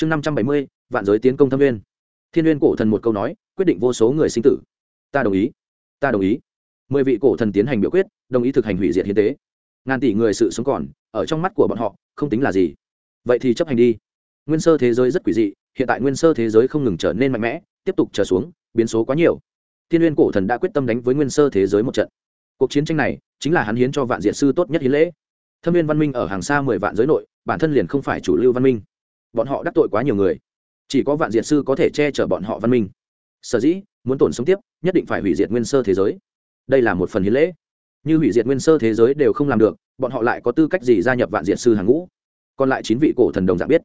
chương năm trăm bảy mươi, vạn giới tiến công thâm viên. Thiên n g u y ê n cổ thần một câu nói, quyết định vô số người sinh tử. Ta đồng ý. Ta đồng ý. Mười vị cổ thần tiến hành biểu quyết, đồng ý thực hành hủy diệt hiến tế. Ngàn tỷ người sự sống còn, ở trong mắt của bọn họ, không tính là gì. Vậy thì chấp hành đi. Nguyên sơ thế giới rất quỷ dị, hiện tại nguyên sơ thế giới không ngừng trở nên mạnh mẽ, tiếp tục trở xuống, biến số quá nhiều. Thiên n g u y ê n cổ thần đã quyết tâm đánh với nguyên sơ thế giới một trận. Cuộc chiến tranh này, chính là hắn hiến cho vạn diện sư tốt nhất hiến lễ. Thâm viên văn minh ở hàng xa mười vạn giới nội, bản thân liền không phải chủ lưu văn minh bọn họ đắc tội quá nhiều người. Chỉ có vạn diệt sư có thể che chở bọn họ văn minh. Sở dĩ, muốn tổn sống tiếp, nhất định phải hủy diệt nguyên sơ thế giới. Đây là một phần hiến lễ. Như hủy diệt nguyên sơ thế giới đều không làm được, bọn họ lại có tư cách gì gia nhập vạn diệt sư hàng ngũ? Còn lại chín vị cổ thần đồng dạng biết.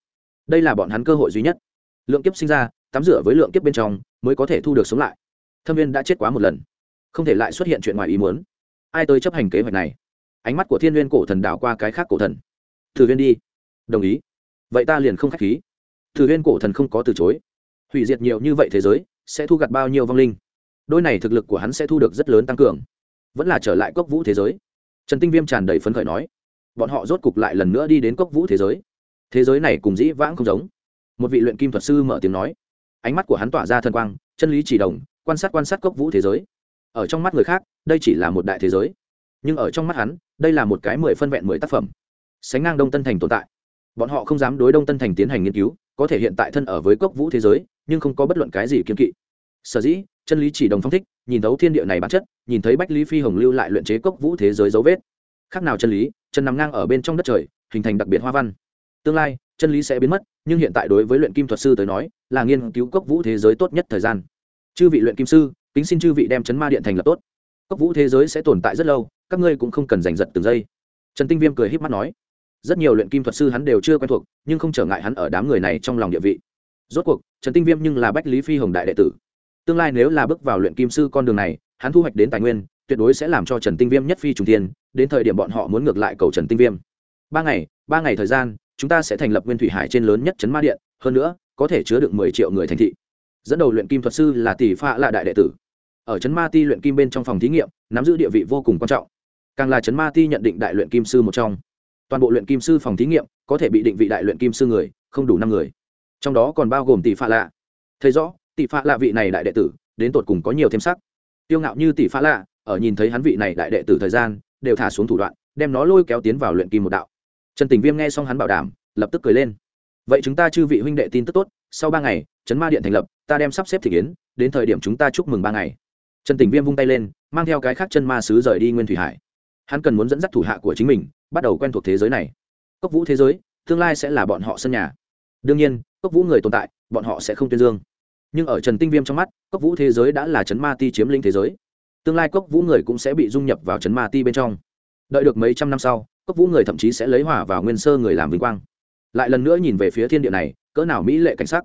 Đây là bọn hắn cơ hội duy nhất. Lượng kiếp sinh ra, tắm rửa với lượng kiếp bên trong, mới có thể thu được sống lại. Thâm viên đã chết quá một lần. Không thể lại xuất hiện chuyện ngoài ý muốn. Ai tới chấp hành kế hoạch này? Ánh mắt của thiên viên cổ thần đảo qua cái khác cổ thần. Thử viên đi. Đồng ý vậy ta liền không k h á c h khí. Thử huyên cổ thần không có từ chối. Hủy diệt nhiều như vậy thế giới, sẽ thu gặt bao nhiêu vong linh? Đôi này thực lực của hắn sẽ thu được rất lớn tăng cường. Vẫn là trở lại cốc vũ thế giới. Trần tinh viêm tràn đầy phấn khởi nói, bọn họ rốt cục lại lần nữa đi đến cốc vũ thế giới. Thế giới này cùng dĩ vãng không giống. Một vị luyện kim thuật sư mở tiếng nói. Ánh mắt của hắn tỏa ra thân quang, chân lý chỉ đồng, quan sát quan sát cốc vũ thế giới. Ở trong mắt người khác, đây chỉ là một đại thế giới. Nhưng ở trong mắt hắn, đây là một cái mười phân vẹn mười tác phẩm. Sánh ngang đông tân thành tồn tại bọn họ không dám đối đông tân thành tiến hành nghiên cứu, có thể hiện tại thân ở với cốc vũ thế giới, nhưng không có bất luận cái gì kiên kỵ. Sở dĩ, chân lý chỉ đồng phong thích, nhìn thấu thiên địa này bản chất, nhìn thấy bách lý phi hồng lưu lại luyện chế cốc vũ thế giới dấu vết. Khác nào chân lý, chân nằm ngang ở bên trong đất trời, hình thành đặc biệt hoa văn. Tương lai, chân lý sẽ biến mất, nhưng hiện tại đối với luyện kim thuật sư tới nói, là nghiên cứu cốc vũ thế giới tốt nhất thời gian. Chư vị luyện kim sư, kính xin chư vị đem chấn ma điện thành lập tốt. Cốc vũ thế giới sẽ tồn tại rất lâu, các ngươi cũng không cần giành giật từng giây. Trần tinh viêm cười h í p mắt nói rất nhiều luyện kim thuật sư hắn đều chưa quen thuộc, nhưng không trở ngại hắn ở đám người này trong lòng địa vị. Rốt cuộc, trần tinh viêm nhưng là bách lý phi hồng đại đệ tử. Tương lai nếu là bước vào luyện kim sư con đường này, hắn thu hoạch đến tài nguyên, tuyệt đối sẽ làm cho trần tinh viêm nhất phi trùng tiên đến thời điểm bọn họ muốn ngược lại cầu trần tinh viêm. Ba ngày ba ngày thời gian, chúng ta sẽ thành lập nguyên thủy hải trên lớn nhất trấn ma điện, hơn nữa, có thể chứa được mười triệu người thành thị. Dẫn đầu luyện kim thuật sư là tỷ pha là đại đệ tử. Ở trấn ma ti luyện kim bên trong phòng thí nghiệm, nắm giữ địa vị vô cùng quan trọng. Càng là trấn ma ti nhận định đại luyện kim sư một trong toàn bộ luyện kim sư phòng thí nghiệm có thể bị định vị đại luyện kim sư người không đủ năm người. Trong đó còn bao gồm tỷ phạ lạ. Thấy rõ, tỷ phạ lạ vị này đại đệ tử, đến tột cùng có nhiều thêm sắc. Tiêu ngạo như tỷ phạ lạ, ở nhìn thấy hắn vị này đại đệ tử thời gian, đều thả xuống thủ đoạn, đem nó lôi kéo tiến vào luyện kim một đạo. Trần tình viêm nghe xong hắn bảo đảm, lập tức cười lên. Vậy chúng ta chư vị huynh đệ tin tức tốt, sau ba ngày trấn ma điện thành lập, ta đem sắp xếp thị kiến đến thời điểm chúng ta chúc mừng ba ngày. Trần tình viêm vung tay lên, mang theo cái khác chân ma sứ rời đi nguyên thủy hải. Hắn cần muốn dẫn dắt thủ hạ của chính mình bắt đầu quen thuộc thế giới này. Cốc vũ thế giới, tương lai sẽ là bọn họ sân nhà. Đương nhiên, cốc vũ người tồn tại, bọn họ sẽ không tuyên dương. Nhưng ở trần tinh viêm trong mắt, cốc vũ thế giới đã là trấn ma ti chiếm lĩnh thế giới. Tương lai cốc vũ người cũng sẽ bị dung nhập vào trấn ma ti bên trong. Đợi được mấy trăm năm sau, cốc vũ người thậm chí sẽ lấy hỏa vào nguyên sơ người làm vinh quang. Lại lần nữa nhìn về phía thiên địa này, cỡ nào mỹ lệ cảnh sắc.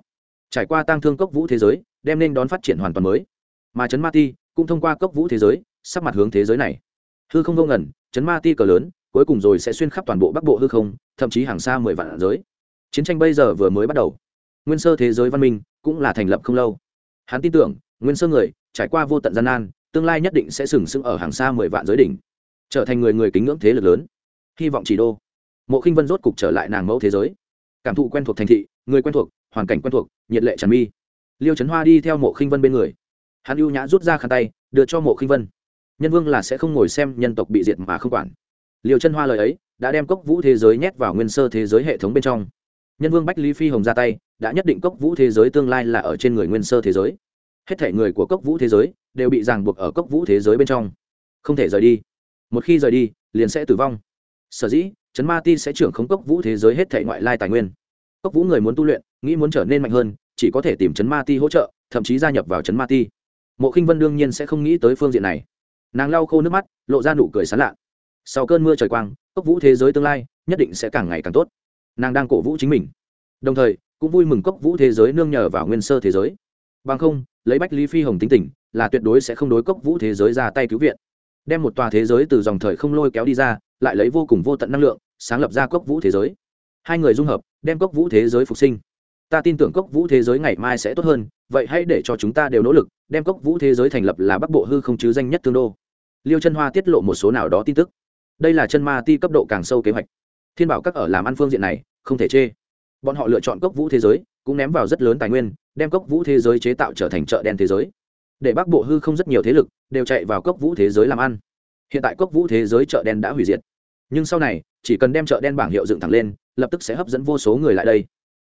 Trải qua tang thương cốc vũ thế giới, đem nên đón phát triển hoàn toàn mới. Mà trấn ma ti cũng thông qua cốc vũ thế giới sắp mặt hướng thế giới này. Hư không vô ngẩn chấn ma ti cờ lớn cuối cùng rồi sẽ xuyên khắp toàn bộ bắc bộ hư không, thậm chí hàng xa mười vạn giới. Chiến tranh bây giờ vừa mới bắt đầu. Nguyên sơ thế giới văn minh cũng là thành lập không lâu. Hắn tin tưởng, nguyên sơ người, trải qua vô tận gian nan, tương lai nhất định sẽ sừng sững ở hàng xa mười vạn giới đỉnh, trở thành người người kính ngưỡng thế lực lớn. Hy vọng chỉ đô. Mộ khinh vân rốt cục trở lại nàng mẫu thế giới. Cảm thụ quen thuộc thành thị, người quen thuộc, hoàn cảnh quen thuộc, nhiệt lệ tràn mi. Liêu trấn hoa đi theo mộ khinh vân bên người. Hắn ưu nhã rút ra khăn tay, đưa cho mộ khinh vân. Nhân vương là sẽ không ngồi xem nhân tộc bị diệt mà không quản liều chân hoa lời ấy đã đem cốc vũ thế giới nhét vào nguyên sơ thế giới hệ thống bên trong. Nhân vương bách lý phi hồng ra tay, đã nhất định cốc vũ thế giới tương lai là ở trên người nguyên sơ thế giới. Hết thể người của cốc vũ thế giới đều bị ràng buộc ở cốc vũ thế giới bên trong. Không thể rời đi. Một khi rời đi, liền sẽ tử vong. Sở dĩ, Trấn ma ti sẽ trưởng khống cốc vũ thế giới hết thể ngoại lai tài nguyên. Cốc vũ người muốn tu luyện, nghĩ muốn trở nên mạnh hơn, chỉ có thể tìm Trấn ma ti hỗ trợ, thậm chí gia nhập vào Trấn ma ti. Mộ khinh vân đương nhiên sẽ không nghĩ tới phương diện này. Nàng lau khô nước mắt, lộ ra nụ cười sán lạ sau cơn mưa trời quang, cốc vũ thế giới tương lai nhất định sẽ càng ngày càng tốt. Nàng đang cổ vũ chính mình. Đồng thời, cũng vui mừng cốc vũ thế giới nương nhờ vào nguyên sơ thế giới. Bằng không, lấy bách lý phi hồng tính tình, là tuyệt đối sẽ không đối cốc vũ thế giới ra tay cứu viện. Đem một tòa thế giới từ dòng thời không lôi kéo đi ra, lại lấy vô cùng vô tận năng lượng, sáng lập ra cốc vũ thế giới. Hai người dung hợp, đem cốc vũ thế giới phục sinh. Ta tin tưởng cốc vũ thế giới ngày mai sẽ tốt hơn, vậy hãy để cho chúng ta đều nỗ lực, đem cốc vũ thế giới thành lập là bắc bộ hư không chứ danh nhất tương đô. Liêu chân hoa tiết lộ một số nào đó tin tức đây là chân ma ti cấp độ càng sâu kế hoạch. Thiên bảo các ở làm ăn phương diện này, không thể chê. Bọn họ lựa chọn cốc vũ thế giới, cũng ném vào rất lớn tài nguyên, đem cốc vũ thế giới chế tạo trở thành chợ đen thế giới. Để bắc bộ hư không rất nhiều thế lực, đều chạy vào cốc vũ thế giới làm ăn. Hiện tại cốc vũ thế giới chợ đen đã hủy diệt. Nhưng sau này, chỉ cần đem chợ đen bảng hiệu dựng thẳng lên, lập tức sẽ hấp dẫn vô số người lại đây.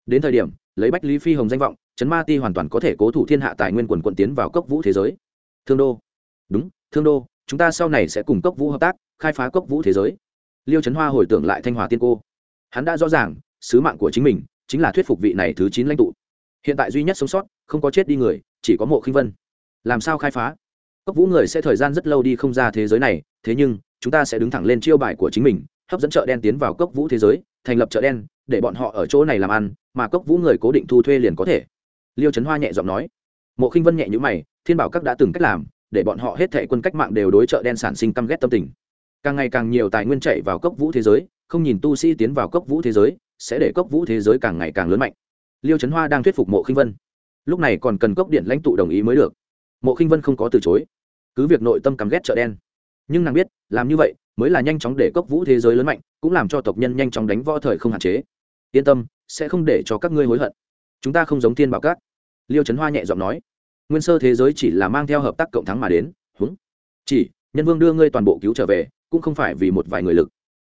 Đến thời điểm, lấy bách lý phi hồng danh vọng chấn ma ti hoàn toàn có thể cố thủ thiên hạ tài nguyên quần quận tiến vào cốc vũ thế giới. Thương đô. Đúng, thương đô, chúng ta sau này sẽ cùng cốc vũ hợp tác khai phá cốc vũ thế giới. Liêu trấn hoa hồi tưởng lại thanh hòa tiên cô. Hắn đã rõ ràng, sứ mạng của chính mình chính là thuyết phục vị này thứ chín lãnh tụ. Hiện tại duy nhất sống sót, không có chết đi người, chỉ có mộ khinh vân. Làm sao khai phá? Cốc vũ người sẽ thời gian rất lâu đi không ra thế giới này, thế nhưng, chúng ta sẽ đứng thẳng lên chiêu bài của chính mình, hấp dẫn chợ đen tiến vào cốc vũ thế giới, thành lập chợ đen, để bọn họ ở chỗ này làm ăn, mà cốc vũ người cố định thu thuê liền có thể. Liêu trấn hoa nhẹ giọng nói. Mộ khinh vân nhẹ nhữ mày, thiên bảo các đã từng cách làm, để bọn họ hết thệ quân cách mạng đều đối chợ đen sản sinh căm ghét tâm tình càng ngày càng nhiều tài nguyên chạy vào cốc vũ thế giới, không nhìn tu sĩ tiến vào cốc vũ thế giới, sẽ để cốc vũ thế giới càng ngày càng lớn mạnh. Liêu trấn hoa đang thuyết phục mộ khinh vân. Lúc này còn cần cốc điện lãnh tụ đồng ý mới được. Mộ khinh vân không có từ chối. Cứ việc nội tâm căm ghét chợ đen. Nhưng nàng biết, làm như vậy mới là nhanh chóng để cốc vũ thế giới lớn mạnh, cũng làm cho tộc nhân nhanh chóng đánh võ thời không hạn chế. Yên tâm, sẽ không để cho các ngươi hối hận. Chúng ta không giống thiên bảo cát liêu trấn hoa nhẹ giọng nói. Nguyên sơ thế giới chỉ là mang theo hợp tác cộng thắng mà đến. Húng. Chỉ, nhân vương đưa ngươi toàn bộ cứu trở về cũng không phải vì một vài người lực.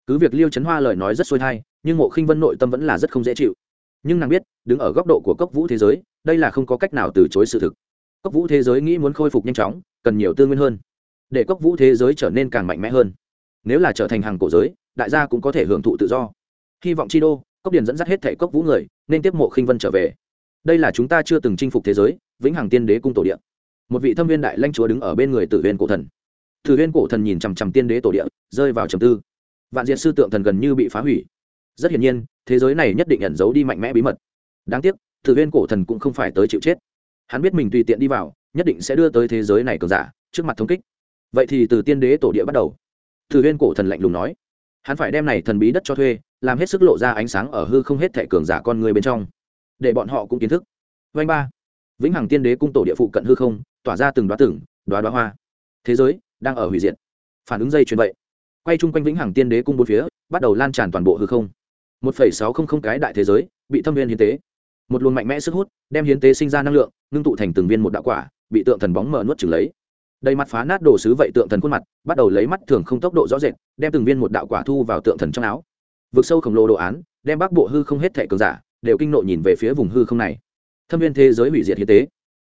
Cứ việc liêu trấn hoa lời nói rất xuôi thai, nhưng mộ khinh vân nội tâm vẫn là rất không dễ chịu. Nhưng nàng biết, đứng ở góc độ của cốc vũ thế giới, đây là không có cách nào từ chối sự thực. Cốc vũ thế giới nghĩ muốn khôi phục nhanh chóng, cần nhiều tư nguyên hơn. Để cốc vũ thế giới trở nên càng mạnh mẽ hơn. Nếu là trở thành hàng cổ giới, đại gia cũng có thể hưởng thụ tự do. Hy vọng chi đô, cốc điền dẫn dắt hết thảy cốc vũ người, nên tiếp mộ khinh vân trở về. Đây là chúng ta chưa từng chinh phục thế giới, vĩnh hằng tiên đế cung tổ điện một vị thâm viên đại lãnh chúa đứng ở bên người tử viên cổ thần thử huyên cổ thần nhìn chằm chằm tiên đế tổ Địa, rơi vào trầm tư. Vạn Diệt sư tượng thần gần như bị phá hủy. Rất hiển nhiên thế giới này nhất định ẩn giấu đi mạnh mẽ bí mật. Đáng tiếc thử huyên cổ thần cũng không phải tới chịu chết. Hắn biết mình tùy tiện đi vào nhất định sẽ đưa tới thế giới này cường giả trước mặt thống kích. Vậy thì từ tiên đế tổ địa bắt đầu. Thử huyên cổ thần lạnh lùng nói. Hắn phải đem này thần bí đất cho thuê làm hết sức lộ ra ánh sáng ở hư không hết thẻ cường giả con người bên trong. Để bọn họ cũng kiến thức. Vanh ba. Vĩnh hằng tiên đế cung tổ địa phụ cận hư không tỏa ra từng đoá từng đoá đoá hoa. Thế giới đang ở hủy diệt. Phản ứng dây chuyền vậy. Quay chung quanh vĩnh hằng tiên đế cung bốn phía, bắt đầu lan tràn toàn bộ hư không. Một phẩy sáu không không cái đại thế giới, bị thâm viên hiến tế. Một luồng mạnh mẽ sức hút, đem hiến tế sinh ra năng lượng, ngưng tụ thành từng viên một đạo quả, bị tượng thần bóng mở nuốt trừng lấy. Đầy mặt phá nát đồ sứ vậy tượng thần khuôn mặt, bắt đầu lấy mắt thường không tốc độ rõ rệt, đem từng viên một đạo quả thu vào tượng thần trong áo. Vượt sâu khổng lồ đồ án, đem bắc bộ hư không hết thẻ cường giả, đều kinh nộ nhìn về phía vùng hư không này. Thâm viên thế giới hủy diệt hiến tế.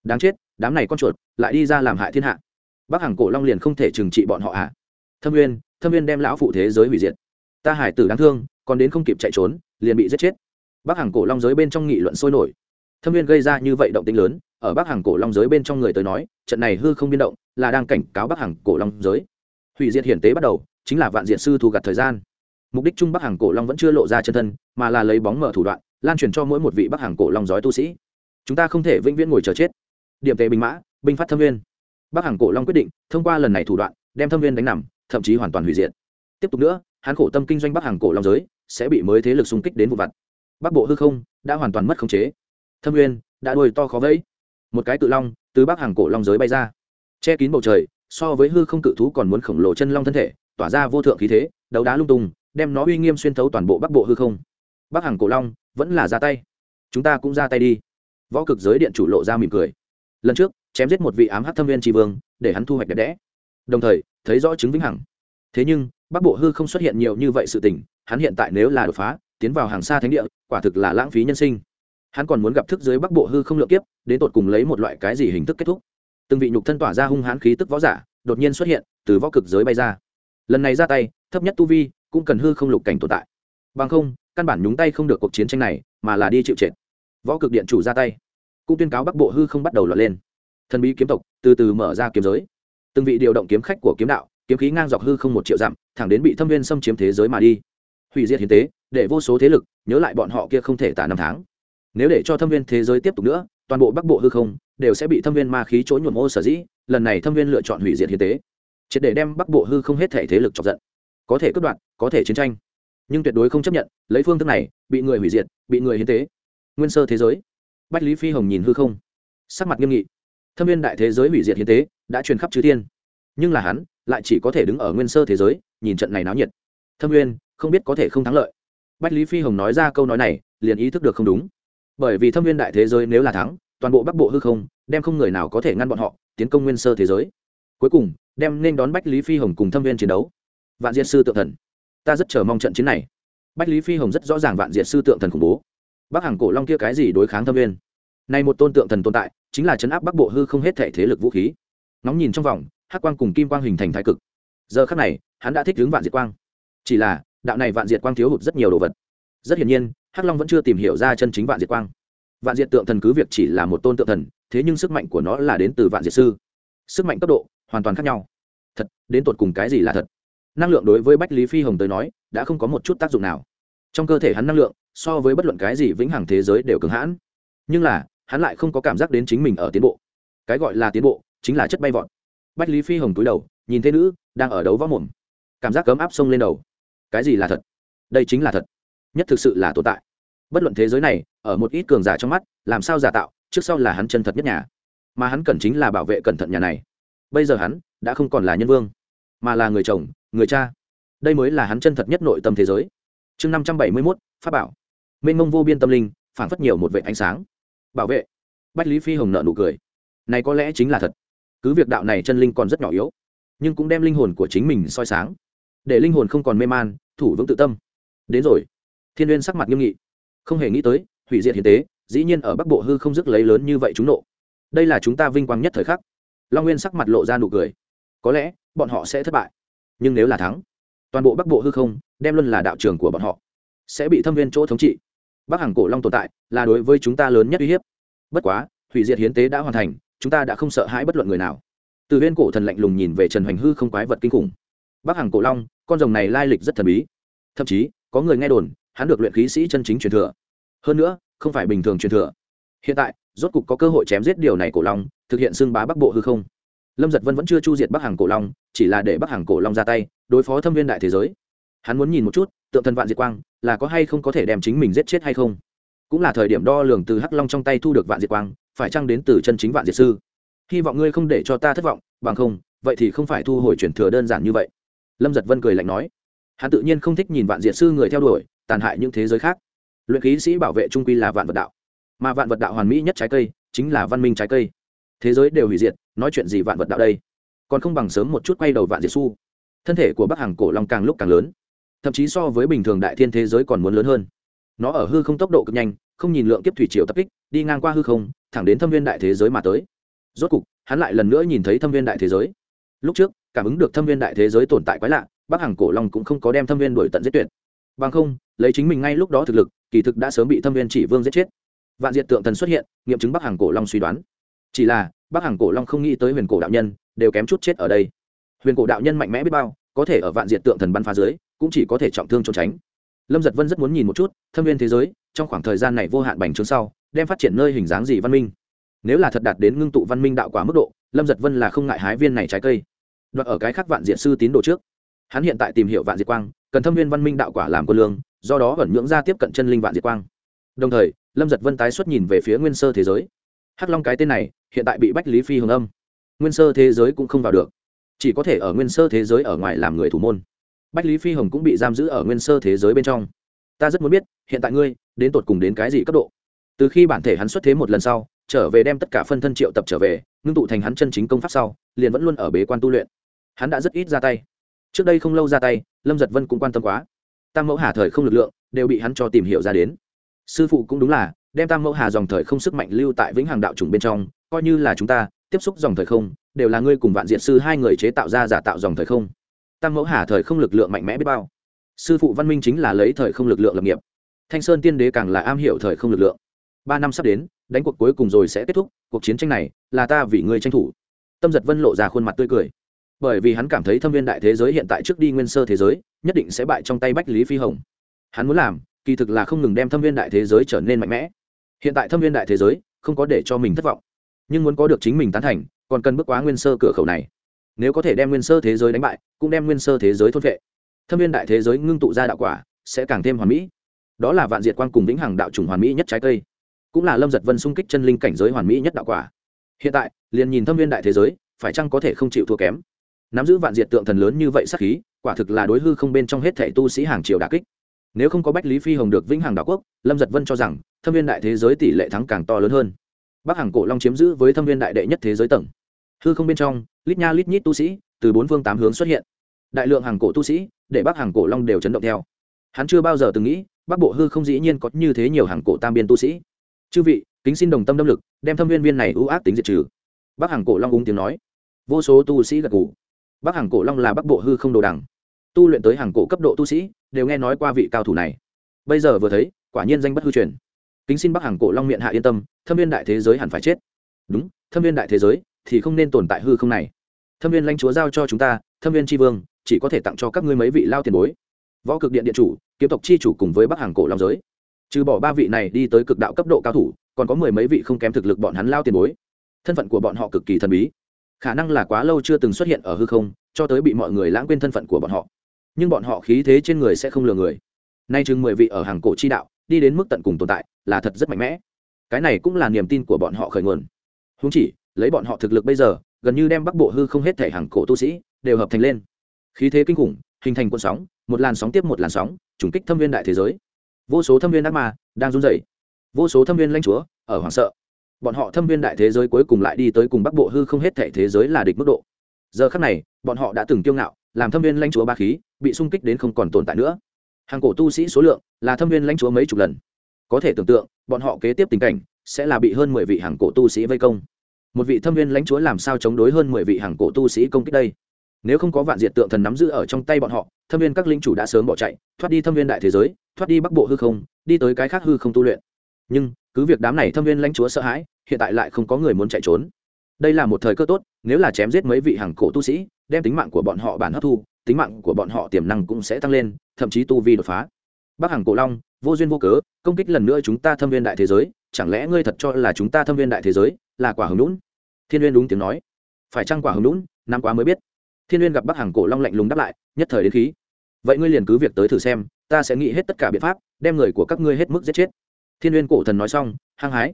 Đáng chết, đám này con chuột, lại đi ra làm hại thiên hạ bắc hàng cổ long liền không thể trừng trị bọn họ ạ à. thâm uyên thâm uyên đem lão phụ thế giới hủy diệt. Ta hải tử đáng thương, còn đến không kịp chạy trốn, liền bị giết chết. Bắc hàng cổ long giới bên trong nghị luận sôi nổi. Thâm viên gây ra như vậy động tĩnh lớn, ở bắc hàng cổ long giới bên trong người tới nói, trận này hư không biên động, là đang cảnh cáo bắc hàng cổ long giới. Hủy diệt hiển tế bắt đầu, chính là vạn diện sư thu gặt thời gian. Mục đích chung bắc hàng cổ long vẫn chưa lộ ra chân thân, mà là lấy bóng mở thủ đoạn, lan truyền cho mỗi một vị bắc hàng cổ long giói tu sĩ. Chúng ta không thể vĩnh viễn ngồi chờ chết. Điểm tệ binh mã, binh phát thâm viên bắc hàng cổ long quyết định, thông qua lần này thủ đoạn, đem thâm viên đánh nằm, thậm chí hoàn toàn hủy diệt. Tiếp tục nữa, hắn khổ tâm kinh doanh bắc hàng cổ long giới, sẽ bị mới thế lực xung kích đến vụ vặt. Bắc bộ hư không đã hoàn toàn mất khống chế. Thâm viên đã đuôi to khó vẫy. Một cái cự long từ bắc hàng cổ long giới bay ra. Che kín bầu trời, so với hư không cự thú còn muốn khổng lồ chân long thân thể, tỏa ra vô thượng khí thế, đấu đá lung tung, đem nó uy nghiêm xuyên thấu toàn bộ bắc bộ hư không. Bắc hàng cổ long vẫn là ra tay. Chúng ta cũng ra tay đi. Võ cực giới điện chủ lộ ra mỉm cười. Lần trước chém giết một vị ám hát thâm viên tri vương, để hắn thu hoạch đẹp đẽ. Đồng thời, thấy rõ chứng vĩnh hằng. Thế nhưng, bắc bộ hư không xuất hiện nhiều như vậy sự tình, hắn hiện tại nếu là đột phá, tiến vào hàng xa thánh địa, quả thực là lãng phí nhân sinh. Hắn còn muốn gặp thức dưới bắc bộ hư không lượng kiếp, đến tột cùng lấy một loại cái gì hình thức kết thúc. Từng vị nhục thân tỏa ra hung hãn khí tức võ giả, đột nhiên xuất hiện, từ võ cực giới bay ra. Lần này ra tay, thấp nhất tu vi, cũng cần hư không lục cảnh tồn tại. Bằng không, căn bản nhúng tay không được cuộc chiến tranh này, mà là đi chịu trệt võ cực điện chủ ra tay, cũng tuyên cáo bắc bộ hư không bắt đầu lọt lên thần bí kiếm tộc, từ từ mở ra kiếm giới. Từng vị điều động kiếm khách của kiếm đạo, kiếm khí ngang dọc hư không một triệu dặm, thẳng đến bị thâm viên xâm chiếm thế giới mà đi. Hủy diệt hiến tế, để vô số thế lực nhớ lại bọn họ kia không thể tả năm tháng. Nếu để cho thâm viên thế giới tiếp tục nữa, toàn bộ bắc bộ hư không đều sẽ bị thâm viên ma khí trốn nhuộm ô sở dĩ, lần này thâm viên lựa chọn hủy diệt hiến tế. Triệt để đem bắc bộ hư không hết thể thế lực chọc giận. Có thể cướp đoạt, có thể chiến tranh. Nhưng tuyệt đối không chấp nhận, lấy phương thức này, bị người hủy diệt, bị người hiến tế. Nguyên sơ thế giới. Bách lý phi hồng nhìn hư không, sắc mặt nghiêm nghị thâm viên đại thế giới hủy diệt hiến tế đã truyền khắp chư thiên. Nhưng là hắn lại chỉ có thể đứng ở nguyên sơ thế giới nhìn trận này náo nhiệt. Thâm Viên, không biết có thể không thắng lợi. Bách lý phi hồng nói ra câu nói này liền ý thức được không đúng. Bởi vì thâm viên đại thế giới nếu là thắng toàn bộ bắc bộ hư không đem không người nào có thể ngăn bọn họ tiến công nguyên sơ thế giới. Cuối cùng đem nên đón bách lý phi hồng cùng thâm viên chiến đấu. Vạn diệt sư tượng thần. Ta rất chờ mong trận chiến này. Bách lý phi hồng rất rõ ràng vạn diệt sư tượng thần khủng bố. Bắc hàng cổ long kia cái gì đối kháng thâm viên? Này một tôn tượng thần tồn tại chính là chấn áp bắc bộ hư không hết thể thế lực vũ khí. Nóng nhìn trong vòng, hắc quang cùng kim quang hình thành thái cực. Giờ khắc này, hắn đã thích hướng vạn diệt quang. Chỉ là, đạo này vạn diệt quang thiếu hụt rất nhiều đồ vật. Rất hiển nhiên, hắc long vẫn chưa tìm hiểu ra chân chính vạn diệt quang. Vạn diệt tượng thần cứ việc chỉ là một tôn tượng thần, thế nhưng sức mạnh của nó là đến từ vạn diệt sư. Sức mạnh cấp độ, hoàn toàn khác nhau. Thật, đến tột cùng cái gì là thật? Năng lượng đối với bách lý phi hồng tới nói, đã không có một chút tác dụng nào. Trong cơ thể hắn năng lượng, so với bất luận cái gì vĩnh hằng thế giới đều cứng hãn. Nhưng là hắn lại không có cảm giác đến chính mình ở tiến bộ. Cái gọi là tiến bộ chính là chất bay vọt. Bách lý phi hồng túi đầu, nhìn thế nữ đang ở đấu võ mồm. Cảm giác cấm áp sông lên đầu. Cái gì là thật? Đây chính là thật. Nhất thực sự là tồn tại. Bất luận thế giới này, ở một ít cường giả trong mắt, làm sao giả tạo, trước sau là hắn chân thật nhất nhà. Mà hắn cần chính là bảo vệ cẩn thận nhà này. Bây giờ hắn đã không còn là nhân vương, mà là người chồng, người cha. Đây mới là hắn chân thật nhất nội tâm thế giới. Chương năm trăm bảy mươi mốt, pháp bảo. Mênh mông vô biên tâm linh phản phất nhiều một vệ ánh sáng bảo vệ. Bách lý phi hồng nợ nụ cười. Này có lẽ chính là thật. Cứ việc đạo này chân linh còn rất nhỏ yếu, nhưng cũng đem linh hồn của chính mình soi sáng, để linh hồn không còn mê man, thủ vững tự tâm. Đến rồi. Thiên n sắc mặt nghiêm nghị. Không hề nghĩ tới, hủy diệt hiến tế, dĩ nhiên ở bắc bộ hư không dứt lấy lớn như vậy chúng nộ. Đây là chúng ta vinh quang nhất thời khắc. Long nguyên sắc mặt lộ ra nụ cười. Có lẽ, bọn họ sẽ thất bại. Nhưng nếu là thắng, toàn bộ bắc bộ hư không, đem luôn là đạo trường của bọn họ, sẽ bị thâm viên chỗ thống trị bắc hàng cổ long tồn tại, là đối với chúng ta lớn nhất uy hiếp. Bất quá, hủy diệt hiến tế đã hoàn thành, chúng ta đã không sợ hãi bất luận người nào. Từ viên cổ thần lạnh lùng nhìn về trần hoành hư không quái vật kinh khủng. Bắc hàng cổ long, con rồng này lai lịch rất thần bí. Thậm chí, có người nghe đồn, hắn được luyện khí sĩ chân chính truyền thừa. Hơn nữa, không phải bình thường truyền thừa. Hiện tại, rốt cục có cơ hội chém giết điều này cổ long, thực hiện xưng bá bắc bộ hư không. Lâm giật vân vẫn chưa chu diệt bắc hàng cổ long, chỉ là để bắc hàng cổ long ra tay, đối phó thâm viên đại thế giới hắn muốn nhìn một chút, tượng thần vạn diệt quang, là có hay không có thể đem chính mình giết chết hay không? Cũng là thời điểm đo lường từ hắc long trong tay thu được vạn diệt quang, phải chăng đến từ chân chính vạn diệt sư? Hy vọng ngươi không để cho ta thất vọng, bằng không, vậy thì không phải thu hồi chuyển thừa đơn giản như vậy. Lâm giật vân cười lạnh nói. Hắn tự nhiên không thích nhìn vạn diệt sư người theo đuổi, tàn hại những thế giới khác. Luyện khí sĩ bảo vệ trung quy là vạn vật đạo. Mà vạn vật đạo hoàn mỹ nhất trái cây, chính là văn minh trái cây. Thế giới đều hủy diệt, nói chuyện gì vạn vật đạo đây? Còn không bằng sớm một chút quay đầu vạn diệt su. Thân thể của bắc hàng cổ long càng lúc càng lớn thậm chí so với bình thường đại thiên thế giới còn muốn lớn hơn. Nó ở hư không tốc độ cực nhanh, không nhìn lượng kiếp thủy triều tập kích, đi ngang qua hư không, thẳng đến thâm viên đại thế giới mà tới. Rốt cục, hắn lại lần nữa nhìn thấy thâm viên đại thế giới. Lúc trước, cảm ứng được thâm viên đại thế giới tồn tại quái lạ, bắc hàng cổ long cũng không có đem thâm viên đổi tận giết tuyệt. Bằng không, lấy chính mình ngay lúc đó thực lực, kỳ thực đã sớm bị thâm viên chỉ vương giết chết. Vạn diệt tượng thần xuất hiện, nghiệm chứng bắc hàng cổ long suy đoán. Chỉ là, bắc hàng cổ long không nghĩ tới huyền cổ đạo nhân đều kém chút chết ở đây. Huyền cổ đạo nhân mạnh mẽ biết bao, có thể ở vạn diệt tượng thần bắn phá dưới cũng chỉ có thể trọng thương trốn tránh. Lâm giật vân rất muốn nhìn một chút, thâm viên thế giới, trong khoảng thời gian này vô hạn bành trướng sau, đem phát triển nơi hình dáng gì văn minh. Nếu là thật đạt đến ngưng tụ văn minh đạo quả mức độ, lâm giật vân là không ngại hái viên này trái cây. Đoạt ở cái khác vạn diện sư tín đồ trước. Hắn hiện tại tìm hiểu vạn diệt quang, cần thâm viên văn minh đạo quả làm quân lương, do đó ẩn nhưỡng ra tiếp cận chân linh vạn diệt quang. Đồng thời, lâm giật vân tái xuất nhìn về phía nguyên sơ thế giới. Hắc long cái tên này, hiện tại bị bách lý phi hồng âm. Nguyên sơ thế giới cũng không vào được. Chỉ có thể ở nguyên sơ thế giới ở ngoài làm người thủ môn bách lý phi hồng cũng bị giam giữ ở nguyên sơ thế giới bên trong. Ta rất muốn biết, hiện tại ngươi, đến tột cùng đến cái gì cấp độ? Từ khi bản thể hắn xuất thế một lần sau, trở về đem tất cả phân thân triệu tập trở về, ngưng tụ thành hắn chân chính công pháp sau, liền vẫn luôn ở bế quan tu luyện. Hắn đã rất ít ra tay. Trước đây không lâu ra tay, lâm giật vân cũng quan tâm quá. Tam mẫu hà thời không lực lượng, đều bị hắn cho tìm hiểu ra đến. Sư phụ cũng đúng là, đem tam mẫu hà dòng thời không sức mạnh lưu tại vĩnh hằng đạo chủng bên trong, coi như là chúng ta, tiếp xúc dòng thời không, đều là ngươi cùng vạn diện sư hai người chế tạo ra giả tạo dòng thời không tam mẫu hà thời không lực lượng mạnh mẽ biết bao. Sư phụ văn minh chính là lấy thời không lực lượng lập nghiệp. Thanh sơn tiên đế càng là am hiểu thời không lực lượng. Ba năm sắp đến, đánh cuộc cuối cùng rồi sẽ kết thúc, cuộc chiến tranh này là ta vì người tranh thủ. Tâm giật vân lộ ra khuôn mặt tươi cười. Bởi vì hắn cảm thấy thâm viên đại thế giới hiện tại trước đi nguyên sơ thế giới, nhất định sẽ bại trong tay bách lý phi hồng. Hắn muốn làm, kỳ thực là không ngừng đem thâm viên đại thế giới trở nên mạnh mẽ. Hiện tại thâm viên đại thế giới không có để cho mình thất vọng, nhưng muốn có được chính mình tán thành, còn cần bước quá nguyên sơ cửa khẩu này nếu có thể đem nguyên sơ thế giới đánh bại, cũng đem nguyên sơ thế giới thôn vệ thâm viên đại thế giới ngưng tụ ra đạo quả, sẽ càng thêm hoàn mỹ. Đó là vạn diệt quan cùng vĩnh hằng đạo chủng hoàn mỹ nhất trái cây, cũng là lâm giật vân xung kích chân linh cảnh giới hoàn mỹ nhất đạo quả. Hiện tại, liền nhìn thâm viên đại thế giới, phải chăng có thể không chịu thua kém? Nắm giữ vạn diệt tượng thần lớn như vậy sắc khí, quả thực là đối hư không bên trong hết thẻ tu sĩ hàng triệu đà kích. Nếu không có bách lý phi hồng được vĩnh hằng đạo quốc, lâm giật vân cho rằng, thâm viên đại thế giới tỷ lệ thắng càng to lớn hơn. Bắc hàng cổ long chiếm giữ với thâm viên đại đệ nhất thế giới tầng hư không bên trong, lít nha lít nhít tu sĩ, từ bốn phương tám hướng xuất hiện. Đại lượng hàng cổ tu sĩ, để bắc hàng cổ long đều chấn động theo. Hắn chưa bao giờ từng nghĩ bắc bộ hư không dĩ nhiên có như thế nhiều hàng cổ tam biên tu sĩ. Chư vị, kính xin đồng tâm đâm lực, đem thâm viên viên này ưu ác tính diệt trừ. Bắc hàng cổ long ung tiếng nói. Vô số tu sĩ gật ngủ bắc hàng cổ long là bắc bộ hư không đồ đằng. Tu luyện tới hàng cổ cấp độ tu sĩ, đều nghe nói qua vị cao thủ này. Bây giờ vừa thấy, quả nhiên danh bất hư truyền. Kính xin bắc hàng cổ long miệng hạ yên tâm, thâm viên đại thế giới hẳn phải chết. Đúng, thâm viên đại thế giới thì không nên tồn tại hư không này. Thâm viên lãnh chúa giao cho chúng ta, thâm viên tri vương, chỉ có thể tặng cho các ngươi mấy vị lao tiền bối. Võ cực điện điện chủ, kiếm tộc chi chủ cùng với bắc hàng cổ long giới. Trừ bỏ ba vị này đi tới cực đạo cấp độ cao thủ, còn có mười mấy vị không kém thực lực bọn hắn lao tiền bối. Thân phận của bọn họ cực kỳ thần bí. Khả năng là quá lâu chưa từng xuất hiện ở hư không, cho tới bị mọi người lãng quên thân phận của bọn họ. Nhưng bọn họ khí thế trên người sẽ không lừa người. Nay chừng mười vị ở hàng cổ chi đạo, đi đến mức tận cùng tồn tại, là thật rất mạnh mẽ. Cái này cũng là niềm tin của bọn họ khởi nguồn. Húng chỉ lấy bọn họ thực lực bây giờ, gần như đem bắc bộ hư không hết thể hàng cổ tu sĩ, đều hợp thành lên. Khí thế kinh khủng, hình thành cuộn sóng, một làn sóng tiếp một làn sóng, trùng kích thâm viên đại thế giới. Vô số thâm viên ác ma đang run rẩy. Vô số thâm viên lãnh chúa ở hoảng sợ. Bọn họ thâm viên đại thế giới cuối cùng lại đi tới cùng bắc bộ hư không hết thể thế giới là địch mức độ. Giờ khắc này, bọn họ đã từng kiêu ngạo, làm thâm viên lãnh chúa ba khí, bị xung kích đến không còn tồn tại nữa. Hàng cổ tu sĩ số lượng là thâm viên lãnh chúa mấy chục lần. Có thể tưởng tượng, bọn họ kế tiếp tình cảnh sẽ là bị hơn mười vị hàng cổ tu sĩ vây công một vị thâm viên lãnh chúa làm sao chống đối hơn mười vị hàng cổ tu sĩ công kích đây? Nếu không có vạn diệt tượng thần nắm giữ ở trong tay bọn họ, thâm viên các linh chủ đã sớm bỏ chạy, thoát đi thâm viên đại thế giới, thoát đi bắc bộ hư không, đi tới cái khác hư không tu luyện. Nhưng, cứ việc đám này thâm viên lãnh chúa sợ hãi, hiện tại lại không có người muốn chạy trốn. Đây là một thời cơ tốt, nếu là chém giết mấy vị hàng cổ tu sĩ, đem tính mạng của bọn họ bản hấp thu, tính mạng của bọn họ tiềm năng cũng sẽ tăng lên, thậm chí tu vi đột phá. Bắc hàng cổ long, vô duyên vô cớ, công kích lần nữa chúng ta thâm viên đại thế giới, chẳng lẽ ngươi thật cho là chúng ta thâm viên đại thế giới là quả hồng lũn thiên uyên đúng tiếng nói. Phải chăng quả hồng lũn năm quá mới biết. Thiên uyên gặp bắc hàng cổ long lạnh lùng đáp lại, nhất thời đến khí. Vậy ngươi liền cứ việc tới thử xem, ta sẽ nghĩ hết tất cả biện pháp, đem người của các ngươi hết mức giết chết. Thiên uyên cổ thần nói xong, hăng hái.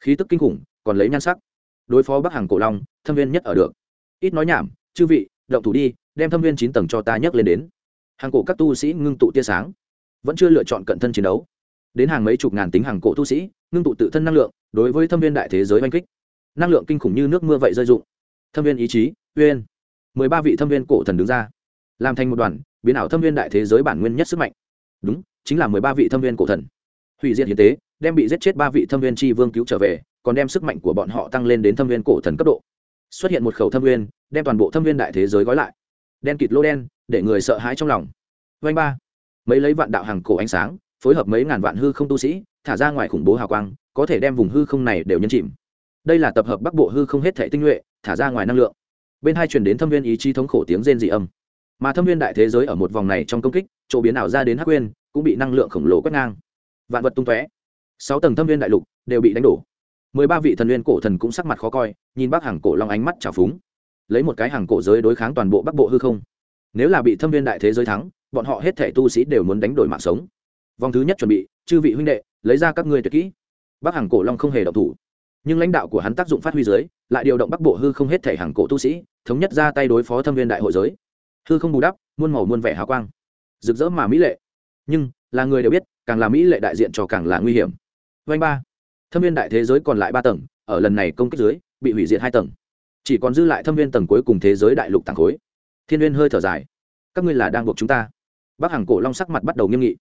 Khí tức kinh khủng, còn lấy nhan sắc. Đối phó bắc hàng cổ long, thâm viên nhất ở được. Ít nói nhảm, chư vị, động thủ đi, đem thâm viên chín tầng cho ta nhấc lên đến. Hàng cổ các tu sĩ ngưng tụ tia sáng. Vẫn chưa lựa chọn cận thân chiến đấu. Đến hàng mấy chục ngàn tính hàng cổ tu sĩ, ngưng tụ tự thân năng lượng, đối với thâm viên đại thế giới oanh kích năng lượng kinh khủng như nước mưa vậy rơi rụng. thâm viên ý chí, uyên. Mười ba vị thâm viên cổ thần đứng ra, làm thành một đoàn, biến ảo thâm viên đại thế giới bản nguyên nhất sức mạnh. Đúng, chính là mười ba vị thâm viên cổ thần. Hủy diệt hiến tế, đem bị giết chết ba vị thâm viên tri vương cứu trở về, còn đem sức mạnh của bọn họ tăng lên đến thâm viên cổ thần cấp độ. Xuất hiện một khẩu thâm viên, đem toàn bộ thâm viên đại thế giới gói lại. Đen kịt lô đen, để người sợ hãi trong lòng. Vanh ba, mấy lấy vạn đạo hàng cổ ánh sáng, phối hợp mấy ngàn vạn hư không tu sĩ, thả ra ngoài khủng bố hào quang, có thể đem vùng hư không này đều nhấn chìm đây là tập hợp bắc bộ hư không hết thể tinh nhuệ, thả ra ngoài năng lượng. Bên hai chuyển đến thâm viên ý chí thống khổ tiếng rên dị âm. Mà thâm viên đại thế giới ở một vòng này trong công kích, chỗ biến ảo ra đến hắc quên, cũng bị năng lượng khổng lồ quét ngang. Vạn vật tung tóe. Sáu tầng thâm viên đại lục đều bị đánh đổ. Mười ba vị thần viên cổ thần cũng sắc mặt khó coi, nhìn bác hàng cổ long ánh mắt trào phúng. Lấy một cái hàng cổ giới đối kháng toàn bộ bắc bộ hư không. Nếu là bị thâm viên đại thế giới thắng, bọn họ hết thể tu sĩ đều muốn đánh đổi mạng sống. Vòng thứ nhất chuẩn bị, chư vị huynh đệ, lấy ra các ngươi tuyệt kỹ. Bắc hàng cổ long không hề động thủ nhưng lãnh đạo của hắn tác dụng phát huy dưới, lại điều động bắc bộ hư không hết thể hàng cổ tu sĩ, thống nhất ra tay đối phó thâm viên đại hội giới. Hư không bù đắp, muôn màu muôn vẻ hào quang. Rực rỡ mà mỹ lệ. Nhưng, là người đều biết, càng là mỹ lệ đại diện cho càng là nguy hiểm. Vanh ba. Thâm viên đại thế giới còn lại ba tầng, ở lần này công kích dưới, bị hủy diệt hai tầng. Chỉ còn dư lại thâm viên tầng cuối cùng thế giới đại lục tàng khối. Thiên viên hơi thở dài. Các ngươi là đang buộc chúng ta. Bác hàng cổ long sắc mặt bắt đầu nghiêm nghị.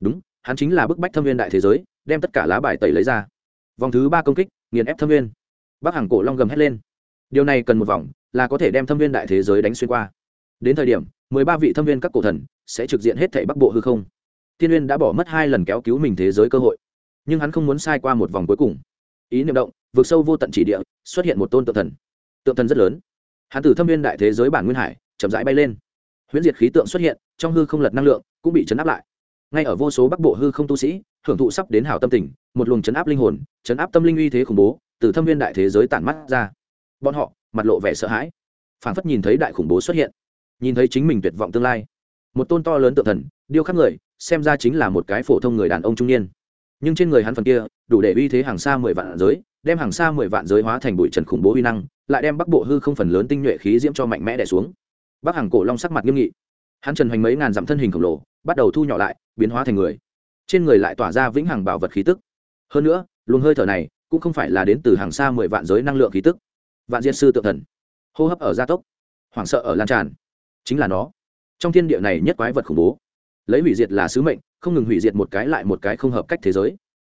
Đúng, hắn chính là bức bách thâm viên đại thế giới, đem tất cả lá bài tẩy lấy ra vòng thứ ba công kích, nghiền ép thâm viên. Bác hàng cổ long gầm hét lên. Điều này cần một vòng, là có thể đem thâm viên đại thế giới đánh xuyên qua. Đến thời điểm, mười ba vị thâm viên các cổ thần sẽ trực diện hết thảy bắc bộ hư không. Thiên uyên đã bỏ mất hai lần kéo cứu mình thế giới cơ hội, nhưng hắn không muốn sai qua một vòng cuối cùng. Ý niệm động vượt sâu vô tận chỉ địa, xuất hiện một tôn tượng thần. Tượng thần rất lớn. Hắn từ thâm viên đại thế giới bản nguyên hải, chậm rãi bay lên. Huyễn diệt khí tượng xuất hiện, trong hư không lật năng lượng cũng bị chấn áp lại ngay ở vô số bắc bộ hư không tu sĩ, hưởng thụ sắp đến hảo tâm tình, một luồng chấn áp linh hồn, chấn áp tâm linh uy thế khủng bố, từ thâm viên đại thế giới tản mắt ra. Bọn họ, mặt lộ vẻ sợ hãi. Phảng phất nhìn thấy đại khủng bố xuất hiện. Nhìn thấy chính mình tuyệt vọng tương lai. Một tôn to lớn tượng thần, điêu khắc người, xem ra chính là một cái phổ thông người đàn ông trung niên. Nhưng trên người hắn phần kia, đủ để uy thế hàng xa mười vạn giới, đem hàng xa mười vạn giới hóa thành bụi trần khủng bố uy năng, lại đem bắc bộ hư không phần lớn tinh nhuệ khí diễm cho mạnh mẽ đẻ xuống. Bắc hàng cổ long sắc mặt nghiêm nghị hắn trần hoành mấy ngàn dặm thân hình khổng lồ, bắt đầu thu nhỏ lại, biến hóa thành người. Trên người lại tỏa ra vĩnh hằng bảo vật khí tức. Hơn nữa, luồng hơi thở này cũng không phải là đến từ hàng xa mười vạn giới năng lượng khí tức. Vạn diệt sư Tượng thần. Hô hấp ở gia tốc, hoảng sợ ở lan tràn. Chính là nó. Trong thiên địa này nhất quái vật khủng bố. Lấy hủy diệt là sứ mệnh, không ngừng hủy diệt một cái lại một cái không hợp cách thế giới.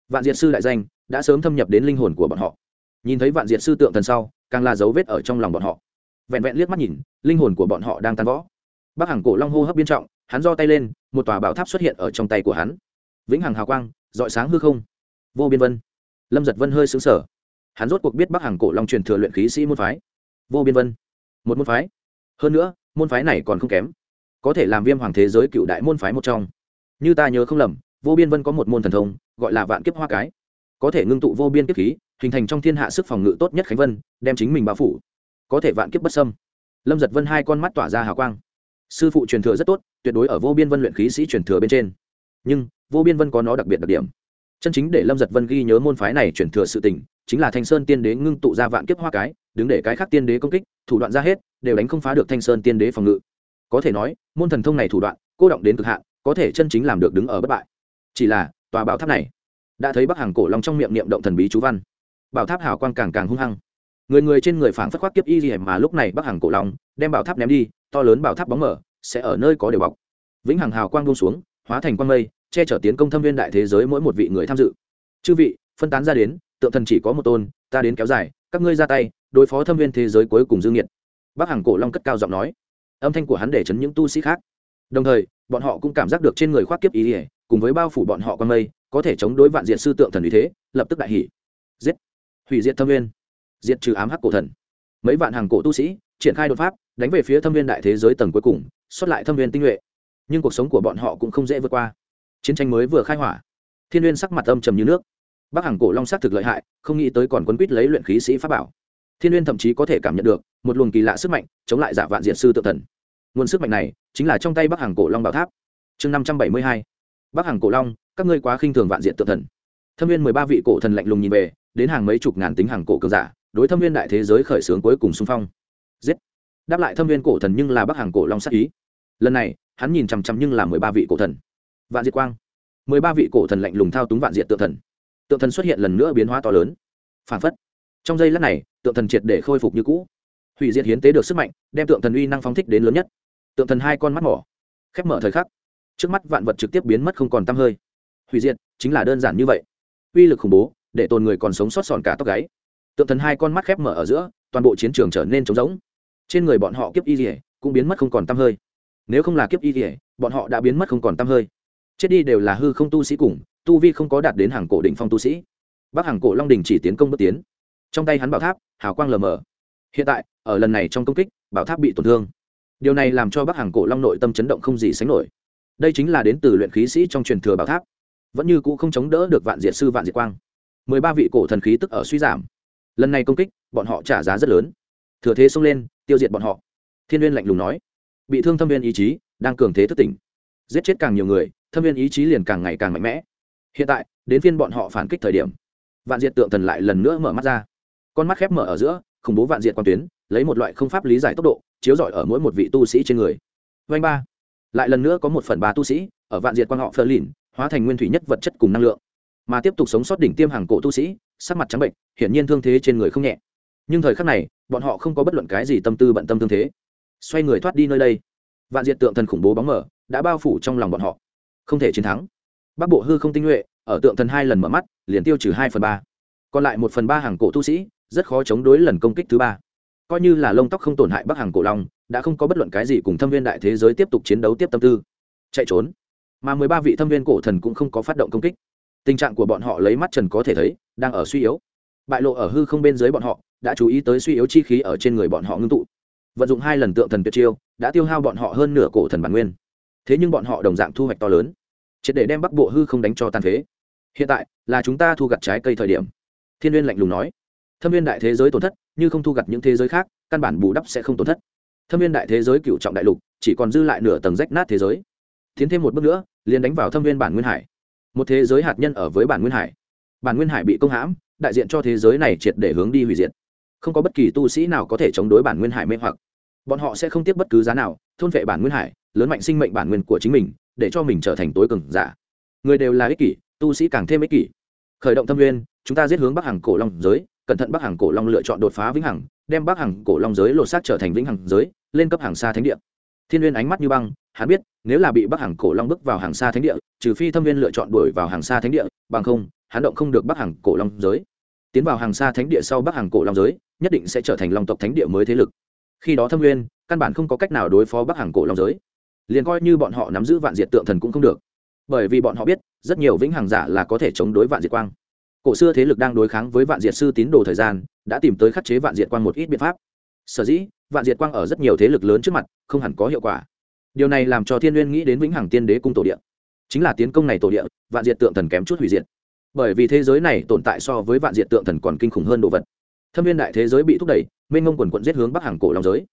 Vạn diệt sư đại danh đã sớm thâm nhập đến linh hồn của bọn họ. Nhìn thấy vạn diệt sư tượng thần sau, càng là dấu vết ở trong lòng bọn họ. Vẹn vẹn liếc mắt nhìn, linh hồn của bọn họ đang tan võ bác hàng cổ long hô hấp biên trọng, hắn do tay lên, một tòa bảo tháp xuất hiện ở trong tay của hắn. Vĩnh hằng hào quang dọi sáng hư không. Vô biên vân. Lâm giật vân hơi xứng sở hắn rốt cuộc biết bắc hàng cổ long truyền thừa luyện khí sĩ môn phái. Vô biên vân. Một môn phái. Hơn nữa, môn phái này còn không kém. Có thể làm viêm hoàng thế giới cựu đại môn phái một trong. Như ta nhớ không lầm, vô biên vân có một môn thần thông, gọi là vạn kiếp hoa cái. Có thể ngưng tụ vô biên kiếp khí, hình thành trong thiên hạ sức phòng ngự tốt nhất khánh vân, đem chính mình bao phủ. Có thể vạn kiếp bất sâm lâm giật vân hai con mắt tỏa ra hào quang sư phụ truyền thừa rất tốt, tuyệt đối ở vô biên vân luyện khí sĩ truyền thừa bên trên. Nhưng, vô biên vân có nó đặc biệt đặc điểm. Chân chính để lâm giật vân ghi nhớ môn phái này chuyển thừa sự tình, chính là thanh sơn tiên đế ngưng tụ ra vạn kiếp hoa cái, đứng để cái khác tiên đế công kích, thủ đoạn ra hết, đều đánh không phá được thanh sơn tiên đế phòng ngự. Có thể nói, môn thần thông này thủ đoạn, cô động đến cực hạn, có thể chân chính làm được đứng ở bất bại. Chỉ là, tòa bảo tháp này, đã thấy bắc hàng cổ long trong miệng niệm động thần bí chú văn. Bảo tháp hào quang càng càng hung hăng. Người người trên người phảng phất khoác kiếp y gì mà lúc này bắc hàng cổ long, đem bảo tháp ném đi to lớn bảo tháp bóng mở, sẽ ở nơi có đều bọc. Vĩnh hằng hào quang buông xuống, hóa thành quang mây, che chở tiến công thâm viên đại thế giới mỗi một vị người tham dự. Chư vị, phân tán ra đến, tượng thần chỉ có một tôn, ta đến kéo dài, các ngươi ra tay, đối phó thâm viên thế giới cuối cùng dương nhiệt bác hàng cổ long cất cao giọng nói. Âm thanh của hắn để chấn những tu sĩ khác. Đồng thời, bọn họ cũng cảm giác được trên người khoác kiếp ý ỉa cùng với bao phủ bọn họ con mây, có thể chống đối vạn diện sư tượng thần vì thế, lập tức đại hỷ giết. Hủy diệt thâm viên. Diệt trừ ám hắc cổ thần. Mấy vạn hàng cổ tu sĩ, triển khai đột pháp đánh về phía thâm viên đại thế giới tầng cuối cùng xuất lại thâm viên tinh nhuệ. Nhưng cuộc sống của bọn họ cũng không dễ vượt qua. Chiến tranh mới vừa khai hỏa, thiên n sắc mặt âm trầm như nước. Bác hàng cổ long s thực lợi hại, không nghĩ tới còn quấn quýt lấy luyện khí sĩ pháp bảo. Thiên n thậm chí có thể cảm nhận được, một luồng kỳ lạ sức mạnh chống lại giả vạn diện sư tự thần. Nguồn sức mạnh này chính là trong tay bắc hàng cổ long bảo tháp. Chương năm trăm bảy mươi hai. Bắc hàng cổ long, các ngươi quá khinh thường vạn diện tự thần. Thâm viên mười ba vị cổ thần lạnh lùng nhìn về, đến hàng mấy chục ngàn tính hàng cổ cường giả, đối thâm viên đại thế giới khởi xướng cuối cùng xung phong. Giết đáp lại thâm viên cổ thần nhưng là bắc hàng cổ long sát ý. Lần này, hắn nhìn chằm chằm nhưng là mười ba vị cổ thần. Vạn diệt quang. Mười ba vị cổ thần lạnh lùng thao túng vạn diệt tượng thần. Tượng thần xuất hiện lần nữa biến hóa to lớn. Phản phất. Trong giây lát này, tượng thần triệt để khôi phục như cũ. Hủy diệt hiến tế được sức mạnh, đem tượng thần uy năng phóng thích đến lớn nhất. Tượng thần hai con mắt mỏ. Khép mở thời khắc. Trước mắt vạn vật trực tiếp biến mất không còn t hơi. Hủy diệt, chính là đơn giản như vậy. Uy lực khủng bố, để tồn người còn sống sót sòn cả tóc gáy. Tượng thần hai con mắt khép mở ở giữa, toàn bộ chiến trường trở nên trống rỗng trên người bọn họ kiếp y rỉa cũng biến mất không còn t hơi. Nếu không là kiếp y rỉa bọn họ đã biến mất không còn t hơi. Chết đi đều là hư không tu sĩ cùng, tu vi không có đạt đến hàng cổ đỉnh phong tu sĩ. Bác hàng cổ long đình chỉ tiến công bất tiến. Trong tay hắn bảo tháp, hào quang lờ mờ. Hiện tại, ở lần này trong công kích, bảo tháp bị tổn thương. Điều này làm cho bác hàng cổ long nội tâm chấn động không gì sánh nổi. Đây chính là đến từ luyện khí sĩ trong truyền thừa bảo tháp. Vẫn như cũ không chống đỡ được vạn diệt sư vạn diệt quang. Mười ba vị cổ thần khí tức ở suy giảm. Lần này công kích, bọn họ trả giá rất lớn. Thừa thế xông lên tiêu diệt bọn họ. Thiên uyên lạnh lùng nói. Bị thương thâm viên ý chí, đang cường thế thất tỉnh. Giết chết càng nhiều người, thâm viên ý chí liền càng ngày càng mạnh mẽ. Hiện tại, đến phiên bọn họ phản kích thời điểm, vạn diệt tượng thần lại lần nữa mở mắt ra. Con mắt khép mở ở giữa, khủng bố vạn diệt quan tuyến, lấy một loại không pháp lý giải tốc độ, chiếu rọi ở mỗi một vị tu sĩ trên người. Vanh ba. Lại lần nữa có một phần ba tu sĩ, ở vạn diệt quan họ phơ lìn hóa thành nguyên thủy nhất vật chất cùng năng lượng. Mà tiếp tục sống sót đỉnh tiêm hàng cổ tu sĩ, sắc mặt trắng bệnh hiển nhiên thương thế trên người không nhẹ. Nhưng thời khắc này bọn họ không có bất luận cái gì tâm tư bận tâm tương thế. Xoay người thoát đi nơi đây. Vạn diệt tượng thần khủng bố bóng mở, đã bao phủ trong lòng bọn họ. Không thể chiến thắng. Bắc bộ hư không tinh nhuệ, ở tượng thần hai lần mở mắt, liền tiêu trừ hai phần ba. Còn lại một phần ba hàng cổ tu sĩ, rất khó chống đối lần công kích thứ ba. Coi như là lông tóc không tổn hại bắc hàng cổ long, đã không có bất luận cái gì cùng thâm viên đại thế giới tiếp tục chiến đấu tiếp tâm tư. Chạy trốn. Mà mười ba vị thâm viên cổ thần cũng không có phát động công kích. Tình trạng của bọn họ lấy mắt trần có thể thấy, đang ở suy yếu. Bại lộ ở hư không bên dưới bọn họ đã chú ý tới suy yếu chi khí ở trên người bọn họ ngưng tụ. Vận dụng hai lần tượng thần tuyệt chiêu, đã tiêu hao bọn họ hơn nửa cổ thần bản nguyên. Thế nhưng bọn họ đồng dạng thu hoạch to lớn, triệt để đem bắc bộ hư không đánh cho tàn phế. Hiện tại là chúng ta thu gặt trái cây thời điểm. Thiên n lạnh lùng nói. Thâm viên đại thế giới tổn thất, như không thu gặt những thế giới khác, căn bản bù đắp sẽ không tổn thất. Thâm viên đại thế giới cựu trọng đại lục, chỉ còn dư lại nửa tầng rách nát thế giới. Tiến thêm một bước nữa, liền đánh vào thâm viên bản nguyên hải. Một thế giới hạt nhân ở với bản nguyên hải. Bản nguyên hải bị công hãm, đại diện cho thế giới này triệt để hướng đi hủy diệt không có bất kỳ tu sĩ nào có thể chống đối bản nguyên hải mê hoặc. Bọn họ sẽ không tiếp bất cứ giá nào, thôn vệ bản nguyên hải, lớn mạnh sinh mệnh bản nguyên của chính mình, để cho mình trở thành tối cường giả. Người đều là ích kỷ, tu sĩ càng thêm ích kỷ. Khởi động thâm nguyên, chúng ta giết hướng bắc hàng cổ long giới, cẩn thận bắc hàng cổ long lựa chọn đột phá vĩnh hằng, đem bắc hàng cổ long giới lột xác trở thành vĩnh hằng giới, lên cấp hàng xa thánh địa. Thiên nguyên ánh mắt như băng, hắn biết, nếu là bị bắc hàng cổ long bước vào hàng xa thánh địa, trừ phi thâm viên lựa chọn đuổi vào hàng xa thánh địa, bằng không, hắn động không được bắc hàng cổ long giới tiến vào hàng xa thánh địa sau bắc hàng cổ long giới, nhất định sẽ trở thành long tộc thánh địa mới thế lực. Khi đó thâm nguyên, căn bản không có cách nào đối phó bắc hàng cổ long giới. Liền coi như bọn họ nắm giữ vạn diệt tượng thần cũng không được. Bởi vì bọn họ biết, rất nhiều vĩnh hằng giả là có thể chống đối vạn diệt quang. Cổ xưa thế lực đang đối kháng với vạn diệt sư tín đồ thời gian, đã tìm tới khắc chế vạn diệt quang một ít biện pháp. Sở dĩ, vạn diệt quang ở rất nhiều thế lực lớn trước mặt, không hẳn có hiệu quả. Điều này làm cho thiên n g uyên nghĩ đến vĩnh hằng tiên đế cung tổ địa. Chính là tiến công này tổ địa, vạn diệt tượng thần kém chút hủy diệt bởi vì thế giới này tồn tại so với vạn diện tượng thần còn kinh khủng hơn đồ vật. Thâm viên đại thế giới bị thúc đẩy, mênh ngông quần quận giết hướng bắc hàng cổ long giới.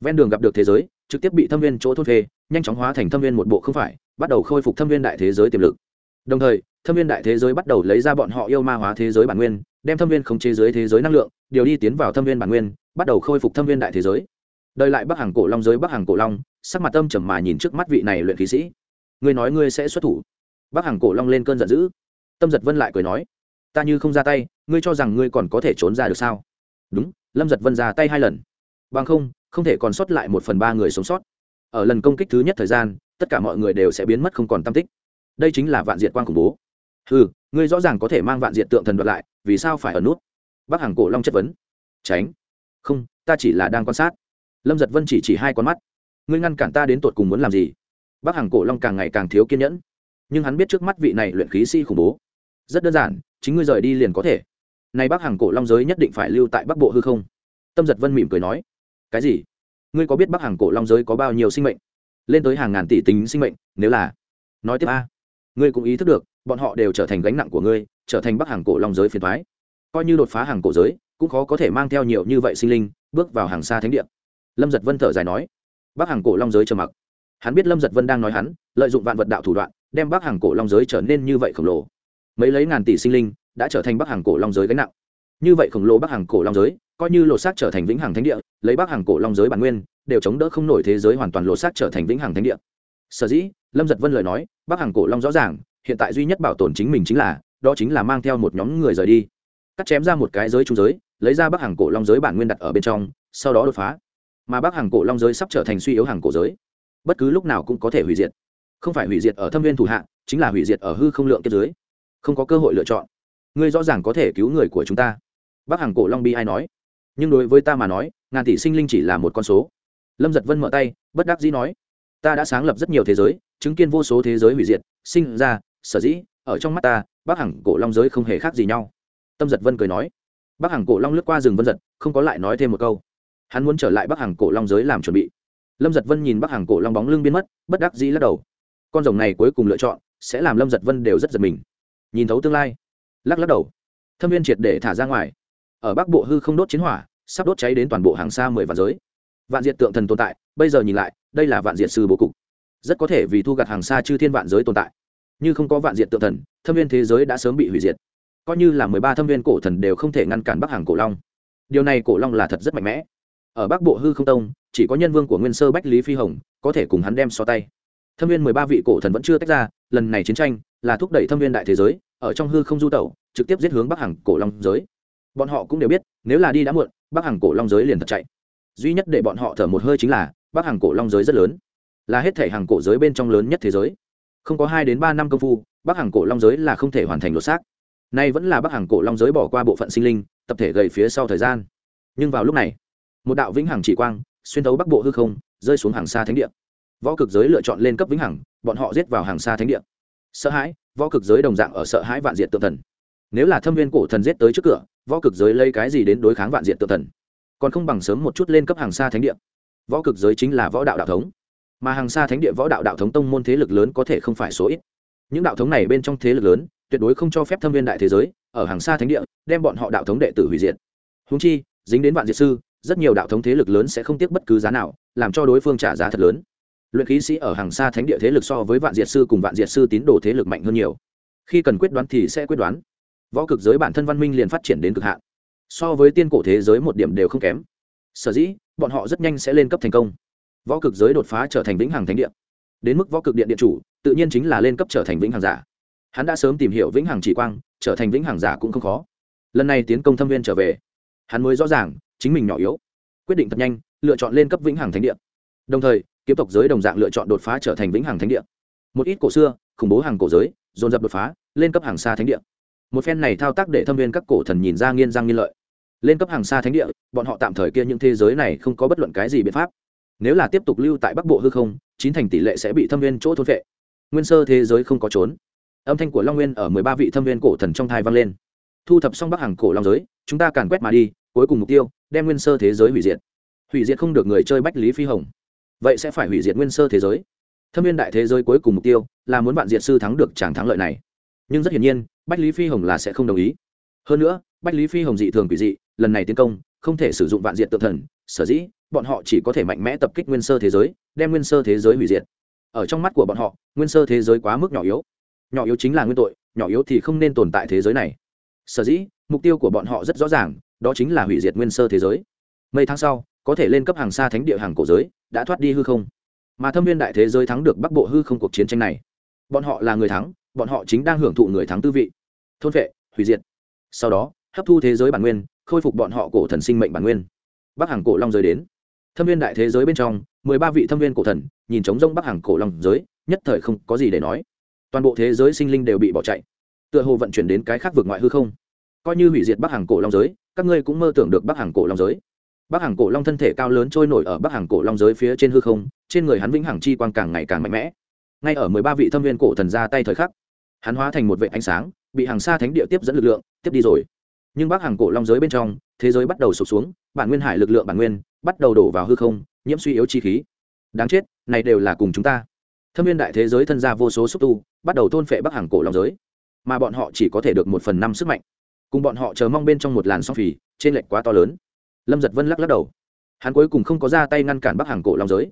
Ven đường gặp được thế giới, trực tiếp bị thâm viên chỗ thôn phê, nhanh chóng hóa thành thâm viên một bộ không phải, bắt đầu khôi phục thâm viên đại thế giới tiềm lực. Đồng thời, thâm viên đại thế giới bắt đầu lấy ra bọn họ yêu ma hóa thế giới bản nguyên, đem thâm viên khống chế giới thế giới năng lượng, điều đi tiến vào thâm viên bản nguyên, bắt đầu khôi phục thâm viên đại thế giới. Đời lại bắc hàng cổ long giới bắc hàng cổ long, sắc mặt tâm trầm mà nhìn trước mắt vị này luyện khí sĩ. Ngươi nói ngươi sẽ xuất thủ. Bắc hàng cổ long lên cơn giận dữ tâm giật vân lại cười nói, ta như không ra tay, ngươi cho rằng ngươi còn có thể trốn ra được sao? Đúng, lâm giật vân ra tay hai lần. Bằng không không thể còn sót lại một phần ba người sống sót. Ở lần công kích thứ nhất thời gian, tất cả mọi người đều sẽ biến mất không còn tam tích. Đây chính là vạn diệt quang khủng bố. Ừ ngươi rõ ràng có thể mang vạn diệt tượng thần đoạt lại, vì sao phải ở nút? Bác hàng cổ long chất vấn. Tránh. Không, ta chỉ là đang quan sát. Lâm giật vân chỉ chỉ hai con mắt. Ngươi ngăn cản ta đến tột cùng muốn làm gì? Bác hàng cổ long càng ngày càng thiếu kiên nhẫn. Nhưng hắn biết trước mắt vị này luyện khí si khủng bố rất đơn giản, chính ngươi rời đi liền có thể. Nay bác hàng cổ long giới nhất định phải lưu tại bắc bộ hư không. Tâm giật vân mỉm cười nói. Cái gì? Ngươi có biết bắc hàng cổ long giới có bao nhiêu sinh mệnh? Lên tới hàng ngàn tỷ tính sinh mệnh, nếu là nói tiếp a. Ngươi cũng ý thức được, bọn họ đều trở thành gánh nặng của ngươi, trở thành bắc hàng cổ long giới phiền thoái coi như đột phá hàng cổ giới, cũng khó có thể mang theo nhiều như vậy sinh linh, bước vào hàng xa thánh địa. Lâm giật vân thở dài nói. Bắc hàng cổ long giới trầm mặc. Hắn biết lâm giật vân đang nói hắn, lợi dụng vạn vật đạo thủ đoạn, đem bắc hàng cổ long giới trở nên như vậy khổng lồ mấy lấy ngàn tỷ sinh linh, đã trở thành bắc hàng cổ long giới gánh nặng. Như vậy khổng lồ bắc hàng cổ long giới, coi như lột xác trở thành vĩnh hằng thánh địa, lấy bắc hàng cổ long giới bản nguyên, đều chống đỡ không nổi thế giới hoàn toàn lột xác trở thành vĩnh hằng thánh địa. Sở dĩ, lâm giật vân lời nói, bắc hàng cổ long rõ ràng, hiện tại duy nhất bảo tồn chính mình chính là, đó chính là mang theo một nhóm người rời đi. Cắt chém ra một cái giới trung giới, lấy ra bắc hàng cổ long giới bản nguyên đặt ở bên trong, sau đó đột phá. Mà bắc hàng cổ long giới sắp trở thành suy yếu hàng cổ giới. Bất cứ lúc nào cũng có thể hủy diệt. Không phải hủy diệt ở thâm viên thủ hạ, chính là hủy diệt ở hư không lượng kiếp giới không có cơ hội lựa chọn. Ngươi rõ ràng có thể cứu người của chúng ta. Bác hàng cổ long bi ai nói. Nhưng đối với ta mà nói, ngàn tỷ sinh linh chỉ là một con số. Lâm giật vân mở tay, bất đắc dĩ nói. Ta đã sáng lập rất nhiều thế giới, chứng kiến vô số thế giới hủy diệt, sinh ra, sở dĩ, ở trong mắt ta, bác hằng cổ long giới không hề khác gì nhau. Tâm giật vân cười nói. Bác hằng cổ long lướt qua rừng vân giật, không có lại nói thêm một câu. Hắn muốn trở lại bác hằng cổ long giới làm chuẩn bị. Lâm giật vân nhìn bác hằng cổ long bóng lưng biến mất, bất đắc dĩ lắc đầu. Con rồng này cuối cùng lựa chọn, sẽ làm lâm giật vân đều rất giật mình nhìn thấu tương lai. Lắc lắc đầu. Thâm viên triệt để thả ra ngoài. Ở bắc bộ hư không đốt chiến hỏa, sắp đốt cháy đến toàn bộ hàng xa mười vạn giới. Vạn diệt tượng thần tồn tại, bây giờ nhìn lại, đây là vạn diệt sư bố cục. Rất có thể vì thu gặt hàng xa chư thiên vạn giới tồn tại. Như không có vạn diệt tượng thần, thâm viên thế giới đã sớm bị hủy diệt. Coi như là mười ba thâm viên cổ thần đều không thể ngăn cản bắc hàng cổ long. Điều này cổ long là thật rất mạnh mẽ. Ở bắc bộ hư không tông, chỉ có nhân vương của nguyên sơ bách lý phi hồng có thể cùng hắn đem so tay. Thâm viên mười ba vị cổ thần vẫn chưa tách ra, lần này chiến tranh là thúc đẩy thâm viên đại thế giới, ở trong hư không du tẩu, trực tiếp giết hướng bắc hằng cổ long giới. Bọn họ cũng đều biết, nếu là đi đã muộn, bắc hằng cổ long giới liền thật chạy. Duy nhất để bọn họ thở một hơi chính là, bắc hằng cổ long giới rất lớn. Là hết thể hàng cổ giới bên trong lớn nhất thế giới. Không có hai đến ba năm công phu, bắc hằng cổ long giới là không thể hoàn thành lột xác. Nay vẫn là bắc hằng cổ long giới bỏ qua bộ phận sinh linh, tập thể gầy phía sau thời gian. Nhưng vào lúc này, một đạo vĩnh hằng chỉ quang xuyên tấu bắc bộ hư không, rơi xuống hàng xa thánh địa. Võ cực giới lựa chọn lên cấp vĩnh hằng, bọn họ giết vào hàng xa thánh địa sợ hãi, võ cực giới đồng dạng ở sợ hãi vạn diện tự thần. Nếu là thâm viên cổ thần giết tới trước cửa, võ cực giới lấy cái gì đến đối kháng vạn diện tự thần? Còn không bằng sớm một chút lên cấp hàng xa thánh địa. Võ cực giới chính là võ đạo đạo thống. Mà hàng xa thánh địa võ đạo đạo thống tông môn thế lực lớn có thể không phải số ít. Những đạo thống này bên trong thế lực lớn, tuyệt đối không cho phép thâm viên đại thế giới, ở hàng xa thánh địa, đem bọn họ đạo thống đệ tử hủy diệt. Húng chi, dính đến vạn diệt sư, rất nhiều đạo thống thế lực lớn sẽ không tiếc bất cứ giá nào, làm cho đối phương trả giá thật lớn luyện khí sĩ ở hàng xa thánh địa thế lực so với vạn diệt sư cùng vạn diệt sư tín đồ thế lực mạnh hơn nhiều. Khi cần quyết đoán thì sẽ quyết đoán. Võ cực giới bản thân văn minh liền phát triển đến cực hạn. So với tiên cổ thế giới một điểm đều không kém. Sở dĩ, bọn họ rất nhanh sẽ lên cấp thành công. Võ cực giới đột phá trở thành vĩnh hằng thánh địa. đến mức võ cực điện điện chủ, tự nhiên chính là lên cấp trở thành vĩnh hằng giả. Hắn đã sớm tìm hiểu vĩnh hằng chỉ quang, trở thành vĩnh hằng giả cũng không khó. Lần này tiến công thâm viên trở về, hắn mới rõ ràng, chính mình nhỏ yếu. Quyết định thật nhanh, lựa chọn lên cấp vĩnh hằng thánh địa. Đồng thời kiếm tộc giới đồng dạng lựa chọn đột phá trở thành vĩnh hằng thánh địa. Một ít cổ xưa, khủng bố hàng cổ giới, dồn dập đột phá, lên cấp hàng xa thánh địa. Một phen này thao tác để thâm viên các cổ thần nhìn ra nghiên răng nghiên lợi. Lên cấp hàng xa thánh địa, bọn họ tạm thời kia những thế giới này không có bất luận cái gì biện pháp. Nếu là tiếp tục lưu tại bắc bộ hư không, chín thành tỷ lệ sẽ bị thâm viên chỗ thôn vệ nguyên sơ thế giới không có trốn. Âm thanh của long nguyên ở mười ba vị thâm viên cổ thần trong thai vang lên. Thu thập xong bắc hàng cổ long giới, chúng ta càn quét mà đi, cuối cùng mục tiêu, đem nguyên sơ thế giới hủy diệt. Hủy diệt không được người chơi bách lý phi hồng vậy sẽ phải hủy diệt nguyên sơ thế giới. Thâm viên đại thế giới cuối cùng mục tiêu là muốn bạn diệt sư thắng được tràng thắng lợi này. Nhưng rất hiển nhiên, bách lý phi hồng là sẽ không đồng ý. Hơn nữa, bách lý phi hồng dị thường quỷ dị, lần này tiến công, không thể sử dụng vạn diện tự thần, sở dĩ bọn họ chỉ có thể mạnh mẽ tập kích nguyên sơ thế giới, đem nguyên sơ thế giới hủy diệt. Ở trong mắt của bọn họ, nguyên sơ thế giới quá mức nhỏ yếu. Nhỏ yếu chính là nguyên tội, nhỏ yếu thì không nên tồn tại thế giới này. Sở dĩ, mục tiêu của bọn họ rất rõ ràng, đó chính là hủy diệt nguyên sơ thế giới mấy tháng sau, có thể lên cấp hàng xa thánh địa hàng cổ giới, đã thoát đi hư không. Mà thâm viên đại thế giới thắng được bắc bộ hư không cuộc chiến tranh này. Bọn họ là người thắng, bọn họ chính đang hưởng thụ người thắng tư vị. Thôn vệ, hủy diệt. Sau đó, hấp thu thế giới bản nguyên, khôi phục bọn họ cổ thần sinh mệnh bản nguyên. Bắc hàng cổ long giới đến. Thâm viên đại thế giới bên trong, mười ba vị thâm viên cổ thần, nhìn trống rông bắc hàng cổ long giới, nhất thời không có gì để nói. Toàn bộ thế giới sinh linh đều bị bỏ chạy. Tựa hồ vận chuyển đến cái khác vực ngoại hư không. Coi như hủy diệt bắc hàng cổ long giới, các ngươi cũng mơ tưởng được bắc hàng cổ long giới bắc hàng cổ long thân thể cao lớn trôi nổi ở bắc hàng cổ long giới phía trên hư không, trên người hắn vĩnh hằng chi quang càng ngày càng mạnh mẽ. Ngay ở mười ba vị thâm viên cổ thần ra tay thời khắc, hắn hóa thành một vệ ánh sáng, bị hàng xa thánh địa tiếp dẫn lực lượng, tiếp đi rồi. Nhưng bắc hàng cổ long giới bên trong, thế giới bắt đầu sụp xuống, bản nguyên hải lực lượng bản nguyên bắt đầu đổ vào hư không, nhiễm suy yếu chi khí. Đáng chết, này đều là cùng chúng ta. Thâm viên đại thế giới thân gia vô số xúc tu, bắt đầu thôn phệ bắc hàng cổ long giới. Mà bọn họ chỉ có thể được một phần năm sức mạnh. Cùng bọn họ chờ mong bên trong một làn song phì, trên lệch quá to lớn lâm giật vân lắc lắc đầu hắn cuối cùng không có ra tay ngăn cản bắc hàng cổ long giới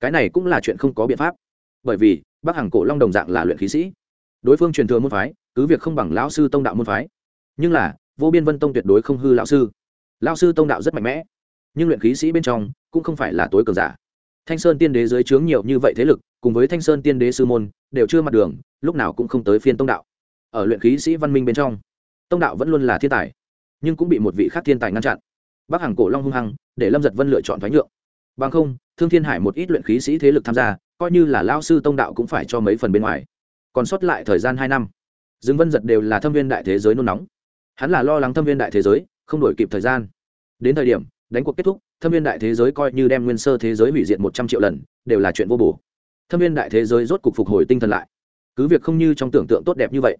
cái này cũng là chuyện không có biện pháp bởi vì bắc hàng cổ long đồng dạng là luyện khí sĩ đối phương truyền thừa môn phái cứ việc không bằng lão sư tông đạo môn phái nhưng là vô biên vân tông tuyệt đối không hư lão sư lão sư tông đạo rất mạnh mẽ nhưng luyện khí sĩ bên trong cũng không phải là tối cường giả thanh sơn tiên đế dưới trướng nhiều như vậy thế lực cùng với thanh sơn tiên đế sư môn đều chưa mặt đường lúc nào cũng không tới phiên tông đạo ở luyện khí sĩ văn minh bên trong tông đạo vẫn luôn là thiên tài nhưng cũng bị một vị khác thiên tài ngăn chặn bắc hàng cổ long hung hăng, để lâm giật vân lựa chọn thoái nhượng. Bằng không, thương thiên hải một ít luyện khí sĩ thế lực tham gia, coi như là lao sư tông đạo cũng phải cho mấy phần bên ngoài. Còn sót lại thời gian hai năm, dương vân giật đều là thâm viên đại thế giới nôn nóng. Hắn là lo lắng thâm viên đại thế giới, không đổi kịp thời gian. Đến thời điểm, đánh cuộc kết thúc, thâm viên đại thế giới coi như đem nguyên sơ thế giới hủy diệt một trăm triệu lần, đều là chuyện vô bổ. Thâm viên đại thế giới rốt cục phục hồi tinh thần lại. Cứ việc không như trong tưởng tượng tốt đẹp như vậy,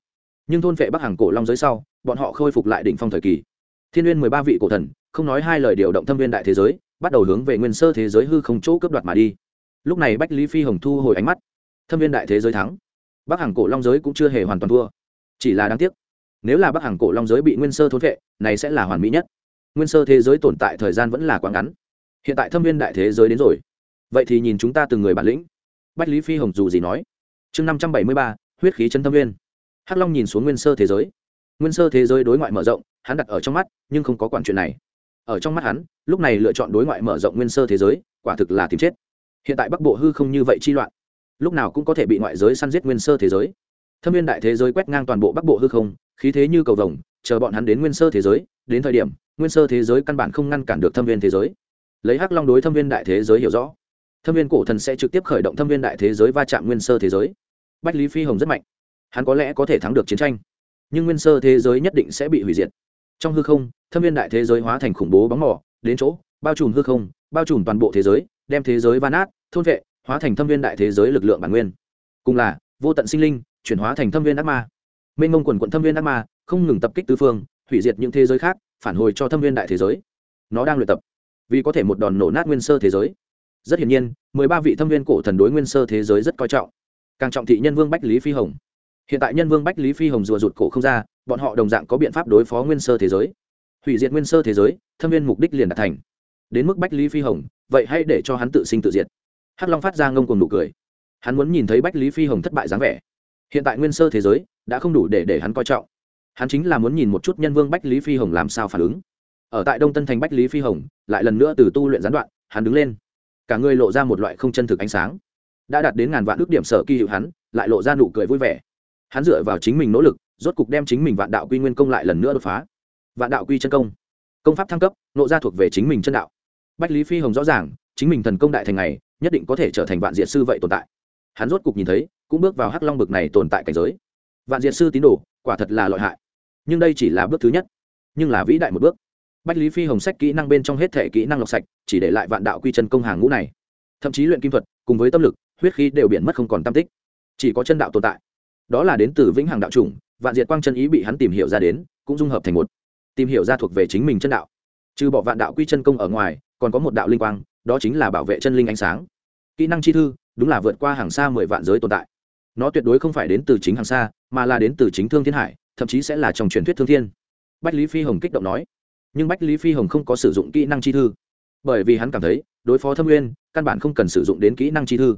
nhưng thôn vệ bắc hàng cổ long giới sau, bọn họ khôi phục lại đỉnh phong thời kỳ. Thiên n mười ba vị cổ thần không nói hai lời điều động thâm viên đại thế giới, bắt đầu hướng về nguyên sơ thế giới hư không chỗ cướp đoạt mà đi. Lúc này bách lý phi hồng thu hồi ánh mắt. Thâm viên đại thế giới thắng. Bắc hàng cổ long giới cũng chưa hề hoàn toàn thua. Chỉ là đáng tiếc, nếu là bắc hàng cổ long giới bị nguyên sơ thốn vệ, này sẽ là hoàn mỹ nhất. Nguyên sơ thế giới tồn tại thời gian vẫn là quá ngắn. Hiện tại thâm viên đại thế giới đến rồi. Vậy thì nhìn chúng ta từng người bản lĩnh. Bách lý phi hồng dù gì nói. Chương năm trăm bảy mươi ba, huyết khí chân thâm viên. Hắc long nhìn xuống nguyên sơ thế giới. Nguyên sơ thế giới đối ngoại mở rộng, hắn đặt ở trong mắt, nhưng không có quản chuyện này ở trong mắt hắn, lúc này lựa chọn đối ngoại mở rộng nguyên sơ thế giới, quả thực là tìm chết. Hiện tại bắc bộ hư không như vậy chi loạn, lúc nào cũng có thể bị ngoại giới săn giết nguyên sơ thế giới. Thâm viên đại thế giới quét ngang toàn bộ bắc bộ hư không, khí thế như cầu vồng, chờ bọn hắn đến nguyên sơ thế giới, đến thời điểm, nguyên sơ thế giới căn bản không ngăn cản được thâm viên thế giới. Lấy hắc long đối thâm viên đại thế giới hiểu rõ, thâm viên cổ thần sẽ trực tiếp khởi động thâm viên đại thế giới va chạm nguyên sơ thế giới. Bách lý phi hồng rất mạnh, hắn có lẽ có thể thắng được chiến tranh, nhưng nguyên sơ thế giới nhất định sẽ bị hủy diệt. Trong hư không thâm viên đại thế giới hóa thành khủng bố bóng mỏ, đến chỗ, bao trùm hư không, bao trùm toàn bộ thế giới, đem thế giới van át thôn vệ, hóa thành thâm viên đại thế giới lực lượng bản nguyên. Cùng là, vô tận sinh linh, chuyển hóa thành thâm viên ác ma. Mênh mông quần quận thâm viên ác ma, không ngừng tập kích tứ phương, hủy diệt những thế giới khác, phản hồi cho thâm viên đại thế giới. Nó đang luyện tập, vì có thể một đòn nổ nát nguyên sơ thế giới. Rất hiển nhiên, mười ba vị thâm viên cổ thần đối nguyên sơ thế giới rất coi trọng. Càng trọng thị nhân vương bách lý phi hồng. Hiện tại nhân vương bách lý phi hồng rùa rụt cổ không ra, bọn họ đồng dạng có biện pháp đối phó nguyên sơ thế giới hủy diệt nguyên sơ thế giới, thâm viên mục đích liền đạt thành. Đến mức bách lý phi hồng, vậy hãy để cho hắn tự sinh tự diệt. Hắc long phát ra ngông cùng nụ cười. Hắn muốn nhìn thấy bách lý phi hồng thất bại dáng vẻ. Hiện tại nguyên sơ thế giới đã không đủ để để hắn coi trọng. Hắn chính là muốn nhìn một chút nhân vương bách lý phi hồng làm sao phản ứng. Ở tại đông tân thành bách lý phi hồng, lại lần nữa từ tu luyện gián đoạn, hắn đứng lên. Cả người lộ ra một loại không chân thực ánh sáng. Đã đạt đến ngàn vạn ước điểm sở kỳ hiệu hắn, lại lộ ra nụ cười vui vẻ. Hắn dựa vào chính mình nỗ lực, rốt cục đem chính mình vạn đạo quy nguyên công lại lần nữa đột phá vạn đạo quy chân công. Công pháp thăng cấp, nộ ra thuộc về chính mình chân đạo. Bách lý phi hồng rõ ràng, chính mình thần công đại thành này, nhất định có thể trở thành vạn diện sư vậy tồn tại. Hắn rốt cục nhìn thấy, cũng bước vào hắc long bực này tồn tại cảnh giới. Vạn diện sư tín đồ, quả thật là lợi hại. Nhưng đây chỉ là bước thứ nhất, nhưng là vĩ đại một bước. Bách lý phi hồng sách kỹ năng bên trong hết thể kỹ năng lọc sạch, chỉ để lại vạn đạo quy chân công hàng ngũ này. Thậm chí luyện kim thuật, cùng với tâm lực, huyết khí đều biển mất không còn tam tích. Chỉ có chân đạo tồn tại. Đó là đến từ vĩnh hằng đạo chủng, vạn diệt quang chân ý bị hắn tìm hiểu ra đến, cũng dung hợp thành một tìm hiểu ra thuộc về chính mình chân đạo. Trừ bỏ vạn đạo quy chân công ở ngoài, còn có một đạo linh quang, đó chính là bảo vệ chân linh ánh sáng. Kỹ năng chi thư, đúng là vượt qua hàng xa mười vạn giới tồn tại. Nó tuyệt đối không phải đến từ chính hàng xa, mà là đến từ chính thương thiên hải, thậm chí sẽ là trong truyền thuyết thương thiên. Bách lý phi hồng kích động nói. Nhưng bách lý phi hồng không có sử dụng kỹ năng chi thư. Bởi vì hắn cảm thấy, đối phó thâm nguyên, căn bản không cần sử dụng đến kỹ năng chi thư.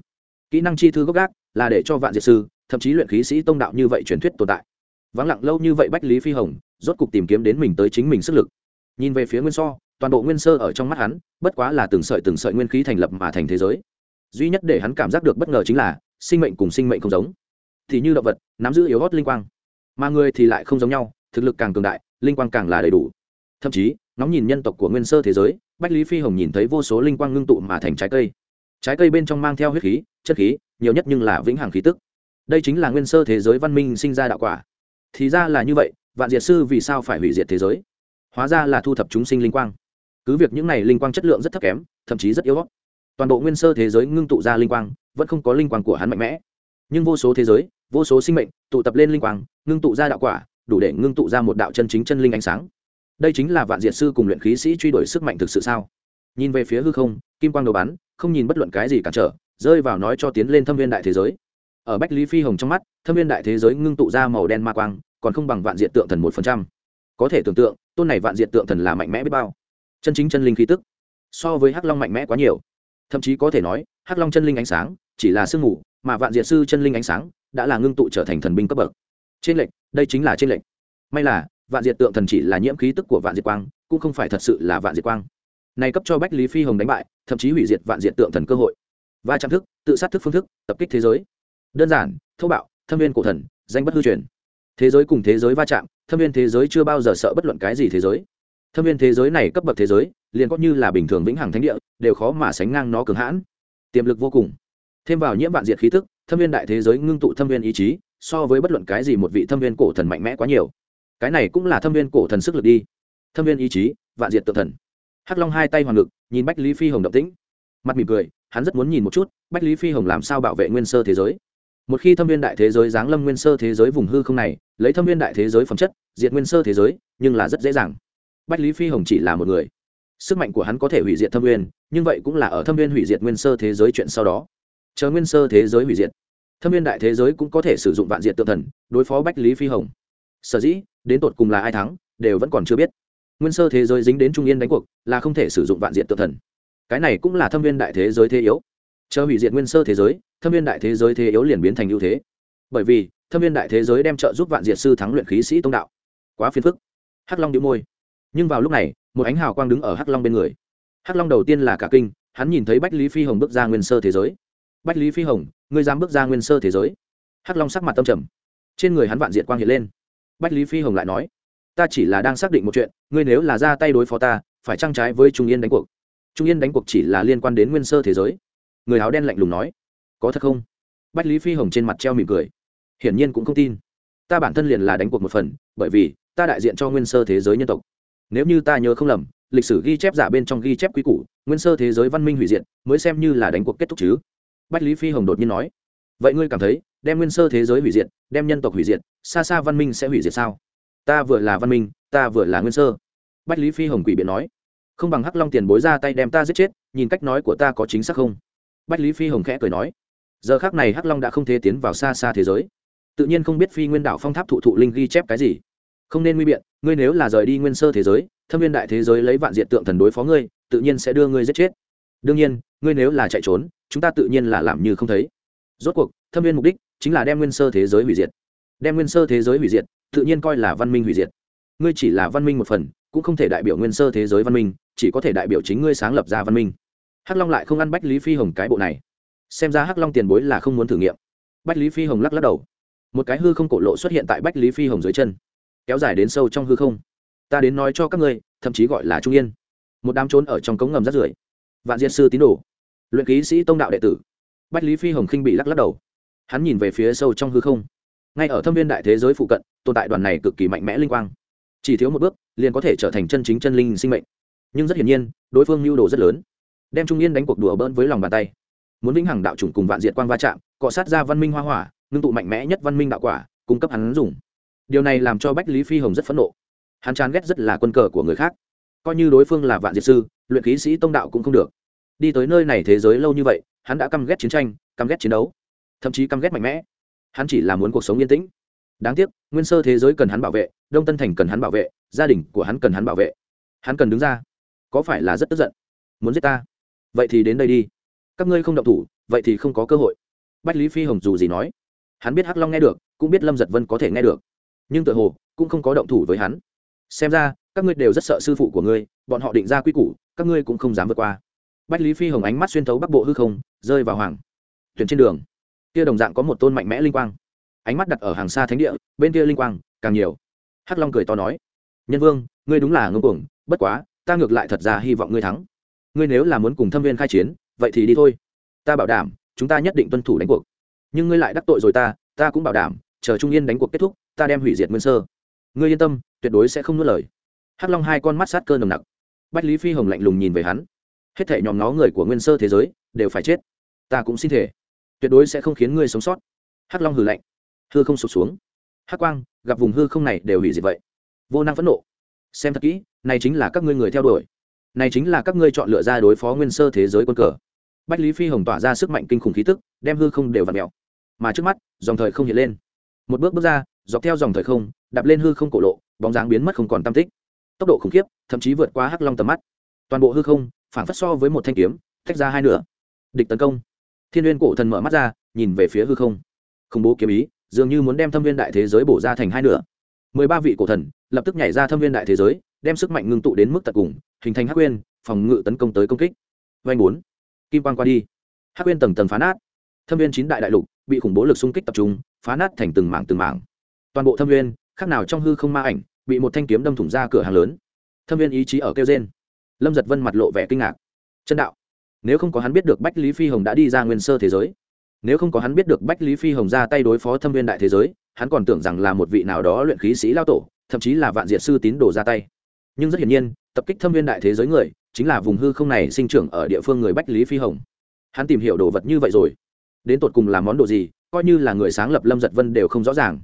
Kỹ năng chi thư gốc gác là để cho vạn diệt sư, thậm chí luyện khí sĩ tông đạo như vậy truyền thuyết tồn tại. Vắng lặng lâu như vậy bách lý phi hồng rốt cục tìm kiếm đến mình tới chính mình sức lực. Nhìn về phía nguyên so, toàn bộ nguyên sơ ở trong mắt hắn, bất quá là từng sợi từng sợi nguyên khí thành lập mà thành thế giới. Duy nhất để hắn cảm giác được bất ngờ chính là, sinh mệnh cùng sinh mệnh không giống. Thì như động vật, nắm giữ yếu hót linh quang. Mà người thì lại không giống nhau, thực lực càng cường đại, linh quang càng là đầy đủ. Thậm chí, ngóng nhìn nhân tộc của nguyên sơ thế giới, bách lý phi hồng nhìn thấy vô số linh quang ngưng tụ mà thành trái cây. Trái cây bên trong mang theo huyết khí, chất khí, nhiều nhất nhưng là vĩnh hằng khí tức. Đây chính là nguyên sơ thế giới văn minh sinh ra đạo quả. Thì ra là như vậy vạn diệt sư vì sao phải hủy diệt thế giới? Hóa ra là thu thập chúng sinh linh quang. Cứ việc những này linh quang chất lượng rất thấp kém, thậm chí rất yếu toàn bộ nguyên sơ thế giới ngưng tụ ra linh quang, vẫn không có linh quang của hắn mạnh mẽ. Nhưng vô số thế giới, vô số sinh mệnh tụ tập lên linh quang, ngưng tụ ra đạo quả, đủ để ngưng tụ ra một đạo chân chính chân linh ánh sáng. Đây chính là vạn diệt sư cùng luyện khí sĩ truy đuổi sức mạnh thực sự sao? Nhìn về phía hư không, kim quang đầu bắn, không nhìn bất luận cái gì cản trở, rơi vào nói cho tiến lên thâm viên đại thế giới. Ở bách lý phi hồng trong mắt, thâm viên đại thế giới ngưng tụ ra màu đen ma quang còn không bằng vạn diện tượng thần một phần trăm. Có thể tưởng tượng, tôn này vạn diện tượng thần là mạnh mẽ biết bao. Chân chính chân linh khí tức, so với hắc long mạnh mẽ quá nhiều. Thậm chí có thể nói, hắc long chân linh ánh sáng, chỉ là sương mù, mà vạn diệt sư chân linh ánh sáng đã là ngưng tụ trở thành thần binh cấp bậc. Trên lệnh đây chính là trên lệnh may là, vạn diệt tượng thần chỉ là nhiễm khí tức của vạn diệt quang, cũng không phải thật sự là vạn diệt quang. Này cấp cho bách lý phi hồng đánh bại, thậm chí hủy diệt vạn diệt tượng thần cơ hội. Và trang thức, tự sát thức phương thức, tập kích thế giới. Đơn giản, thô bạo, thâm viên cổ thần, danh bất hư truyền thế giới cùng thế giới va chạm, thâm viên thế giới chưa bao giờ sợ bất luận cái gì thế giới. Thâm viên thế giới này cấp bậc thế giới, liền có như là bình thường vĩnh hằng thánh địa, đều khó mà sánh ngang nó cường hãn. Tiềm lực vô cùng. Thêm vào nhiễm vạn diệt khí tức, thâm viên đại thế giới ngưng tụ thâm viên ý chí, so với bất luận cái gì một vị thâm viên cổ thần mạnh mẽ quá nhiều. Cái này cũng là thâm viên cổ thần sức lực đi. Thâm viên ý chí, vạn diệt tự thần. Hắc long hai tay hoàng ngực, nhìn bách lý phi hồng động tĩnh. Mặt mỉm cười, hắn rất muốn nhìn một chút, bách lý phi hồng làm sao bảo vệ nguyên sơ thế giới một khi thâm viên đại thế giới giáng lâm nguyên sơ thế giới vùng hư không này, lấy thâm viên đại thế giới phẩm chất, diệt nguyên sơ thế giới, nhưng là rất dễ dàng. Bách lý phi hồng chỉ là một người. Sức mạnh của hắn có thể hủy diệt thâm viên, nhưng vậy cũng là ở thâm viên hủy diệt nguyên sơ thế giới chuyện sau đó. Chờ nguyên sơ thế giới hủy diệt, thâm viên đại thế giới cũng có thể sử dụng vạn diệt tự thần, đối phó bách lý phi hồng. Sở dĩ, đến tột cùng là ai thắng, đều vẫn còn chưa biết. Nguyên sơ thế giới dính đến trung yên đánh cuộc, là không thể sử dụng vạn diện tự thần. Cái này cũng là thâm viên đại thế giới thế yếu chờ hủy diệt nguyên sơ thế giới, thâm viên đại thế giới thế yếu liền biến thành ưu thế. Bởi vì, thâm viên đại thế giới đem trợ giúp vạn diệt sư thắng luyện khí sĩ tông đạo. Quá phiền phức. Hắc long đĩu môi. Nhưng vào lúc này, một ánh hào quang đứng ở hắc long bên người. Hắc long đầu tiên là cả kinh, hắn nhìn thấy bách lý phi hồng bước ra nguyên sơ thế giới. Bách lý phi hồng, ngươi dám bước ra nguyên sơ thế giới? Hắc long sắc mặt tâm trầm. Trên người hắn vạn diệt quang hiện lên. Bách lý phi hồng lại nói, ta chỉ là đang xác định một chuyện, ngươi nếu là ra tay đối phó ta, phải trang trái với trung yên đánh cuộc? Trung yên đánh cuộc chỉ là liên quan đến nguyên sơ thế giới người áo đen lạnh lùng nói, có thật không? Bách lý phi hồng trên mặt treo mỉm cười, hiển nhiên cũng không tin. Ta bản thân liền là đánh cuộc một phần, bởi vì ta đại diện cho nguyên sơ thế giới nhân tộc. Nếu như ta nhớ không lầm, lịch sử ghi chép giả bên trong ghi chép quý củ, nguyên sơ thế giới văn minh hủy diệt mới xem như là đánh cuộc kết thúc chứ. Bách lý phi hồng đột nhiên nói, vậy ngươi cảm thấy, đem nguyên sơ thế giới hủy diệt, đem nhân tộc hủy diệt, xa xa văn minh sẽ hủy diệt sao? Ta vừa là văn minh, ta vừa là nguyên sơ. Bách lý phi hồng quỷ biện nói, không bằng hắc long tiền bối ra tay đem ta giết chết, nhìn cách nói của ta có chính xác không? Bách lý phi hồng khẽ cười nói, giờ khác này hắc long đã không thể tiến vào xa xa thế giới. Tự nhiên không biết phi nguyên đảo phong tháp thụ thụ linh ghi chép cái gì. Không nên nguy biện, ngươi nếu là rời đi nguyên sơ thế giới, thâm viên đại thế giới lấy vạn diện tượng thần đối phó ngươi, tự nhiên sẽ đưa ngươi giết chết. Đương nhiên, ngươi nếu là chạy trốn, chúng ta tự nhiên là làm như không thấy. Rốt cuộc, thâm viên mục đích chính là đem nguyên sơ thế giới hủy diệt. Đem nguyên sơ thế giới hủy diệt, tự nhiên coi là văn minh hủy diệt. Ngươi chỉ là văn minh một phần, cũng không thể đại biểu nguyên sơ thế giới văn minh, chỉ có thể đại biểu chính ngươi sáng lập ra văn minh hắc long lại không ăn bách lý phi hồng cái bộ này. Xem ra hắc long tiền bối là không muốn thử nghiệm. Bách lý phi hồng lắc lắc đầu. Một cái hư không cổ lộ xuất hiện tại bách lý phi hồng dưới chân. Kéo dài đến sâu trong hư không. Ta đến nói cho các ngươi, thậm chí gọi là trung yên. Một đám trốn ở trong cống ngầm rắt rưởi. Vạn diệt sư tín đồ. Luyện ký sĩ tông đạo đệ tử. Bách lý phi hồng khinh bị lắc lắc đầu. Hắn nhìn về phía sâu trong hư không. Ngay ở thâm viên đại thế giới phụ cận, tồn tại đoàn này cực kỳ mạnh mẽ linh quang. Chỉ thiếu một bước, liền có thể trở thành chân chính chân linh sinh mệnh. Nhưng rất hiển nhiên, đối phương mưu đồ rất lớn đem trung yên đánh cuộc đùa bỡn với lòng bàn tay. Muốn vĩnh hằng đạo chủng cùng vạn diệt quang va chạm, cọ sát ra văn minh hoa hỏa, ngưng tụ mạnh mẽ nhất văn minh đạo quả, cung cấp hắn dùng. Điều này làm cho bách lý phi hồng rất phẫn nộ. Hắn chán ghét rất là quân cờ của người khác. Coi như đối phương là vạn diệt sư, luyện khí sĩ tông đạo cũng không được. Đi tới nơi này thế giới lâu như vậy, hắn đã căm ghét chiến tranh, căm ghét chiến đấu, thậm chí căm ghét mạnh mẽ. Hắn chỉ là muốn cuộc sống yên tĩnh. Đáng tiếc, nguyên sơ thế giới cần hắn bảo vệ, đông tân thành cần hắn bảo vệ, gia đình của hắn cần hắn bảo vệ. Hắn cần đứng ra. Có phải là rất tức giận? Muốn giết ta? Vậy thì đến đây đi. Các ngươi không động thủ, vậy thì không có cơ hội. Bách lý phi hồng dù gì nói. Hắn biết hắc long nghe được, cũng biết lâm giật vân có thể nghe được. Nhưng tự hồ, cũng không có động thủ với hắn. Xem ra, các ngươi đều rất sợ sư phụ của ngươi, bọn họ định ra quy củ, các ngươi cũng không dám vượt qua. Bách lý phi hồng ánh mắt xuyên thấu bắc bộ hư không, rơi vào hoàng tuyển trên đường. Kia đồng dạng có một tôn mạnh mẽ linh quang. Ánh mắt đặt ở hàng xa thánh địa, bên kia linh quang, càng nhiều. Hắc long cười to nói. Nhân vương, ngươi đúng là ngông cuồng, bất quá, ta ngược lại thật ra hy vọng ngươi thắng ngươi nếu là muốn cùng thâm viên khai chiến, vậy thì đi thôi. Ta bảo đảm, chúng ta nhất định tuân thủ đánh cuộc. Nhưng ngươi lại đắc tội rồi ta ta cũng bảo đảm, chờ trung yên đánh cuộc kết thúc, ta đem hủy diệt nguyên sơ. Ngươi yên tâm, tuyệt đối sẽ không nuốt lời. Hắc long hai con mắt sát cơ nồng nặc. Bách lý phi hồng lạnh lùng nhìn về hắn. Hết thể nhóm nó người của nguyên sơ thế giới, đều phải chết. Ta cũng xin thể tuyệt đối sẽ không khiến ngươi sống sót. Hắc long hừ lạnh. Hư không sụp xuống. Hắc quang, gặp vùng hư không này đều hủy diệt vậy. Vô năng phẫn nộ. Xem thật kỹ, này chính là các ngươi người theo đuổi này chính là các ngươi chọn lựa ra đối phó nguyên sơ thế giới quân cờ. Bách lý phi hồng tỏa ra sức mạnh kinh khủng khí tức, đem hư không đều vặt mẹo mà trước mắt, dòng thời không hiện lên. Một bước bước ra, dọc theo dòng thời không, đạp lên hư không cổ lộ, bóng dáng biến mất không còn tam tích. Tốc độ khủng khiếp, thậm chí vượt qua hắc long tầm mắt. Toàn bộ hư không phản phất so với một thanh kiếm, tách ra hai nửa. Địch tấn công. Thiên n cổ thần mở mắt ra, nhìn về phía hư không. Khủng bố kiếm ý, dường như muốn đem thâm viên đại thế giới bổ ra thành hai nửa. Mười ba vị cổ thần, lập tức nhảy ra thâm viên đại thế giới đem sức mạnh ngưng tụ đến mức tận cùng, hình thành hắc quyên phòng ngự tấn công tới công kích. Vanh bốn. Kim quang qua đi. Hắc quyên tầng tầng phá nát. Thâm viên chín đại đại lục bị khủng bố lực xung kích tập trung, phá nát thành từng mảng từng mảng. Toàn bộ thâm viên khác nào trong hư không ma ảnh, bị một thanh kiếm đâm thủng ra cửa hàng lớn. Thâm viên ý chí ở kêu trên lâm giật vân mặt lộ vẻ kinh ngạc. Chân đạo. Nếu không có hắn biết được bách lý phi hồng đã đi ra nguyên sơ thế giới, nếu không có hắn biết được bách lý phi hồng ra tay đối phó thâm viên đại thế giới, hắn còn tưởng rằng là một vị nào đó luyện khí sĩ lao tổ, thậm chí là vạn diệt sư tín đồ ra tay nhưng rất hiển nhiên, tập kích thâm viên đại thế giới người chính là vùng hư không này sinh trưởng ở địa phương người bách lý phi hồng. Hắn tìm hiểu đồ vật như vậy rồi. Đến tột cùng là món đồ gì, coi như là người sáng lập lâm giật vân đều không rõ ràng.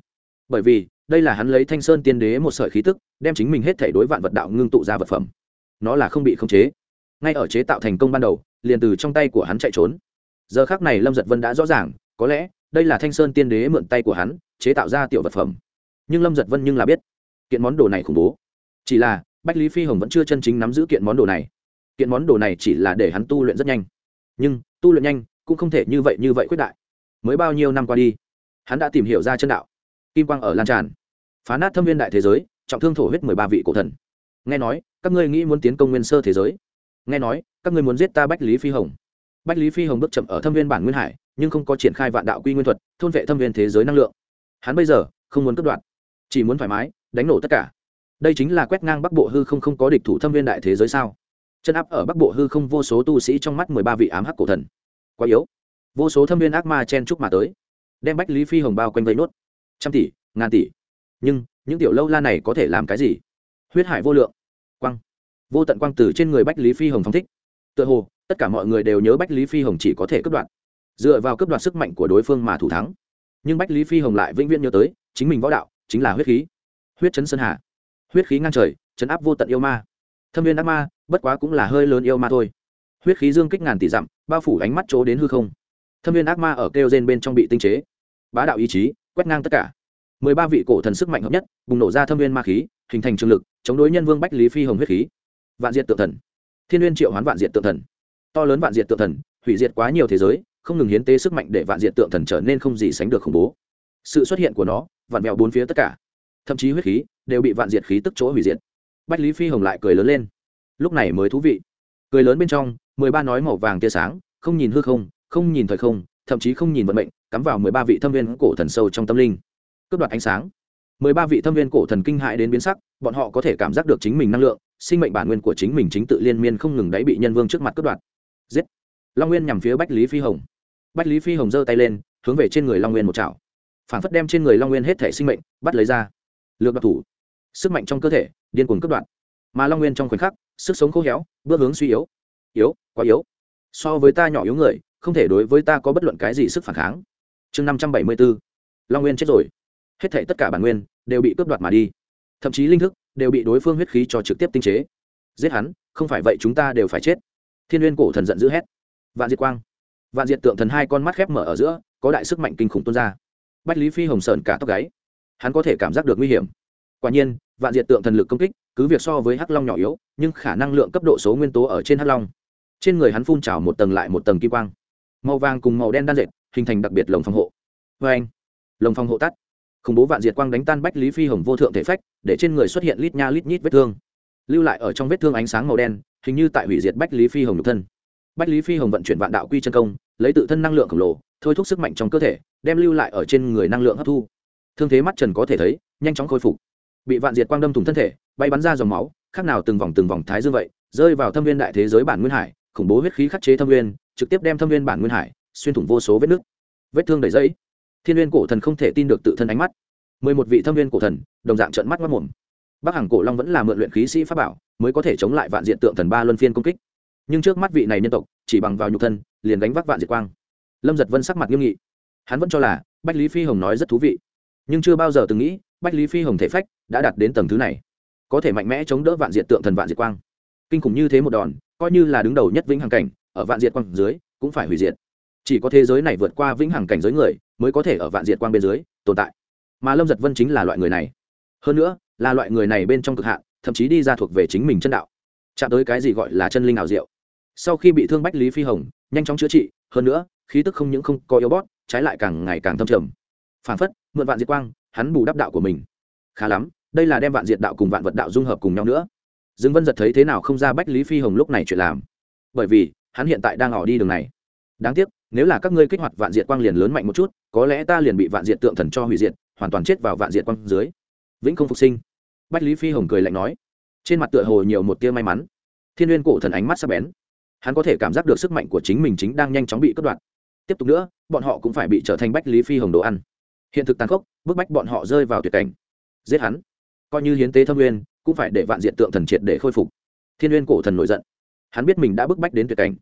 Bởi vì, đây là hắn lấy thanh sơn tiên đế một sợi khí tức, đem chính mình hết thể đối vạn vật đạo ngưng tụ ra vật phẩm. Nó là không bị khống chế. Ngay ở chế tạo thành công ban đầu, liền từ trong tay của hắn chạy trốn. Giờ khác này lâm giật vân đã rõ ràng, có lẽ, đây là thanh sơn tiên đế mượn tay của hắn, chế tạo ra tiểu vật phẩm. Nhưng lâm giật vân nhưng là biết, kiện món đồ này khủng bố. Chỉ là bách lý phi hồng vẫn chưa chân chính nắm giữ kiện món đồ này. Kiện món đồ này chỉ là để hắn tu luyện rất nhanh. Nhưng, tu luyện nhanh cũng không thể như vậy như vậy quyết đại. Mới bao nhiêu năm qua đi, hắn đã tìm hiểu ra chân đạo. Kim quang ở lan tràn, phá nát thâm viên đại thế giới, trọng thương thổ huyết mười ba vị cổ thần. Nghe nói, các ngươi nghĩ muốn tiến công nguyên sơ thế giới. Nghe nói, các ngươi muốn giết ta bách lý phi hồng. Bách lý phi hồng bước chậm ở thâm viên bản nguyên hải, nhưng không có triển khai vạn đạo quy nguyên thuật, thôn vệ thâm viên thế giới năng lượng. Hắn bây giờ không muốn cất đoạn, chỉ muốn thoải mái, đánh nổ tất cả đây chính là quét ngang bắc bộ hư không không có địch thủ thâm viên đại thế giới sao? Chân áp ở bắc bộ hư không vô số tu sĩ trong mắt mười ba vị ám hắc cổ thần. Quá yếu. Vô số thâm viên ác ma chen chúc mà tới, đem bách lý phi hồng bao quanh vây nốt. Trăm tỷ, ngàn tỷ. Nhưng, những tiểu lâu la này có thể làm cái gì? Huyết hải vô lượng. Quang. Vô tận quang tử trên người bách lý phi hồng phong thích. Tựa hồ, tất cả mọi người đều nhớ bách lý phi hồng chỉ có thể cướp đoạt. Dựa vào cướp đoạt sức mạnh của đối phương mà thủ thắng. Nhưng bách lý phi hồng lại vĩnh viễn nhớ tới, chính mình võ đạo chính là huyết khí. Huyết chấn sơn hà huyết khí ngang trời, chấn áp vô tận yêu ma. Thâm viên ác ma, bất quá cũng là hơi lớn yêu ma thôi. Huyết khí dương kích ngàn tỷ dặm, bao phủ ánh mắt chỗ đến hư không. Thâm viên ác ma ở kêu gen bên trong bị tinh chế. Bá đạo ý chí, quét ngang tất cả. Mười ba vị cổ thần sức mạnh hợp nhất, bùng nổ ra thâm viên ma khí, hình thành trường lực, chống đối nhân vương bách lý phi hồng huyết khí. Vạn diệt tự thần. Thiên liên triệu hoán vạn diệt tự thần. To lớn vạn diệt tự thần, hủy diệt quá nhiều thế giới, không ngừng hiến tế sức mạnh để vạn diệt tượng thần trở nên không gì sánh được khủng bố. Sự xuất hiện của nó vạn mèo bốn phía tất cả. Thậm chí huyết khí đều bị vạn diệt khí tức chỗ hủy diệt. Bách lý phi hồng lại cười lớn lên. Lúc này mới thú vị. Cười lớn bên trong, mười ba nói màu vàng tia sáng, không nhìn hư không không nhìn thời không, thậm chí không nhìn vận mệnh, cắm vào mười ba vị thâm viên cổ thần sâu trong tâm linh. Cướp đoạt ánh sáng. Mười ba vị thâm viên cổ thần kinh hại đến biến sắc, bọn họ có thể cảm giác được chính mình năng lượng, sinh mệnh bản nguyên của chính mình chính tự liên miên không ngừng đáy bị nhân vương trước mặt cướp đoạt. Giết. Long nguyên nhằm phía bách lý phi hồng. Bách lý phi hồng giơ tay lên, hướng về trên người long nguyên một chảo. Phản phất đem trên người long nguyên hết thể sinh mệnh, bắt lấy ra. Lược đoạt thủ sức mạnh trong cơ thể, điên cuồng cướp đoạt. Mà long nguyên trong khoảnh khắc, sức sống khô héo, bước hướng suy yếu. Yếu, quá yếu. So với ta nhỏ yếu người, không thể đối với ta có bất luận cái gì sức phản kháng. Chương năm trăm bảy mươi b ố long nguyên chết rồi. Hết thể tất cả bản nguyên đều bị cướp đoạt mà đi. Thậm chí linh thức đều bị đối phương huyết khí cho trực tiếp tinh chế. Giết hắn, không phải vậy chúng ta đều phải chết. Thiên n g u y ê n cổ thần giận d ữ hét. Vạn diệt quang. Vạn diệt tượng thần hai con mắt khép mở ở giữa, có đại sức mạnh kinh khủng tuôn ra. Bách lý phi hồng sờn cả tóc gáy. Hắn có thể cảm giác được nguy hiểm. Quả nhiên vạn diệt tượng thần lực công kích, cứ việc so với hắc long nhỏ yếu, nhưng khả năng lượng cấp độ số nguyên tố ở trên hắc long. Trên người hắn phun trào một tầng lại một tầng kim quang. Màu vàng cùng màu đen đan dệt, hình thành đặc biệt lồng phòng hộ. Vê anh, lồng phòng hộ tắt. Khủng bố vạn diệt quang đánh tan bách lý phi hồng vô thượng thể phách, để trên người xuất hiện lít nha lít nhít vết thương. Lưu lại ở trong vết thương ánh sáng màu đen, hình như tại hủy diệt bách lý phi hồng nhục thân. Bách lý phi hồng vận chuyển vạn đạo quy chân công, lấy tự thân năng lượng khổng lồ, thôi thúc sức mạnh trong cơ thể, đem lưu lại ở trên người năng lượng hấp thu. Thương thế mắt trần có thể thấy, nhanh chóng khôi phục bị vạn diệt quang đâm thủng thân thể, bay bắn ra dòng máu, khác nào từng vòng từng vòng thái dương vậy, rơi vào thâm viên đại thế giới bản nguyên hải, khủng bố huyết khí khắc chế thâm viên, trực tiếp đem thâm viên bản nguyên hải xuyên thủng vô số vết nứt. Vết thương đầy dẫy thiên viên cổ thần không thể tin được tự thân ánh mắt. Mười một vị thâm viên cổ thần, đồng dạng trận mắt mất mồm bắc hàng cổ long vẫn là mượn luyện khí sĩ pháp bảo, mới có thể chống lại vạn diện tượng thần ba luân phiên công kích. Nhưng trước mắt vị này nhân tộc, chỉ bằng vào nhục thân, liền đánh vác vạn diệt quang. Lâm giật vân sắc mặt nghiêm nghị. Hắn vẫn cho là bách lý phi hồng nói rất thú vị. Nhưng chưa bao giờ từng nghĩ, bách lý phi hồng thể phách đã đạt đến tầng thứ này, có thể mạnh mẽ chống đỡ vạn diệt tượng thần vạn diệt quang. Kinh khủng như thế một đòn, coi như là đứng đầu nhất vĩnh hằng cảnh, ở vạn diệt quang dưới, cũng phải hủy diệt. Chỉ có thế giới này vượt qua vĩnh hằng cảnh giới người, mới có thể ở vạn diệt quang bên dưới, tồn tại. Mà lâm giật vân chính là loại người này. Hơn nữa, là loại người này bên trong cực hạn, thậm chí đi ra thuộc về chính mình chân đạo. Chạm tới cái gì gọi là chân linh ảo diệu. Sau khi bị thương bách lý phi hồng, nhanh chóng chữa trị, hơn nữa, khí tức không những không có yếu bót trái lại càng ngày càng thâm trầm. Phản phất, mượn vạn diệt quang, hắn bù đắp đạo của mình. Khá lắm đây là đem vạn diệt đạo cùng vạn vật đạo dung hợp cùng nhau nữa. Dương vân giật thấy thế nào không ra bách lý phi hồng lúc này chuyện làm. Bởi vì, hắn hiện tại đang ỏ đi đường này. Đáng tiếc, nếu là các ngươi kích hoạt vạn diệt quang liền lớn mạnh một chút, có lẽ ta liền bị vạn diệt tượng thần cho hủy diệt, hoàn toàn chết vào vạn diệt quang dưới. Vĩnh không phục sinh. Bách lý phi hồng cười lạnh nói. Trên mặt tựa hồ nhiều một tia may mắn. Thiên n cổ thần ánh mắt sắc bén. Hắn có thể cảm giác được sức mạnh của chính mình chính đang nhanh chóng bị cất đoạt. Tiếp tục nữa, bọn họ cũng phải bị trở thành bách lý phi hồng đồ ăn. Hiện thực tàn khốc, bức bách bọn họ rơi vào tuyệt cảnh. Giết hắn coi như hiến tế thâm nguyên, cũng phải để vạn diện tượng thần triệt để khôi phục. Thiên nguyên cổ thần nổi giận. Hắn biết mình đã bức bách đến tuyệt cảnh.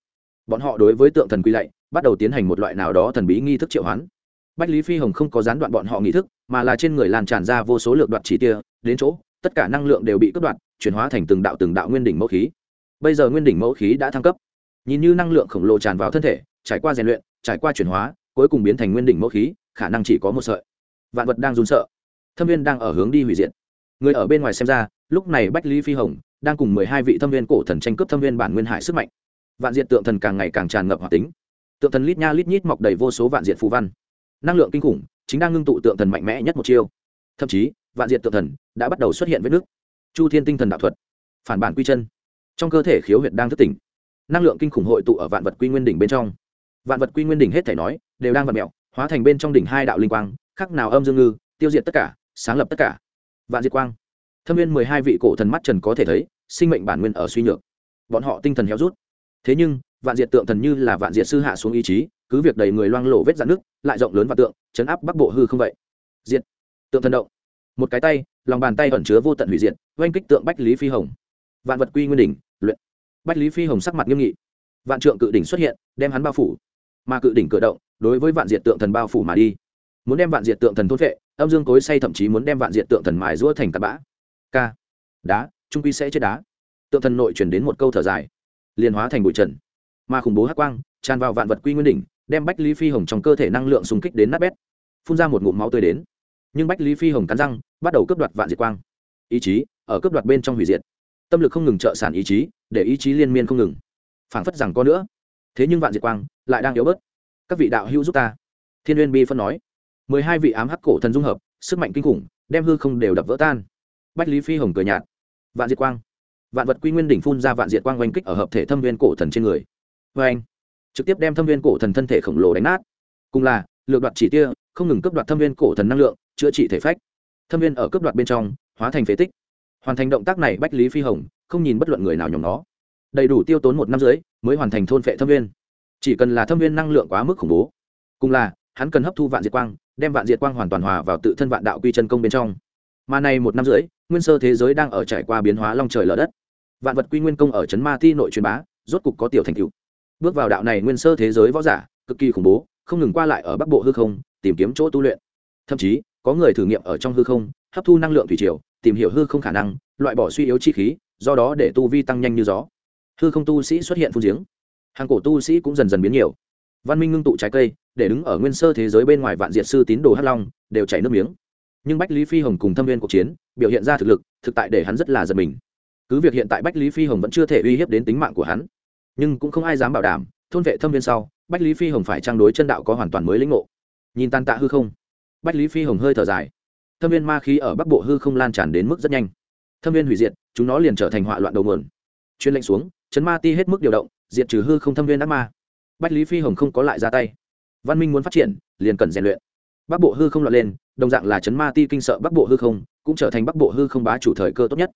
Bọn họ đối với tượng thần quy lạy, bắt đầu tiến hành một loại nào đó thần bí nghi thức triệu hoán. Bách lý phi hồng không có gián đoạn bọn họ nghi thức, mà là trên người lan tràn ra vô số lượng đoạt chỉ tia, đến chỗ, tất cả năng lượng đều bị cướp đoạt, chuyển hóa thành từng đạo từng đạo nguyên đỉnh mẫu khí. Bây giờ nguyên đỉnh mẫu khí đã thăng cấp. Nhìn như năng lượng khổng lồ tràn vào thân thể, trải qua rèn luyện, trải qua chuyển hóa, cuối cùng biến thành nguyên đỉnh mẫu khí, khả năng chỉ có một sợi. Vạn vật đang run sợ. Thâm viên đang ở hướng đi hủy diệt người ở bên ngoài xem ra, lúc này bách lý phi hồng đang cùng mười hai vị thâm viên cổ thần tranh cướp thâm viên bản nguyên hải sức mạnh. Vạn diện tượng thần càng ngày càng tràn ngập hoạt tính. Tượng thần lít nha lít nhít mọc đầy vô số vạn diện phù văn. Năng lượng kinh khủng chính đang ngưng tụ tượng thần mạnh mẽ nhất một chiêu. Thậm chí, vạn diện tượng thần đã bắt đầu xuất hiện với nước chu thiên tinh thần đạo thuật, phản bản quy chân. Trong cơ thể khiếu huyệt đang thức tỉnh. Năng lượng kinh khủng hội tụ ở vạn vật quy nguyên đỉnh bên trong. Vạn vật quy nguyên đỉnh hết thể nói, đều đang vặn mẹo hóa thành bên trong đỉnh hai đạo linh quang khác nào âm dương ngư, tiêu diệt tất cả, sáng lập tất cả vạn diệt quang. Thâm viên mười hai vị cổ thần mắt trần có thể thấy, sinh mệnh bản nguyên ở suy nhược. Bọn họ tinh thần héo rút. Thế nhưng, vạn diệt tượng thần như là vạn diệt sư hạ xuống ý chí, cứ việc đầy người loang lộ vết dạn nước lại rộng lớn và tượng, chấn áp bắc bộ hư không vậy. Diệt. Tượng thần động. Một cái tay, lòng bàn tay ẩn chứa vô tận hủy diệt, oanh kích tượng bách lý phi hồng. Vạn vật quy nguyên đỉnh, luyện. Bách lý phi hồng sắc mặt nghiêm nghị. Vạn trượng cự đỉnh xuất hiện, đem hắn bao phủ. Mà cự đỉnh cử động, đối với vạn diệt tượng thần bao phủ mà đi muốn đem vạn diệt tượng thần thôn vệ âm dương cối say thậm chí muốn đem vạn diệt tượng thần mài rũa thành tạt bã. K đá, trung quy sẽ chết đá. Tượng thần nội chuyển đến một câu thở dài. Liền hóa thành bụi trần. Mà khủng bố hắc quang, tràn vào vạn vật quy nguyên đỉnh, đem bách lý phi hồng trong cơ thể năng lượng xung kích đến nát bét. Phun ra một ngụm máu tươi đến. Nhưng bách lý phi hồng cắn răng, bắt đầu cướp đoạt vạn diệt quang. Ý chí, ở cướp đoạt bên trong hủy diệt. Tâm lực không ngừng trợ sản ý chí, để ý chí liên miên không ngừng. Phảng phất rằng có nữa. Thế nhưng vạn diệt quang lại đang yếu bớt. Các vị đạo hữu giúp ta. Thiên uyên bi phân nói mười hai vị ám hắc cổ thần dung hợp, sức mạnh kinh khủng, đem hư không đều đập vỡ tan. Bách lý phi hồng cười nhạt. Vạn diệt quang. Vạn vật quy nguyên đỉnh phun ra vạn diệt quang oanh kích ở hợp thể thâm viên cổ thần trên người. Vê anh trực tiếp đem thâm viên cổ thần thân thể khổng lồ đánh nát. Cùng là, lược đoạt chỉ tia, không ngừng cấp đoạt thâm viên cổ thần năng lượng, chữa trị thể phách. Thâm viên ở cấp đoạt bên trong, hóa thành phế tích. Hoàn thành động tác này, bách lý phi hồng không nhìn bất luận người nào nhòm nó. Đầy đủ tiêu tốn một năm dưới mới hoàn thành thôn phệ thâm viên. Chỉ cần là thâm viên năng lượng quá mức khủng bố. Cùng là, hắn cần hấp thu vạn diệt quang đem vạn diệt quang hoàn toàn hòa vào tự thân vạn đạo quy chân công bên trong. Mà này một năm rưỡi, nguyên sơ thế giới đang ở trải qua biến hóa long trời lở đất. Vạn vật quy nguyên công ở trấn ma thi nội truyền bá, rốt cục có tiểu thành tựu. Bước vào đạo này nguyên sơ thế giới võ giả, cực kỳ khủng bố, không ngừng qua lại ở bắc bộ hư không, tìm kiếm chỗ tu luyện. Thậm chí, có người thử nghiệm ở trong hư không, hấp thu năng lượng thủy triều, tìm hiểu hư không khả năng, loại bỏ suy yếu chi khí, do đó để tu vi tăng nhanh như gió. Hư không tu sĩ xuất hiện phun giếng. Hàng cổ tu sĩ cũng dần dần biến nhiều. Văn minh ngưng tụ trái cây để đứng ở nguyên sơ thế giới bên ngoài vạn diệt sư tín đồ hắc long, đều chảy nước miếng. Nhưng bách lý phi hồng cùng thâm viên cuộc chiến, biểu hiện ra thực lực, thực tại để hắn rất là giật mình. Cứ việc hiện tại bách lý phi hồng vẫn chưa thể uy hiếp đến tính mạng của hắn, nhưng cũng không ai dám bảo đảm, thôn vệ thâm viên sau, bách lý phi hồng phải trang đối chân đạo có hoàn toàn mới lĩnh ngộ. Nhìn tan tạ hư không, bách lý phi hồng hơi thở dài. Thâm viên ma khí ở bắc bộ hư không lan tràn đến mức rất nhanh. Thâm viên hủy diệt, chúng nó liền trở thành họa loạn đầu nguồn. Chuyên lệnh xuống, chấn ma ti hết mức điều động, diệt trừ hư không thâm viên ác ma. Bách lý phi hồng không có lại ra tay văn minh muốn phát triển, liền cần rèn luyện. Bắc bộ hư không lọt lên, đồng dạng là chấn ma ti kinh sợ bắc bộ hư không, cũng trở thành bắc bộ hư không bá chủ thời cơ tốt nhất.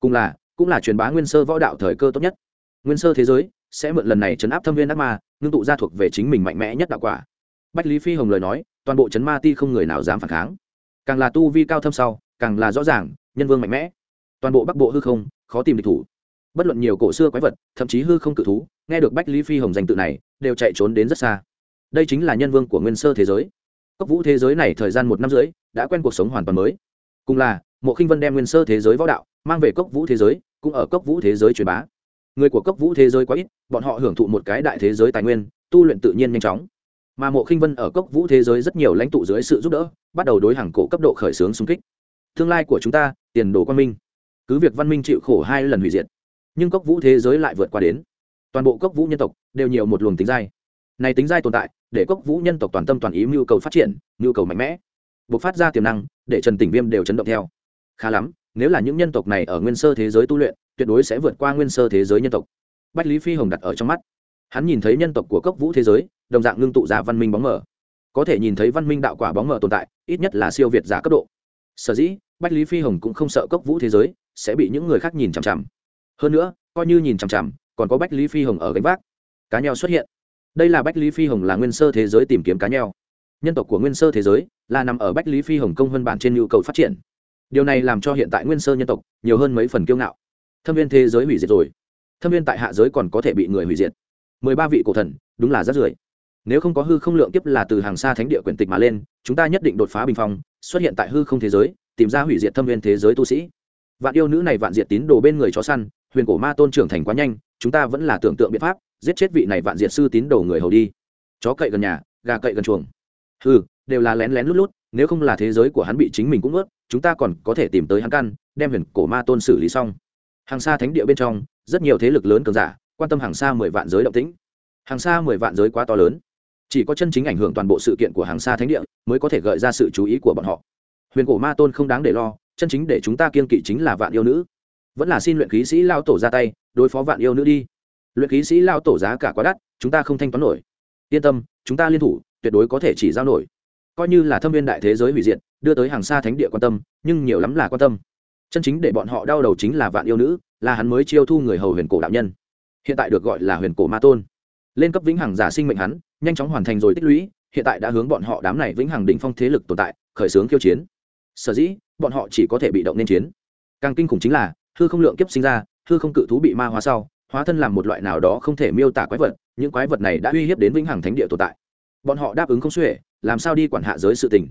Cùng là, cũng là truyền bá nguyên sơ võ đạo thời cơ tốt nhất. Nguyên sơ thế giới sẽ mượn lần này chấn áp thâm viên ác ma, ngưng tụ ra thuộc về chính mình mạnh mẽ nhất đạo quả. Bách lý phi hồng lời nói, toàn bộ chấn ma ti không người nào dám phản kháng. Càng là tu vi cao thâm sau, càng là rõ ràng, nhân vương mạnh mẽ. Toàn bộ bắc bộ hư không, khó tìm địch thủ. Bất luận nhiều cổ xưa quái vật, thậm chí hư không cự thú, nghe được bách lý phi hồng danh tự này, đều chạy trốn đến rất xa đây chính là nhân vương của nguyên sơ thế giới. Cốc vũ thế giới này thời gian một năm rưỡi, đã quen cuộc sống hoàn toàn mới. Cùng là, mộ khinh vân đem nguyên sơ thế giới võ đạo mang về cốc vũ thế giới, cũng ở cốc vũ thế giới truyền bá. Người của cốc vũ thế giới quá ít, bọn họ hưởng thụ một cái đại thế giới tài nguyên, tu luyện tự nhiên nhanh chóng. Mà mộ khinh vân ở cốc vũ thế giới rất nhiều lãnh tụ dưới sự giúp đỡ, bắt đầu đối hàng cổ cấp độ khởi xướng xung kích. Tương lai của chúng ta, tiền đồ quan minh. Cứ việc văn minh chịu khổ hai lần hủy diệt, nhưng cốc vũ thế giới lại vượt qua đến. Toàn bộ cốc vũ nhân tộc đều nhiều một luồng tính dai này tính giai tồn tại, để cốc vũ nhân tộc toàn tâm toàn ý mưu cầu phát triển, mưu cầu mạnh mẽ. Buộc phát ra tiềm năng, để trần tỉnh viêm đều chấn động theo. Khá lắm, nếu là những nhân tộc này ở nguyên sơ thế giới tu luyện, tuyệt đối sẽ vượt qua nguyên sơ thế giới nhân tộc. Bách lý phi hồng đặt ở trong mắt. Hắn nhìn thấy nhân tộc của cốc vũ thế giới, đồng dạng ngưng tụ ra văn minh bóng mờ. Có thể nhìn thấy văn minh đạo quả bóng mờ tồn tại, ít nhất là siêu việt giả cấp độ. Sở dĩ, bách lý phi hồng cũng không sợ cốc vũ thế giới, sẽ bị những người khác nhìn chằm chằm. Hơn nữa, coi như nhìn chằm chằm, còn có bách lý phi hồng ở gánh vác. Cá nheo xuất hiện đây là bách lý phi hồng là nguyên sơ thế giới tìm kiếm cá nheo. Nhân tộc của nguyên sơ thế giới là nằm ở bách lý phi hồng công hơn bản trên nhu cầu phát triển. Điều này làm cho hiện tại nguyên sơ nhân tộc nhiều hơn mấy phần kiêu ngạo. Thâm viên thế giới hủy diệt rồi. Thâm viên tại hạ giới còn có thể bị người hủy diệt. Mười ba vị cổ thần, đúng là rất rưởi nếu không có hư không lượng kiếp là từ hàng xa thánh địa quyển tịch mà lên, chúng ta nhất định đột phá bình phong, xuất hiện tại hư không thế giới, tìm ra hủy diệt thâm viên thế giới tu sĩ. Vạn yêu nữ này vạn diệt tín đồ bên người chó săn, huyền cổ ma tôn trưởng thành quá nhanh, chúng ta vẫn là tưởng tượng biện pháp giết chết vị này vạn diệt sư tín đồ người hầu đi. Chó cậy gần nhà, gà cậy gần chuồng. Ừ đều là lén lén lút lút, nếu không là thế giới của hắn bị chính mình cũng ướt chúng ta còn có thể tìm tới hắn căn, đem huyền cổ ma tôn xử lý xong. Hàng xa thánh địa bên trong, rất nhiều thế lực lớn cường giả, quan tâm hàng xa mười vạn giới động tĩnh. Hàng xa mười vạn giới quá to lớn. Chỉ có chân chính ảnh hưởng toàn bộ sự kiện của hàng xa thánh địa mới có thể gợi ra sự chú ý của bọn họ. Huyền cổ ma tôn không đáng để lo, chân chính để chúng ta kiên kỵ chính là vạn yêu nữ. Vẫn là xin luyện khí sĩ lao tổ ra tay, đối phó vạn yêu nữ đi luyện khí sĩ lao tổ giá cả quá đắt, chúng ta không thanh toán nổi. Yên tâm, chúng ta liên thủ, tuyệt đối có thể chỉ giao nổi. Coi như là thâm viên đại thế giới hủy diệt, đưa tới hàng xa thánh địa quan tâm, nhưng nhiều lắm là quan tâm. Chân chính để bọn họ đau đầu chính là vạn yêu nữ, là hắn mới chiêu thu người hầu huyền cổ đạo nhân. Hiện tại được gọi là huyền cổ ma tôn. Lên cấp vĩnh hằng giả sinh mệnh hắn, nhanh chóng hoàn thành rồi tích lũy, hiện tại đã hướng bọn họ đám này vĩnh hằng đỉnh phong thế lực tồn tại, khởi xướng khiêu chiến. Sở dĩ, bọn họ chỉ có thể bị động nên chiến. Càng kinh khủng chính là, hư không lượng kiếp sinh ra, hư không cự thú bị ma hóa sau hóa thân làm một loại nào đó không thể miêu tả quái vật, những quái vật này đã uy hiếp đến vĩnh hằng thánh địa tồn tại. Bọn họ đáp ứng không xuể, làm sao đi quản hạ giới sự tình.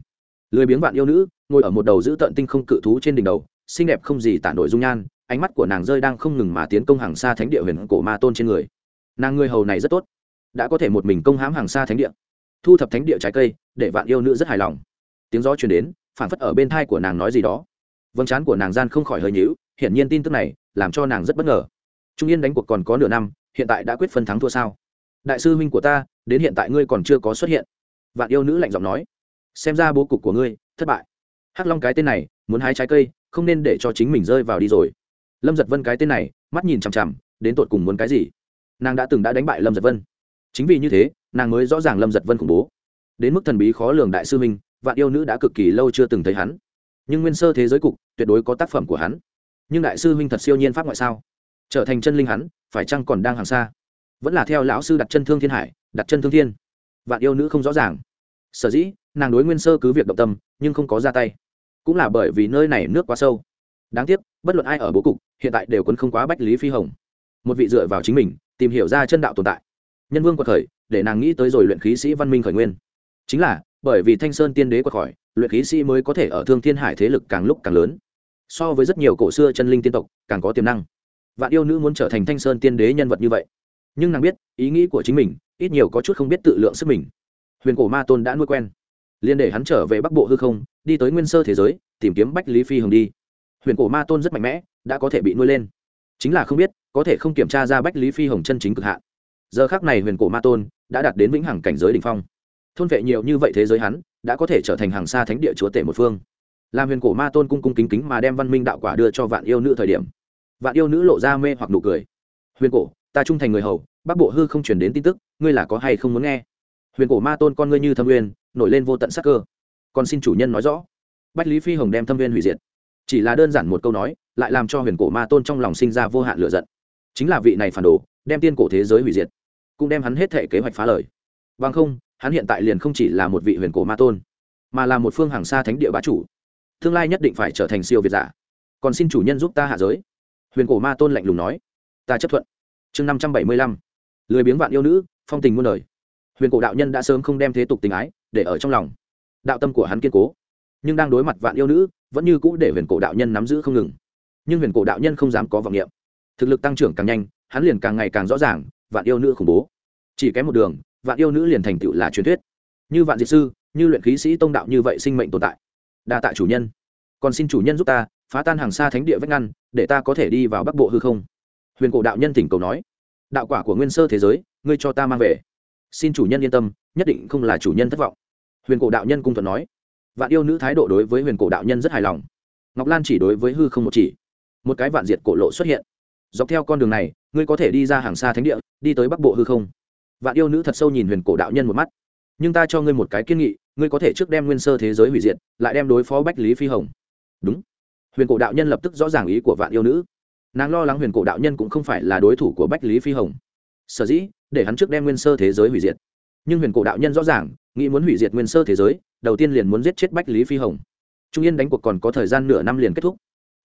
Lười biếng vạn yêu nữ, ngồi ở một đầu giữ tận tinh không cự thú trên đỉnh đầu, xinh đẹp không gì tả nổi dung nhan, ánh mắt của nàng rơi đang không ngừng mà tiến công hàng xa thánh địa huyền cổ ma tôn trên người. Nàng người hầu này rất tốt, đã có thể một mình công hãm hàng xa thánh địa, thu thập thánh địa trái cây, để vạn yêu nữ rất hài lòng. Tiếng gió truyền đến phản phất ở bên thai của nàng nói gì đó. Vâng chán của nàng gian không khỏi hơi nhíu, hiển nhiên tin tức này làm cho nàng rất bất ngờ trung yên đánh cuộc còn có nửa năm, hiện tại đã quyết phân thắng thua sao? Đại sư huynh của ta, đến hiện tại ngươi còn chưa có xuất hiện. Vạn yêu nữ lạnh giọng nói. Xem ra bố cục của ngươi, thất bại. Hắc long cái tên này, muốn hái trái cây, không nên để cho chính mình rơi vào đi rồi. Lâm giật vân cái tên này, mắt nhìn chằm chằm, đến tột cùng muốn cái gì? Nàng đã từng đã đánh bại lâm giật vân. Chính vì như thế, nàng mới rõ ràng lâm giật vân khủng bố. Đến mức thần bí khó lường đại sư minh vạn yêu nữ đã cực kỳ lâu chưa từng thấy hắn. Nhưng nguyên sơ thế giới cục, tuyệt đối có tác phẩm của hắn. Nhưng đại sư huynh thật siêu nhiên pháp ngoại sao? Trở thành chân linh hắn, phải chăng còn đang hàng xa? Vẫn là theo lão sư đặt chân thương thiên hải, đặt chân thương thiên. Vạn yêu nữ không rõ ràng. Sở dĩ, nàng đối nguyên sơ cứ việc động tâm, nhưng không có ra tay. Cũng là bởi vì nơi này nước quá sâu. Đáng tiếc, bất luận ai ở bố cục, hiện tại đều quân không quá bách lý phi hồng. Một vị dựa vào chính mình, tìm hiểu ra chân đạo tồn tại. Nhân vương quật khởi, để nàng nghĩ tới rồi luyện khí sĩ văn minh khởi nguyên. Chính là, bởi vì thanh sơn tiên đế quật khỏi luyện khí sĩ mới có thể ở thương thiên hải thế lực càng lúc càng lớn. So với rất nhiều cổ xưa chân linh tiên tộc, càng có tiềm năng vạn yêu nữ muốn trở thành thanh sơn tiên đế nhân vật như vậy. Nhưng nàng biết, ý nghĩ của chính mình, ít nhiều có chút không biết tự lượng sức mình. Huyền cổ ma tôn đã nuôi quen. Liên để hắn trở về bắc bộ hư không, đi tới nguyên sơ thế giới, tìm kiếm bách lý phi hồng đi. Huyền cổ ma tôn rất mạnh mẽ, đã có thể bị nuôi lên. Chính là không biết, có thể không kiểm tra ra bách lý phi hồng chân chính cực hạn. Giờ khác này huyền cổ ma tôn đã đạt đến vĩnh hằng cảnh giới đ ỉ n h phong. Thôn vệ nhiều như vậy thế giới hắn, đã có thể trở thành hàng xa thánh địa chúa tể một phương. Làm huyền cổ ma tôn cung cung kính kính mà đem văn minh đạo quả đưa cho vạn yêu nữ thời điểm vạn yêu nữ lộ ra mê hoặc nụ cười. Huyền cổ, ta trung thành người hầu bắc bộ hư không chuyển đến tin tức, ngươi là có hay không muốn nghe? Huyền cổ ma tôn con ngươi như thâm uyên nổi lên vô tận sắc cơ. Còn xin chủ nhân nói rõ. Bách lý phi hồng đem thâm uyên hủy diệt. Chỉ là đơn giản một câu nói, lại làm cho huyền cổ ma tôn trong lòng sinh ra vô hạn lựa giận. Chính là vị này phản đồ, đem tiên cổ thế giới hủy diệt, cũng đem hắn hết thể kế hoạch phá lời. Bằng không, hắn hiện tại liền không chỉ là một vị huyền cổ ma tôn, mà là một phương hàng xa thánh địa bá chủ. Tương lai nhất định phải trở thành siêu việt giả. Còn xin chủ nhân giúp ta hạ giới huyền cổ ma tôn lạnh lùng nói, ta chấp thuận. Chương năm trăm bảy mươi lăm. Lười biếng vạn yêu nữ, phong tình muôn đời. Huyền cổ đạo nhân đã sớm không đem thế tục tình ái để ở trong lòng. Đạo tâm của hắn kiên cố, nhưng đang đối mặt vạn yêu nữ, vẫn như cũ để huyền cổ đạo nhân nắm giữ không ngừng. Nhưng huyền cổ đạo nhân không dám có vọng niệm. Thực lực tăng trưởng càng nhanh, hắn liền càng ngày càng rõ ràng, vạn yêu nữ khủng bố. Chỉ kém một đường, vạn yêu nữ liền thành tựu là truyền thuyết. Như vạn diệt sư, như luyện khí sĩ tông đạo như vậy sinh mệnh tồn tại. Đa tạ chủ nhân. Còn xin chủ nhân giúp ta phá tan hàng xa thánh địa vách ngăn, để ta có thể đi vào bắc bộ hư không? Huyền cổ đạo nhân thỉnh cầu nói. Đạo quả của nguyên sơ thế giới, ngươi cho ta mang về. Xin chủ nhân yên tâm, nhất định không là chủ nhân thất vọng. Huyền cổ đạo nhân cung thuận nói. Vạn yêu nữ thái độ đối với huyền cổ đạo nhân rất hài lòng. Ngọc lan chỉ đối với hư không một chỉ. Một cái vạn diệt cổ lộ xuất hiện. Dọc theo con đường này, ngươi có thể đi ra hàng xa thánh địa, đi tới bắc bộ hư không? Vạn yêu nữ thật sâu nhìn huyền cổ đạo nhân một mắt. Nhưng ta cho ngươi một cái kiên nghị, ngươi có thể trước đem nguyên sơ thế giới hủy diệt, lại đem đối phó bách lý phi hồng. Đúng huyền cổ đạo nhân lập tức rõ ràng ý của vạn yêu nữ. Nàng lo lắng huyền cổ đạo nhân cũng không phải là đối thủ của bách lý phi hồng. Sở dĩ, để hắn trước đem nguyên sơ thế giới hủy diệt. Nhưng huyền cổ đạo nhân rõ ràng, nghĩ muốn hủy diệt nguyên sơ thế giới, đầu tiên liền muốn giết chết bách lý phi hồng. Trung yên đánh cuộc còn có thời gian nửa năm liền kết thúc.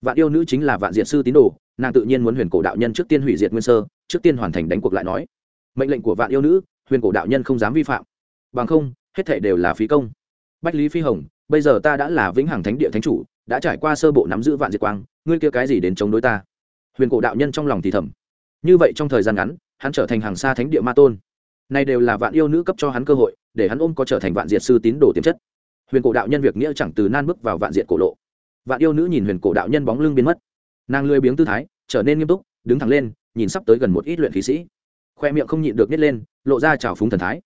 Vạn yêu nữ chính là vạn diện sư tín đồ, nàng tự nhiên muốn huyền cổ đạo nhân trước tiên hủy diệt nguyên sơ, trước tiên hoàn thành đánh cuộc lại nói. Mệnh lệnh của vạn yêu nữ, huyền cổ đạo nhân không dám vi phạm. Bằng không, hết thể đều là phí công. Bách lý phi hồng, bây giờ ta đã là vĩnh hằng thánh địa thánh chủ đã trải qua sơ bộ nắm giữ vạn diệt quang, ngươi kia cái gì đến chống đối ta? Huyền cổ đạo nhân trong lòng thì thầm. Như vậy trong thời gian ngắn, hắn trở thành hàng xa thánh địa ma tôn. Này đều là vạn yêu nữ cấp cho hắn cơ hội, để hắn ôm có trở thành vạn diệt sư tín đồ tiềm chất. Huyền cổ đạo nhân việc nghĩa chẳng từ nan bước vào vạn diệt cổ lộ. Vạn yêu nữ nhìn huyền cổ đạo nhân bóng lưng biến mất. Nàng lười biếng tư thái, trở nên nghiêm túc, đứng thẳng lên, nhìn sắp tới gần một ít luyện khí sĩ. Khoe miệng không nhịn được nhét lên, lộ ra trào phúng thần thái.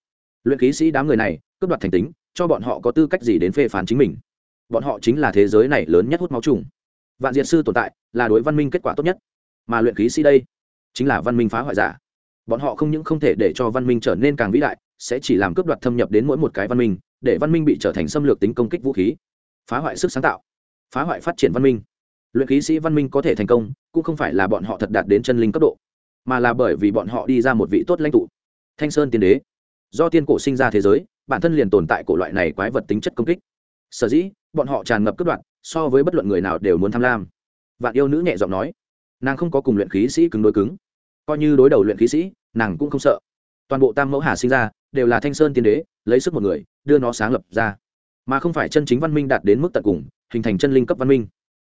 Luyện khí sĩ đám người này, cướp đoạt thành tính, cho bọn họ có tư cách gì đến phê phán chính mình? Bọn họ chính là thế giới này lớn nhất hút máu trùng. Vạn diệt sư tồn tại là đối văn minh kết quả tốt nhất, mà luyện khí sĩ đây chính là văn minh phá hoại giả. Bọn họ không những không thể để cho văn minh trở nên càng vĩ đại, sẽ chỉ làm cướp đoạt thâm nhập đến mỗi một cái văn minh, để văn minh bị trở thành xâm lược tính công kích vũ khí, phá hoại sức sáng tạo, phá hoại phát triển văn minh. Luyện khí sĩ văn minh có thể thành công, cũng không phải là bọn họ thật đạt đến chân linh cấp độ, mà là bởi vì bọn họ đi ra một vị tốt lãnh tụ. Thanh sơn tiên đế, do tiên cổ sinh ra thế giới, bản thân liền tồn tại cổ loại này quái vật tính chất công kích. Sở dĩ bọn họ tràn ngập cướp đoạn so với bất luận người nào đều muốn tham lam. Vạn yêu nữ nhẹ giọng nói, nàng không có cùng luyện khí sĩ cứng đối cứng. Coi như đối đầu luyện khí sĩ, nàng cũng không sợ. Toàn bộ tam mẫu hà sinh ra, đều là thanh sơn tiên đế, lấy sức một người, đưa nó sáng lập ra. Mà không phải chân chính văn minh đạt đến mức tận cùng, hình thành chân linh cấp văn minh.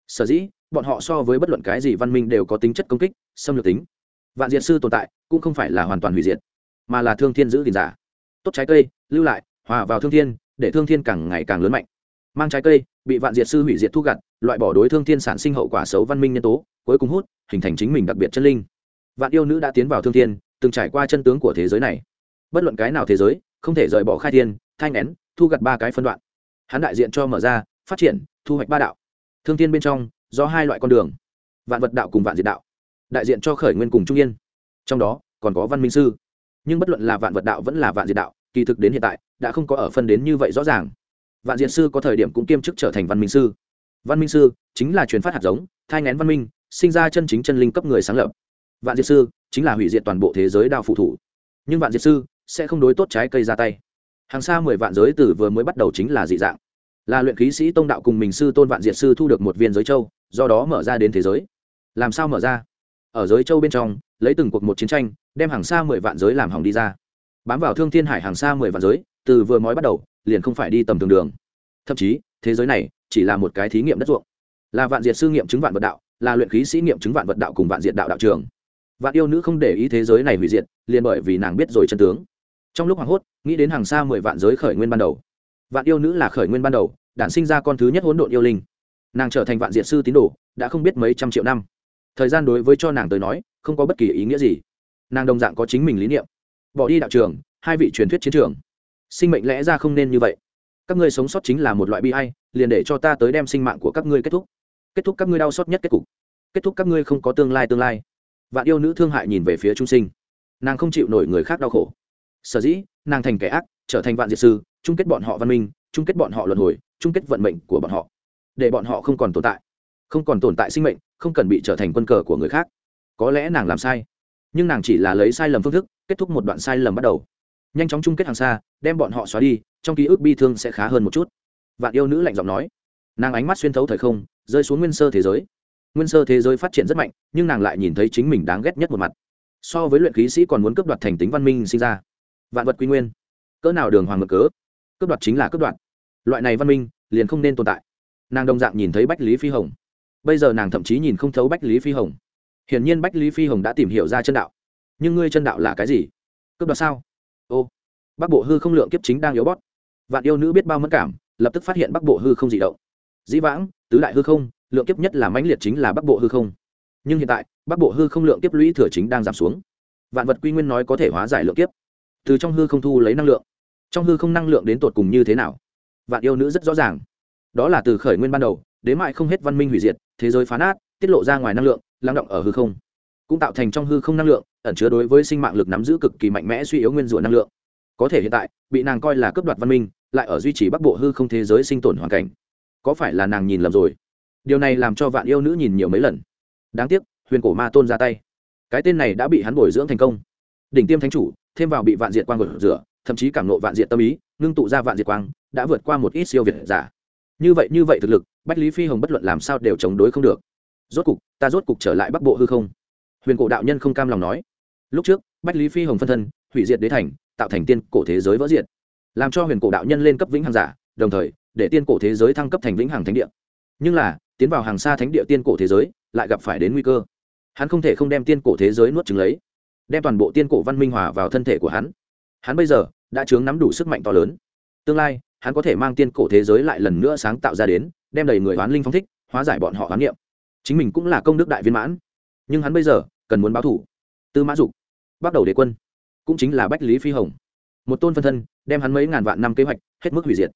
Sở dĩ, bọn họ so với bất luận cái gì văn minh đều có tính chất công kích, xâm lược tính. Vạn diệt sư tồn tại, cũng không phải là hoàn toàn hủy diệt, mà là thương thiên giữ gìn giả. Tốt trái cây, lưu lại, hòa vào thương thiên, để thương thiên càng ngày càng lớn mạnh mang trái cây, bị vạn diệt sư hủy diệt thu gặt, loại bỏ đối thương thiên sản sinh hậu quả xấu văn minh nhân tố, cuối cùng hút, hình thành chính mình đặc biệt chân linh. Vạn yêu nữ đã tiến vào thương thiên, từng trải qua chân tướng của thế giới này. Bất luận cái nào thế giới, không thể rời bỏ khai thiên, thanh nén, thu gặt ba cái phân đoạn. Hắn đại diện cho mở ra, phát triển, thu hoạch ba đạo. Thương thiên bên trong, do hai loại con đường. Vạn vật đạo cùng vạn diệt đạo. Đại diện cho khởi nguyên cùng trung yên. Trong đó, còn có văn minh sư. Nhưng bất luận là vạn vật đạo vẫn là vạn diệt đạo, kỳ thực đến hiện tại, đã không có ở phân đến như vậy rõ ràng vạn diện sư có thời điểm cũng kiêm chức trở thành văn minh sư. Văn minh sư chính là truyền phát hạt giống, thai ngén văn minh, sinh ra chân chính chân linh cấp người sáng lập. Vạn diệt sư chính là hủy diệt toàn bộ thế giới đao phụ thủ. Nhưng vạn diệt sư sẽ không đối tốt trái cây ra tay. Hàng xa mười vạn giới tử vừa mới bắt đầu chính là dị dạng. Là luyện khí sĩ tông đạo cùng mình sư tôn vạn diệt sư thu được một viên giới châu, do đó mở ra đến thế giới. Làm sao mở ra? Ở giới châu bên trong, lấy từng cuộc một chiến tranh, đem hàng xa mười vạn giới làm hỏng đi ra. Bám vào thương thiên hải hàng xa mười vạn giới, từ vừa mới bắt đầu liền không phải đi tầm thường đường. Thậm chí, thế giới này chỉ là một cái thí nghiệm đất ruộng. Là vạn diệt sư nghiệm chứng vạn vật đạo, là luyện khí sĩ nghiệm chứng vạn vật đạo cùng vạn diệt đạo đạo trường. Vạn yêu nữ không để ý thế giới này hủy diệt, liền bởi vì nàng biết rồi chân tướng. Trong lúc hoảng hốt, nghĩ đến hàng xa mười vạn giới khởi nguyên ban đầu. Vạn yêu nữ là khởi nguyên ban đầu, đản sinh ra con thứ nhất hỗn độn yêu linh. Nàng trở thành vạn diệt sư tín đồ, đã không biết mấy trăm triệu năm. Thời gian đối với cho nàng tới nói, không có bất kỳ ý nghĩa gì. Nàng đồng dạng có chính mình lý niệm. Bỏ đi đạo trường, hai vị truyền thuyết chiến trường sinh mệnh lẽ ra không nên như vậy. Các ngươi sống sót chính là một loại bi hay liền để cho ta tới đem sinh mạng của các ngươi kết thúc. Kết thúc các ngươi đau xót nhất kết cục. Kết thúc các ngươi không có tương lai tương lai. Vạn yêu nữ thương hại nhìn về phía trung sinh. Nàng không chịu nổi người khác đau khổ. Sở dĩ, nàng thành kẻ ác, trở thành vạn diệt sư, chung kết bọn họ văn minh, chung kết bọn họ luận hồi, chung kết vận mệnh của bọn họ. Để bọn họ không còn tồn tại. Không còn tồn tại sinh mệnh, không cần bị trở thành quân cờ của người khác. Có lẽ nàng làm sai, nhưng nàng chỉ là lấy sai lầm phương thức, kết thúc một đoạn sai lầm bắt đầu nhanh chóng chung kết hàng xa, đem bọn họ xóa đi, trong ký ức bi thương sẽ khá hơn một chút. Vạn yêu nữ lạnh giọng nói. Nàng ánh mắt xuyên thấu thời không, rơi xuống nguyên sơ thế giới. Nguyên sơ thế giới phát triển rất mạnh, nhưng nàng lại nhìn thấy chính mình đáng ghét nhất một mặt. So với luyện khí sĩ còn muốn cướp đoạt thành tính văn minh sinh ra. Vạn vật quy nguyên. Cỡ nào đường hoàng ngược cớ? Cướp đoạt chính là cướp đoạt. Loại này văn minh, liền không nên tồn tại. Nàng đồng dạng nhìn thấy bách lý phi hồng. Bây giờ nàng thậm chí nhìn không thấu bách lý phi hồng. Hiển nhiên bách lý phi hồng đã tìm hiểu ra chân đạo. Nhưng ngươi chân đạo là cái gì? Cướp đoạt sao? Ô bắc bộ hư không lượng kiếp chính đang yếu bót. Vạn yêu nữ biết bao mất cảm, lập tức phát hiện bắc bộ hư không dị động. Dĩ vãng, tứ đại hư không, lượng kiếp nhất là mãnh liệt chính là bắc bộ hư không. Nhưng hiện tại bắc bộ hư không lượng kiếp lũy thừa chính đang giảm xuống. Vạn vật quy nguyên nói có thể hóa giải lượng kiếp. Từ trong hư không thu lấy năng lượng. Trong hư không năng lượng đến tột cùng như thế nào? Vạn yêu nữ rất rõ ràng. Đó là từ khởi nguyên ban đầu đến mãi không hết văn minh hủy diệt, thế giới phá nát, tiết lộ ra ngoài năng lượng, lắng động ở hư không. Cũng tạo thành trong hư không năng lượng ẩn chứa đối với sinh mạng lực nắm giữ cực kỳ mạnh mẽ suy yếu nguyên rủa năng lượng. Có thể hiện tại, bị nàng coi là cướp đoạt văn minh, lại ở duy trì bắc bộ hư không thế giới sinh tồn hoàn cảnh. Có phải là nàng nhìn lầm rồi? Điều này làm cho vạn yêu nữ nhìn nhiều mấy lần. Đáng tiếc, huyền cổ ma tôn ra tay. Cái tên này đã bị hắn bồi dưỡng thành công. Đỉnh tiêm thánh chủ, thêm vào bị vạn diệt quang gột rửa, thậm chí cảm nộ vạn diệt tâm ý, ngưng tụ ra vạn diệt quang, đã vượt qua một ít siêu việt giả. Như vậy như vậy thực lực, bách lý phi hồng bất luận làm sao đều chống đối không được. Rốt cục, ta rốt cục trở lại bắc bộ hư không. Huyền cổ đạo nhân không cam lòng nói lúc trước, bách lý phi hồng phân thân, hủy diệt đế thành, tạo thành tiên cổ thế giới vỡ diệt, làm cho huyền cổ đạo nhân lên cấp vĩnh hằng giả, đồng thời, để tiên cổ thế giới thăng cấp thành vĩnh hằng thánh địa. Nhưng là, tiến vào hàng xa thánh địa tiên cổ thế giới, lại gặp phải đến nguy cơ. Hắn không thể không đem tiên cổ thế giới nuốt trứng lấy, đem toàn bộ tiên cổ văn minh hòa vào thân thể của hắn. Hắn bây giờ, đã chướng nắm đủ sức mạnh to lớn. Tương lai, hắn có thể mang tiên cổ thế giới lại lần nữa sáng tạo ra đến, đem đầy người oán linh phong thích, hóa giải bọn họ hoán niệm. Chính mình cũng là công đức đại viên mãn. Nhưng hắn bây giờ, cần muốn báo thủ tư mã dục bắt đầu đế quân. Cũng chính là bách lý phi hồng. Một tôn phân thân, đem hắn mấy ngàn vạn năm kế hoạch, hết mức hủy diệt.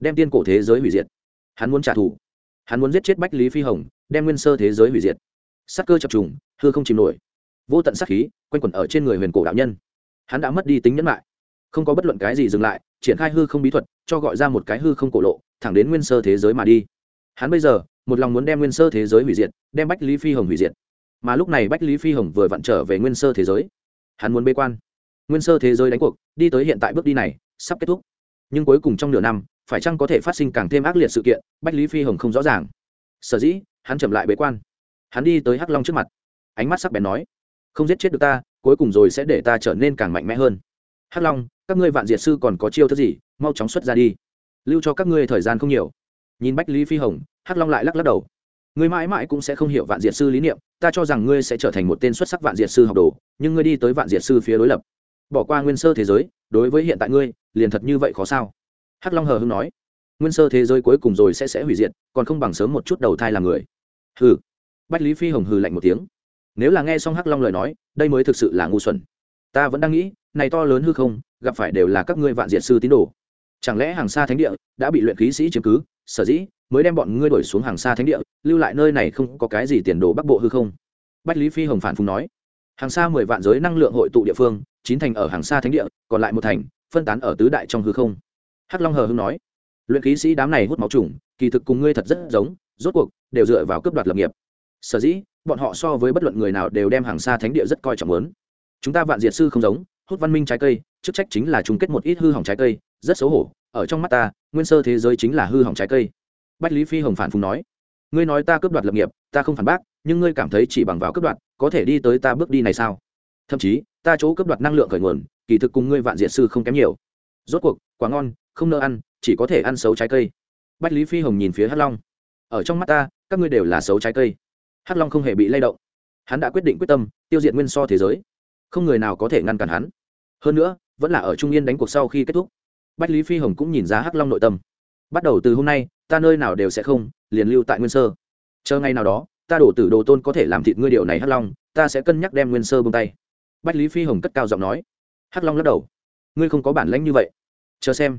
Đem tiên cổ thế giới hủy diệt. Hắn muốn trả thù. Hắn muốn giết chết bách lý phi hồng, đem nguyên sơ thế giới hủy diệt. Sắc cơ chập trùng, hư không chìm nổi. Vô tận sắc khí, quanh quẩn ở trên người huyền cổ đạo nhân. Hắn đã mất đi tính nhẫn lại không có bất luận cái gì dừng lại, triển khai hư không bí thuật, cho gọi ra một cái hư không cổ lộ, thẳng đến nguyên sơ thế giới mà đi. Hắn bây giờ, một lòng muốn đem nguyên sơ thế giới hủy diệt, đem bách lý phi hồng hủy diệt. Mà lúc này bách lý phi hồng vừa vặn trở về nguyên sơ thế giới hắn muốn bế quan. Nguyên sơ thế giới đánh cuộc, đi tới hiện tại bước đi này, sắp kết thúc. Nhưng cuối cùng trong nửa năm, phải chăng có thể phát sinh càng thêm ác liệt sự kiện, bách lý phi hồng không rõ ràng. Sở dĩ, hắn chậm lại bế quan. Hắn đi tới hắc long trước mặt. Ánh mắt sắc bén nói, không giết chết được ta, cuối cùng rồi sẽ để ta trở nên càng mạnh mẽ hơn. Hắc long, các ngươi vạn diệt sư còn có chiêu thức gì, mau chóng xuất ra đi. Lưu cho các ngươi thời gian không nhiều. Nhìn bách lý phi hồng, hắc long lại lắc lắc đầu. Ngươi mãi mãi cũng sẽ không hiểu vạn diệt sư lý niệm, ta cho rằng ngươi sẽ trở thành một tên xuất sắc vạn diệt sư học đồ nhưng ngươi đi tới vạn diệt sư phía đối lập, bỏ qua nguyên sơ thế giới, đối với hiện tại ngươi, liền thật như vậy khó sao? Hắc long hờ hưng nói. Nguyên sơ thế giới cuối cùng rồi sẽ sẽ hủy diệt, còn không bằng sớm một chút đầu thai làm người. Hừ. Bách lý phi hồng hừ lạnh một tiếng. Nếu là nghe xong hắc long lời nói, đây mới thực sự là ngu xuẩn. Ta vẫn đang nghĩ, này to lớn hư không, gặp phải đều là các ngươi vạn diệt sư tín đồ. Chẳng lẽ hàng xa thánh địa đã bị luyện khí sĩ chiếm cứ? Sở dĩ mới đem bọn ngươi đổi xuống hàng xa thánh địa, lưu lại nơi này không có cái gì tiền đồ bắc bộ hư không? Bách lý phi hồng phản phùng nói hàng xa mười vạn giới năng lượng hội tụ địa phương, chín thành ở hàng xa thánh địa, còn lại một thành phân tán ở tứ đại trong hư không. Hắc long hờ hưng nói, luyện khí sĩ đám này hút máu trùng, kỳ thực cùng ngươi thật rất giống, rốt cuộc đều dựa vào cướp đoạt lập nghiệp. Sở dĩ, bọn họ so với bất luận người nào đều đem hàng xa thánh địa rất coi trọng lớn. Chúng ta vạn diệt sư không giống, hút văn minh trái cây, chức trách chính là chung kết một ít hư hỏng trái cây, rất xấu hổ, ở trong mắt ta, nguyên sơ thế giới chính là hư hỏng trái cây. Bách lý phi hồng phản phùng nói, ngươi nói ta cướp đoạt lập nghiệp, ta không phản bác nhưng ngươi cảm thấy chỉ bằng vào cướp đoạt, có thể đi tới ta bước đi này sao? Thậm chí, ta chỗ cướp đoạt năng lượng khởi nguồn, kỳ thực cùng ngươi vạn diện sư không kém nhiều. Rốt cuộc quá ngon, không nỡ ăn, chỉ có thể ăn xấu trái cây. Bách lý phi hồng nhìn phía hắc long. Ở trong mắt ta, các ngươi đều là xấu trái cây. Hắc long không hề bị lay động. Hắn đã quyết định quyết tâm, tiêu diệt nguyên so thế giới. Không người nào có thể ngăn cản hắn. Hơn nữa, vẫn là ở trung yên đánh cuộc sau khi kết thúc. Bách lý phi hồng cũng nhìn ra hắc long nội tâm. Bắt đầu từ hôm nay, ta nơi nào đều sẽ không, liền lưu tại nguyên sơ. Chờ ngày nào đó ta đổ tử đồ tôn có thể làm thịt ngươi điều này hắc long, ta sẽ cân nhắc đem nguyên sơ bông tay. Bách lý phi hồng cất cao giọng nói. Hắc long lắc đầu. Ngươi không có bản lãnh như vậy. Chờ xem.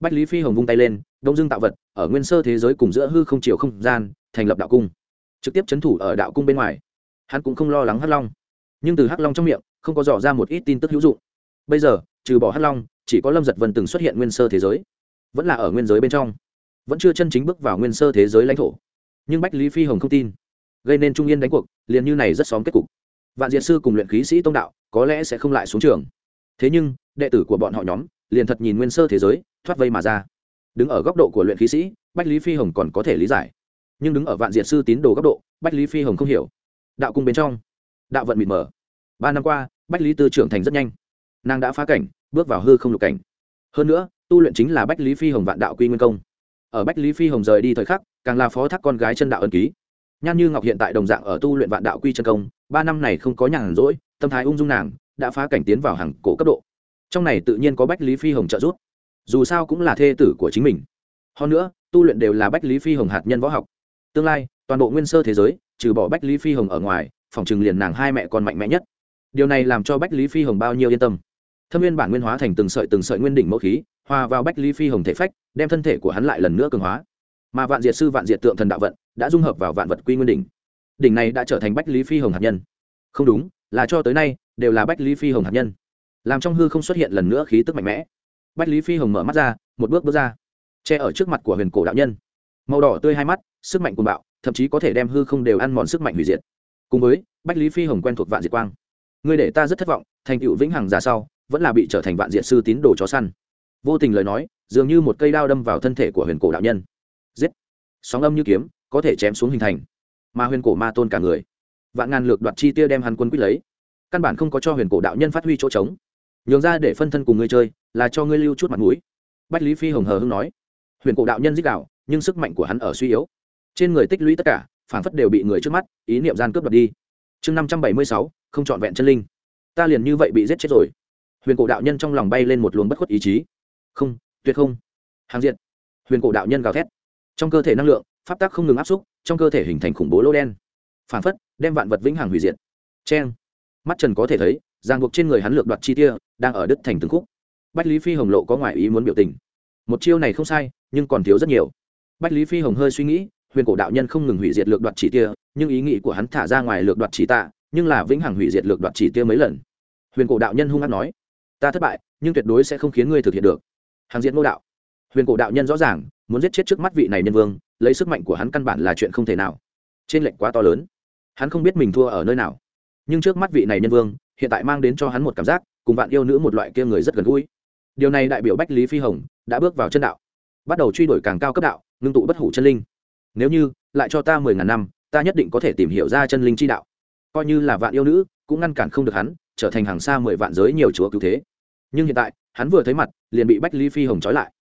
Bách lý phi hồng vung tay lên, đông dương tạo vật, ở nguyên sơ thế giới cùng giữa hư không chiều không gian, thành lập đạo cung. Trực tiếp c h ấ n thủ ở đạo cung bên ngoài. Hắn cũng không lo lắng hắc long. Nhưng từ hắc long trong miệng, không có dò ra một ít tin tức hữu dụng. Bây giờ, trừ bỏ hắc long, chỉ có lâm giật vân từng xuất hiện nguyên sơ thế giới. Vẫn là ở nguyên giới bên trong. Vẫn chưa chân chính bước vào nguyên sơ thế giới lãnh thổ. Nhưng bách lý phi hồng không tin gây nên trung yên đánh cuộc, liền như này rất xóm kết cục. Vạn diệt sư cùng luyện khí sĩ tông đạo, có lẽ sẽ không lại xuống trường. Thế nhưng, đệ tử của bọn họ nhóm, liền thật nhìn nguyên sơ thế giới, thoát vây mà ra. Đứng ở góc độ của luyện khí sĩ, bách lý phi hồng còn có thể lý giải. Nhưng đứng ở vạn diệt sư tín đồ góc độ, bách lý phi hồng không hiểu. Đạo cung bên trong, đạo vận mịt mờ. Ba năm qua, bách lý tư trưởng thành rất nhanh. Nàng đã phá cảnh, bước vào hư không lục cảnh. Hơn nữa, tu luyện chính là bách lý phi hồng vạn đạo quy nguyên công. Ở bách lý phi hồng rời đi thời khắc, càng là phó thác con gái chân đạo ân ký nhan như ngọc hiện tại đồng dạng ở tu luyện vạn đạo quy chân công, ba năm này không có nhàn rỗi, tâm thái ung dung nàng, đã phá cảnh tiến vào hàng cổ cấp độ. Trong này tự nhiên có bách lý phi hồng trợ giúp. Dù sao cũng là thê tử của chính mình. Hơn nữa, tu luyện đều là bách lý phi hồng hạt nhân võ học. Tương lai, toàn bộ nguyên sơ thế giới, trừ bỏ bách lý phi hồng ở ngoài, phòng trừng liền nàng hai mẹ con mạnh mẽ nhất. Điều này làm cho bách lý phi hồng bao nhiêu yên tâm. Thâm nguyên bản nguyên hóa thành từng sợi từng sợi nguyên đỉnh mẫu khí, hòa vào bách lý phi hồng thể phách, đem thân thể của hắn lại lần nữa cường hóa mà vạn diệt sư vạn diệt tượng thần đạo vận đã dung hợp vào vạn vật quy nguyên đỉnh. Đỉnh này đã trở thành bách lý phi hồng hạt nhân. Không đúng, là cho tới nay đều là bách lý phi hồng hạt nhân. Làm trong hư không xuất hiện lần nữa khí tức mạnh mẽ. Bách lý phi hồng mở mắt ra, một bước bước ra. Che ở trước mặt của huyền cổ đạo nhân. Màu đỏ tươi hai mắt, sức mạnh cuồng bạo, thậm chí có thể đem hư không đều ăn mòn sức mạnh hủy diệt. Cùng với, bách lý phi hồng quen thuộc vạn diệt quang. Người để ta rất thất vọng, thành tựu vĩnh hằng ra sau, vẫn là bị trở thành vạn diệt sư tín đồ chó săn. Vô tình lời nói, dường như một cây đao đâm vào thân thể của huyền cổ đạo nhân sóng âm như kiếm, có thể chém xuống hình thành. Mà huyền cổ ma tôn cả người. Vạn ngàn lược đoạt chi tiêu đem hắn quân quýt lấy. Căn bản không có cho huyền cổ đạo nhân phát huy chỗ trống. Nhường ra để phân thân cùng ngươi chơi, là cho ngươi lưu chút mặt mũi. Bách lý phi hồng hờ hưng nói. Huyền cổ đạo nhân dích đạo, nhưng sức mạnh của hắn ở suy yếu. Trên người tích lũy tất cả phản phất đều bị người trước mắt, ý niệm gian cướp đoạt đi. Chương năm trăm bảy mươi sáu, không trọn vẹn chân linh. Ta liền như vậy bị giết chết rồi. Huyền cổ đạo nhân trong lòng bay lên một luồng bất khuất ý chí. Không, tuyệt không. Hàng diện huyền cổ đạo nhân gào thét trong cơ thể năng lượng, pháp tắc không ngừng áp xúc, trong cơ thể hình thành khủng bố lô đen. Phản phất, đem vạn vật vĩnh hằng hủy diệt. Cheng. Mắt trần có thể thấy, ràng buộc trên người hắn lược đoạt chi tia, đang ở đứt thành từng khúc. Bách lý phi hồng lộ có ngoại ý muốn biểu tình. Một chiêu này không sai, nhưng còn thiếu rất nhiều. Bách lý phi hồng hơi suy nghĩ, huyền cổ đạo nhân không ngừng hủy diệt lược đoạt chỉ tia, nhưng ý nghĩ của hắn thả ra ngoài lược đoạt chỉ tạ, nhưng là vĩnh hằng hủy diệt lược đoạt chỉ tia mấy lần. Huyền cổ đạo nhân hung hát nói, ta thất bại, nhưng tuyệt đối sẽ không khiến ngươi thực hiện được. Hàng diện mô đạo huyền cổ đạo nhân rõ ràng, muốn giết chết trước mắt vị này nhân vương, lấy sức mạnh của hắn căn bản là chuyện không thể nào. Trên lệnh quá to lớn. Hắn không biết mình thua ở nơi nào. Nhưng trước mắt vị này nhân vương, hiện tại mang đến cho hắn một cảm giác, cùng vạn yêu nữ một loại kia người rất gần gũi. Điều này đại biểu bách lý phi hồng đã bước vào chân đạo. Bắt đầu truy đuổi càng cao cấp đạo, ngưng tụ bất hủ chân linh. Nếu như, lại cho ta mười ngàn năm, ta nhất định có thể tìm hiểu ra chân linh chi đạo. Coi như là vạn yêu nữ, cũng ngăn cản không được hắn, trở thành hàng xa mười vạn giới nhiều chúa cứu thế. Nhưng hiện tại, hắn vừa thấy mặt, liền bị bách lý phi hồng trói lại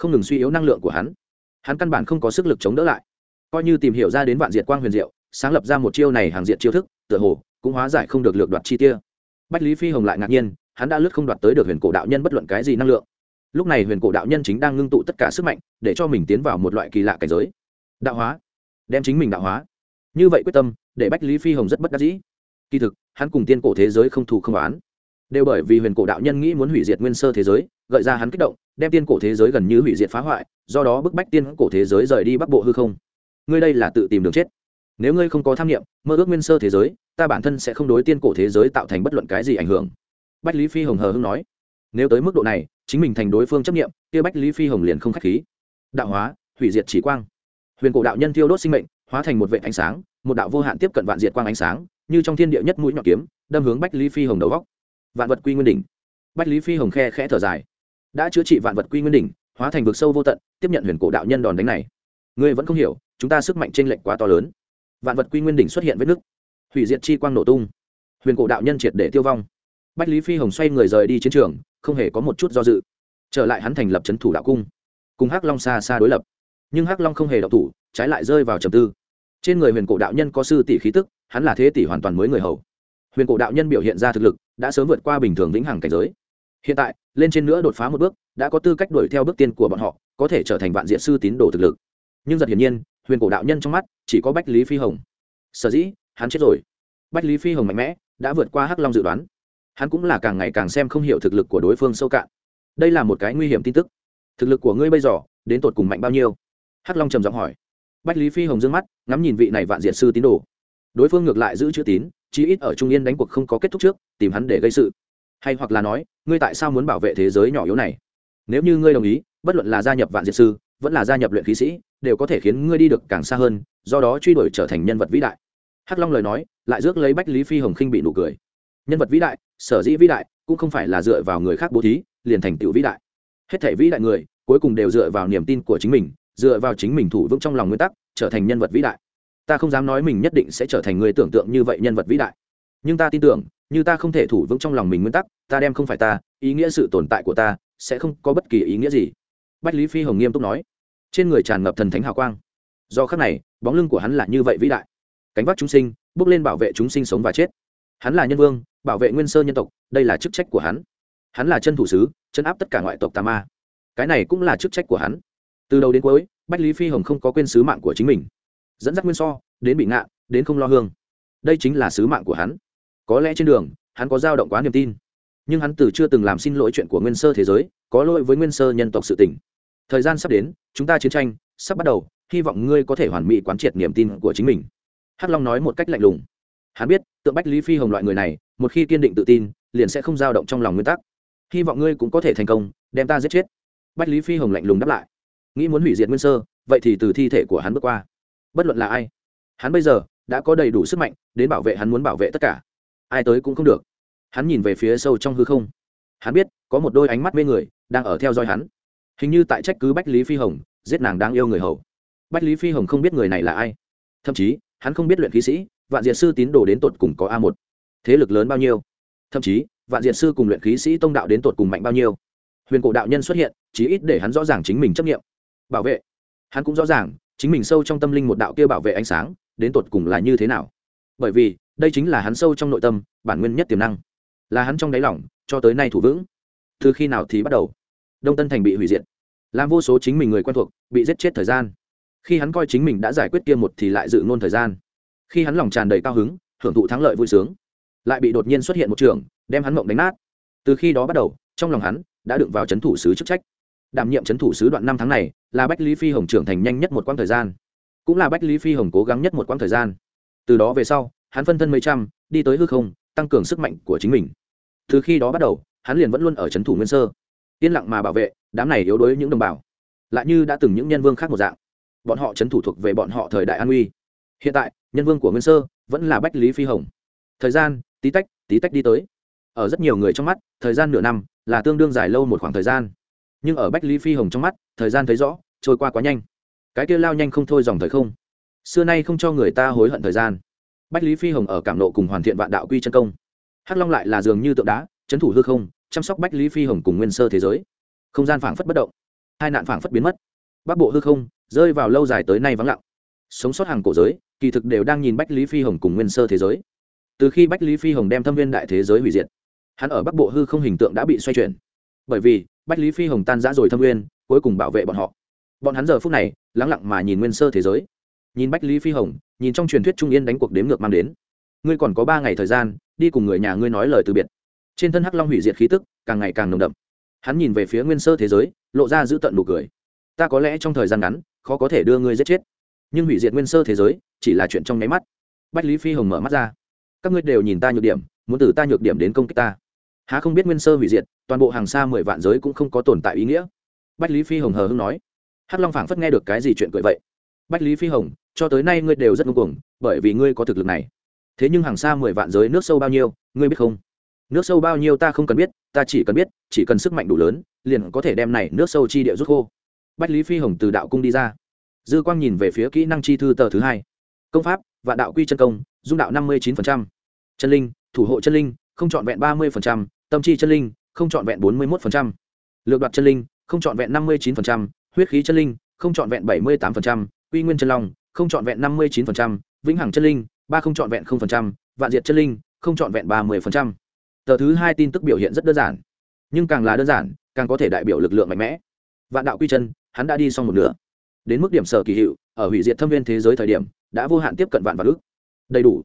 không ngừng suy yếu năng lượng của hắn. Hắn căn bản không có sức lực chống đỡ lại. Coi như tìm hiểu ra đến vạn diệt quang huyền diệu, sáng lập ra một chiêu này hàng diệt chiêu thức, tựa hồ cũng hóa giải không được lược đoạt chi tia. Bách lý phi hồng lại ngạc nhiên, hắn đã lướt không đoạt tới được huyền cổ đạo nhân bất luận cái gì năng lượng. Lúc này huyền cổ đạo nhân chính đang ngưng tụ tất cả sức mạnh, để cho mình tiến vào một loại kỳ lạ cảnh giới. Đạo hóa. Đem chính mình đạo hóa. Như vậy quyết tâm, để bách lý phi hồng rất bất đắc dĩ. Kỳ thực, hắn cùng tiên cổ thế giới không thù không oán đều bởi vì huyền cổ đạo nhân nghĩ muốn hủy diệt nguyên sơ thế giới, gợi ra hắn kích động, đem tiên cổ thế giới gần như hủy diệt phá hoại, do đó bức bách tiên cổ thế giới rời đi bắc bộ hư không. Ngươi đây là tự tìm đường chết. Nếu ngươi không có tham nghiệm mơ ước nguyên sơ thế giới, ta bản thân sẽ không đối tiên cổ thế giới tạo thành bất luận cái gì ảnh hưởng. Bách lý phi hồng hờ hưng nói. Nếu tới mức độ này, chính mình thành đối phương chấp nghiệm kia bách lý phi hồng liền không k h á c h khí. Đạo hóa, hủy diệt chỉ quang. Huyền cổ đạo nhân thiêu đốt sinh mệnh, hóa thành một vệ ánh sáng, một đạo vô hạn tiếp cận vạn diệt quang ánh sáng, như trong thiên địa nhất mũi nhọn kiếm, đâm hướng bách lý phi hồng đầu góc vạn vật quy nguyên đỉnh. Bách lý phi hồng khe khẽ thở dài. Đã chữa trị vạn vật quy nguyên đỉnh, hóa thành vực sâu vô tận, tiếp nhận huyền cổ đạo nhân đòn đánh này. Ngươi vẫn không hiểu, chúng ta sức mạnh t r ê n lệch quá to lớn. Vạn vật quy nguyên đỉnh xuất hiện vết nứt. Hủy diệt chi quang nổ tung. Huyền cổ đạo nhân triệt để tiêu vong. Bách lý phi hồng xoay người rời đi chiến trường, không hề có một chút do dự. Trở lại hắn thành lập c thủ đạo cung. Cùng hắc long xa xa đối lập. Nhưng hắc long không hề đọc thủ, trái lại rơi vào trầm tư. Trên người huyền cổ đạo nhân có sư tỷ khí tức, hắn là thế tỷ hoàn toàn mới người hầu. Huyền cổ đạo nhân biểu hiện ra thực lực đã sớm vượt qua bình thường vĩnh hằng cảnh giới. Hiện tại, lên trên nữa đột phá một bước, đã có tư cách đuổi theo bước tiên của bọn họ, có thể trở thành vạn diện sư tín đồ thực lực. Nhưng giật hiển nhiên, huyền cổ đạo nhân trong mắt, chỉ có bách lý phi hồng. Sở dĩ, hắn chết rồi. Bách lý phi hồng mạnh mẽ, đã vượt qua hắc long dự đoán. Hắn cũng là càng ngày càng xem không hiểu thực lực của đối phương sâu cạn. Đây là một cái nguy hiểm tin tức. Thực lực của ngươi bây giờ, đến tột cùng mạnh bao nhiêu? Hắc long trầm giọng hỏi. Bách lý phi hồng d ư ơ n g mắt, ngắm nhìn vị này vạn diện sư tín đồ. Đối phương ngược lại giữ chữ tín chí ít ở trung yên đánh cuộc không có kết thúc trước, tìm hắn để gây sự. Hay hoặc là nói, ngươi tại sao muốn bảo vệ thế giới nhỏ yếu này? Nếu như ngươi đồng ý, bất luận là gia nhập vạn diệt sư, vẫn là gia nhập luyện khí sĩ, đều có thể khiến ngươi đi được càng xa hơn, do đó truy đuổi trở thành nhân vật vĩ đại. Hắc long lời nói, lại rước lấy bách lý phi hồng khinh bị nụ cười. Nhân vật vĩ đại, sở dĩ vĩ đại, cũng không phải là dựa vào người khác bố thí, liền thành tựu vĩ đại. Hết thể vĩ đại người, cuối cùng đều dựa vào niềm tin của chính mình, dựa vào chính mình thủ vững trong lòng nguyên tắc, trở thành nhân vật vĩ đại ta không dám nói mình nhất định sẽ trở thành người tưởng tượng như vậy nhân vật vĩ đại. Nhưng ta tin tưởng, như ta không thể thủ vững trong lòng mình nguyên tắc, ta đem không phải ta, ý nghĩa sự tồn tại của ta sẽ không có bất kỳ ý nghĩa gì. Bách lý phi hồng nghiêm túc nói. Trên người tràn ngập thần thánh hào quang. Do khắc này, bóng lưng của hắn là như vậy vĩ đại. Cánh vác chúng sinh, bước lên bảo vệ chúng sinh sống và chết. Hắn là nhân vương, bảo vệ nguyên sơ nhân tộc, đây là chức trách của hắn. Hắn là chân thủ sứ, chân áp tất cả ngoại tộc tà ma. Cái này cũng là chức trách của hắn. Từ đầu đến cuối, bách lý phi hồng không có quên sứ mạng của chính mình dẫn dắt nguyên so, đến bị ngạn đến không lo hương. Đây chính là sứ mạng của hắn. Có lẽ trên đường, hắn có dao động quá niềm tin. Nhưng hắn từ chưa từng làm xin lỗi chuyện của nguyên sơ thế giới, có lỗi với nguyên sơ nhân tộc sự tỉnh thời gian sắp đến, chúng ta chiến tranh sắp bắt đầu, hy vọng ngươi có thể hoàn mỹ quán triệt niềm tin của chính mình. Hắc long nói một cách lạnh lùng. Hắn biết, tượng bách lý phi hồng loại người này, một khi kiên định tự tin, liền sẽ không dao động trong lòng nguyên tắc. Hy vọng ngươi cũng có thể thành công, đem ta giết chết. Bách lý phi hồng lạnh lùng đáp lại. Nghĩ muốn hủy diệt nguyên sơ, vậy thì từ thi thể của hắn bước qua bất luận là ai, hắn bây giờ đã có đầy đủ sức mạnh đến bảo vệ hắn muốn bảo vệ tất cả. Ai tới cũng không được. Hắn nhìn về phía sâu trong hư không. Hắn biết có một đôi ánh mắt mê người đang ở theo dõi hắn. Hình như tại trách cứ bách lý phi hồng, giết nàng đang yêu người hầu. Bách lý phi hồng không biết người này là ai. Thậm chí, hắn không biết luyện khí sĩ, vạn diệt sư tín đồ đến tột cùng có a một. Thế lực lớn bao nhiêu? Thậm chí, vạn diệt sư cùng luyện khí sĩ tông đạo đến tột cùng mạnh bao nhiêu? Huyền cổ đạo nhân xuất hiện, chí ít để hắn rõ ràng chính mình chấp nghiệm bảo vệ. Hắn cũng rõ ràng chính mình sâu trong tâm linh một đạo kia bảo vệ ánh sáng, đến tột cùng là như thế nào? Bởi vì, đây chính là hắn sâu trong nội tâm, bản nguyên nhất tiềm năng. Là hắn trong đáy lỏng cho tới nay thủ vững. Từ khi nào thì bắt đầu? Đông tân thành bị hủy diệt. Làm vô số chính mình người quen thuộc, bị giết chết thời gian. Khi hắn coi chính mình đã giải quyết kia một thì lại dự nôn thời gian. Khi hắn lòng tràn đầy cao hứng, hưởng thụ thắng lợi vui sướng, lại bị đột nhiên xuất hiện một trường, đem hắn mộng đánh nát. Từ khi đó bắt đầu, trong lòng hắn đã đựng vào c h ấ n thủ sứ chức trách đảm nhiệm c h ấ n thủ sứ đoạn năm tháng này, là bách lý phi hồng trưởng thành nhanh nhất một quãng thời gian, cũng là bách lý phi hồng cố gắng nhất một quãng thời gian. Từ đó về sau, hắn phân thân mấy trăm, đi tới hư không, tăng cường sức mạnh của chính mình. Từ khi đó bắt đầu, hắn liền vẫn luôn ở c h ấ n thủ nguyên sơ, yên lặng mà bảo vệ đám này yếu đuối những đồng bào, lại như đã từng những nhân vương khác một dạng. Bọn họ c thủ thuộc về bọn họ thời đại an uy. Hiện tại, nhân vương của nguyên sơ vẫn là bách lý phi hồng. Thời gian, tí tách tí tách đi tới. Ở rất nhiều người trong mắt, thời gian nửa năm là tương đương dài lâu một khoảng thời gian nhưng ở bách lý phi hồng trong mắt, thời gian thấy rõ, trôi qua quá nhanh. Cái kia lao nhanh không thôi dòng thời không. Xưa nay không cho người ta hối hận thời gian. Bách lý phi hồng ở cảm nộ cùng hoàn thiện vạn đạo quy chân công. Hắc long lại là dường như tượng đá trấn thủ hư không, chăm sóc bách lý phi hồng cùng nguyên sơ thế giới. Không gian phảng phất bất động, hai nạn phảng phất biến mất. Bắc bộ hư không, rơi vào lâu dài tới nay vắng lặng. Sống sót hàng cổ giới, kỳ thực đều đang nhìn bách lý phi hồng cùng nguyên sơ thế giới. Từ khi bách lý phi hồng đem thâm viên đại thế giới hủy diệt, hắn ở bắc bộ hư không hình tượng đã bị xoay chuyển. Bởi vì bách lý phi hồng tan giã rồi thâm nguyên, cuối cùng bảo vệ bọn họ. Bọn hắn giờ phút này, lắng lặng mà nhìn nguyên sơ thế giới. Nhìn bách lý phi hồng, nhìn trong truyền thuyết trung yên đánh cuộc đếm ngược mang đến. Ngươi còn có ba ngày thời gian, đi cùng người nhà ngươi nói lời từ biệt. Trên thân hắc long hủy diệt khí tức, càng ngày càng nồng đậm. Hắn nhìn về phía nguyên sơ thế giới, lộ ra giữ tận nụ cười. Ta có lẽ trong thời gian ngắn, khó có thể đưa ngươi giết chết. Nhưng hủy diệt nguyên sơ thế giới, chỉ là chuyện trong nháy mắt. Bách lý phi hồng mở mắt ra. Các ngươi đều nhìn ta nhược điểm, muốn từ ta nhược điểm đến công kích ta há không biết nguyên sơ hủy diệt, toàn bộ hàng xa mười vạn giới cũng không có tồn tại ý nghĩa. Bách lý phi hồng hờ hưng nói, hắc long phảng phất nghe được cái gì chuyện cười vậy. Bách lý phi hồng, cho tới nay ngươi đều rất ngưng cuồng, bởi vì ngươi có thực lực này. Thế nhưng hàng xa mười vạn giới nước sâu bao nhiêu, ngươi biết không? Nước sâu bao nhiêu ta không cần biết, ta chỉ cần biết, chỉ cần sức mạnh đủ lớn, liền có thể đem này nước sâu chi địa rút khô. Bách lý phi hồng từ đạo cung đi ra. Dư quang nhìn về phía kỹ năng chi thư tờ thứ hai. Công pháp, vạn đạo quy chân công, dung đạo năm mươi chín chân linh, thủ hộ chân linh, không trọn vẹn ba mươi tâm chi chân linh, không trọn vẹn bốn mươi một lược đoạt chân linh, không trọn vẹn năm mươi chín huyết khí chân linh, không trọn vẹn bảy mươi tám quy nguyên chân long, không trọn vẹn năm mươi chín vĩnh hằng chân linh, ba không trọn vẹn không vạn diệt chân linh, không trọn vẹn ba mươi tờ thứ hai tin tức biểu hiện rất đơn giản, nhưng càng là đơn giản, càng có thể đại biểu lực lượng mạnh mẽ. Vạn đạo quy chân, hắn đã đi xong một nửa. Đến mức điểm sở kỳ hiệu, ở hủy diệt thâm viên thế giới thời điểm, đã vô hạn tiếp cận vạn vạn ước. Đầy đủ.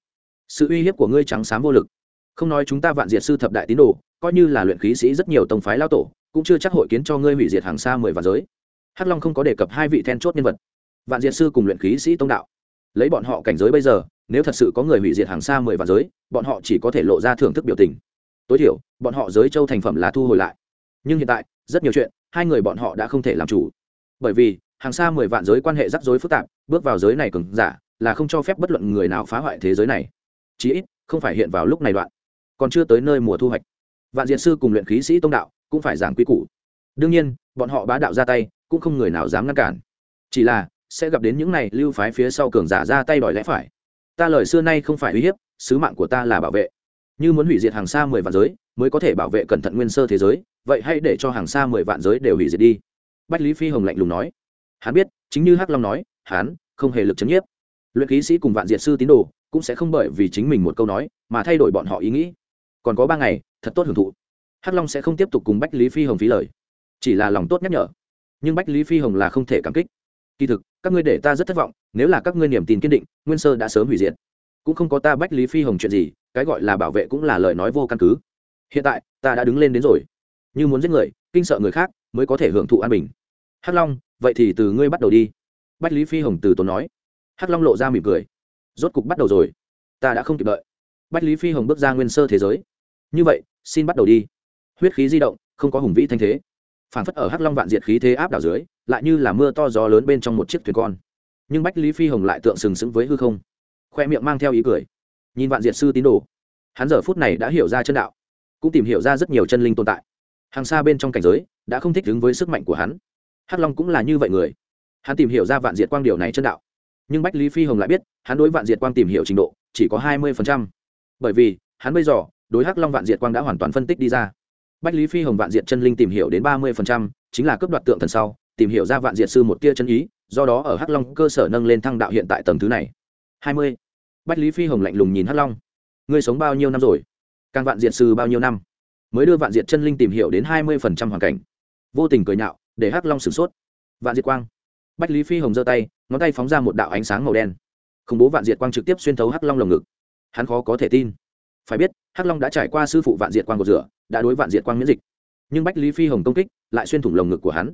Sự uy hiếp của ngươi trắng xám vô lực. Không nói chúng ta vạn diệt sư thập đại tín đồ coi như là luyện khí sĩ rất nhiều tông phái lao tổ, cũng chưa chắc hội kiến cho ngươi hủy diệt hàng xa mười vạn giới. Hắc long không có đề cập hai vị then chốt nhân vật. Vạn diệt sư cùng luyện khí sĩ tông đạo. Lấy bọn họ cảnh giới bây giờ, nếu thật sự có người hủy diệt hàng xa mười vạn giới, bọn họ chỉ có thể lộ ra thưởng thức biểu tình. Tối thiểu, bọn họ giới châu thành phẩm là thu hồi lại. Nhưng hiện tại, rất nhiều chuyện, hai người bọn họ đã không thể làm chủ. Bởi vì, hàng xa mười vạn giới quan hệ rắc rối phức tạp, bước vào giới này cứng giả, là không cho phép bất luận người nào phá hoại thế giới này. Chí ít, không phải hiện vào lúc này đoạn. Còn chưa tới nơi mùa thu hoạch vạn Diệt sư cùng luyện khí sĩ tông đạo cũng phải giảng quy củ. Đương nhiên, bọn họ bá đạo ra tay cũng không người nào dám ngăn cản. Chỉ là, sẽ gặp đến những này lưu phái phía sau cường giả ra tay đòi lẽ phải. Ta lời xưa nay không phải uy hiếp, sứ mạng của ta là bảo vệ. Như muốn hủy diệt hàng xa mười vạn giới, mới có thể bảo vệ cẩn thận nguyên sơ thế giới, vậy hãy để cho hàng xa mười vạn giới đều hủy diệt đi. Bách lý phi hồng lạnh lùng nói. Hắn biết, chính như hắc long nói, hắn không hề lực chấn nhiếp. Luyện khí sĩ cùng vạn diệt sư tín đồ cũng sẽ không bởi vì chính mình một câu nói mà thay đổi bọn họ ý nghĩ còn có ba ngày, thật tốt hưởng thụ. Hắc long sẽ không tiếp tục cùng bách lý phi hồng phí lời. Chỉ là lòng tốt nhắc nhở. Nhưng bách lý phi hồng là không thể cảm kích. Kỳ thực, các ngươi để ta rất thất vọng, nếu là các ngươi niềm tin kiên định, nguyên sơ đã sớm hủy diệt. Cũng không có ta bách lý phi hồng chuyện gì, cái gọi là bảo vệ cũng là lời nói vô căn cứ. Hiện tại, ta đã đứng lên đến rồi. Như muốn giết người, kinh sợ người khác, mới có thể hưởng thụ an bình. Hắc long, vậy thì từ ngươi bắt đầu đi. Bách lý phi hồng từ tốn nói. Hắc long lộ ra mỉm cười. Rốt cục bắt đầu rồi. Ta đã không kịp đợi. Bách lý phi hồng bước ra nguyên sơ thế giới như vậy, xin bắt đầu đi. Huyết khí di động, không có hùng vĩ thanh thế. Phản phất ở hắc long vạn diệt khí thế áp đảo dưới, lại như là mưa to gió lớn bên trong một chiếc thuyền con. Nhưng bách lý phi hồng lại tượng sừng sững với hư không. Khoe miệng mang theo ý cười. Nhìn vạn diệt sư tín đồ, hắn giờ phút này đã hiểu ra chân đạo, cũng tìm hiểu ra rất nhiều chân linh tồn tại. Hàng xa bên trong cảnh giới, đã không thích ứng với sức mạnh của hắn. Hắc long cũng là như vậy người. Hắn tìm hiểu ra vạn diệt quang điều này chân đạo. Nhưng bách lý phi hồng lại biết, hắn đối vạn diệt quang tìm hiểu trình độ chỉ có hai mươi bởi vì, hắn bây giờ đối hắc long vạn diệt quang đã hoàn toàn phân tích đi ra. Bách lý phi hồng vạn diệt chân linh tìm hiểu đến ba mươi chính là cấp đoạt tượng thần sau, tìm hiểu ra vạn diệt sư một tia chân ý, do đó ở hắc long cơ sở nâng lên thăng đạo hiện tại tầng thứ này. hai mươi. Bách lý phi hồng lạnh lùng nhìn hắc long. Ngươi sống bao nhiêu năm rồi? Càng vạn diệt sư bao nhiêu năm? Mới đưa vạn diệt chân linh tìm hiểu đến hai mươi hoàn cảnh. Vô tình cười nhạo, để hắc long sửng sốt. Vạn diệt quang. Bách lý phi hồng giơ tay, ngón tay phóng ra một đạo ánh sáng màu đen. Khủng bố vạn diệt quang trực tiếp xuyên thấu hắc long lồng ngực. Hắn khó có thể tin. Phải biết hắc long đã trải qua sư phụ vạn diệt quang của rửa, đã đối vạn diệt quang miễn dịch. Nhưng bách lý phi hồng công kích lại xuyên thủng lồng ngực của hắn.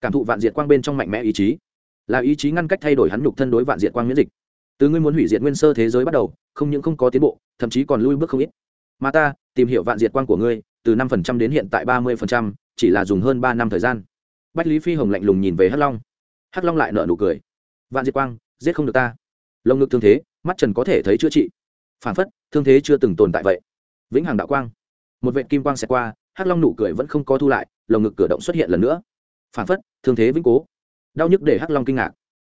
Cảm thụ vạn diệt quang bên trong mạnh mẽ ý chí, là ý chí ngăn cách thay đổi hắn nhục thân đối vạn diệt quang miễn dịch. Từ ngươi muốn hủy diệt nguyên sơ thế giới bắt đầu, không những không có tiến bộ, thậm chí còn lui bước không ít. Mà ta, tìm hiểu vạn diệt quang của ngươi, từ năm phần trăm đến hiện tại ba mươi phần trăm, chỉ là dùng hơn ba năm thời gian. Bách lý phi hồng lạnh lùng nhìn về hắc long. Hắc long lại nở nụ cười. Vạn diệt quang, giết không được ta. Lồng ngực thương thế, mắt trần có thể thấy chữa trị. Phản phất, thương thế chưa từng tồn tại vậy vĩnh hằng đạo quang. Một vệ kim quang xẹt qua, hắc long nụ cười vẫn không có thu lại, lồng ngực cửa động xuất hiện lần nữa. Phản phất, thương thế vĩnh cố. Đau nhức để hắc long kinh ngạc.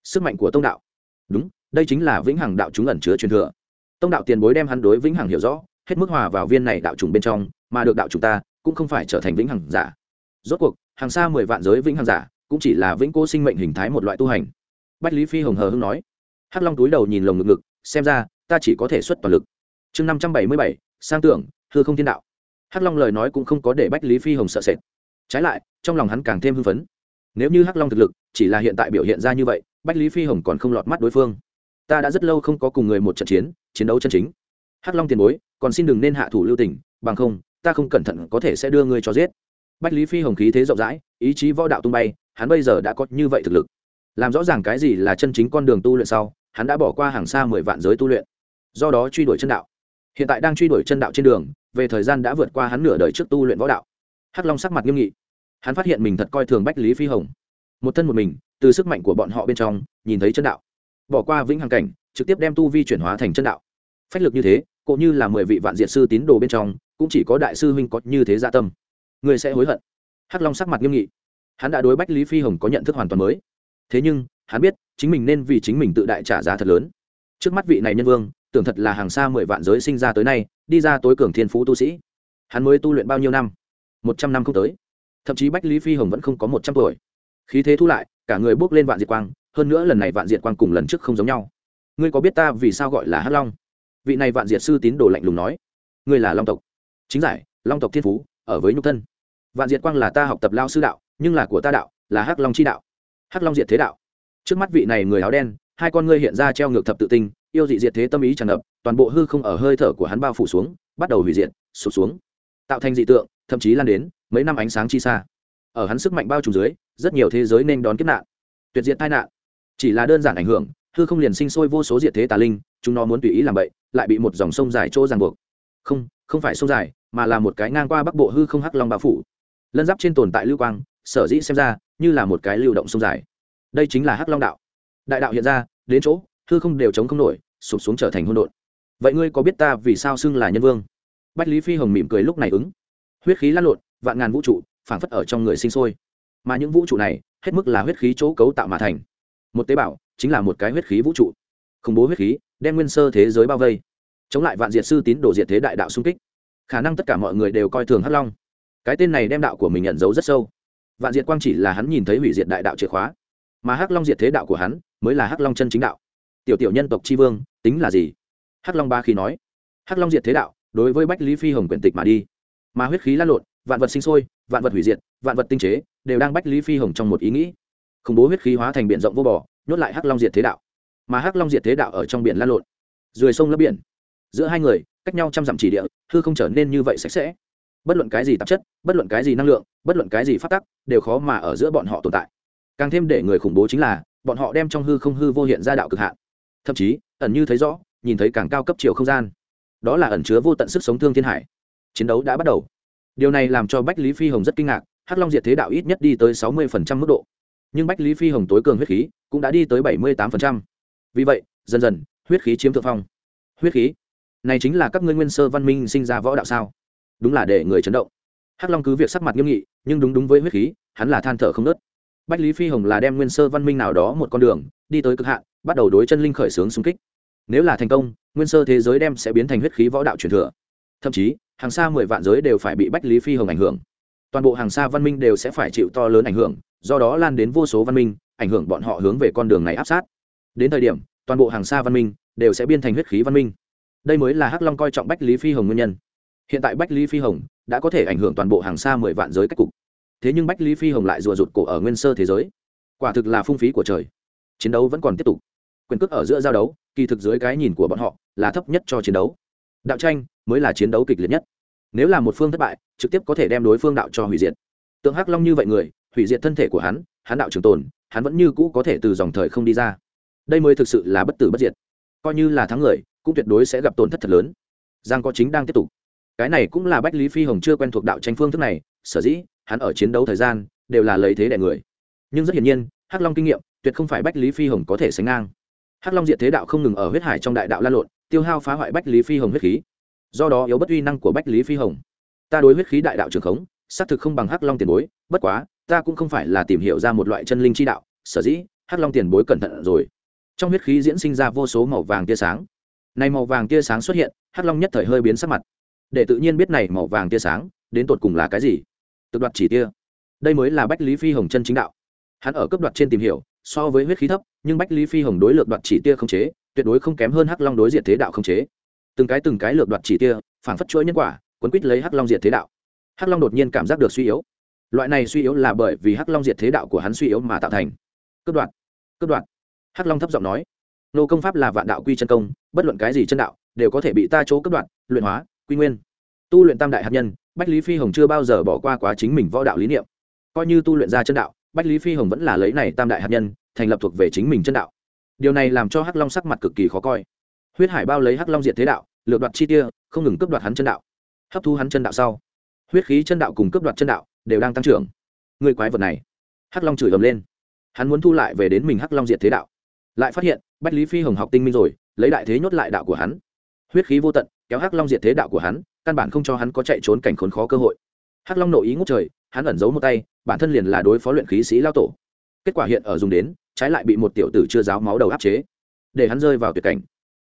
Sức mạnh của tông đạo. Đúng, đây chính là vĩnh hằng đạo chúng ẩn chứa truyền thừa. Tông đạo tiền bối đem hắn đối vĩnh hằng hiểu rõ, hết mức hòa vào viên này đạo trùng bên trong, mà được đạo chúng ta, cũng không phải trở thành vĩnh hằng giả. Rốt cuộc, hàng xa mười vạn giới vĩnh hằng giả, cũng chỉ là vĩnh cố sinh mệnh hình thái một loại tu hành. Bách lý phi hồng hờ hưng nói. Hắc long túi đầu nhìn lồng ngực ngực, xem ra, ta chỉ có thể xuất toàn lực chương năm trăm bảy mươi bảy, sang tưởng, hư không thiên đạo. Hắc long lời nói cũng không có để bách lý phi hồng sợ sệt. Trái lại, trong lòng hắn càng thêm hưng phấn. Nếu như hắc long thực lực chỉ là hiện tại biểu hiện ra như vậy, bách lý phi hồng còn không lọt mắt đối phương. Ta đã rất lâu không có cùng người một trận chiến chiến đấu chân chính. Hắc long tiền bối, còn xin đừng nên hạ thủ lưu tình, bằng không, ta không cẩn thận có thể sẽ đưa ngươi cho giết. Bách lý phi hồng khí thế rộng rãi, ý chí võ đạo tung bay, hắn bây giờ đã có như vậy thực lực. Làm rõ ràng cái gì là chân chính con đường tu luyện sau, hắn đã bỏ qua hàng xa mười vạn giới tu luyện. Do đó truy đuổi chân đạo hiện tại đang truy đuổi chân đạo trên đường, về thời gian đã vượt qua hắn nửa đời trước tu luyện võ đạo. Hắc long sắc mặt nghiêm nghị. Hắn phát hiện mình thật coi thường bách lý phi hồng. Một thân một mình, từ sức mạnh của bọn họ bên trong, nhìn thấy chân đạo. Bỏ qua vĩnh hằng cảnh, trực tiếp đem tu vi chuyển hóa thành chân đạo. Phách lực như thế, cũng như là mười vị vạn diện sư tín đồ bên trong, cũng chỉ có đại sư huynh có như thế dạ tâm. Người sẽ hối hận. Hắc long sắc mặt nghiêm nghị. Hắn đã đối bách lý phi hồng có nhận thức hoàn toàn mới. Thế nhưng, hắn biết, chính mình nên vì chính mình tự đại trả giá thật lớn. Trước mắt vị này nhân vương tưởng thật là hàng xa mười vạn giới sinh ra tới nay, đi ra tối cường thiên phú tu sĩ. Hắn mới tu luyện bao nhiêu năm? Một trăm năm không tới. Thậm chí bách lý phi hồng vẫn không có một trăm tuổi. Khí thế thu lại, cả người bước lên vạn diệt quang, hơn nữa lần này vạn diệt quang cùng lần trước không giống nhau. Ngươi có biết ta vì sao gọi là hắc long? Vị này vạn diệt sư tín đồ lạnh lùng nói. Ngươi là long tộc. Chính giải, long tộc thiên phú, ở với nhục thân. Vạn diệt quang là ta học tập lao sư đạo, nhưng là của ta đạo, là hắc long chi đạo. Hắc long diệt thế đạo. Trước mắt vị này người áo đen, hai con ngươi hiện ra treo ngược thập tự tinh yêu dị diệt thế tâm ý tràn ngập toàn bộ hư không ở hơi thở của hắn bao phủ xuống bắt đầu hủy diệt sụp xuống. Tạo thành dị tượng thậm chí lan đến mấy năm ánh sáng chi xa. Ở hắn sức mạnh bao trùm dưới rất nhiều thế giới nên đón kiếp nạn tuyệt diệt tai nạn. Chỉ là đơn giản ảnh hưởng hư không liền sinh sôi vô số diệt thế tà linh chúng nó muốn tùy ý làm bậy, lại bị một dòng sông dài chỗ ràng buộc. Không không phải sông dài mà là một cái ngang qua bắc bộ hư không hắc long bao phủ. Lân giáp trên tồn tại lưu quang sở dĩ xem ra như là một cái lưu động sông dài. Đây chính là hắc long đạo. Đại đạo hiện ra đến chỗ thư không đều chống không nổi, sụp xuống trở thành hôn đột vậy ngươi có biết ta vì sao xưng là nhân vương? Bách lý phi hồng mỉm cười lúc này ứng. Huyết khí lăn lộn, vạn ngàn vũ trụ, phảng phất ở trong người sinh sôi. Mà những vũ trụ này, hết mức là huyết khí chỗ cấu tạo mà thành. Một tế bào, chính là một cái huyết khí vũ trụ. Khủng bố huyết khí, đem nguyên sơ thế giới bao vây. Chống lại vạn diệt sư tín đồ diệt thế đại đạo xung kích. Khả năng tất cả mọi người đều coi thường hắc long. Cái tên này đem đạo của mình nhận dấu rất sâu. Vạn diệt quang chỉ là hắn nhìn thấy hủy diệt đại đạo chìa khóa. Mà hắc long diệt thế đạo của hắn, mới là hắc long chân chính đạo tiểu tiểu nhân tộc tri vương, tính là gì? Hắc long ba khi nói. Hắc long diệt thế đạo, đối với bách lý phi hồng quyển tịch mà đi. Mà huyết khí lan lộn, vạn vật sinh sôi, vạn vật hủy diệt, vạn vật tinh chế, đều đang bách lý phi hồng trong một ý nghĩ. Khủng bố huyết khí hóa thành biển rộng vô bò nhốt lại hắc long diệt thế đạo. Mà hắc long diệt thế đạo ở trong biển lan lộn rười sông lấp biển. Giữa hai người, cách nhau trăm dặm chỉ địa, hư không trở nên như vậy sạch sẽ. Bất luận cái gì tạp chất, bất luận cái gì năng lượng, bất luận cái gì phát tắc, đều khó mà ở giữa bọn họ tồn tại. Càng thêm để người khủng bố chính là, bọn họ đem trong hư không hư vô hiện ra đạo cực hạn thậm chí, ẩn như thấy rõ, nhìn thấy càng cao cấp chiều không gian. Đó là ẩn chứa vô tận sức sống thương thiên hải. Chiến đấu đã bắt đầu. Điều này làm cho bách lý phi hồng rất kinh ngạc, hắc long diệt thế đạo ít nhất đi tới sáu mươi mức độ. Nhưng bách lý phi hồng tối cường huyết khí cũng đã đi tới bảy mươi tám vì vậy, dần dần, huyết khí chiếm thượng phong. Huyết khí? Này chính là các ngươi nguyên sơ văn minh sinh ra võ đạo sao? Đúng là để người chấn động. Hắc long cứ việc sắc mặt nghiêm nghị, nhưng đúng đúng với huyết khí, hắn là than thở không nớt bách lý phi hồng là đem nguyên sơ văn minh nào đó một con đường, đi tới cực hạn, bắt đầu đối chân linh khởi xướng xung kích. Nếu là thành công, nguyên sơ thế giới đem sẽ biến thành huyết khí võ đạo truyền thừa. Thậm chí, hàng xa mười vạn giới đều phải bị bách lý phi hồng ảnh hưởng. Toàn bộ hàng xa văn minh đều sẽ phải chịu to lớn ảnh hưởng, do đó lan đến vô số văn minh, ảnh hưởng bọn họ hướng về con đường này áp sát. Đến thời điểm, toàn bộ hàng xa văn minh đều sẽ biên thành huyết khí văn minh. Đây mới là hắc long coi trọng bách lý phi hồng nguyên nhân. Hiện tại bách lý phi hồng đã có thể ảnh hưởng toàn bộ hàng xa mười vạn giới cách cục thế nhưng bách lý phi hồng lại rùa rụt cổ ở nguyên sơ thế giới. Quả thực là phung phí của trời. Chiến đấu vẫn còn tiếp tục. Quyền cước ở giữa giao đấu, kỳ thực dưới cái nhìn của bọn họ, là thấp nhất cho chiến đấu. Đạo tranh mới là chiến đấu kịch liệt nhất. Nếu là một phương thất bại, trực tiếp có thể đem đối phương đạo cho hủy diệt. Tượng hắc long như vậy người, hủy diệt thân thể của hắn hắn đạo trường tồn, hắn vẫn như cũ có thể từ dòng thời không đi ra. Đây mới thực sự là bất tử bất diệt. Coi như là thắng người, cũng tuyệt đối sẽ gặp tổn thất thật lớn. Giang có chính đang tiếp tục. Cái này cũng là bách lý phi hồng chưa quen thuộc đạo tranh phương thức này, sở dĩ hắn ở chiến đấu thời gian đều là lấy thế đẻ người. Nhưng rất hiển nhiên, hắc long kinh nghiệm tuyệt không phải bách lý phi hồng có thể sánh ngang. Hắc long diệt thế đạo không ngừng ở huyết hải trong đại đạo lan lộn, tiêu hao phá hoại bách lý phi hồng huyết khí. Do đó yếu bất uy năng của bách lý phi hồng. Ta đối huyết khí đại đạo trường khống, xác thực không bằng hắc long tiền bối, bất quá, ta cũng không phải là tìm hiểu ra một loại chân linh chi đạo, sở dĩ hắc long tiền bối cẩn thận rồi. Trong huyết khí diễn sinh ra vô số màu vàng tia sáng. Này màu vàng tia sáng xuất hiện, hắc long nhất thời hơi biến sắc mặt. Để tự nhiên biết này màu vàng tia sáng đến tột cùng là cái gì tự đoạt chỉ tia. Đây mới là bách lý phi hồng chân chính đạo. Hắn ở cấp đoạt trên tìm hiểu, so với huyết khí thấp, nhưng bách lý phi hồng đối lược đoạt chỉ tia không chế, tuyệt đối không kém hơn hắc long đối diện thế đạo không chế. Từng cái từng cái lược đoạt chỉ tia phản phất chuỗi nhân quả quấn quýt lấy hắc long diệt thế đạo. Hắc long đột nhiên cảm giác được suy yếu. Loại này suy yếu là bởi vì hắc long diệt thế đạo của hắn suy yếu mà tạo thành. Cướp đoạt cướp đoạt. Hắc long thấp giọng nói, nô công pháp là vạn đạo quy chân công, bất luận cái gì chân đạo, đều có thể bị ta chỗ cướp đoạt, luyện hóa, quy nguyên. Tu luyện tam đại hạt nhân bách lý phi hồng chưa bao giờ bỏ qua quá chính mình võ đạo lý niệm. Coi như tu luyện ra chân đạo, bách lý phi hồng vẫn là lấy này tam đại hạt nhân, thành lập thuộc về chính mình chân đạo. Điều này làm cho hắc long sắc mặt cực kỳ khó coi. Huyết hải bao lấy hắc long diệt thế đạo, lược đoạt chi tia không ngừng cướp đoạt hắn chân đạo. Hấp thu hắn chân đạo sau, huyết khí chân đạo cùng cướp đoạt chân đạo đều đang tăng trưởng. Người quái vật này, hắc long chửi ầm lên. Hắn muốn thu lại về đến mình hắc long diệt thế đạo. Lại phát hiện, bách lý phi hồng học tinh minh rồi, lấy đại thế nhốt lại đạo của hắn. Huyết khí vô tận, kéo hắc long diệt thế đạo của hắn căn bản không cho hắn có chạy trốn cảnh khốn khó cơ hội. Hắc long nội ý ngút trời, hắn ẩn giấu một tay, bản thân liền là đối phó luyện khí sĩ lao tổ. Kết quả hiện ở dùng đến, trái lại bị một tiểu tử chưa giáo máu đầu áp chế. Để hắn rơi vào tuyệt cảnh.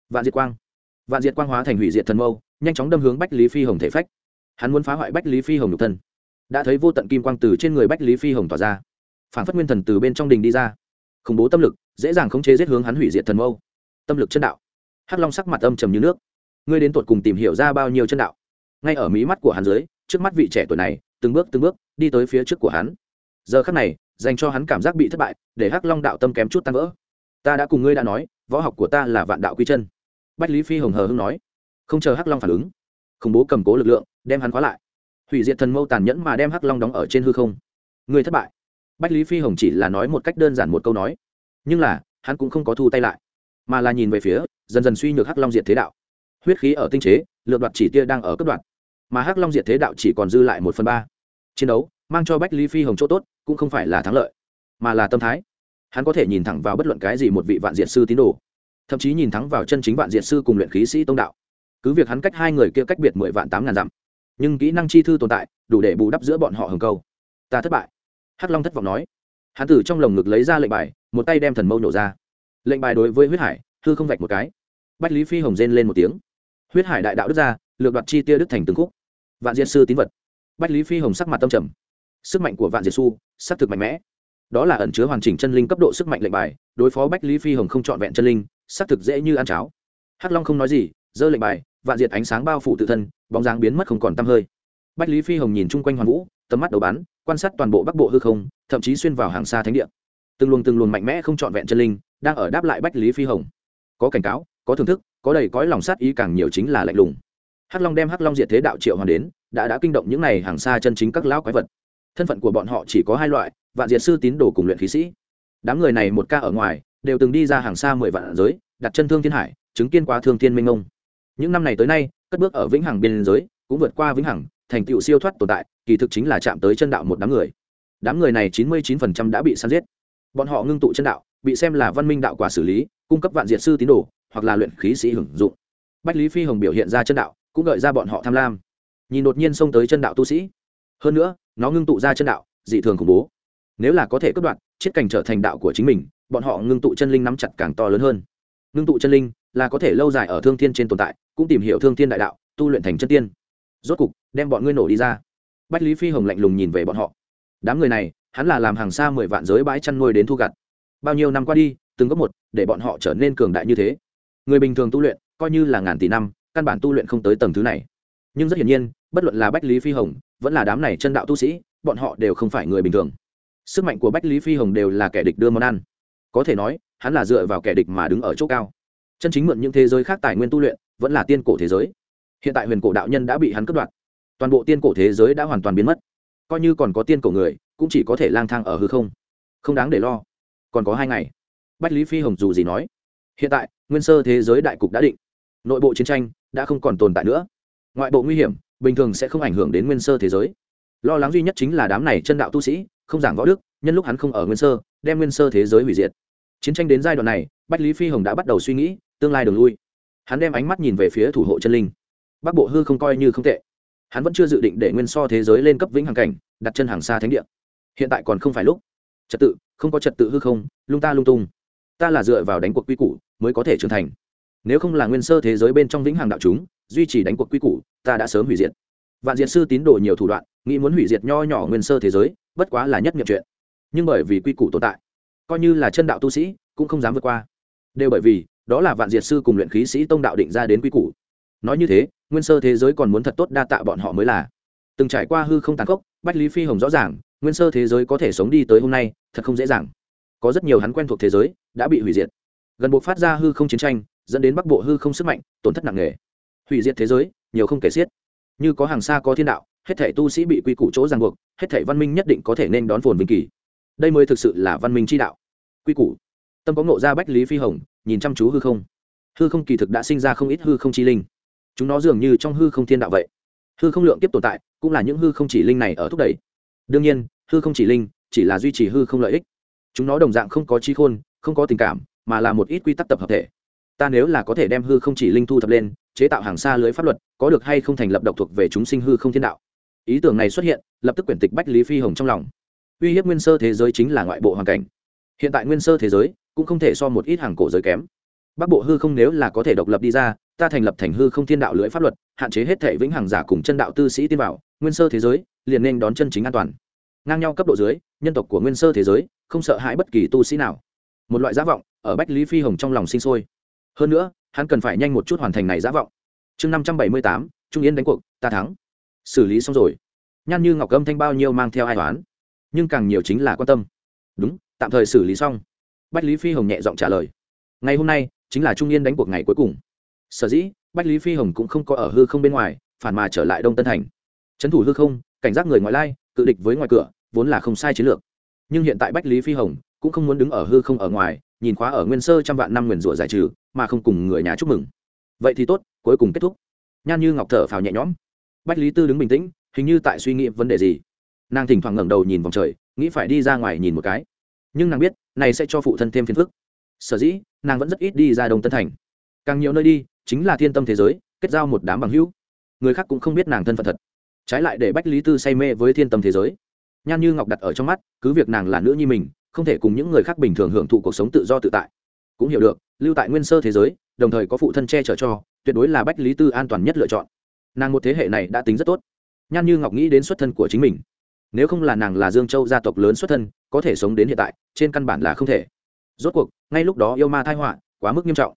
Vạn diệt quang. Vạn diệt quang hóa thành hủy diệt thần mâu, nhanh chóng đâm hướng bách lý phi hồng thể phách. Hắn muốn phá hoại bách lý phi hồng nhục thân. Đã thấy vô tận kim quang từ trên người bách lý phi hồng tỏa ra. Phản phất nguyên thần từ bên trong đình đi ra. Khủng bố tâm lực, dễ dàng khống chế giết hướng hắn hủy diệt thần mâu. Tâm lực chân đạo. Hắc long sắc mặt âm trầm như nước. Ngươi đến tột cùng tìm hiểu ra bao nhiêu chân đạo? Ngay ở mí mắt của hắn dưới, trước mắt vị trẻ tuổi này, từng bước từng bước đi tới phía trước của hắn. Giờ khắc này, dành cho hắn cảm giác bị thất bại, để hắc long đạo tâm kém chút tan vỡ. Ta đã cùng ngươi đã nói, võ học của ta là vạn đạo quy chân. Bách lý phi hồng hờ hưng nói. Không chờ hắc long phản ứng, khủng bố cầm cố lực lượng, đem hắn khóa lại. Hủy diệt thần mâu tàn nhẫn mà đem hắc long đóng ở trên hư không. Ngươi thất bại. Bách lý phi hồng chỉ là nói một cách đơn giản một câu nói. Nhưng là, hắn cũng không có thu tay lại, mà là nhìn về phía, dần dần suy nhược hắc long diệt thế đạo. Huyết khí ở tinh chế lượt đoạt chỉ tia đang ở cấp đoạn mà hắc long diệt thế đạo chỉ còn dư lại một phần ba. Chiến đấu, mang cho bách lý phi hồng chỗ tốt, cũng không phải là thắng lợi, mà là tâm thái. Hắn có thể nhìn thẳng vào bất luận cái gì một vị vạn diệt sư tín đồ, thậm chí nhìn thẳng vào chân chính vạn diệt sư cùng luyện khí sĩ tông đạo. Cứ việc hắn cách hai người kia cách biệt mười vạn tám ngàn dặm, nhưng kỹ năng chi thư tồn tại, đủ để bù đắp giữa bọn họ hừng câu ta thất bại. Hắc long thất vọng nói. Hắn từ trong lồng ngực lấy ra lệnh bài, một tay đem thần mâu nổ ra. Lệnh bài đối với huyết hải thư không vạch một cái. Bách lý phi hồng rên lên một tiếng. Huyết hải đại đạo đức ra, lược đoạt chi tia đức thành từng khúc vạn diệt sư tín vật. Bách lý phi hồng sắc mặt tâm trầm. Sức mạnh của vạn diệt su sắc thực mạnh mẽ. Đó là ẩn chứa hoàn chỉnh chân linh cấp độ sức mạnh lệnh bài, đối phó bách lý phi hồng không trọn vẹn chân linh sắc thực dễ như ăn cháo. Hắc long không nói gì, giơ lệnh bài, vạn diệt ánh sáng bao phủ tự thân, bóng dáng biến mất không còn t hơi. Bách lý phi hồng nhìn chung quanh hoàn vũ, tầm mắt đầu bắn quan sát toàn bộ bắc bộ hư không, thậm chí xuyên vào hàng xa thánh địa. Từng luồng từng luồng mạnh mẽ không trọn vẹn chân linh đang ở đáp lại bách lý phi hồng. Có cảnh cáo, có thưởng thức, có đầy cõi lòng sát ý càng nhiều chính là lạnh lùng hắc long đem hắc long diệt thế đạo triệu hoàn đến, đã đã kinh động những này hàng xa chân chính các lão quái vật. Thân phận của bọn họ chỉ có hai loại, vạn diệt sư tín đồ cùng luyện khí sĩ. Đám người này một ca ở ngoài, đều từng đi ra hàng xa mười vạn giới, đặt chân thương thiên hải, chứng kiên quá thương thiên minh ông những năm này tới nay, cất bước ở vĩnh hằng biên giới, cũng vượt qua vĩnh hằng, thành tựu siêu thoát tồn tại, kỳ thực chính là chạm tới chân đạo một đám người. Đám người này chín mươi chín phần trăm đã bị săn giết. Bọn họ ngưng tụ chân đạo, bị xem là văn minh đạo quả xử lý, cung cấp vạn diệt sư tín đồ, hoặc là luyện khí sĩ hưởng dụng. Bách lý phi hồng biểu hiện ra chân đạo cũng gợi ra bọn họ tham lam. Nhìn đột nhiên xông tới chân đạo tu sĩ. Hơn nữa, nó ngưng tụ ra chân đạo, dị thường khủng bố. Nếu là có thể cất đoạn chiết cảnh trở thành đạo của chính mình, bọn họ ngưng tụ chân linh nắm chặt càng to lớn hơn. Ngưng tụ chân linh là có thể lâu dài ở thương thiên trên tồn tại, cũng tìm hiểu thương thiên đại đạo, tu luyện thành chân tiên. Rốt cục, đem bọn ngươi nổ đi ra. Bách lý phi hồng lạnh lùng nhìn về bọn họ. Đám người này, hắn là làm hàng xa mười vạn giới bãi chăn nuôi đến thu gặt. Bao nhiêu năm qua đi, từng có một, để bọn họ trở nên cường đại như thế. Người bình thường tu luyện, coi như là ngàn tỷ năm căn bản tu luyện không tới tầng thứ này. Nhưng rất hiển nhiên, bất luận là bách lý phi hồng, vẫn là đám này chân đạo tu sĩ, bọn họ đều không phải người bình thường. Sức mạnh của bách lý phi hồng đều là kẻ địch đưa món ăn. Có thể nói, hắn là dựa vào kẻ địch mà đứng ở chỗ cao. Chân chính mượn những thế giới khác tài nguyên tu luyện, vẫn là tiên cổ thế giới. Hiện tại huyền cổ đạo nhân đã bị hắn cướp đoạt. Toàn bộ tiên cổ thế giới đã hoàn toàn biến mất. Coi như còn có tiên cổ người, cũng chỉ có thể lang thang ở hư không. Không đáng để lo. Còn có hai ngày. Bách lý phi hồng dù gì nói, hiện tại, nguyên sơ thế giới đại cục đã định nội bộ chiến tranh đã không còn tồn tại nữa. Ngoại bộ nguy hiểm, bình thường sẽ không ảnh hưởng đến nguyên sơ thế giới. Lo lắng duy nhất chính là đám này chân đạo tu sĩ, không giảng võ đức, nhân lúc hắn không ở nguyên sơ, đem nguyên sơ thế giới hủy diệt. Chiến tranh đến giai đoạn này, bách lý phi hồng đã bắt đầu suy nghĩ, tương lai đường lui. Hắn đem ánh mắt nhìn về phía thủ hộ chân linh. Bắc bộ hư không coi như không tệ. Hắn vẫn chưa dự định để nguyên so thế giới lên cấp vĩnh hằng cảnh, đặt chân hàng xa thánh địa. Hiện tại còn không phải lúc. Trật tự, không có trật tự hư không, lung ta lung tung. Ta là dựa vào đánh cuộc quy củ, mới có thể trưởng thành nếu không là nguyên sơ thế giới bên trong vĩnh hằng đạo chúng, duy trì đánh cuộc quy củ, ta đã sớm hủy diệt. Vạn diệt sư tín đồ nhiều thủ đoạn, nghĩ muốn hủy diệt nho nhỏ nguyên sơ thế giới, bất quá là nhất nghiệm chuyện. Nhưng bởi vì quy củ tồn tại, coi như là chân đạo tu sĩ, cũng không dám vượt qua. Đều bởi vì, đó là vạn diệt sư cùng luyện khí sĩ tông đạo định ra đến quy củ. Nói như thế, nguyên sơ thế giới còn muốn thật tốt đa tạ bọn họ mới là. Từng trải qua hư không tàn khốc, bách lý phi hồng rõ ràng, nguyên sơ thế giới có thể sống đi tới hôm nay, thật không dễ dàng. Có rất nhiều hắn quen thuộc thế giới, đã bị hủy diệt. Gần buộc phát ra hư không chiến tranh dẫn đến bắc bộ hư không sức mạnh, tổn thất nặng nề. Hủy diệt thế giới, nhiều không kể xiết. Như có hàng xa có thiên đạo, hết thể tu sĩ bị quy củ chỗ ràng buộc, hết thể văn minh nhất định có thể nên đón phồn vinh kỳ. Đây mới thực sự là văn minh chi đạo. Quy củ. Tâm có ngộ ra bách lý phi hồng, nhìn chăm chú hư không. Hư không kỳ thực đã sinh ra không ít hư không chi linh. Chúng nó dường như trong hư không thiên đạo vậy. Hư không lượng tiếp tồn tại, cũng là những hư không chỉ linh này ở thúc đẩy. Đương nhiên, hư không chỉ linh, chỉ là duy trì hư không lợi ích. Chúng nó đồng dạng không có trí khôn, không có tình cảm, mà là một ít quy tắc tập hợp thể ta nếu là có thể đem hư không chỉ linh thu thập lên, chế tạo hàng xa lưới pháp luật, có được hay không thành lập độc thuộc về chúng sinh hư không thiên đạo? Ý tưởng này xuất hiện, lập tức quyển tịch bách lý phi hồng trong lòng. Uy hiếp nguyên sơ thế giới chính là ngoại bộ hoàn cảnh. Hiện tại nguyên sơ thế giới cũng không thể so một ít hàng cổ giới kém. Bắc bộ hư không nếu là có thể độc lập đi ra, ta thành lập thành hư không thiên đạo lưỡi pháp luật, hạn chế hết thể vĩnh hằng giả cùng chân đạo tư sĩ tiên bảo nguyên sơ thế giới liền nên đón chân chính an toàn. Ngang nhau cấp độ dưới, nhân tộc của nguyên sơ thế giới không sợ hãi bất kỳ tu sĩ nào. Một loại giả vọng ở bách lý phi hồng trong lòng sinh sôi hơn nữa, hắn cần phải nhanh một chút hoàn thành này giả vọng. Chương năm trăm bảy mươi tám, trung yên đánh cuộc, ta thắng. Xử lý xong rồi. Nhan như ngọc âm thanh bao nhiêu mang theo ai toán nhưng càng nhiều chính là quan tâm. Đúng, tạm thời xử lý xong. Bách lý phi hồng nhẹ giọng trả lời. Ngày hôm nay, chính là trung yên đánh cuộc ngày cuối cùng. Sở dĩ, bách lý phi hồng cũng không có ở hư không bên ngoài, phản mà trở lại đông tân thành. Trấn thủ hư không, cảnh giác người ngoại lai, cự địch với ngoài cửa, vốn là không sai chiến lược. Nhưng hiện tại bách lý phi hồng cũng không muốn đứng ở hư không ở ngoài nhìn khóa ở nguyên sơ trăm vạn năm nguyền rủa giải trừ, mà không cùng người nhà chúc mừng. Vậy thì tốt, cuối cùng kết thúc. Nhan như ngọc thở phào nhẹ nhõm. Bách lý tư đứng bình tĩnh, hình như tại suy nghĩ vấn đề gì. Nàng thỉnh thoảng ngẩng đầu nhìn vòng trời, nghĩ phải đi ra ngoài nhìn một cái. Nhưng nàng biết, này sẽ cho phụ thân thêm phiền phức. Sở dĩ, nàng vẫn rất ít đi ra đông tân thành. Càng nhiều nơi đi, chính là thiên tâm thế giới, kết giao một đám bằng hữu. Người khác cũng không biết nàng thân phận thật. Trái lại để bách lý tư say mê với thiên tâm thế giới. Nhan như ngọc đặt ở trong mắt, cứ việc nàng là nữ nhi mình không thể cùng những người khác bình thường hưởng thụ cuộc sống tự do tự tại. Cũng hiểu được, lưu tại nguyên sơ thế giới, đồng thời có phụ thân che chở cho, tuyệt đối là bách lý tư an toàn nhất lựa chọn. Nàng một thế hệ này đã tính rất tốt. Nhan như ngọc nghĩ đến xuất thân của chính mình. Nếu không là nàng là dương châu gia tộc lớn xuất thân, có thể sống đến hiện tại, trên căn bản là không thể. Rốt cuộc, ngay lúc đó yêu ma thai họa quá mức nghiêm trọng.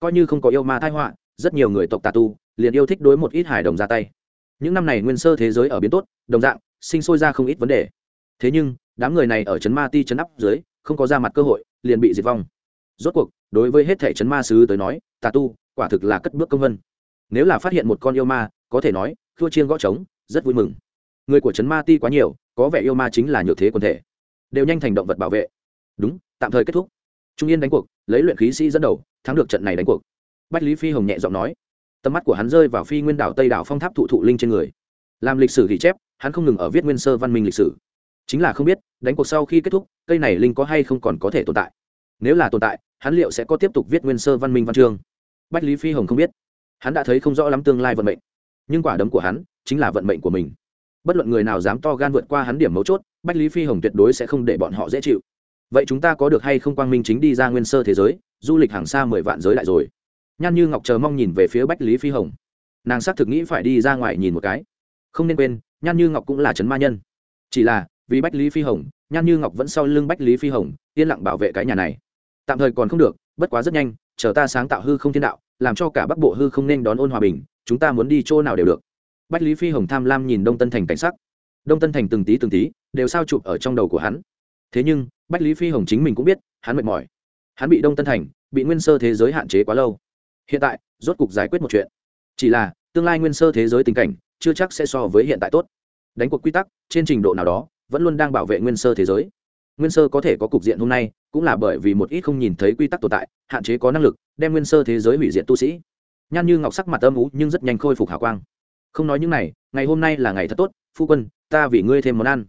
Coi như không có yêu ma thai họa, rất nhiều người tộc tà tu liền yêu thích đối một ít hài đồng ra tay. Những năm này nguyên sơ thế giới ở biến tốt, đồng dạng, sinh sôi ra không ít vấn đề. Thế nhưng đám người này ở trấn ma ti trấn áp dưới, không có ra mặt cơ hội, liền bị diệt vong. Rốt cuộc, đối với hết thể trấn ma sứ tới nói, tà tu, quả thực là cất bước công vân. Nếu là phát hiện một con yêu ma, có thể nói thua chiên gõ trống, rất vui mừng. Người của trấn ma ti quá nhiều, có vẻ yêu ma chính là nhược thế quần thể. Đều nhanh thành động vật bảo vệ. Đúng, tạm thời kết thúc. Trung yên đánh cuộc, lấy luyện khí sĩ dẫn đầu, thắng được trận này đánh cuộc. Bách lý phi hồng nhẹ giọng nói. Tầm mắt của hắn rơi vào phi nguyên đảo tây đảo phong tháp thụ thụ linh trên người. Làm lịch sử ghi chép, hắn không ngừng ở viết nguyên sơ văn minh lịch sử chính là không biết, đánh cuộc sau khi kết thúc, cây này linh có hay không còn có thể tồn tại. Nếu là tồn tại, hắn liệu sẽ có tiếp tục viết nguyên sơ văn minh văn chương? Bách lý phi hồng không biết. Hắn đã thấy không rõ lắm tương lai vận mệnh. Nhưng quả đấm của hắn chính là vận mệnh của mình. Bất luận người nào dám to gan vượt qua hắn điểm mấu chốt, bách lý phi hồng tuyệt đối sẽ không để bọn họ dễ chịu. Vậy chúng ta có được hay không quang minh chính đi ra nguyên sơ thế giới, du lịch hàng xa mười vạn giới lại rồi. Nhan như ngọc chờ mong nhìn về phía bách lý phi hồng. Nàng xác thực nghĩ phải đi ra ngoài nhìn một cái. Không nên quên, nhan như ngọc cũng là trấn ma nhân. Chỉ là vì bách lý phi hồng, nhan như ngọc vẫn sau lưng bách lý phi hồng, yên lặng bảo vệ cái nhà này. Tạm thời còn không được, bất quá rất nhanh, chờ ta sáng tạo hư không thiên đạo, làm cho cả bắc bộ hư không nên đón ôn hòa bình, chúng ta muốn đi chỗ nào đều được. Bách lý phi hồng tham lam nhìn đông tân thành cảnh sắc. Đông tân thành từng tí từng tí, đều sao chụp ở trong đầu của hắn. Thế nhưng, bách lý phi hồng chính mình cũng biết, hắn mệt mỏi. Hắn bị đông tân thành, bị nguyên sơ thế giới hạn chế quá lâu. Hiện tại, rốt cục giải quyết một chuyện. Chỉ là, tương lai nguyên sơ thế giới tình cảnh, chưa chắc sẽ so với hiện tại tốt. Đánh cuộc quy tắc, trên trình độ nào đó vẫn luôn đang bảo vệ nguyên sơ thế giới. Nguyên sơ có thể có cục diện hôm nay, cũng là bởi vì một ít không nhìn thấy quy tắc tồn tại, hạn chế có năng lực, đem nguyên sơ thế giới hủy diệt tu sĩ. Nhan như ngọc sắc mặt âm ú nhưng rất nhanh khôi phục hào quang. Không nói những này, ngày hôm nay là ngày thật tốt, phu quân, ta vì ngươi thêm món ăn.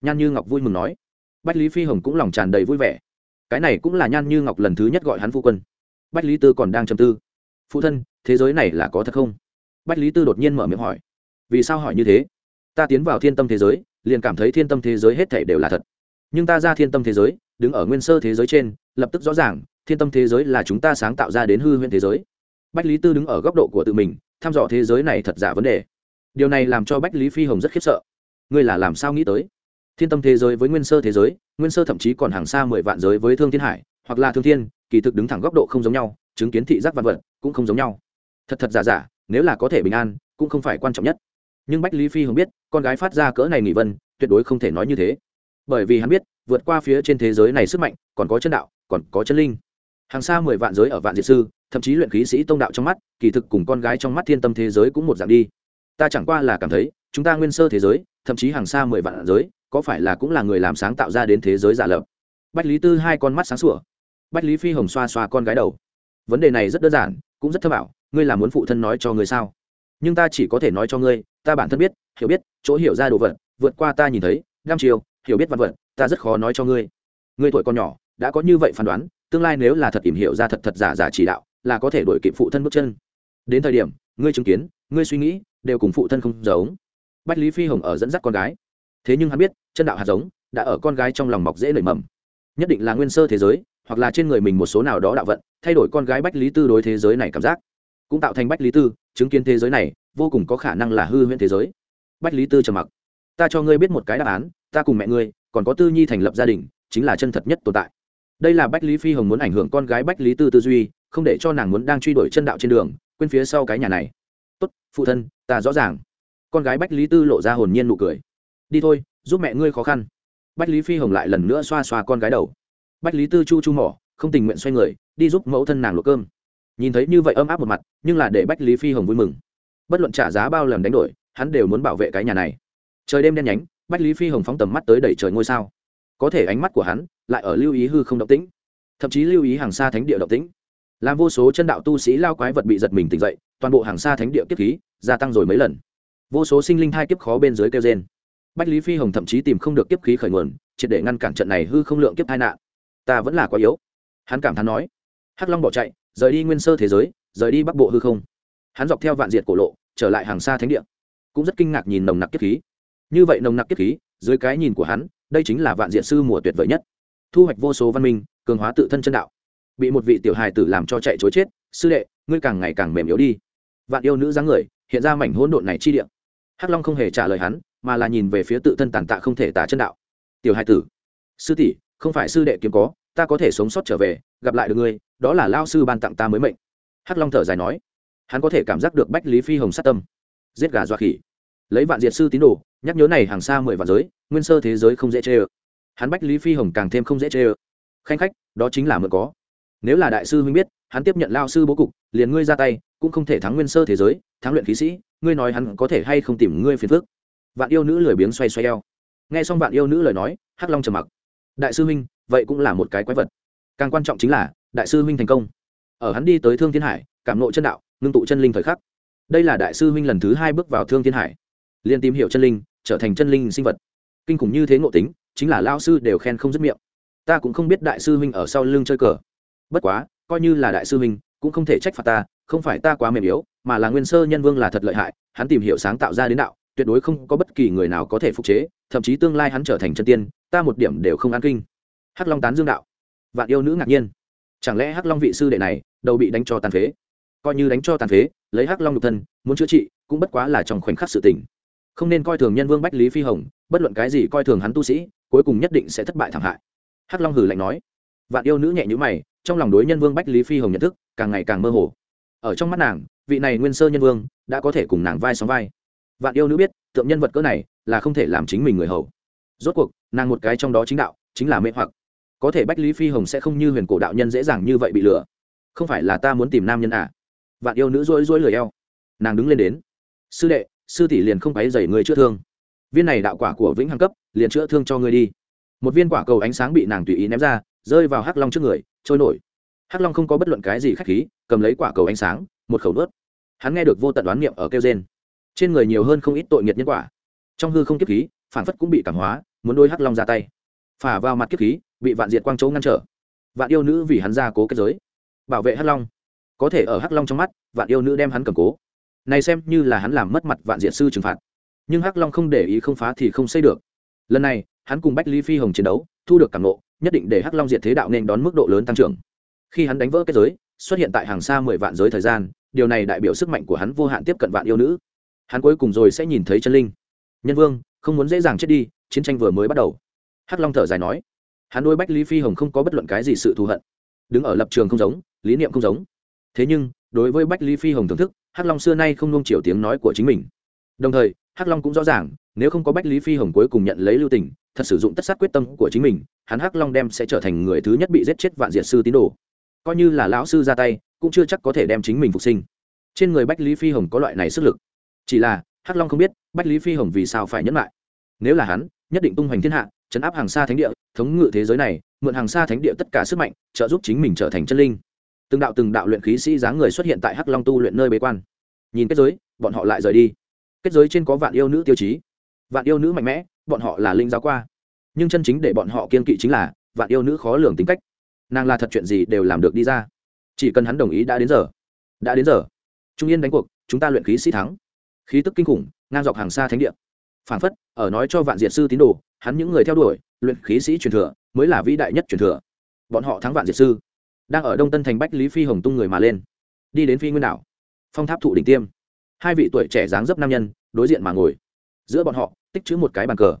Nhan như ngọc vui mừng nói. Bách lý phi hồng cũng lòng tràn đầy vui vẻ. Cái này cũng là nhan như ngọc lần thứ nhất gọi hắn phu quân. Bách lý tư còn đang trầm tư. Phụ thân, thế giới này là có thật không? Bách lý tư đột nhiên mở miệng hỏi. Vì sao hỏi như thế? Ta tiến vào thiên tâm thế giới liền cảm thấy thiên tâm thế giới hết thể đều là thật. Nhưng ta ra thiên tâm thế giới, đứng ở nguyên sơ thế giới trên, lập tức rõ ràng, thiên tâm thế giới là chúng ta sáng tạo ra đến hư huyễn thế giới. Bách lý tư đứng ở góc độ của tự mình thăm dò thế giới này thật giả vấn đề. Điều này làm cho bách lý phi hồng rất khiếp sợ. Ngươi là làm sao nghĩ tới? Thiên tâm thế giới với nguyên sơ thế giới, nguyên sơ thậm chí còn hàng xa mười vạn giới với thương thiên hải, hoặc là thương thiên, kỳ thực đứng thẳng góc độ không giống nhau, chứng kiến thị giác vạn vật cũng không giống nhau. Thật thật giả giả, nếu là có thể bình an, cũng không phải quan trọng nhất nhưng bách lý phi hồng biết, con gái phát ra cỡ này nghỉ vân, tuyệt đối không thể nói như thế. Bởi vì hắn biết, vượt qua phía trên thế giới này sức mạnh, còn có chân đạo, còn có chân linh. Hàng xa mười vạn giới ở vạn diệt sư, thậm chí luyện khí sĩ tông đạo trong mắt, kỳ thực cùng con gái trong mắt thiên tâm thế giới cũng một dạng đi. Ta chẳng qua là cảm thấy, chúng ta nguyên sơ thế giới, thậm chí hàng xa mười vạn giới, có phải là cũng là người làm sáng tạo ra đến thế giới giả lập? Bách lý tư hai con mắt sáng sủa. Bách lý phi hồng xoa xoa con gái đầu. Vấn đề này rất đơn giản, cũng rất thơ bảo ngươi là muốn phụ thân nói cho ngươi sao? Nhưng ta chỉ có thể nói cho ngươi, ta bản thân biết, hiểu biết, chỗ hiểu ra đồ vật, vượt qua ta nhìn thấy năm chiều hiểu biết văn vật, ta rất khó nói cho ngươi. Ngươi tuổi còn nhỏ, đã có như vậy phán đoán, tương lai nếu là thật tìm hiểu ra thật thật giả giả chỉ đạo, là có thể đổi kịp phụ thân bước chân. Đến thời điểm, ngươi chứng kiến, ngươi suy nghĩ, đều cùng phụ thân không giống. Bách lý phi hồng ở dẫn dắt con gái. Thế nhưng hắn biết, chân đạo hạt giống đã ở con gái trong lòng mọc dễ nảy mầm. Nhất định là nguyên sơ thế giới, hoặc là trên người mình một số nào đó đạo vận, thay đổi con gái bách lý tư đối thế giới này cảm giác, cũng tạo thành bách lý tư chứng kiến thế giới này, vô cùng có khả năng là hư huyễn thế giới. Bách lý tư trầm mặc. Ta cho ngươi biết một cái đáp án, ta cùng mẹ ngươi, còn có tư nhi thành lập gia đình, chính là chân thật nhất tồn tại. Đây là bách lý phi hồng muốn ảnh hưởng con gái bách lý tư tư duy, không để cho nàng muốn đang truy đuổi chân đạo trên đường, quên phía sau cái nhà này. Tốt, phụ thân, ta rõ ràng. Con gái bách lý tư lộ ra hồn nhiên nụ cười. Đi thôi, giúp mẹ ngươi khó khăn. Bách lý phi hồng lại lần nữa xoa xoa con gái đầu. Bách lý tư chu chu mỏ, không tình nguyện xoay người, đi giúp mẫu thân nàng luộc cơm nhìn thấy như vậy ấm áp một mặt, nhưng là để bách lý phi hồng vui mừng. Bất luận trả giá bao lần đánh đổi, hắn đều muốn bảo vệ cái nhà này. Trời đêm đen nhánh, bách lý phi hồng phóng tầm mắt tới đẩy trời ngôi sao. Có thể ánh mắt của hắn lại ở lưu ý hư không động tĩnh, thậm chí lưu ý hàng xa thánh địa động tĩnh. Làm vô số chân đạo tu sĩ lao quái vật bị giật mình tỉnh dậy, toàn bộ hàng xa thánh địa kiếp khí gia tăng rồi mấy lần. Vô số sinh linh thai kiếp khó bên dưới kêu trên bách lý phi hồng thậm chí tìm không được kiếp khí khởi nguồn, triệt để ngăn cản trận này hư không lượng kiếp tai nạn. Ta vẫn là quá yếu. Hắn cảm thán nói. Hắc long bỏ chạy rời đi nguyên sơ thế giới, rời đi bắc bộ hư không. Hắn dọc theo vạn diệt cổ lộ, trở lại hàng xa thánh địa. Cũng rất kinh ngạc nhìn nồng nặc kiếp khí. Như vậy nồng nặc kiếp khí, dưới cái nhìn của hắn, đây chính là vạn diệt sư mùa tuyệt vời nhất. Thu hoạch vô số văn minh, cường hóa tự thân chân đạo. Bị một vị tiểu hài tử làm cho chạy chối chết, sư đệ, ngươi càng ngày càng mềm yếu đi. Vạn yêu nữ dáng người, hiện ra mảnh hỗn độn này chi địa. Hắc long không hề trả lời hắn, mà là nhìn về phía tự thân tàn tạ không thể tả chân đạo. Tiểu hài tử, sư tỷ, không phải sư đệ kiếm có, ta có thể sống sót trở về, gặp lại được ngươi đó là lao sư ban tặng ta mới mệnh. Hắc long thở dài nói, hắn có thể cảm giác được bách lý phi hồng sát tâm. Giết gà dọa khỉ. Lấy vạn diệt sư tín đồ, nhắc nhớ này hàng xa mười vạn giới, nguyên sơ thế giới không dễ chê ơ. Hắn bách lý phi hồng càng thêm không dễ chê ơ. Khanh khách, đó chính là mượn có. Nếu là đại sư huynh biết, hắn tiếp nhận lao sư bố cục, liền ngươi ra tay, cũng không thể thắng nguyên sơ thế giới, thắng luyện khí sĩ, ngươi nói hắn có thể hay không tìm ngươi phiền phước vạn yêu nữ lười biếng xoay xoay eo. Nghe xong vạn yêu nữ lời nói, hắc long trầm mặc. Đại sư huynh, vậy cũng là một cái quái vật. Càng quan trọng chính là đại sư huynh thành công. Ở hắn đi tới thương thiên hải, cảm nộ chân đạo, ngưng tụ chân linh thời khắc. Đây là đại sư huynh lần thứ hai bước vào thương thiên hải. Liền tìm hiểu chân linh, trở thành chân linh sinh vật. Kinh khủng như thế ngộ tính, chính là lao sư đều khen không dứt miệng. Ta cũng không biết đại sư huynh ở sau lưng chơi cờ. Bất quá, coi như là đại sư huynh, cũng không thể trách phạt ta, không phải ta quá mềm yếu, mà là nguyên sơ nhân vương là thật lợi hại, hắn tìm hiểu sáng tạo ra đến đạo, tuyệt đối không có bất kỳ người nào có thể phục chế, thậm chí tương lai hắn trở thành chân tiên, ta một điểm đều không an kinh. Hắc long tán dương đạo. Vạn yêu nữ ngạc nhiên chẳng lẽ hắc long vị sư đệ này đầu bị đánh cho tàn phế? Coi như đánh cho tàn phế, lấy hắc long nhục thân, muốn chữa trị cũng bất quá là trong khoảnh khắc sự tình. Không nên coi thường nhân vương bách lý phi hồng, bất luận cái gì coi thường hắn tu sĩ, cuối cùng nhất định sẽ thất bại thảm hại. Hắc long hử lạnh nói. Vạn yêu nữ nhẹ nhữ mày, trong lòng đối nhân vương bách lý phi hồng nhận thức càng ngày càng mơ hồ. Ở trong mắt nàng, vị này nguyên sơ nhân vương đã có thể cùng nàng vai sóng vai. Vạn yêu nữ biết, tượng nhân vật cỡ này là không thể làm chính mình người hầu. Rốt cuộc, nàng một cái trong đó chính đạo chính là mê hoặc có thể bách lý phi hồng sẽ không như huyền cổ đạo nhân dễ dàng như vậy bị lừa. Không phải là ta muốn tìm nam nhân à? Vạn yêu nữ rối rối lười eo. Nàng đứng lên đến. Sư đệ, sư tỷ liền không phải dày người chữa thương. Viên này đạo quả của vĩnh hằng cấp, liền chữa thương cho ngươi đi. Một viên quả cầu ánh sáng bị nàng tùy ý ném ra, rơi vào hắc long trước người, trôi nổi. Hắc long không có bất luận cái gì khách khí, cầm lấy quả cầu ánh sáng, một khẩu nuốt. Hắn nghe được vô tận đoán niệm ở kêu trên trên người nhiều hơn không ít tội nghiệt nhân quả. Trong hư không kiếp khí phản phất cũng bị cảm hóa, muốn đôi hắc long ra tay. Phả vào mặt kiếp khí bị vạn diệt quang châu ngăn trở. Vạn yêu nữ vì hắn ra cố kết giới. Bảo vệ hắc long. Có thể ở hắc long trong mắt, vạn yêu nữ đem hắn cầm cố. Này xem như là hắn làm mất mặt vạn diệt sư trừng phạt. Nhưng hắc long không để ý không phá thì không xây được. Lần này, hắn cùng bách lý phi hồng chiến đấu, thu được cảm nộ nhất định để hắc long diệt thế đạo nên đón mức độ lớn tăng trưởng. Khi hắn đánh vỡ kết giới, xuất hiện tại hàng xa mười vạn giới thời gian, điều này đại biểu sức mạnh của hắn vô hạn tiếp cận vạn yêu nữ. Hắn cuối cùng rồi sẽ nhìn thấy chân linh. Nhân vương, không muốn dễ dàng chết đi, chiến tranh vừa mới bắt đầu. Hắc long thở dài nói hắn đôi bách lý phi hồng không có bất luận cái gì sự thù hận. Đứng ở lập trường không giống, lý niệm không giống. Thế nhưng, đối với bách lý phi hồng thưởng thức, hắc long xưa nay không nung chiều tiếng nói của chính mình. Đồng thời, hắc long cũng rõ ràng, nếu không có bách lý phi hồng cuối cùng nhận lấy lưu tình, thật sử dụng tất sát quyết tâm của chính mình, hắn hắc long đem sẽ trở thành người thứ nhất bị giết chết vạn diệt sư tín đồ. Coi như là lão sư ra tay, cũng chưa chắc có thể đem chính mình phục sinh. Trên người bách lý phi hồng có loại này sức lực. Chỉ là, hắc long không biết bách lý phi hồng vì sao phải nhẫn lại. Nếu là hắn, nhất định tung hoành thiên hạ chấn áp hàng xa thánh địa, thống ngự thế giới này, mượn hàng xa thánh địa tất cả sức mạnh, trợ giúp chính mình trở thành chân linh. Từng đạo từng đạo luyện khí sĩ dáng người xuất hiện tại hắc long tu luyện nơi bế quan. Nhìn kết giới, bọn họ lại rời đi. Kết giới trên có vạn yêu nữ tiêu chí. Vạn yêu nữ mạnh mẽ, bọn họ là linh giáo qua. Nhưng chân chính để bọn họ kiên kỵ chính là, vạn yêu nữ khó lường tính cách. Nàng là thật chuyện gì đều làm được đi ra. Chỉ cần hắn đồng ý đã đến giờ. Đã đến giờ. Trung yên đánh cuộc, chúng ta luyện khí sĩ thắng. Khí tức kinh khủng, ngang dọc hàng xa thánh địa phản phất, ở nói cho vạn diệt sư tín đồ, hắn những người theo đuổi, luyện khí sĩ truyền thừa, mới là vĩ đại nhất truyền thừa. Bọn họ thắng vạn diệt sư, đang ở đông tân thành bách lý phi hồng tung người mà lên, đi đến phi nguyên đảo, phong tháp thụ đỉnh tiêm. Hai vị tuổi trẻ dáng dấp nam nhân, đối diện mà ngồi. Giữa bọn họ, tích chữ một cái bàn cờ.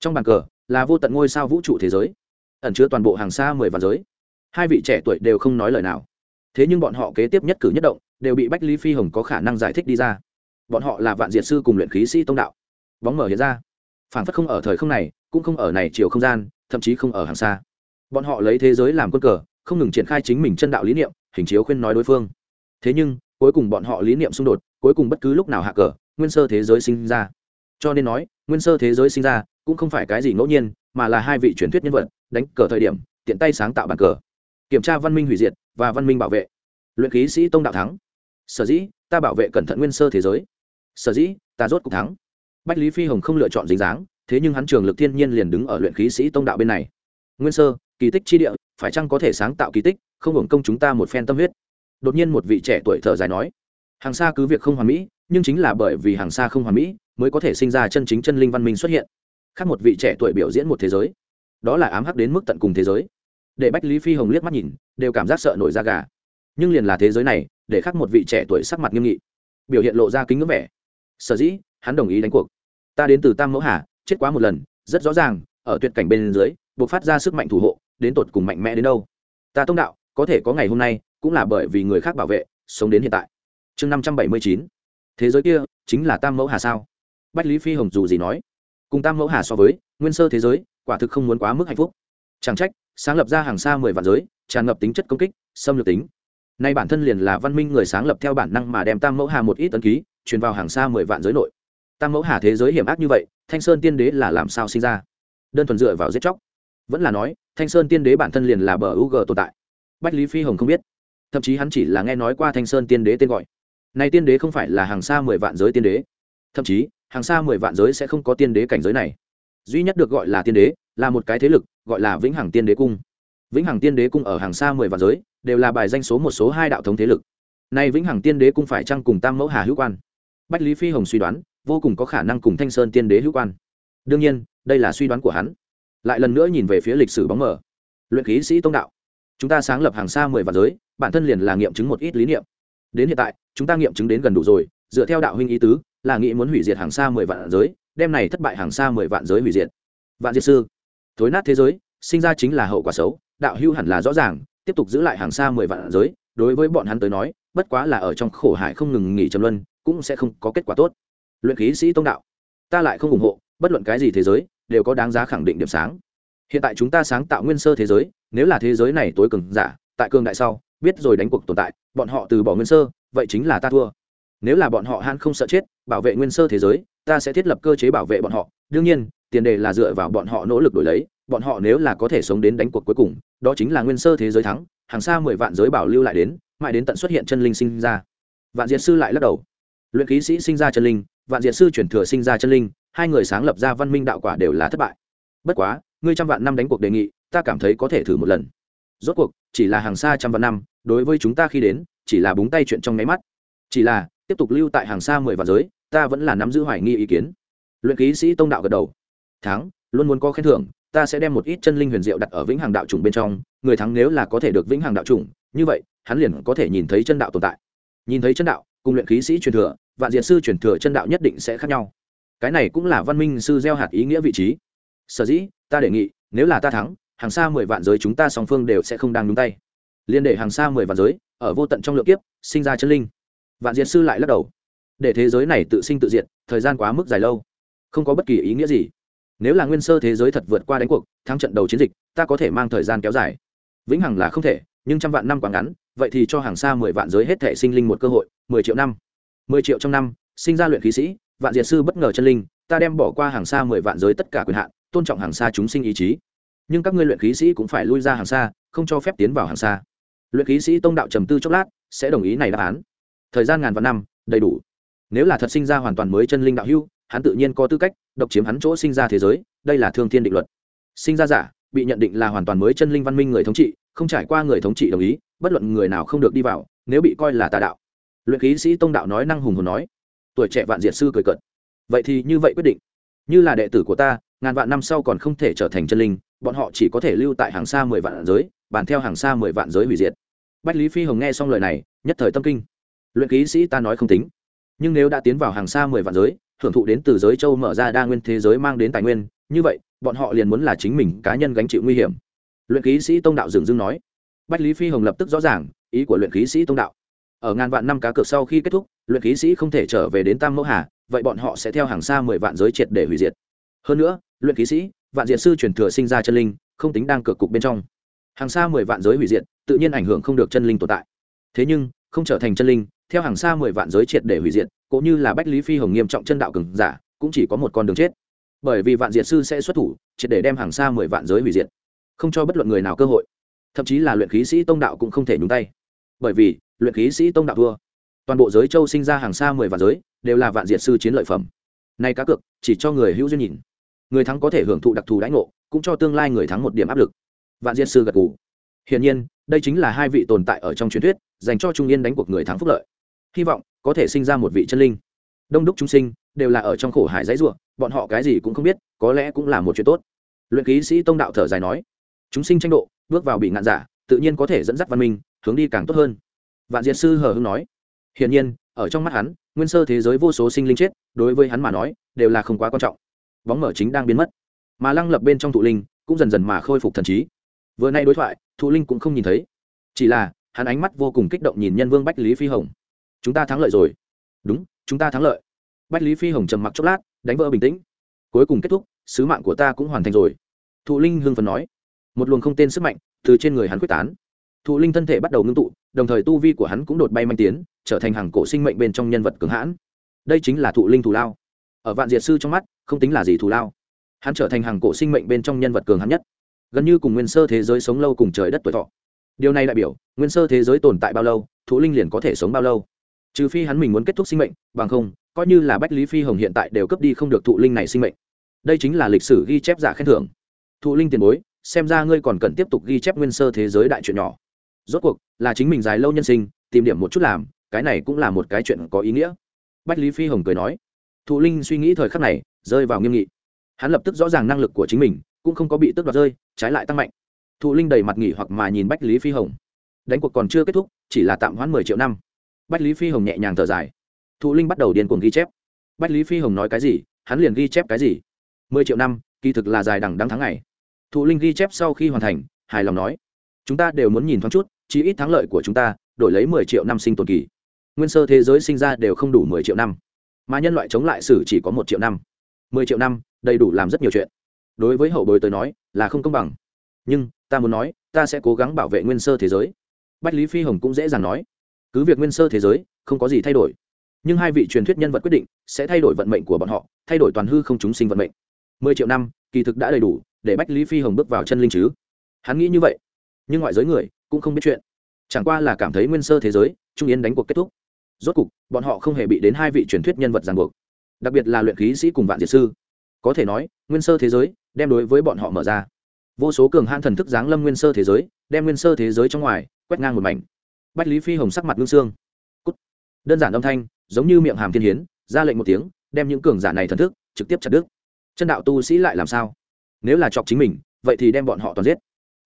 Trong bàn cờ, là vô tận ngôi sao vũ trụ thế giới, ẩn chứa toàn bộ hàng xa mười vạn giới. Hai vị trẻ tuổi đều không nói lời nào. Thế nhưng bọn họ kế tiếp nhất cử nhất động, đều bị bách lý phi hồng có khả năng giải thích đi ra. Bọn họ là vạn diệt sư cùng luyện khí sĩ tông đạo bóng mở hiện ra. Phản phất không ở thời không này, cũng không ở này chiều không gian, thậm chí không ở hàng xa. Bọn họ lấy thế giới làm quân cờ, không ngừng triển khai chính mình chân đạo lý niệm, hình chiếu khuyên nói đối phương. Thế nhưng, cuối cùng bọn họ lý niệm xung đột, cuối cùng bất cứ lúc nào hạ cờ, nguyên sơ thế giới sinh ra. Cho nên nói, nguyên sơ thế giới sinh ra, cũng không phải cái gì ngẫu nhiên, mà là hai vị truyền thuyết nhân vật, đánh cờ thời điểm, tiện tay sáng tạo bàn cờ. Kiểm tra văn minh hủy diệt và văn minh bảo vệ. Luyện khí sĩ tông đạo thắng. Sở dĩ, ta bảo vệ cẩn thận nguyên sơ thế giới. Sở dĩ, ta rốt cuộc thắng bách lý phi hồng không lựa chọn dính dáng, thế nhưng hắn trường lực thiên nhiên liền đứng ở luyện khí sĩ tông đạo bên này. Nguyên sơ, kỳ tích chi địa, phải chăng có thể sáng tạo kỳ tích, không hưởng công chúng ta một phen tâm huyết. Đột nhiên một vị trẻ tuổi thở dài nói, hàng xa cứ việc không hoàn mỹ, nhưng chính là bởi vì hàng xa không hoàn mỹ, mới có thể sinh ra chân chính chân linh văn minh xuất hiện. Khác một vị trẻ tuổi biểu diễn một thế giới. Đó là ám hắc đến mức tận cùng thế giới. Để bách lý phi hồng liếc mắt nhìn, đều cảm giác sợ nổi da gà. Nhưng liền là thế giới này, để khác một vị trẻ tuổi sắc mặt nghiêm nghị, biểu hiện lộ ra kính ngưỡng vẻ. Sở dĩ hắn đồng ý đánh cuộc. Ta đến từ tam mẫu hà, chết quá một lần, rất rõ ràng, ở tuyệt cảnh bên dưới, buộc phát ra sức mạnh thủ hộ, đến tột cùng mạnh mẽ đến đâu. Ta tông đạo, có thể có ngày hôm nay, cũng là bởi vì người khác bảo vệ, sống đến hiện tại. Chương năm trăm bảy mươi chín. Thế giới kia, chính là tam mẫu hà sao? Bách lý phi hồng dù gì nói. Cùng tam mẫu hà so với, nguyên sơ thế giới, quả thực không muốn quá mức hạnh phúc. Chẳng trách, sáng lập ra hàng xa mười vạn giới, tràn ngập tính chất công kích, xâm lược tính. Nay bản thân liền là văn minh người sáng lập theo bản năng mà đem tam mẫu hà một ít tấn ký, truyền vào hàng xa mười vạn giới nội tam mẫu hà thế giới hiểm ác như vậy, thanh sơn tiên đế là làm sao sinh ra? Đơn thuần dựa vào giết chóc. Vẫn là nói, thanh sơn tiên đế bản thân liền là bờ u g tồn tại. Bách lý phi hồng không biết. Thậm chí hắn chỉ là nghe nói qua thanh sơn tiên đế tên gọi. Này tiên đế không phải là hàng xa mười vạn giới tiên đế. Thậm chí, hàng xa mười vạn giới sẽ không có tiên đế cảnh giới này. Duy nhất được gọi là tiên đế, là một cái thế lực, gọi là vĩnh hằng tiên đế cung. Vĩnh hằng tiên đế cung ở hàng xa mười vạn giới, đều là bài danh số một số hai đạo thống thế lực. Nay vĩnh hằng tiên đế cung phải chăng cùng tam mẫu hà hữu quan? Bách lý phi hồng suy đoán vô cùng có khả năng cùng thanh sơn tiên đế hữu quan. Đương nhiên, đây là suy đoán của hắn. Lại lần nữa nhìn về phía lịch sử bóng mở luyện khí sĩ tông đạo. Chúng ta sáng lập hàng xa mười vạn giới, bản thân liền là nghiệm chứng một ít lý niệm. Đến hiện tại, chúng ta nghiệm chứng đến gần đủ rồi, dựa theo đạo huynh ý tứ, là nghĩ muốn hủy diệt hàng xa mười vạn giới, đem này thất bại hàng xa mười vạn giới hủy diệt. Vạn diệt sư. Thối nát thế giới, sinh ra chính là hậu quả xấu, đạo hưu hẳn là rõ ràng, tiếp tục giữ lại hàng xa mười vạn giới, đối với bọn hắn tới nói, bất quá là ở trong khổ hải không ngừng nghỉ trầm luân, cũng sẽ không có kết quả tốt luyện khí sĩ tông đạo. Ta lại không ủng hộ, bất luận cái gì thế giới, đều có đáng giá khẳng định điểm sáng. Hiện tại chúng ta sáng tạo nguyên sơ thế giới, nếu là thế giới này tối cường giả, tại cường đại sau, biết rồi đánh cuộc tồn tại, bọn họ từ bỏ nguyên sơ, vậy chính là ta thua. Nếu là bọn họ han không sợ chết, bảo vệ nguyên sơ thế giới, ta sẽ thiết lập cơ chế bảo vệ bọn họ. Đương nhiên, tiền đề là dựa vào bọn họ nỗ lực đổi lấy, bọn họ nếu là có thể sống đến đánh cuộc cuối cùng, đó chính là nguyên sơ thế giới thắng, hàng xa mười vạn giới bảo lưu lại đến, mãi đến tận xuất hiện chân linh sinh ra. Vạn diệt sư lại lắc đầu. Luyện ký sĩ sinh ra chân linh vạn diệt sư chuyển thừa sinh ra chân linh, hai người sáng lập ra văn minh đạo quả đều là thất bại. Bất quá, ngươi trăm vạn năm đánh cuộc đề nghị, ta cảm thấy có thể thử một lần. Rốt cuộc, chỉ là hàng xa trăm vạn năm, đối với chúng ta khi đến, chỉ là búng tay chuyện trong nháy mắt. Chỉ là, tiếp tục lưu tại hàng xa mười vạn giới, ta vẫn là nắm giữ hoài nghi ý kiến. Luyện ký sĩ tông đạo gật đầu. Thắng, luôn muốn có khen thưởng, ta sẽ đem một ít chân linh huyền diệu đặt ở vĩnh hằng đạo chủng bên trong, người thắng nếu là có thể được vĩnh hằng đạo chủng, như vậy, hắn liền có thể nhìn thấy chân đạo tồn tại. Nhìn thấy chân đạo, cùng luyện khí sĩ truyền thừa vạn Diệt sư chuyển thừa chân đạo nhất định sẽ khác nhau. Cái này cũng là văn minh sư gieo hạt ý nghĩa vị trí. Sở dĩ, ta đề nghị, nếu là ta thắng, hàng xa mười vạn giới chúng ta song phương đều sẽ không đang đúng tay. Liên để hàng xa mười vạn giới, ở vô tận trong lượng kiếp, sinh ra chân linh. Vạn diệt sư lại lắc đầu. Để thế giới này tự sinh tự diệt, thời gian quá mức dài lâu. Không có bất kỳ ý nghĩa gì. Nếu là nguyên sơ thế giới thật vượt qua đánh cuộc, thắng trận đầu chiến dịch, ta có thể mang thời gian kéo dài. Vĩnh hằng là không thể, nhưng trăm vạn năm quá ngắn, vậy thì cho hàng xa mười vạn giới hết thể sinh linh một cơ hội, mười triệu năm mười triệu trong năm, sinh ra luyện khí sĩ, vạn diệt sư bất ngờ chân linh, ta đem bỏ qua hàng xa mười vạn giới tất cả quyền hạn, tôn trọng hàng xa chúng sinh ý chí. Nhưng các ngươi luyện khí sĩ cũng phải lui ra hàng xa, không cho phép tiến vào hàng xa. Luyện khí sĩ tông đạo trầm tư chốc lát, sẽ đồng ý này đáp án. Thời gian ngàn vạn năm, đầy đủ. Nếu là thật sinh ra hoàn toàn mới chân linh đạo hưu hắn tự nhiên có tư cách độc chiếm hắn chỗ sinh ra thế giới, đây là thương thiên định luật. Sinh ra giả, bị nhận định là hoàn toàn mới chân linh văn minh người thống trị, không trải qua người thống trị đồng ý, bất luận người nào không được đi vào, nếu bị coi là tà đạo luyện khí sĩ tông đạo nói năng hùng hồn nói, tuổi trẻ vạn diệt sư cười cợt. Vậy thì như vậy quyết định. Như là đệ tử của ta, ngàn vạn năm sau còn không thể trở thành chân linh, bọn họ chỉ có thể lưu tại hàng xa mười vạn giới, bàn theo hàng xa mười vạn giới hủy diệt. Bách lý phi hồng nghe xong lời này, nhất thời tâm kinh. Luyện khí sĩ ta nói không tính. Nhưng nếu đã tiến vào hàng xa mười vạn giới, hưởng thụ đến từ giới châu mở ra đa nguyên thế giới mang đến tài nguyên, như vậy, bọn họ liền muốn là chính mình cá nhân gánh chịu nguy hiểm. Luyện khí sĩ tông đạo dừng dưng nói. Bách lý phi hồng lập tức rõ ràng ý của luyện khí sĩ tông đạo ở ngàn vạn năm cá cược sau khi kết thúc, luyện khí sĩ không thể trở về đến tam mẫu hà, vậy bọn họ sẽ theo hàng xa mười vạn giới triệt để hủy diệt. Hơn nữa, luyện khí sĩ, vạn diệt sư truyền thừa sinh ra chân linh, không tính đang cược cục bên trong. Hàng xa mười vạn giới hủy diệt, tự nhiên ảnh hưởng không được chân linh tồn tại. Thế nhưng, không trở thành chân linh, theo hàng xa mười vạn giới triệt để hủy diệt, cũng như là bách lý phi hồng nghiêm trọng chân đạo cường giả, cũng chỉ có một con đường chết. Bởi vì vạn diệt sư sẽ xuất thủ, triệt để đem hàng xa mười vạn giới hủy diệt, không cho bất luận người nào cơ hội. Thậm chí là luyện khí sĩ tông đạo cũng không thể nhúng tay. Bởi vì luyện khí sĩ tông đạo thua. Toàn bộ giới châu sinh ra hàng xa mười vạn giới, đều là vạn diệt sư chiến lợi phẩm. Nay cá cược, chỉ cho người hữu duyên nhìn. Người thắng có thể hưởng thụ đặc thù đãi ngộ, cũng cho tương lai người thắng một điểm áp lực. Vạn diệt sư gật gù. Hiển nhiên, đây chính là hai vị tồn tại ở trong truyền thuyết, dành cho trung yên đánh cuộc người thắng phúc lợi. Hy vọng, có thể sinh ra một vị chân linh. Đông đúc chúng sinh, đều là ở trong khổ hải dãy ruộng bọn họ cái gì cũng không biết, có lẽ cũng là một chuyện tốt. Luyện ký sĩ tông đạo thở dài nói, chúng sinh tranh độ, bước vào bị ngạn giả, tự nhiên có thể dẫn dắt văn minh, hướng đi càng tốt hơn vạn diệt sư hờ hưng nói. Hiển nhiên, ở trong mắt hắn, nguyên sơ thế giới vô số sinh linh chết, đối với hắn mà nói, đều là không quá quan trọng. Bóng mở chính đang biến mất. Mà lăng lập bên trong thụ linh, cũng dần dần mà khôi phục thần trí. Vừa nay đối thoại, thụ linh cũng không nhìn thấy. Chỉ là, hắn ánh mắt vô cùng kích động nhìn nhân vương bách lý phi hồng. Chúng ta thắng lợi rồi. Đúng, chúng ta thắng lợi. Bách lý phi hồng trầm mặc chốc lát, đánh vỡ bình tĩnh. Cuối cùng kết thúc, sứ mạng của ta cũng hoàn thành rồi. Thụ linh hưng phần nói. Một luồng không tên sức mạnh từ trên người hắn quyết tán. Thụ linh thân thể bắt đầu ngưng tụ đồng thời tu vi của hắn cũng đột bay manh tiến, trở thành hàng cổ sinh mệnh bên trong nhân vật cường hãn. Đây chính là thụ linh thù lao. Ở vạn diệt sư trong mắt, không tính là gì thù lao. Hắn trở thành hàng cổ sinh mệnh bên trong nhân vật cường hãn nhất. Gần như cùng nguyên sơ thế giới sống lâu cùng trời đất tuổi thọ. Điều này đại biểu, nguyên sơ thế giới tồn tại bao lâu, thụ linh liền có thể sống bao lâu. Trừ phi hắn mình muốn kết thúc sinh mệnh, bằng không, coi như là bách lý phi hồng hiện tại đều cấp đi không được thụ linh này sinh mệnh. Đây chính là lịch sử ghi chép giả khen thưởng. Thụ linh tiền bối, xem ra ngươi còn cần tiếp tục ghi chép nguyên sơ thế giới đại chuyện nhỏ rốt cuộc, là chính mình dài lâu nhân sinh, tìm điểm một chút làm, cái này cũng là một cái chuyện có ý nghĩa. Bách lý phi hồng cười nói, thụ linh suy nghĩ thời khắc này, rơi vào nghiêm nghị. Hắn lập tức rõ ràng năng lực của chính mình, cũng không có bị tước đoạt rơi, trái lại tăng mạnh. Thụ linh đầy mặt nghỉ hoặc mà nhìn bách lý phi hồng. Đánh cuộc còn chưa kết thúc, chỉ là tạm hoãn mười triệu năm. Bách lý phi hồng nhẹ nhàng thở dài. Thụ linh bắt đầu điên cuồng ghi chép. Bách lý phi hồng nói cái gì, hắn liền ghi chép cái gì. Mười triệu năm, kỳ thực là dài đằng đắng tháng ngày. Thụ linh ghi chép sau khi hoàn thành, hài lòng nói, chúng ta đều muốn nhìn thoáng chút chí ít thắng lợi của chúng ta, đổi lấy mười triệu năm sinh tồn kỳ. Nguyên sơ thế giới sinh ra đều không đủ mười triệu năm. Mà nhân loại chống lại sử chỉ có một triệu năm. Mười triệu năm, đầy đủ làm rất nhiều chuyện. Đối với hậu bối tới nói, là không công bằng. Nhưng, ta muốn nói, ta sẽ cố gắng bảo vệ nguyên sơ thế giới. Bách lý phi hồng cũng dễ dàng nói, cứ việc nguyên sơ thế giới, không có gì thay đổi. Nhưng hai vị truyền thuyết nhân vật quyết định, sẽ thay đổi vận mệnh của bọn họ, thay đổi toàn hư không chúng sinh vận mệnh. Mười triệu năm, kỳ thực đã đầy đủ, để bách lý phi hồng bước vào chân linh chứ. Hắn nghĩ như vậy. Nhưng ngoại giới người cũng không biết chuyện. Chẳng qua là cảm thấy nguyên sơ thế giới, trung yến đánh cuộc kết thúc. Rốt cục, bọn họ không hề bị đến hai vị truyền thuyết nhân vật ràng buộc. Đặc biệt là luyện khí sĩ cùng vạn diệt sư. Có thể nói, nguyên sơ thế giới đem đối với bọn họ mở ra. Vô số cường han thần thức giáng lâm nguyên sơ thế giới, đem nguyên sơ thế giới trong ngoài quét ngang một mảnh. Bách lý phi hồng sắc mặt ngưng xương Cút. đơn giản âm thanh, giống như miệng hàm thiên hiến, ra lệnh một tiếng, đem những cường giả này thần thức trực tiếp chặt đứt. Chân đạo tu sĩ lại làm sao? Nếu là chọc chính mình, vậy thì đem bọn họ toàn giết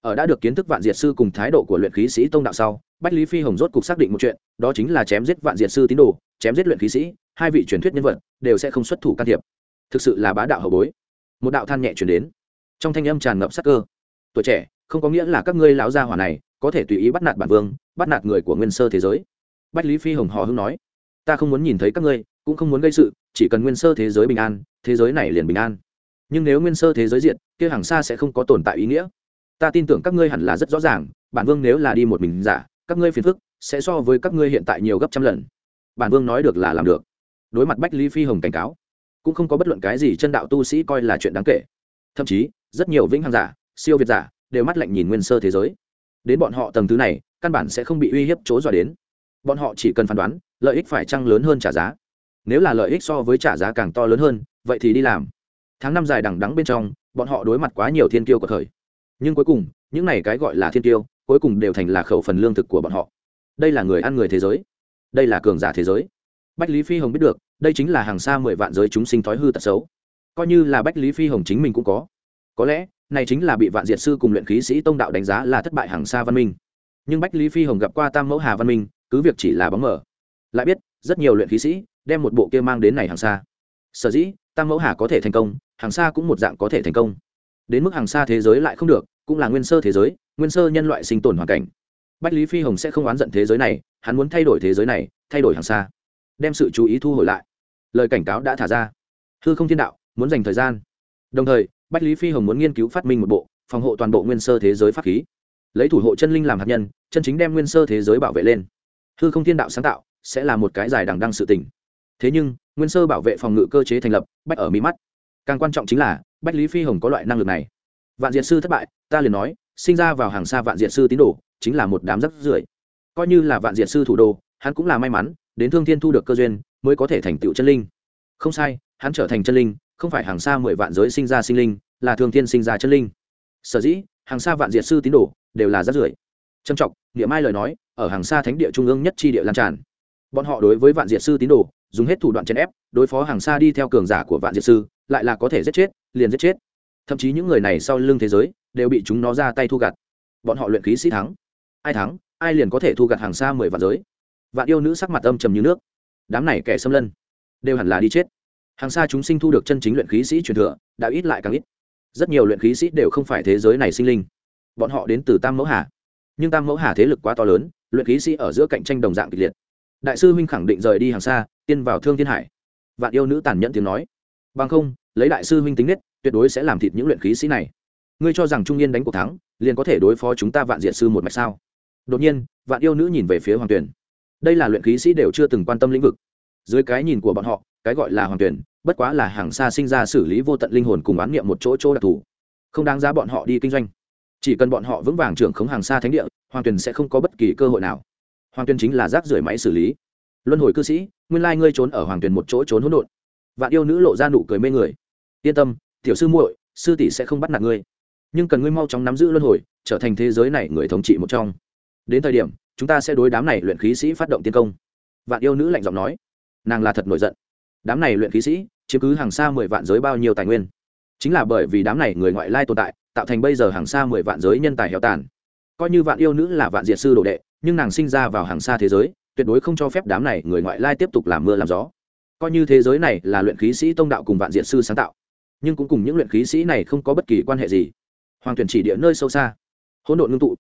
ở đã được kiến thức vạn diệt sư cùng thái độ của luyện khí sĩ tông đạo sau, bách lý phi hồng rốt cục xác định một chuyện, đó chính là chém giết vạn diệt sư tín đồ, chém giết luyện khí sĩ, hai vị truyền thuyết nhân vật đều sẽ không xuất thủ can thiệp. Thực sự là bá đạo hậu bối. Một đạo than nhẹ chuyển đến. Trong thanh âm tràn ngập sắc cơ. Tuổi trẻ, không có nghĩa là các ngươi lão gia hỏa này có thể tùy ý bắt nạt bản vương, bắt nạt người của nguyên sơ thế giới. Bách lý phi hồng hò hưng nói, ta không muốn nhìn thấy các ngươi, cũng không muốn gây sự, chỉ cần nguyên sơ thế giới bình an, thế giới này liền bình an. Nhưng nếu nguyên sơ thế giới diện, kia hàng xa sẽ không có tồn tại ý nghĩa ta tin tưởng các ngươi hẳn là rất rõ ràng, bản vương nếu là đi một mình giả, các ngươi phiền phức, sẽ so với các ngươi hiện tại nhiều gấp trăm lần. Bản vương nói được là làm được. Đối mặt bách lý phi hồng cảnh cáo, cũng không có bất luận cái gì chân đạo tu sĩ coi là chuyện đáng kể. Thậm chí, rất nhiều vĩnh hằng giả, siêu việt giả, đều mắt lạnh nhìn nguyên sơ thế giới. Đến bọn họ tầng thứ này, căn bản sẽ không bị uy hiếp chỗ dọa đến. Bọn họ chỉ cần phán đoán, lợi ích phải chăng lớn hơn trả giá. Nếu là lợi ích so với trả giá càng to lớn hơn, vậy thì đi làm. Tháng năm dài đằng đắng bên trong, bọn họ đối mặt quá nhiều thiên kiêu của thời nhưng cuối cùng, những này cái gọi là thiên tiêu, cuối cùng đều thành là khẩu phần lương thực của bọn họ. Đây là người ăn người thế giới. Đây là cường giả thế giới. Bách lý phi hồng biết được, đây chính là hàng xa mười vạn giới chúng sinh thói hư tật xấu. Coi như là bách lý phi hồng chính mình cũng có. Có lẽ, này chính là bị vạn diệt sư cùng luyện khí sĩ tông đạo đánh giá là thất bại hàng xa văn minh. Nhưng bách lý phi hồng gặp qua tam mẫu hà văn minh, cứ việc chỉ là bóng mở lại biết, rất nhiều luyện khí sĩ đem một bộ kia mang đến này hàng xa. Sở dĩ, tam mẫu hà có thể thành công, hàng xa cũng một dạng có thể thành công đến mức hàng xa thế giới lại không được, cũng là nguyên sơ thế giới, nguyên sơ nhân loại sinh tồn hoàn cảnh. Bách lý phi hồng sẽ không oán giận thế giới này, hắn muốn thay đổi thế giới này, thay đổi hàng xa. Đem sự chú ý thu hồi lại. Lời cảnh cáo đã thả ra. Hư không thiên đạo, muốn dành thời gian. Đồng thời, bách lý phi hồng muốn nghiên cứu phát minh một bộ, phòng hộ toàn bộ nguyên sơ thế giới pháp khí. Lấy thủ hộ chân linh làm hạt nhân, chân chính đem nguyên sơ thế giới bảo vệ lên. Hư không thiên đạo sáng tạo sẽ là một cái dài đằng đăng sự tỉnh thế nhưng, nguyên sơ bảo vệ phòng ngự cơ chế thành lập, bách ở mi mắt càng quan trọng chính là, bách lý phi hồng có loại năng lực này. Vạn diện sư thất bại, ta liền nói, sinh ra vào hàng xa vạn diện sư tín đồ, chính là một đám rắc rưởi. Coi như là vạn diện sư thủ đô, hắn cũng là may mắn, đến thương thiên thu được cơ duyên, mới có thể thành tựu chân linh. Không sai, hắn trở thành chân linh, không phải hàng xa mười vạn giới sinh ra sinh linh, là thương thiên sinh ra chân linh. Sở dĩ, hàng xa vạn diệt sư tín đồ đều là rác rưởi. Trầm trọng địa mai lời nói, ở hàng xa thánh địa trung ương nhất tri địa lan tràn. Bọn họ đối với vạn diệt sư tín đồ, dùng hết thủ đoạn chèn ép, đối phó hàng xa đi theo cường giả của vạn diệt sư lại là có thể giết chết, liền giết chết. Thậm chí những người này sau lưng thế giới đều bị chúng nó ra tay thu gặt. Bọn họ luyện khí sĩ thắng. Ai thắng, ai liền có thể thu gặt hàng xa mười vạn giới. Vạn yêu nữ sắc mặt âm trầm như nước. Đám này kẻ xâm lân, đều hẳn là đi chết. Hàng xa chúng sinh thu được chân chính luyện khí sĩ truyền thừa, đã ít lại càng ít. Rất nhiều luyện khí sĩ đều không phải thế giới này sinh linh. Bọn họ đến từ tam mẫu hà. Nhưng tam mẫu hà thế lực quá to lớn, luyện khí sĩ ở giữa cạnh tranh đồng dạng kịch liệt. Đại sư huynh khẳng định rời đi hàng xa, tiên vào thương thiên hải. Vạn yêu nữ tàn nhẫn tiếng nói bằng không, lấy đại sư huynh tính nết, tuyệt đối sẽ làm thịt những luyện khí sĩ này. Ngươi cho rằng trung yên đánh cuộc thắng, liền có thể đối phó chúng ta vạn diện sư một mạch sao? Đột nhiên, vạn yêu nữ nhìn về phía hoàng tuyển đây là luyện khí sĩ đều chưa từng quan tâm lĩnh vực. Dưới cái nhìn của bọn họ, cái gọi là hoàng tuyển bất quá là hàng xa sinh ra xử lý vô tận linh hồn cùng bán niệm một chỗ chỗ đặc thù. Không đáng giá bọn họ đi kinh doanh. Chỉ cần bọn họ vững vàng trưởng khống hàng xa thánh địa, hoàng tuyển sẽ không có bất kỳ cơ hội nào. Hoàng tuyển chính là rác rưởi máy xử lý. Luân hồi cư sĩ, nguyên lai ngươi trốn ở hoàng tuyển một chỗ trốn hỗn độn vạn yêu nữ lộ ra nụ cười mê người. Yên tâm, tiểu sư muội, sư tỷ sẽ không bắt nạt ngươi. Nhưng cần ngươi mau chóng nắm giữ luân hồi, trở thành thế giới này người thống trị một trong. Đến thời điểm, chúng ta sẽ đối đám này luyện khí sĩ phát động tiến công. Vạn yêu nữ lạnh giọng nói. Nàng là thật nổi giận. Đám này luyện khí sĩ, chiếm cứ hàng xa mười vạn giới bao nhiêu tài nguyên? Chính là bởi vì đám này người ngoại lai tồn tại, tạo thành bây giờ hàng xa mười vạn giới nhân tài héo tàn. Coi như vạn yêu nữ là vạn diệt sư đồ đệ, nhưng nàng sinh ra vào hàng xa thế giới, tuyệt đối không cho phép đám này người ngoại lai tiếp tục làm mưa làm gió coi như thế giới này là luyện khí sĩ tông đạo cùng vạn diện sư sáng tạo, nhưng cũng cùng những luyện khí sĩ này không có bất kỳ quan hệ gì. Hoàng tuyển chỉ địa nơi sâu xa, hỗn độn ngưng tụ,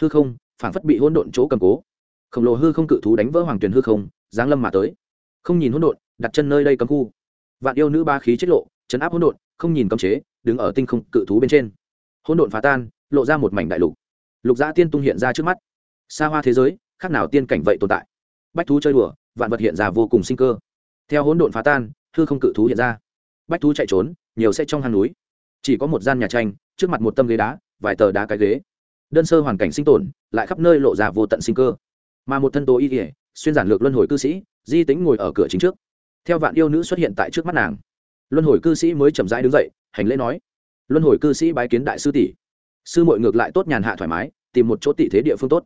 hư không phản phất bị hỗn độn chỗ cầm cố. Khổng lồ hư không cự thú đánh vỡ hoàng tuyển hư không, giáng lâm mà tới. Không nhìn hỗn độn, đặt chân nơi đây cấm khu. Vạn yêu nữ ba khí chết lộ, chấn áp hỗn độn, không nhìn cấm chế, đứng ở tinh không cự thú bên trên. Hỗn độn phá tan, lộ ra một mảnh đại lục. Lục giã tiên tung hiện ra trước mắt. Xa hoa thế giới, khác nào tiên cảnh vậy tồn tại. Bách thú chơi đùa, vạn vật hiện ra vô cùng sinh cơ theo hỗn độn phá tan, hư không cự thú hiện ra. Bách thú chạy trốn, nhiều sẽ trong hang núi. Chỉ có một gian nhà tranh, trước mặt một tâm ghế đá, vài tờ đá cái ghế. Đơn sơ hoàn cảnh sinh tồn, lại khắp nơi lộ ra vô tận sinh cơ. Mà một thân tố y kỉa xuyên giản lược luân hồi cư sĩ, di tính ngồi ở cửa chính trước. Theo vạn yêu nữ xuất hiện tại trước mắt nàng. Luân hồi cư sĩ mới chậm rãi đứng dậy, hành lễ nói. Luân hồi cư sĩ bái kiến đại sư tỷ. Sư mội ngược lại tốt nhàn hạ thoải mái, tìm một chỗ tỷ thế địa phương tốt.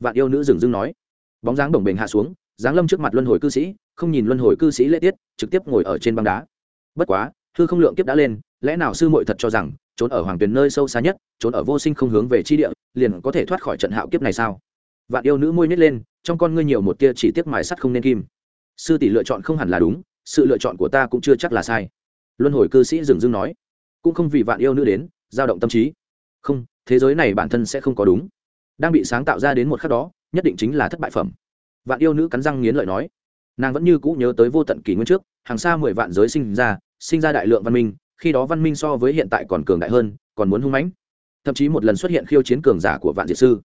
Vạn yêu nữ dừng dưng nói. Bóng dáng đồng bình hạ xuống Giáng lâm trước mặt luân hồi cư sĩ, không nhìn luân hồi cư sĩ lễ tiết, trực tiếp ngồi ở trên băng đá. Bất quá, hư không lượng kiếp đã lên, lẽ nào sư mội thật cho rằng, trốn ở hoàng tuyền nơi sâu xa nhất, trốn ở vô sinh không hướng về chi địa, liền có thể thoát khỏi trận hạo kiếp này sao? Vạn yêu nữ môi nhét lên, trong con ngươi nhiều một tia chỉ tiếc mài sắt không nên kim. Sư tỷ lựa chọn không hẳn là đúng, sự lựa chọn của ta cũng chưa chắc là sai. Luân hồi cư sĩ dừng dưng nói. Cũng không vì vạn yêu nữ đến dao động tâm trí. Không, thế giới này bản thân sẽ không có đúng. Đang bị sáng tạo ra đến một khắc đó, nhất định chính là thất bại phẩm vạn yêu nữ cắn răng nghiến lợi nói. Nàng vẫn như cũ nhớ tới vô tận kỷ nguyên trước, hàng xa mười vạn giới sinh ra sinh ra đại lượng văn minh, khi đó văn minh so với hiện tại còn cường đại hơn, còn muốn hung mãnh. Thậm chí một lần xuất hiện khiêu chiến cường giả của vạn diệt sư.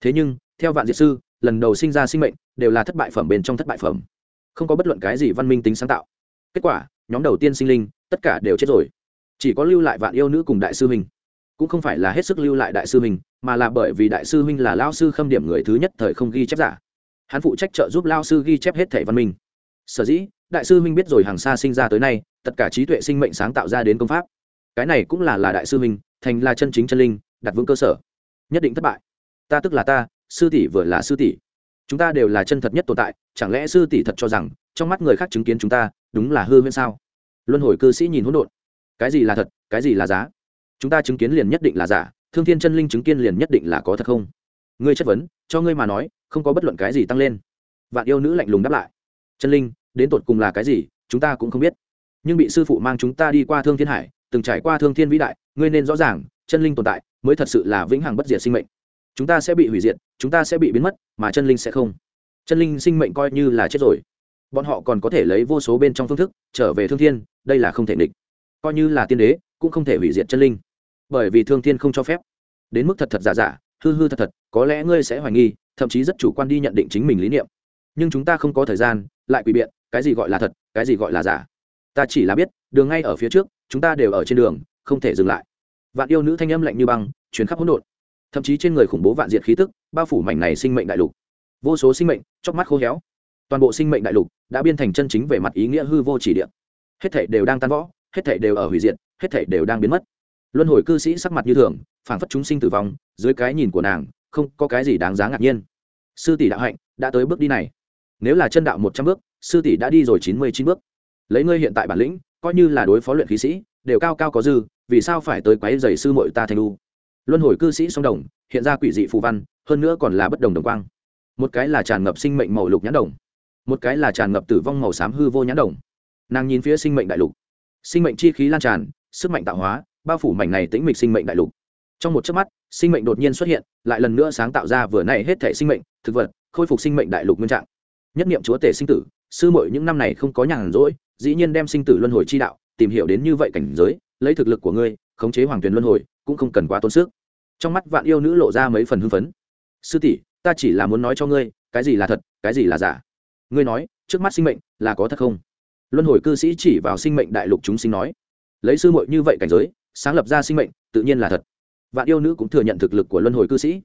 Thế nhưng, theo vạn diệt sư, lần đầu sinh ra sinh mệnh đều là thất bại phẩm bên trong thất bại phẩm. Không có bất luận cái gì văn minh tính sáng tạo. Kết quả, nhóm đầu tiên sinh linh, tất cả đều chết rồi. Chỉ có lưu lại vạn yêu nữ cùng đại sư huynh. Cũng không phải là hết sức lưu lại đại sư huynh, mà là bởi vì đại sư huynh là lao sư khâm điểm người thứ nhất thời không ghi chép giả hắn phụ trách trợ giúp lao sư ghi chép hết thẻ văn minh. Sở dĩ, đại sư Minh biết rồi hàng xa sinh ra tới nay, tất cả trí tuệ sinh mệnh sáng tạo ra đến công pháp. Cái này cũng là là đại sư Minh thành là chân chính chân linh, đặt vững cơ sở. Nhất định thất bại. Ta tức là ta, sư tỷ vừa là sư tỷ. Chúng ta đều là chân thật nhất tồn tại, chẳng lẽ sư tỷ thật cho rằng, trong mắt người khác chứng kiến chúng ta, đúng là hư huyễn sao? Luân hồi cư sĩ nhìn hỗn độn. Cái gì là thật, cái gì là giá chúng ta chứng kiến liền nhất định là giả, thương thiên chân linh chứng kiến liền nhất định là có thật không? Ngươi chất vấn, cho ngươi mà nói không có bất luận cái gì tăng lên. Vạn yêu nữ lạnh lùng đáp lại. Chân linh, đến tột cùng là cái gì, chúng ta cũng không biết. Nhưng bị sư phụ mang chúng ta đi qua thương thiên hải, từng trải qua thương thiên vĩ đại, ngươi nên rõ ràng, chân linh tồn tại mới thật sự là vĩnh hằng bất diệt sinh mệnh. Chúng ta sẽ bị hủy diệt, chúng ta sẽ bị biến mất, mà chân linh sẽ không. Chân linh sinh mệnh coi như là chết rồi. Bọn họ còn có thể lấy vô số bên trong phương thức trở về thương thiên, đây là không thể địch coi như là tiên đế, cũng không thể hủy diệt chân linh. Bởi vì thương thiên không cho phép. Đến mức thật thật giả giả, hư hư thật thật, có lẽ ngươi sẽ hoài nghi thậm chí rất chủ quan đi nhận định chính mình lý niệm. Nhưng chúng ta không có thời gian, lại quỷ biện, cái gì gọi là thật, cái gì gọi là giả? Ta chỉ là biết, đường ngay ở phía trước, chúng ta đều ở trên đường, không thể dừng lại. Vạn yêu nữ thanh âm lạnh như băng chuyến khắp hỗn độn. Thậm chí trên người khủng bố vạn diệt khí tức, bao phủ mảnh này sinh mệnh đại lục. Vô số sinh mệnh chóc mắt khô héo. Toàn bộ sinh mệnh đại lục đã biên thành chân chính về mặt ý nghĩa hư vô chỉ điện. hết thể đều đang tan võ hết thể đều ở hủy diệt, hết thể đều đang biến mất. Luân hồi cư sĩ sắc mặt như thường, phảng phất chúng sinh tử vong, dưới cái nhìn của nàng không có cái gì đáng giá ngạc nhiên. Sư tỷ đạo hạnh, đã tới bước đi này. Nếu là chân đạo một trăm bước, sư tỷ đã đi rồi chín mươi chín bước. Lấy ngươi hiện tại bản lĩnh, coi như là đối phó luyện khí sĩ, đều cao cao có dư, vì sao phải tới quấy dày sư mội ta thành lu luân hồi cư sĩ song đồng, hiện ra quỷ dị phù văn, hơn nữa còn là bất đồng đồng quang. Một cái là tràn ngập sinh mệnh màu lục nhãn đồng, một cái là tràn ngập tử vong màu xám hư vô nhãn đồng. Nàng nhìn phía sinh mệnh đại lục. Sinh mệnh chi khí lan tràn, sức mạnh tạo hóa, bao phủ mảnh này tĩnh mịch sinh mệnh đại lục. Trong một chớp mắt sinh mệnh đột nhiên xuất hiện, lại lần nữa sáng tạo ra vừa nay hết thể sinh mệnh, thực vật, khôi phục sinh mệnh đại lục nguyên trạng. Nhất niệm chúa tể sinh tử, sư mội những năm này không có nhàn rỗi, dĩ nhiên đem sinh tử luân hồi chi đạo, tìm hiểu đến như vậy cảnh giới, lấy thực lực của ngươi, khống chế hoàng tuyền luân hồi, cũng không cần quá tốn sức. Trong mắt vạn yêu nữ lộ ra mấy phần hưng phấn. Sư tỷ, ta chỉ là muốn nói cho ngươi, cái gì là thật, cái gì là giả? Ngươi nói, trước mắt sinh mệnh, là có thật không? Luân hồi cư sĩ chỉ vào sinh mệnh đại lục chúng sinh nói. Lấy sư muội như vậy cảnh giới, sáng lập ra sinh mệnh, tự nhiên là thật vạn yêu nữ cũng thừa nhận thực lực của luân hồi cư sĩ.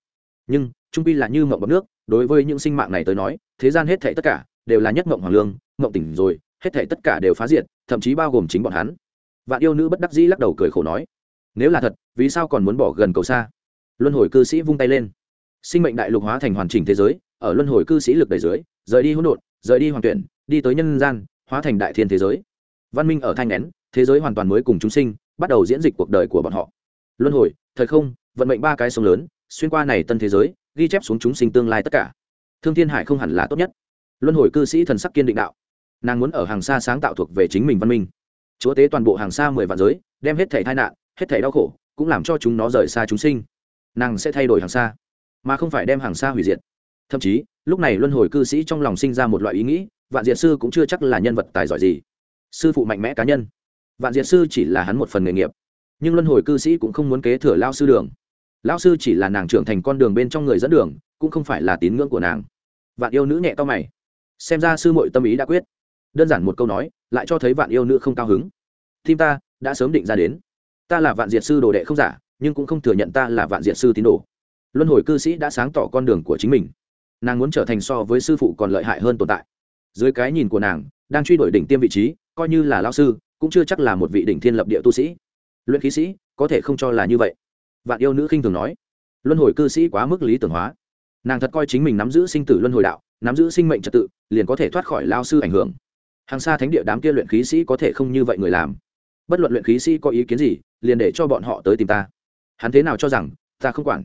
Nhưng, trung pi là như mộng bọc nước, đối với những sinh mạng này tới nói, thế gian hết thảy tất cả đều là nhất mộng hoàng lương, mộng tỉnh rồi, hết thảy tất cả đều phá diệt, thậm chí bao gồm chính bọn hắn. Vạn yêu nữ bất đắc dĩ lắc đầu cười khổ nói, nếu là thật, vì sao còn muốn bỏ gần cầu xa? Luân hồi cư sĩ vung tay lên. Sinh mệnh đại lục hóa thành hoàn chỉnh thế giới, ở luân hồi cư sĩ lực đầy dưới, rời đi hỗn độn, rời đi hoàng tuyển, đi tới nhân gian, hóa thành đại thiên thế giới. Văn minh ở thanh nén, thế giới hoàn toàn mới cùng chúng sinh, bắt đầu diễn dịch cuộc đời của bọn họ luân hồi, thời không, vận mệnh ba cái sông lớn, xuyên qua này tân thế giới, ghi chép xuống chúng sinh tương lai tất cả. Thương thiên hải không hẳn là tốt nhất. Luân hồi cư sĩ thần sắc kiên định đạo. Nàng muốn ở hàng xa sáng tạo thuộc về chính mình văn minh. Chúa tế toàn bộ hàng xa mười vạn giới, đem hết thể tai nạn, hết thể đau khổ, cũng làm cho chúng nó rời xa chúng sinh. Nàng sẽ thay đổi hàng xa, mà không phải đem hàng xa hủy diệt. Thậm chí, lúc này luân hồi cư sĩ trong lòng sinh ra một loại ý nghĩ, vạn diệt sư cũng chưa chắc là nhân vật tài giỏi gì. Sư phụ mạnh mẽ cá nhân. Vạn diệt sư chỉ là hắn một phần nghề nghiệp nhưng luân hồi cư sĩ cũng không muốn kế thừa lao sư đường. Lao sư chỉ là nàng trưởng thành con đường bên trong người dẫn đường, cũng không phải là tín ngưỡng của nàng. Vạn yêu nữ nhẹ to mày. Xem ra sư mội tâm ý đã quyết. Đơn giản một câu nói, lại cho thấy vạn yêu nữ không cao hứng. Tim ta đã sớm định ra đến. Ta là vạn diệt sư đồ đệ không giả, nhưng cũng không thừa nhận ta là vạn diệt sư tín đồ. Luân hồi cư sĩ đã sáng tỏ con đường của chính mình. Nàng muốn trở thành so với sư phụ còn lợi hại hơn tồn tại. Dưới cái nhìn của nàng, đang truy đuổi đỉnh tiêm vị trí, coi như là lao sư, cũng chưa chắc là một vị đỉnh thiên lập địa tu sĩ luyện khí sĩ có thể không cho là như vậy. Vạn yêu nữ khinh thường nói, luân hồi cư sĩ quá mức lý tưởng hóa. Nàng thật coi chính mình nắm giữ sinh tử luân hồi đạo, nắm giữ sinh mệnh trật tự, liền có thể thoát khỏi lao sư ảnh hưởng. Hàng xa thánh địa đám kia luyện khí sĩ có thể không như vậy người làm. Bất luận luyện khí sĩ có ý kiến gì, liền để cho bọn họ tới tìm ta. Hắn thế nào cho rằng, ta không quản.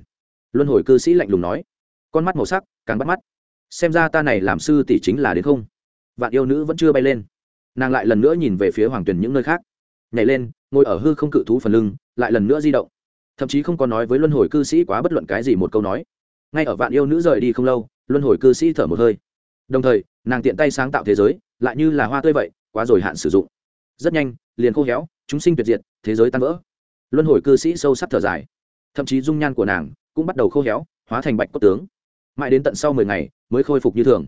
Luân hồi cư sĩ lạnh lùng nói, con mắt màu sắc, càng bắt mắt. Xem ra ta này làm sư tỷ chính là đến không? Vạn yêu nữ vẫn chưa bay lên. Nàng lại lần nữa nhìn về phía hoàng tuyền những nơi khác nhảy lên, ngồi ở hư không cự thú phần lưng, lại lần nữa di động. Thậm chí không có nói với luân hồi cư sĩ quá bất luận cái gì một câu nói. Ngay ở vạn yêu nữ rời đi không lâu, luân hồi cư sĩ thở một hơi. Đồng thời, nàng tiện tay sáng tạo thế giới, lại như là hoa tươi vậy, quá rồi hạn sử dụng. Rất nhanh, liền khô héo, chúng sinh tuyệt diệt, thế giới tan vỡ. Luân hồi cư sĩ sâu sắc thở dài. Thậm chí dung nhan của nàng cũng bắt đầu khô héo, hóa thành bạch cốt tướng. Mãi đến tận sau mười ngày, mới khôi phục như thường.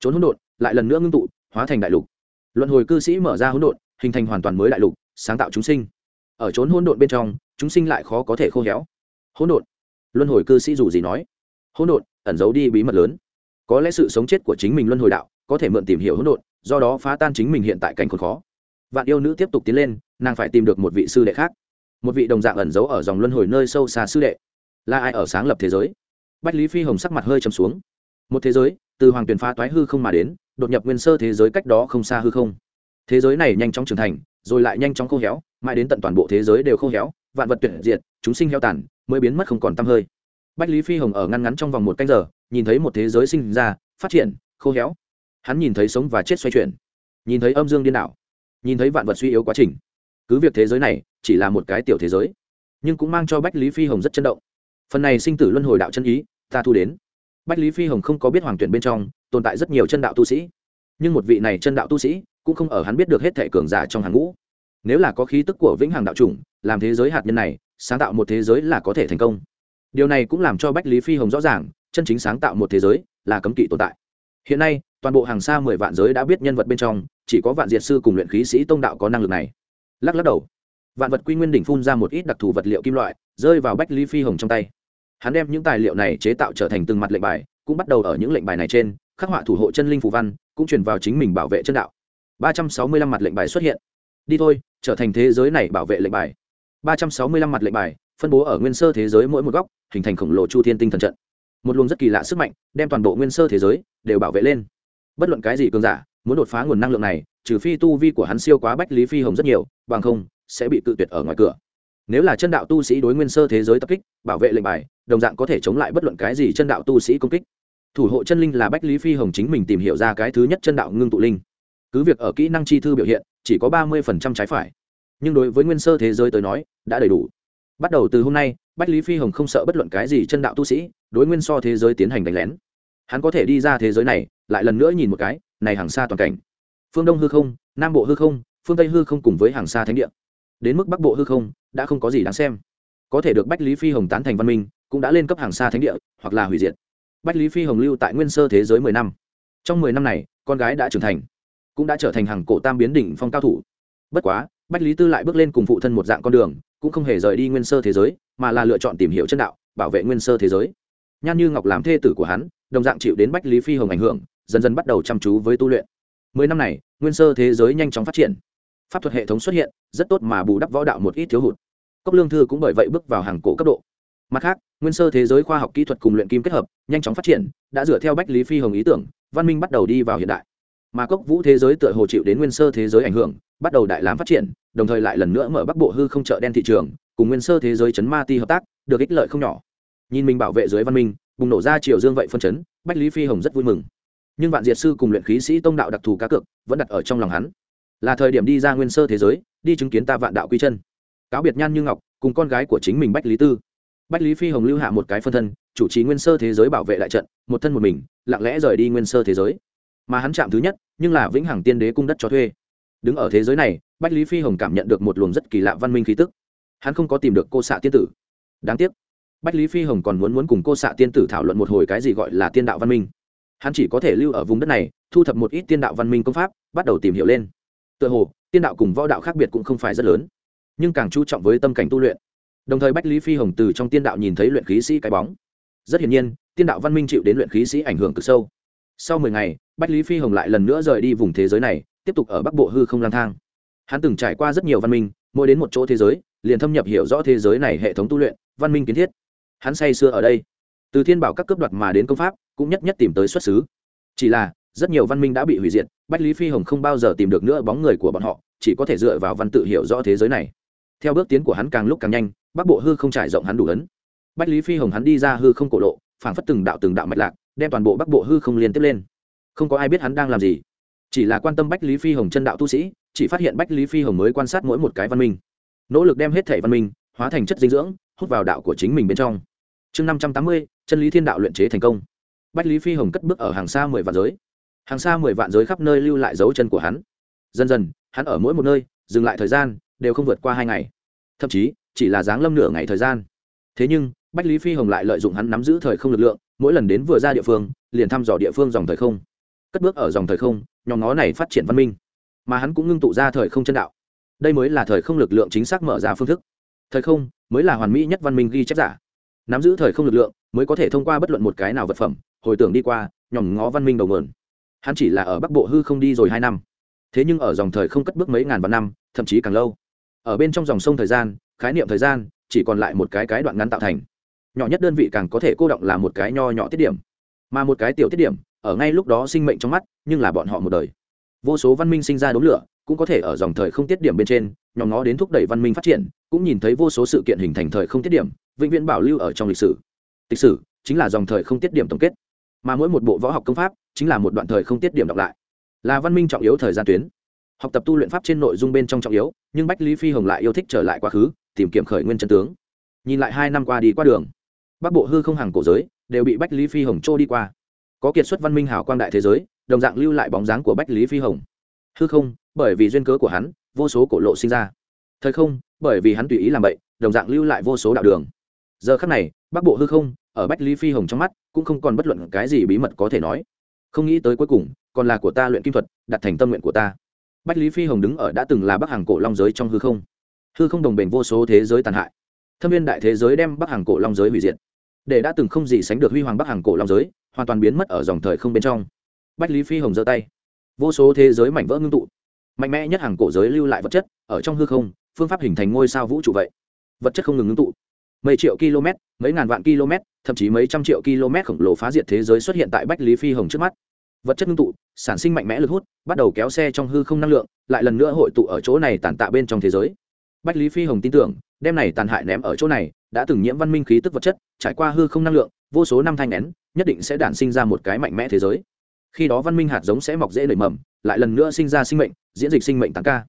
Trốn hỗn độn, lại lần nữa ngưng tụ, hóa thành đại lục. Luân hồi cư sĩ mở ra hỗn độn, hình thành hoàn toàn mới đại lục sáng tạo chúng sinh. Ở trốn hỗn độn bên trong, chúng sinh lại khó có thể khô héo. Hỗn độn. Luân hồi cư sĩ dù gì nói. Hỗn độn, ẩn giấu đi bí mật lớn. Có lẽ sự sống chết của chính mình luân hồi đạo, có thể mượn tìm hiểu hỗn độn, do đó phá tan chính mình hiện tại cảnh khốn khó. Vạn yêu nữ tiếp tục tiến lên, nàng phải tìm được một vị sư đệ khác. Một vị đồng dạng ẩn giấu ở dòng luân hồi nơi sâu xa sư đệ. Là ai ở sáng lập thế giới? Bách lý phi hồng sắc mặt hơi trầm xuống. Một thế giới, từ hoàng tuyền phá toái hư không mà đến, đột nhập nguyên sơ thế giới cách đó không xa hư không. Thế giới này nhanh chóng trưởng thành rồi lại nhanh chóng khô héo, mãi đến tận toàn bộ thế giới đều khô héo, vạn vật tuyệt diệt, chúng sinh heo tàn, mới biến mất không còn t hơi. Bách lý phi hồng ở ngăn ngắn trong vòng một canh giờ, nhìn thấy một thế giới sinh ra, phát triển, khô héo. Hắn nhìn thấy sống và chết xoay chuyển, nhìn thấy âm dương điên đảo, nhìn thấy vạn vật suy yếu quá trình. Cứ việc thế giới này chỉ là một cái tiểu thế giới, nhưng cũng mang cho bách lý phi hồng rất chấn động. Phần này sinh tử luân hồi đạo chân ý, ta thu đến. Bách lý phi hồng không có biết hoàng tuyển bên trong tồn tại rất nhiều chân đạo tu sĩ, nhưng một vị này chân đạo tu sĩ cũng không ở hắn biết được hết thể cường giả trong hàng ngũ. Nếu là có khí tức của vĩnh hằng đạo chủng, làm thế giới hạt nhân này, sáng tạo một thế giới là có thể thành công. Điều này cũng làm cho bách lý phi hồng rõ ràng, chân chính sáng tạo một thế giới là cấm kỵ tồn tại. Hiện nay, toàn bộ hàng xa mười vạn giới đã biết nhân vật bên trong, chỉ có vạn diệt sư cùng luyện khí sĩ tông đạo có năng lực này. Lắc lắc đầu. Vạn vật quy nguyên đỉnh phun ra một ít đặc thù vật liệu kim loại, rơi vào bách lý phi hồng trong tay. Hắn đem những tài liệu này chế tạo trở thành từng mặt lệnh bài, cũng bắt đầu ở những lệnh bài này trên, khắc họa thủ hộ chân linh phù văn, cũng truyền vào chính mình bảo vệ chân đạo ba trăm sáu mươi lăm mặt lệnh bài xuất hiện. Đi thôi, trở thành thế giới này bảo vệ lệnh bài. ba trăm sáu mươi lăm mặt lệnh bài, phân bố ở nguyên sơ thế giới mỗi một góc, hình thành khổng lồ chu thiên tinh thần trận. Một luồng rất kỳ lạ sức mạnh, đem toàn bộ nguyên sơ thế giới đều bảo vệ lên. Bất luận cái gì cường giả muốn đột phá nguồn năng lượng này, trừ phi tu vi của hắn siêu quá bách lý phi hồng rất nhiều, bằng không, sẽ bị cự tuyệt ở ngoài cửa. Nếu là chân đạo tu sĩ đối nguyên sơ thế giới tập kích, bảo vệ lệnh bài, đồng dạng có thể chống lại bất luận cái gì chân đạo tu sĩ công kích. Thủ hộ chân linh là bách lý phi hồng chính mình tìm hiểu ra cái thứ nhất chân đạo ngưng tụ linh cứ việc ở kỹ năng chi thư biểu hiện, chỉ có ba mươi trái phải. Nhưng đối với nguyên sơ thế giới tới nói, đã đầy đủ. Bắt đầu từ hôm nay, bách lý phi hồng không sợ bất luận cái gì chân đạo tu sĩ, đối nguyên so thế giới tiến hành đánh lén. Hắn có thể đi ra thế giới này, lại lần nữa nhìn một cái, này hàng xa toàn cảnh. Phương đông hư không, nam bộ hư không, phương tây hư không cùng với hàng xa thánh địa. Đến mức bắc bộ hư không, đã không có gì đáng xem. Có thể được bách lý phi hồng tán thành văn minh, cũng đã lên cấp hàng xa thánh địa, hoặc là hủy diệt. Bách lý phi hồng lưu tại nguyên sơ thế giới mười năm. Trong mười năm này, con gái đã trưởng thành cũng đã trở thành hàng cổ tam biến đỉnh phong cao thủ. Bất quá, bách lý tư lại bước lên cùng phụ thân một dạng con đường, cũng không hề rời đi nguyên sơ thế giới, mà là lựa chọn tìm hiểu chân đạo, bảo vệ nguyên sơ thế giới. Nhan như ngọc làm thê tử của hắn, đồng dạng chịu đến bách lý phi hồng ảnh hưởng, dần dần bắt đầu chăm chú với tu luyện. Mười năm này, nguyên sơ thế giới nhanh chóng phát triển. Pháp thuật hệ thống xuất hiện, rất tốt mà bù đắp võ đạo một ít thiếu hụt. Cốc lương thư cũng bởi vậy bước vào hàng cổ cấp độ. Mặt khác, nguyên sơ thế giới khoa học kỹ thuật cùng luyện kim kết hợp, nhanh chóng phát triển, đã dựa theo bách lý phi hồng ý tưởng, văn minh bắt đầu đi vào hiện đại mà cốc vũ thế giới tựa hồ chịu đến nguyên sơ thế giới ảnh hưởng, bắt đầu đại làm phát triển, đồng thời lại lần nữa mở bắc bộ hư không chợ đen thị trường, cùng nguyên sơ thế giới chấn ma ti hợp tác, được ích lợi không nhỏ. Nhìn mình bảo vệ dưới văn minh, bùng nổ ra triều dương vậy phân chấn, bách lý phi hồng rất vui mừng. Nhưng vạn diệt sư cùng luyện khí sĩ tông đạo đặc thù cá cược vẫn đặt ở trong lòng hắn. Là thời điểm đi ra nguyên sơ thế giới, đi chứng kiến ta vạn đạo quy chân. Cáo biệt nhan như ngọc, cùng con gái của chính mình bách lý tư. Bách lý phi hồng lưu hạ một cái phân thân, chủ trì nguyên sơ thế giới bảo vệ đại trận, một thân một mình, lặng lẽ rời đi nguyên sơ thế giới mà hắn chạm thứ nhất, nhưng là vĩnh hằng tiên đế cung đất cho thuê. Đứng ở thế giới này, bách lý phi hồng cảm nhận được một luồng rất kỳ lạ văn minh khí tức. Hắn không có tìm được cô xạ tiên tử. Đáng tiếc, bách lý phi hồng còn muốn muốn cùng cô xạ tiên tử thảo luận một hồi cái gì gọi là tiên đạo văn minh. Hắn chỉ có thể lưu ở vùng đất này, thu thập một ít tiên đạo văn minh công pháp, bắt đầu tìm hiểu lên. Tựa hồ, tiên đạo cùng võ đạo khác biệt cũng không phải rất lớn, nhưng càng chú trọng với tâm cảnh tu luyện. Đồng thời bách lý phi hồng từ trong tiên đạo nhìn thấy luyện khí sĩ cái bóng. Rất hiển nhiên, tiên đạo văn minh chịu đến luyện khí sĩ ảnh hưởng cực sâu sau mười ngày, bách lý phi hồng lại lần nữa rời đi vùng thế giới này, tiếp tục ở bắc bộ hư không lang thang. Hắn từng trải qua rất nhiều văn minh, mỗi đến một chỗ thế giới, liền thâm nhập hiểu rõ thế giới này hệ thống tu luyện, văn minh kiến thiết. Hắn say sưa ở đây. Từ thiên bảo các cấp đoạt mà đến công pháp, cũng nhất nhất tìm tới xuất xứ. Chỉ là, rất nhiều văn minh đã bị hủy diệt, bách lý phi hồng không bao giờ tìm được nữa bóng người của bọn họ, chỉ có thể dựa vào văn tự hiểu rõ thế giới này. Theo bước tiến của hắn càng lúc càng nhanh, bắc bộ hư không trải rộng hắn đủ ấn bách lý phi hồng hắn đi ra hư không cổ lộ, phảng phất từng đạo từng đạo mạch lạc đem toàn bộ bắc bộ hư không liên tiếp lên. Không có ai biết hắn đang làm gì. Chỉ là quan tâm bách lý phi hồng chân đạo tu sĩ, chỉ phát hiện bách lý phi hồng mới quan sát mỗi một cái văn minh. Nỗ lực đem hết thể văn minh, hóa thành chất dinh dưỡng, hút vào đạo của chính mình bên trong. Chương năm trăm tám mươi, chân lý thiên đạo luyện chế thành công. Bách lý phi hồng cất bước ở hàng xa mười vạn giới. Hàng xa mười vạn giới khắp nơi lưu lại dấu chân của hắn. Dần dần, hắn ở mỗi một nơi, dừng lại thời gian, đều không vượt qua hai ngày. Thậm chí, chỉ là dáng lâm nửa ngày thời gian. Thế nhưng bách lý phi hồng lại lợi dụng hắn nắm giữ thời không lực lượng, mỗi lần đến vừa ra địa phương, liền thăm dò địa phương dòng thời không. Cất bước ở dòng thời không, nhóm nó này phát triển văn minh. Mà hắn cũng ngưng tụ ra thời không chân đạo. Đây mới là thời không lực lượng chính xác mở ra phương thức. Thời không mới là hoàn mỹ nhất văn minh ghi chép giả. Nắm giữ thời không lực lượng mới có thể thông qua bất luận một cái nào vật phẩm, hồi tưởng đi qua nhòm ngó văn minh đầu mượn hắn chỉ là ở bắc bộ hư không đi rồi hai năm. Thế nhưng ở dòng thời không cất bước mấy ngàn vạn năm, thậm chí càng lâu. Ở bên trong dòng sông thời gian, khái niệm thời gian, chỉ còn lại một cái cái đoạn ngắn tạo thành nhỏ nhất đơn vị càng có thể cô động là một cái nho nhỏ tiết điểm. Mà một cái tiểu tiết điểm, ở ngay lúc đó sinh mệnh trong mắt, nhưng là bọn họ một đời. Vô số văn minh sinh ra đốm lửa, cũng có thể ở dòng thời không tiết điểm bên trên, nhóm nó đến thúc đẩy văn minh phát triển, cũng nhìn thấy vô số sự kiện hình thành thời không tiết điểm, vĩnh viễn bảo lưu ở trong lịch sử. Lịch sử chính là dòng thời không tiết điểm tổng kết. Mà mỗi một bộ võ học công pháp chính là một đoạn thời không tiết điểm đọc lại. Là văn minh trọng yếu thời gian tuyến. Học tập tu luyện pháp trên nội dung bên trong trọng yếu, nhưng bách lý phi hồng lại yêu thích trở lại quá khứ, tìm kiếm khởi nguyên chân tướng. Nhìn lại hai năm qua đi qua đường bắc bộ hư không hàng cổ giới, đều bị bách lý phi hồng trô đi qua. Có kiệt xuất văn minh hảo quang đại thế giới, đồng dạng lưu lại bóng dáng của bách lý phi hồng. Hư không, bởi vì duyên cớ của hắn, vô số cổ lộ sinh ra. Thời không, bởi vì hắn tùy ý làm vậy đồng dạng lưu lại vô số đạo đường. Giờ khắc này, bắc bộ hư không, ở bách lý phi hồng trong mắt, cũng không còn bất luận cái gì bí mật có thể nói. Không nghĩ tới cuối cùng, còn là của ta luyện kim thuật, đặt thành tâm nguyện của ta. Bách lý phi hồng đứng ở đã từng là bắc hàng cổ long giới trong hư không. Hư không đồng bền vô số thế giới tàn hại. Thâm viên đại thế giới đem bắc hàng cổ long giới hủy diệt để đã từng không gì sánh được huy hoàng bắc hàng cổ long giới, hoàn toàn biến mất ở dòng thời không bên trong. Bách lý phi hồng giơ tay. Vô số thế giới mảnh vỡ ngưng tụ. Mạnh mẽ nhất hàng cổ giới lưu lại vật chất, ở trong hư không, phương pháp hình thành ngôi sao vũ trụ vậy. Vật chất không ngừng ngưng tụ. Mấy triệu km, mấy ngàn vạn km, thậm chí mấy trăm triệu km khổng lồ phá diệt thế giới xuất hiện tại bách lý phi hồng trước mắt. Vật chất ngưng tụ, sản sinh mạnh mẽ lực hút, bắt đầu kéo xe trong hư không năng lượng, lại lần nữa hội tụ ở chỗ này tàn tạ bên trong thế giới. Bách lý phi hồng tin tưởng, đem này tàn hại ném ở chỗ này đã từng nhiễm văn minh khí tức vật chất, trải qua hư không năng lượng, vô số năm thanh nén, nhất định sẽ đản sinh ra một cái mạnh mẽ thế giới. Khi đó văn minh hạt giống sẽ mọc dễ nảy mầm, lại lần nữa sinh ra sinh mệnh, diễn dịch sinh mệnh tăng ca.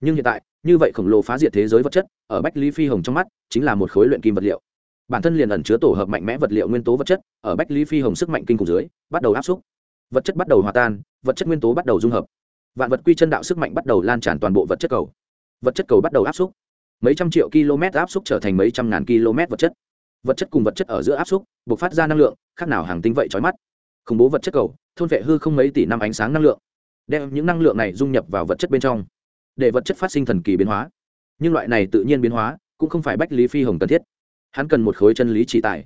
Nhưng hiện tại, như vậy khổng lồ phá diệt thế giới vật chất, ở bách lý phi hồng trong mắt, chính là một khối luyện kim vật liệu. Bản thân liền ẩn chứa tổ hợp mạnh mẽ vật liệu nguyên tố vật chất, ở bách lý phi hồng sức mạnh kinh khủng dưới, bắt đầu áp xúc. Vật chất bắt đầu hòa tan, vật chất nguyên tố bắt đầu dung hợp. Vạn vật quy chân đạo sức mạnh bắt đầu lan tràn toàn bộ vật chất cầu. Vật chất cầu bắt đầu áp xúc mấy trăm triệu km áp xúc trở thành mấy trăm ngàn km vật chất. Vật chất cùng vật chất ở giữa áp xúc buộc phát ra năng lượng, khác nào hàng tinh vậy trói mắt. Khủng bố vật chất cầu, thôn vệ hư không mấy tỷ năm ánh sáng năng lượng, đem những năng lượng này dung nhập vào vật chất bên trong, để vật chất phát sinh thần kỳ biến hóa. Nhưng loại này tự nhiên biến hóa cũng không phải bách lý phi hồng cần thiết. Hắn cần một khối chân lý chỉ tài,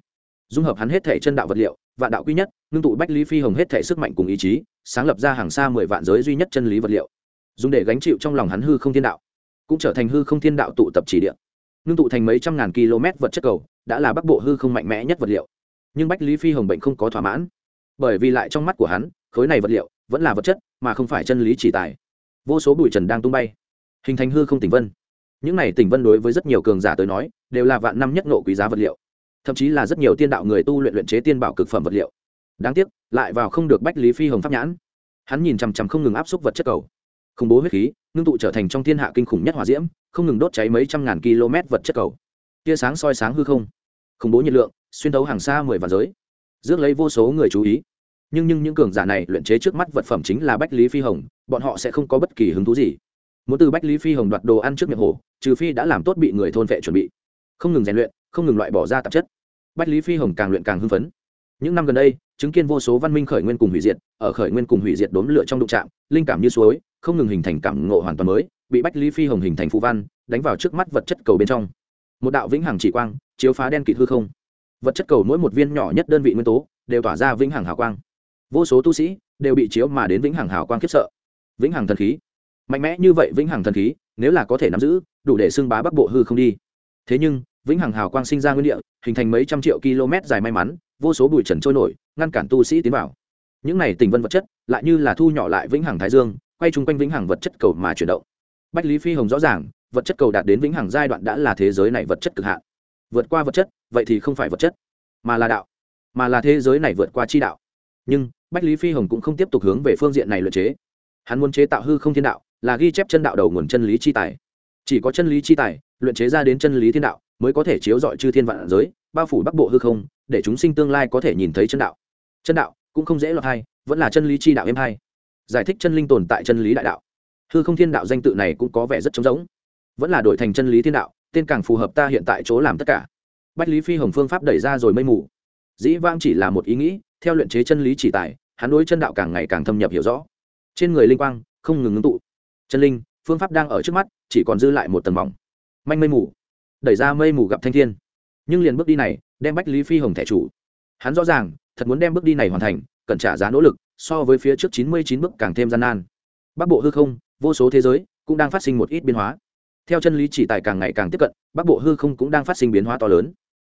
dung hợp hắn hết thể chân đạo vật liệu và đạo quý nhất, ngưng tụ bách lý phi hồng hết thể sức mạnh cùng ý chí, sáng lập ra hàng xa mười vạn giới duy nhất chân lý vật liệu, dùng để gánh chịu trong lòng hắn hư không thiên đạo cũng trở thành hư không thiên đạo tụ tập chỉ địa. Ngưng tụ thành mấy trăm ngàn km vật chất cầu, đã là bắc bộ hư không mạnh mẽ nhất vật liệu. Nhưng bách lý phi hồng bệnh không có thỏa mãn. Bởi vì lại trong mắt của hắn, khối này vật liệu vẫn là vật chất, mà không phải chân lý chỉ tài. Vô số bụi trần đang tung bay, hình thành hư không tỉnh vân. Những này tỉnh vân đối với rất nhiều cường giả tới nói, đều là vạn năm nhất nộ quý giá vật liệu. Thậm chí là rất nhiều tiên đạo người tu luyện luyện chế tiên bảo cực phẩm vật liệu. Đáng tiếc, lại vào không được bách lý phi hồng pháp nhãn. Hắn nhìn chằm chằm không ngừng áp xúc vật chất cầu khủng bố huyết khí, ngưng tụ trở thành trong thiên hạ kinh khủng nhất hỏa diễm, không ngừng đốt cháy mấy trăm ngàn km vật chất cầu. Tia sáng soi sáng hư không. Khủng bố nhiệt lượng, xuyên tấu hàng xa mười vạn giới. Rước lấy vô số người chú ý. Nhưng nhưng những cường giả này luyện chế trước mắt vật phẩm chính là bách lý phi hồng, bọn họ sẽ không có bất kỳ hứng thú gì. Muốn từ bách lý phi hồng đoạt đồ ăn trước miệng hồ, trừ phi đã làm tốt bị người thôn vệ chuẩn bị. Không ngừng rèn luyện, không ngừng loại bỏ ra tạp chất. Bách lý phi hồng càng luyện càng hưng phấn. Những năm gần đây, chứng kiến vô số văn minh khởi nguyên cùng hủy diệt, ở khởi nguyên cùng hủy diệt đốn lửa trong đụng trạm linh cảm như suối không ngừng hình thành cảm ngộ hoàn toàn mới, bị bách lý phi hồng hình thành phụ văn, đánh vào trước mắt vật chất cầu bên trong. Một đạo vĩnh hằng chỉ quang chiếu phá đen kịt hư không. Vật chất cầu mỗi một viên nhỏ nhất đơn vị nguyên tố đều tỏa ra vĩnh hằng hào quang. Vô số tu sĩ đều bị chiếu mà đến vĩnh hằng hào quang khiếp sợ. Vĩnh hằng thần khí. Mạnh mẽ như vậy vĩnh hằng thần khí, nếu là có thể nắm giữ, đủ để xưng bá bắc bộ hư không đi. Thế nhưng, vĩnh hằng hào quang sinh ra nguyên địa, hình thành mấy trăm triệu km dài may mắn, vô số bụi trần trôi nổi, ngăn cản tu sĩ tiến vào. Những này tình vân vật chất lại như là thu nhỏ lại vĩnh hằng thái dương quay chung quanh vĩnh hằng vật chất cầu mà chuyển động. Bách lý phi hồng rõ ràng, vật chất cầu đạt đến vĩnh hằng giai đoạn đã là thế giới này vật chất cực hạn. Vượt qua vật chất, vậy thì không phải vật chất, mà là đạo, mà là thế giới này vượt qua chi đạo. Nhưng, bách lý phi hồng cũng không tiếp tục hướng về phương diện này luyện chế. Hắn muốn chế tạo hư không thiên đạo, là ghi chép chân đạo đầu nguồn chân lý chi tài. Chỉ có chân lý chi tài luyện chế ra đến chân lý thiên đạo, mới có thể chiếu dọi chư thiên vạn giới, bao phủ bắc bộ hư không, để chúng sinh tương lai có thể nhìn thấy chân đạo. Chân đạo cũng không dễ lọt hay vẫn là chân lý chi đạo êm hay giải thích chân linh tồn tại chân lý đại đạo. Hư không thiên đạo danh tự này cũng có vẻ rất trống rỗng. Vẫn là đổi thành chân lý thiên đạo, tên càng phù hợp ta hiện tại chỗ làm tất cả. Bách lý phi hồng phương pháp đẩy ra rồi mây mù. Dĩ vang chỉ là một ý nghĩ, theo luyện chế chân lý chỉ tài, hắn đối chân đạo càng ngày càng thâm nhập hiểu rõ. Trên người linh quang, không ngừng ngưng tụ. Chân linh, phương pháp đang ở trước mắt, chỉ còn dư lại một tầng mỏng. Manh mây mù. Đẩy ra mây mù gặp thanh thiên. Nhưng liền bước đi này, đem bách lý phi hồng thẻ chủ. Hắn rõ ràng, thật muốn đem bước đi này hoàn thành cần trả giá nỗ lực so với phía trước chín mươi chín bước càng thêm gian nan. Bắc bộ hư không, vô số thế giới cũng đang phát sinh một ít biến hóa. Theo chân lý chỉ tài càng ngày càng tiếp cận, bắc bộ hư không cũng đang phát sinh biến hóa to lớn.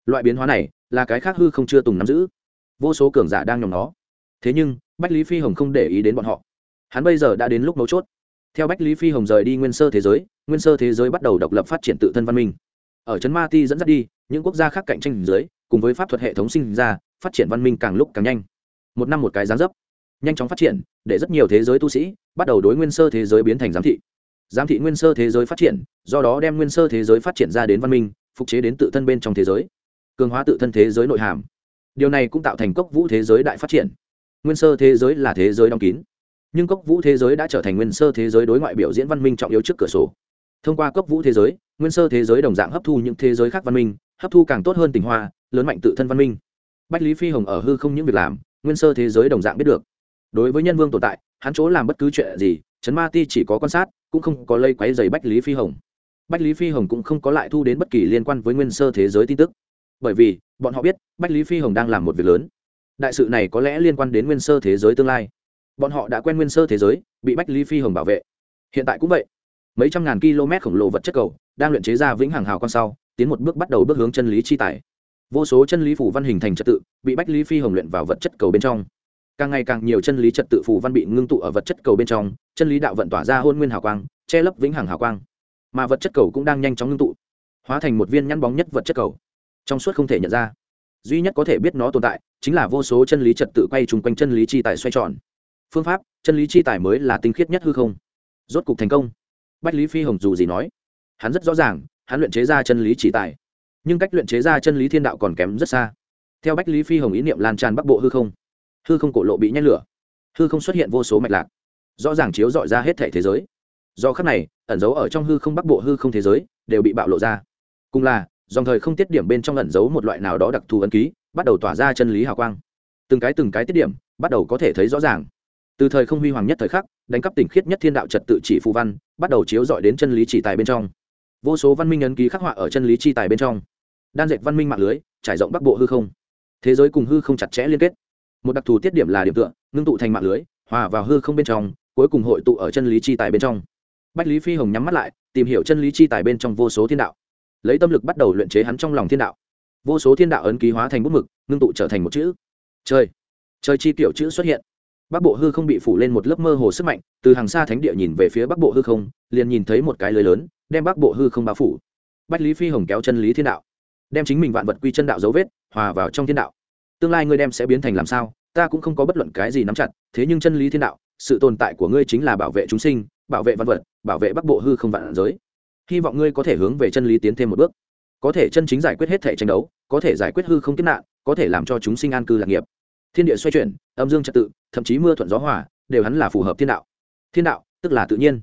Loại biến hóa này là cái khác hư không chưa từng nắm giữ. Vô số cường giả đang nhòm nó. Thế nhưng, bách lý phi hồng không để ý đến bọn họ. Hắn bây giờ đã đến lúc mấu chốt. Theo bách lý phi hồng rời đi nguyên sơ thế giới, nguyên sơ thế giới bắt đầu độc lập phát triển tự thân văn minh. Ở trấn ma ti dẫn dắt đi, những quốc gia khác cạnh tranh dưới, cùng với pháp thuật hệ thống sinh ra, phát triển văn minh càng lúc càng nhanh. Một năm một cái gián dấp nhanh chóng phát triển để rất nhiều thế giới tu sĩ bắt đầu đối nguyên sơ thế giới biến thành giám thị giám thị nguyên sơ thế giới phát triển do đó đem nguyên sơ thế giới phát triển ra đến văn minh phục chế đến tự thân bên trong thế giới cường hóa tự thân thế giới nội hàm điều này cũng tạo thành cốc vũ thế giới đại phát triển nguyên sơ thế giới là thế giới đóng kín nhưng cốc vũ thế giới đã trở thành nguyên sơ thế giới đối ngoại biểu diễn văn minh trọng yếu trước cửa sổ thông qua cốc vũ thế giới nguyên sơ thế giới đồng dạng hấp thu những thế giới khác văn minh hấp thu càng tốt hơn tình hoa lớn mạnh tự thân văn minh bách lý phi hồng ở hư không những việc làm nguyên sơ thế giới đồng dạng biết được đối với nhân vương tồn tại, hắn chỗ làm bất cứ chuyện gì, trấn ma ti chỉ có quan sát, cũng không có lây quáy dày bách lý phi hồng. Bách lý phi hồng cũng không có lại thu đến bất kỳ liên quan với nguyên sơ thế giới tin tức. Bởi vì, bọn họ biết, bách lý phi hồng đang làm một việc lớn. Đại sự này có lẽ liên quan đến nguyên sơ thế giới tương lai. Bọn họ đã quen nguyên sơ thế giới, bị bách lý phi hồng bảo vệ. Hiện tại cũng vậy. Mấy trăm ngàn km khổng lồ vật chất cầu, đang luyện chế ra vĩnh hằng hào con sau, tiến một bước bắt đầu bước hướng chân lý chi tài. Vô số chân lý phủ văn hình thành trật tự, bị bách lý phi hồng luyện vào vật chất cầu bên trong càng ngày càng nhiều chân lý trật tự phù văn bị ngưng tụ ở vật chất cầu bên trong, chân lý đạo vận tỏa ra hôn nguyên hào quang, che lấp vĩnh hằng hào quang. Mà vật chất cầu cũng đang nhanh chóng ngưng tụ, hóa thành một viên nhăn bóng nhất vật chất cầu. Trong suốt không thể nhận ra. Duy nhất có thể biết nó tồn tại, chính là vô số chân lý trật tự quay chung quanh chân lý chi tài xoay tròn. Phương pháp, chân lý chi tài mới là tinh khiết nhất hư không. Rốt cục thành công. Bách lý phi hồng dù gì nói, hắn rất rõ ràng, hắn luyện chế ra chân lý chỉ tài. Nhưng cách luyện chế ra chân lý thiên đạo còn kém rất xa. Theo bách lý phi hồng ý niệm lan tràn bắc bộ hư không hư không cổ lộ bị nhét lửa hư không xuất hiện vô số mạch lạc rõ ràng chiếu dọi ra hết thể thế giới do khắc này ẩn giấu ở trong hư không bắc bộ hư không thế giới đều bị bạo lộ ra cùng là dòng thời không tiết điểm bên trong ẩn giấu một loại nào đó đặc thù ấn ký bắt đầu tỏa ra chân lý hào quang từng cái từng cái tiết điểm bắt đầu có thể thấy rõ ràng từ thời không huy hoàng nhất thời khắc đánh cắp tỉnh khiết nhất thiên đạo trật tự chỉ phù văn bắt đầu chiếu dọi đến chân lý chỉ tài bên trong vô số văn minh ấn ký khắc họa ở chân lý chi tài bên trong đan dệt văn minh mạng lưới trải rộng bắc bộ hư không thế giới cùng hư không chặt chẽ liên kết một đặc thù tiết điểm là điểm tựa, ngưng tụ thành mạng lưới, hòa vào hư không bên trong, cuối cùng hội tụ ở chân lý chi tài bên trong. Bách lý phi hồng nhắm mắt lại, tìm hiểu chân lý chi tài bên trong vô số thiên đạo. Lấy tâm lực bắt đầu luyện chế hắn trong lòng thiên đạo. Vô số thiên đạo ấn ký hóa thành bút mực, ngưng tụ trở thành một chữ. Chơi chơi chi tiểu chữ xuất hiện. Bắc bộ hư không bị phủ lên một lớp mơ hồ sức mạnh, từ hàng xa thánh địa nhìn về phía bắc bộ hư không, liền nhìn thấy một cái lưới lớn, đem bắc bộ hư không bao phủ. Bách lý phi hồng kéo chân lý thiên đạo, đem chính mình vạn vật quy chân đạo dấu vết, hòa vào trong thiên đạo tương lai ngươi đem sẽ biến thành làm sao, ta cũng không có bất luận cái gì nắm chặt, thế nhưng chân lý thiên đạo, sự tồn tại của ngươi chính là bảo vệ chúng sinh, bảo vệ văn vật, bảo vệ bắc bộ hư không vạn giới. Hy vọng ngươi có thể hướng về chân lý tiến thêm một bước. Có thể chân chính giải quyết hết thể tranh đấu, có thể giải quyết hư không kiếp nạn, có thể làm cho chúng sinh an cư lạc nghiệp. Thiên địa xoay chuyển, âm dương trật tự, thậm chí mưa thuận gió hòa, đều hắn là phù hợp thiên đạo. Thiên đạo, tức là tự nhiên.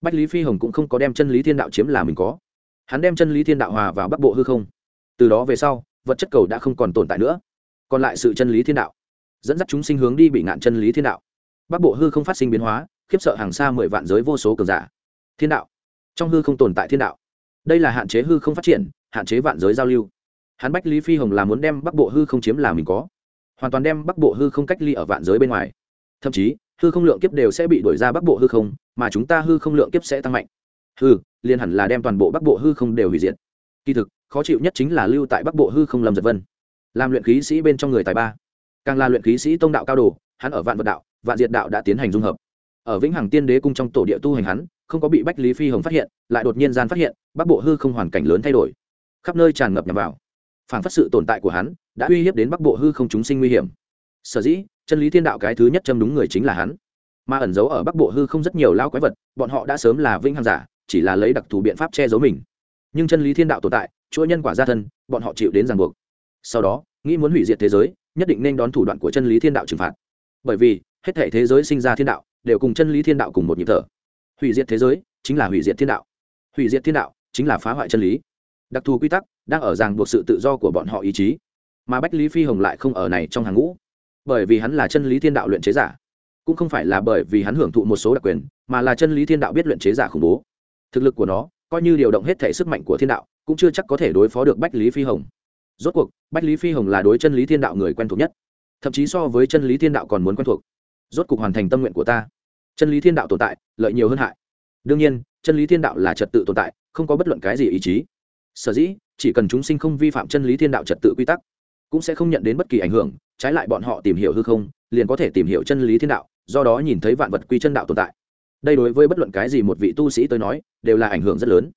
Bách lý phi hồng cũng không có đem chân lý thiên đạo chiếm là mình có. Hắn đem chân lý thiên đạo hòa vào bắc bộ hư không. Từ đó về sau, vật chất cầu đã không còn tồn tại nữa còn lại sự chân lý thiên đạo. Dẫn dắt chúng sinh hướng đi bị ngạn chân lý thiên đạo. Bắc bộ hư không phát sinh biến hóa, khiếp sợ hàng xa mười vạn giới vô số cường giả. Thiên đạo. Trong hư không tồn tại thiên đạo. Đây là hạn chế hư không phát triển, hạn chế vạn giới giao lưu. Hắn bách lý phi hồng là muốn đem bắc bộ hư không chiếm là mình có. Hoàn toàn đem bắc bộ hư không cách ly ở vạn giới bên ngoài. Thậm chí, hư không lượng kiếp đều sẽ bị đổi ra bắc bộ hư không, mà chúng ta hư không lượng kiếp sẽ tăng mạnh. Hư liền hẳn là đem toàn bộ bắc bộ hư không đều hủy diệt. Kỳ thực, khó chịu nhất chính là lưu tại bắc bộ hư không lâm giật vân làm luyện khí sĩ bên trong người tài ba. Càng là luyện khí sĩ tông đạo cao đồ, hắn ở vạn vật đạo, vạn diệt đạo đã tiến hành dung hợp. Ở vĩnh hằng tiên đế cung trong tổ địa tu hành hắn, không có bị bách lý phi hồng phát hiện, lại đột nhiên gian phát hiện, bắc bộ hư không hoàn cảnh lớn thay đổi. Khắp nơi tràn ngập nhằm vào. Phản phát sự tồn tại của hắn, đã uy hiếp đến bắc bộ hư không chúng sinh nguy hiểm. Sở dĩ, chân lý thiên đạo cái thứ nhất châm đúng người chính là hắn. Mà ẩn giấu ở bắc bộ hư không rất nhiều lao quái vật, bọn họ đã sớm là vĩnh hằng giả, chỉ là lấy đặc thù biện pháp che giấu mình. Nhưng chân lý thiên đạo tồn tại, chuỗi nhân quả gia thân, bọn họ chịu đến ràng buộc sau đó, nghĩ muốn hủy diệt thế giới, nhất định nên đón thủ đoạn của chân lý thiên đạo trừng phạt. Bởi vì, hết thể thế giới sinh ra thiên đạo, đều cùng chân lý thiên đạo cùng một nhịp thở. Hủy diệt thế giới chính là hủy diệt thiên đạo. Hủy diệt thiên đạo chính là phá hoại chân lý. Đặc thù quy tắc đang ở ràng buộc sự tự do của bọn họ ý chí. Mà bách lý phi hồng lại không ở này trong hàng ngũ. Bởi vì hắn là chân lý thiên đạo luyện chế giả. Cũng không phải là bởi vì hắn hưởng thụ một số đặc quyền, mà là chân lý thiên đạo biết luyện chế giả khủng bố. Thực lực của nó coi như điều động hết thể sức mạnh của thiên đạo, cũng chưa chắc có thể đối phó được bách lý phi hồng rốt cuộc, bách lý phi hồng là đối chân lý thiên đạo người quen thuộc nhất. Thậm chí so với chân lý thiên đạo còn muốn quen thuộc. Rốt cuộc hoàn thành tâm nguyện của ta. Chân lý thiên đạo tồn tại, lợi nhiều hơn hại. Đương nhiên, chân lý thiên đạo là trật tự tồn tại, không có bất luận cái gì ý chí. Sở dĩ, chỉ cần chúng sinh không vi phạm chân lý thiên đạo trật tự quy tắc, cũng sẽ không nhận đến bất kỳ ảnh hưởng, trái lại bọn họ tìm hiểu hư không, liền có thể tìm hiểu chân lý thiên đạo, do đó nhìn thấy vạn vật quy chân đạo tồn tại. Đây đối với bất luận cái gì một vị tu sĩ tới nói, đều là ảnh hưởng rất lớn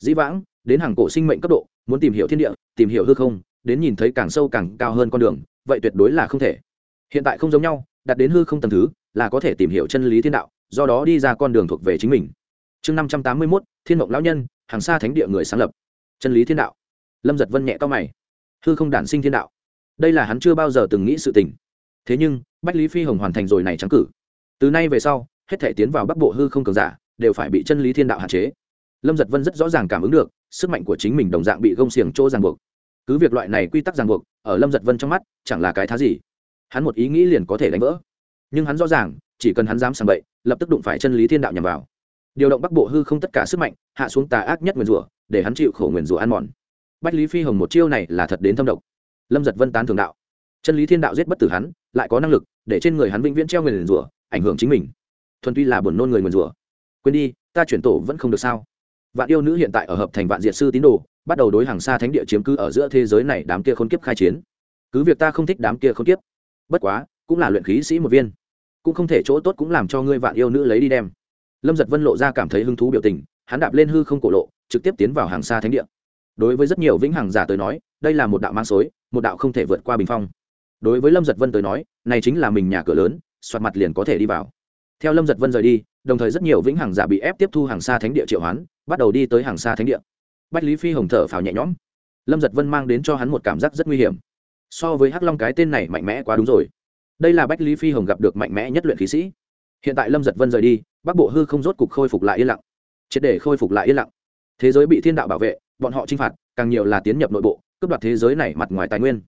dĩ vãng, đến hàng cổ sinh mệnh cấp độ, muốn tìm hiểu thiên địa, tìm hiểu hư không, đến nhìn thấy càng sâu càng cao hơn con đường, vậy tuyệt đối là không thể. Hiện tại không giống nhau, đặt đến hư không tầm thứ, là có thể tìm hiểu chân lý thiên đạo, do đó đi ra con đường thuộc về chính mình. Chương năm trăm tám mươi mốt, thiên mộng lão nhân, hàng xa thánh địa người sáng lập. Chân lý thiên đạo. Lâm giật vân nhẹ to mày. Hư không đản sinh thiên đạo. Đây là hắn chưa bao giờ từng nghĩ sự tình. Thế nhưng, bách lý phi hồng hoàn thành rồi này trắng cử. Từ nay về sau, hết thể tiến vào bắc bộ hư không cường giả, đều phải bị chân lý thiên đạo hạn chế lâm giật vân rất rõ ràng cảm ứng được, sức mạnh của chính mình đồng dạng bị gông xiềng chỗ ràng buộc. Cứ việc loại này quy tắc ràng buộc, ở lâm giật vân trong mắt, chẳng là cái thá gì. Hắn một ý nghĩ liền có thể đánh vỡ. Nhưng hắn rõ ràng, chỉ cần hắn dám sàng bậy, lập tức đụng phải chân lý thiên đạo nhằm vào. Điều động bắc bộ hư không tất cả sức mạnh, hạ xuống tà ác nhất nguyền rủa, để hắn chịu khổ nguyền rủa ăn mòn. Bách lý phi hồng một chiêu này là thật đến thâm độc. Lâm giật vân tán thường đạo. Chân lý thiên đạo giết bất tử hắn, lại có năng lực, để trên người hắn vĩnh viễn treo nguyền rủa, ảnh hưởng chính mình. Thuần tuy là buồn nôn người nguyền rủa. Quên đi, ta chuyển tổ vẫn không được sao? Vạn yêu nữ hiện tại ở hợp thành vạn diệt sư tín đồ, bắt đầu đối hàng xa thánh địa chiếm cứ ở giữa thế giới này đám kia khốn kiếp khai chiến. Cứ việc ta không thích đám kia khốn kiếp, bất quá, cũng là luyện khí sĩ một viên. Cũng không thể chỗ tốt cũng làm cho ngươi vạn yêu nữ lấy đi đem. Lâm giật vân lộ ra cảm thấy hứng thú biểu tình, hắn đạp lên hư không cổ lộ, trực tiếp tiến vào hàng xa thánh địa. Đối với rất nhiều vĩnh hằng giả tới nói, đây là một đạo mang xối, một đạo không thể vượt qua bình phong. Đối với lâm giật vân tới nói, này chính là mình nhà cửa lớn, soạt mặt liền có thể đi vào. Theo lâm giật vân rời đi đồng thời rất nhiều vĩnh hằng giả bị ép tiếp thu hàng xa thánh địa triệu hoán, bắt đầu đi tới hàng xa thánh địa. Bách lý phi hồng thở phào nhẹ nhõm. Lâm giật vân mang đến cho hắn một cảm giác rất nguy hiểm. So với hắc long cái tên này mạnh mẽ quá đúng rồi. Đây là bách lý phi hồng gặp được mạnh mẽ nhất luyện khí sĩ. Hiện tại lâm giật vân rời đi, bắc bộ hư không rốt cục khôi phục lại yên lặng. Triệt để khôi phục lại yên lặng. Thế giới bị thiên đạo bảo vệ, bọn họ chinh phạt, càng nhiều là tiến nhập nội bộ, cướp đoạt thế giới này mặt ngoài tài nguyên.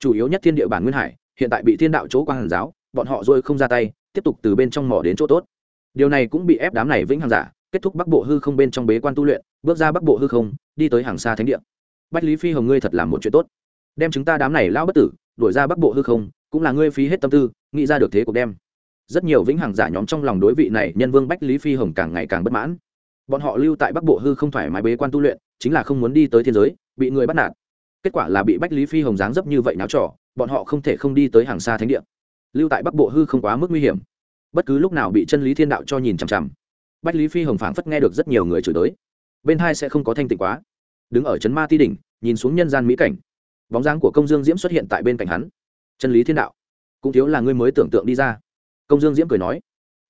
Chủ yếu nhất thiên địa bản nguyên hải, hiện tại bị thiên đạo chỗ quang hàn giáo, bọn họ rồi không ra tay, tiếp tục từ bên trong mỏ đến chỗ tốt điều này cũng bị ép đám này vĩnh hằng giả, kết thúc bắc bộ hư không bên trong bế quan tu luyện, bước ra bắc bộ hư không, đi tới hàng xa thánh địa. Bách lý phi hồng ngươi thật là một chuyện tốt. Đem chúng ta đám này lao bất tử, đuổi ra bắc bộ hư không, cũng là ngươi phí hết tâm tư, nghĩ ra được thế cuộc đem. Rất nhiều vĩnh hằng giả nhóm trong lòng đối vị này nhân vương bách lý phi hồng càng ngày càng bất mãn. Bọn họ lưu tại bắc bộ hư không thoải mái bế quan tu luyện, chính là không muốn đi tới thiên giới, bị người bắt nạt. Kết quả là bị bách lý phi hồng dáng dấp như vậy náo trò, bọn họ không thể không đi tới hàng xa thánh địa. Lưu tại bắc bộ hư không quá mức nguy hiểm bất cứ lúc nào bị chân lý thiên đạo cho nhìn chằm chằm. Bách lý phi hồng phảng phất nghe được rất nhiều người chửi tới. Bên hai sẽ không có thanh tịnh quá. Đứng ở trấn ma ti đỉnh, nhìn xuống nhân gian mỹ cảnh. Bóng dáng của công dương diễm xuất hiện tại bên cạnh hắn. Chân lý thiên đạo. Cũng thiếu là ngươi mới tưởng tượng đi ra. Công dương diễm cười nói,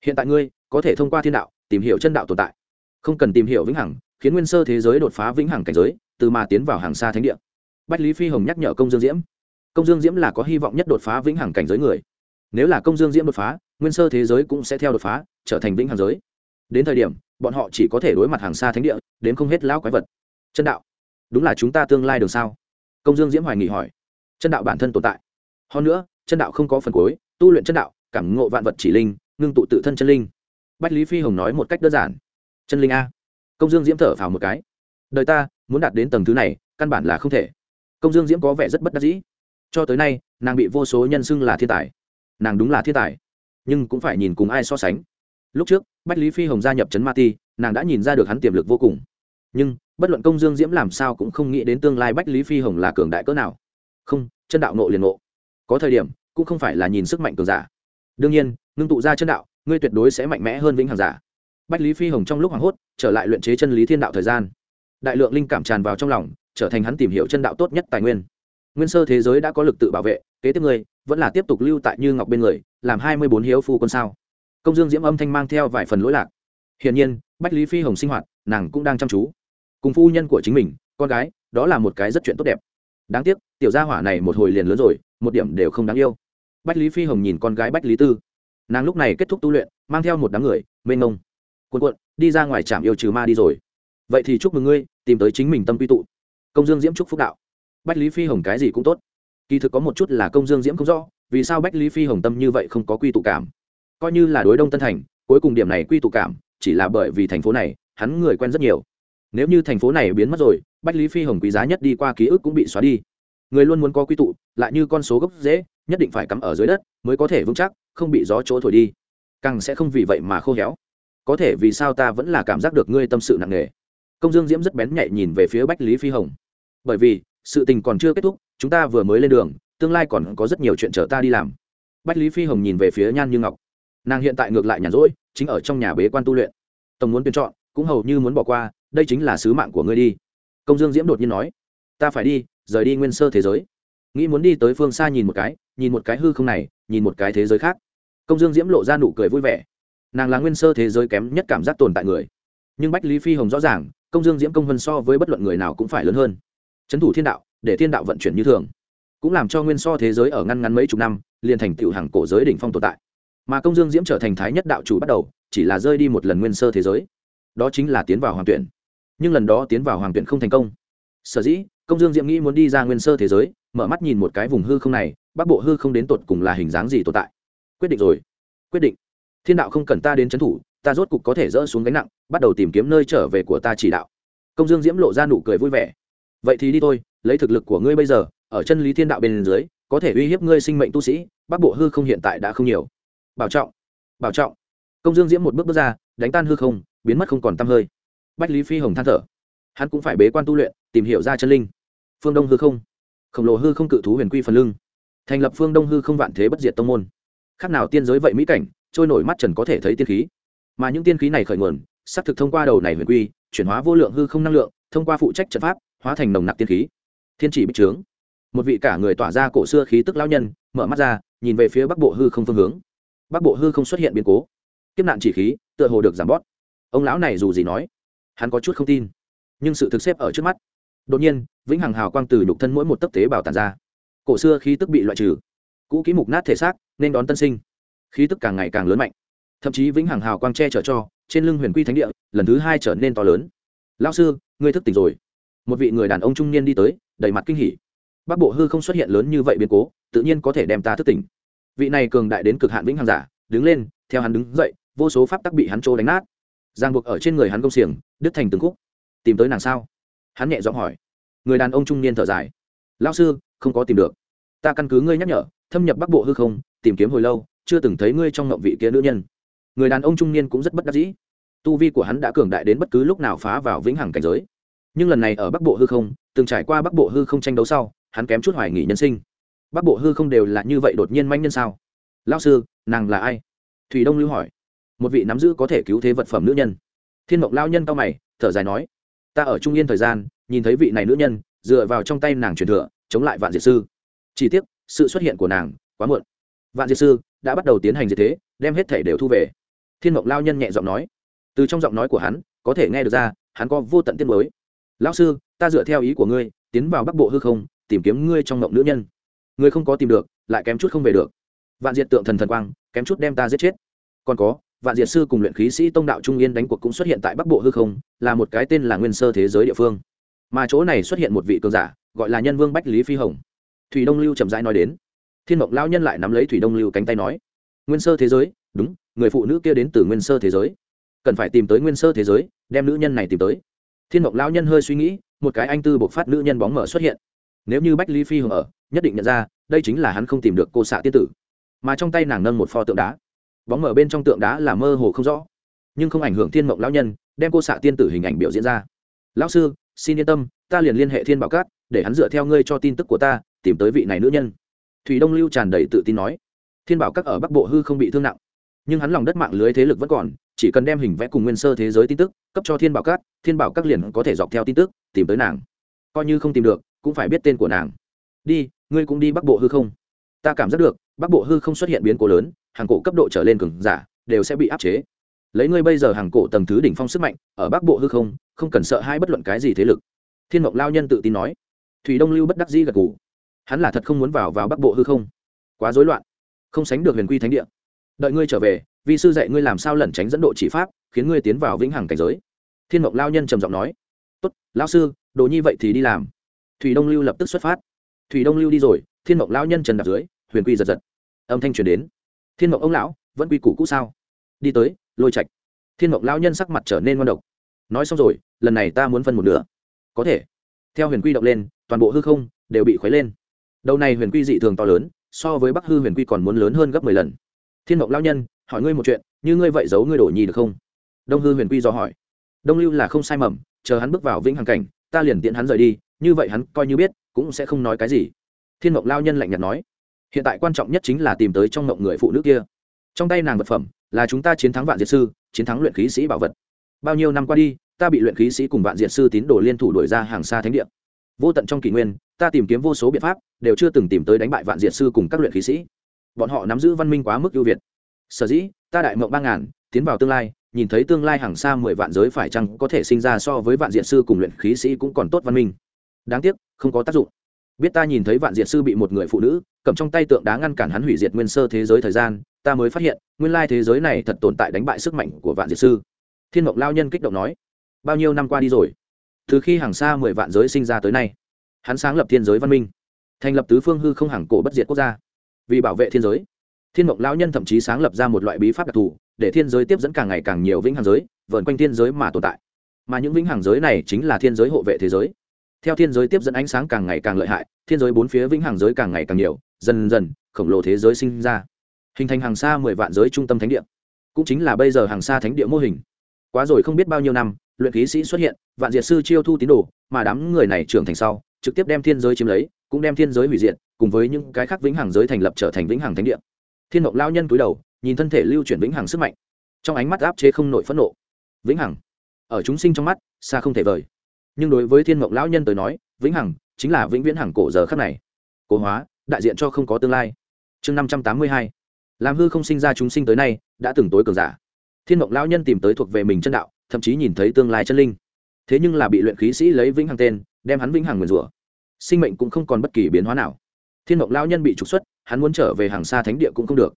hiện tại ngươi có thể thông qua thiên đạo tìm hiểu chân đạo tồn tại. Không cần tìm hiểu vĩnh hằng, khiến nguyên sơ thế giới đột phá vĩnh hằng cảnh giới, từ mà tiến vào hàng xa thánh địa. Bách lý phi hồng nhắc nhở công dương diễm. Công dương diễm là có hy vọng nhất đột phá vĩnh hằng cảnh giới người. Nếu là công dương diễm đột phá nguyên sơ thế giới cũng sẽ theo đột phá, trở thành vĩnh hằng giới. Đến thời điểm, bọn họ chỉ có thể đối mặt hàng xa thánh địa, đến không hết lão quái vật. Chân đạo, đúng là chúng ta tương lai đường sao? Công dương diễm hoài nghị hỏi. Chân đạo bản thân tồn tại. Hơn nữa, chân đạo không có phần cuối, tu luyện chân đạo, cảm ngộ vạn vật chỉ linh, ngưng tụ tự thân chân linh. Bách lý phi hồng nói một cách đơn giản. Chân linh a. Công dương diễm thở phào một cái. Đời ta, muốn đạt đến tầng thứ này, căn bản là không thể. Công dương diễm có vẻ rất bất đắc dĩ. Cho tới nay, nàng bị vô số nhân xưng là thiên tài. Nàng đúng là thiên tài nhưng cũng phải nhìn cùng ai so sánh. Lúc trước, bách lý phi hồng gia nhập trấn ma ti, nàng đã nhìn ra được hắn tiềm lực vô cùng. Nhưng, bất luận công dương diễm làm sao cũng không nghĩ đến tương lai bách lý phi hồng là cường đại cỡ nào. Không, chân đạo nộ liền nộ. Có thời điểm, cũng không phải là nhìn sức mạnh cường giả. Đương nhiên, ngưng tụ ra chân đạo, ngươi tuyệt đối sẽ mạnh mẽ hơn vĩnh hằng giả. Bách lý phi hồng trong lúc hoảng hốt, trở lại luyện chế chân lý thiên đạo thời gian. Đại lượng linh cảm tràn vào trong lòng, trở thành hắn tìm hiểu chân đạo tốt nhất tài nguyên nguyên sơ thế giới đã có lực tự bảo vệ, kế tiếp ngươi vẫn là tiếp tục lưu tại như ngọc bên người, làm hai mươi bốn hiếu phu quân sao. Công dương diễm âm thanh mang theo vài phần lỗi lạc. Hiển nhiên, bách lý phi hồng sinh hoạt, nàng cũng đang chăm chú. Cùng phu nhân của chính mình, con gái, đó là một cái rất chuyện tốt đẹp. Đáng tiếc, tiểu gia hỏa này một hồi liền lớn rồi, một điểm đều không đáng yêu. Bách lý phi hồng nhìn con gái bách lý tư. Nàng lúc này kết thúc tu luyện, mang theo một đám người, mênh ngông cuộn cuộn, đi ra ngoài trạm yêu trừ ma đi rồi. Vậy thì chúc mừng ngươi, tìm tới chính mình tâm quy tụ. Công dương diễm chúc phúc đạo bách lý phi hồng cái gì cũng tốt. Kỳ thực có một chút là công dương diễm không rõ, vì sao bách lý phi hồng tâm như vậy không có quy tụ cảm. Coi như là đối đông tân thành, cuối cùng điểm này quy tụ cảm, chỉ là bởi vì thành phố này, hắn người quen rất nhiều. Nếu như thành phố này biến mất rồi, bách lý phi hồng quý giá nhất đi qua ký ức cũng bị xóa đi. Người luôn muốn có quy tụ, lại như con số gốc dễ nhất định phải cắm ở dưới đất, mới có thể vững chắc, không bị gió chỗ thổi đi. Càng sẽ không vì vậy mà khô héo. Có thể vì sao ta vẫn là cảm giác được ngươi tâm sự nặng nề. Công dương diễm rất bén nhạy nhìn về phía bách lý phi hồng. Bởi vì sự tình còn chưa kết thúc, chúng ta vừa mới lên đường, tương lai còn có rất nhiều chuyện chờ ta đi làm. Bách lý phi hồng nhìn về phía nhan như ngọc. Nàng hiện tại ngược lại nhàn rỗi, chính ở trong nhà bế quan tu luyện. Tổng muốn tuyển chọn, cũng hầu như muốn bỏ qua, đây chính là sứ mạng của ngươi đi. Công dương diễm đột nhiên nói, ta phải đi, rời đi nguyên sơ thế giới. Nghĩ muốn đi tới phương xa nhìn một cái, nhìn một cái hư không này, nhìn một cái thế giới khác. Công dương diễm lộ ra nụ cười vui vẻ. Nàng là nguyên sơ thế giới kém nhất cảm giác tồn tại người. Nhưng bách lý phi hồng rõ ràng, công dương diễm công vân so với bất luận người nào cũng phải lớn hơn trấn thủ thiên đạo, để thiên đạo vận chuyển như thường. Cũng làm cho nguyên so thế giới ở ngăn ngắn mấy chục năm, liền thành tựu hàng cổ giới đỉnh phong tồn tại. Mà công dương diễm trở thành thái nhất đạo chủ bắt đầu, chỉ là rơi đi một lần nguyên sơ thế giới. Đó chính là tiến vào hoàng tuyển. Nhưng lần đó tiến vào hoàng tuyển không thành công. Sở dĩ, công dương diễm nghĩ muốn đi ra nguyên sơ thế giới, mở mắt nhìn một cái vùng hư không này, bắc bộ hư không đến tột cùng là hình dáng gì tồn tại? Quyết định rồi. Quyết định. Thiên đạo không cần ta đến c thủ, ta rốt cục có thể dỡ xuống gánh nặng, bắt đầu tìm kiếm nơi trở về của ta chỉ đạo. Công dương diễm lộ ra nụ cười vui vẻ vậy thì đi thôi, lấy thực lực của ngươi bây giờ, ở chân lý thiên đạo bên dưới, có thể uy hiếp ngươi sinh mệnh tu sĩ, bắc bộ hư không hiện tại đã không nhiều. Bảo trọng bảo trọng. Công dương diễm một bước bước ra, đánh tan hư không, biến mất không còn t hơi. Bách lý phi hồng than thở. Hắn cũng phải bế quan tu luyện, tìm hiểu ra chân linh. Phương đông hư không. Khổng lồ hư không cự thú huyền quy phần lưng. Thành lập phương đông hư không vạn thế bất diệt tông môn. Khác nào tiên giới vậy mỹ cảnh, trôi nổi mắt trần có thể thấy tiên khí. Mà những tiên khí này khởi nguồn xác thực thông qua đầu này huyền quy, chuyển hóa vô lượng hư không năng lượng, thông qua phụ trách trận pháp hóa thành nồng nặc tiên khí. Thiên chỉ bích trướng. Một vị cả người tỏa ra cổ xưa khí tức lão nhân, mở mắt ra, nhìn về phía bắc bộ hư không phương hướng. Bắc bộ hư không xuất hiện biến cố. Kiếp nạn chỉ khí, tựa hồ được giảm bót ông lão này dù gì nói, hắn có chút không tin, nhưng sự thực xếp ở trước mắt. Đột nhiên, vĩnh hằng hào quang từ nhục thân mỗi một tấc tế bào tàn ra. Cổ xưa khí tức bị loại trừ. Cũ kỹ mục nát thể xác, nên đón tân sinh. Khí tức càng ngày càng lớn mạnh. Thậm chí vĩnh hằng hào quang che chở cho, trên lưng huyền quy thánh địa, lần thứ hai trở nên to lớn. Lao sư, ngươi thức tỉnh rồi một vị người đàn ông trung niên đi tới, đầy mặt kinh hỉ. Bắc bộ hư không xuất hiện lớn như vậy biến cố, tự nhiên có thể đem ta thức tỉnh. Vị này cường đại đến cực hạn vĩnh hằng giả, đứng lên, theo hắn đứng dậy, vô số pháp tắc bị hắn trô đánh nát. Giang buộc ở trên người hắn công xiềng, đứt thành từng khúc. Tìm tới nàng sao? Hắn nhẹ giọng hỏi. Người đàn ông trung niên thở dài. Lao sư, không có tìm được. Ta căn cứ ngươi nhắc nhở, thâm nhập bắc bộ hư không, tìm kiếm hồi lâu, chưa từng thấy ngươi trong ngộng vị kia nữ nhân. Người đàn ông trung niên cũng rất bất đắc dĩ. Tu vi của hắn đã cường đại đến bất cứ lúc nào phá vào vĩnh hằng cảnh giới nhưng lần này ở bắc bộ hư không, từng trải qua bắc bộ hư không tranh đấu sau, hắn kém chút hoài nghỉ nhân sinh. Bắc bộ hư không đều là như vậy đột nhiên manh nhân sao? Lao sư, nàng là ai? Thủy đông lưu hỏi. Một vị nắm giữ có thể cứu thế vật phẩm nữ nhân. Thiên mộng lao nhân cao mày, thở dài nói. Ta ở trung yên thời gian, nhìn thấy vị này nữ nhân, dựa vào trong tay nàng truyền thừa, chống lại vạn diệt sư. Chỉ tiếc, sự xuất hiện của nàng, quá muộn. Vạn diệt sư đã bắt đầu tiến hành diệt thế, đem hết thể đều thu về. Thiên mộng lao nhân nhẹ giọng nói. Từ trong giọng nói của hắn, có thể nghe được ra, hắn có vô tận tiên mới lão sư, ta dựa theo ý của ngươi, tiến vào bắc bộ hư không, tìm kiếm ngươi trong ngộng nữ nhân. Ngươi không có tìm được, lại kém chút không về được. Vạn diệt tượng thần thần quang, kém chút đem ta giết chết. Còn có, vạn diệt sư cùng luyện khí sĩ tông đạo trung yên đánh cuộc cũng xuất hiện tại bắc bộ hư không, là một cái tên là nguyên sơ thế giới địa phương. Mà chỗ này xuất hiện một vị cường giả, gọi là nhân vương bách lý phi hồng. Thủy đông lưu chậm rãi nói đến. Thiên mộng lao nhân lại nắm lấy thủy đông lưu cánh tay nói, nguyên sơ thế giới, đúng, người phụ nữ kia đến từ nguyên sơ thế giới. Cần phải tìm tới nguyên sơ thế giới, đem nữ nhân này tìm tới thiên mộng lao nhân hơi suy nghĩ, một cái anh tư bộc phát nữ nhân bóng mở xuất hiện. Nếu như bách lý phi hưởng ở, nhất định nhận ra, đây chính là hắn không tìm được cô xạ tiên tử. Mà trong tay nàng nâng một pho tượng đá. Bóng mở bên trong tượng đá là mơ hồ không rõ. Nhưng không ảnh hưởng thiên mộng lão nhân, đem cô xạ tiên tử hình ảnh biểu diễn ra. Lão sư, xin yên tâm, ta liền liên hệ thiên bảo cát, để hắn dựa theo ngươi cho tin tức của ta, tìm tới vị này nữ nhân. Thủy đông lưu tràn đầy tự tin nói. Thiên bảo các ở bắc bộ hư không bị thương nặng. Nhưng hắn lòng đất mạng lưới thế lực vẫn còn chỉ cần đem hình vẽ cùng nguyên sơ thế giới tin tức cấp cho thiên bảo các, thiên bảo các liền có thể dọc theo tin tức tìm tới nàng. Coi như không tìm được, cũng phải biết tên của nàng. Đi, ngươi cũng đi bắc bộ hư không? Ta cảm giác được, bắc bộ hư không xuất hiện biến cố lớn, hàng cổ cấp độ trở lên cường giả đều sẽ bị áp chế. Lấy ngươi bây giờ hàng cổ tầng thứ đỉnh phong sức mạnh, ở bắc bộ hư không không cần sợ hai bất luận cái gì thế lực. Thiên mộng lao nhân tự tin nói. Thủy đông lưu bất đắc dĩ gật g ủ hắn là thật không muốn vào vào bắc bộ hư không? Quá dối loạn. Không sánh được huyền quy thánh địa. Đợi ngươi trở về vi sư dạy ngươi làm sao lẩn tránh dẫn độ chỉ pháp, khiến ngươi tiến vào vĩnh hằng cảnh giới. Thiên mộng lao nhân trầm giọng nói. Tốt lao sư, đồ nhi vậy thì đi làm. Thủy đông lưu lập tức xuất phát. Thủy đông lưu đi rồi, thiên mộng lao nhân trần đạp dưới, huyền quy giật giật. Âm thanh truyền đến. Thiên mộng ông lão, vẫn quy củ cũ sao? Đi tới, lôi trạch. Thiên mộng lao nhân sắc mặt trở nên ngon độc. Nói xong rồi, lần này ta muốn phân một nửa. Có thể. Theo huyền quy động lên, toàn bộ hư không đều bị khuấy lên. Đầu này huyền quy dị thường to lớn, so với bắc hư huyền quy còn muốn lớn hơn gấp mười lần. Thiên mộng lao nhân hỏi ngươi một chuyện, như ngươi vậy giấu ngươi đổ nhi được không? Đông hư huyền quy do hỏi. Đông lưu là không sai mầm, chờ hắn bước vào vĩnh hằng cảnh, ta liền tiện hắn rời đi, như vậy hắn coi như biết, cũng sẽ không nói cái gì. Thiên mộng lao nhân lạnh nhạt nói. Hiện tại quan trọng nhất chính là tìm tới trong mộng người phụ nữ kia. Trong tay nàng vật phẩm, là chúng ta chiến thắng vạn diệt sư, chiến thắng luyện khí sĩ bảo vật. Bao nhiêu năm qua đi, ta bị luyện khí sĩ cùng vạn diệt sư tín đồ liên thủ đổi ra hàng xa thánh địa. Vô tận trong kỷ nguyên, ta tìm kiếm vô số biện pháp, đều chưa từng tìm tới đánh bại vạn diệt sư cùng các luyện khí sĩ. Bọn họ nắm giữ văn minh quá mức ưu việt sở dĩ, ta đại mộng ba ngàn, tiến vào tương lai, nhìn thấy tương lai hàng xa mười vạn giới phải chăng có thể sinh ra so với vạn diệt sư cùng luyện khí sĩ cũng còn tốt văn minh. Đáng tiếc, không có tác dụng. Biết ta nhìn thấy vạn diệt sư bị một người phụ nữ, cầm trong tay tượng đá ngăn cản hắn hủy diệt nguyên sơ thế giới thời gian, ta mới phát hiện, nguyên lai thế giới này thật tồn tại đánh bại sức mạnh của vạn diệt sư. Thiên mộng lao nhân kích động nói, bao nhiêu năm qua đi rồi, từ khi hàng xa mười vạn giới sinh ra tới nay, hắn sáng lập thiên giới văn minh, thành lập tứ phương hư không hàng cổ bất diệt quốc gia. Vì bảo vệ thiên giới thiên mộng lão nhân thậm chí sáng lập ra một loại bí pháp đặc thù, để thiên giới tiếp dẫn càng ngày càng nhiều vĩnh hằng giới, vờn quanh thiên giới mà tồn tại. Mà những vĩnh hằng giới này chính là thiên giới hộ vệ thế giới. Theo thiên giới tiếp dẫn ánh sáng càng ngày càng lợi hại, thiên giới bốn phía vĩnh hằng giới càng ngày càng nhiều, dần dần, khổng lồ thế giới sinh ra. Hình thành hàng xa mười vạn giới trung tâm thánh địa. Cũng chính là bây giờ hàng xa thánh địa mô hình. Quá rồi không biết bao nhiêu năm, luyện khí sĩ xuất hiện, vạn diệt sư chiêu thu tín đồ, mà đám người này trưởng thành sau, trực tiếp đem thiên giới chiếm lấy, cũng đem thiên giới hủy diệt, cùng với những cái khác vĩnh hằng giới thành lập trở thành vĩnh hằng thánh địa thiên mộng lao nhân cúi đầu, nhìn thân thể lưu chuyển vĩnh hằng sức mạnh. Trong ánh mắt áp chế không nổi phẫn nộ. Vĩnh hằng, ở chúng sinh trong mắt, xa không thể vời. Nhưng đối với thiên mộng lão nhân tới nói, vĩnh hằng chính là vĩnh viễn hằng cổ giờ khắc này. Cố hóa, đại diện cho không có tương lai. Chương năm trăm tám mươi hai, làm hư không sinh ra chúng sinh tới nay, đã từng tối cường giả. Thiên mộng lão nhân tìm tới thuộc về mình chân đạo, thậm chí nhìn thấy tương lai chân linh. Thế nhưng là bị luyện khí sĩ lấy vĩnh hằng tên, đem hắn vĩnh hằng nguyền rủa. Sinh mệnh cũng không còn bất kỳ biến hóa nào. Thiên mộng lão nhân bị trục xuất hắn muốn trở về hàng xa thánh địa cũng không được.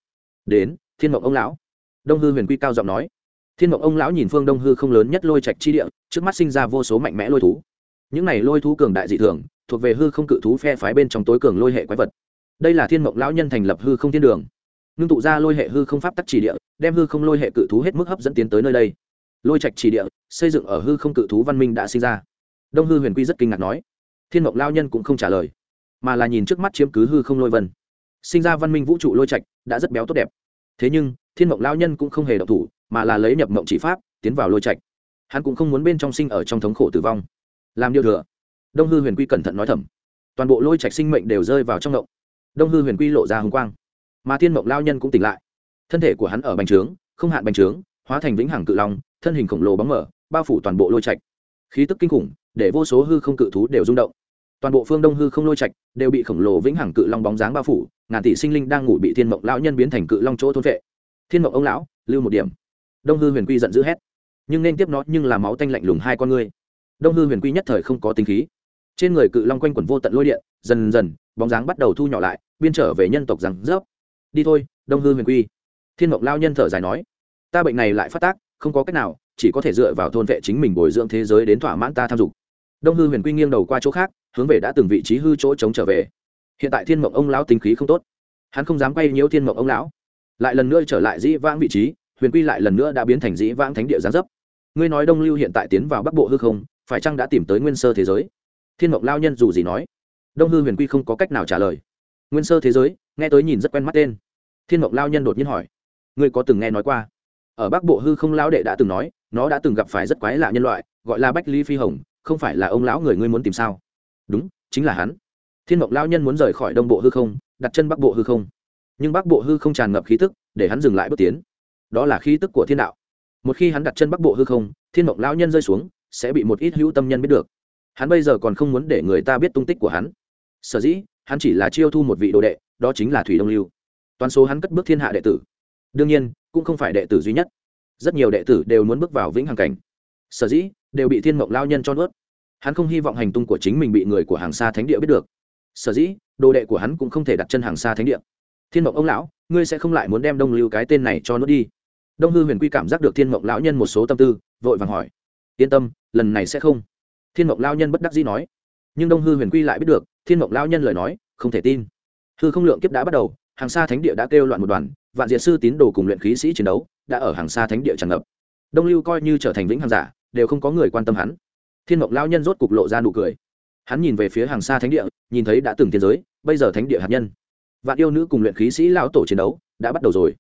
Đến, thiên mộng ông lão. Đông hư huyền quy cao giọng nói. Thiên mộng ông lão nhìn phương đông hư không lớn nhất lôi trạch chi địa, trước mắt sinh ra vô số mạnh mẽ lôi thú. Những này lôi thú cường đại dị thường, thuộc về hư không cự thú phe phái bên trong tối cường lôi hệ quái vật. Đây là thiên mộng lão nhân thành lập hư không thiên đường. Ngưng tụ ra lôi hệ hư không pháp tắc chỉ địa, đem hư không lôi hệ cự thú hết mức hấp dẫn tiến tới nơi đây. Lôi trạch chỉ địa, xây dựng ở hư không cự thú văn minh đã sinh ra. Đông hư huyền quy rất kinh ngạc nói. Thiên mộng lao nhân cũng không trả lời, mà là nhìn trước mắt chiếm cứ hư không lôi vân sinh ra văn minh vũ trụ lôi trạch, đã rất béo tốt đẹp. Thế nhưng, thiên mộng lao nhân cũng không hề độc thủ, mà là lấy nhập mộng chỉ pháp, tiến vào lôi trạch. Hắn cũng không muốn bên trong sinh ở trong thống khổ tử vong. Làm điều thừa. Đông hư huyền quy cẩn thận nói thầm. Toàn bộ lôi trạch sinh mệnh đều rơi vào trong mộng. Đông hư huyền quy lộ ra hồng quang. Mà thiên mộng lao nhân cũng tỉnh lại. Thân thể của hắn ở bành trướng, không hạn bành trướng, hóa thành vĩnh hằng cự long, thân hình khổng lồ bóng mở bao phủ toàn bộ lôi trạch. Khí tức kinh khủng, để vô số hư không cự thú đều rung động toàn bộ phương đông hư không lôi trạch đều bị khổng lồ vĩnh hằng cự long bóng dáng bao phủ, ngàn tỷ sinh linh đang ngủ bị thiên mộng lão nhân biến thành cự long chỗ thôn vệ. Thiên mộng ông lão, lưu một điểm. Đông hư huyền quy giận dữ hét. Nhưng nên tiếp nó nhưng là máu tanh lạnh lùng hai con ngươi. Đông hư huyền quy nhất thời không có tính khí. Trên người cự long quanh quẩn vô tận lôi điện, dần dần, bóng dáng bắt đầu thu nhỏ lại, biên trở về nhân tộc rằng rớp. Đi thôi, đông hư huyền quy. Thiên mộng lao nhân thở dài nói. Ta bệnh này lại phát tác, không có cách nào, chỉ có thể dựa vào thôn vệ chính mình bồi dưỡng thế giới đến thỏa mãn ta tham dục đông hư huyền quy nghiêng đầu qua chỗ khác, hướng về đã từng vị trí hư chỗ chống trở về. Hiện tại thiên mộng ông lão tính khí không tốt. Hắn không dám quay nhiễu thiên mộng ông lão. Lại lần nữa trở lại dĩ vãng vị trí, huyền quy lại lần nữa đã biến thành dĩ vãng thánh địa gián dấp. Ngươi nói đông lưu hiện tại tiến vào bắc bộ hư không, phải chăng đã tìm tới nguyên sơ thế giới? Thiên mộng lao nhân dù gì nói. Đông hư huyền quy không có cách nào trả lời. Nguyên sơ thế giới, nghe tới nhìn rất quen mắt tên. Thiên mộng lao nhân đột nhiên hỏi. Ngươi có từng nghe nói qua? Ở bắc bộ hư không lao đệ đã từng nói, nó đã từng gặp phải rất quái lạ nhân loại, gọi là bách ly phi hồng không phải là ông lão người ngươi muốn tìm sao? Đúng, chính là hắn. Thiên mộng lao nhân muốn rời khỏi đông bộ hư không, đặt chân bắc bộ hư không. Nhưng bắc bộ hư không tràn ngập khí tức, để hắn dừng lại bước tiến. Đó là khí tức của thiên đạo. Một khi hắn đặt chân bắc bộ hư không, thiên mộng lao nhân rơi xuống, sẽ bị một ít hữu tâm nhân biết được. Hắn bây giờ còn không muốn để người ta biết tung tích của hắn. Sở dĩ, hắn chỉ là chiêu thu một vị đồ đệ, đó chính là thủy đông lưu. Toàn số hắn cất bước thiên hạ đệ tử. Đương nhiên, cũng không phải đệ tử duy nhất. Rất nhiều đệ tử đều muốn bước vào vĩnh hằng cảnh. Sở dĩ đều bị thiên mộng lao nhân cho nuốt. Hắn không hy vọng hành tung của chính mình bị người của hàng xa thánh địa biết được. Sở dĩ, đồ đệ của hắn cũng không thể đặt chân hàng xa thánh địa. Thiên mộng ông lão, ngươi sẽ không lại muốn đem đông lưu cái tên này cho nuốt đi. Đông hư huyền quy cảm giác được thiên mộng lão nhân một số tâm tư, vội vàng hỏi. Yên tâm, lần này sẽ không. Thiên mộng lao nhân bất đắc dĩ nói. Nhưng đông hư huyền quy lại biết được, thiên mộng lao nhân lời nói, không thể tin. Hư không lượng kiếp đã bắt đầu, hàng xa thánh địa đã kêu loạn một đoàn, vạn diệt sư tín đồ cùng luyện khí sĩ chiến đấu, đã ở hàng xa thánh địa tràn ngập. Đông lưu coi như trở thành vĩnh hàng giả đều không có người quan tâm hắn. Thiên mộng lao nhân rốt cục lộ ra nụ cười. Hắn nhìn về phía hàng xa thánh địa, nhìn thấy đã từng thiên giới, bây giờ thánh địa hạt nhân. Vạn yêu nữ cùng luyện khí sĩ lão tổ chiến đấu đã bắt đầu rồi.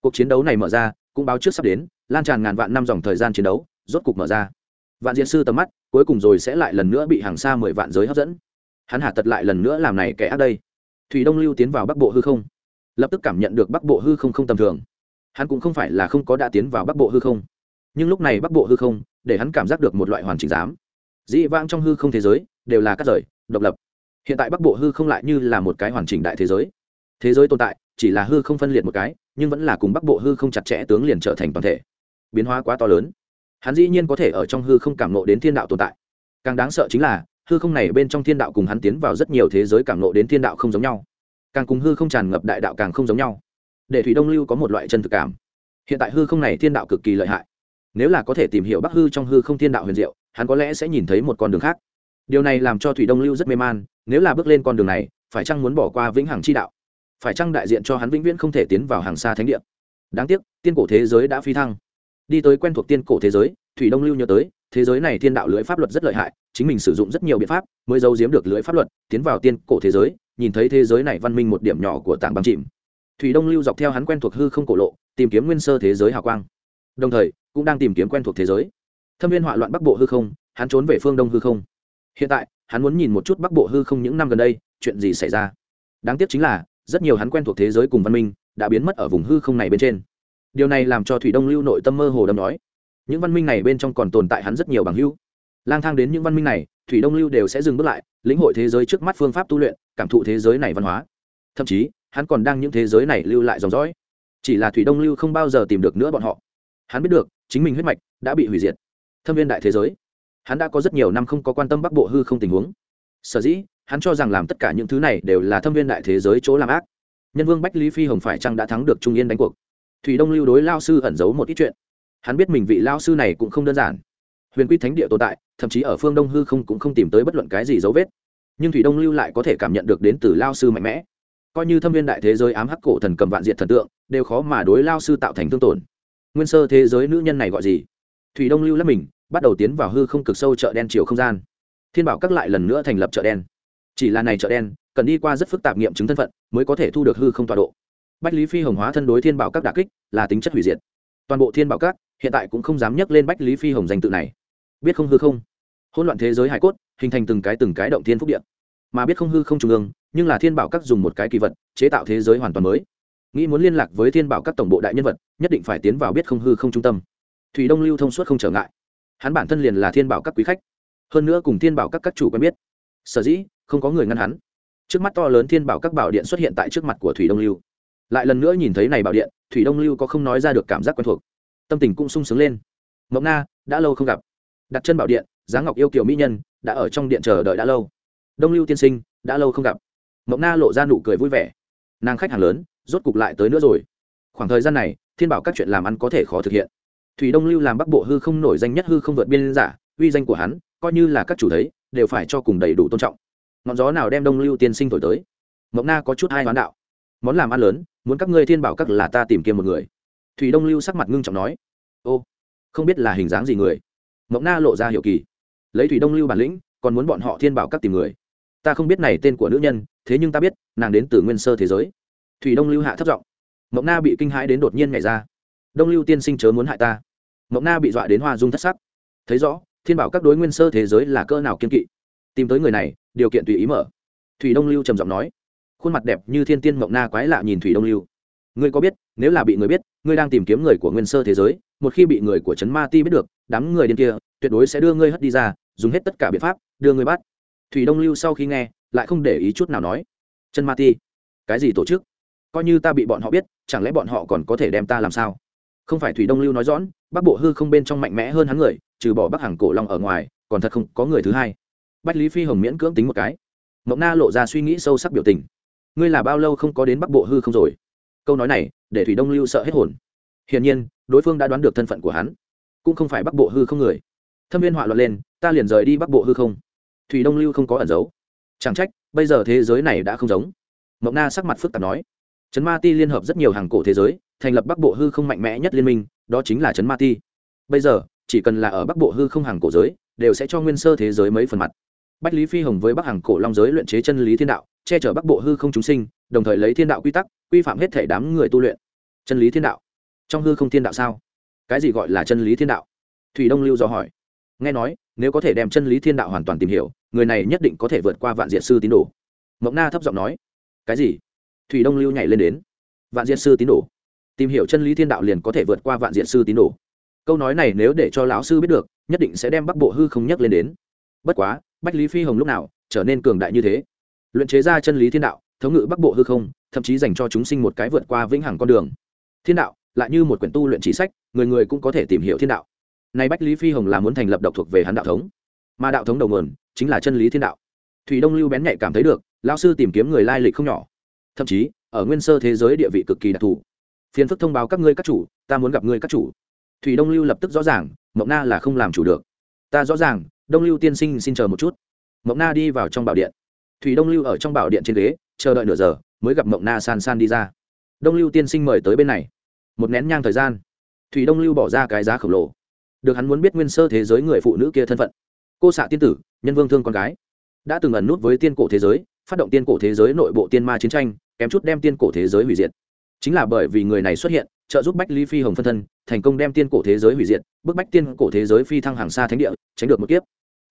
Cuộc chiến đấu này mở ra, cũng báo trước sắp đến, lan tràn ngàn vạn năm dòng thời gian chiến đấu, rốt cục mở ra. Vạn diện sư tầm mắt, cuối cùng rồi sẽ lại lần nữa bị hàng xa mười vạn giới hấp dẫn. Hắn hạ tật lại lần nữa làm này kẻ ác đây. Thủy đông lưu tiến vào bắc bộ hư không. Lập tức cảm nhận được bắc bộ hư không không tầm thường. Hắn cũng không phải là không có đã tiến vào bắc bộ hư không. Nhưng lúc này bắc bộ hư không để hắn cảm giác được một loại hoàn chỉnh giám. Dĩ vãng trong hư không thế giới, đều là cắt rời, độc lập. Hiện tại bắc bộ hư không lại như là một cái hoàn chỉnh đại thế giới. Thế giới tồn tại, chỉ là hư không phân liệt một cái, nhưng vẫn là cùng bắc bộ hư không chặt chẽ tướng liền trở thành toàn thể. Biến hóa quá to lớn. Hắn dĩ nhiên có thể ở trong hư không cảm nộ đến thiên đạo tồn tại. Càng đáng sợ chính là, hư không này bên trong thiên đạo cùng hắn tiến vào rất nhiều thế giới cảm nộ đến thiên đạo không giống nhau. Càng cùng hư không tràn ngập đại đạo càng không giống nhau. Để thủy đông lưu có một loại chân thực cảm. Hiện tại hư không này thiên đạo cực kỳ lợi hại nếu là có thể tìm hiểu bắc hư trong hư không thiên đạo huyền diệu, hắn có lẽ sẽ nhìn thấy một con đường khác. Điều này làm cho thủy đông lưu rất mê man, nếu là bước lên con đường này, phải chăng muốn bỏ qua vĩnh hằng chi đạo? Phải chăng đại diện cho hắn vĩnh viễn không thể tiến vào hàng xa thánh địa? Đáng tiếc, tiên cổ thế giới đã phi thăng. Đi tới quen thuộc tiên cổ thế giới, thủy đông lưu nhớ tới, thế giới này thiên đạo lưỡi pháp luật rất lợi hại, chính mình sử dụng rất nhiều biện pháp, mới giấu giếm được lưỡi pháp luật, tiến vào tiên cổ thế giới, nhìn thấy thế giới này văn minh một điểm nhỏ của tảng băng chìm. Thủy đông lưu dọc theo hắn quen thuộc hư không cổ lộ, tìm kiếm nguyên sơ thế giới hào quang. Đồng thời cũng đang tìm kiếm quen thuộc thế giới. Thâm viên họa loạn bắc bộ hư không, hắn trốn về phương đông hư không. Hiện tại, hắn muốn nhìn một chút bắc bộ hư không những năm gần đây, chuyện gì xảy ra. Đáng tiếc chính là, rất nhiều hắn quen thuộc thế giới cùng văn minh đã biến mất ở vùng hư không này bên trên. Điều này làm cho thủy đông lưu nội tâm mơ hồ đâm nói, những văn minh này bên trong còn tồn tại hắn rất nhiều bằng hữu. Lang thang đến những văn minh này, thủy đông lưu đều sẽ dừng bước lại, lĩnh hội thế giới trước mắt phương pháp tu luyện, cảm thụ thế giới này văn hóa. Thậm chí, hắn còn đang những thế giới này lưu lại dòng dõi. Chỉ là thủy đông lưu không bao giờ tìm được nữa bọn họ. Hắn biết được chính mình huyết mạch đã bị hủy diệt. Thâm viên đại thế giới. Hắn đã có rất nhiều năm không có quan tâm bắc bộ hư không tình huống. Sở dĩ, hắn cho rằng làm tất cả những thứ này đều là thâm viên đại thế giới chỗ làm ác. Nhân vương bách lý phi hồng phải chăng đã thắng được trung yên đánh cuộc? Thủy đông lưu đối lao sư ẩn giấu một ít chuyện. Hắn biết mình vị lao sư này cũng không đơn giản. Huyền quy thánh địa tồn tại, thậm chí ở phương đông hư không cũng không tìm tới bất luận cái gì dấu vết. Nhưng thủy đông lưu lại có thể cảm nhận được đến từ lao sư mạnh mẽ. Coi như thâm viên đại thế giới ám hắc cổ thần cầm vạn diện thần tượng, đều khó mà đối lao sư tạo thành thương tổn nguyên sơ thế giới nữ nhân này gọi gì? Thủy đông lưu lắp mình, bắt đầu tiến vào hư không cực sâu chợ đen chiều không gian. Thiên bảo các lại lần nữa thành lập chợ đen. Chỉ là này chợ đen, cần đi qua rất phức tạp nghiệm chứng thân phận mới có thể thu được hư không tọa độ. Bách lý phi hồng hóa thân đối thiên bảo các đà kích là tính chất hủy diệt. Toàn bộ thiên bảo các hiện tại cũng không dám nhắc lên bách lý phi hồng danh tự này. Biết không hư không? Hỗn loạn thế giới hải cốt, hình thành từng cái từng cái động thiên phúc điện mà biết không hư không trung ương, nhưng là thiên bảo các dùng một cái kỳ vật, chế tạo thế giới hoàn toàn mới nghĩ muốn liên lạc với thiên bảo các tổng bộ đại nhân vật, nhất định phải tiến vào biết không hư không trung tâm. Thủy đông lưu thông suốt không trở ngại. Hắn bản thân liền là thiên bảo các quý khách. Hơn nữa cùng thiên bảo các các chủ quen biết. Sở dĩ, không có người ngăn hắn. Trước mắt to lớn thiên bảo các bảo điện xuất hiện tại trước mặt của thủy đông lưu. Lại lần nữa nhìn thấy này bảo điện, thủy đông lưu có không nói ra được cảm giác quen thuộc. Tâm tình cũng sung sướng lên. Mộng na, đã lâu không gặp. Đặt chân bảo điện, giá ngọc yêu kiều mỹ nhân, đã ở trong điện chờ đợi đã lâu. Đông lưu tiên sinh, đã lâu không gặp. Mộng na lộ ra nụ cười vui vẻ. Nàng khách hàng lớn rốt cục lại tới nữa rồi. Khoảng thời gian này, thiên bảo các chuyện làm ăn có thể khó thực hiện. Thủy đông lưu làm bắc bộ hư không nổi danh nhất hư không vượt biên giả, uy danh của hắn, coi như là các chủ thấy, đều phải cho cùng đầy đủ tôn trọng. Ngọn gió nào đem đông lưu tiên sinh thổi tới? Mộng na có chút hai hoán đạo. Món làm ăn lớn, muốn các ngươi thiên bảo các là ta tìm kiếm một người. Thủy đông lưu sắc mặt ngưng trọng nói. Ô, không biết là hình dáng gì người. Mộng na lộ ra hiệu kỳ. Lấy thủy đông lưu bản lĩnh, còn muốn bọn họ thiên bảo các tìm người. Ta không biết này tên của nữ nhân, thế nhưng ta biết, nàng đến từ nguyên sơ thế giới thủy đông lưu hạ thấp giọng. Mộng na bị kinh hãi đến đột nhiên nhảy ra. Đông lưu tiên sinh chớ muốn hại ta. Mộng na bị dọa đến hoa dung thất sắc. Thấy rõ, thiên bảo các đối nguyên sơ thế giới là cỡ nào kiên kỵ. Tìm tới người này, điều kiện tùy ý mở. Thủy đông lưu trầm giọng nói. Khuôn mặt đẹp như thiên tiên mộng na quái lạ nhìn thủy đông lưu. Ngươi có biết, nếu là bị người biết, ngươi đang tìm kiếm người của nguyên sơ thế giới, một khi bị người của trấn ma ti biết được, đám người điên kia tuyệt đối sẽ đưa ngươi hất đi ra, dùng hết tất cả biện pháp, đưa ngươi bắt. Thủy đông lưu sau khi nghe, lại không để ý chút nào nói. Chân ma ti? Cái gì tổ chức? Coi như ta bị bọn họ biết, chẳng lẽ bọn họ còn có thể đem ta làm sao? Không phải thủy đông lưu nói rõ bắc bộ hư không bên trong mạnh mẽ hơn hắn người, trừ bỏ bắc hàng cổ long ở ngoài, còn thật không có người thứ hai. Bách lý phi hồng miễn cưỡng tính một cái. Mộng na lộ ra suy nghĩ sâu sắc biểu tình. Ngươi là bao lâu không có đến bắc bộ hư không rồi? Câu nói này, để thủy đông lưu sợ hết hồn. Hiển nhiên, đối phương đã đoán được thân phận của hắn. Cũng không phải bắc bộ hư không người. Thâm viên họa loạn lên, ta liền rời đi bắc bộ hư không. Thủy đông lưu không có ẩn giấu. Chẳng trách, bây giờ thế giới này đã không giống. Mộng na sắc mặt phức tạp nói trấn ma ti liên hợp rất nhiều hàng cổ thế giới, thành lập bắc bộ hư không mạnh mẽ nhất liên minh, đó chính là trấn ma ti. Bây giờ, chỉ cần là ở bắc bộ hư không hàng cổ giới, đều sẽ cho nguyên sơ thế giới mấy phần mặt. Bách lý phi hồng với bắc hàng cổ long giới luyện chế chân lý thiên đạo, che chở bắc bộ hư không chúng sinh, đồng thời lấy thiên đạo quy tắc, quy phạm hết thể đám người tu luyện. Chân lý thiên đạo. Trong hư không thiên đạo sao? Cái gì gọi là chân lý thiên đạo? Thủy đông lưu do hỏi. Nghe nói, nếu có thể đem chân lý thiên đạo hoàn toàn tìm hiểu, người này nhất định có thể vượt qua vạn diện sư tín đồ. Mộng na thấp giọng nói. Cái gì? Thủy đông lưu nhảy lên đến. Vạn diện sư tín đồ. Tìm hiểu chân lý thiên đạo liền có thể vượt qua vạn diện sư tín đồ. Câu nói này nếu để cho lão sư biết được, nhất định sẽ đem bắc bộ hư không nhắc lên đến. Bất quá, bách lý phi hồng lúc nào trở nên cường đại như thế? Luyện chế ra chân lý thiên đạo, thống ngự bắc bộ hư không, thậm chí dành cho chúng sinh một cái vượt qua vĩnh hằng con đường. Thiên đạo, lại như một quyển tu luyện chỉ sách, người người cũng có thể tìm hiểu thiên đạo. Nay bách lý phi hồng là muốn thành lập độc thuộc về hắn đạo thống. Mà đạo thống đầu nguồn chính là chân lý thiên đạo. Thủy đông lưu bén nhạy cảm thấy được, lão sư tìm kiếm người lai lịch không nhỏ thậm chí, ở nguyên sơ thế giới địa vị cực kỳ đặc thù. Phiền phức thông báo các ngươi các chủ, ta muốn gặp ngươi các chủ. Thủy đông lưu lập tức rõ ràng mộng na là không làm chủ được. Ta rõ ràng, đông lưu tiên sinh xin chờ một chút. Mộng na đi vào trong bảo điện. Thủy đông lưu ở trong bảo điện trên ghế, chờ đợi nửa giờ, mới gặp mộng na san san đi ra. Đông lưu tiên sinh mời tới bên này. Một nén nhang thời gian, thủy đông lưu bỏ ra cái giá khổng lồ. Được hắn muốn biết nguyên sơ thế giới người phụ nữ kia thân phận. Cô xạ tiên tử, nhân vương thương con gái. Đã từng ẩn nút với tiên cổ thế giới, phát động tiên cổ thế giới nội bộ tiên ma chiến tranh kém chút đem tiên cổ thế giới hủy diệt. Chính là bởi vì người này xuất hiện, trợ giúp bách lý phi hồng phân thân, thành công đem tiên cổ thế giới hủy diệt bức bách tiên cổ thế giới phi thăng hàng xa thánh địa, tránh được một kiếp.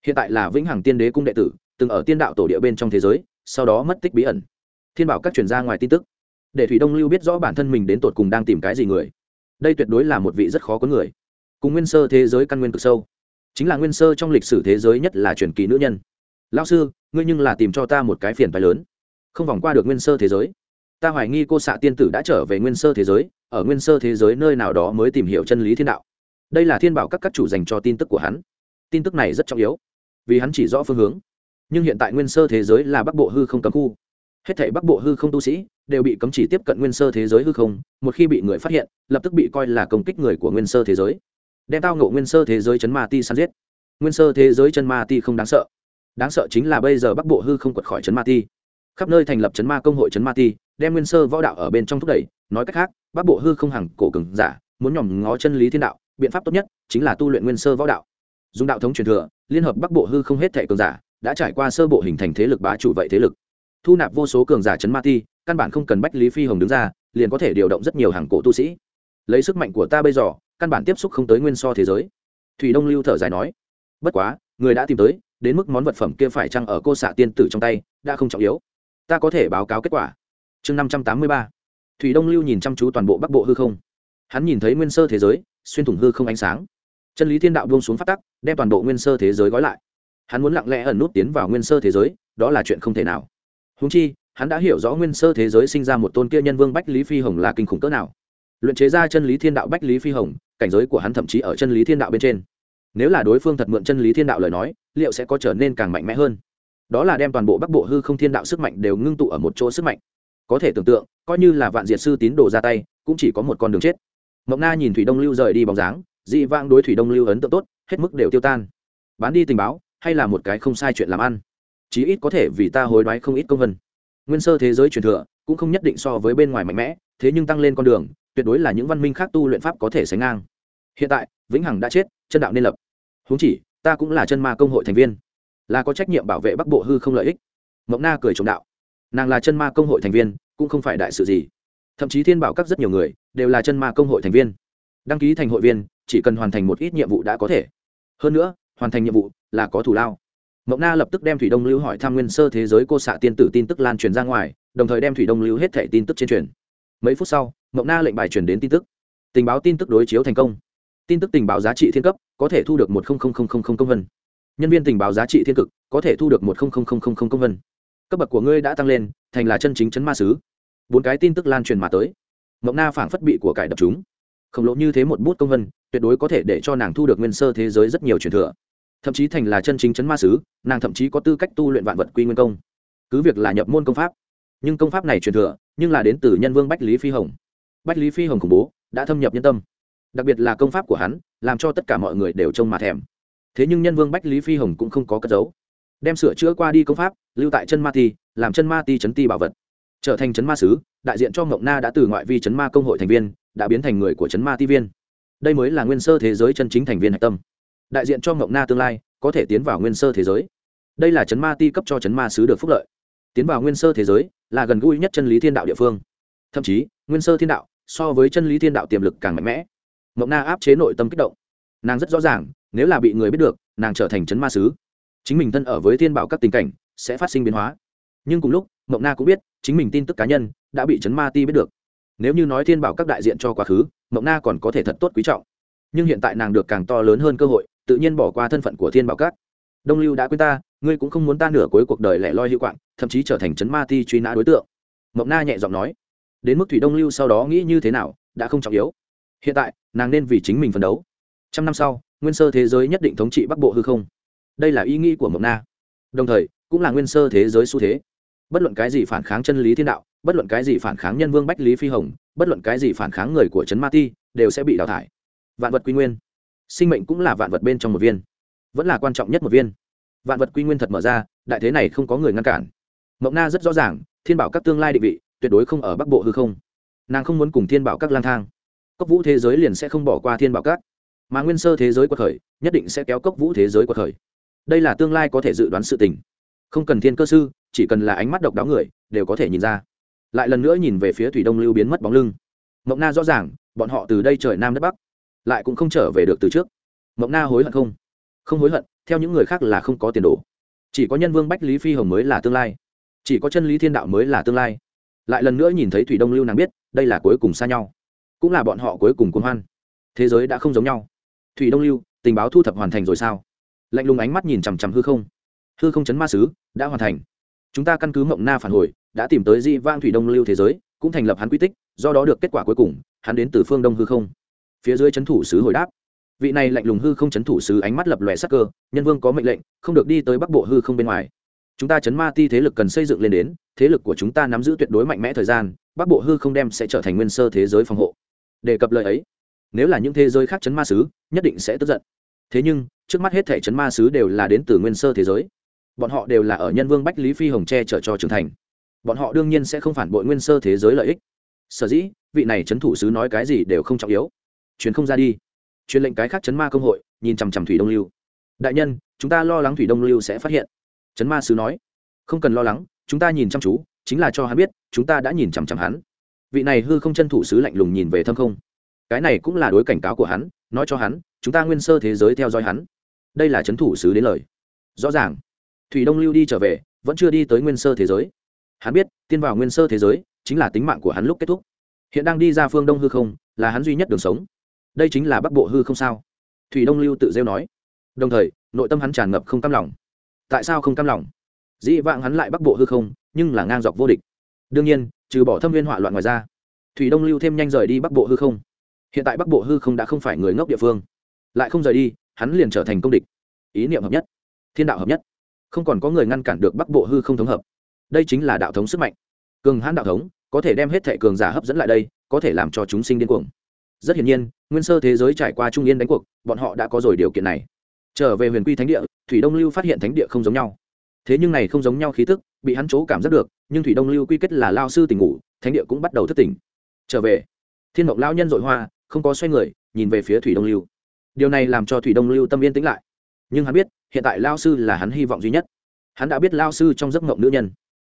Hiện tại là vĩnh hằng tiên đế cung đệ tử, từng ở tiên đạo tổ địa bên trong thế giới, sau đó mất tích bí ẩn. Thiên bảo các chuyển ra ngoài tin tức. Để thủy đông lưu biết rõ bản thân mình đến tột cùng đang tìm cái gì người. Đây tuyệt đối là một vị rất khó có người. Cùng nguyên sơ thế giới căn nguyên cực sâu. Chính là nguyên sơ trong lịch sử thế giới nhất là truyền kỳ nữ nhân. Lão sư, ngươi nhưng là tìm cho ta một cái phiền phái lớn không vòng qua được nguyên sơ thế giới. Ta hoài nghi cô xạ tiên tử đã trở về nguyên sơ thế giới, ở nguyên sơ thế giới nơi nào đó mới tìm hiểu chân lý thiên đạo. Đây là thiên bảo các các chủ dành cho tin tức của hắn. Tin tức này rất trọng yếu, vì hắn chỉ rõ phương hướng. Nhưng hiện tại nguyên sơ thế giới là bắc bộ hư không cấm khu. Hết thảy bắc bộ hư không tu sĩ đều bị cấm chỉ tiếp cận nguyên sơ thế giới hư không, một khi bị người phát hiện, lập tức bị coi là công kích người của nguyên sơ thế giới. Đem tao ngộ nguyên sơ thế giới chấn ma ti săn giết. Nguyên sơ thế giới chân ma ti không đáng sợ. Đáng sợ chính là bây giờ bắc bộ hư không quật khỏi chấn ma ti khắp nơi thành lập chấn ma công hội chấn ma ti, đem nguyên sơ võ đạo ở bên trong thúc đẩy. Nói cách khác, bắc bộ hư không hằng cổ cường giả, muốn nhòm ngó chân lý thiên đạo, biện pháp tốt nhất chính là tu luyện nguyên sơ võ đạo. Dùng đạo thống truyền thừa, liên hợp bắc bộ hư không hết thệ cường giả, đã trải qua sơ bộ hình thành thế lực bá chủ vậy thế lực. Thu nạp vô số cường giả chấn ma ti, căn bản không cần bách lý phi hồng đứng ra, liền có thể điều động rất nhiều hàng cổ tu sĩ. Lấy sức mạnh của ta bây giờ, căn bản tiếp xúc không tới nguyên so thế giới. Thủy đông lưu thở dài nói, bất quá, người đã tìm tới, đến mức món vật phẩm kia phải chăng ở cô xạ tiên tử trong tay, đã không trọng yếu ta có thể báo cáo kết quả. Chương năm trăm tám mươi ba. Thủy đông lưu nhìn chăm chú toàn bộ bắc bộ hư không. Hắn nhìn thấy nguyên sơ thế giới, xuyên thủng hư không ánh sáng. Chân lý thiên đạo buông xuống phát tắc, đem toàn bộ nguyên sơ thế giới gói lại. Hắn muốn lặng lẽ ẩn nút tiến vào nguyên sơ thế giới, đó là chuyện không thể nào. Húng chi, hắn đã hiểu rõ nguyên sơ thế giới sinh ra một tôn kia nhân vương bách lý phi hồng là kinh khủng cỡ nào. Luyện chế ra chân lý thiên đạo bách lý phi hồng, cảnh giới của hắn thậm chí ở chân lý thiên đạo bên trên. Nếu là đối phương thật mượn chân lý thiên đạo lời nói, liệu sẽ có trở nên càng mạnh mẽ hơn? Đó là đem toàn bộ bắc bộ hư không thiên đạo sức mạnh đều ngưng tụ ở một chỗ sức mạnh. Có thể tưởng tượng, coi như là vạn diệt sư tín đồ ra tay, cũng chỉ có một con đường chết. Mộng na nhìn thủy đông lưu rời đi bóng dáng, dị vang đối thủy đông lưu ấn tượng tốt, hết mức đều tiêu tan. Bán đi tình báo, hay là một cái không sai chuyện làm ăn? Chí ít có thể vì ta hối đoái không ít công vân. Nguyên sơ thế giới truyền thừa, cũng không nhất định so với bên ngoài mạnh mẽ, thế nhưng tăng lên con đường, tuyệt đối là những văn minh khác tu luyện pháp có thể sánh ngang. Hiện tại, vĩnh hằng đã chết, chân đạo nên lập. Huống chỉ, ta cũng là chân ma công hội thành viên là có trách nhiệm bảo vệ bắc bộ hư không lợi ích mộng na cười trộm đạo nàng là chân ma công hội thành viên cũng không phải đại sự gì thậm chí thiên bảo các rất nhiều người đều là chân ma công hội thành viên đăng ký thành hội viên chỉ cần hoàn thành một ít nhiệm vụ đã có thể hơn nữa hoàn thành nhiệm vụ là có thủ lao mộng na lập tức đem thủy đông lưu hỏi tham nguyên sơ thế giới cô xạ tiên tử tin tức lan truyền ra ngoài đồng thời đem thủy đông lưu hết thẻ tin tức trên truyền mấy phút sau mộng na lệnh bài truyền đến tin tức tình báo tin tức đối chiếu thành công tin tức tình báo giá trị thiên cấp có thể thu được một công vân nhân viên tình báo giá trị thiên cực, có thể thu được một công vân. Cấp bậc của ngươi đã tăng lên, thành là chân chính chấn ma sứ. Bốn cái tin tức lan truyền mà tới. Mộng na phảng phất bị của cải đập chúng. Khổng lồ như thế một bút công vân, tuyệt đối có thể để cho nàng thu được nguyên sơ thế giới rất nhiều truyền thừa. Thậm chí thành là chân chính chấn ma sứ, nàng thậm chí có tư cách tu luyện vạn vật quy nguyên công. Cứ việc là nhập môn công pháp, nhưng công pháp này truyền thừa, nhưng là đến từ nhân vương bách lý phi hồng. Bách lý phi hồng khủng bố, đã thâm nhập nhân tâm. Đặc biệt là công pháp của hắn, làm cho tất cả mọi người đều trông mà thèm thế nhưng nhân vương bách lý phi hồng cũng không có cất giấu. Đem sửa chữa qua đi công pháp, lưu tại chân ma ti, làm chân ma ti chấn ti bảo vật. Trở thành chấn ma sứ, đại diện cho ngộng na đã từ ngoại vi chấn ma công hội thành viên, đã biến thành người của chấn ma ti viên. Đây mới là nguyên sơ thế giới chân chính thành viên hạch tâm. Đại diện cho ngộng na tương lai, có thể tiến vào nguyên sơ thế giới. Đây là chấn ma ti cấp cho chấn ma sứ được phúc lợi. Tiến vào nguyên sơ thế giới là gần gũi nhất chân lý thiên đạo địa phương. Thậm chí, nguyên sơ thiên đạo so với chân lý thiên đạo tiềm lực càng mạnh mẽ. Mộng na áp chế nội tâm kích động. Nàng rất rõ ràng nếu là bị người biết được, nàng trở thành chấn ma sứ. Chính mình thân ở với thiên bảo các tình cảnh, sẽ phát sinh biến hóa. Nhưng cùng lúc, mộng na cũng biết, chính mình tin tức cá nhân, đã bị chấn ma ti biết được. Nếu như nói thiên bảo các đại diện cho quá khứ, mộng na còn có thể thật tốt quý trọng. Nhưng hiện tại nàng được càng to lớn hơn cơ hội, tự nhiên bỏ qua thân phận của thiên bảo các. Đông lưu đã quên ta, ngươi cũng không muốn ta nửa cuối cuộc đời lẻ loi hữu quạng, thậm chí trở thành chấn ma ti truy nã đối tượng. Mộng na nhẹ giọng nói. Đến mức thủy đông lưu sau đó nghĩ như thế nào, đã không trọng yếu. Hiện tại, nàng nên vì chính mình phấn đấu. Trăm năm sau nguyên sơ thế giới nhất định thống trị bắc bộ hư không đây là ý nghĩ của mộng na đồng thời cũng là nguyên sơ thế giới xu thế bất luận cái gì phản kháng chân lý thiên đạo bất luận cái gì phản kháng nhân vương bách lý phi hồng bất luận cái gì phản kháng người của trấn ma ti đều sẽ bị đào thải vạn vật quy nguyên sinh mệnh cũng là vạn vật bên trong một viên vẫn là quan trọng nhất một viên vạn vật quy nguyên thật mở ra đại thế này không có người ngăn cản mộng na rất rõ ràng thiên bảo các tương lai định vị tuyệt đối không ở bắc bộ hư không nàng không muốn cùng thiên bảo các lang thang cốc vũ thế giới liền sẽ không bỏ qua thiên bảo các mà nguyên sơ thế giới quật khởi, nhất định sẽ kéo cốc vũ thế giới quật khởi. Đây là tương lai có thể dự đoán sự tình. Không cần thiên cơ sư, chỉ cần là ánh mắt độc đáo người, đều có thể nhìn ra. Lại lần nữa nhìn về phía thủy đông lưu biến mất bóng lưng. Mộng na rõ ràng, bọn họ từ đây trời nam đất bắc, lại cũng không trở về được từ trước. Mộng na hối hận không? Không hối hận, theo những người khác là không có tiền đồ. Chỉ có nhân vương bách lý phi hồng mới là tương lai. Chỉ có chân lý thiên đạo mới là tương lai. Lại lần nữa nhìn thấy thủy đông lưu nàng biết, đây là cuối cùng xa nhau. Cũng là bọn họ cuối cùng cuốn hoan. Thế giới đã không giống nhau thủy đông lưu, tình báo thu thập hoàn thành rồi sao? Lạnh lùng ánh mắt nhìn chằm chằm hư không. Hư không chấn ma sứ, đã hoàn thành. Chúng ta căn cứ mộng na phản hồi, đã tìm tới di vang thủy đông lưu thế giới, cũng thành lập hắn quy tích, do đó được kết quả cuối cùng, hắn đến từ phương đông hư không. Phía dưới c h ấ n thủ sứ hồi đáp. Vị này lạnh lùng hư không c h ấ n thủ sứ ánh mắt lập lòe sắc cơ, nhân vương có mệnh lệnh, không được đi tới bắc bộ hư không bên ngoài. Chúng ta chấn ma ti thế lực cần xây dựng lên đến, thế lực của chúng ta nắm giữ tuyệt đối mạnh mẽ thời gian, bắc bộ hư không đem sẽ trở thành nguyên sơ thế giới phòng hộ. Đề cập lời ấy nếu là những thế giới khác chấn ma sứ, nhất định sẽ tức giận. Thế nhưng, trước mắt hết thể chấn ma sứ đều là đến từ nguyên sơ thế giới. Bọn họ đều là ở nhân vương bách lý phi hồng che chở cho trưởng thành. Bọn họ đương nhiên sẽ không phản bội nguyên sơ thế giới lợi ích. Sở dĩ, vị này chấn thủ sứ nói cái gì đều không trọng yếu. Chuyến không ra đi. Truyền lệnh cái khác chấn ma công hội, nhìn chằm chằm thủy đông lưu. Đại nhân, chúng ta lo lắng thủy đông lưu sẽ phát hiện. Chấn ma sứ nói. Không cần lo lắng, chúng ta nhìn chăm chú, chính là cho hắn biết, chúng ta đã nhìn chằm chằm hắn. Vị này hư không chân thủ sứ lạnh lùng nhìn về thâm không cái này cũng là đối cảnh cáo của hắn, nói cho hắn, chúng ta nguyên sơ thế giới theo dõi hắn. Đây là c h ấ n thủ sứ đến lời. Rõ ràng. Thủy đông lưu đi trở về, vẫn chưa đi tới nguyên sơ thế giới. Hắn biết, tiên vào nguyên sơ thế giới, chính là tính mạng của hắn lúc kết thúc. Hiện đang đi ra phương đông hư không, là hắn duy nhất đường sống. Đây chính là bắc bộ hư không sao? Thủy đông lưu tự rêu nói. Đồng thời, nội tâm hắn tràn ngập không cam lòng. Tại sao không cam lòng? Dĩ vãng hắn lại bắc bộ hư không, nhưng là ngang dọc vô địch. Đương nhiên, trừ bỏ thâm viên họa loạn ngoài ra, thủy đông lưu thêm nhanh rời đi bắc bộ hư không hiện tại bắc bộ hư không đã không phải người ngốc địa phương. Lại không rời đi, hắn liền trở thành công địch. Ý niệm hợp nhất. Thiên đạo hợp nhất. Không còn có người ngăn cản được bắc bộ hư không thống hợp. Đây chính là đạo thống sức mạnh. Cường hãn đạo thống, có thể đem hết thệ cường giả hấp dẫn lại đây, có thể làm cho chúng sinh điên cuồng. Rất hiển nhiên, nguyên sơ thế giới trải qua trung yên đánh cuộc, bọn họ đã có rồi điều kiện này. Trở về huyền quy thánh địa, thủy đông lưu phát hiện thánh địa không giống nhau. Thế nhưng này không giống nhau khí tức, bị hắn chỗ cảm giác được, nhưng thủy đông lưu quy kết là lao sư tỉnh ngủ, thánh địa cũng bắt đầu thất tỉnh. Trở về, thiên mộng lao nhân dội hoa không có xoay người, nhìn về phía thủy đông lưu. Điều này làm cho thủy đông lưu tâm yên tĩnh lại. Nhưng hắn biết, hiện tại lao sư là hắn hy vọng duy nhất. Hắn đã biết lao sư trong giấc mộng nữ nhân.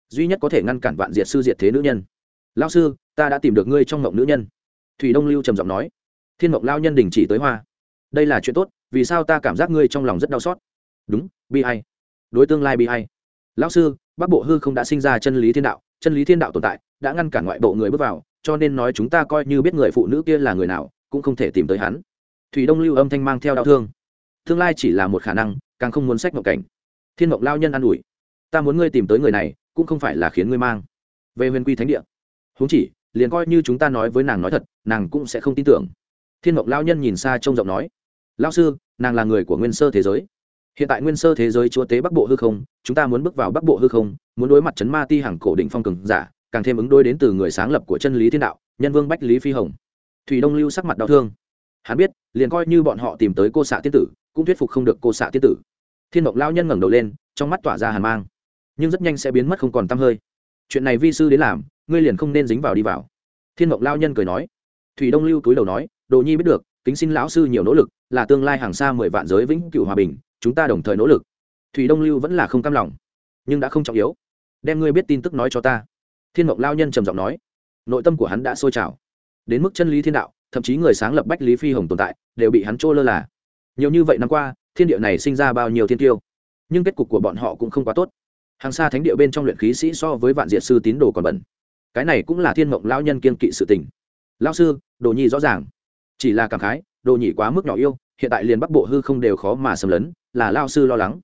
Duy nhất có thể ngăn cản vạn diệt sư diệt thế nữ nhân. Lao sư, ta đã tìm được ngươi trong mộng nữ nhân. Thủy đông lưu trầm giọng nói. Thiên mộng lao nhân đình chỉ tới hoa. Đây là chuyện tốt, vì sao ta cảm giác ngươi trong lòng rất đau xót? Đúng, bi hay đối tương lai bi hay lão sư, bắc bộ hư không đã sinh ra chân lý thiên đạo, chân lý thiên đạo tồn tại, đã ngăn cản ngoại bộ người bước vào cho nên nói chúng ta coi như biết người phụ nữ kia là người nào, cũng không thể tìm tới hắn. Thủy đông lưu âm thanh mang theo đau thương. Tương lai chỉ là một khả năng, càng không muốn sách mộng cảnh. Thiên mộng lao nhân an ủi. Ta muốn ngươi tìm tới người này, cũng không phải là khiến ngươi mang. Về huyền quy thánh địa. Huống chỉ, liền coi như chúng ta nói với nàng nói thật, nàng cũng sẽ không tin tưởng. Thiên mộng lao nhân nhìn xa trông rộng nói. Lao sư, nàng là người của nguyên sơ thế giới. Hiện tại nguyên sơ thế giới chúa tế bắc bộ hư không, chúng ta muốn bước vào bắc bộ hư không, muốn đối mặt chấn ma ti hàng cổ định phong cường giả càng thêm ứng đôi đến từ người sáng lập của chân lý thiên đạo, nhân vương bách lý phi hồng. Thủy đông lưu sắc mặt đau thương. Hắn biết, liền coi như bọn họ tìm tới cô xạ tiên tử, cũng thuyết phục không được cô xạ tiên tử. Thiên mộng lao nhân ngẩng đầu lên, trong mắt tỏa ra hàn mang. Nhưng rất nhanh sẽ biến mất không còn t hơi. Chuyện này vi sư đến làm, ngươi liền không nên dính vào đi vào. Thiên mộng lao nhân cười nói. Thủy đông lưu túi đầu nói, đồ nhi biết được, kính xin lão sư nhiều nỗ lực, là tương lai hàng xa mười vạn giới vĩnh cửu hòa bình, chúng ta đồng thời nỗ lực. Thủy đông lưu vẫn là không cam lòng, nhưng đã không trọng yếu. Đem ngươi biết tin tức nói cho ta thiên mộng lao nhân trầm giọng nói, nội tâm của hắn đã sôi trào. Đến mức chân lý thiên đạo, thậm chí người sáng lập bách lý phi hồng tồn tại, đều bị hắn trô lơ là. Nhiều như vậy năm qua, thiên địa này sinh ra bao nhiêu thiên tiêu? Nhưng kết cục của bọn họ cũng không quá tốt. Hàng xa thánh địa bên trong luyện khí sĩ so với vạn diệt sư tín đồ còn bẩn. Cái này cũng là thiên mộng lão nhân kiên kỵ sự tình. Lão sư, đồ nhi rõ ràng. Chỉ là cảm khái, đồ nhị quá mức nhỏ yêu hiện tại liền bắc bộ hư không đều khó mà xâm lấn, là lao sư lo lắng.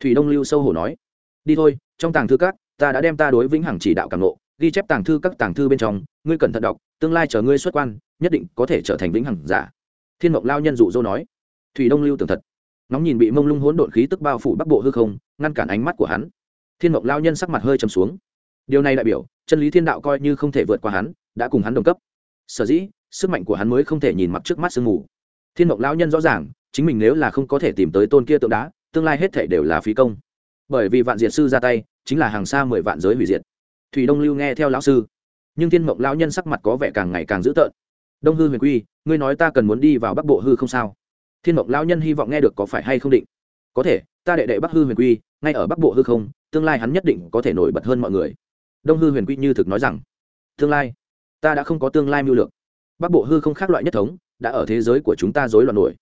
Thủy đông lưu sâu hổ nói, đi thôi, trong tàng thư các, ta đã đem ta đối vĩnh hằng chỉ đạo càng lộ ghi chép tàng thư các tàng thư bên trong, ngươi cẩn thận đọc, tương lai chờ ngươi xuất quan, nhất định có thể trở thành vĩnh hằng giả. Thiên mộng lao nhân dụ dỗ nói. Thủy đông lưu tưởng thật. Nóng nhìn bị mông lung hỗn độn khí tức bao phủ bắc bộ hư không, ngăn cản ánh mắt của hắn. Thiên mộng lao nhân sắc mặt hơi trầm xuống. Điều này đại biểu, chân lý thiên đạo coi như không thể vượt qua hắn, đã cùng hắn đồng cấp. Sở dĩ, sức mạnh của hắn mới không thể nhìn mặt trước mắt sương mù. Thiên mộng lao nhân rõ ràng, chính mình nếu là không có thể tìm tới tôn kia tượng đá, tương lai hết thể đều là phí công. Bởi vì vạn diệt sư ra tay, chính là hàng xa mười vạn giới hủy diệt thủy đông lưu nghe theo lão sư. Nhưng thiên mộng Lão nhân sắc mặt có vẻ càng ngày càng dữ tợn. Đông hư huyền quy, ngươi nói ta cần muốn đi vào bắc bộ hư không sao? Thiên mộng Lão nhân hy vọng nghe được có phải hay không định. Có thể, ta đệ đệ bắc hư huyền quy, ngay ở bắc bộ hư không, tương lai hắn nhất định có thể nổi bật hơn mọi người. Đông hư huyền quy như thực nói rằng, tương lai, ta đã không có tương lai mưu lược. Bắc bộ hư không khác loại nhất thống, đã ở thế giới của chúng ta rối loạn nổi.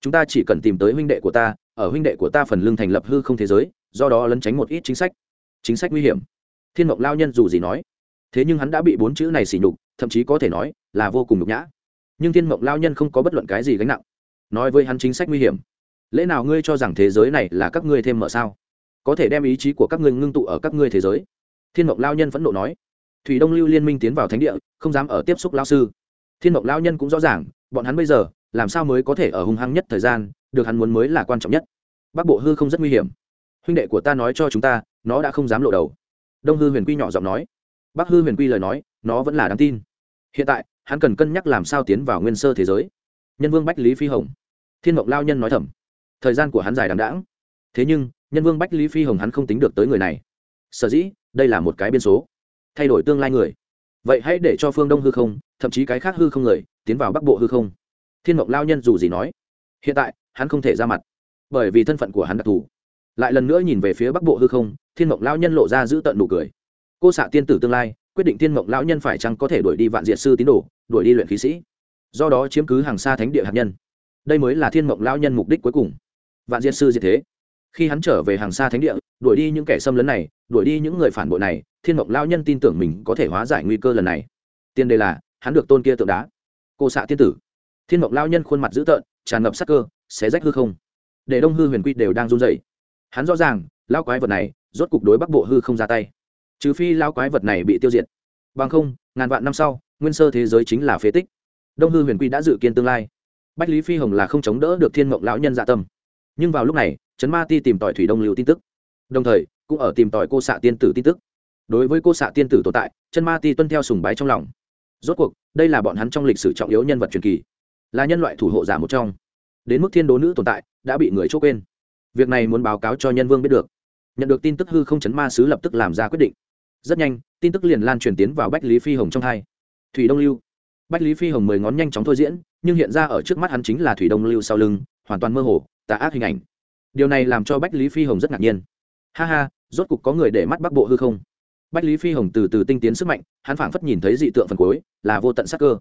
Chúng ta chỉ cần tìm tới huynh đệ của ta, ở huynh đệ của ta phần lương thành lập hư không thế giới, do đó lấn tránh một ít chính sách. Chính sách nguy hiểm thiên mộng lao nhân dù gì nói, thế nhưng hắn đã bị bốn chữ này xỉ nhục, thậm chí có thể nói là vô cùng nhục nhã. Nhưng thiên mộng lao nhân không có bất luận cái gì gánh nặng. Nói với hắn chính sách nguy hiểm, lẽ nào ngươi cho rằng thế giới này là các ngươi thêm mở sao? Có thể đem ý chí của các ngươi ngưng tụ ở các ngươi thế giới? Thiên mộng lao nhân phẫn nộ nói. Thủy đông lưu liên minh tiến vào thánh địa, không dám ở tiếp xúc lao sư. Thiên mộng lao nhân cũng rõ ràng, bọn hắn bây giờ, làm sao mới có thể ở hung hăng nhất thời gian, được hắn muốn mới là quan trọng nhất. Bắc bộ hư không rất nguy hiểm. Huynh đệ của ta nói cho chúng ta, nó đã không dám lộ đầu đông hư huyền quy nhỏ giọng nói. Bắc hư huyền quy lời nói, nó vẫn là đáng tin. Hiện tại, hắn cần cân nhắc làm sao tiến vào nguyên sơ thế giới. Nhân vương bách lý phi hồng. Thiên mộng lao nhân nói thầm. Thời gian của hắn dài đằng đẵng. thế nhưng, nhân vương bách lý phi hồng hắn không tính được tới người này. Sở dĩ, đây là một cái biên số. Thay đổi tương lai người. Vậy hãy để cho phương đông hư không, thậm chí cái khác hư không người, tiến vào bắc bộ hư không. Thiên mộng lao nhân dù gì nói. Hiện tại, hắn không thể ra mặt. Bởi vì thân phận của hắn đặc thù lại lần nữa nhìn về phía bắc bộ hư không, thiên mộng lão nhân lộ ra giữ tận nụ cười. Cô xạ tiên tử tương lai, quyết định thiên mộng lão nhân phải chăng có thể đuổi đi vạn diệt sư tín đồ, đuổi đi luyện khí sĩ? Do đó chiếm cứ hàng xa thánh địa hạt nhân. Đây mới là thiên mộng lão nhân mục đích cuối cùng. Vạn diệt sư diệt thế. Khi hắn trở về hàng xa thánh địa, đuổi đi những kẻ xâm lấn này, đuổi đi những người phản bội này, thiên mộng lão nhân tin tưởng mình có thể hóa giải nguy cơ lần này. Tiên đề là, hắn được tôn kia tượng đá. Cô xạ tiên tử. Thiên mộng lão nhân khuôn mặt dữ tợn, tràn ngập sắc cơ, xé rách hư không. Để đông hư huyền quy đều đang run rẩy hắn rõ ràng lao quái vật này, rốt cục đối bắc bộ hư không ra tay. Trừ phi lao quái vật này bị tiêu diệt. Bằng không, ngàn vạn năm sau, nguyên sơ thế giới chính là phế tích. Đông hư huyền quy đã dự kiến tương lai. Bách lý phi hồng là không chống đỡ được thiên mộng lão nhân dạ tâm. Nhưng vào lúc này, trấn ma ti tìm tỏi thủy đông lưu tin tức. Đồng thời, cũng ở tìm tỏi cô xạ tiên tử tin tức. Đối với cô xạ tiên tử tồn tại chân ma ti tuân theo sùng bái trong lòng. Rốt cuộc, đây là bọn hắn trong lịch sử trọng yếu nhân vật truyền kỳ, là nhân loại thủ hộ giả một trong. Đến mức thiên đố nữ tồn tại, đã bị người chốt quên việc này muốn báo cáo cho nhân vương biết được. Nhận được tin tức hư không chấn ma sứ lập tức làm ra quyết định. Rất nhanh, tin tức liền lan truyền tiến vào bách lý phi hồng trong hai. Thủy đông lưu. Bách lý phi hồng mười ngón nhanh chóng thôi diễn, nhưng hiện ra ở trước mắt hắn chính là thủy đông lưu sau lưng, hoàn toàn mơ hồ, tà ác hình ảnh. Điều này làm cho bách lý phi hồng rất ngạc nhiên. Ha ha, rốt cục có người để mắt bắc bộ hư không? Bách lý phi hồng từ từ tinh tiến sức mạnh, hắn phảng phất nhìn thấy dị tượng phần cuối, là vô tận sắc cơ.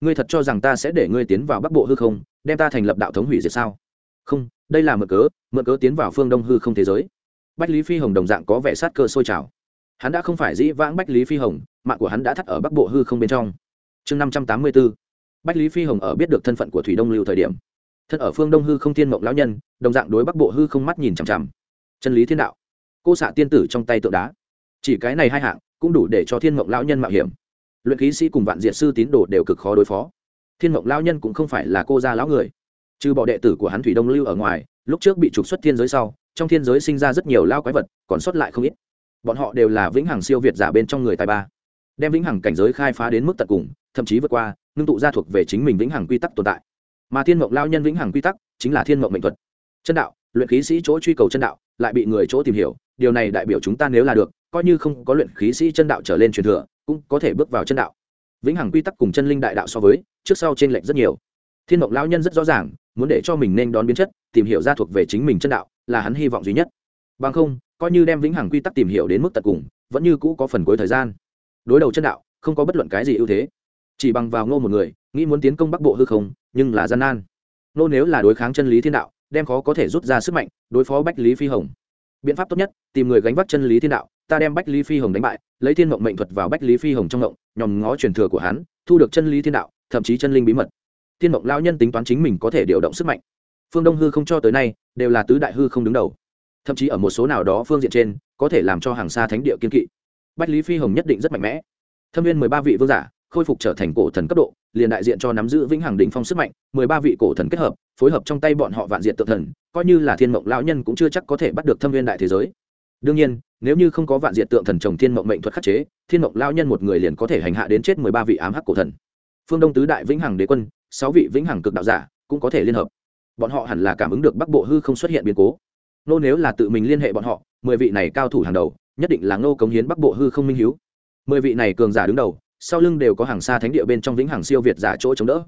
Ngươi thật cho rằng ta sẽ để ngươi tiến vào bắc bộ hư không, đem ta thành lập đạo thống hủy diệt sao? Không, đây là mượn cớ mượn cớ tiến vào phương đông hư không thế giới. Bách lý phi hồng đồng dạng có vẻ sát cơ sôi trào. Hắn đã không phải dĩ vãng bách lý phi hồng, mạng của hắn đã thắt ở bắc bộ hư không bên trong. Chương năm trăm tám mươi b ố bách lý phi hồng ở biết được thân phận của thủy đông lưu thời điểm, thân ở phương đông hư không thiên mộng lão nhân, đồng dạng đối bắc bộ hư không mắt nhìn chằm chằm. Chân lý thiên đạo. Cô xạ tiên tử trong tay tượng đá. Chỉ cái này hai hạng, cũng đủ để cho thiên mộng lão nhân mạo hiểm. Luyện khí sĩ cùng vạn diệt sư tín đồ đều cực khó đối phó. Thiên mộng lão nhân cũng không phải là cô gia lão người trừ bỏ đệ tử của hắn thủy đông lưu ở ngoài, lúc trước bị trục xuất thiên giới sau, trong thiên giới sinh ra rất nhiều lao quái vật, còn sót lại không ít. Bọn họ đều là vĩnh hằng siêu việt giả bên trong người tài ba. Đem vĩnh hằng cảnh giới khai phá đến mức tận cùng, thậm chí vượt qua, ngưng tụ ra thuộc về chính mình vĩnh hằng quy tắc tồn tại. Mà thiên mộng lao nhân vĩnh hằng quy tắc chính là thiên mộng mệnh thuật. Chân đạo, luyện khí sĩ chỗ truy cầu chân đạo, lại bị người chỗ tìm hiểu, điều này đại biểu chúng ta nếu là được, coi như không có luyện khí sĩ chân đạo trở lên truyền thừa, cũng có thể bước vào chân đạo. Vĩnh hằng quy tắc cùng chân linh đại đạo so với, trước sau t r ê n lệch rất nhiều. Thiên mộng lao nhân rất rõ ràng muốn để cho mình nên đón biến chất, tìm hiểu ra thuộc về chính mình chân đạo, là hắn hy vọng duy nhất. Bằng không, coi như đem vĩnh hằng quy tắc tìm hiểu đến mức tận cùng, vẫn như cũ có phần cuối thời gian. Đối đầu chân đạo, không có bất luận cái gì ưu thế. Chỉ bằng vào ngô một người, nghĩ muốn tiến công bắc bộ hư không, nhưng là gian nan. Nô nếu là đối kháng chân lý thiên đạo, đem khó có thể rút ra sức mạnh, đối phó bách lý phi hồng. Biện pháp tốt nhất, tìm người gánh vác chân lý thiên đạo, ta đem bách lý phi hồng đánh bại, lấy thiên mộng mệnh thuật vào bách lý phi hồng trong mộng, nhòm ngó truyền thừa của hắn, thu được chân lý thiên đạo, thậm chí chân linh bí mật thiên mộng lao nhân tính toán chính mình có thể điều động sức mạnh. Phương đông hư không cho tới nay, đều là tứ đại hư không đứng đầu. Thậm chí ở một số nào đó phương diện trên, có thể làm cho hàng xa thánh địa kiên kỵ. Bách lý phi hồng nhất định rất mạnh mẽ. Thâm viên mười ba vị vương giả, khôi phục trở thành cổ thần cấp độ, liền đại diện cho nắm giữ vĩnh hằng đỉnh phong sức mạnh, mười ba vị cổ thần kết hợp, phối hợp trong tay bọn họ vạn diện tự thần, coi như là thiên mộng lão nhân cũng chưa chắc có thể bắt được thâm viên đại thế giới. Đương nhiên, nếu như không có vạn diện tượng thần trồng thiên mộng mệnh thuật khắc chế, thiên mộng lão nhân một người liền có thể hành hạ đến chết mười ba vị ám hắc cổ thần. Phương đông tứ đại vĩnh hằng đế quân sáu vị vĩnh hằng cực đạo giả cũng có thể liên hợp. Bọn họ hẳn là cảm ứng được bắc bộ hư không xuất hiện biến cố. Nô nếu là tự mình liên hệ bọn họ, mười vị này cao thủ hàng đầu, nhất định là ngô cống hiến bắc bộ hư không minh hiếu. Mười vị này cường giả đứng đầu, sau lưng đều có hàng xa thánh địa bên trong vĩnh hàng siêu việt giả chỗ chống đỡ.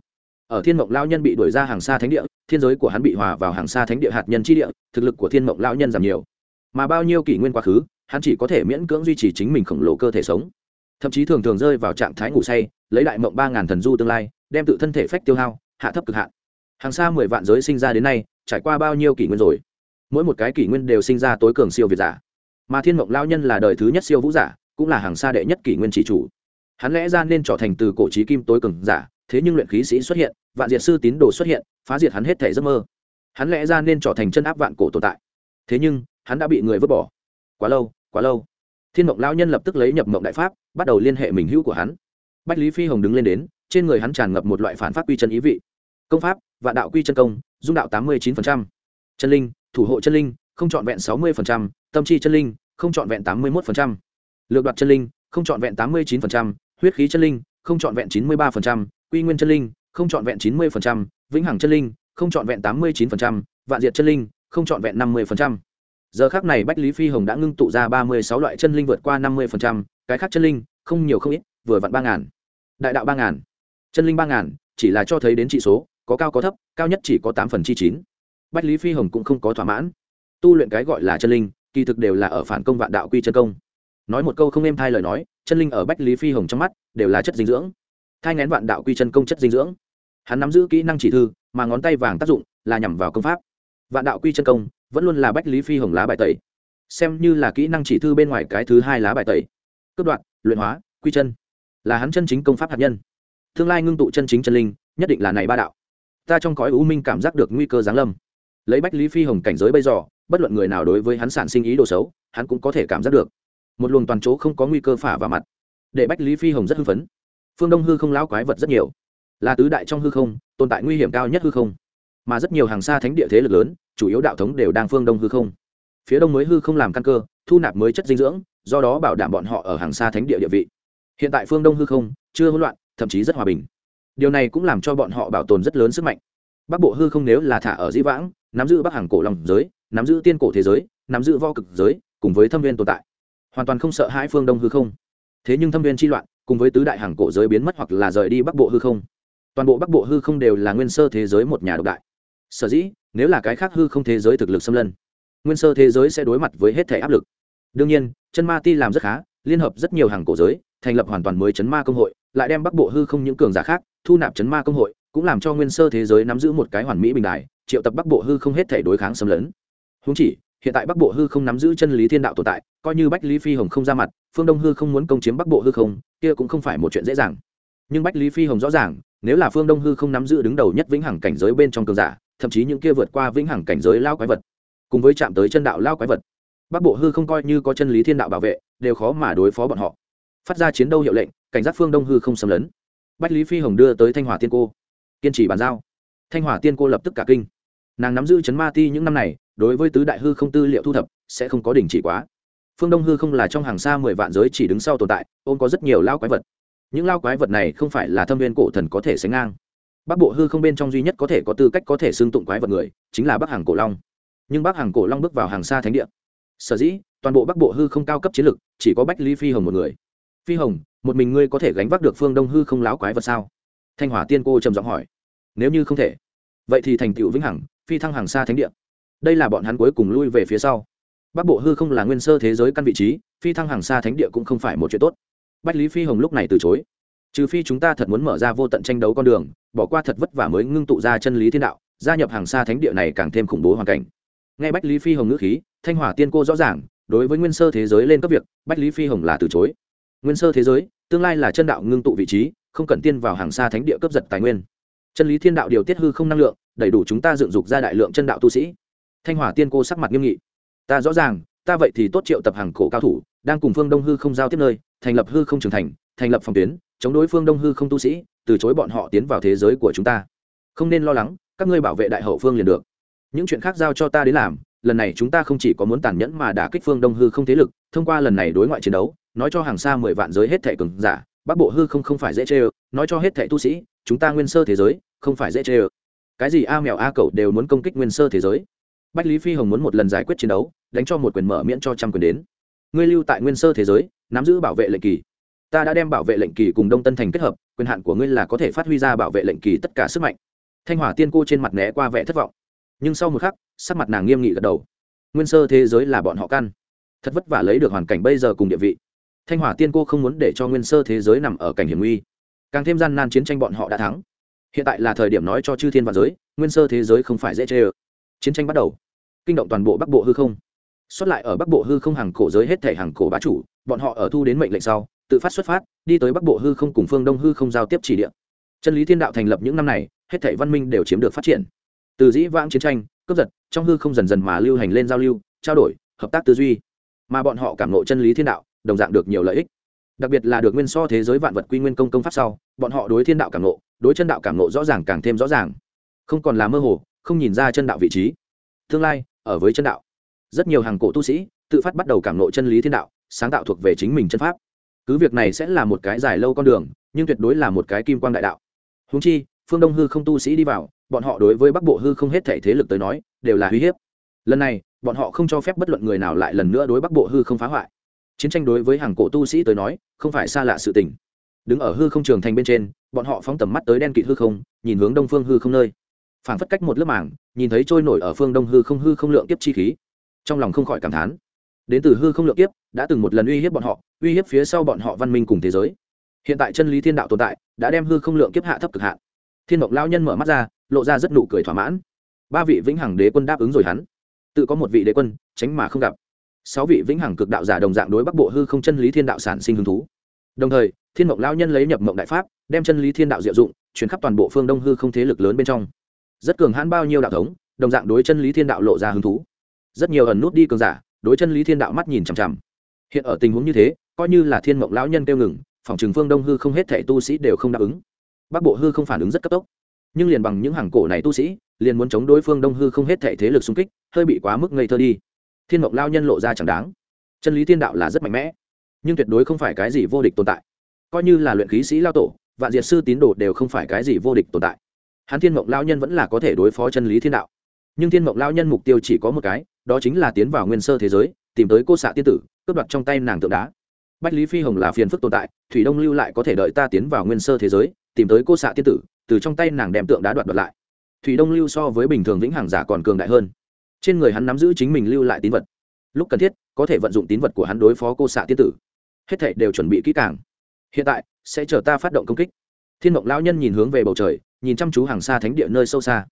Ở thiên mộng lao nhân bị đuổi ra hàng xa thánh địa, thiên giới của hắn bị hòa vào hàng xa thánh địa hạt nhân chi địa, thực lực của thiên mộng lao nhân giảm nhiều. Mà bao nhiêu kỷ nguyên quá khứ, hắn chỉ có thể miễn cưỡng duy trì chính mình khổng lồ cơ thể sống. Thậm chí thường thường rơi vào trạng thái ngủ say, lấy đại mộng ba ngàn thần du tương lai đem tự thân thể phách tiêu hao, hạ thấp cực hạn. Hàng xa mười vạn giới sinh ra đến nay, trải qua bao nhiêu kỷ nguyên rồi? Mỗi một cái kỷ nguyên đều sinh ra tối cường siêu việt giả. Mà thiên mộng lao nhân là đời thứ nhất siêu vũ giả, cũng là hàng xa đệ nhất kỷ nguyên chỉ chủ. Hắn lẽ ra nên trở thành từ cổ trí kim tối cường giả, thế nhưng luyện khí sĩ xuất hiện, vạn diệt sư tín đồ xuất hiện, phá diệt hắn hết thể giấc mơ. Hắn lẽ ra nên trở thành chân áp vạn cổ tồn tại. Thế nhưng, hắn đã bị người vứt bỏ. Quá lâu quá lâu. Thiên mộng lao nhân lập tức lấy nhập mộng đại pháp, bắt đầu liên hệ mình hữu của hắn. Bách lý phi hồng đứng lên đến trên người hắn tràn ngập một loại phản pháp quy chân ý vị. Công pháp, vạn đạo quy chân công, dung đạo tám mươi chín chân linh, thủ hộ chân linh, không trọn vẹn sáu mươi tâm chi chân linh, không trọn vẹn tám mươi một lược đoạt chân linh, không trọn vẹn tám mươi chín huyết khí chân linh, không trọn vẹn chín mươi ba quy nguyên chân linh, không trọn vẹn chín mươi vĩnh hằng chân linh, không trọn vẹn tám mươi chín vạn diệt chân linh, không trọn vẹn năm mươi giờ khác này bách lý phi hồng đã ngưng tụ ra ba mươi sáu loại chân linh vượt qua năm mươi cái khác chân linh, không nhiều không ít, vừa vặn ba ngàn. Đại đạo ba ngàn chân linh ba ngàn, chỉ là cho thấy đến trị số, có cao có thấp, cao nhất chỉ có tám phần chi chín. Bách lý phi hồng cũng không có thỏa mãn. Tu luyện cái gọi là chân linh, kỳ thực đều là ở phản công vạn đạo quy chân công. Nói một câu không êm thai lời nói, chân linh ở bách lý phi hồng trong mắt đều là chất dinh dưỡng. Thai ngén vạn đạo quy chân công chất dinh dưỡng. Hắn nắm giữ kỹ năng chỉ thư, mà ngón tay vàng tác dụng là nhằm vào công pháp. Vạn đạo quy chân công vẫn luôn là bách lý phi hồng lá bài tẩy. Xem như là kỹ năng chỉ thư bên ngoài cái thứ hai lá bài tẩy. Cướp đoạn luyện hóa, quy chân. Là hắn chân chính công pháp hạt nhân tương lai ngưng tụ chân chính chân linh, nhất định là này ba đạo. Ta trong cõi u minh cảm giác được nguy cơ giáng lâm. Lấy bách lý phi hồng cảnh giới bây giờ, bất luận người nào đối với hắn sản sinh ý đồ xấu, hắn cũng có thể cảm giác được. Một luồng toàn chỗ không có nguy cơ phả vào mặt. Để bách lý phi hồng rất hưng phấn. Phương đông hư không lão quái vật rất nhiều. Là tứ đại trong hư không, tồn tại nguy hiểm cao nhất hư không. Mà rất nhiều hàng xa thánh địa thế lực lớn, chủ yếu đạo thống đều đang phương đông hư không. Phía đông mới hư không làm căn cơ, thu nạp mới chất dinh dưỡng, do đó bảo đảm bọn họ ở hàng xa thánh địa địa vị. Hiện tại phương đông hư không chưa hỗn loạn thậm chí rất hòa bình. Điều này cũng làm cho bọn họ bảo tồn rất lớn sức mạnh. Bắc bộ hư không nếu là thả ở dĩ vãng, nắm giữ bắc hàng cổ lòng giới, nắm giữ tiên cổ thế giới, nắm giữ vo cực giới, cùng với thâm viên tồn tại, hoàn toàn không sợ hãi phương đông hư không. Thế nhưng thâm viên chi loạn, cùng với tứ đại hàng cổ giới biến mất hoặc là rời đi bắc bộ hư không, toàn bộ bắc bộ hư không đều là nguyên sơ thế giới một nhà độc đại. Sở dĩ, nếu là cái khác hư không thế giới thực lực xâm lân nguyên sơ thế giới sẽ đối mặt với hết thể áp lực. Đương nhiên, chân ma ti làm rất khá, liên hợp rất nhiều hàng cổ giới, thành lập hoàn toàn mới chấn ma công hội lại đem bắc bộ hư không những cường giả khác thu nạp chấn ma công hội, cũng làm cho nguyên sơ thế giới nắm giữ một cái hoàn mỹ bình đại triệu tập bắc bộ hư không hết thể đối kháng xâm lấn. Húng chỉ, hiện tại bắc bộ hư không nắm giữ chân lý thiên đạo tồn tại, coi như bách lý phi hồng không ra mặt, phương đông hư không muốn công chiếm bắc bộ hư không, kia cũng không phải một chuyện dễ dàng. Nhưng bách lý phi hồng rõ ràng, nếu là phương đông hư không nắm giữ đứng đầu nhất vĩnh hằng cảnh giới bên trong cường giả, thậm chí những kia vượt qua vĩnh hằng cảnh giới lao quái vật, cùng với chạm tới chân đạo lao quái vật, bắc bộ hư không coi như có chân lý thiên đạo bảo vệ, đều khó mà đối phó bọn họ. Phát ra chiến đấu hiệu lệnh cảnh giác phương đông hư không xâm lấn. Bách lý phi hồng đưa tới thanh hòa tiên cô. Kiên trì bàn giao. Thanh hòa tiên cô lập tức cả kinh. Nàng nắm giữ chấn ma ti những năm này, đối với tứ đại hư không tư liệu thu thập, sẽ không có đình chỉ quá. Phương đông hư không là trong hàng xa mười vạn giới chỉ đứng sau tồn tại, ôm có rất nhiều lao quái vật. Những lao quái vật này không phải là thâm viên cổ thần có thể sánh ngang. Bắc bộ hư không bên trong duy nhất có thể có tư cách có thể xưng tụng quái vật người, chính là bắc hàng cổ long. Nhưng bắc hàng cổ long bước vào hàng xa thánh địa. Sở dĩ, toàn bộ bắc bộ hư không cao cấp chiến lực chỉ có bách ly phi hồng một người. Phi hồng một mình ngươi có thể gánh vác được phương đông hư không láo quái vật sao thanh hỏa tiên cô trầm giọng hỏi nếu như không thể vậy thì thành tựu vĩnh hằng phi thăng hàng xa thánh địa đây là bọn hắn cuối cùng lui về phía sau bắc bộ hư không là nguyên sơ thế giới căn vị trí phi thăng hàng xa thánh địa cũng không phải một chuyện tốt bách lý phi hồng lúc này từ chối trừ phi chúng ta thật muốn mở ra vô tận tranh đấu con đường bỏ qua thật vất vả mới ngưng tụ ra chân lý thiên đạo gia nhập hàng xa thánh địa này càng thêm khủng bố hoàn cảnh ngay bách lý phi hồng ngữ khí thanh hỏa tiên cô rõ ràng đối với nguyên sơ thế giới lên cấp việc bách lý phi hồng là từ chối nguyên sơ thế giới, tương lai là chân đạo ngưng tụ vị trí, không cần tiên vào hàng xa thánh địa cấp giật tài nguyên. Chân lý thiên đạo điều tiết hư không năng lượng, đầy đủ chúng ta dựng dục ra đại lượng chân đạo tu sĩ. Thanh hỏa tiên cô sắc mặt nghiêm nghị. Ta rõ ràng, ta vậy thì tốt triệu tập hàng cổ cao thủ, đang cùng phương đông hư không giao tiếp nơi, thành lập hư không trưởng thành thành lập phòng tuyến, chống đối phương đông hư không tu sĩ, từ chối bọn họ tiến vào thế giới của chúng ta. Không nên lo lắng, các ngươi bảo vệ đại hậu phương liền được. Những chuyện khác giao cho ta đến làm, lần này chúng ta không chỉ có muốn tàn nhẫn mà đả kích phương đông hư không thế lực, thông qua lần này đối ngoại chiến đấu nói cho hàng xa mười vạn giới hết thẻ cường giả, bắc bộ hư không không phải dễ chê ơ nói cho hết thẻ tu sĩ, chúng ta nguyên sơ thế giới, không phải dễ chê ơ cái gì a mèo a cậu đều muốn công kích nguyên sơ thế giới? Bách lý phi hồng muốn một lần giải quyết chiến đấu, đánh cho một quyền mở miễn cho trăm quyền đến. Ngươi lưu tại nguyên sơ thế giới, nắm giữ bảo vệ lệnh kỳ. Ta đã đem bảo vệ lệnh kỳ cùng đông tân thành kết hợp, quyền hạn của ngươi là có thể phát huy ra bảo vệ lệnh kỳ tất cả sức mạnh. Thanh hỏa tiên cô trên mặt né qua vẻ thất vọng. Nhưng sau một khắc, sắc mặt nàng nghiêm nghị gật đầu. Nguyên sơ thế giới là bọn họ căn. Thật vất vả lấy được hoàn cảnh bây giờ cùng địa vị thanh hỏa tiên cô không muốn để cho nguyên sơ thế giới nằm ở cảnh hiểm nguy. Càng thêm gian nan chiến tranh bọn họ đã thắng. Hiện tại là thời điểm nói cho chư thiên và giới, nguyên sơ thế giới không phải dễ chê ơ. Chiến tranh bắt đầu. Kinh động toàn bộ bắc bộ hư không. Xuất lại ở bắc bộ hư không hàng cổ giới hết thể hàng cổ bá chủ, bọn họ ở thu đến mệnh lệnh sau, tự phát xuất phát, đi tới bắc bộ hư không cùng phương đông hư không giao tiếp chỉ địa. Chân lý thiên đạo thành lập những năm này, hết thể văn minh đều chiếm được phát triển. Từ dĩ vãng chiến tranh, cướp giật, trong hư không dần dần mà lưu hành lên giao lưu, trao đổi, hợp tác tư duy. Mà bọn họ cảm ngộ chân lý thiên đạo đồng dạng được nhiều lợi ích. Đặc biệt là được nguyên so thế giới vạn vật quy nguyên công công pháp sau, bọn họ đối thiên đạo cảm ngộ, đối chân đạo cảm ngộ rõ ràng càng thêm rõ ràng. Không còn là mơ hồ, không nhìn ra chân đạo vị trí. Tương lai, ở với chân đạo. Rất nhiều hàng cổ tu sĩ, tự phát bắt đầu cảm ngộ chân lý thiên đạo, sáng tạo thuộc về chính mình chân pháp. Cứ việc này sẽ là một cái dài lâu con đường, nhưng tuyệt đối là một cái kim quang đại đạo. Húng chi, phương đông hư không tu sĩ đi vào, bọn họ đối với bắc bộ hư không hết thể thế lực tới nói, đều là uy hiếp. Lần này, bọn họ không cho phép bất luận người nào lại lần nữa đối bắc bộ hư không phá hoại chiến tranh đối với hàng cổ tu sĩ tới nói, không phải xa lạ sự tình. Đứng ở hư không trường thành bên trên, bọn họ phóng tầm mắt tới đen kịt hư không, nhìn hướng đông phương hư không nơi. Phảng phất cách một lớp màng, nhìn thấy trôi nổi ở phương đông hư không hư không lượng kiếp chi khí. Trong lòng không khỏi cảm thán. Đến từ hư không lượng kiếp, đã từng một lần uy hiếp bọn họ, uy hiếp phía sau bọn họ văn minh cùng thế giới. Hiện tại chân lý thiên đạo tồn tại, đã đem hư không lượng kiếp hạ thấp cực hạn. Thiên mộng lao nhân mở mắt ra, lộ ra rất nụ cười thỏa mãn. Ba vị vĩnh hằng đế quân đáp ứng rồi hắn. Tự có một vị đế quân, tránh mà không gặp sáu vị vĩnh hằng cực đạo giả đồng dạng đối bắc bộ hư không chân lý thiên đạo sản sinh hứng thú. Đồng thời, thiên mộng lao nhân lấy nhập mộng đại pháp, đem chân lý thiên đạo diệu dụng, chuyển khắp toàn bộ phương đông hư không thế lực lớn bên trong. Rất cường hãn bao nhiêu đạo thống, đồng dạng đối chân lý thiên đạo lộ ra hứng thú. Rất nhiều ẩn nút đi cường giả, đối chân lý thiên đạo mắt nhìn chằm chằm. Hiện ở tình huống như thế, coi như là thiên mộng lão nhân kêu ngừng, phòng trường phương đông hư không hết thảy tu sĩ đều không đáp ứng. Bắc bộ hư không phản ứng rất cấp tốc. Nhưng liền bằng những hàng cổ này tu sĩ, liền muốn chống đối phương đông hư không hết thảy thế lực xung kích, hơi bị quá mức ngây thơ đi thiên mộng lao nhân lộ ra chẳng đáng. Chân lý thiên đạo là rất mạnh mẽ, nhưng tuyệt đối không phải cái gì vô địch tồn tại. Coi như là luyện khí sĩ lao tổ, vạn diệt sư tín đồ đều không phải cái gì vô địch tồn tại. Hắn thiên mộng lao nhân vẫn là có thể đối phó chân lý thiên đạo. Nhưng thiên mộng lao nhân mục tiêu chỉ có một cái, đó chính là tiến vào nguyên sơ thế giới, tìm tới cô xạ tiên tử, cướp đoạt trong tay nàng tượng đá. Bách lý phi hồng là phiền phức tồn tại, thủy đông lưu lại có thể đợi ta tiến vào nguyên sơ thế giới, tìm tới cô xạ tiên tử, từ trong tay nàng đem tượng đá đoạt đoạt lại. Thủy đông lưu so với bình thường vĩnh hằng giả còn cường đại hơn trên người hắn nắm giữ chính mình lưu lại tín vật. Lúc cần thiết, có thể vận dụng tín vật của hắn đối phó cô xạ tiên tử. Hết thảy đều chuẩn bị kỹ càng. Hiện tại, sẽ chờ ta phát động công kích. Thiên mộng lão nhân nhìn hướng về bầu trời, nhìn chăm chú hàng xa thánh địa nơi sâu xa.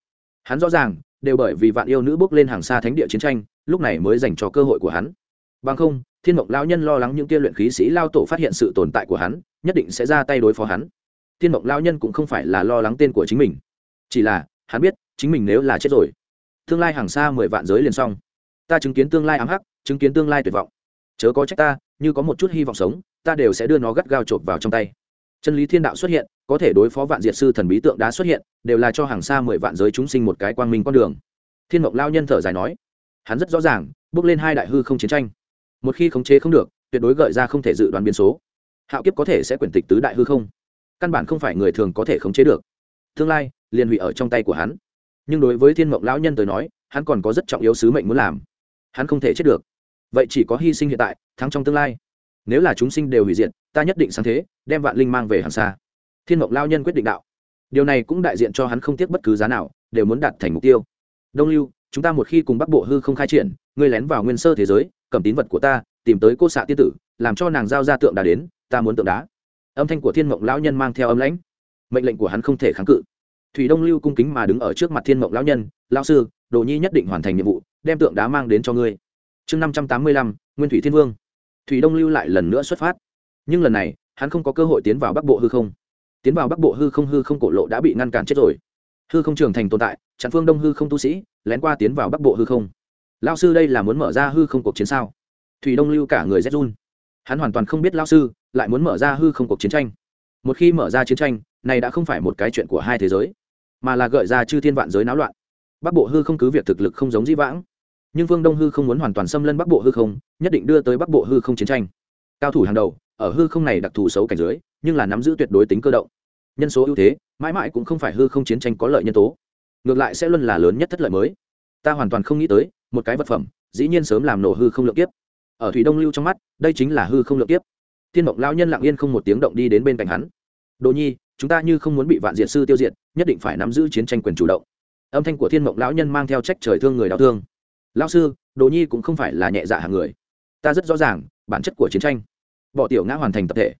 Hắn rõ ràng, đều bởi vì vạn yêu nữ bước lên hàng xa thánh địa chiến tranh, lúc này mới dành cho cơ hội của hắn. Bằng không, thiên mộng lão nhân lo lắng những kia luyện khí sĩ lao tổ phát hiện sự tồn tại của hắn, nhất định sẽ ra tay đối phó hắn. Thiên mộng lão nhân cũng không phải là lo lắng tên của chính mình. Chỉ là, hắn biết, chính mình nếu là chết rồi tương lai hàng xa mười vạn giới liền xong. Ta chứng kiến tương lai ám hắc, chứng kiến tương lai tuyệt vọng. Chớ có trách ta, như có một chút hy vọng sống, ta đều sẽ đưa nó gắt gao chộp vào trong tay. Chân lý thiên đạo xuất hiện, có thể đối phó vạn diệt sư thần bí tượng đã xuất hiện, đều là cho hàng xa mười vạn giới chúng sinh một cái quang minh con đường. Thiên mộng lao nhân thở dài nói, hắn rất rõ ràng, bước lên hai đại hư không chiến tranh. Một khi khống chế không được, tuyệt đối gợi ra không thể dự đoán biến số. Hạo kiếp có thể sẽ quyển tịch tứ đại hư không. Căn bản không phải người thường có thể khống chế được. Tương lai, liền hủy ở trong tay của hắn nhưng đối với thiên mộng lão nhân tới nói, hắn còn có rất trọng yếu sứ mệnh muốn làm. Hắn không thể chết được. Vậy chỉ có hy sinh hiện tại, thắng trong tương lai. Nếu là chúng sinh đều hủy diệt, ta nhất định sáng thế, đem vạn linh mang về hàng xa. Thiên mộng lao nhân quyết định đạo. Điều này cũng đại diện cho hắn không tiếc bất cứ giá nào, đều muốn đạt thành mục tiêu. Đông lưu, chúng ta một khi cùng bắc bộ hư không khai triển, ngươi lén vào nguyên sơ thế giới, cầm tín vật của ta, tìm tới cô xạ tiên tử, làm cho nàng giao ra tượng đá đến, ta muốn tượng đá. Âm thanh của thiên mộng lão nhân mang theo âm lãnh. Mệnh lệnh của hắn không thể kháng cự thủy đông lưu cung kính mà đứng ở trước mặt thiên mộng lão nhân lao sư, đồ nhi nhất định hoàn thành nhiệm vụ, đem tượng đá mang đến cho ngươi. Chương năm trăm tám mươi lăm, nguyên thủy thiên vương. Thủy đông lưu lại lần nữa xuất phát. Nhưng lần này, hắn không có cơ hội tiến vào bắc bộ hư không. Tiến vào bắc bộ hư không hư không cổ lộ đã bị ngăn cản chết rồi. Hư không trường thành tồn tại, chặn phương đông hư không tu sĩ, lén qua tiến vào bắc bộ hư không. Lao sư đây là muốn mở ra hư không cuộc chiến sao? Thủy đông lưu cả người rét run. Hắn hoàn toàn không biết lao sư lại muốn mở ra hư không cuộc chiến tranh. Một khi mở ra chiến tranh này đã không phải một cái chuyện của hai thế giới, mà là gợi ra chư thiên vạn giới náo loạn. Bắc bộ hư không cứ việc thực lực không giống dĩ vãng, nhưng vương đông hư không muốn hoàn toàn xâm lân bắc bộ hư không, nhất định đưa tới bắc bộ hư không chiến tranh. Cao thủ hàng đầu, ở hư không này đặc thù xấu cảnh dưới, nhưng là nắm giữ tuyệt đối tính cơ động. Nhân số ưu thế, mãi mãi cũng không phải hư không chiến tranh có lợi nhân tố. Ngược lại sẽ luôn là lớn nhất thất lợi mới. Ta hoàn toàn không nghĩ tới, một cái vật phẩm, dĩ nhiên sớm làm nổ hư không lượng kiếp. Ở thủy đông lưu trong mắt, đây chính là hư không lượng kiếp. Thiên mộng lao nhân lặng yên không một tiếng động đi đến bên cạnh hắn. Đồ nhi chúng ta như không muốn bị vạn diệt sư tiêu diệt, nhất định phải nắm giữ chiến tranh quyền chủ động. Âm thanh của thiên mộng lão nhân mang theo trách trời thương người đau thương. Lão sư, đồ nhi cũng không phải là nhẹ dạ hàng người. Ta rất rõ ràng, bản chất của chiến tranh. Bỏ tiểu ngã hoàn thành tập thể.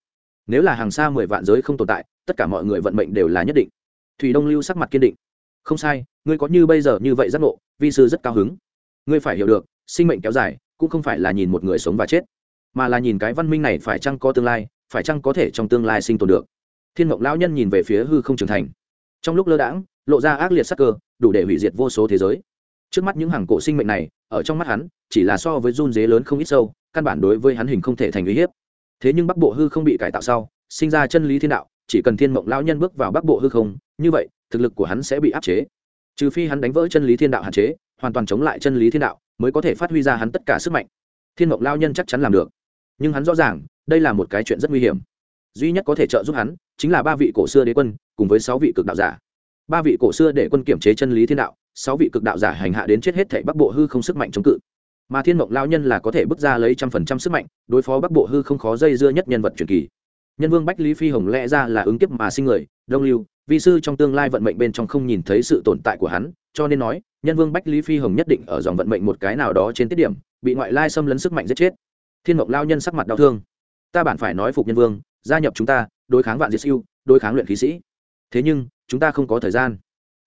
Nếu là hàng xa mười vạn giới không tồn tại, tất cả mọi người vận mệnh đều là nhất định. Thủy đông lưu sắc mặt kiên định. Không sai, ngươi có như bây giờ như vậy giác ngộ, vi sư rất cao hứng. Ngươi phải hiểu được, sinh mệnh kéo dài, cũng không phải là nhìn một người sống và chết, mà là nhìn cái văn minh này phải chăng có tương lai, phải chăng có thể trong tương lai sinh tồn được thiên mộng lão nhân nhìn về phía hư không trưởng thành. Trong lúc lơ đãng, lộ ra ác liệt sắc cơ, đủ để hủy diệt vô số thế giới. Trước mắt những hàng cổ sinh mệnh này, ở trong mắt hắn, chỉ là so với run dế lớn không ít sâu, căn bản đối với hắn hình không thể thành uy hiếp. Thế nhưng bắc bộ hư không bị cải tạo sau, sinh ra chân lý thiên đạo, chỉ cần thiên mộng lão nhân bước vào bắc bộ hư không, như vậy, thực lực của hắn sẽ bị áp chế. Trừ phi hắn đánh vỡ chân lý thiên đạo hạn chế, hoàn toàn chống lại chân lý thiên đạo, mới có thể phát huy ra hắn tất cả sức mạnh. Thiên mộng lao nhân chắc chắn làm được. Nhưng hắn rõ ràng, đây là một cái chuyện rất nguy hiểm duy nhất có thể trợ giúp hắn chính là ba vị cổ xưa đế quân cùng với sáu vị cực đạo giả. Ba vị cổ xưa để quân kiểm chế chân lý thiên đạo, sáu vị cực đạo giả hành hạ đến chết hết thảy bắc bộ hư không sức mạnh chống cự. Mà thiên mộng lao nhân là có thể bước ra lấy trăm phần trăm sức mạnh, đối phó bắc bộ hư không khó dây dưa nhất nhân vật truyền kỳ. Nhân vương bách lý phi hồng lẽ ra là ứng kiếp mà sinh người, đông lưu, vi sư trong tương lai vận mệnh bên trong không nhìn thấy sự tồn tại của hắn, cho nên nói, nhân vương bách lý phi hồng nhất định ở dòng vận mệnh một cái nào đó trên tiết điểm, bị ngoại lai xâm lấn sức mạnh giết chết. Thiên mộng lao nhân sắc mặt đau thương. Ta bản phải nói phục nhân vương gia nhập chúng ta, đối kháng vạn diệt siêu, đối kháng luyện khí sĩ. Thế nhưng, chúng ta không có thời gian.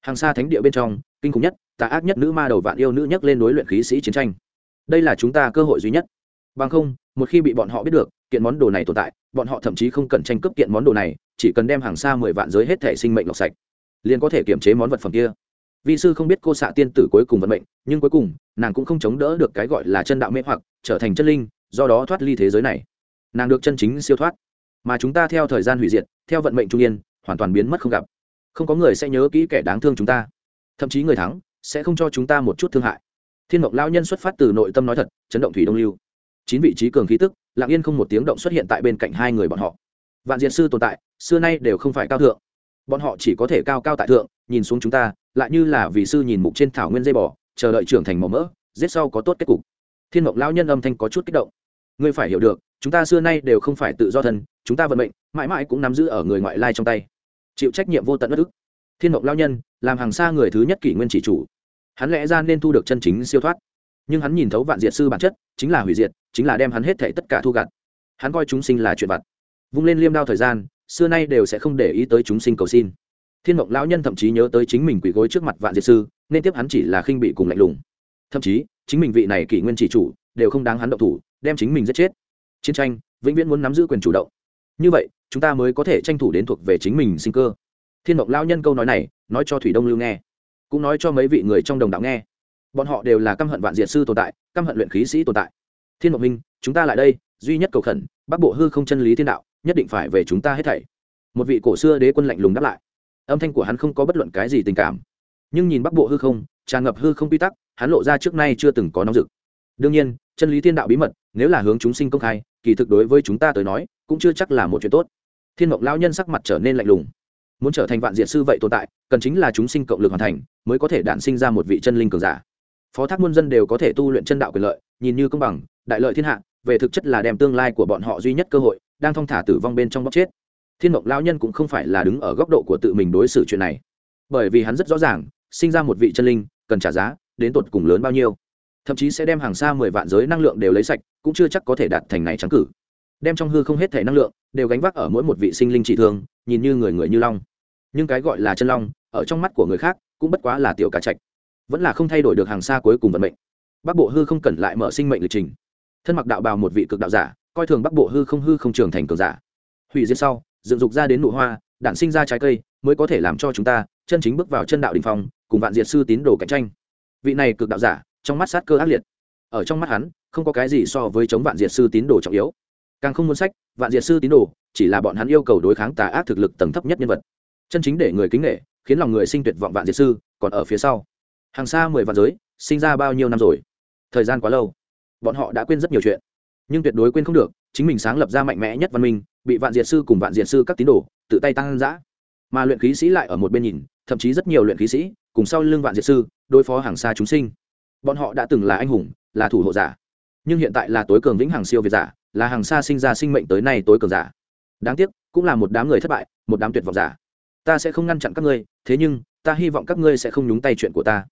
Hàng xa thánh địa bên trong, kinh khủng nhất, tà ác nhất nữ ma đầu vạn yêu nữ nhất lên đối luyện khí sĩ chiến tranh. Đây là chúng ta cơ hội duy nhất. Bằng không, một khi bị bọn họ biết được, kiện món đồ này tồn tại, bọn họ thậm chí không cần tranh cướp kiện món đồ này, chỉ cần đem hàng xa mười vạn giới hết thể sinh mệnh lọc sạch, liền có thể kiểm chế món vật phẩm kia. Vi sư không biết cô xạ tiên tử cuối cùng vận mệnh, nhưng cuối cùng, nàng cũng không chống đỡ được cái gọi là chân đạo mê hoặc, trở thành chân linh, do đó thoát ly thế giới này. Nàng được chân chính siêu thoát mà chúng ta theo thời gian hủy diệt, theo vận mệnh trung yên, hoàn toàn biến mất không gặp. Không có người sẽ nhớ kỹ kẻ đáng thương chúng ta. Thậm chí người thắng sẽ không cho chúng ta một chút thương hại. Thiên mộng lao nhân xuất phát từ nội tâm nói thật, chấn động thủy đông lưu. Chín vị trí cường khí tức, lặng yên không một tiếng động xuất hiện tại bên cạnh hai người bọn họ. Vạn diện sư tồn tại, xưa nay đều không phải cao thượng. Bọn họ chỉ có thể cao cao tại thượng, nhìn xuống chúng ta, lại như là vì sư nhìn mục trên thảo nguyên dây bò, chờ đợi trưởng thành màu mỡ, giết sau có tốt kết cục. Thiên mộng lao nhân âm thanh có chút kích động. Ngươi phải hiểu được, chúng ta xưa nay đều không phải tự do thân chúng ta vận mệnh, mãi mãi cũng nắm giữ ở người ngoại lai trong tay. Chịu trách nhiệm vô tận bất ức. Thiên mộng lao nhân, làm hàng xa người thứ nhất kỷ nguyên chỉ chủ. Hắn lẽ ra nên thu được chân chính siêu thoát. Nhưng hắn nhìn thấu vạn diệt sư bản chất, chính là hủy diệt, chính là đem hắn hết thể tất cả thu gặt. Hắn coi chúng sinh là chuyện vặt. Vung lên liêm đao thời gian, xưa nay đều sẽ không để ý tới chúng sinh cầu xin. Thiên mộng lão nhân thậm chí nhớ tới chính mình quỳ gối trước mặt vạn diệt sư, nên tiếp hắn chỉ là khinh bị cùng lạnh lùng. Thậm chí, chính mình vị này kỷ nguyên chỉ chủ, đều không đáng hắn động thủ, đem chính mình giết chết. Chiến tranh, vĩnh viễn muốn nắm giữ quyền chủ động như vậy, chúng ta mới có thể tranh thủ đến thuộc về chính mình sinh cơ. Thiên mộng lao nhân câu nói này, nói cho thủy đông lưu nghe. Cũng nói cho mấy vị người trong đồng đạo nghe. Bọn họ đều là căm hận vạn diệt sư tồn tại, căm hận luyện khí sĩ tồn tại. Thiên mộng minh, chúng ta lại đây, duy nhất cầu khẩn, bắc bộ hư không chân lý thiên đạo, nhất định phải về chúng ta hết thảy. Một vị cổ xưa đế quân lạnh lùng đáp lại. Âm thanh của hắn không có bất luận cái gì tình cảm. Nhưng nhìn bắc bộ hư không, tràn ngập hư không quy tắc, hắn lộ ra trước nay chưa từng có nóng rực. Đương nhiên, chân lý thiên đạo bí mật, nếu là hướng chúng sinh công khai kỳ thực đối với chúng ta tới nói, cũng chưa chắc là một chuyện tốt. Thiên mộng lao nhân sắc mặt trở nên lạnh lùng. Muốn trở thành vạn diệt sư vậy tồn tại, cần chính là chúng sinh cộng lực hoàn thành, mới có thể đản sinh ra một vị chân linh cường giả. Phó thác muôn dân đều có thể tu luyện chân đạo quyền lợi, nhìn như công bằng, đại lợi thiên hạ, về thực chất là đem tương lai của bọn họ duy nhất cơ hội, đang thong thả tử vong bên trong bóc chết. Thiên mộng lao nhân cũng không phải là đứng ở góc độ của tự mình đối xử chuyện này. Bởi vì hắn rất rõ ràng, sinh ra một vị chân linh, cần trả giá, đến tột cùng lớn bao nhiêu thậm chí sẽ đem hàng xa mười vạn giới năng lượng đều lấy sạch, cũng chưa chắc có thể đạt thành này trắng cử. Đem trong hư không hết thể năng lượng đều gánh vác ở mỗi một vị sinh linh trị thương, nhìn như người người như long. Nhưng cái gọi là chân long, ở trong mắt của người khác, cũng bất quá là tiểu cá trạch vẫn là không thay đổi được hàng xa cuối cùng vận mệnh. Bắc bộ hư không cần lại mở sinh mệnh lịch trình. Thân mặc đạo bào một vị cực đạo giả, coi thường bắc bộ hư không hư không trường thành cường giả. Hủy diệt sau, dựng dục ra đến nụ hoa, đản sinh ra trái cây, mới có thể làm cho chúng ta chân chính bước vào chân đạo đình phong, cùng vạn diệt sư tín đồ cạnh tranh. Vị này cực đạo giả trong mắt sát cơ ác liệt. Ở trong mắt hắn, không có cái gì so với chống vạn diệt sư tín đồ trọng yếu. Càng không muốn sách, vạn diệt sư tín đồ chỉ là bọn hắn yêu cầu đối kháng tà ác thực lực tầng thấp nhất nhân vật. Chân chính để người kính nghệ khiến lòng người sinh tuyệt vọng vạn diệt sư còn ở phía sau. Hàng xa mười vạn giới, sinh ra bao nhiêu năm rồi? Thời gian quá lâu. Bọn họ đã quên rất nhiều chuyện. Nhưng tuyệt đối quên không được, chính mình sáng lập ra mạnh mẽ nhất văn minh, bị vạn diệt sư cùng vạn diệt sư các tín đồ tự tay tăng giã mà luyện khí sĩ lại ở một bên nhìn, thậm chí rất nhiều luyện khí sĩ cùng sau lưng vạn diệt sư đối phó hàng xa chúng sinh bọn họ đã từng là anh hùng, là thủ hộ giả. Nhưng hiện tại là tối cường vĩnh hằng siêu việt giả, là hàng xa sinh ra sinh mệnh tới nay tối cường giả. Đáng tiếc, cũng là một đám người thất bại, một đám tuyệt vọng giả. Ta sẽ không ngăn chặn các ngươi, thế nhưng, ta hy vọng các ngươi sẽ không nhúng tay chuyện của ta.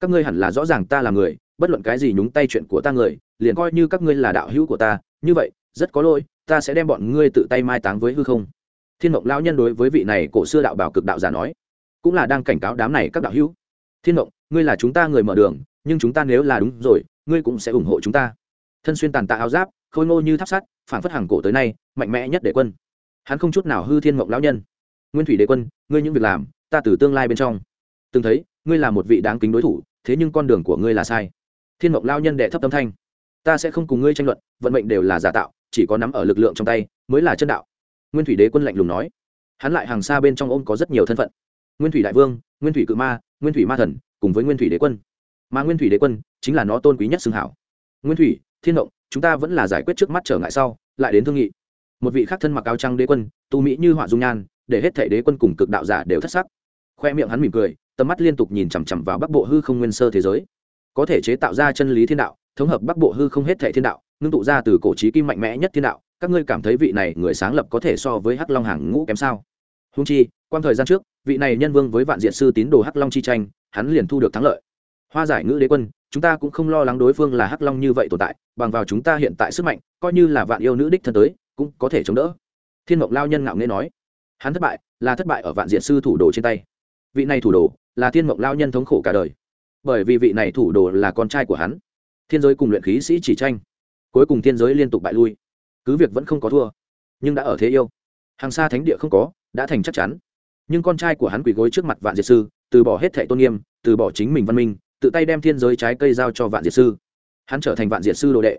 Các ngươi hẳn là rõ ràng ta là người, bất luận cái gì nhúng tay chuyện của ta người, liền coi như các ngươi là đạo hữu của ta, như vậy, rất có lỗi, ta sẽ đem bọn ngươi tự tay mai táng với hư không. Thiên mộng lão nhân đối với vị này cổ xưa đạo bảo cực đạo giả nói, cũng là đang cảnh cáo đám này các đạo hữu. Thiên mộng, ngươi là chúng ta người mở đường nhưng chúng ta nếu là đúng rồi, ngươi cũng sẽ ủng hộ chúng ta. Thân xuyên tàn tạ áo giáp, khôi ngô như tháp sắt phản phất hàng cổ tới nay, mạnh mẽ nhất để quân. Hắn không chút nào hư thiên mộng lão nhân. Nguyên thủy đế quân, ngươi những việc làm, ta từ tương lai bên trong. Từng thấy, ngươi là một vị đáng kính đối thủ, thế nhưng con đường của ngươi là sai. Thiên mộng lao nhân đệ thấp tâm thanh. Ta sẽ không cùng ngươi tranh luận, vận mệnh đều là giả tạo, chỉ có nắm ở lực lượng trong tay, mới là chân đạo. Nguyên thủy đế quân lạnh lùng nói. Hắn lại hàng xa bên trong ôm có rất nhiều thân phận. Nguyên thủy đại vương, nguyên thủy cự ma, nguyên thủy ma thần, cùng với nguyên thủy đế quân mà nguyên thủy đế quân chính là nó tôn quý nhất xưng hảo. Nguyên thủy, thiên động, chúng ta vẫn là giải quyết trước mắt trở ngại sau, lại đến thương nghị. Một vị khác thân mặc áo trăng đế quân, tu mỹ như họa dung nhan, để hết thể đế quân cùng cực đạo giả đều thất sắc. Khoe miệng hắn mỉm cười, tầm mắt liên tục nhìn chằm chằm vào bắc bộ hư không nguyên sơ thế giới. Có thể chế tạo ra chân lý thiên đạo, thống hợp bắc bộ hư không hết thể thiên đạo, ngưng tụ ra từ cổ trí kim mạnh mẽ nhất thiên đạo, các ngươi cảm thấy vị này người sáng lập có thể so với hắc long hàng ngũ kém sao? Húng chi quan thời gian trước, vị này nhân vương với vạn diện sư tín đồ hắc long chi tranh, hắn liền thu được thắng lợi hoa giải ngữ đế quân, chúng ta cũng không lo lắng đối phương là hắc long như vậy tồn tại, bằng vào chúng ta hiện tại sức mạnh, coi như là vạn yêu nữ đích thân tới, cũng có thể chống đỡ. Thiên mộng lao nhân ngạo nghễ nói. Hắn thất bại, là thất bại ở vạn diện sư thủ đồ trên tay. Vị này thủ đồ, là thiên mộng lao nhân thống khổ cả đời. Bởi vì vị này thủ đồ là con trai của hắn. Thiên giới cùng luyện khí sĩ chỉ tranh. Cuối cùng thiên giới liên tục bại lui. Cứ việc vẫn không có thua, nhưng đã ở thế yêu. Hàng xa thánh địa không có, đã thành chắc chắn. Nhưng con trai của hắn quỳ gối trước mặt vạn diệt sư, từ bỏ hết thệ tôn nghiêm, từ bỏ chính mình văn minh tự tay đem thiên giới trái cây giao cho vạn diệt sư. Hắn trở thành vạn diệt sư đồ đệ.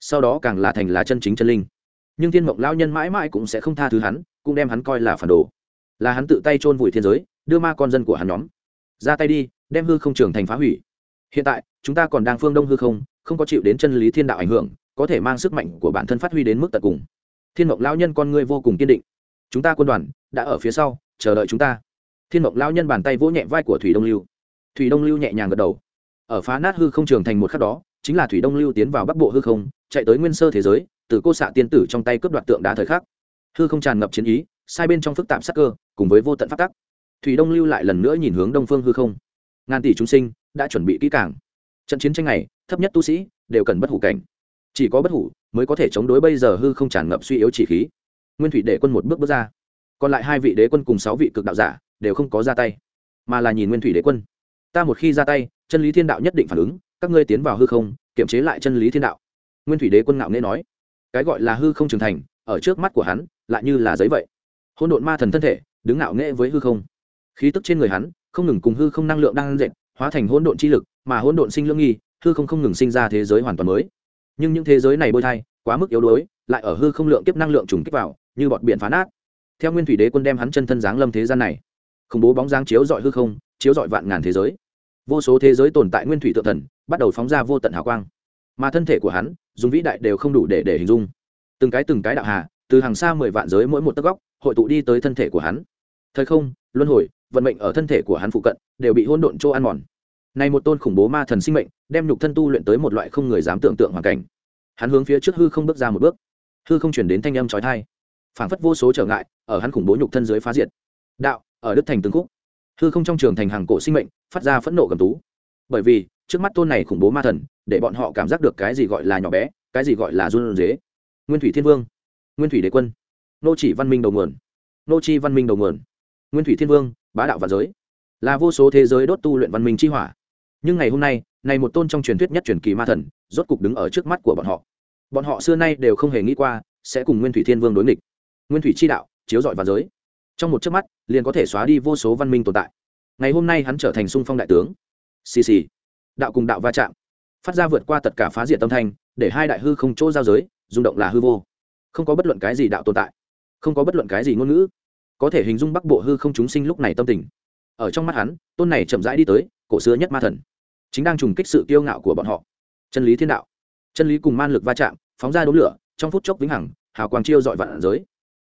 Sau đó càng là thành lá chân chính chân linh. Nhưng thiên mộng lao nhân mãi mãi cũng sẽ không tha thứ hắn, cũng đem hắn coi là phản đồ. Là hắn tự tay chôn vùi thiên giới, đưa ma con dân của hắn nhóm. Ra tay đi, đem hư không trường thành phá hủy. Hiện tại, chúng ta còn đang phương đông hư không không có chịu đến chân lý thiên đạo ảnh hưởng, có thể mang sức mạnh của bản thân phát huy đến mức tận cùng. Thiên mộng lao nhân con ngươi vô cùng kiên định. Chúng ta quân đoàn đã ở phía sau, chờ đợi chúng ta. Thiên mộng lao nhân bàn tay vỗ nhẹ vai của thủy đông lưu thủy đông lưu nhẹ nhàng gật đầu. Ở phá nát hư không trường thành một khắc đó, chính là thủy đông lưu tiến vào bắc bộ hư không, chạy tới nguyên sơ thế giới, từ cô xạ tiên tử trong tay cướp đoạt tượng đá thời khắc. Hư không tràn ngập chiến ý, sai bên trong phức tạp sắc cơ, cùng với vô tận phát tắc. Thủy đông lưu lại lần nữa nhìn hướng đông phương hư không. Ngàn tỷ chúng sinh đã chuẩn bị kỹ càng. Trận chiến tranh này, thấp nhất tu sĩ đều cần bất hủ cảnh. Chỉ có bất hủ mới có thể chống đối bây giờ hư không tràn ngập suy yếu chỉ khí. Nguyên thủy đệ quân một bước bước ra. Còn lại hai vị đế quân cùng sáu vị cực đạo giả đều không có ra tay, mà là nhìn nguyên thủy đế quân ta một khi ra tay, chân lý thiên đạo nhất định phản ứng, các ngươi tiến vào hư không kiểm chế lại chân lý thiên đạo. Nguyên thủy đế quân ngạo nghễ nói. Cái gọi là hư không trưởng thành, ở trước mắt của hắn, lại như là giấy vậy. Hôn độn ma thần thân thể, đứng ngạo nghễ với hư không. Khí tức trên người hắn, không ngừng cùng hư không năng lượng đang dệt, hóa thành hôn độn chi lực, mà hôn độn sinh lương nghi, hư không không ngừng sinh ra thế giới hoàn toàn mới. Nhưng những thế giới này bôi thai, quá mức yếu đuối, lại ở hư không lượng kiếp năng lượng trùng kích vào, như bọt biển phá nát. Theo nguyên thủy đế quân đem hắn chân thân giáng lâm thế gian này, khủng bố bóng dáng chiếu dọi hư không chiếu rọi vạn ngàn thế giới. Vô số thế giới tồn tại nguyên thủy tự thần, bắt đầu phóng ra vô tận hào quang. Mà thân thể của hắn, dùng vĩ đại đều không đủ để để hình dung. Từng cái từng cái đạo hà, từ hàng xa mười vạn giới mỗi một tấc góc, hội tụ đi tới thân thể của hắn. Thời không, luân hồi, vận mệnh ở thân thể của hắn phụ cận, đều bị hôn độn chỗ ăn mòn. Này một tôn khủng bố ma thần sinh mệnh, đem nhục thân tu luyện tới một loại không người dám tưởng tượng hoàn cảnh. Hắn hướng phía trước hư không bước ra một bước. Hư không chuyển đến thanh âm trói thai phảng phất vô số trở ngại, ở hắn khủng bố nhục thân dưới phá diệt. Đạo, ở đức thành từng khúc hư không trong trường thành hàng cổ sinh mệnh, phát ra phẫn nộ gầm tú. Bởi vì, trước mắt tôn này khủng bố ma thần, để bọn họ cảm giác được cái gì gọi là nhỏ bé, cái gì gọi là run dế. Nguyên thủy thiên vương, nguyên thủy đế quân, nô chỉ văn minh đầu nguồn, nô chi văn minh đầu nguồn, nguyên thủy thiên vương, bá đạo và giới. Là vô số thế giới đốt tu luyện văn minh chi hỏa. Nhưng ngày hôm nay, này một tôn trong truyền thuyết nhất truyền kỳ ma thần, rốt cục đứng ở trước mắt của bọn họ. Bọn họ xưa nay đều không hề nghĩ qua, sẽ cùng nguyên thủy thiên vương đối nghịch. Nguyên thủy chi đạo, chiếu dọi và giới trong một chớp mắt, liền có thể xóa đi vô số văn minh tồn tại. Ngày hôm nay hắn trở thành sung phong đại tướng. Xì xì. Đạo cùng đạo va chạm. Phát ra vượt qua tất cả phá diệt tâm thanh, để hai đại hư không chỗ giao giới, rung động là hư vô. Không có bất luận cái gì đạo tồn tại. Không có bất luận cái gì ngôn ngữ. Có thể hình dung bắc bộ hư không chúng sinh lúc này tâm tình. Ở trong mắt hắn, tôn này chậm rãi đi tới, cổ xưa nhất ma thần. Chính đang trùng kích sự kiêu ngạo của bọn họ. Chân lý thiên đạo. Chân lý cùng man lực va chạm, phóng ra đốm lửa, trong phút chốc vĩnh hằng, hào quang chiêu dọi vạn giới.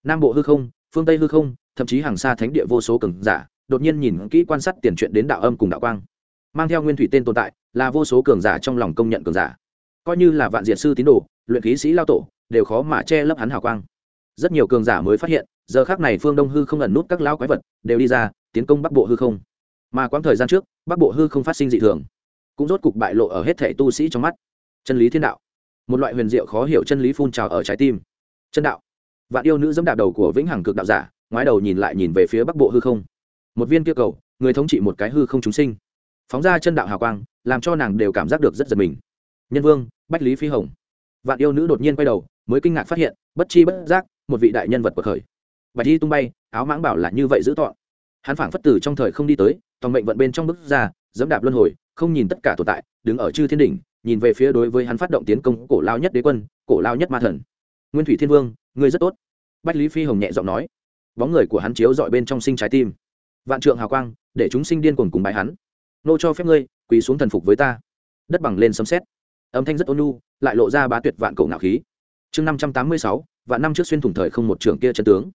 Nam bộ hư không, phương tây hư không thậm chí hàng xa thánh địa vô số cường giả, đột nhiên nhìn kỹ quan sát tiền truyện đến đạo âm cùng đạo quang. Mang theo nguyên thủy tên tồn tại, là vô số cường giả trong lòng công nhận cường giả. Coi như là vạn diệt sư tín đồ, luyện khí sĩ lao tổ, đều khó mà che lấp hắn hào quang. Rất nhiều cường giả mới phát hiện, giờ khác này phương đông hư không ẩn nút các lão quái vật, đều đi ra, tiến công bắc bộ hư không. Mà quãng thời gian trước, bắc bộ hư không phát sinh dị thường, cũng rốt cục bại lộ ở hết thể tu sĩ trong mắt. Chân lý thiên đạo. Một loại huyền diệu khó hiểu chân lý phun trào ở trái tim. Chân đạo. Vạn yêu nữ dẫm đạp đầu của vĩnh hằng cực đạo giả ngoái đầu nhìn lại nhìn về phía bắc bộ hư không. Một viên kia cầu, người thống trị một cái hư không chúng sinh. Phóng ra chân đạo hào quang, làm cho nàng đều cảm giác được rất giật mình. Nhân vương, bách lý phi hồng. Vạn yêu nữ đột nhiên quay đầu, mới kinh ngạc phát hiện, bất chi bất giác, một vị đại nhân vật của khởi bạch y tung bay, áo mãng bảo là như vậy giữ tọn. Hắn phảng phất tử trong thời không đi tới, toàn mệnh vận bên trong bước ra, dẫm đạp luân hồi, không nhìn tất cả tồn tại, đứng ở chư thiên đỉnh, nhìn về phía đối với hắn phát động tiến công cổ lao nhất đế quân, cổ lao nhất ma thần. Nguyên thủy thiên vương ngươi rất tốt. Bách lý phi hồng nhẹ giọng nói bóng người của hắn chiếu dọi bên trong sinh trái tim. Vạn trượng hào quang, để chúng sinh điên cuồng cùng bài hắn. Nô cho phép ngươi, quỳ xuống thần phục với ta. Đất bằng lên sấm xét âm thanh rất ôn nhu, lại lộ ra bá tuyệt vạn cổ ngạo khí. Chương năm trăm tám mươi sáu, vạn năm trước xuyên thủng thời không một trưởng kia chân tướng.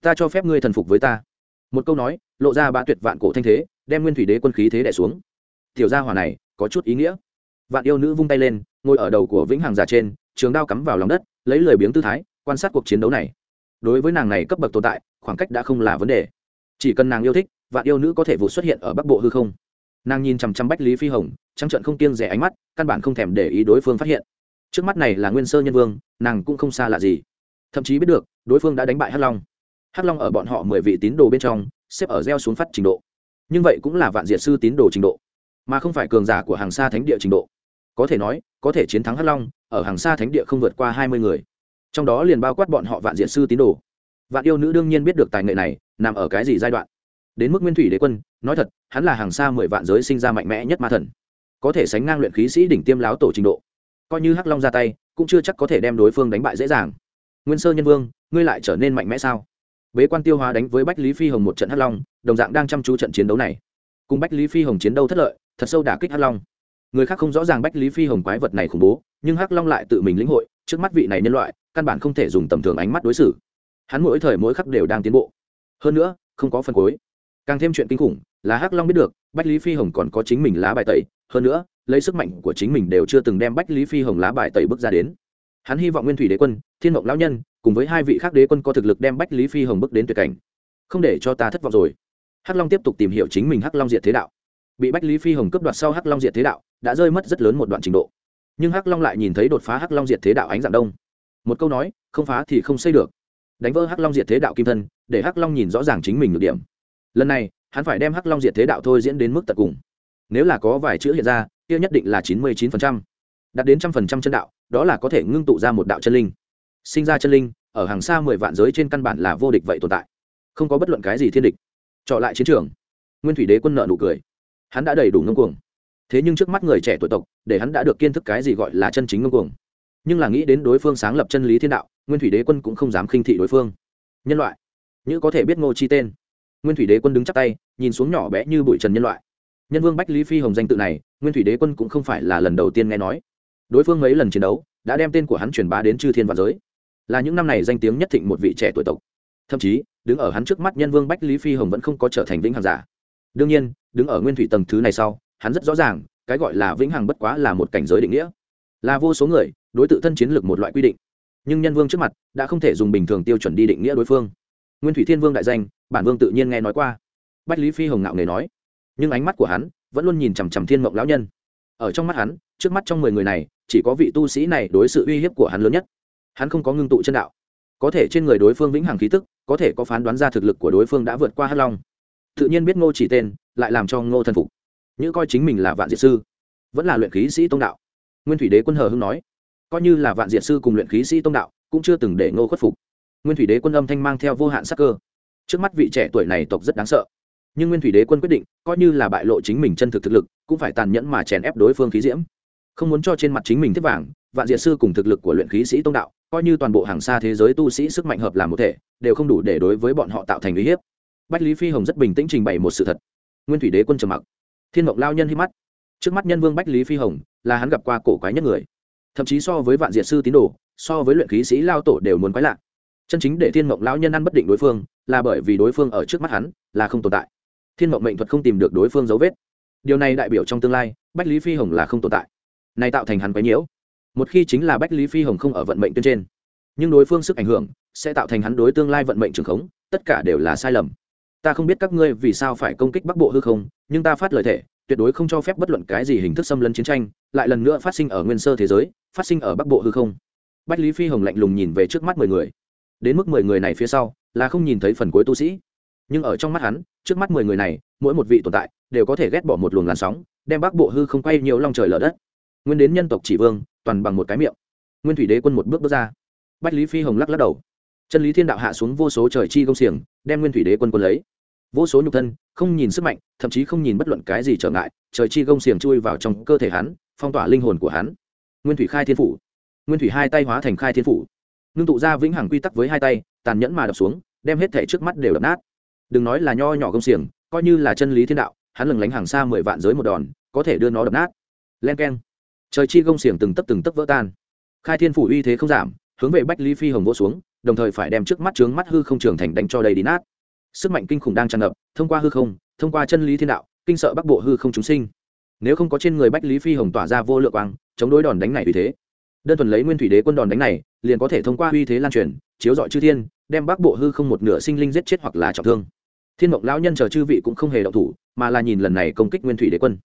Ta cho phép ngươi thần phục với ta. Một câu nói, lộ ra bá tuyệt vạn cổ thanh thế, đem nguyên thủy đế quân khí thế đẻ xuống. Tiểu gia hỏa này, có chút ý nghĩa. Vạn yêu nữ vung tay lên, ngồi ở đầu của vĩnh hằng giả trên, trường đao cắm vào lòng đất, lấy lời biếng tư thái, quan sát cuộc chiến đấu này. Đối với nàng này cấp bậc tồn tại khoảng cách đã không là vấn đề. Chỉ cần nàng yêu thích, vạn yêu nữ có thể vụ xuất hiện ở bắc bộ hư không. Nàng nhìn chằm chằm bách lý phi hồng, trắng trận không kiêng rẻ ánh mắt, căn bản không thèm để ý đối phương phát hiện. Trước mắt này là nguyên sơ nhân vương, nàng cũng không xa lạ gì. Thậm chí biết được, đối phương đã đánh bại hắc long. Hắc long ở bọn họ mười vị tín đồ bên trong, xếp ở gieo xuống phát trình độ. Nhưng vậy cũng là vạn diệt sư tín đồ trình độ, mà không phải cường giả của hàng xa thánh địa trình độ. Có thể nói, có thể chiến thắng hắc long, ở hàng xa thánh địa không vượt qua hai mươi người. Trong đó liền bao quát bọn họ vạn diệt sư tín đồ vạn yêu nữ đương nhiên biết được tài nghệ này, nằm ở cái gì giai đoạn? Đến mức nguyên thủy đế quân, nói thật, hắn là hàng xa mười vạn giới sinh ra mạnh mẽ nhất ma thần. Có thể sánh ngang luyện khí sĩ đỉnh tiêm láo tổ trình độ. Coi như hắc long ra tay, cũng chưa chắc có thể đem đối phương đánh bại dễ dàng. Nguyên sơ nhân vương, ngươi lại trở nên mạnh mẽ sao? Bế quan tiêu hóa đánh với bách lý phi hồng một trận hắc long, đồng dạng đang chăm chú trận chiến đấu này. Cùng bách lý phi hồng chiến đấu thất lợi, thật sâu đả kích hắc long. Người khác không rõ ràng bách lý phi hồng quái vật này khủng bố, nhưng hắc long lại tự mình lĩnh hội, trước mắt vị này nhân loại, căn bản không thể dùng tầm thường ánh mắt đối xử hắn mỗi thời mỗi khắc đều đang tiến bộ. Hơn nữa, không có phần cuối. Càng thêm chuyện kinh khủng là hắc long biết được, bách lý phi hồng còn có chính mình lá bài tẩy. Hơn nữa, lấy sức mạnh của chính mình đều chưa từng đem bách lý phi hồng lá bài tẩy bước ra đến. Hắn hy vọng nguyên thủy đế quân, thiên mộng lão nhân, cùng với hai vị khác đế quân có thực lực đem bách lý phi hồng bước đến tuyệt cảnh. Không để cho ta thất vọng rồi. Hắc long tiếp tục tìm hiểu chính mình hắc long diệt thế đạo. Bị bách lý phi hồng cướp đoạt sau hắc long diệt thế đạo đã rơi mất rất lớn một đoạn trình độ. Nhưng hắc long lại nhìn thấy đột phá hắc long diệt thế đạo ánh dạng đông. Một câu nói, không phá thì không xây được đánh vỡ hắc long diệt thế đạo kim thân, để hắc long nhìn rõ ràng chính mình được điểm. Lần này, hắn phải đem hắc long diệt thế đạo thôi diễn đến mức tận cùng. Nếu là có vài chữ hiện ra, kia nhất định là chín mươi chín phần trăm. Đạt đến trăm phần trăm chân đạo, đó là có thể ngưng tụ ra một đạo chân linh. Sinh ra chân linh, ở hàng xa mười vạn giới trên căn bản là vô địch vậy tồn tại. Không có bất luận cái gì thiên địch. Trọ lại chiến trường. Nguyên thủy đế quân nợ nụ cười. Hắn đã đầy đủ ngưng cuồng. Thế nhưng trước mắt người trẻ tuổi tộc, để hắn đã được kiến thức cái gì gọi là chân chính ngưng cuồng nhưng là nghĩ đến đối phương sáng lập chân lý thiên đạo, nguyên thủy đế quân cũng không dám khinh thị đối phương. Nhân loại, như có thể biết ngô chi tên. Nguyên thủy đế quân đứng chắc tay, nhìn xuống nhỏ bé như bụi trần nhân loại. Nhân vương bách lý phi hồng danh tự này, nguyên thủy đế quân cũng không phải là lần đầu tiên nghe nói. Đối phương mấy lần chiến đấu, đã đem tên của hắn truyền bá đến chư thiên và giới. Là những năm này danh tiếng nhất thịnh một vị trẻ tuổi tộc. Thậm chí, đứng ở hắn trước mắt nhân vương bách lý phi hồng vẫn không có trở thành vĩnh hằng giả. Đương nhiên, đứng ở nguyên thủy tầng thứ này sau, hắn rất rõ ràng, cái gọi là vĩnh hằng bất quá là một cảnh giới định nghĩa. Là vô số người đối tự thân chiến lược một loại quy định. Nhưng nhân vương trước mặt đã không thể dùng bình thường tiêu chuẩn đi định nghĩa đối phương. Nguyên thủy thiên vương đại danh, bản vương tự nhiên nghe nói qua. Bách lý phi hồng ngạo nghề nói. Nhưng ánh mắt của hắn vẫn luôn nhìn chằm chằm thiên mộng lão nhân. Ở trong mắt hắn, trước mắt trong mười người này, chỉ có vị tu sĩ này đối sự uy hiếp của hắn lớn nhất. Hắn không có ngưng tụ chân đạo. Có thể trên người đối phương vĩnh hằng khí tức, có thể có phán đoán ra thực lực của đối phương đã vượt qua hắc long. Tự nhiên biết ngô chỉ tên, lại làm cho ngô thần phục. Như coi chính mình là vạn diệt sư, vẫn là luyện khí sĩ tông đạo. Nguyên thủy đế quân hờ hưng nói coi như là vạn diệt sư cùng luyện khí sĩ tông đạo, cũng chưa từng để ngô khuất phục. Nguyên thủy đế quân âm thanh mang theo vô hạn sắc cơ. Trước mắt vị trẻ tuổi này tộc rất đáng sợ. Nhưng nguyên thủy đế quân quyết định, coi như là bại lộ chính mình chân thực thực lực, cũng phải tàn nhẫn mà chèn ép đối phương khí diễm. Không muốn cho trên mặt chính mình thiết vàng, vạn diệt sư cùng thực lực của luyện khí sĩ tông đạo, coi như toàn bộ hàng xa thế giới tu sĩ sức mạnh hợp làm một thể, đều không đủ để đối với bọn họ tạo thành uy hiếp. Bách lý phi hồng rất bình tĩnh trình bày một sự thật. Nguyên thủy đế quân trầm mặc. Thiên mộng lao nhân hít mắt. Trước mắt nhân vương bách lý phi hồng, là hắn gặp qua cổ quái nhất người thậm chí so với vạn diệt sư tín đồ, so với luyện khí sĩ lao tổ đều muốn quái lạ. Chân chính để thiên mộng lão nhân ăn bất định đối phương, là bởi vì đối phương ở trước mắt hắn là không tồn tại. Thiên mộng mệnh thuật không tìm được đối phương dấu vết. Điều này đại biểu trong tương lai, bách lý phi hồng là không tồn tại. Này tạo thành hắn quấy nhiễu. Một khi chính là bách lý phi hồng không ở vận mệnh tuyên trên, nhưng đối phương sức ảnh hưởng sẽ tạo thành hắn đối tương lai vận mệnh trường khống, tất cả đều là sai lầm. Ta không biết các ngươi vì sao phải công kích bắc bộ hư không, nhưng ta phát lời thể tuyệt đối không cho phép bất luận cái gì hình thức xâm lấn chiến tranh, lại lần nữa phát sinh ở nguyên sơ thế giới, phát sinh ở bắc bộ hư không. Bách lý phi hồng lạnh lùng nhìn về trước mắt mười người. Đến mức mười người này phía sau, là không nhìn thấy phần cuối tu sĩ. Nhưng ở trong mắt hắn, trước mắt mười người này, mỗi một vị tồn tại, đều có thể ghét bỏ một luồng làn sóng, đem bắc bộ hư không quay nhiều long trời lở đất. Nguyên đến nhân tộc chỉ vương, toàn bằng một cái miệng. Nguyên thủy đế quân một bước bước ra. Bách lý phi hồng lắc lắc đầu. Chân lý thiên đạo hạ xuống vô số trời chi công xiềng, đem nguyên thủy đế quân quân lấy vô số nhục thân, không nhìn sức mạnh, thậm chí không nhìn bất luận cái gì trở ngại, trời chi gông xiềng chui vào trong cơ thể hắn, phong tỏa linh hồn của hắn. Nguyên thủy khai thiên phủ. Nguyên thủy hai tay hóa thành khai thiên phủ. Ngưng tụ ra vĩnh hằng quy tắc với hai tay, tàn nhẫn mà đập xuống, đem hết thể trước mắt đều đập nát. Đừng nói là nho nhỏ gông xiềng, coi như là chân lý thiên đạo, hắn lừng lánh hàng xa mười vạn giới một đòn, có thể đưa nó đập nát. Len k e n trời chi gông xiềng từng tấp từng tấp vỡ tan. Khai thiên phủ uy thế không giảm, hướng về bách lý phi hồng vỗ xuống, đồng thời phải đem trước mắt trướng mắt hư không trường thành đánh cho đầy đi nát sức mạnh kinh khủng đang tràn ngập, thông qua hư không, thông qua chân lý thiên đạo, kinh sợ bắc bộ hư không chúng sinh. Nếu không có trên người bách lý phi hồng tỏa ra vô lượng quang, chống đối đòn đánh này vì thế. Đơn thuần lấy nguyên thủy đế quân đòn đánh này, liền có thể thông qua uy thế lan truyền, chiếu dọi chư thiên, đem bắc bộ hư không một nửa sinh linh giết chết hoặc là trọng thương. Thiên mộng lão nhân chờ chư vị cũng không hề động thủ, mà là nhìn lần này công kích nguyên thủy đế quân.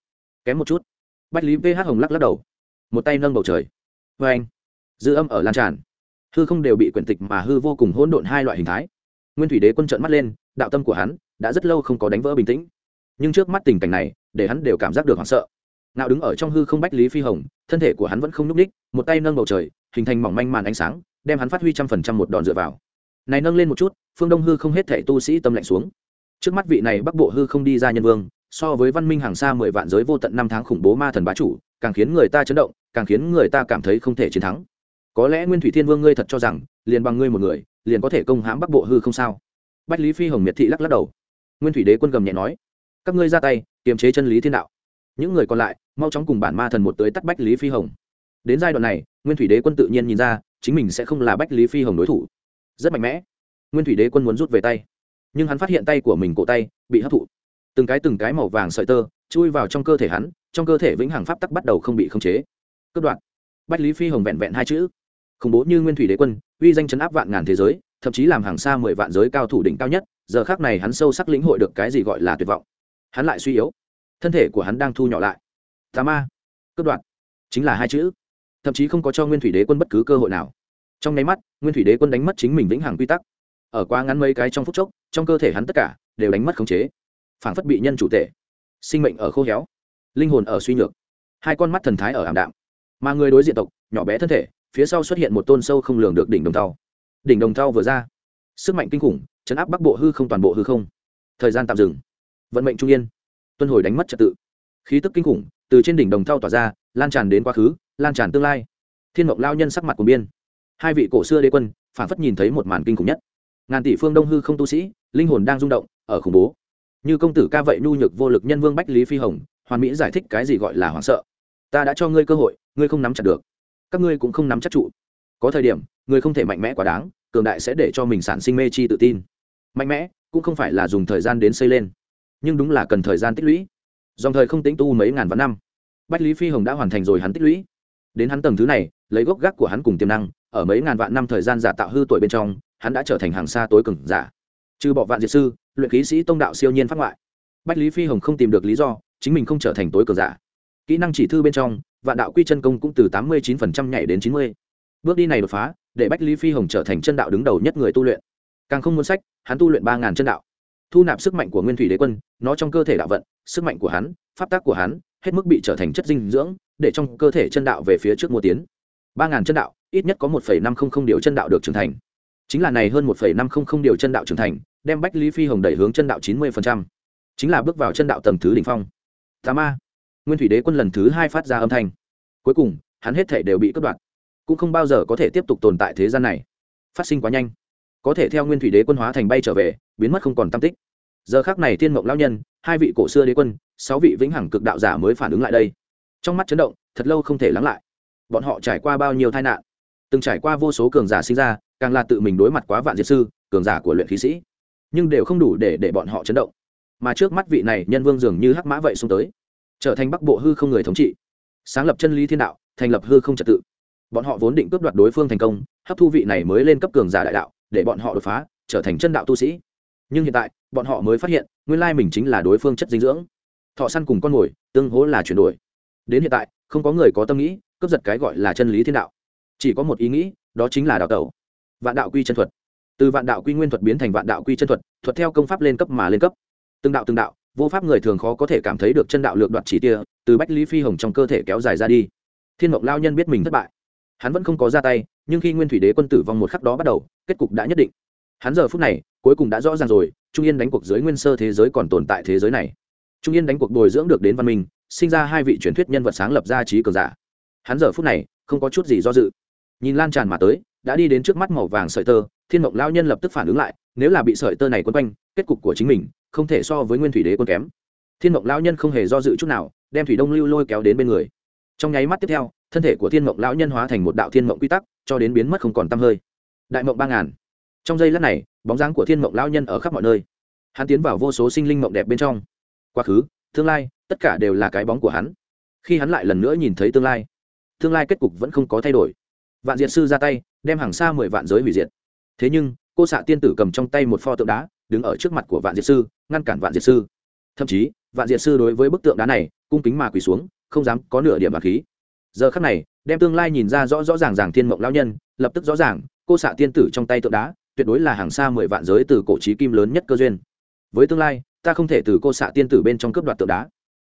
Kém một chút, bách lý vh hồng lắc lắc đầu. Một tay nâng bầu trời. Vê anh dư âm ở lan tràn. Hư không đều bị quyển tịch mà hư vô cùng hỗn độn hai loại hình thái nguyên thủy đế quân trợn mắt lên, đạo tâm của hắn đã rất lâu không có đánh vỡ bình tĩnh. Nhưng trước mắt tình cảnh này, để hắn đều cảm giác được hoảng sợ. Ngạo đứng ở trong hư không bách lý phi hồng, thân thể của hắn vẫn không n ú c ních một tay nâng bầu trời, hình thành mỏng manh màn ánh sáng, đem hắn phát huy trăm phần trăm một đòn dựa vào. Này nâng lên một chút, phương đông hư không hết thể tu sĩ tâm lạnh xuống. Trước mắt vị này bắc bộ hư không đi ra nhân vương, so với văn minh hàng xa mười vạn giới vô tận năm tháng khủng bố ma thần bá chủ, càng khiến người ta chấn động, càng khiến người ta cảm thấy không thể chiến thắng. Có lẽ nguyên thủy thiên vương ngươi thật cho rằng, liền bằng ngươi một người liền có thể công hãm bắc bộ hư không sao? Bách lý phi hồng miệt thị lắc lắc đầu. Nguyên thủy đế quân gầm nhẹ nói, các ngươi ra tay, kiềm chế chân lý thiên đạo. Những người còn lại, mau chóng cùng bản ma thần một tới tắt bách lý phi hồng. Đến giai đoạn này, nguyên thủy đế quân tự nhiên nhìn ra, chính mình sẽ không là bách lý phi hồng đối thủ. Rất mạnh mẽ. Nguyên thủy đế quân muốn rút về tay. Nhưng hắn phát hiện tay của mình cổ tay, bị hấp thụ. Từng cái từng cái màu vàng sợi tơ, chui vào trong cơ thể hắn, trong cơ thể vĩnh hằng pháp tắc bắt đầu không bị khống chế. Cướp đoạn bách lý phi hồng vẹn vẹn hai chữ. Khủng bố như nguyên thủy đế quân uy danh chấn áp vạn ngàn thế giới, thậm chí làm hàng xa mười vạn giới cao thủ đỉnh cao nhất, giờ khác này hắn sâu sắc lĩnh hội được cái gì gọi là tuyệt vọng. Hắn lại suy yếu. Thân thể của hắn đang thu nhỏ lại. Tà ma. Cướp đoạn chính là hai chữ. Thậm chí không có cho nguyên thủy đế quân bất cứ cơ hội nào. Trong nháy mắt, nguyên thủy đế quân đánh mất chính mình vĩnh hằng quy tắc. Ở quá ngắn mấy cái trong phút chốc, trong cơ thể hắn tất cả đều đánh mất khống chế. Phản phất bị nhân chủ tệ sinh mệnh ở khô héo. Linh hồn ở suy nhược. Hai con mắt thần thái ở ảm đạm. Mà người đối diện tộc, nhỏ bé thân thể phía sau xuất hiện một tôn sâu không lường được đỉnh đồng thau. Đỉnh đồng thau vừa ra, sức mạnh kinh khủng, chấn áp bắc bộ hư không toàn bộ hư không. Thời gian tạm dừng. Vận mệnh trung yên. Tuân hồi đánh mất trật tự. Khí tức kinh khủng từ trên đỉnh đồng thau tỏa ra, lan tràn đến quá khứ, lan tràn tương lai. Thiên mộng lao nhân sắc mặt của biên. Hai vị cổ xưa đế quân phản phất nhìn thấy một màn kinh khủng nhất. Ngàn tỷ phương đông hư không tu sĩ, linh hồn đang rung động, ở khủng bố. Như công tử ca vậy nhu nhược vô lực nhân vương bách lý phi hồng, hoàn mỹ giải thích cái gì gọi là hoảng sợ. Ta đã cho ngươi cơ hội, ngươi không nắm chặt được các ngươi cũng không nắm chắc trụ. Có thời điểm ngươi không thể mạnh mẽ quá đáng, cường đại sẽ để cho mình sản sinh mê chi tự tin. Mạnh mẽ cũng không phải là dùng thời gian đến xây lên, nhưng đúng là cần thời gian tích lũy. Dòng thời không tính tu mấy ngàn vạn năm, bách lý phi hồng đã hoàn thành rồi hắn tích lũy. Đến hắn tầng thứ này, lấy gốc gác của hắn cùng tiềm năng, ở mấy ngàn vạn năm thời gian giả tạo hư tuổi bên trong, hắn đã trở thành hàng xa tối cường giả. Trừ bỏ vạn diệt sư, luyện khí sĩ tông đạo siêu nhiên phát ngoại. Bách lý phi hồng không tìm được lý do, chính mình không trở thành tối cường giả. Kỹ năng chỉ thư bên trong vạn đạo quy chân công cũng từ tám mươi chín nhảy đến chín mươi. Bước đi này đột phá, để bách lý phi hồng trở thành chân đạo đứng đầu nhất người tu luyện. Càng không muốn sách, hắn tu luyện ba ngàn chân đạo. Thu nạp sức mạnh của nguyên thủy đế quân, nó trong cơ thể đạo vận, sức mạnh của hắn, pháp tác của hắn, hết mức bị trở thành chất dinh dưỡng, để trong cơ thể chân đạo về phía trước mua tiến. Ba ngàn chân đạo, ít nhất có một phẩy năm không không điều chân đạo được trưởng thành. Chính là này hơn một phẩy năm không không điều chân đạo trưởng thành, đem bách lý phi hồng đẩy hướng chân đạo chín mươi phần trăm. Chính là bước vào chân đạo tầng thứ đỉnh phong. Tà ma nguyên thủy đế quân lần thứ hai phát ra âm thanh. Cuối cùng, hắn hết thể đều bị cắt đoạt. Cũng không bao giờ có thể tiếp tục tồn tại thế gian này. Phát sinh quá nhanh. Có thể theo nguyên thủy đế quân hóa thành bay trở về, biến mất không còn tam tích. Giờ khác này thiên mộng lao nhân, hai vị cổ xưa đế quân, sáu vị vĩnh hằng cực đạo giả mới phản ứng lại đây. Trong mắt chấn động, thật lâu không thể lắng lại. Bọn họ trải qua bao nhiêu tai nạn? Từng trải qua vô số cường giả sinh ra, càng là tự mình đối mặt quá vạn diệt sư, cường giả của luyện khí sĩ. Nhưng đều không đủ để để bọn họ chấn động. Mà trước mắt vị này nhân vương dường như hắc mã vậy xuống tới trở thành bắc bộ hư không người thống trị. Sáng lập chân lý thiên đạo, thành lập hư không trật tự. Bọn họ vốn định cướp đoạt đối phương thành công, hấp thu vị này mới lên cấp cường giả đại đạo, để bọn họ đột phá, trở thành chân đạo tu sĩ. Nhưng hiện tại, bọn họ mới phát hiện, nguyên lai mình chính là đối phương chất dinh dưỡng. Thọ săn cùng con mồi, tương hố là chuyển đổi. Đến hiện tại, không có người có tâm nghĩ, cướp giật cái gọi là chân lý thiên đạo. Chỉ có một ý nghĩ, đó chính là đạo tẩu. Vạn đạo quy chân thuật. Từ vạn đạo quy nguyên thuật biến thành vạn đạo quy chân thuật thuật theo công pháp lên cấp mà lên cấp. Từng đạo từng đạo vô pháp người thường khó có thể cảm thấy được chân đạo lược đoạt chỉ tia, từ bách lý phi hồng trong cơ thể kéo dài ra đi. Thiên mộng lao nhân biết mình thất bại. Hắn vẫn không có ra tay, nhưng khi nguyên thủy đế quân tử vong một khắc đó bắt đầu, kết cục đã nhất định. Hắn giờ phút này, cuối cùng đã rõ ràng rồi, trung yên đánh cuộc dưới nguyên sơ thế giới còn tồn tại thế giới này. Trung yên đánh cuộc bồi dưỡng được đến văn minh, sinh ra hai vị truyền thuyết nhân vật sáng lập ra trí cường giả. Hắn giờ phút này, không có chút gì do dự. Nhìn lan tràn mà tới, đã đi đến trước mắt màu vàng sợi tơ, thiên mộng lao nhân lập tức phản ứng lại, nếu là bị sợi tơ này quấn quanh, kết cục của chính mình không thể so với nguyên thủy đế quân kém. Thiên mộng lão nhân không hề do dự chút nào, đem thủy đông lưu lôi kéo đến bên người. Trong nháy mắt tiếp theo, thân thể của thiên mộng lão nhân hóa thành một đạo thiên mộng quy tắc, cho đến biến mất không còn t hơi. Đại mộng ba ngàn. Trong giây lát này, bóng dáng của thiên mộng lão nhân ở khắp mọi nơi. Hắn tiến vào vô số sinh linh mộng đẹp bên trong. Quá khứ, tương lai, tất cả đều là cái bóng của hắn. Khi hắn lại lần nữa nhìn thấy tương lai tương lai kết cục vẫn không có thay đổi. Vạn diệt sư ra tay, đem hàng xa mười vạn giới hủy diệt. Thế nhưng, cô xạ tiên tử cầm trong tay một pho tượng đá đứng ở trước mặt của vạn diệt sư, ngăn cản vạn diệt sư. Thậm chí, vạn diệt sư đối với bức tượng đá này, cung kính mà quỳ xuống, không dám có nửa điểm bạc khí. Giờ khắc này, đem tương lai nhìn ra rõ rõ ràng ràng thiên mộng lão nhân, lập tức rõ ràng, cô xạ tiên tử trong tay tượng đá, tuyệt đối là hàng xa mười vạn giới từ cổ trí kim lớn nhất cơ duyên. Với tương lai, ta không thể từ cô xạ tiên tử bên trong cướp đoạt tượng đá.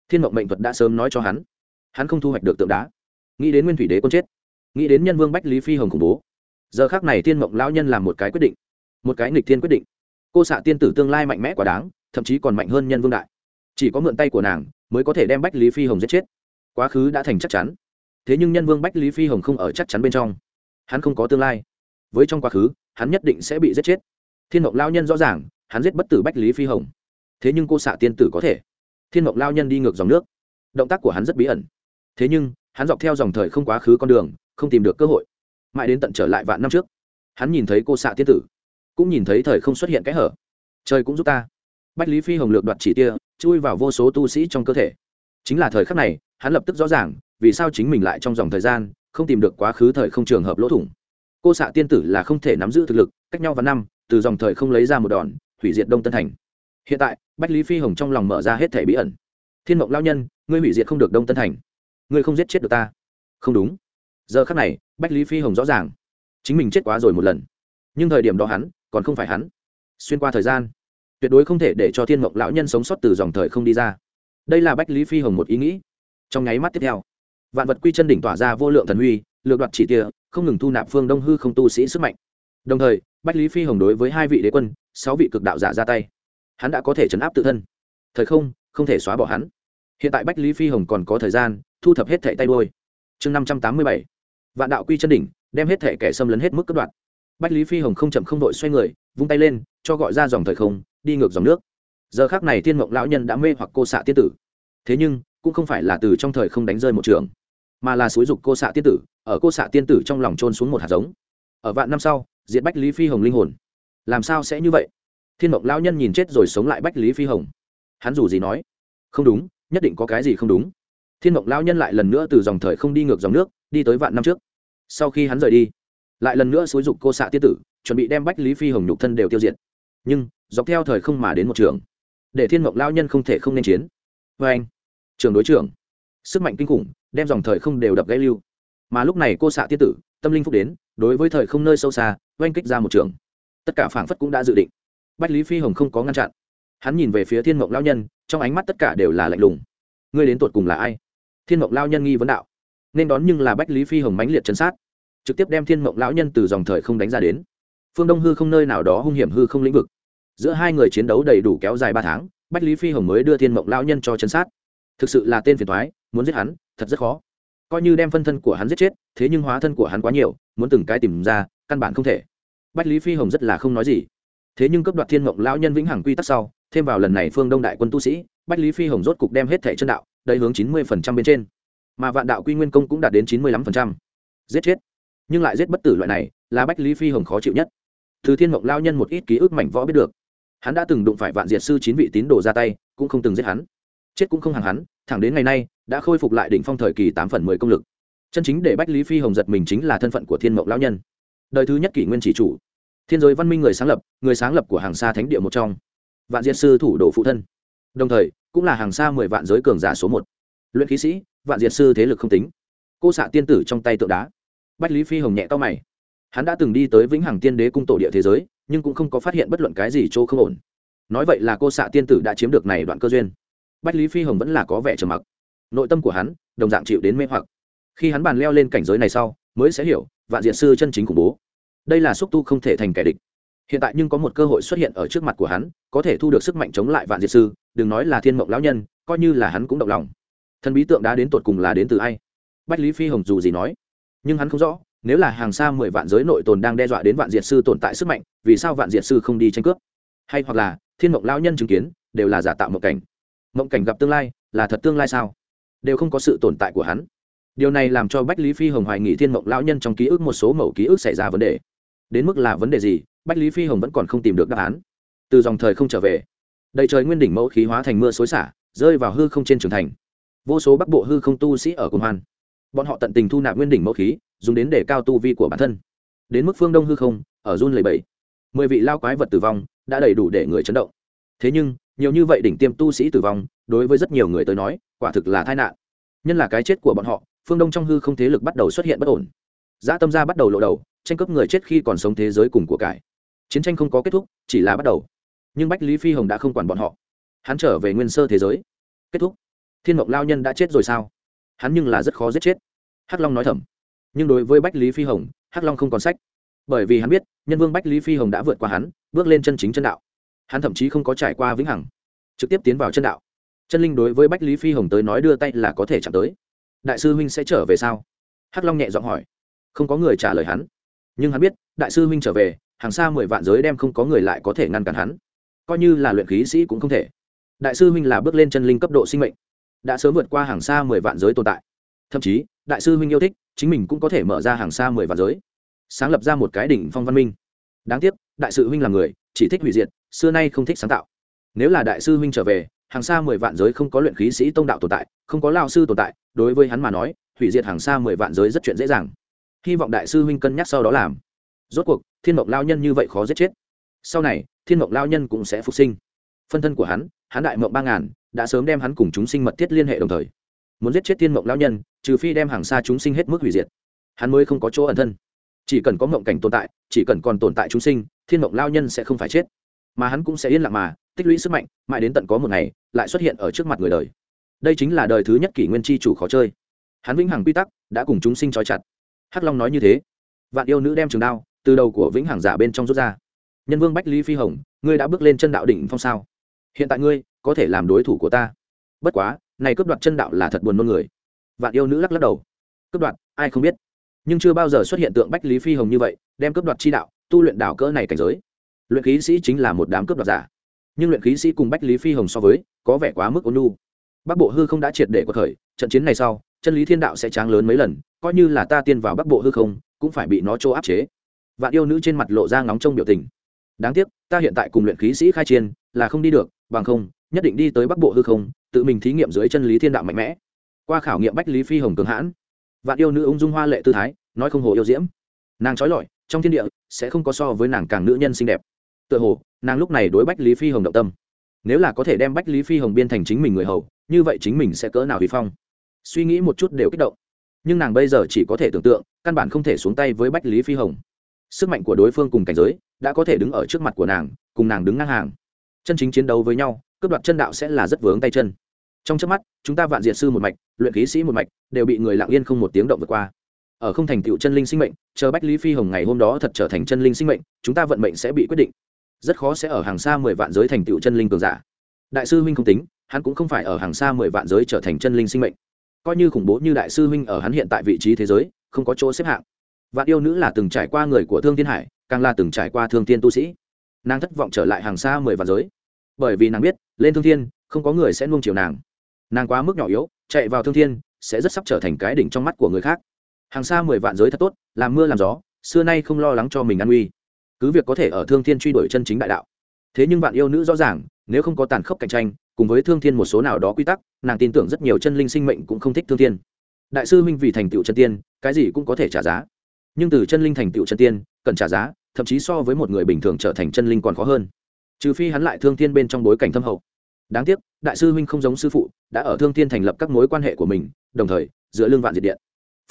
Thiên mộng mệnh thuật đã sớm nói cho hắn. Hắn không thu hoạch được tượng đá. Nghĩ đến nguyên thủy đế quân chết. Nghĩ đến nhân vương bách lý phi hồng khủng bố. Giờ khác này thiên mộng lão nhân làm một cái quyết định. Một cái nghịch thiên quyết định cô xạ tiên tử tương lai mạnh mẽ quá đáng, thậm chí còn mạnh hơn nhân vương đại. Chỉ có mượn tay của nàng mới có thể đem bách lý phi hồng giết chết. Quá khứ đã thành chắc chắn. Thế nhưng nhân vương bách lý phi hồng không ở chắc chắn bên trong. Hắn không có tương lai. Với trong quá khứ, hắn nhất định sẽ bị giết chết. Thiên mộng lao nhân rõ ràng, hắn giết bất tử bách lý phi hồng. Thế nhưng cô xạ tiên tử có thể. Thiên mộng lao nhân đi ngược dòng nước. Động tác của hắn rất bí ẩn. Thế nhưng, hắn dọc theo dòng thời không quá khứ con đường, không tìm được cơ hội. Mãi đến tận trở lại vạn năm trước, hắn nhìn thấy cô xạ tiên tử cũng nhìn thấy thời không xuất hiện cái hở. Trời cũng giúp ta. Bách lý phi hồng lược đoạt chỉ tia, chui vào vô số tu sĩ trong cơ thể. Chính là thời khắc này, hắn lập tức rõ ràng, vì sao chính mình lại trong dòng thời gian, không tìm được quá khứ thời không trường hợp lỗ thủng. Cô xạ tiên tử là không thể nắm giữ thực lực, cách nhau và năm, từ dòng thời không lấy ra một đòn, hủy diệt đông tân thành. Hiện tại, bách lý phi hồng trong lòng mở ra hết thể bí ẩn. Thiên mộng lao nhân, ngươi hủy diệt không được đông tân thành. Ngươi không giết chết được ta. Không đúng. Giờ khắc này, bách lý phi hồng rõ ràng. Chính mình chết quá rồi một lần. Nhưng thời điểm đó hắn còn không phải hắn. Xuyên qua thời gian, tuyệt đối không thể để cho thiên mộng lão nhân sống sót từ dòng thời không đi ra. Đây là bách lý phi hồng một ý nghĩ. Trong nháy mắt tiếp theo, vạn vật quy chân đỉnh tỏa ra vô lượng thần huy, lược đoạt chỉ tỉa không ngừng thu nạp phương đông hư không tu sĩ sức mạnh. Đồng thời, bách lý phi hồng đối với hai vị đế quân, sáu vị cực đạo giả ra tay. Hắn đã có thể chấn áp tự thân. Thời không không thể xóa bỏ hắn. Hiện tại bách lý phi hồng còn có thời gian, thu thập hết thệ tay đôi chương năm trăm tám mươi bảy, vạn đạo quy chân đỉnh, đem hết thệ kẻ xâm lấn hết mức cấp đoạn bách lý phi hồng không chậm không đội xoay người, vung tay lên, cho gọi ra dòng thời không, đi ngược dòng nước. Giờ khác này thiên mộng lão nhân đã mê hoặc cô xạ tiên tử. Thế nhưng, cũng không phải là từ trong thời không đánh rơi một trường, mà là xúi dục cô xạ tiên tử, ở cô xạ tiên tử trong lòng trôn xuống một hạt giống. Ở vạn năm sau, diệt bách lý phi hồng linh hồn. Làm sao sẽ như vậy? Thiên mộng lão nhân nhìn chết rồi sống lại bách lý phi hồng. Hắn dù gì nói, không đúng, nhất định có cái gì không đúng. Thiên mộng lão nhân lại lần nữa từ dòng thời không đi ngược dòng nước, đi tới vạn năm trước. Sau khi hắn rời đi lại lần nữa xúi dục cô xạ tiên tử, chuẩn bị đem bách lý phi hồng nhục thân đều tiêu diệt. Nhưng, dọc theo thời không mà đến một trường, để thiên mộng lao nhân không thể không nên chiến. Vê anh, trường đối trưởng sức mạnh kinh khủng, đem dòng thời không đều đập gãy lưu. Mà lúc này cô xạ tiên tử, tâm linh phúc đến, đối với thời không nơi sâu xa, oanh kích ra một trường. Tất cả phảng phất cũng đã dự định. Bách lý phi hồng không có ngăn chặn. Hắn nhìn về phía thiên mộng lao nhân, trong ánh mắt tất cả đều là lạnh lùng. Ngươi đến tột cùng là ai? Thiên mộng lao nhân nghi vấn đạo. Nên đón nhưng là bách lý phi hồng mãnh liệt chấn sát trực tiếp đem thiên mộng lão nhân từ dòng thời không đánh ra đến. Phương đông hư không nơi nào đó hung hiểm hư không lĩnh vực. Giữa hai người chiến đấu đầy đủ kéo dài ba tháng, bách lý phi hồng mới đưa thiên mộng lão nhân cho chấn sát. Thực sự là tên phiền thoái muốn giết hắn, thật rất khó. Coi như đem phân thân của hắn giết chết, thế nhưng hóa thân của hắn quá nhiều, muốn từng cái tìm ra, căn bản không thể. Bách lý phi hồng rất là không nói gì. Thế nhưng cấp đoạt thiên mộng lão nhân vĩnh hằng quy tắc sau, thêm vào lần này phương đông đại quân tu sĩ, bách lý phi hồng rốt cục đem hết thẻ chân đạo, đầy hướng chín mươi phần trăm bên trên. Mà vạn đạo quy nguyên công cũng đạt đến chín mươi lăm phần trăm. Giết chết nhưng lại giết bất tử loại này, là bách lý phi hồng khó chịu nhất. Thứ thiên mộng lao nhân một ít ký ức mảnh võ biết được. Hắn đã từng đụng phải vạn diệt sư chín vị tín đồ ra tay, cũng không từng giết hắn. Chết cũng không hàng hắn, thẳng đến ngày nay, đã khôi phục lại đỉnh phong thời kỳ tám phần mười công lực. Chân chính để bách lý phi hồng giật mình chính là thân phận của thiên mộng lao nhân. Đời thứ nhất kỷ nguyên chỉ chủ. Thiên giới văn minh người sáng lập, người sáng lập của hàng xa thánh địa một trong. Vạn diệt sư thủ đồ phụ thân. Đồng thời, cũng là hàng xa mười vạn giới cường giả số một. Luyện khí sĩ, vạn diệt sư thế lực không tính. Cô xạ tiên tử trong tay tượng đá bách lý phi hồng nhẹ to mày. Hắn đã từng đi tới vĩnh hằng tiên đế cung tổ địa thế giới, nhưng cũng không có phát hiện bất luận cái gì chỗ không ổn. Nói vậy là cô xạ tiên tử đã chiếm được này đoạn cơ duyên. Bách lý phi hồng vẫn là có vẻ trầm mặc. Nội tâm của hắn, đồng dạng chịu đến mê hoặc. Khi hắn bàn leo lên cảnh giới này sau, mới sẽ hiểu, vạn diệt sư chân chính khủng bố. Đây là xúc tu không thể thành kẻ địch. Hiện tại nhưng có một cơ hội xuất hiện ở trước mặt của hắn, có thể thu được sức mạnh chống lại vạn diệt sư, đừng nói là thiên mộng lão nhân, coi như là hắn cũng động lòng. Thần bí tượng đã đến tột cùng là đến từ ai? Bách lý phi hồng dù gì nói nhưng hắn không rõ, nếu là hàng xa mười vạn giới nội tồn đang đe dọa đến vạn diệt sư tồn tại sức mạnh, vì sao vạn diệt sư không đi tranh cướp? Hay hoặc là, thiên mộng lão nhân chứng kiến, đều là giả tạo mộng cảnh. Mộng cảnh gặp tương lai, là thật tương lai sao? Đều không có sự tồn tại của hắn. Điều này làm cho bách lý phi hồng hoài nghị thiên mộng lão nhân trong ký ức một số mẫu ký ức xảy ra vấn đề. Đến mức là vấn đề gì, bách lý phi hồng vẫn còn không tìm được đáp án. Từ dòng thời không trở về, đầy trời nguyên đỉnh mẫu khí hóa thành mưa xối xả, rơi vào hư không trên trường thành. Vô số bắc bộ hư không tu sĩ ở cùng hoan bọn họ tận tình thu nạp nguyên đỉnh mẫu khí, dùng đến để cao tu vi của bản thân. Đến mức phương đông hư không, ở run lầy bảy mười vị lao quái vật tử vong đã đầy đủ để người chấn động. Thế nhưng, nhiều như vậy đỉnh tiêm tu sĩ tử vong, đối với rất nhiều người tới nói, quả thực là tai nạn. Nhân là cái chết của bọn họ, phương đông trong hư không thế lực bắt đầu xuất hiện bất ổn. Dã tâm gia bắt đầu lộ đầu, tranh cướp người chết khi còn sống thế giới cùng của cải. Chiến tranh không có kết thúc, chỉ là bắt đầu. Nhưng bách lý phi hồng đã không quản bọn họ. Hắn trở về nguyên sơ thế giới. Kết thúc. Thiên mộng lao nhân đã chết rồi sao? Hắn nhưng là rất khó giết chết. Hắc long nói thầm. Nhưng đối với bách lý phi hồng, hắc long không còn sách. Bởi vì hắn biết, nhân vương bách lý phi hồng đã vượt qua hắn, bước lên chân chính chân đạo. Hắn thậm chí không có trải qua vĩnh hằng, trực tiếp tiến vào chân đạo. Chân linh đối với bách lý phi hồng tới nói đưa tay là có thể chạm tới. Đại sư huynh sẽ trở về sao? Hắc long nhẹ giọng hỏi. Không có người trả lời hắn. Nhưng hắn biết, đại sư huynh trở về, hàng xa mười vạn giới đem không có người lại có thể ngăn cản hắn. Coi như là luyện khí sĩ cũng không thể. Đại sư huynh là bước lên chân linh cấp độ sinh mệnh đã sớm vượt qua hàng xa mười vạn giới tồn tại. Thậm chí, đại sư huynh yêu thích, chính mình cũng có thể mở ra hàng xa mười vạn giới. Sáng lập ra một cái đỉnh phong văn minh. Đáng tiếc, đại sư huynh là người, chỉ thích hủy diệt, xưa nay không thích sáng tạo. Nếu là đại sư huynh trở về, hàng xa mười vạn giới không có luyện khí sĩ tông đạo tồn tại, không có lao sư tồn tại, đối với hắn mà nói, hủy diệt hàng xa mười vạn giới rất chuyện dễ dàng. Hy vọng đại sư huynh cân nhắc sau đó làm. Rốt cuộc, thiên mộng lao nhân như vậy khó giết chết. Sau này, thiên mộng lao nhân cũng sẽ phục sinh. Phân thân của hắn hắn đại mộng ba ngàn đã sớm đem hắn cùng chúng sinh mật thiết liên hệ đồng thời. Muốn giết chết thiên mộng lao nhân, trừ phi đem hàng xa chúng sinh hết mức hủy diệt. Hắn mới không có chỗ ẩn thân. Chỉ cần có mộng cảnh tồn tại, chỉ cần còn tồn tại chúng sinh, thiên mộng lao nhân sẽ không phải chết. Mà hắn cũng sẽ yên lặng mà, tích lũy sức mạnh, mãi đến tận có một ngày, lại xuất hiện ở trước mặt người đời. Đây chính là đời thứ nhất kỷ nguyên tri chủ khó chơi. Hắn vĩnh hằng quy tắc, đã cùng chúng sinh trói chặt. Hắc long nói như thế. Vạn yêu nữ đem trường đao, từ đầu của vĩnh hằng giả bên trong rút ra. Nhân vương bách lý phi hồng, ngươi đã bước lên chân đạo đỉnh phong sao? Hiện tại ngươi có thể làm đối thủ của ta. Bất quá, này cướp đoạt chân đạo là thật buồn nôn người. Vạn yêu nữ lắc lắc đầu. Cướp đoạt, ai không biết. Nhưng chưa bao giờ xuất hiện tượng bách lý phi hồng như vậy, đem cướp đoạt chi đạo, tu luyện đảo cỡ này cảnh giới. Luyện khí sĩ chính là một đám cướp đoạt giả. Nhưng luyện khí sĩ cùng bách lý phi hồng so với, có vẻ quá mức ôn nhu. Bắc bộ hư không đã triệt để cuộc khởi trận chiến này sau, chân lý thiên đạo sẽ tráng lớn mấy lần, coi như là ta tiên vào bắc bộ hư không, cũng phải bị nó chỗ áp chế. Vạn yêu nữ trên mặt lộ ra ngóng trông biểu tình. Đáng tiếc, ta hiện tại cùng luyện khí sĩ khai chiên là không đi được bằng không, nhất định đi tới bắc bộ hư không, tự mình thí nghiệm dưới chân lý thiên đạo mạnh mẽ. Qua khảo nghiệm bách lý phi hồng cường hãn, vạn yêu nữ ung dung hoa lệ tư thái, nói không hồ yêu diễm. Nàng trói lọi, trong thiên địa, sẽ không có so với nàng càng nữ nhân xinh đẹp. Tựa hồ, nàng lúc này đối bách lý phi hồng động tâm. Nếu là có thể đem bách lý phi hồng biên thành chính mình người hầu, như vậy chính mình sẽ cỡ nào vi phong? Suy nghĩ một chút đều kích động. Nhưng nàng bây giờ chỉ có thể tưởng tượng, căn bản không thể xuống tay với bách lý phi hồng. Sức mạnh của đối phương cùng cảnh giới, đã có thể đứng ở trước mặt của nàng, cùng nàng đứng ngang hàng chân chính chiến đấu với nhau, cướp đoạt chân đạo sẽ là rất vướng tay chân. Trong trước mắt, chúng ta vạn diệt sư một mạch, luyện khí sĩ một mạch, đều bị người lặng yên không một tiếng động vượt qua. Ở không thành tựu chân linh sinh mệnh, chờ bách lý phi hồng ngày hôm đó thật trở thành chân linh sinh mệnh, chúng ta vận mệnh sẽ bị quyết định. Rất khó sẽ ở hàng xa mười vạn giới thành tựu chân linh cường giả. Đại sư huynh không tính, hắn cũng không phải ở hàng xa mười vạn giới trở thành chân linh sinh mệnh. Coi như khủng bố như đại sư huynh ở hắn hiện tại vị trí thế giới, không có chỗ xếp hạng. Vạn yêu nữ là từng trải qua người của thương thiên hải, càng là từng trải qua thương thiên tu sĩ nàng thất vọng trở lại hàng xa mười vạn giới. Bởi vì nàng biết, lên thương thiên, không có người sẽ nuông chiều nàng. Nàng quá mức nhỏ yếu, chạy vào thương thiên, sẽ rất sắp trở thành cái đỉnh trong mắt của người khác. Hàng xa mười vạn giới thật tốt, làm mưa làm gió, xưa nay không lo lắng cho mình an nguy cứ việc có thể ở thương thiên truy đuổi chân chính đại đạo. Thế nhưng bạn yêu nữ rõ ràng, nếu không có tàn khốc cạnh tranh, cùng với thương thiên một số nào đó quy tắc, nàng tin tưởng rất nhiều chân linh sinh mệnh cũng không thích thương thiên. Đại sư minh vì thành tựu chân tiên, cái gì cũng có thể trả giá. Nhưng từ chân linh thành tựu chân tiên, cần trả giá thậm chí so với một người bình thường trở thành chân linh còn khó hơn. Trừ phi hắn lại thương thiên bên trong bối cảnh thâm hậu. Đáng tiếc, đại sư huynh không giống sư phụ, đã ở thương thiên thành lập các mối quan hệ của mình, đồng thời, giữa lương vạn diệt điện.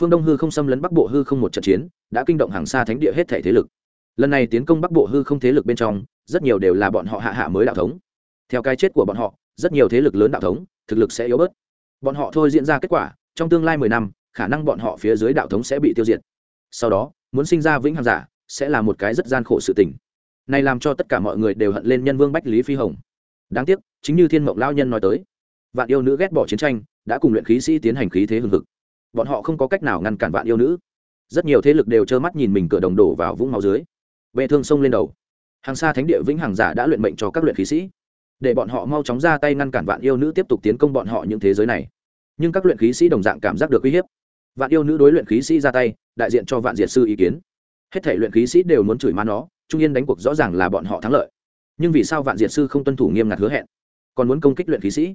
Phương đông hư không xâm lấn bắc bộ hư không một trận chiến, đã kinh động hàng xa thánh địa hết thể thế lực. Lần này tiến công bắc bộ hư không thế lực bên trong, rất nhiều đều là bọn họ hạ hạ mới đạo thống. Theo cái chết của bọn họ, rất nhiều thế lực lớn đạo thống, thực lực sẽ yếu bớt. Bọn họ thôi diễn ra kết quả, trong tương lai mười năm, khả năng bọn họ phía dưới đạo thống sẽ bị tiêu diệt. Sau đó, muốn sinh ra vĩnh hằng giả sẽ là một cái rất gian khổ sự tình. Này làm cho tất cả mọi người đều hận lên nhân vương bách lý phi hồng. Đáng tiếc, chính như thiên mộng lao nhân nói tới, vạn yêu nữ ghét bỏ chiến tranh, đã cùng luyện khí sĩ tiến hành khí thế hừng hực. Bọn họ không có cách nào ngăn cản vạn yêu nữ. Rất nhiều thế lực đều trơ mắt nhìn mình cửa đồng đổ vào vũng máu dưới. Vệ thương sông lên đầu. Hàng xa thánh địa vĩnh hằng giả đã luyện mệnh cho các luyện khí sĩ. Để bọn họ mau chóng ra tay ngăn cản vạn yêu nữ tiếp tục tiến công bọn họ những thế giới này. Nhưng các luyện khí sĩ đồng dạng cảm giác được uy hiếp. Vạn yêu nữ đối luyện khí sĩ ra tay, đại diện cho vạn diệt sư ý kiến hết thể luyện khí sĩ đều muốn chửi má nó, trung yên đánh cuộc rõ ràng là bọn họ thắng lợi. Nhưng vì sao vạn diệt sư không tuân thủ nghiêm ngặt hứa hẹn? Còn muốn công kích luyện khí sĩ?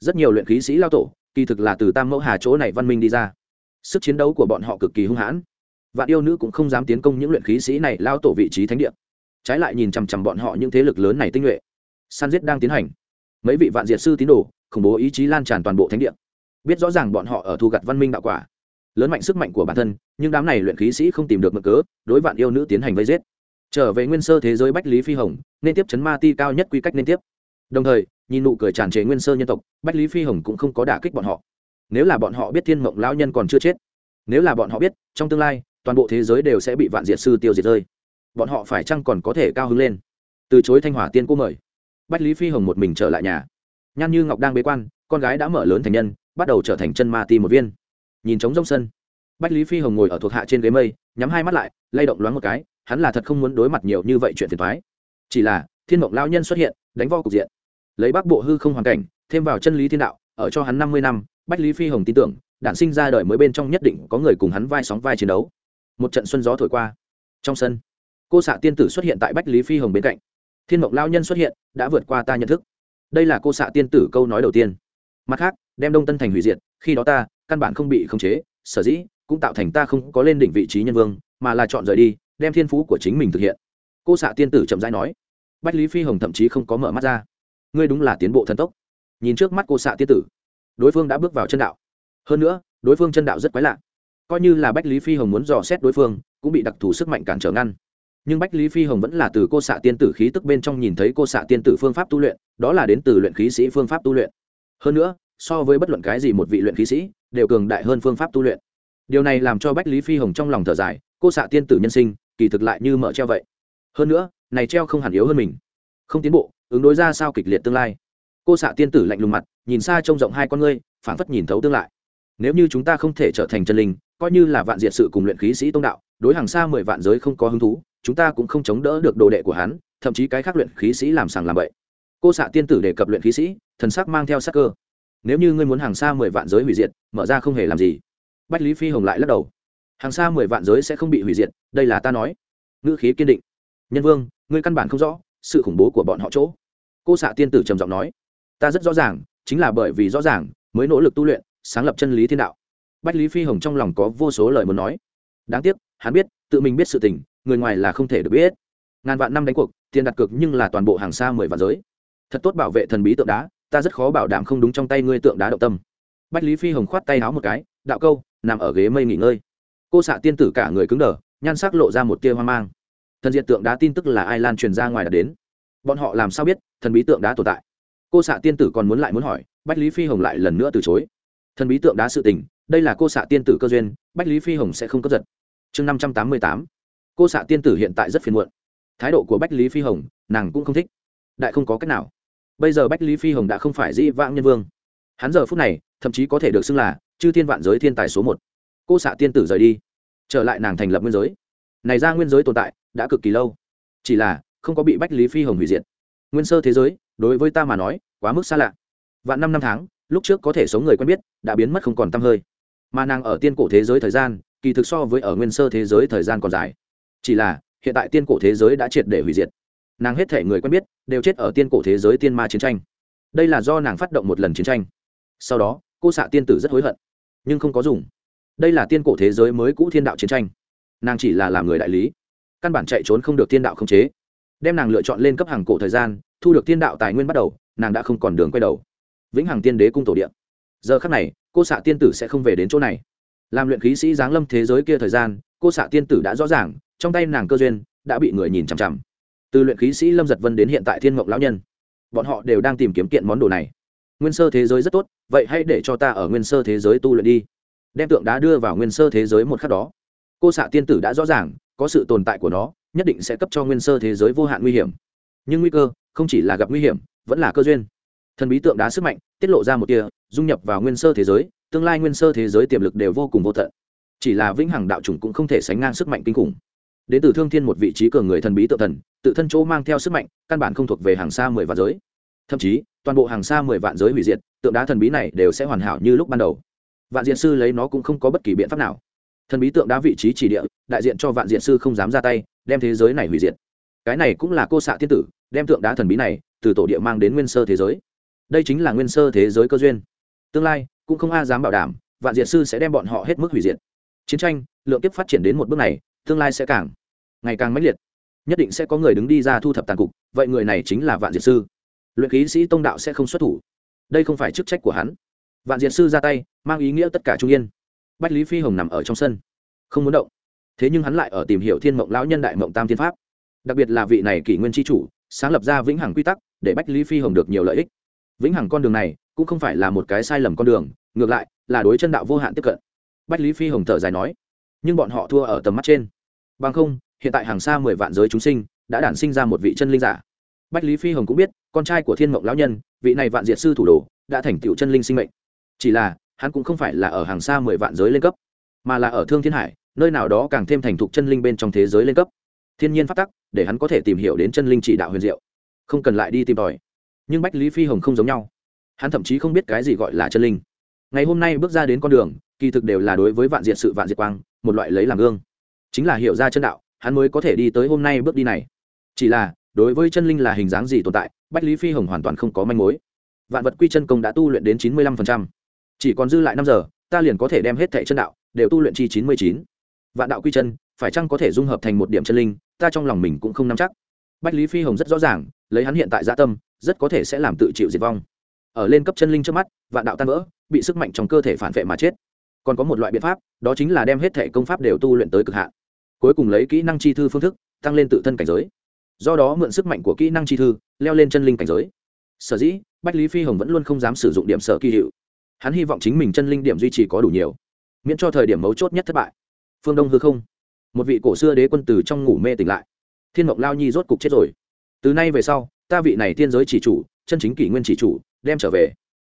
Rất nhiều luyện khí sĩ lao tổ, kỳ thực là từ tam mẫu hà chỗ này văn minh đi ra. Sức chiến đấu của bọn họ cực kỳ hung hãn. Vạn yêu nữ cũng không dám tiến công những luyện khí sĩ này lao tổ vị trí thánh địa. Trái lại nhìn chằm chằm bọn họ những thế lực lớn này tinh nhuệ. San giết đang tiến hành. Mấy vị vạn diệt sư tín đồ, khủng bố ý chí lan tràn toàn bộ thánh địa. Biết rõ ràng bọn họ ở thu gặt văn minh đạo quả lớn mạnh sức mạnh của bản thân, nhưng đám này luyện khí sĩ không tìm được mực cớ, đối vạn yêu nữ tiến hành vây giết. Trở về nguyên sơ thế giới bách lý phi hồng, nên tiếp chấn ma ti cao nhất quy cách nên tiếp. Đồng thời, nhìn nụ cười tràn trề nguyên sơ nhân tộc, bách lý phi hồng cũng không có đả kích bọn họ. Nếu là bọn họ biết thiên mộng lão nhân còn chưa chết, nếu là bọn họ biết, trong tương lai, toàn bộ thế giới đều sẽ bị vạn diệt sư tiêu diệt rơi, bọn họ phải chăng còn có thể cao hứng lên? Từ chối thanh hỏa tiên cô mời. Bách lý phi hồng một mình trở lại nhà. Nhan như ngọc đang bế quan, con gái đã mở lớn thành nhân, bắt đầu trở thành chân ma ti một viên nhìn trống rông sân. Bách lý phi hồng ngồi ở thuộc hạ trên ghế mây, nhắm hai mắt lại, lay động loáng một cái, hắn là thật không muốn đối mặt nhiều như vậy chuyện phiền thoái chỉ là, thiên mộng lao nhân xuất hiện, đánh vo cục diện. Lấy bắc bộ hư không hoàn cảnh, thêm vào chân lý thiên đạo, ở cho hắn năm mươi năm, bách lý phi hồng tin tưởng đản sinh ra đời mới bên trong nhất định có người cùng hắn vai sóng vai chiến đấu. Một trận xuân gió thổi qua. Trong sân, cô xạ tiên tử xuất hiện tại bách lý phi hồng bên cạnh. Thiên mộng lao nhân xuất hiện, đã vượt qua ta nhận thức. Đây là cô xạ tiên tử câu nói đầu tiên. Mặt khác, đem đông tân thành hủy diệt, khi đó ta căn bản không bị khống chế, sở dĩ cũng tạo thành ta không có lên đỉnh vị trí nhân vương, mà là chọn rời đi, đem thiên phú của chính mình thực hiện. Cô xạ tiên tử chậm rãi nói. Bách lý phi hồng thậm chí không có mở mắt ra. Ngươi đúng là tiến bộ thần tốc. Nhìn trước mắt cô xạ tiên tử, đối phương đã bước vào chân đạo. Hơn nữa, đối phương chân đạo rất quái lạ. Coi như là bách lý phi hồng muốn dò xét đối phương, cũng bị đặc thù sức mạnh cản trở ngăn. Nhưng bách lý phi hồng vẫn là từ cô xạ tiên tử khí tức bên trong nhìn thấy cô xạ tiên tử phương pháp tu luyện, đó là đến từ luyện khí sĩ phương pháp tu luyện. Hơn nữa so với bất luận cái gì một vị luyện khí sĩ, đều cường đại hơn phương pháp tu luyện. Điều này làm cho bách lý phi hồng trong lòng thở dài, cô xạ tiên tử nhân sinh, kỳ thực lại như mở treo vậy. Hơn nữa, này treo không hẳn yếu hơn mình. Không tiến bộ, ứng đối ra sao kịch liệt tương lai. Cô xạ tiên tử lạnh lùng mặt, nhìn xa trông rộng hai con ngươi, phảng phất nhìn thấu tương lại. Nếu như chúng ta không thể trở thành chân linh, coi như là vạn diệt sự cùng luyện khí sĩ tông đạo, đối hàng xa mười vạn giới không có hứng thú, chúng ta cũng không chống đỡ được đồ đệ của hắn, thậm chí cái khác luyện khí sĩ làm sàng làm bậy. Cô xạ tiên tử đề cập luyện khí sĩ, thần sắc mang theo sắc cơ nếu như ngươi muốn hàng xa mười vạn giới hủy diệt, mở ra không hề làm gì. Bách lý phi hồng lại lắc đầu. Hàng xa mười vạn giới sẽ không bị hủy diệt, đây là ta nói. Ngữ khí kiên định. Nhân vương, ngươi căn bản không rõ sự khủng bố của bọn họ chỗ. Cô xạ tiên tử trầm giọng nói. Ta rất rõ ràng, chính là bởi vì rõ ràng, mới nỗ lực tu luyện, sáng lập chân lý thiên đạo. Bách lý phi hồng trong lòng có vô số lời muốn nói. Đáng tiếc, hắn biết, tự mình biết sự tình, người ngoài là không thể được biết. Ngàn vạn năm đánh cuộc, tiền đặt cược nhưng là toàn bộ hàng xa mười vạn giới. Thật tốt bảo vệ thần bí tượng đá ta rất khó bảo đảm không đúng trong tay ngươi tượng đá động tâm. Bách lý phi hồng khoát tay háo một cái, đạo câu, nằm ở ghế mây nghỉ ngơi. Cô xạ tiên tử cả người cứng đờ, nhan sắc lộ ra một tia hoang mang. Thần diện tượng đá tin tức là ai lan truyền ra ngoài đã đến? Bọn họ làm sao biết thần bí tượng đá tồn tại? Cô xạ tiên tử còn muốn lại muốn hỏi, bách lý phi hồng lại lần nữa từ chối. Thần bí tượng đá sự tình, đây là cô xạ tiên tử cơ duyên, bách lý phi hồng sẽ không cướp giật. Chương năm trăm tám mươi tám. Cô xạ tiên tử hiện tại rất phiền muộn. Thái độ của bách lý phi hồng, nàng cũng không thích. Đại không có cách nào bây giờ bách lý phi hồng đã không phải dĩ vãng nhân vương hắn giờ phút này thậm chí có thể được xưng là chư thiên vạn giới thiên tài số một cô xạ tiên tử rời đi trở lại nàng thành lập nguyên giới này ra nguyên giới tồn tại đã cực kỳ lâu chỉ là không có bị bách lý phi hồng hủy diệt nguyên sơ thế giới đối với ta mà nói quá mức xa lạ vạn năm năm tháng lúc trước có thể sống người quen biết đã biến mất không còn t hơi mà nàng ở tiên cổ thế giới thời gian kỳ thực so với ở nguyên sơ thế giới thời gian còn dài chỉ là hiện tại tiên cổ thế giới đã triệt để hủy diệt nàng hết thể người quen biết đều chết ở tiên cổ thế giới tiên ma chiến tranh. Đây là do nàng phát động một lần chiến tranh. Sau đó, cô xạ tiên tử rất hối hận, nhưng không có dùng. Đây là tiên cổ thế giới mới cũ thiên đạo chiến tranh. Nàng chỉ là làm người đại lý, căn bản chạy trốn không được thiên đạo khống chế. Đem nàng lựa chọn lên cấp hàng cổ thời gian, thu được thiên đạo tài nguyên bắt đầu, nàng đã không còn đường quay đầu. Vĩnh hằng tiên đế cung tổ điện. Giờ khắc này, cô xạ tiên tử sẽ không về đến chỗ này. Làm luyện khí sĩ giáng lâm thế giới kia thời gian, cô xạ tiên tử đã rõ ràng, trong tay nàng cơ duyên đã bị người nhìn chằm chằm từ luyện khí sĩ lâm giật vân đến hiện tại thiên mộng lão nhân, bọn họ đều đang tìm kiếm kiện món đồ này. Nguyên sơ thế giới rất tốt, vậy hãy để cho ta ở nguyên sơ thế giới tu luyện đi. Đem tượng đá đưa vào nguyên sơ thế giới một khắc đó. Cô xạ tiên tử đã rõ ràng, có sự tồn tại của nó, nhất định sẽ cấp cho nguyên sơ thế giới vô hạn nguy hiểm. Nhưng nguy cơ, không chỉ là gặp nguy hiểm, vẫn là cơ duyên. Thần bí tượng đá sức mạnh, tiết lộ ra một tia, dung nhập vào nguyên sơ thế giới, tương lai nguyên sơ thế giới tiềm lực đều vô cùng vô tận. Chỉ là vĩnh hằng đạo chủng cũng không thể sánh ngang sức mạnh kinh khủng đến từ thương thiên một vị trí cường người thần bí tự thần, tự thân chỗ mang theo sức mạnh, căn bản không thuộc về hàng xa mười vạn giới. Thậm chí, toàn bộ hàng xa mười vạn giới hủy diệt, tượng đá thần bí này đều sẽ hoàn hảo như lúc ban đầu. Vạn diện sư lấy nó cũng không có bất kỳ biện pháp nào. Thần bí tượng đá vị trí chỉ địa, đại diện cho vạn diện sư không dám ra tay, đem thế giới này hủy diệt. Cái này cũng là cô xạ thiên tử, đem tượng đá thần bí này, từ tổ địa mang đến nguyên sơ thế giới. Đây chính là nguyên sơ thế giới cơ duyên. Tương lai, cũng không a dám bảo đảm, vạn diện sư sẽ đem bọn họ hết mức hủy diệt. Chiến tranh, lượng kiếp phát triển đến một bước này, tương lai sẽ càng ngày càng mãnh liệt. Nhất định sẽ có người đứng đi ra thu thập tàn cục, vậy người này chính là vạn diệt sư. Luyện khí sĩ tông đạo sẽ không xuất thủ. Đây không phải chức trách của hắn. Vạn diệt sư ra tay, mang ý nghĩa tất cả trung yên. Bách lý phi hồng nằm ở trong sân, không muốn động. Thế nhưng hắn lại ở tìm hiểu thiên mộng lão nhân đại mộng tam thiên pháp. Đặc biệt là vị này kỷ nguyên tri chủ, sáng lập ra vĩnh hằng quy tắc, để bách lý phi hồng được nhiều lợi ích. Vĩnh hằng con đường này, cũng không phải là một cái sai lầm con đường, ngược lại, là đối chân đạo vô hạn tiếp cận. Bách lý phi hồng thở dài nói, nhưng bọn họ thua ở tầm mắt trên. Bằng không hiện tại hàng xa mười vạn giới chúng sinh đã đản sinh ra một vị chân linh giả. Bách lý phi hồng cũng biết, con trai của thiên mộng lão nhân, vị này vạn diệt sư thủ đồ, đã thành tựu chân linh sinh mệnh. Chỉ là, hắn cũng không phải là ở hàng xa mười vạn giới lên cấp, mà là ở thương thiên hải, nơi nào đó càng thêm thành thục chân linh bên trong thế giới lên cấp. Thiên nhiên phát tắc, để hắn có thể tìm hiểu đến chân linh chỉ đạo huyền diệu, không cần lại đi tìm tòi. Nhưng bách lý phi hồng không giống nhau. Hắn thậm chí không biết cái gì gọi là chân linh. Ngày hôm nay bước ra đến con đường, kỳ thực đều là đối với vạn diệt sự vạn diệt quang, một loại lấy làm gương. Chính là hiểu ra chân đạo hắn mới có thể đi tới hôm nay bước đi này. Chỉ là, đối với chân linh là hình dáng gì tồn tại, bách lý phi hồng hoàn toàn không có manh mối. Vạn vật quy chân công đã tu luyện đến chín mươi lăm phần trăm. Chỉ còn dư lại năm giờ, ta liền có thể đem hết thẻ chân đạo đều tu luyện chi chín mươi chín. Vạn đạo quy chân, phải chăng có thể dung hợp thành một điểm chân linh, ta trong lòng mình cũng không nắm chắc. Bách lý phi hồng rất rõ ràng, lấy hắn hiện tại gia tâm, rất có thể sẽ làm tự chịu diệt vong. Ở lên cấp chân linh trước mắt, vạn đạo tan vỡ, bị sức mạnh trong cơ thể phản vệ mà chết. Còn có một loại biện pháp, đó chính là đem hết thể công pháp đều tu luyện tới cực hạn cuối cùng lấy kỹ năng chi thư phương thức, tăng lên tự thân cảnh giới. Do đó mượn sức mạnh của kỹ năng chi thư, leo lên chân linh cảnh giới. Sở dĩ, bách lý phi hồng vẫn luôn không dám sử dụng điểm sở kỳ hiệu. Hắn hy vọng chính mình chân linh điểm duy trì có đủ nhiều, miễn cho thời điểm mấu chốt nhất thất bại. Phương đông hư không. Một vị cổ xưa đế quân từ trong ngủ mê tỉnh lại. Thiên mộng lao nhi rốt cục chết rồi. Từ nay về sau, ta vị này thiên giới chỉ chủ, chân chính kỷ nguyên chỉ chủ, đem trở về.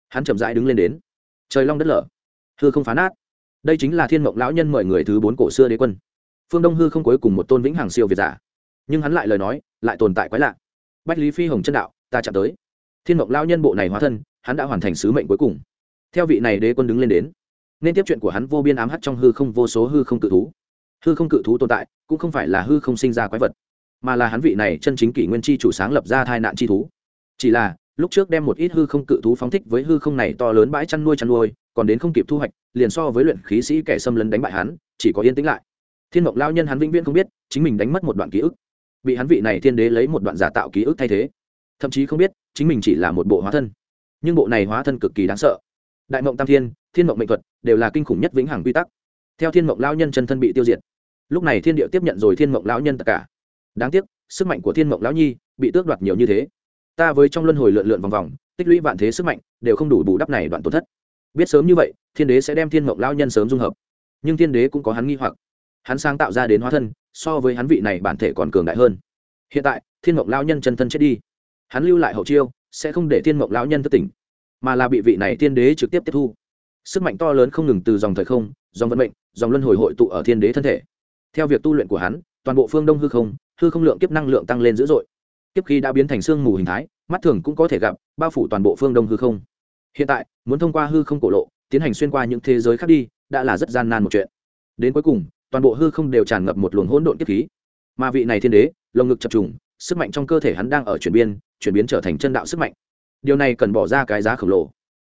Hắn chậm rãi đứng lên đến. Trời long đất lở. Hư không phá nát. Đây chính là thiên mộng lão nhân mời người thứ bốn cổ xưa đế quân phương đông hư không cuối cùng một tôn vĩnh hằng siêu việt giả. Nhưng hắn lại lời nói, lại tồn tại quái lạ. Bách lý phi hồng chân đạo, ta chạm tới. Thiên mộng lão nhân bộ này hóa thân, hắn đã hoàn thành sứ mệnh cuối cùng. Theo vị này đế quân đứng lên đến, nên tiếp chuyện của hắn vô biên ám hắt trong hư không vô số hư không cự thú. Hư không cự thú tồn tại, cũng không phải là hư không sinh ra quái vật, mà là hắn vị này chân chính kỷ nguyên chi chủ sáng lập ra thai nạn chi thú. Chỉ là, lúc trước đem một ít hư không cự thú phóng thích với hư không này to lớn bãi chăn nuôi chăn nuôi, còn đến không kịp thu hoạch, liền so với luyện khí sĩ kẻ xâm lấn đánh bại hắn, chỉ có yên tĩnh lại thiên mộng lao nhân hắn vĩnh viễn không biết, chính mình đánh mất một đoạn ký ức. Bị hắn vị này thiên đế lấy một đoạn giả tạo ký ức thay thế. Thậm chí không biết, chính mình chỉ là một bộ hóa thân. Nhưng bộ này hóa thân cực kỳ đáng sợ. Đại mộng tam thiên thiên mộng mệnh thuật đều là kinh khủng nhất vĩnh hằng quy tắc. Theo thiên mộng lao nhân chân thân bị tiêu diệt, lúc này thiên điệu tiếp nhận rồi thiên mộng lão nhân tất cả. Đáng tiếc, sức mạnh của thiên mộng lão nhi bị tước đoạt nhiều như thế. Ta với trong luân hồi lượn lượn vòng vòng, tích lũy vạn thế sức mạnh, đều không đủ bù đắp này đoạn tổn thất. Biết sớm như vậy, thiên đế sẽ đem thiên mộng lao nhân sớm dung hợp. Nhưng thiên đế cũng có hắn nghi hoặc hắn sáng tạo ra đến hóa thân, so với hắn vị này bản thể còn cường đại hơn. Hiện tại, thiên mộng lao nhân chân thân chết đi. Hắn lưu lại hậu chiêu, sẽ không để thiên mộng lão nhân thất tỉnh, mà là bị vị này thiên đế trực tiếp tiếp thu. Sức mạnh to lớn không ngừng từ dòng thời không, dòng vận mệnh, dòng luân hồi hội tụ ở thiên đế thân thể. Theo việc tu luyện của hắn, toàn bộ phương đông hư không hư không lượng kiếp năng lượng tăng lên dữ dội. Kiếp khi đã biến thành sương mù hình thái, mắt thường cũng có thể gặp, bao phủ toàn bộ phương đông hư không. Hiện tại, muốn thông qua hư không cổ lộ, tiến hành xuyên qua những thế giới khác đi, đã là rất gian nan một chuyện. Đến cuối cùng toàn bộ hư không đều tràn ngập một luồng hỗn độn kiếp khí. Mà vị này thiên đế, lồng ngực chập trùng, sức mạnh trong cơ thể hắn đang ở chuyển biến chuyển biến trở thành chân đạo sức mạnh. Điều này cần bỏ ra cái giá khổng lồ.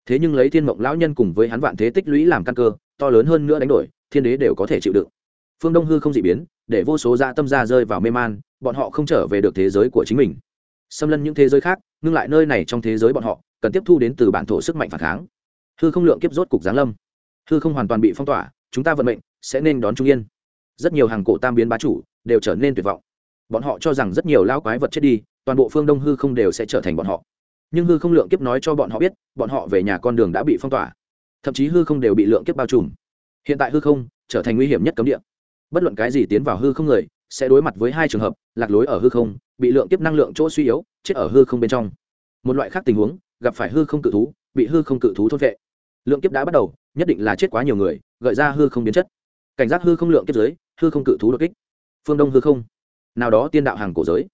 Thế nhưng lấy thiên mộng lão nhân cùng với hắn vạn thế tích lũy làm căn cơ, to lớn hơn nữa đánh đổi, thiên đế đều có thể chịu đựng. Phương đông hư không dị biến, để vô số dạ gia tâm ra rơi vào mê man, bọn họ không trở về được thế giới của chính mình. Xâm lân những thế giới khác, ngưng lại nơi này trong thế giới bọn họ, cần tiếp thu đến từ bản thổ sức mạnh phản kháng. Hư không lượng kiếp rốt cục giáng lâm. Hư không hoàn toàn bị phong tỏa, chúng ta vận mệnh sẽ nên đón trung yên. Rất nhiều hàng cổ tam biến bá chủ đều trở nên tuyệt vọng. Bọn họ cho rằng rất nhiều lao quái vật chết đi, toàn bộ phương đông hư không đều sẽ trở thành bọn họ. Nhưng hư không lượng kiếp nói cho bọn họ biết, bọn họ về nhà con đường đã bị phong tỏa. Thậm chí hư không đều bị lượng kiếp bao trùm. Hiện tại hư không trở thành nguy hiểm nhất cấm địa. Bất luận cái gì tiến vào hư không người, sẽ đối mặt với hai trường hợp, lạc lối ở hư không, bị lượng kiếp năng lượng chỗ suy yếu, chết ở hư không bên trong. Một loại khác tình huống, gặp phải hư không cự thú, bị hư không cự thú thốt vệ. Lượng kiếp đã bắt đầu, nhất định là chết quá nhiều người, gợi ra hư không biến chất cảnh giác hư không lượng kiếp giới, hư không cự thú đột kích. Phương đông hư không, nào đó tiên đạo hàng cổ giới.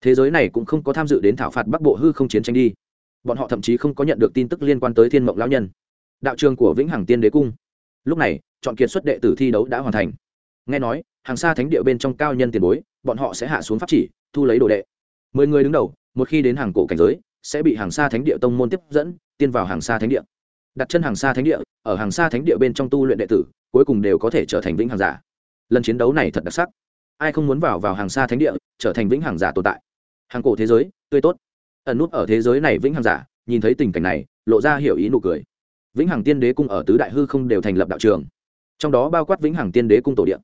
Thế giới này cũng không có tham dự đến thảo phạt bắc bộ hư không chiến tranh đi. Bọn họ thậm chí không có nhận được tin tức liên quan tới thiên mộng lão nhân. Đạo trường của vĩnh hằng tiên đế cung. Lúc này, chọn kiệt xuất đệ tử thi đấu đã hoàn thành. Nghe nói, hàng xa thánh địa bên trong cao nhân tiền bối, bọn họ sẽ hạ xuống pháp chỉ, thu lấy đồ đệ. Mười người đứng đầu, một khi đến hàng cổ cảnh giới, sẽ bị hàng xa thánh địa tông môn tiếp dẫn, tiên vào hàng xa thánh địa. Đặt chân hàng xa thánh địa ở hàng xa thánh địa bên trong tu luyện đệ tử, cuối cùng đều có thể trở thành vĩnh hàng giả. Lần chiến đấu này thật đặc sắc. Ai không muốn vào vào hàng xa thánh địa, trở thành vĩnh hàng giả tồn tại? Hàng cổ thế giới, tươi tốt. Ẩn nút ở thế giới này vĩnh hằng giả, nhìn thấy tình cảnh này, lộ ra hiểu ý nụ cười. Vĩnh hằng tiên đế cung ở tứ đại hư không đều thành lập đạo trường. Trong đó bao quát vĩnh hằng tiên đế cung tổ địa.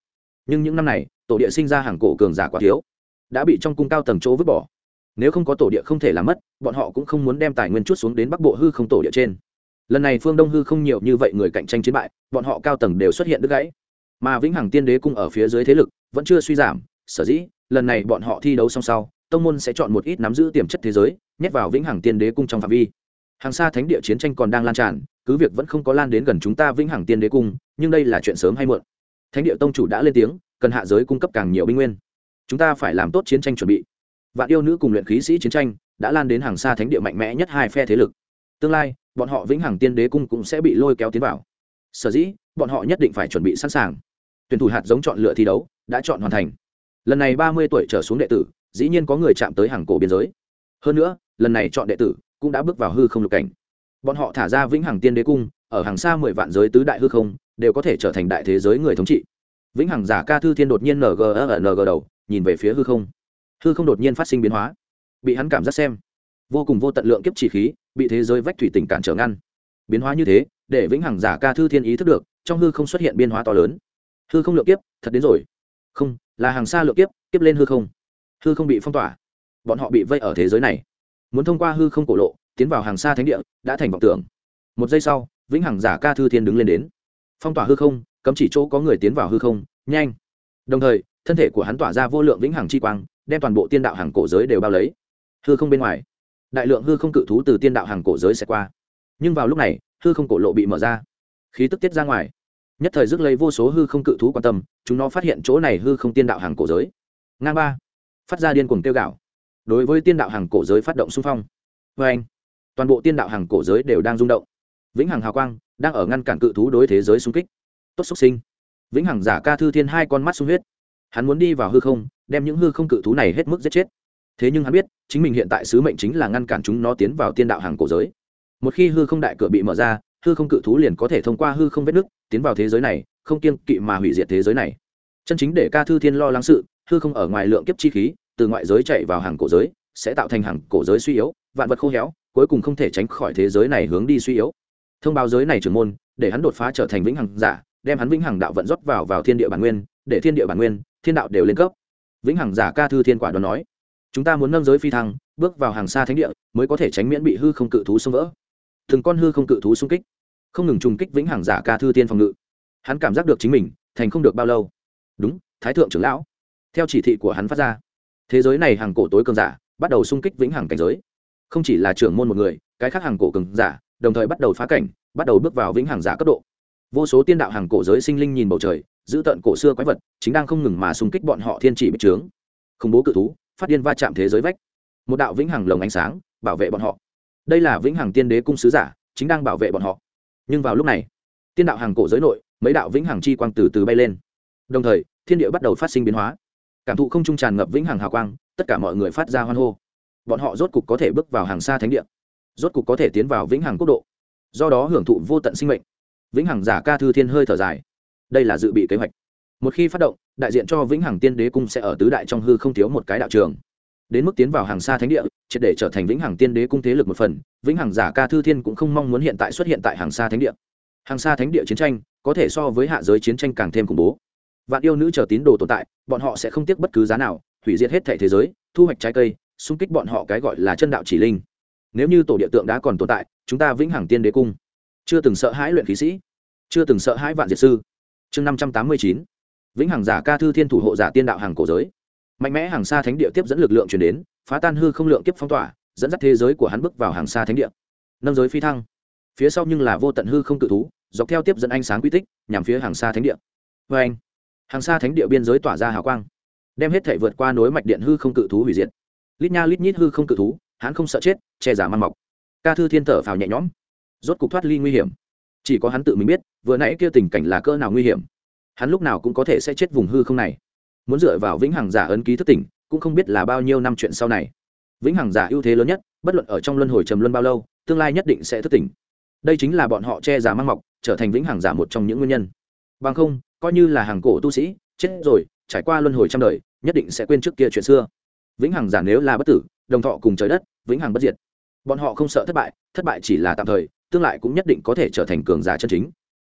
Nhưng những năm này, tổ địa sinh ra hàng cổ cường giả quá thiếu, đã bị trong cung cao tầng chỗ vứt bỏ. Nếu không có tổ địa không thể làm mất, bọn họ cũng không muốn đem tài nguyên chút xuống đến bắc bộ hư không tổ địa trên lần này phương đông hư không nhiều như vậy người cạnh tranh chiến bại, bọn họ cao tầng đều xuất hiện đứt gãy. Mà vĩnh hằng tiên đế cung ở phía dưới thế lực, vẫn chưa suy giảm. Sở dĩ, lần này bọn họ thi đấu song sau, tông môn sẽ chọn một ít nắm giữ tiềm chất thế giới, nhét vào vĩnh hằng tiên đế cung trong phạm vi. Hàng xa thánh địa chiến tranh còn đang lan tràn, cứ việc vẫn không có lan đến gần chúng ta vĩnh hằng tiên đế cung, nhưng đây là chuyện sớm hay muộn. Thánh địa tông chủ đã lên tiếng, cần hạ giới cung cấp càng nhiều binh nguyên. Chúng ta phải làm tốt chiến tranh chuẩn bị. Vạn yêu nữ cùng luyện khí sĩ chiến tranh, đã lan đến hàng xa thánh địa mạnh mẽ nhất hai phe thế lực tương lai, bọn họ vĩnh hằng tiên đế cung cũng sẽ bị lôi kéo tiến vào. Sở dĩ, bọn họ nhất định phải chuẩn bị sẵn sàng. Tuyển thủ hạt giống chọn lựa thi đấu, đã chọn hoàn thành. Lần này ba mươi tuổi trở xuống đệ tử, dĩ nhiên có người chạm tới hàng cổ biên giới. Hơn nữa, lần này chọn đệ tử cũng đã bước vào hư không lục cảnh. Bọn họ thả ra vĩnh hằng tiên đế cung, ở hàng xa mười vạn giới tứ đại hư không, đều có thể trở thành đại thế giới người thống trị. Vĩnh hằng giả ca thư thiên đột nhiên ng ở ng đầu, nhìn về phía hư không. Hư không đột nhiên phát sinh biến hóa. Bị hắn cảm giác xem vô cùng vô tận lượng kiếp chỉ khí, bị thế giới vách thủy tình cản trở ngăn. Biến hóa như thế, để vĩnh hằng giả ca thư thiên ý thức được, trong hư không xuất hiện biến hóa to lớn. Hư không lượng kiếp, thật đến rồi. Không, là hàng xa lượng kiếp kiếp lên hư không. Hư không bị phong tỏa. Bọn họ bị vây ở thế giới này. Muốn thông qua hư không cổ lộ, tiến vào hàng xa thánh địa, đã thành vọng tưởng. Một giây sau, vĩnh hằng giả ca thư thiên đứng lên đến. Phong tỏa hư không, cấm chỉ chỗ có người tiến vào hư không, nhanh. Đồng thời, thân thể của hắn tỏa ra vô lượng vĩnh hằng chi quang, đem toàn bộ tiên đạo hàng cổ giới đều bao lấy. Hư không bên ngoài đại lượng hư không cự thú từ tiên đạo hàng cổ giới sẽ qua. Nhưng vào lúc này, hư không cổ lộ bị mở ra. Khí tức tiết ra ngoài. Nhất thời rước lấy vô số hư không cự thú quan tâm, chúng nó phát hiện chỗ này hư không tiên đạo hàng cổ giới. Ngang ba. Phát ra điên cuồng tiêu gạo đối với tiên đạo hàng cổ giới phát động xung phong. Vê anh, toàn bộ tiên đạo hàng cổ giới đều đang rung động. Vĩnh hằng hào quang đang ở ngăn cản cự thú đối thế giới xung kích. Tốt xúc sinh. Vĩnh hằng giả ca thư thiên hai con mắt sung huyết. Hắn muốn đi vào hư không, đem những hư không cự thú này hết mức giết chết thế nhưng hắn biết, chính mình hiện tại sứ mệnh chính là ngăn cản chúng nó tiến vào tiên đạo hàng cổ giới. Một khi hư không đại cửa bị mở ra, hư không cự thú liền có thể thông qua hư không vết nứt, tiến vào thế giới này, không kiên kỵ mà hủy diệt thế giới này. Chân chính để ca thư thiên lo lắng sự, hư không ở ngoài lượng kiếp chi khí, từ ngoại giới chạy vào hàng cổ giới, sẽ tạo thành hàng cổ giới suy yếu, vạn vật khô héo, cuối cùng không thể tránh khỏi thế giới này hướng đi suy yếu. Thông báo giới này trưởng môn, để hắn đột phá trở thành vĩnh hằng giả, đem hắn vĩnh hằng đạo vận rót vào vào thiên địa bản nguyên, để thiên địa bản nguyên, thiên đạo đều lên cấp. Vĩnh hằng giả ca thư thiên quả đoán nói chúng ta muốn nâng giới phi thăng, bước vào hàng xa thánh địa, mới có thể tránh miễn bị hư không cự thú xông vỡ. Từng con hư không cự thú xung kích, không ngừng trùng kích vĩnh hằng giả ca thư tiên phòng ngự. Hắn cảm giác được chính mình, thành không được bao lâu. Đúng, thái thượng trưởng lão. Theo chỉ thị của hắn phát ra, thế giới này hàng cổ tối cường giả, bắt đầu xung kích vĩnh hằng cảnh giới. Không chỉ là trưởng môn một người, cái khác hàng cổ cường giả, đồng thời bắt đầu phá cảnh, bắt đầu bước vào vĩnh hằng giả cấp độ. Vô số tiên đạo hàng cổ giới sinh linh nhìn bầu trời, giữ tận cổ xưa quái vật, chính đang không ngừng mà xung kích bọn họ thiên chỉ bích trướng. Khủng bố cự thú phát điên va chạm thế giới vách. Một đạo vĩnh hằng lồng ánh sáng bảo vệ bọn họ. Đây là vĩnh hằng tiên đế cung sứ giả, chính đang bảo vệ bọn họ. Nhưng vào lúc này, tiên đạo hàng cổ giới nội, mấy đạo vĩnh hằng chi quang từ từ bay lên. Đồng thời, thiên địa bắt đầu phát sinh biến hóa. Cảm thụ không trung tràn ngập vĩnh hằng hào quang, tất cả mọi người phát ra hoan hô. Bọn họ rốt cục có thể bước vào hàng xa thánh địa. Rốt cục có thể tiến vào vĩnh hằng quốc độ. Do đó hưởng thụ vô tận sinh mệnh. Vĩnh hằng giả ca thư thiên hơi thở dài. Đây là dự bị kế hoạch một khi phát động, đại diện cho vĩnh hằng tiên đế cung sẽ ở tứ đại trong hư không thiếu một cái đạo trường. Đến mức tiến vào hàng xa thánh địa, triệt để trở thành vĩnh hằng tiên đế cung thế lực một phần, vĩnh hằng giả ca thư thiên cũng không mong muốn hiện tại xuất hiện tại hàng xa thánh địa. Hàng xa thánh địa chiến tranh, có thể so với hạ giới chiến tranh càng thêm khủng bố. Vạn yêu nữ chờ tín đồ tồn tại, bọn họ sẽ không tiếc bất cứ giá nào, hủy diệt hết thể thế giới, thu hoạch trái cây, xung kích bọn họ cái gọi là chân đạo chỉ linh. Nếu như tổ địa tượng đã còn tồn tại, chúng ta vĩnh hằng tiên đế cung. Chưa từng sợ hãi luyện khí sĩ. Chưa từng sợ hãi vạn diệt sư. Chương năm trăm tám mươi chín vĩnh hằng giả ca thư thiên thủ hộ giả tiên đạo hàng cổ giới. Mạnh mẽ hàng xa thánh địa tiếp dẫn lực lượng chuyển đến, phá tan hư không lượng kiếp phong tỏa, dẫn dắt thế giới của hắn bước vào hàng xa thánh địa. Nâng giới phi thăng. Phía sau nhưng là vô tận hư không cự thú, dọc theo tiếp dẫn ánh sáng quy tích, nhằm phía hàng xa thánh địa. Vê anh, hàng xa thánh địa biên giới tỏa ra hào quang, đem hết thể vượt qua nối mạch điện hư không cự thú hủy diệt. Lít nha lít nhít hư không cự thú, hắn không sợ chết, che giả man mọc. Ca thư thiên thở phào nhẹ nhõm, rốt cục thoát ly nguy hiểm. Chỉ có hắn tự mình biết, vừa nãy kia tình cảnh là cỡ nào nguy hiểm hắn lúc nào cũng có thể sẽ chết vùng hư không này. Muốn dựa vào vĩnh hằng giả ấn ký thức tỉnh, cũng không biết là bao nhiêu năm chuyện sau này. Vĩnh hằng giả ưu thế lớn nhất, bất luận ở trong luân hồi trầm luân bao lâu, tương lai nhất định sẽ thức tỉnh. Đây chính là bọn họ che giả mang mọc, trở thành vĩnh hằng giả một trong những nguyên nhân. Bằng không, coi như là hàng cổ tu sĩ, chết rồi, trải qua luân hồi trăm đời, nhất định sẽ quên trước kia chuyện xưa. Vĩnh hằng giả nếu là bất tử, đồng thọ cùng trời đất, vĩnh hằng bất diệt. Bọn họ không sợ thất bại thất bại chỉ là tạm thời, tương lai cũng nhất định có thể trở thành cường giả chân chính.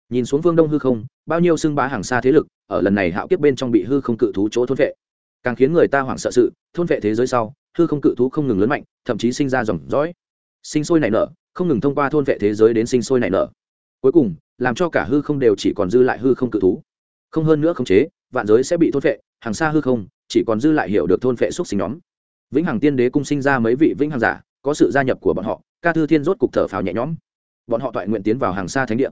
Nhìn xuống phương đông hư không bao nhiêu xưng bá hàng xa thế lực, ở lần này hạo kiếp bên trong bị hư không cự thú chỗ thôn vệ. Càng khiến người ta hoảng sợ sự, thôn vệ thế giới sau, hư không cự thú không ngừng lớn mạnh, thậm chí sinh ra dòng dõi. Sinh sôi nảy nở, không ngừng thông qua thôn vệ thế giới đến sinh sôi nảy nở. Cuối cùng, làm cho cả hư không đều chỉ còn dư lại hư không cự thú. Không hơn nữa khống chế, vạn giới sẽ bị thôn vệ, hàng xa hư không, chỉ còn dư lại hiểu được thôn vệ xúc sinh nhóm. Vĩnh hằng tiên đế cung sinh ra mấy vị vĩnh hằng giả, có sự gia nhập của bọn họ, ca thư thiên rốt cục thở phào nhẹ nhõm. Bọn họ toại nguyện tiến vào hàng xa thánh địa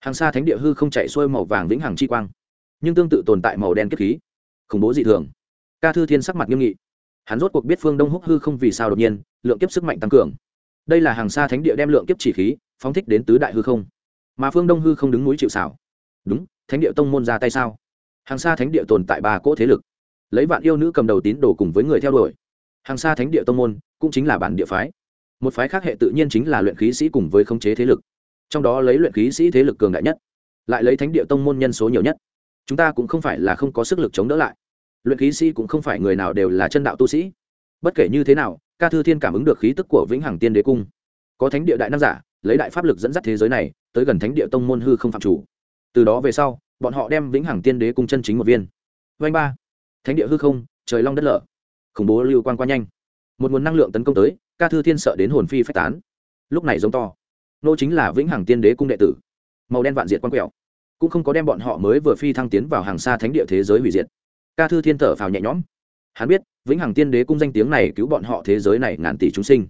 hàng xa thánh địa hư không chạy xuôi màu vàng vĩnh hằng chi quang, nhưng tương tự tồn tại màu đen kết khí, khủng bố dị thường. Ca thư thiên sắc mặt nghiêm nghị. Hắn rốt cuộc biết phương đông húc hư không vì sao đột nhiên, lượng kiếp sức mạnh tăng cường. Đây là hàng xa thánh địa đem lượng kiếp chỉ khí, phóng thích đến tứ đại hư không. Mà phương đông hư không đứng núi chịu xảo đúng, thánh địa tông môn ra tay sao? Hàng xa thánh địa tồn tại ba cỗ thế lực. Lấy vạn yêu nữ cầm đầu tín đồ cùng với người theo đuổi. Hàng xa thánh địa tông môn cũng chính là bản địa phái. Một phái khác hệ tự nhiên chính là luyện khí sĩ cùng với khống chế thế lực trong đó lấy luyện khí sĩ thế lực cường đại nhất, lại lấy thánh địa tông môn nhân số nhiều nhất. Chúng ta cũng không phải là không có sức lực chống đỡ lại. Luyện khí sĩ cũng không phải người nào đều là chân đạo tu sĩ. Bất kể như thế nào, ca thư thiên cảm ứng được khí tức của vĩnh hằng tiên đế cung. Có thánh địa đại nam giả, lấy đại pháp lực dẫn dắt thế giới này, tới gần thánh địa tông môn hư không phạm chủ. Từ đó về sau, bọn họ đem vĩnh hằng tiên đế cung chân chính một viên. Vanh ba. Thánh địa hư không, trời long đất lở. Khủng bố lưu quan qua nhanh. Một nguồn năng lượng tấn công tới, ca thư thiên sợ đến hồn phi phách tán. Lúc này giống to nô chính là vĩnh hằng tiên đế cung đệ tử, màu đen vạn diệt quan quẹo, cũng không có đem bọn họ mới vừa phi thăng tiến vào hàng xa thánh địa thế giới hủy diệt. Ca thư thiên thở phào nhẹ nhõm. Hắn biết, vĩnh hằng tiên đế cung danh tiếng này cứu bọn họ thế giới này ngàn tỷ chúng sinh.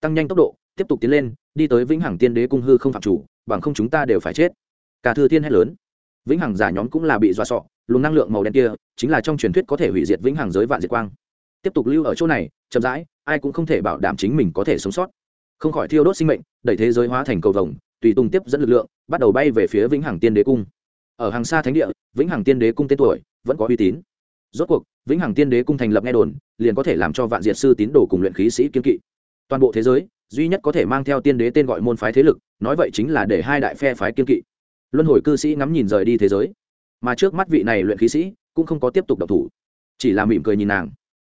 Tăng nhanh tốc độ, tiếp tục tiến lên, đi tới vĩnh hằng tiên đế cung hư không phạm chủ, bằng không chúng ta đều phải chết. Ca thư thiên hét lớn. Vĩnh hằng giả nhóm cũng là bị dọa sọ, luồng năng lượng màu đen kia, chính là trong truyền thuyết có thể hủy diệt vĩnh hằng giới vạn diệt quang. Tiếp tục lưu ở chỗ này, chậm rãi, ai cũng không thể bảo đảm chính mình có thể sống sót. Không khỏi thiêu đốt sinh mệnh đẩy thế giới hóa thành cầu vồng, tùy tung tiếp dẫn lực lượng, bắt đầu bay về phía vĩnh hằng tiên đế cung. Ở hàng xa thánh địa, vĩnh hằng tiên đế cung tên tuổi vẫn có uy tín. Rốt cuộc, vĩnh hằng tiên đế cung thành lập nghe đồn, liền có thể làm cho vạn diệt sư tín đồ cùng luyện khí sĩ kiên kỵ. Toàn bộ thế giới, duy nhất có thể mang theo tiên đế tên gọi môn phái thế lực, nói vậy chính là để hai đại phe phái kiên kỵ. Luân hồi cư sĩ ngắm nhìn rời đi thế giới. Mà trước mắt vị này luyện khí sĩ cũng không có tiếp tục độc thủ, chỉ là mỉm cười nhìn nàng.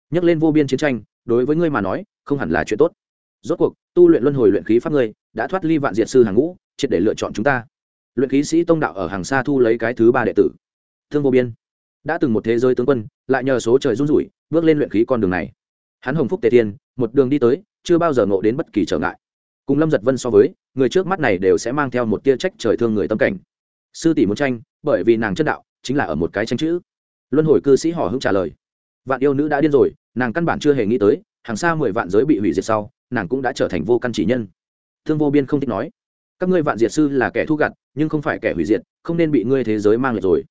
Nhắc lên vô biên chiến tranh, đối với ngươi mà nói, không hẳn là chuyện tốt rốt cuộc, tu luyện luân hồi luyện khí pháp ngươi, đã thoát ly vạn diệt sư hàng ngũ, triệt để lựa chọn chúng ta. Luyện khí sĩ tông đạo ở hàng xa thu lấy cái thứ ba đệ tử. Thương vô biên, đã từng một thế giới tướng quân, lại nhờ số trời run rủi, bước lên luyện khí con đường này. Hắn hồng phúc tề thiên, một đường đi tới, chưa bao giờ ngộ đến bất kỳ trở ngại. Cùng lâm giật vân so với, người trước mắt này đều sẽ mang theo một tia trách trời thương người tâm cảnh. Sư tỷ muốn tranh, bởi vì nàng chân đạo, chính là ở một cái tranh chữ. Luân hồi cư sĩ họ hưng trả lời. Vạn yêu nữ đã điên rồi, nàng căn bản chưa hề nghĩ tới, hàng xa mười vạn giới bị hủy diệt sau nàng cũng đã trở thành vô căn chỉ nhân. Thương vô biên không thích nói, các ngươi vạn diệt sư là kẻ thu gặt nhưng không phải kẻ hủy diệt, không nên bị ngươi thế giới mang lại rồi.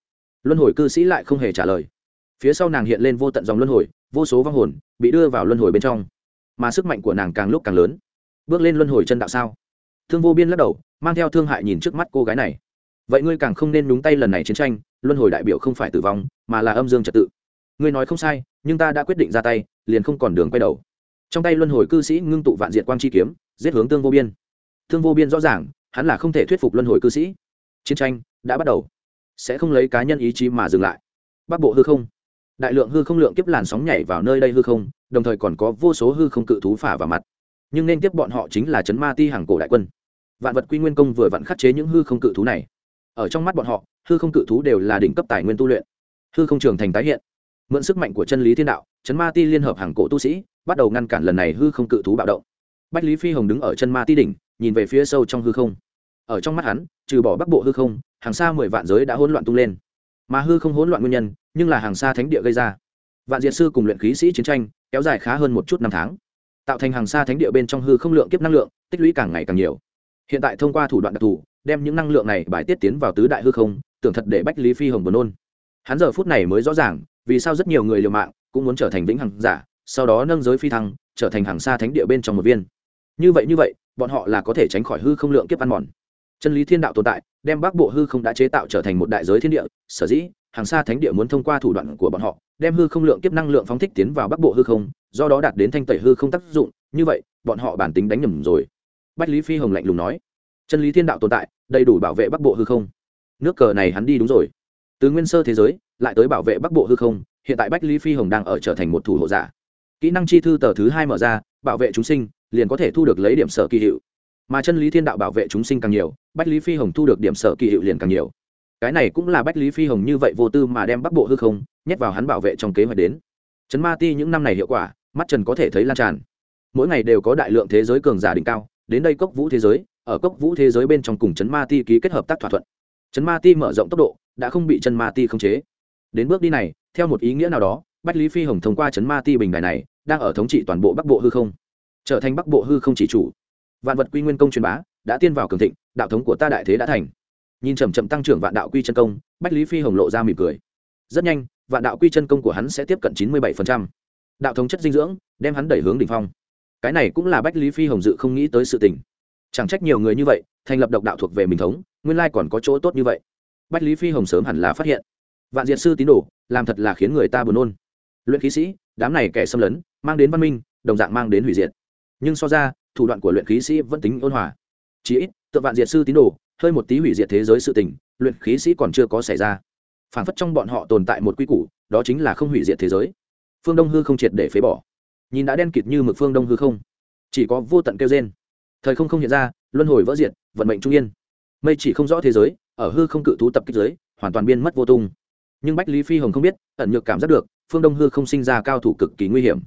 Luân hồi cư sĩ lại không hề trả lời. Phía sau nàng hiện lên vô tận dòng luân hồi, vô số vong hồn bị đưa vào luân hồi bên trong. Mà sức mạnh của nàng càng lúc càng lớn. Bước lên luân hồi chân đạo sao? Thương vô biên lắc đầu, mang theo thương hại nhìn trước mắt cô gái này. Vậy ngươi càng không nên đúng tay lần này chiến tranh, luân hồi đại biểu không phải tử vong, mà là âm dương trật tự. Ngươi nói không sai, nhưng ta đã quyết định ra tay, liền không còn đường quay đầu trong tay luân hồi cư sĩ ngưng tụ vạn diện quang chi kiếm, giết hướng tương vô biên. Thương vô biên rõ ràng, hắn là không thể thuyết phục luân hồi cư sĩ. Chiến tranh đã bắt đầu. Sẽ không lấy cá nhân ý chí mà dừng lại. Bắc bộ hư không. Đại lượng hư không lượng kiếp làn sóng nhảy vào nơi đây hư không, đồng thời còn có vô số hư không cự thú phả vào mặt. Nhưng nên tiếp bọn họ chính là chấn ma ti hàng cổ đại quân. Vạn vật quy nguyên công vừa vặn khắc chế những hư không cự thú này. Ở trong mắt bọn họ, hư không cự thú đều là đỉnh cấp tài nguyên tu luyện. Hư không trường thành tái hiện. Mượn sức mạnh của chân lý thiên đạo chấn ma ti liên hợp hàng cổ tu sĩ, bắt đầu ngăn cản lần này hư không cự thú bạo động. Bách lý phi hồng đứng ở chân ma ti đỉnh, nhìn về phía sâu trong hư không. Ở trong mắt hắn, trừ bỏ bắc bộ hư không, hàng xa mười vạn giới đã hỗn loạn tung lên. Mà hư không hỗn loạn nguyên nhân, nhưng là hàng xa thánh địa gây ra. Vạn diệt sư cùng luyện khí sĩ chiến tranh, kéo dài khá hơn một chút năm tháng. Tạo thành hàng xa thánh địa bên trong hư không lượng kiếp năng lượng, tích lũy càng ngày càng nhiều. Hiện tại thông qua thủ đoạn đặc thù, đem những năng lượng này bài tiết tiến vào tứ đại hư không, tưởng thật để bách lý phi hồng buồn nôn. Hắn giờ phút này mới rõ ràng, vì sao rất nhiều người liều mạng cũng muốn trở thành vĩnh hằng giả, sau đó nâng giới phi thăng, trở thành hàng xa thánh địa bên trong một viên. Như vậy như vậy, bọn họ là có thể tránh khỏi hư không lượng kiếp ăn mòn. Chân lý thiên đạo tồn tại, đem bắc bộ hư không đã chế tạo trở thành một đại giới thiên địa, sở dĩ, hàng xa thánh địa muốn thông qua thủ đoạn của bọn họ, đem hư không lượng kiếp năng lượng phóng thích tiến vào bắc bộ hư không, do đó đạt đến thanh tẩy hư không tác dụng, như vậy, bọn họ bản tính đánh nhầm rồi. Bách lý phi hồng lạnh lùng nói, chân lý thiên đạo tồn tại, đầy đủ bảo vệ bắc bộ hư không. Nước cờ này hắn đi đúng rồi. Từ nguyên sơ thế giới, lại tới bảo vệ bắc bộ hư không hiện tại bách lý phi hồng đang ở trở thành một thủ hộ giả. Kỹ năng chi thư tờ thứ hai mở ra, bảo vệ chúng sinh, liền có thể thu được lấy điểm sở kỳ hiệu. Mà chân lý thiên đạo bảo vệ chúng sinh càng nhiều, bách lý phi hồng thu được điểm sở kỳ hiệu liền càng nhiều. Cái này cũng là bách lý phi hồng như vậy vô tư mà đem bắc bộ hư không, nhét vào hắn bảo vệ trong kế hoạch đến. Chấn ma ti những năm này hiệu quả, mắt trần có thể thấy lan tràn. Mỗi ngày đều có đại lượng thế giới cường giả đỉnh cao, đến đây cốc vũ thế giới, ở cốc vũ thế giới bên trong cùng chấn ma ti ký kết hợp tác thỏa thuận. Chấn ma ti mở rộng tốc độ, đã không bị chân ma ti khống chế. Đến bước đi này theo một ý nghĩa nào đó, bách lý phi hồng thông qua chấn ma ti bình đài này, đang ở thống trị toàn bộ bắc bộ hư không. Trở thành bắc bộ hư không chỉ chủ. Vạn vật quy nguyên công truyền bá, đã tiên vào cường thịnh, đạo thống của ta đại thế đã thành. Nhìn chầm chậm tăng trưởng vạn đạo quy chân công, bách lý phi hồng lộ ra mỉm cười. Rất nhanh, vạn đạo quy chân công của hắn sẽ tiếp cận chín mươi bảy đạo thống chất dinh dưỡng, đem hắn đẩy hướng đ ỉ n h phong. Cái này cũng là bách lý phi hồng dự không nghĩ tới sự tình. Chẳng trách nhiều người như vậy, thành lập độc đạo thuộc về mình thống, nguyên lai còn có chỗ tốt như vậy. Bách lý phi hồng sớm hẳn là phát hiện vạn diệt sư tín đồ, làm thật là khiến người ta buồn nôn. Luyện khí sĩ, đám này kẻ xâm lấn, mang đến văn minh, đồng dạng mang đến hủy diệt. Nhưng so ra, thủ đoạn của luyện khí sĩ vẫn tính ôn hòa. Chỉ ít tự vạn diệt sư tín đồ, hơi một tí hủy diệt thế giới sự tình, luyện khí sĩ còn chưa có xảy ra. Phản phất trong bọn họ tồn tại một quy củ, đó chính là không hủy diệt thế giới. Phương đông hư không triệt để phế bỏ. Nhìn đã đen kịt như mực phương đông hư không, chỉ có vô tận kêu trên thời không không hiện ra, luân hồi vỡ diệt, vận mệnh trung yên. Mây chỉ không rõ thế giới, ở hư không cự thú tập kích giới, hoàn toàn biên mất vô tung nhưng bách lý phi hồng không biết, ẩn nhược cảm giác được, phương đông hư không sinh ra cao thủ cực kỳ nguy hiểm.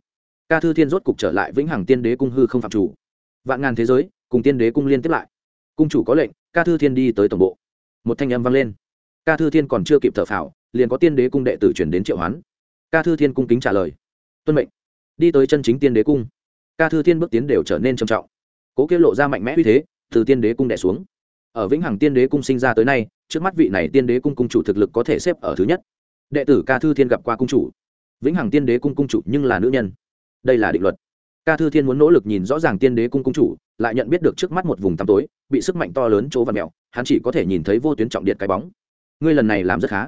Ca thư thiên rốt cục trở lại vĩnh hằng tiên đế cung hư không phạm chủ. Vạn ngàn thế giới, cùng tiên đế cung liên tiếp lại. Cung chủ có lệnh, ca thư thiên đi tới tổng bộ. Một thanh âm vang lên. Ca thư thiên còn chưa kịp thở phào, liền có tiên đế cung đệ tử chuyển đến triệu hoán. Ca thư thiên cung kính trả lời. Tuân mệnh. Đi tới chân chính tiên đế cung. Ca thư thiên bước tiến đều trở nên trầm trọng. Cố kết lộ ra mạnh mẽ uy thế, từ tiên đế cung đẻ xuống. Ở vĩnh hằng tiên đế cung sinh ra tới nay trước mắt vị này tiên đế cung cung chủ thực lực có thể xếp ở thứ nhất. Đệ tử ca thư thiên gặp qua cung chủ. Vĩnh hằng tiên đế cung cung chủ nhưng là nữ nhân. Đây là định luật. Ca thư thiên muốn nỗ lực nhìn rõ ràng tiên đế cung cung chủ, lại nhận biết được trước mắt một vùng tăm tối, bị sức mạnh to lớn chỗ và mẹo hắn chỉ có thể nhìn thấy vô tuyến trọng điện cái bóng. Ngươi lần này làm rất khá.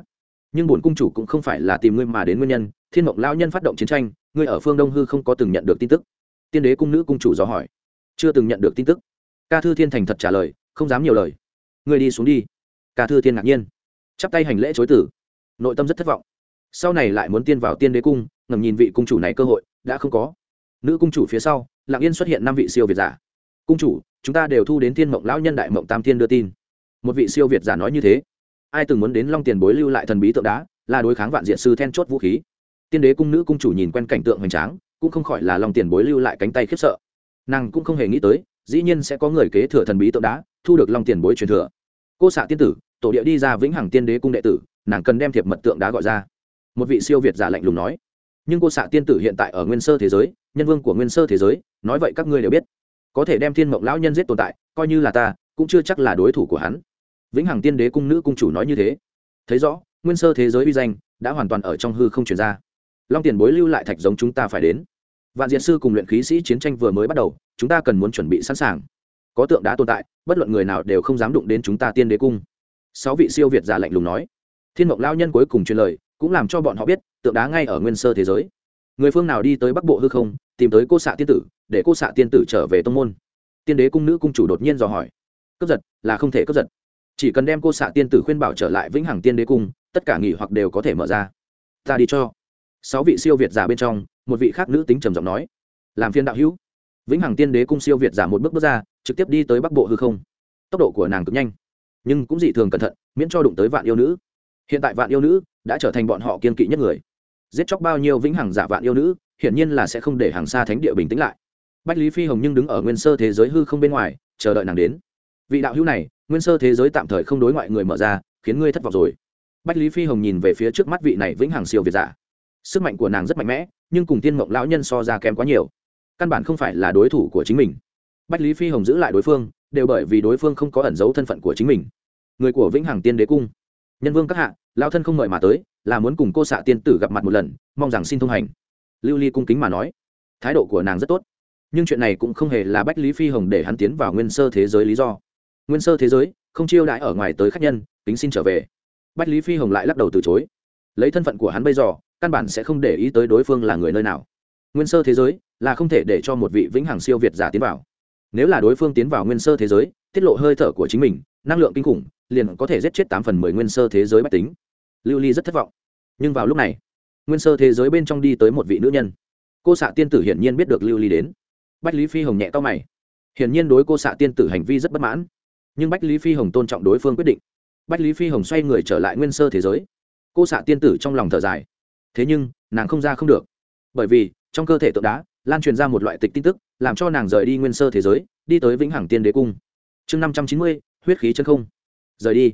Nhưng bổn cung chủ cũng không phải là tìm ngươi mà đến nguyên nhân, thiên mộng lao nhân phát động chiến tranh, ngươi ở phương đông hư không có từng nhận được tin tức. Tiên đế cung nữ cung chủ dò hỏi. Chưa từng nhận được tin tức. Ca thư thiên thành thật trả lời, không dám nhiều lời. Ngươi đi xuống đi ca thư thiên ngạc nhiên. Chắp tay hành lễ chối tử. Nội tâm rất thất vọng. Sau này lại muốn tiên vào tiên đế cung, ngầm nhìn vị cung chủ này cơ hội, đã không có. Nữ cung chủ phía sau lạng yên xuất hiện năm vị siêu việt giả. Cung chủ, chúng ta đều thu đến thiên mộng lão nhân đại mộng tam thiên đưa tin. Một vị siêu việt giả nói như thế. Ai từng muốn đến long tiền bối lưu lại thần bí tượng đá, là đối kháng vạn diện sư then chốt vũ khí. Tiên đế cung nữ cung chủ nhìn quen cảnh tượng hoành tráng, cũng không khỏi là long tiền bối lưu lại cánh tay khiếp sợ. Nàng cũng không hề nghĩ tới, dĩ nhiên sẽ có người kế thừa thần bí tượng đá, thu được long tiền bối truyền thừa cô xạ tiên tử, tổ địa đi ra vĩnh hằng tiên đế cung đệ tử, nàng cần đem thiệp mật tượng đá gọi ra. Một vị siêu việt giả lạnh lùng nói. Nhưng cô xạ tiên tử hiện tại ở nguyên sơ thế giới, nhân vương của nguyên sơ thế giới, nói vậy các ngươi đều biết. Có thể đem thiên mộng lão nhân giết tồn tại, coi như là ta, cũng chưa chắc là đối thủ của hắn. Vĩnh hằng tiên đế cung nữ cung chủ nói như thế. Thấy rõ, nguyên sơ thế giới uy danh đã hoàn toàn ở trong hư không chuyển ra. Long tiền bối lưu lại thạch giống chúng ta phải đến. Vạn diện sư cùng luyện khí sĩ chiến tranh vừa mới bắt đầu, chúng ta cần muốn chuẩn bị sẵn sàng có tượng đá tồn tại, bất luận người nào đều không dám đụng đến chúng ta tiên đế cung. Sáu vị siêu việt giả lạnh lùng nói. Thiên mộng lao nhân cuối cùng truyền lời, cũng làm cho bọn họ biết, tượng đá ngay ở nguyên sơ thế giới. Người phương nào đi tới bắc bộ hư không, tìm tới cô xạ tiên tử, để cô xạ tiên tử trở về tông môn. Tiên đế cung nữ cung chủ đột nhiên dò hỏi. Cướp giật, là không thể cướp giật. Chỉ cần đem cô xạ tiên tử khuyên bảo trở lại vĩnh hằng tiên đế cung, tất cả nghỉ hoặc đều có thể mở ra. Ta đi cho. Sáu vị siêu việt giả bên trong, một vị khác nữ tính trầm giọng nói. Làm phiên đạo hữu. Vĩnh hằng tiên đế cung siêu việt giả một bước bước ra trực tiếp đi tới bắc bộ hư không. Tốc độ của nàng cực nhanh, nhưng cũng dị thường cẩn thận, miễn cho đụng tới vạn yêu nữ. Hiện tại vạn yêu nữ đã trở thành bọn họ kiên kỵ nhất người. Giết chóc bao nhiêu vĩnh hằng giả vạn yêu nữ, hiển nhiên là sẽ không để hàng xa thánh địa bình tĩnh lại. Bách lý phi hồng nhưng đứng ở nguyên sơ thế giới hư không bên ngoài, chờ đợi nàng đến. Vị đạo hữu này, nguyên sơ thế giới tạm thời không đối ngoại người mở ra, khiến ngươi thất vọng rồi. Bách lý phi hồng nhìn về phía trước mắt vị này vĩnh hằng siêu việt giả. Sức mạnh của nàng rất mạnh mẽ, nhưng cùng tiên mộng lão nhân so ra kém quá nhiều. Căn bản không phải là đối thủ của chính mình bách lý phi hồng giữ lại đối phương, đều bởi vì đối phương không có ẩn giấu thân phận của chính mình. Người của vĩnh hằng tiên đế cung. Nhân vương các hạ lao thân không mời mà tới, là muốn cùng cô xạ tiên tử gặp mặt một lần, mong rằng xin thông hành. Lưu ly cung kính mà nói. Thái độ của nàng rất tốt. Nhưng chuyện này cũng không hề là bách lý phi hồng để hắn tiến vào nguyên sơ thế giới lý do. Nguyên sơ thế giới, không chiêu đãi ở ngoài tới khách nhân tính xin trở về. Bách lý phi hồng lại lắc đầu từ chối. Lấy thân phận của hắn bây giờ, căn bản sẽ không để ý tới đối phương là người nơi nào. Nguyên sơ thế giới, là không thể để cho một vị vĩnh hằng siêu việt giả tiến vào nếu là đối phương tiến vào nguyên sơ thế giới, tiết lộ hơi thở của chính mình, năng lượng kinh khủng, liền có thể giết chết tám phần mười nguyên sơ thế giới bách tính. Lưu ly rất thất vọng. Nhưng vào lúc này, nguyên sơ thế giới bên trong đi tới một vị nữ nhân. Cô xạ tiên tử hiển nhiên biết được lưu ly đến. Bách lý phi hồng nhẹ to mày. Hiển nhiên đối cô xạ tiên tử hành vi rất bất mãn. Nhưng bách lý phi hồng tôn trọng đối phương quyết định. Bách lý phi hồng xoay người trở lại nguyên sơ thế giới. Cô xạ tiên tử trong lòng thở dài. Thế nhưng, nàng không ra không được. Bởi vì, trong cơ thể tượng đá lan truyền ra một loại tịch tin tức, làm cho nàng rời đi nguyên sơ thế giới, đi tới vĩnh hằng tiên đế cung. Chương năm trăm chín mươi, huyết khí chân không. Rời đi.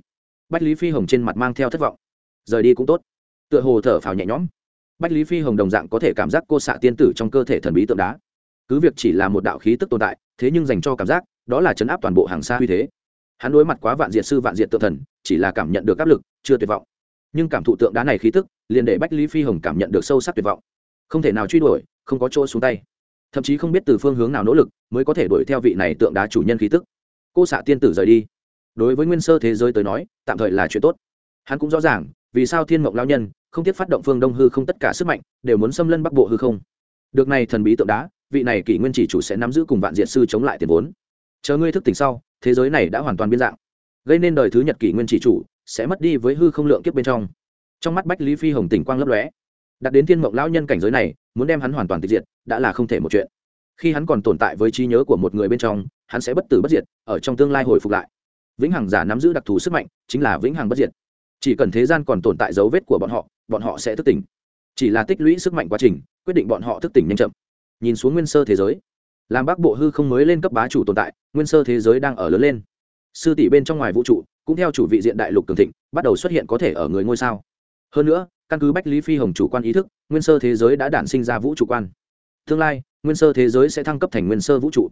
Bách lý phi hồng trên mặt mang theo thất vọng. Rời đi cũng tốt. Tựa hồ thở phào nhẹ nhõm. Bách lý phi hồng đồng dạng có thể cảm giác cô xạ tiên tử trong cơ thể thần bí tượng đá. Cứ việc chỉ là một đạo khí tức tồn tại, thế nhưng dành cho cảm giác, đó là chấn áp toàn bộ hàng xa uy thế. Hắn đối mặt quá vạn diệt sư, vạn diệt tự thần, chỉ là cảm nhận được áp lực, chưa tuyệt vọng. Nhưng cảm thụ tượng đá này khí tức, liền để bách lý phi hồng cảm nhận được sâu sắc tuyệt vọng. Không thể nào truy đuổi không có chỗ xuống tay. Thậm chí không biết từ phương hướng nào nỗ lực mới có thể đuổi theo vị này tượng đá chủ nhân khí tức. Cô xạ tiên tử rời đi. Đối với nguyên sơ thế giới tới nói, tạm thời là chuyện tốt. Hắn cũng rõ ràng, vì sao thiên mộng lao nhân không tiếc phát động phương đông hư không tất cả sức mạnh, đều muốn xâm lân bắc bộ hư không. Được này thần bí tượng đá, vị này kỷ nguyên chỉ chủ sẽ nắm giữ cùng vạn diện sư chống lại tiền vốn. Chờ ngươi thức tỉnh sau, thế giới này đã hoàn toàn biến dạng. Gây nên đời thứ nhật kỷ nguyên chỉ chủ sẽ mất đi với hư không lượng kiếp bên trong. Trong mắt bách lý phi hồng tỉnh quang lấp lóe đặt đến thiên mộng lão nhân cảnh giới này, muốn đem hắn hoàn toàn tịch diệt, đã là không thể một chuyện. Khi hắn còn tồn tại với trí nhớ của một người bên trong, hắn sẽ bất tử bất diệt, ở trong tương lai hồi phục lại. Vĩnh hằng giả nắm giữ đặc thù sức mạnh, chính là vĩnh hằng bất diệt. Chỉ cần thế gian còn tồn tại dấu vết của bọn họ bọn họ sẽ thức tỉnh. Chỉ là tích lũy sức mạnh quá trình, quyết định bọn họ thức tỉnh nhanh chậm. Nhìn xuống nguyên sơ thế giới làm bắc bộ hư không mới lên cấp bá chủ tồn tại, nguyên sơ thế giới đang ở lớn lên. Sư tỷ bên trong ngoài vũ trụ, cũng theo chủ vị diện đại lục cường thịnh, bắt đầu xuất hiện có thể ở người ngôi sao hơn nữa, căn cứ bách lý phi hồng chủ quan ý thức, nguyên sơ thế giới đã đản sinh ra vũ trụ quan. Tương lai, nguyên sơ thế giới sẽ thăng cấp thành nguyên sơ vũ trụ,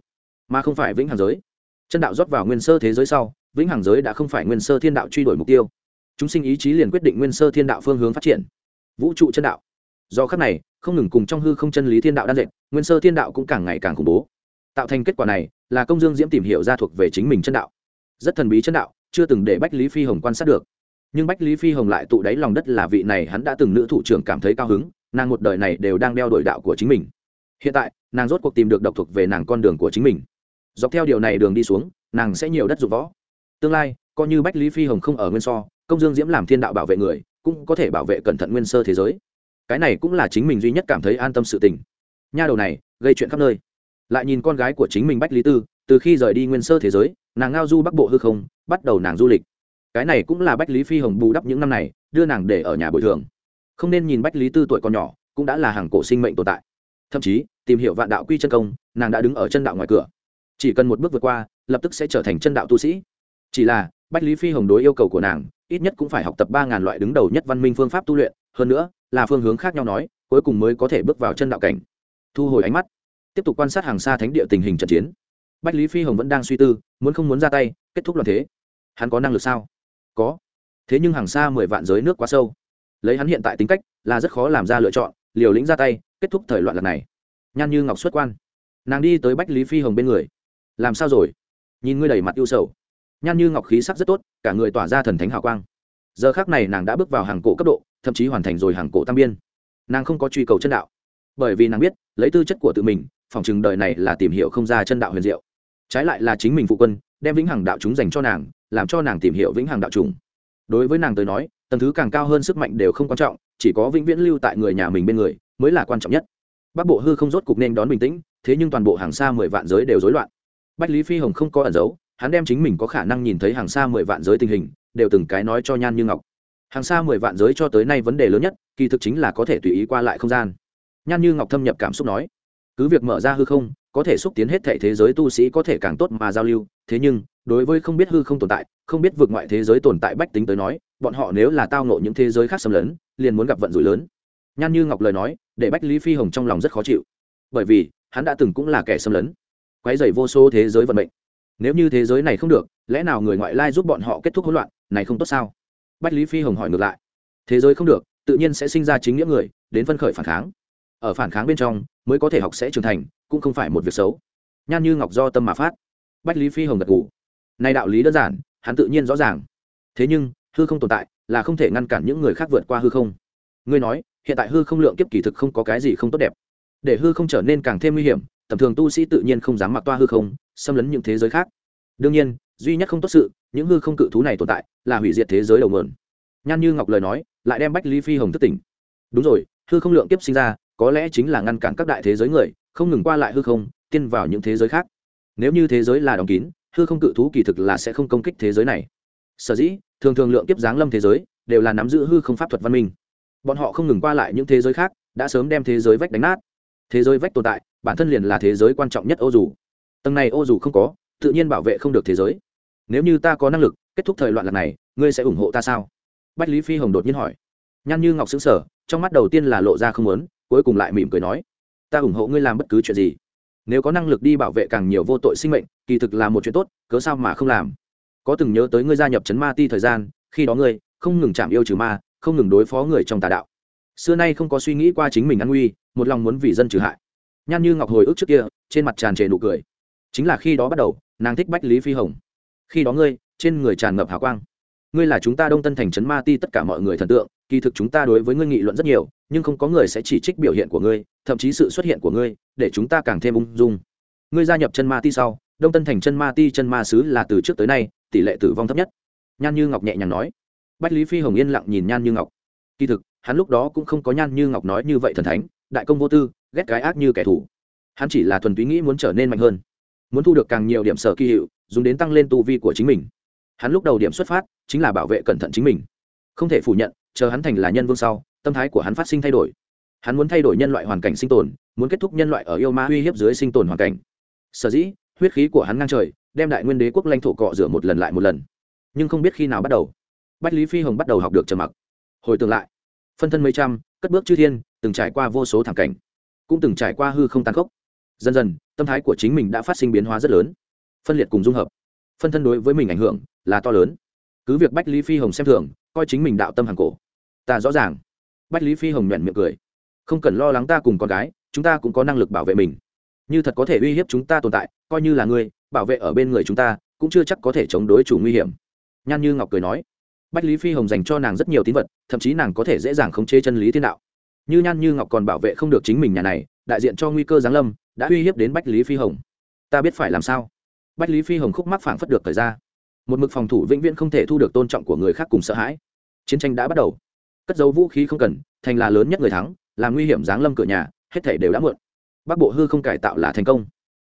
mà không phải vĩnh hằng giới. Chân đạo rót vào nguyên sơ thế giới sau, vĩnh hằng giới đã không phải nguyên sơ thiên đạo truy đuổi mục tiêu. Chúng sinh ý chí liền quyết định nguyên sơ thiên đạo phương hướng phát triển. Vũ trụ chân đạo. Do khắc này, không ngừng cùng trong hư không chân lý thiên đạo đan dệt, nguyên sơ thiên đạo cũng càng ngày càng khủng bố. Tạo thành kết quả này, là công dương diễm tìm hiểu ra thuộc về chính mình chân đạo. Rất thần bí chân đạo, chưa từng để bách lý phi hồng quan sát được nhưng bách lý phi hồng lại tụ đáy lòng đất là vị này hắn đã từng nữ thủ trưởng cảm thấy cao hứng, nàng một đời này đều đang đeo đổi đạo của chính mình. Hiện tại, nàng rốt cuộc tìm được độc thuộc về nàng con đường của chính mình. Dọc theo điều này đường đi xuống, nàng sẽ nhiều đất dụng võ. Tương lai, coi như bách lý phi hồng không ở nguyên so, công dương diễm làm thiên đạo bảo vệ người, cũng có thể bảo vệ cẩn thận nguyên sơ thế giới. Cái này cũng là chính mình duy nhất cảm thấy an tâm sự tình. Nha đầu này, gây chuyện khắp nơi. Lại nhìn con gái của chính mình bách lý tư, từ khi rời đi nguyên sơ thế giới, nàng ngao du bắc bộ hư không, bắt đầu nàng du lịch cái này cũng là bách lý phi hồng bù đắp những năm này, đưa nàng để ở nhà bồi thường. Không nên nhìn bách lý tư tuổi còn nhỏ, cũng đã là hàng cổ sinh mệnh tồn tại. Thậm chí, tìm hiểu vạn đạo quy chân công, nàng đã đứng ở chân đạo ngoài cửa. Chỉ cần một bước vượt qua, lập tức sẽ trở thành chân đạo tu sĩ. Chỉ là, bách lý phi hồng đối yêu cầu của nàng, ít nhất cũng phải học tập ba ngàn loại đứng đầu nhất văn minh phương pháp tu luyện, hơn nữa, là phương hướng khác nhau nói, cuối cùng mới có thể bước vào chân đạo cảnh. Thu hồi ánh mắt. Tiếp tục quan sát hàng xa thánh địa tình hình trận chiến. Bách lý phi hồng vẫn đang suy tư, muốn không muốn ra tay, kết thúc loạn thế. Hắn có năng lực sao? Có. Thế nhưng hàng xa mười vạn giới nước quá sâu. Lấy hắn hiện tại tính cách, là rất khó làm ra lựa chọn, liều lĩnh ra tay, kết thúc thời loạn lần này. Nhan như ngọc xuất quan. Nàng đi tới bách lý phi hồng bên người. Làm sao rồi? Nhìn ngươi đầy mặt ưu sầu. Nhan như ngọc khí sắc rất tốt, cả người tỏa ra thần thánh hào quang. Giờ khác này nàng đã bước vào hàng cổ cấp độ, thậm chí hoàn thành rồi hàng cổ tam biên. Nàng không có truy cầu chân đạo. Bởi vì nàng biết, lấy tư chất của tự mình, phòng chừng đời này là tìm hiểu không ra chân đạo huyền diệu. Trái lại là chính mình phụ quân, đem vĩnh hằng đạo chúng dành cho nàng làm cho nàng tìm hiểu vĩnh hằng đạo trùng. Đối với nàng tới nói, tầng thứ càng cao hơn sức mạnh đều không quan trọng, chỉ có vĩnh viễn lưu tại người nhà mình bên người mới là quan trọng nhất. Bắc bộ hư không rốt cục nên đón bình tĩnh, thế nhưng toàn bộ hàng xa mười vạn giới đều rối loạn. Bách lý phi hồng không có ẩn giấu, hắn đem chính mình có khả năng nhìn thấy hàng xa mười vạn giới tình hình, đều từng cái nói cho nhan như ngọc. Hàng xa mười vạn giới cho tới nay vấn đề lớn nhất, kỳ thực chính là có thể tùy ý qua lại không gian. Nhan như ngọc thâm nhập cảm xúc nói cứ việc mở ra hư không, có thể xúc tiến hết thể thế giới tu sĩ có thể càng tốt mà giao lưu, thế nhưng, đối với không biết hư không tồn tại, không biết vượt ngoại thế giới tồn tại bách tính tới nói, bọn họ nếu là tao nộ những thế giới khác xâm lấn, liền muốn gặp vận rủi lớn. Nhan như ngọc lời nói, để bách lý phi hồng trong lòng rất khó chịu. Bởi vì, hắn đã từng cũng là kẻ xâm lấn. Quấy dày vô số thế giới vận mệnh. Nếu như thế giới này không được, lẽ nào người ngoại lai giúp bọn họ kết thúc hỗn loạn, này không tốt sao? Bách lý phi hồng hỏi ngược lại. Thế giới không được, tự nhiên sẽ sinh ra chính nghĩa người, đến phân khởi phản kháng ở phản kháng bên trong mới có thể học sẽ trưởng thành, cũng không phải một việc xấu. Nhan như ngọc do tâm mà phát. Bách lý phi hồng gật ngủ này đạo lý đơn giản, hắn tự nhiên rõ ràng. Thế nhưng, hư không tồn tại là không thể ngăn cản những người khác vượt qua hư không. Ngươi nói, hiện tại hư không lượng kiếp kỳ thực không có cái gì không tốt đẹp. Để hư không trở nên càng thêm nguy hiểm, tầm thường tu sĩ tự nhiên không dám mặc toa hư không, xâm lấn những thế giới khác. Đương nhiên, duy nhất không tốt sự, những hư không cự thú này tồn tại là hủy diệt thế giới đầu mượn nhan như ngọc lời nói, lại đem bách lý phi hồng thất tỉnh. Đúng rồi, hư không lượng kiếp sinh ra có lẽ chính là ngăn cản các đại thế giới người, không ngừng qua lại hư không, tiên vào những thế giới khác. Nếu như thế giới là đóng kín, hư không cự thú kỳ thực là sẽ không công kích thế giới này. Sở dĩ, thường thường lượng kiếp giáng lâm thế giới, đều là nắm giữ hư không pháp thuật văn minh. Bọn họ không ngừng qua lại những thế giới khác, đã sớm đem thế giới vách đánh nát. Thế giới vách tồn tại, bản thân liền là thế giới quan trọng nhất ô dù. Tầng này ô dù không có, tự nhiên bảo vệ không được thế giới. Nếu như ta có năng lực, kết thúc thời loạn lạc này, ngươi sẽ ủng hộ ta sao? Bách lý phi hồng đột nhiên hỏi. Nhăn như ngọc xứng sở trong mắt đầu tiên là lộ ra không muốn cuối cùng lại mỉm cười nói, ta ủng hộ ngươi làm bất cứ chuyện gì. Nếu có năng lực đi bảo vệ càng nhiều vô tội sinh mệnh, kỳ thực là một chuyện tốt, cớ sao mà không làm? Có từng nhớ tới ngươi gia nhập chấn ma ti thời gian, khi đó ngươi không ngừng chạm yêu trừ ma, không ngừng đối phó người trong tà đạo. Xưa nay không có suy nghĩ qua chính mình an nguy, một lòng muốn vì dân trừ hại. Nhan như ngọc hồi ức trước kia, trên mặt tràn trề nụ cười. Chính là khi đó bắt đầu, nàng thích bách lý phi hồng. Khi đó ngươi, trên người tràn ngập hào quang ngươi là chúng ta đông tân thành trấn ma ti, tất cả mọi người thần tượng, kỳ thực chúng ta đối với ngươi nghị luận rất nhiều, nhưng không có người sẽ chỉ trích biểu hiện của ngươi, thậm chí sự xuất hiện của ngươi, để chúng ta càng thêm ung dung. Ngươi gia nhập chân ma ti sau, đông tân thành chân ma ti chân ma sứ là từ trước tới nay, tỷ lệ tử vong thấp nhất. Nhan như ngọc nhẹ nhàng nói. Bách lý phi hồng yên lặng nhìn nhan như ngọc. Kỳ thực, hắn lúc đó cũng không có nhan như ngọc nói như vậy thần thánh, đại công vô tư, ghét cái ác như kẻ thù. Hắn chỉ là thuần túy nghĩ muốn trở nên mạnh hơn, muốn thu được càng nhiều điểm sở kỳ hiệu, dùng đến tăng lên tu vi của chính mình hắn lúc đầu điểm xuất phát chính là bảo vệ cẩn thận chính mình không thể phủ nhận chờ hắn thành là nhân vương sau tâm thái của hắn phát sinh thay đổi hắn muốn thay đổi nhân loại hoàn cảnh sinh tồn muốn kết thúc nhân loại ở yêu ma uy hiếp dưới sinh tồn hoàn cảnh sở dĩ huyết khí của hắn ngang trời đem đại nguyên đế quốc lãnh thổ cọ rửa một lần lại một lần nhưng không biết khi nào bắt đầu bách lý phi hồng bắt đầu học được trầm mặc hồi tưởng lại phân thân mấy trăm cất bước chư thiên từng trải qua vô số thảm cảnh cũng từng trải qua hư không tàn khốc dần dần tâm thái của chính mình đã phát sinh biến hóa rất lớn phân liệt cùng dung hợp phân thân đối với mình ảnh hưởng là to lớn. Cứ việc bách lý phi hồng xem thường, coi chính mình đạo tâm hàng cổ. Ta rõ ràng. Bách lý phi hồng nhuận miệng cười. Không cần lo lắng ta cùng con gái, chúng ta cũng có năng lực bảo vệ mình. Như thật có thể uy hiếp chúng ta tồn tại, coi như là ngươi, bảo vệ ở bên người chúng ta, cũng chưa chắc có thể chống đối chủ nguy hiểm. Nhan như ngọc cười nói. Bách lý phi hồng dành cho nàng rất nhiều tín vật, thậm chí nàng có thể dễ dàng khống chế chân lý thiên đạo. Như nhan như ngọc còn bảo vệ không được chính mình nhà này, đại diện cho nguy cơ giáng lâm, đã uy hiếp đến bách lý phi hồng. Ta biết phải làm sao. Bách lý phi hồng khúc mắc phảng phất được thời ra một mực phòng thủ vĩnh viễn không thể thu được tôn trọng của người khác cùng sợ hãi. Chiến tranh đã bắt đầu. Cất dấu vũ khí không cần, thành là lớn nhất người thắng, là nguy hiểm giáng lâm cửa nhà, hết thể đều đã muộn. Bắc bộ hư không cải tạo là thành công.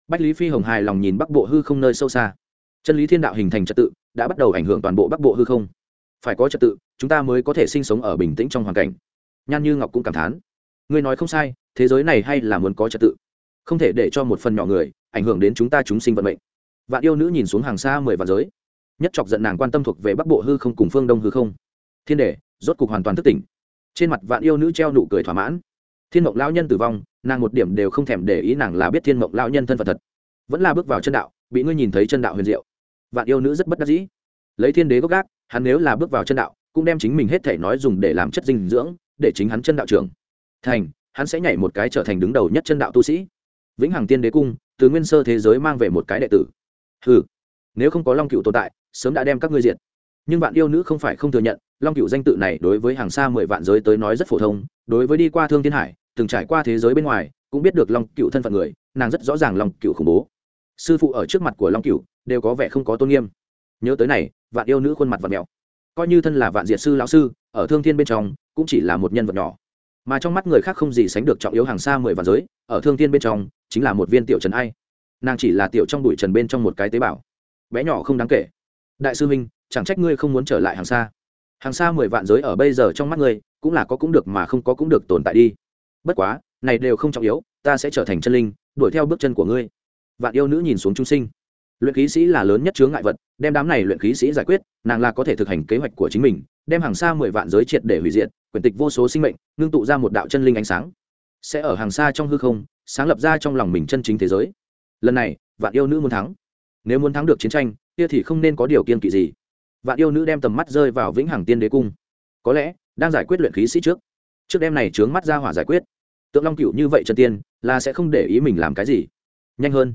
Bách lý phi hồng hài lòng nhìn bắc bộ hư không nơi sâu xa. Chân lý thiên đạo hình thành trật tự, đã bắt đầu ảnh hưởng toàn bộ bắc bộ hư không. Phải có trật tự, chúng ta mới có thể sinh sống ở bình tĩnh trong hoàn cảnh. Nhan như ngọc cũng cảm thán. Ngươi nói không sai, thế giới này hay là muốn có trật tự. Không thể để cho một phần nhỏ người ảnh hưởng đến chúng ta chúng sinh vận mệnh. Vạn yêu nữ nhìn xuống hàng xa mười vạn giới nhất chọc giận nàng quan tâm thuộc về bắc bộ hư không cùng phương đông hư không. Thiên đề rốt cục hoàn toàn thức tỉnh. Trên mặt vạn yêu nữ treo nụ cười thỏa mãn. Thiên mộng lao nhân tử vong, nàng một điểm đều không thèm để ý nàng là biết thiên mộng lao nhân thân phận thật. Vẫn là bước vào chân đạo, bị ngươi nhìn thấy chân đạo huyền diệu. Vạn yêu nữ rất bất đắc dĩ. Lấy thiên đế gốc gác, hắn nếu là bước vào chân đạo, cũng đem chính mình hết thể nói dùng để làm chất dinh dưỡng, để chính hắn chân đạo trưởng. Thành, hắn sẽ nhảy một cái trở thành đứng đầu nhất chân đạo tu sĩ. Vĩnh hằng tiên đế cung, từ nguyên sơ thế giới mang về một cái đệ tử. Ừ nếu không có long cựu tồn tại sớm đã đem các ngươi diệt. Nhưng vạn yêu nữ không phải không thừa nhận, long cựu danh tự này đối với hàng xa mười vạn giới tới nói rất phổ thông, đối với đi qua thương thiên hải, từng trải qua thế giới bên ngoài, cũng biết được long cựu thân phận người, nàng rất rõ ràng long cựu khủng bố. Sư phụ ở trước mặt của long cựu đều có vẻ không có tôn nghiêm. Nhớ tới này, vạn yêu nữ khuôn mặt vật mèo. Coi như thân là vạn diệt sư lão sư, ở thương thiên bên trong, cũng chỉ là một nhân vật nhỏ. Mà trong mắt người khác không gì sánh được trọng yếu hàng xa mười vạn giới, ở thương thiên bên trong, chính là một viên tiểu trần ai. Nàng chỉ là tiểu trong bụi trần bên trong một cái tế bào. Bé nhỏ không đáng kể đại sư huynh, chẳng trách ngươi không muốn trở lại hàng xa. Hàng xa mười vạn giới ở bây giờ trong mắt ngươi, cũng là có cũng được mà không có cũng được tồn tại đi. Bất quá, này đều không trọng yếu, ta sẽ trở thành chân linh, đuổi theo bước chân của ngươi. Vạn yêu nữ nhìn xuống trung sinh. Luyện khí sĩ là lớn nhất chướng ngại vật, đem đám này luyện khí sĩ giải quyết, nàng là có thể thực hành kế hoạch của chính mình, đem hàng xa mười vạn giới triệt để hủy diệt quyển tịch vô số sinh mệnh, ngưng tụ ra một đạo chân linh ánh sáng. Sẽ ở hàng xa trong hư không, sáng lập ra trong lòng mình chân chính thế giới. Lần này, vạn yêu nữ muốn thắng. Nếu muốn thắng được chiến tranh kia thì không nên có điều kiên kỵ gì. Vạn yêu nữ đem tầm mắt rơi vào vĩnh hằng tiên đế cung. Có lẽ, đang giải quyết luyện khí sĩ trước. Trước đêm này trướng mắt ra hỏa giải quyết. Tượng long cựu như vậy chân tiên, là sẽ không để ý mình làm cái gì. Nhanh hơn.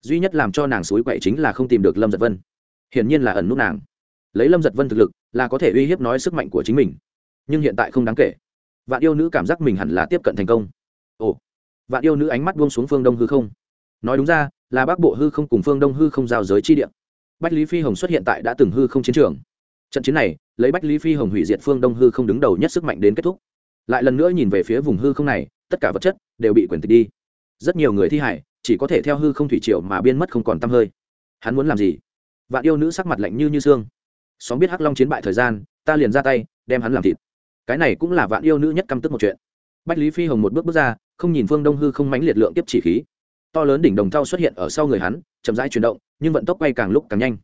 Duy nhất làm cho nàng suối quậy chính là không tìm được lâm giật vân. Hiển nhiên là ẩn nút nàng. Lấy lâm giật vân thực lực, là có thể uy hiếp nói sức mạnh của chính mình. Nhưng hiện tại không đáng kể. Vạn yêu nữ cảm giác mình hẳn là tiếp cận thành công. Ồ. Vạn yêu nữ ánh mắt buông xuống phương đông hư không. Nói đúng ra, là bắc bộ hư không cùng phương đông hư không giao giới chi địa bách lý phi hồng xuất hiện tại đã từng hư không chiến trường. Trận chiến này, lấy bách lý phi hồng hủy diệt phương đông hư không đứng đầu nhất sức mạnh đến kết thúc. Lại lần nữa nhìn về phía vùng hư không này, tất cả vật chất đều bị quyền tịch đi. Rất nhiều người thi hải, chỉ có thể theo hư không thủy triều mà biên mất không còn t hơi. Hắn muốn làm gì? Vạn yêu nữ sắc mặt lạnh như như xương. Xóm biết hắc long chiến bại thời gian, ta liền ra tay, đem hắn làm thịt. Cái này cũng là vạn yêu nữ nhất căm tức một chuyện. Bách lý phi hồng một bước bước ra, không nhìn phương đông hư không mãnh liệt lượng tiếp chỉ khí to lớn đỉnh đồng thau xuất hiện ở sau người hắn, chậm rãi chuyển động, nhưng vận tốc bay càng lúc càng nhanh.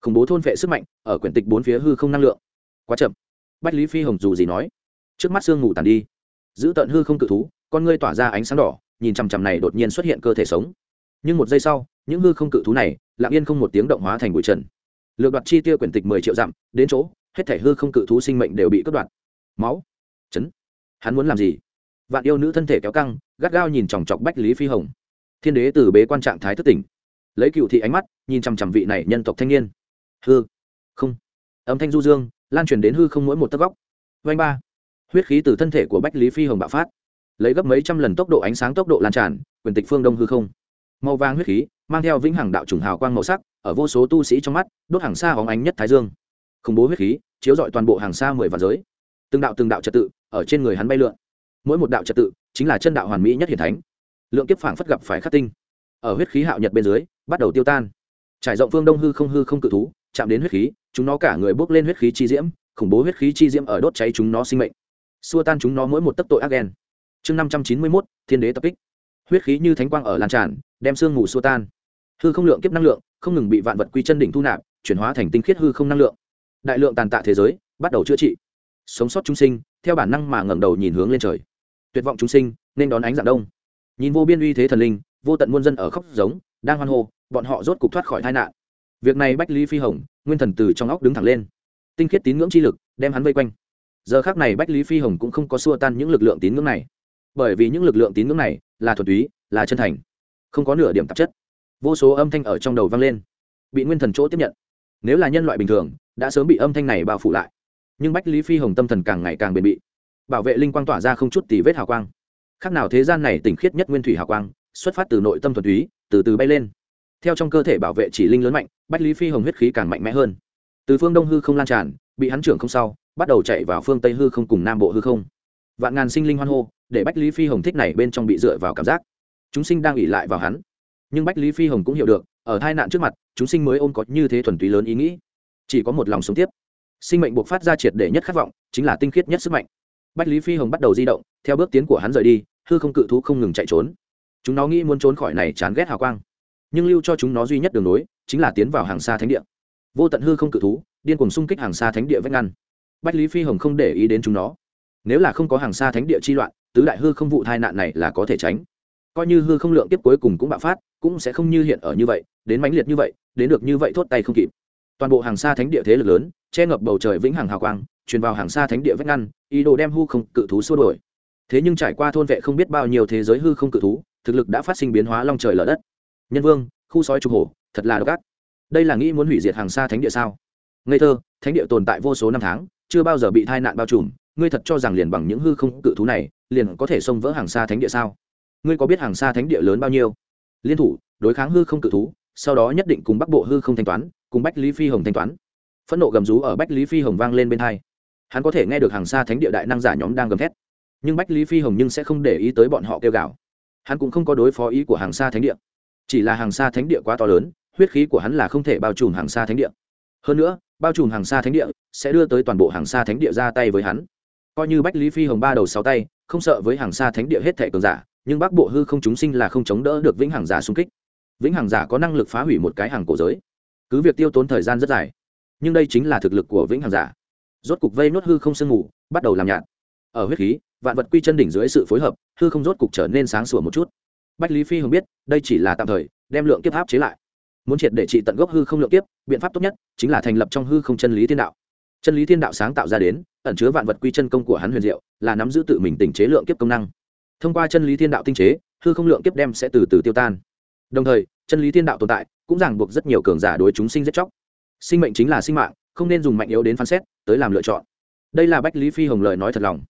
Khủng bố thôn vệ sức mạnh, ở quyển tịch bốn phía hư không năng lượng. Quá chậm. Bách lý phi hồng dù gì nói, trước mắt sương ngủ tàn đi. Giữ tận hư không cự thú, con ngươi tỏa ra ánh sáng đỏ, nhìn chằm chằm này đột nhiên xuất hiện cơ thể sống. Nhưng một giây sau, những hư không cự thú này, lặng yên không một tiếng động hóa thành bụi trần. Lược đoạt chi tiêu quyển tịch mười triệu dặm, đến chỗ, hết thể hư không cự thú sinh mệnh đều bị cướp đoạt. Máu. Chấn. Hắn muốn làm gì? Vạn yêu nữ thân thể kéo căng, gắt gao nhìn chòng chọc bách lý phi hồng thiên đế từ bế quan trạng thái thất tỉnh. Lấy cựu thị ánh mắt, nhìn chằm chằm vị này nhân tộc thanh niên. Hư. Không. Âm thanh du dương, lan truyền đến hư không mỗi một tấc góc. Vanh ba. Huyết khí từ thân thể của bách lý phi hồng bạo phát. Lấy gấp mấy trăm lần tốc độ ánh sáng tốc độ lan tràn, quyền tịch phương đông hư không. Màu vàng huyết khí, mang theo vĩnh hằng đạo trùng hào quang màu sắc, ở vô số tu sĩ trong mắt, đốt hàng xa hóng ánh nhất thái dương. Khủng bố huyết khí, chiếu dọi toàn bộ hàng xa mười vạn giới. Từng đạo từng đạo trật tự, ở trên người hắn bay lượn. Mỗi một đạo trật tự, chính là chân đạo hoàn mỹ nhất hiển thánh lượng kiếp phảng phất gặp phải khắc tinh. Ở huyết khí hạo nhật bên dưới, bắt đầu tiêu tan. Trải rộng phương đông hư không hư không cự thú, chạm đến huyết khí, chúng nó cả người bước lên huyết khí chi diễm, khủng bố huyết khí chi diễm ở đốt cháy chúng nó sinh mệnh. Xua tan chúng nó mỗi một tấc tội ác ghen chương năm trăm chín mươi mốt, thiên đế tập kích. Huyết khí như thánh quang ở lan tràn, đem sương mù xua tan. Hư không lượng kiếp năng lượng, không ngừng bị vạn vật quy chân đỉnh thu nạp, chuyển hóa thành tinh khiết hư không năng lượng. Đại lượng tàn tạ thế giới, bắt đầu chữa trị. Sống sót chúng sinh, theo bản năng mà ngẩng đầu nhìn hướng lên trời. Tuyệt vọng chúng sinh, nên đón ánh dạng đông nhìn vô biên uy thế thần linh, vô tận muôn dân ở khóc giống, đang hoan hô, bọn họ rốt cục thoát khỏi tai nạn. Việc này bách lý phi hồng, nguyên thần từ trong óc đứng thẳng lên. Tinh khiết tín ngưỡng chi lực, đem hắn vây quanh. Giờ khác này bách lý phi hồng cũng không có xua tan những lực lượng tín ngưỡng này. Bởi vì những lực lượng tín ngưỡng này là thuần túy, là chân thành, không có nửa điểm tạp chất. Vô số âm thanh ở trong đầu vang lên, bị nguyên thần chỗ tiếp nhận. Nếu là nhân loại bình thường, đã sớm bị âm thanh này bao phủ lại. Nhưng bách lý phi hồng tâm thần càng ngày càng bền bị bảo vệ linh quang tỏa ra không chút tì vết hào quang khác nào thế gian này tỉnh khiết nhất nguyên thủy hào quang, xuất phát từ nội tâm thuần túy, từ từ bay lên. Theo trong cơ thể bảo vệ chỉ linh lớn mạnh, bách lý phi hồng huyết khí càng mạnh mẽ hơn. Từ phương đông hư không lan tràn, bị hắn trưởng không sau, bắt đầu chạy vào phương tây hư không cùng nam bộ hư không. Vạn ngàn sinh linh hoan hô, để bách lý phi hồng thích này bên trong bị dựa vào cảm giác. Chúng sinh đang ỉ lại vào hắn. Nhưng bách lý phi hồng cũng hiểu được, ở hai nạn trước mặt, chúng sinh mới ôm có như thế thuần túy lớn ý nghĩ. Chỉ có một lòng sống tiếp. Sinh mệnh buộc phát ra triệt để nhất khát vọng, chính là tinh khiết nhất sức mạnh. Bách lý phi hồng bắt đầu di động, theo bước tiến của hắn rời đi hư không cự thú không ngừng chạy trốn. Chúng nó nghĩ muốn trốn khỏi này chán ghét hào quang. Nhưng lưu cho chúng nó duy nhất đường nối, chính là tiến vào hàng xa thánh địa. Vô tận hư không cự thú, điên cùng xung kích hàng xa thánh địa vách ngăn. Bách lý phi hồng không để ý đến chúng nó. Nếu là không có hàng xa thánh địa chi loạn, tứ đại hư không vụ tai nạn này là có thể tránh. Coi như hư không lượng tiếp cuối cùng cũng bạo phát, cũng sẽ không như hiện ở như vậy, đến mãnh liệt như vậy, đến được như vậy thốt tay không kịp. Toàn bộ hàng xa thánh địa thế lực lớn, che ngập bầu trời vĩnh hằng hào quang, truyền vào hàng xa thánh địa vách ngăn, ý đồ đem hư không cự thú xua đổi thế nhưng trải qua thôn vệ không biết bao nhiêu thế giới hư không cự thú, thực lực đã phát sinh biến hóa long trời lở đất. Nhân vương, khu sói trục hổ, thật là độc ác. Đây là nghĩ muốn hủy diệt hàng xa thánh địa sao? Ngây thơ, thánh địa tồn tại vô số năm tháng, chưa bao giờ bị tai nạn bao trùm, ngươi thật cho rằng liền bằng những hư không cự thú này, liền có thể xông vỡ hàng xa thánh địa sao? Ngươi có biết hàng xa thánh địa lớn bao nhiêu? Liên thủ, đối kháng hư không cự thú, sau đó nhất định cùng bắc bộ hư không thanh toán, cùng bách lý phi hồng thanh toán. Phẫn nộ gầm rú ở bách lý phi hồng vang lên bên hai. Hắn có thể nghe được hàng xa thánh địa đại năng giả nhóm đang gầm thét nhưng bách lý phi hồng nhưng sẽ không để ý tới bọn họ kêu gào. Hắn cũng không có đối phó ý của hàng xa thánh địa. Chỉ là hàng xa thánh địa quá to lớn, huyết khí của hắn là không thể bao trùm hàng xa thánh địa. Hơn nữa, bao trùm hàng xa thánh địa sẽ đưa tới toàn bộ hàng xa thánh địa ra tay với hắn. Coi như bách lý phi hồng ba đầu sáu tay, không sợ với hàng xa thánh địa hết thẻ cường giả, nhưng bác bộ hư không chúng sinh là không chống đỡ được vĩnh hàng giả xung kích. Vĩnh hàng giả có năng lực phá hủy một cái hàng cổ giới. Cứ việc tiêu tốn thời gian rất dài, nhưng đây chính là thực lực của vĩnh hàng giả. Rốt cục vây nốt hư không sương mù, bắt đầu làm nhạt. Ở huyết khí vạn vật quy chân đỉnh dưới sự phối hợp, hư không rốt cục trở nên sáng sủa một chút. Bách lý phi hồng biết, đây chỉ là tạm thời, đem lượng kiếp áp chế lại. Muốn triệt để trị tận gốc hư không lượng kiếp, biện pháp tốt nhất chính là thành lập trong hư không chân lý thiên đạo. Chân lý thiên đạo sáng tạo ra đến, ẩn chứa vạn vật quy chân công của hắn huyền diệu, là nắm giữ tự mình tình chế lượng kiếp công năng. Thông qua chân lý thiên đạo tinh chế, hư không lượng kiếp đem sẽ từ từ tiêu tan. Đồng thời, chân lý thiên đạo tồn tại, cũng ràng buộc rất nhiều cường giả đối chúng sinh giết chóc. Sinh mệnh chính là sinh mạng, không nên dùng mạnh yếu đến phán xét, tới làm lựa chọn. Đây là bách lý phi hồng lời nói thật lòng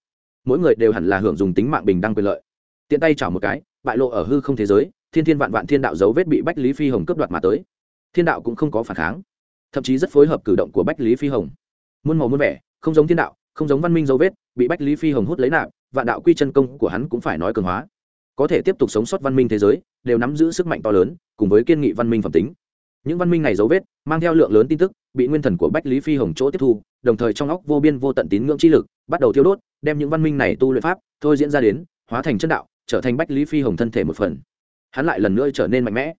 mỗi người đều hẳn là hưởng dùng tính mạng bình đẳng quyền lợi. Tiện tay chảo một cái, bại lộ ở hư không thế giới, thiên thiên vạn vạn thiên đạo dấu vết bị bách lý phi hồng cướp đoạt mà tới. Thiên đạo cũng không có phản kháng, thậm chí rất phối hợp cử động của bách lý phi hồng. Muôn màu muôn vẻ, không giống thiên đạo, không giống văn minh dấu vết, bị bách lý phi hồng hút lấy nạp, vạn đạo quy chân công của hắn cũng phải nói cường hóa. Có thể tiếp tục sống sót văn minh thế giới, đều nắm giữ sức mạnh to lớn, cùng với kiên nghị văn minh phẩm tính. Những văn minh này dấu vết, mang theo lượng lớn tin tức bị nguyên thần của bách lý phi hồng chỗ tiếp thu, đồng thời trong óc vô biên vô tận tín ngưỡng chi lực bắt đầu thiêu đốt, đem những văn minh này tu luyện pháp thôi diễn ra đến, hóa thành chân đạo, trở thành bách lý phi hồng thân thể một phần. Hắn lại lần nữa trở nên mạnh mẽ.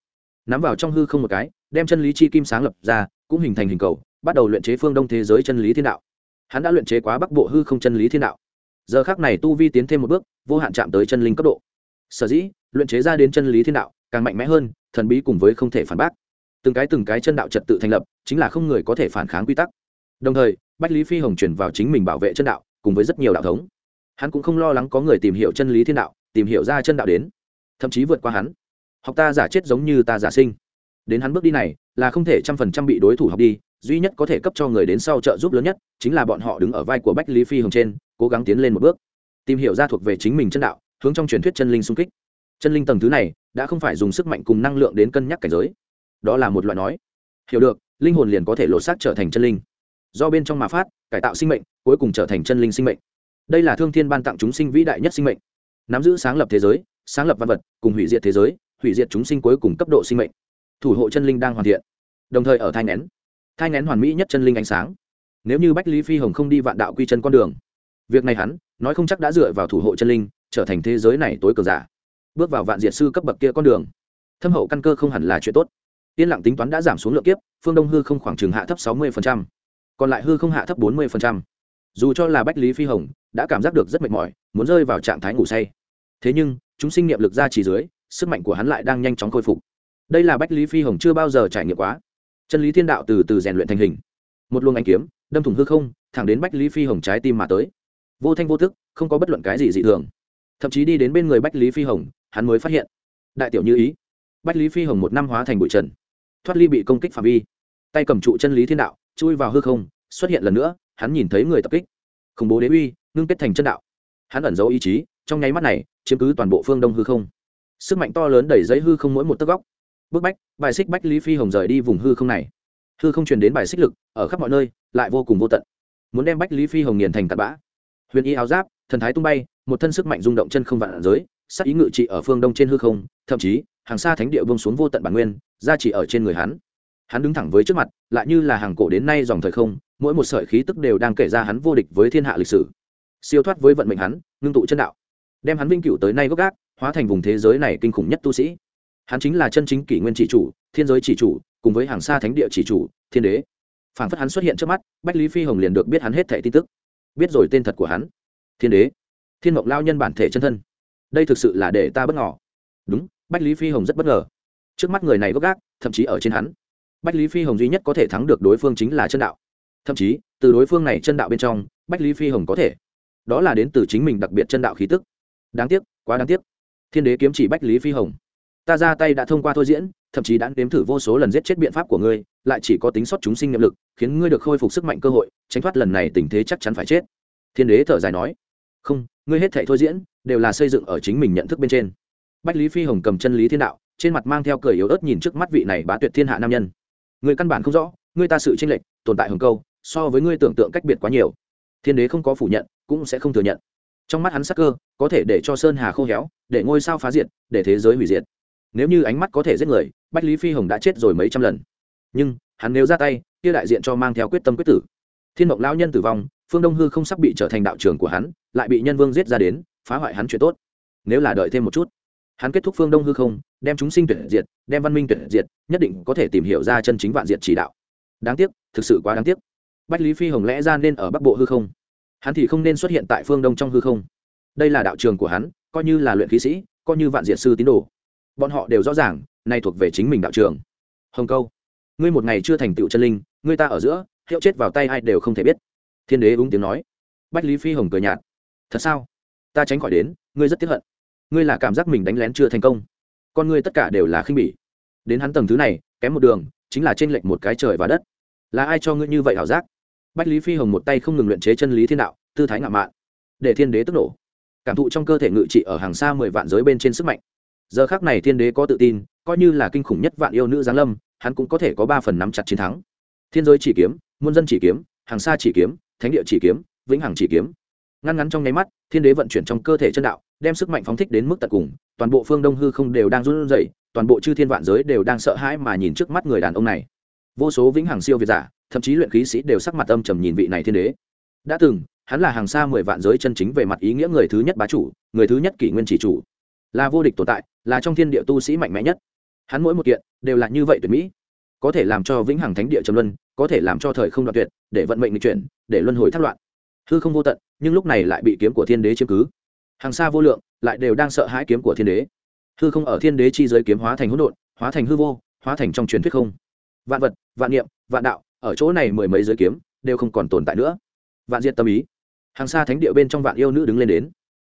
Nắm vào trong hư không một cái, đem chân lý chi kim sáng lập ra, cũng hình thành hình cầu, bắt đầu luyện chế phương đông thế giới chân lý thiên đạo. Hắn đã luyện chế quá bắc bộ hư không chân lý thiên đạo. Giờ khác này tu vi tiến thêm một bước, vô hạn chạm tới chân linh cấp độ. Sở dĩ, luyện chế ra đến chân lý thiên đạo, càng mạnh mẽ hơn, thần bí cùng với không thể phản bác từng cái từng cái chân đạo trật tự thành lập, chính là không người có thể phản kháng quy tắc. Đồng thời, bách lý phi hồng chuyển vào chính mình bảo vệ chân đạo, cùng với rất nhiều đạo thống. Hắn cũng không lo lắng có người tìm hiểu chân lý thiên đạo, tìm hiểu ra chân đạo đến. Thậm chí vượt qua hắn. Học ta giả chết giống như ta giả sinh. Đến hắn bước đi này, là không thể trăm phần trăm bị đối thủ học đi, duy nhất có thể cấp cho người đến sau trợ giúp lớn nhất, chính là bọn họ đứng ở vai của bách lý phi hồng trên, cố gắng tiến lên một bước. Tìm hiểu ra thuộc về chính mình chân đạo, hướng trong truyền thuyết chân linh xung kích. Chân linh tầng thứ này, đã không phải dùng sức mạnh cùng năng lượng đến cân nhắc cảnh giới đó là một loại nói. Hiểu được, linh hồn liền có thể lột xác trở thành chân linh. Do bên trong mà phát, cải tạo sinh mệnh, cuối cùng trở thành chân linh sinh mệnh. Đây là thương thiên ban tặng chúng sinh vĩ đại nhất sinh mệnh. Nắm giữ sáng lập thế giới, sáng lập văn vật, cùng hủy diệt thế giới, hủy diệt chúng sinh cuối cùng cấp độ sinh mệnh. Thủ hộ chân linh đang hoàn thiện. Đồng thời ở thai ngén. Thai ngén hoàn mỹ nhất chân linh ánh sáng. Nếu như bách lý phi hồng không đi vạn đạo quy chân con đường, việc này hắn, nói không chắc đã dựa vào thủ hộ chân linh, trở thành thế giới này tối cờ giả. Bước vào vạn diệt sư cấp bậc kia con đường, thâm hậu căn cơ không hẳn là chuyện tốt yên lặng tính toán đã giảm xuống lượng kiếp, phương đông hư không khoảng chừng hạ thấp sáu mươi còn lại hư không hạ thấp bốn mươi dù cho là bách lý phi hồng, đã cảm giác được rất mệt mỏi, muốn rơi vào trạng thái ngủ say. Thế nhưng, chúng sinh nghiệm lực ra chỉ dưới, sức mạnh của hắn lại đang nhanh chóng khôi phục. Đây là bách lý phi hồng chưa bao giờ trải nghiệm quá. Chân lý thiên đạo từ từ rèn luyện thành hình. Một luồng ánh kiếm, đâm thủng hư không, thẳng đến bách lý phi hồng trái tim mà tới. Vô thanh vô thức không có bất luận cái gì dị thường. Thậm chí đi đến bên người bách lý phi hồng, hắn mới phát hiện. Đại tiểu như ý. Bách lý phi hồng một năm hóa thành bụi trần thoát ly bị công kích phạm vi. Tay cầm trụ chân lý thiên đạo, chui vào hư không, xuất hiện lần nữa, hắn nhìn thấy người tập kích. Khủng bố đế uy, ngưng kết thành chân đạo. Hắn ẩn giấu ý chí, trong nháy mắt này, chiếm cứ toàn bộ phương đông hư không. Sức mạnh to lớn đẩy giấy hư không mỗi một tấc góc. Bức bách, bài xích bách lý phi hồng rời đi vùng hư không này. Hư không truyền đến bài xích lực, ở khắp mọi nơi, lại vô cùng vô tận. Muốn đem bách lý phi hồng nghiền thành tạt bã. Huyền y áo giáp, thần thái tung bay, một thân sức mạnh rung động chân không vạn giới sắc ý ngự trị ở phương đông trên hư không, thậm chí hàng xa thánh địa bông xuống vô tận bản nguyên, ra chỉ ở trên người hắn. Hắn đứng thẳng với trước mặt, lại như là hàng cổ đến nay dòng thời không, mỗi một sợi khí tức đều đang kể ra hắn vô địch với thiên hạ lịch sử. Siêu thoát với vận mệnh hắn, ngưng tụ chân đạo, đem hắn vinh cựu tới nay gốc gác, hóa thành vùng thế giới này kinh khủng nhất tu sĩ. Hắn chính là chân chính kỷ nguyên chỉ chủ, thiên giới chỉ chủ, cùng với hàng xa thánh địa chỉ chủ, thiên đế. Phảng phất hắn xuất hiện trước mắt, bách lý phi hồng liền được biết hắn hết thẻ tin tức. Biết rồi tên thật của hắn. Thiên đế. Thiên mộng lao nhân bản thể chân thân. Đây thực sự là để ta bất ngỏ đúng bách lý phi hồng rất bất ngờ. Trước mắt người này gốc gác, thậm chí ở trên hắn. Bách lý phi hồng duy nhất có thể thắng được đối phương chính là chân đạo. Thậm chí, từ đối phương này chân đạo bên trong, bách lý phi hồng có thể. Đó là đến từ chính mình đặc biệt chân đạo khí tức. Đáng tiếc, quá đáng tiếc. Thiên đế kiếm chỉ bách lý phi hồng. Ta ra tay đã thông qua thôi diễn, thậm chí đã nếm thử vô số lần giết chết biện pháp của ngươi, lại chỉ có tính sót chúng sinh nhiệm lực, khiến ngươi được khôi phục sức mạnh cơ hội, tránh thoát lần này tình thế chắc chắn phải chết. Thiên đế thở dài nói, không, ngươi hết thệ thôi diễn, đều là xây dựng ở chính mình nhận thức bên trên bách lý phi hồng cầm chân lý thiên đạo, trên mặt mang theo cười yếu ớt nhìn trước mắt vị này bá tuyệt thiên hạ nam nhân. Người căn bản không rõ ngươi ta sự tranh lệch, tồn tại hồng câu, so với ngươi tưởng tượng cách biệt quá nhiều. Thiên đế không có phủ nhận, cũng sẽ không thừa nhận. Trong mắt hắn sắc cơ, có thể để cho sơn hà khô héo, để ngôi sao phá diệt, để thế giới hủy diệt. Nếu như ánh mắt có thể giết người, bách lý phi hồng đã chết rồi mấy trăm lần. Nhưng, hắn nếu ra tay, kia đại diện cho mang theo quyết tâm quyết tử. Thiên mộng lão nhân tử vong, phương đông hư không sắp bị trở thành đạo trường của hắn, lại bị nhân vương giết ra đến, phá hoại hắn chuyện tốt. Nếu là đợi thêm một chút hắn kết thúc phương đông hư không, đem chúng sinh tuyệt diệt, đem văn minh tuyệt diệt, nhất định có thể tìm hiểu ra chân chính vạn diệt chỉ đạo. Đáng tiếc, thực sự quá đáng tiếc. Bách lý phi hồng lẽ ra nên ở bắc bộ hư không. Hắn thì không nên xuất hiện tại phương đông trong hư không. Đây là đạo trường của hắn, coi như là luyện khí sĩ, coi như vạn diệt sư tín đồ. Bọn họ đều rõ ràng, nay thuộc về chính mình đạo trường. Hồng câu, ngươi một ngày chưa thành tựu chân linh, ngươi ta ở giữa, hiệu chết vào tay ai đều không thể biết. Thiên đế úng tiếng nói. Bách lý phi hồng cười nhạt. Thật sao? Ta tránh khỏi đến, ngươi rất tiếc hận ngươi là cảm giác mình đánh lén chưa thành công. Con ngươi tất cả đều là khinh bỉ. Đến hắn tầng thứ này, kém một đường, chính là trên lệch một cái trời và đất. Là ai cho ngươi như vậy ảo giác? Bách lý phi hồng một tay không ngừng luyện chế chân lý thiên đạo, tư thái ngạo mạn, để thiên đế tức nổ. Cảm thụ trong cơ thể ngự trị ở hàng xa mười vạn giới bên trên sức mạnh. Giờ khác này thiên đế có tự tin, coi như là kinh khủng nhất vạn yêu nữ giáng lâm, hắn cũng có thể có ba phần nắm chặt chiến thắng. Thiên giới chỉ kiếm, muôn dân chỉ kiếm, hàng xa chỉ kiếm, thánh địa chỉ kiếm, vĩnh hằng chỉ kiếm. Ngăn ngắn trong nháy mắt, thiên đế vận chuyển trong cơ thể chân đạo đem sức mạnh phóng thích đến mức tận cùng, toàn bộ phương đông hư không đều đang run rẩy, toàn bộ chư thiên vạn giới đều đang sợ hãi mà nhìn trước mắt người đàn ông này. Vô số vĩnh hằng siêu việt giả, thậm chí luyện khí sĩ đều sắc mặt âm trầm nhìn vị này thiên đế. Đã từng, hắn là hàng xa mười vạn giới chân chính về mặt ý nghĩa người thứ nhất bá chủ, người thứ nhất kỷ nguyên chỉ chủ. Là vô địch tồn tại, là trong thiên địa tu sĩ mạnh mẽ nhất. Hắn mỗi một kiện đều là như vậy tuyệt mỹ. Có thể làm cho vĩnh hằng thánh địa trầm luân, có thể làm cho thời không đoạn tuyệt, để vận mệnh lịch chuyển, để luân hồi thất loạn. Hư không vô tận, nhưng lúc này lại bị kiếm của thiên đế chiếm cứ hàng xa vô lượng, lại đều đang sợ hãi kiếm của thiên đế. Hư không ở thiên đế chi giới kiếm hóa thành hỗn độn, hóa thành hư vô, hóa thành trong truyền thuyết không. Vạn vật, vạn niệm, vạn đạo, ở chỗ này mười mấy giới kiếm, đều không còn tồn tại nữa. Vạn diệt tâm ý. Hàng xa thánh địa bên trong vạn yêu nữ đứng lên đến.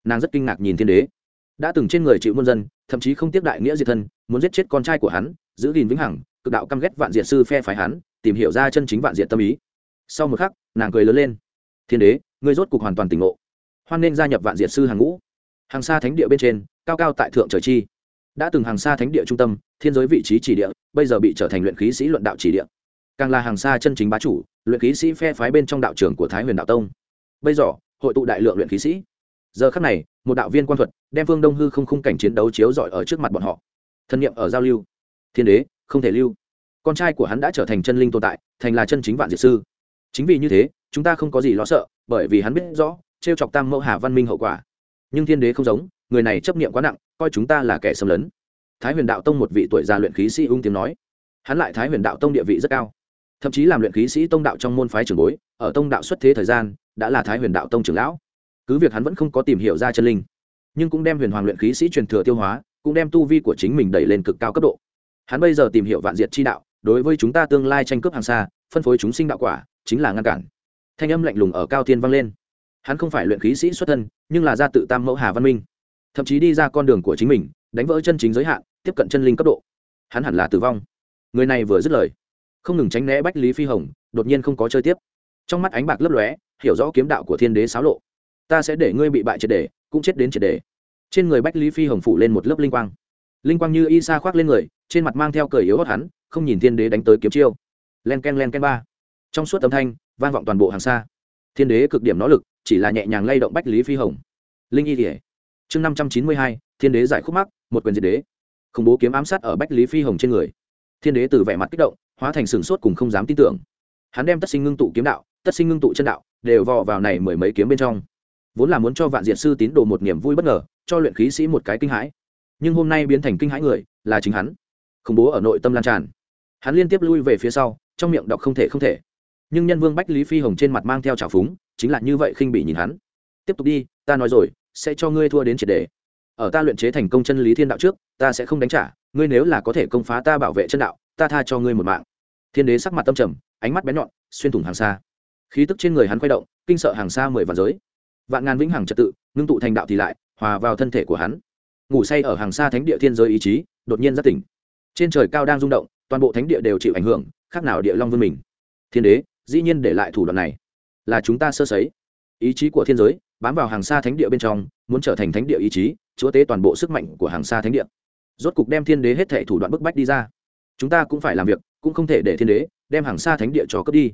Nàng rất kinh ngạc nhìn thiên đế. Đã từng trên người chịu muôn dân, thậm chí không tiếp đại nghĩa diệt thân, muốn giết chết con trai của hắn, giữ gìn vĩnh hằng, cực đạo căm ghét vạn diệt sư phe phái hắn, tìm hiểu ra chân chính vạn diệt tâm ý. Sau một khắc, nàng cười lớn lên. Thiên đế, ngươi rốt cục hoàn toàn tỉnh ngộ hoan nên gia nhập vạn diệt sư hàng ngũ. Hàng xa thánh địa bên trên, cao cao tại thượng trời chi. Đã từng hàng xa thánh địa trung tâm, thiên giới vị trí chỉ địa, bây giờ bị trở thành luyện khí sĩ luận đạo chỉ địa. Càng là hàng xa chân chính bá chủ, luyện khí sĩ phe phái bên trong đạo trường của thái huyền đạo tông. Bây giờ, hội tụ đại lượng luyện khí sĩ. Giờ khắc này, một đạo viên quan thuật, đem phương đông hư không khung cảnh chiến đấu chiếu rọi ở trước mặt bọn họ. Thân nhiệm ở giao lưu. Thiên đế, không thể lưu. Con trai của hắn đã trở thành chân linh tồn tại, thành là chân chính vạn diệt sư. Chính vì như thế, chúng ta không có gì lo sợ, bởi vì hắn biết rõ trêu chọc tam mẫu hà văn minh hậu quả. Nhưng thiên đế không giống, người này chấp niệm quá nặng, coi chúng ta là kẻ xâm lấn. Thái huyền đạo tông một vị tuổi già luyện khí sĩ ung tiếng nói. Hắn lại thái huyền đạo tông địa vị rất cao. Thậm chí làm luyện khí sĩ tông đạo trong môn phái trường bối, ở tông đạo xuất thế thời gian, đã là thái huyền đạo tông trưởng lão. Cứ việc hắn vẫn không có tìm hiểu ra chân linh, nhưng cũng đem huyền hoàng luyện khí sĩ truyền thừa tiêu hóa, cũng đem tu vi của chính mình đẩy lên cực cao cấp độ. Hắn bây giờ tìm hiểu vạn diệt chi đạo, đối với chúng ta tương lai tranh cướp hàng xa, phân phối chúng sinh đạo quả, chính là ngăn cản. Thanh âm lạnh lùng ở cao tiên vang lên hắn không phải luyện khí sĩ xuất thân, nhưng là gia tự tam mẫu hà văn minh. Thậm chí đi ra con đường của chính mình, đánh vỡ chân chính giới hạn, tiếp cận chân linh cấp độ. Hắn hẳn là tử vong. Người này vừa dứt lời, không ngừng tránh né bách lý phi hồng, đột nhiên không có chơi tiếp. Trong mắt ánh bạc lấp lóe, hiểu rõ kiếm đạo của thiên đế xáo lộ. Ta sẽ để ngươi bị bại triệt đề cũng chết đến triệt đề trên người bách lý phi hồng phủ lên một lớp linh quang. Linh quang như y sa khoác lên người, trên mặt mang theo cờ yếu hót hắn, không nhìn thiên đế đánh tới kiếm chiêu. Len k e n len k e n ba. Trong suốt âm thanh, vang vọng toàn bộ hàng xa. Thiên đế cực điểm nỗ lực chỉ là nhẹ nhàng lay động bách lý phi hồng. Linh y kỉa chương năm trăm chín mươi hai, thiên đế giải khúc mắc, một quyền diệt đế. Khủng bố kiếm ám sát ở bách lý phi hồng trên người. Thiên đế từ vẻ mặt kích động, hóa thành sừng sốt cùng không dám tin tưởng. Hắn đem tất sinh ngưng tụ kiếm đạo, tất sinh ngưng tụ chân đạo, đều vò vào này mười mấy kiếm bên trong. Vốn là muốn cho vạn diệt sư tín đồ một niềm vui bất ngờ, cho luyện khí sĩ một cái kinh hãi. Nhưng hôm nay biến thành kinh hãi người, là chính hắn. Khủng bố ở nội tâm lan tràn. Hắn liên tiếp lui về phía sau, trong miệng đọc không thể không thể. Nhưng nhân vương bách lý phi hồng trên mặt mang theo trào phúng chính là như vậy khinh bị nhìn hắn. Tiếp tục đi, ta nói rồi, sẽ cho ngươi thua đến triệt đề. Ở ta luyện chế thành công chân lý thiên đạo trước, ta sẽ không đánh trả, ngươi nếu là có thể công phá ta bảo vệ chân đạo, ta tha cho ngươi một mạng. Thiên đế sắc mặt tâm trầm, ánh mắt bén nhọn, xuyên thủng hàng xa. Khí tức trên người hắn quay động, kinh sợ hàng xa mười vạn giới. Vạn ngàn vĩnh hằng trật tự, ngưng tụ thành đạo thì lại, hòa vào thân thể của hắn. Ngủ say ở hàng xa thánh địa thiên giới ý chí, đột nhiên rất tỉnh. Trên trời cao đang rung động, toàn bộ thánh địa đều chịu ảnh hưởng, khác nào địa long vương mình. Thiên đế, dĩ nhiên để lại thủ đoạn này là chúng ta sơ sấy. Ý chí của thiên giới, bám vào hàng xa thánh địa bên trong, muốn trở thành thánh địa ý chí, chúa tế toàn bộ sức mạnh của hàng xa thánh địa. Rốt cục đem thiên đế hết thể thủ đoạn bức bách đi ra. Chúng ta cũng phải làm việc, cũng không thể để thiên đế đem hàng xa thánh địa cho cướp đi.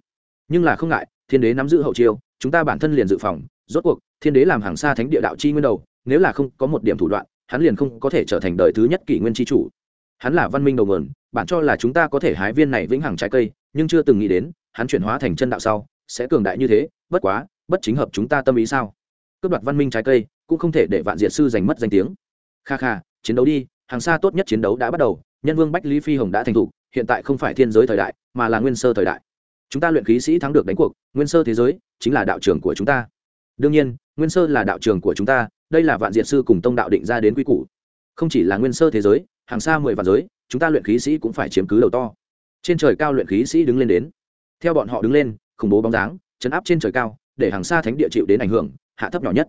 Nhưng là không ngại, thiên đế nắm giữ hậu chiêu, chúng ta bản thân liền dự phòng. Rốt cuộc, thiên đế làm hàng xa thánh địa đạo chi nguyên đầu, nếu là không có một điểm thủ đoạn, hắn liền không có thể trở thành đời thứ nhất kỷ nguyên tri chủ. Hắn là văn minh đầu nguồn, bản cho là chúng ta có thể hái viên này vĩnh hằng trái cây, nhưng chưa từng nghĩ đến, hắn chuyển hóa thành chân đạo sau sẽ cường đại như thế, bất quá, bất chính hợp chúng ta tâm ý sao? Cướp đoạt văn minh trái cây, cũng không thể để vạn diệt sư giành mất danh tiếng. Kha kha, chiến đấu đi, hàng xa tốt nhất chiến đấu đã bắt đầu, nhân vương bách lý phi hồng đã thành thục hiện tại không phải thiên giới thời đại, mà là nguyên sơ thời đại. Chúng ta luyện khí sĩ thắng được đánh cuộc, nguyên sơ thế giới chính là đạo trường của chúng ta. Đương nhiên, nguyên sơ là đạo trường của chúng ta, đây là vạn diệt sư cùng tông đạo định ra đến quy củ. Không chỉ là nguyên sơ thế giới, hàng xa mười vạn giới, chúng ta luyện khí sĩ cũng phải chiếm cứ đầu to. Trên trời cao luyện khí sĩ đứng lên đến. Theo bọn họ đứng lên khủng bố bóng dáng, chấn áp trên trời cao, để hàng xa thánh địa chịu đến ảnh hưởng, hạ thấp nhỏ nhất.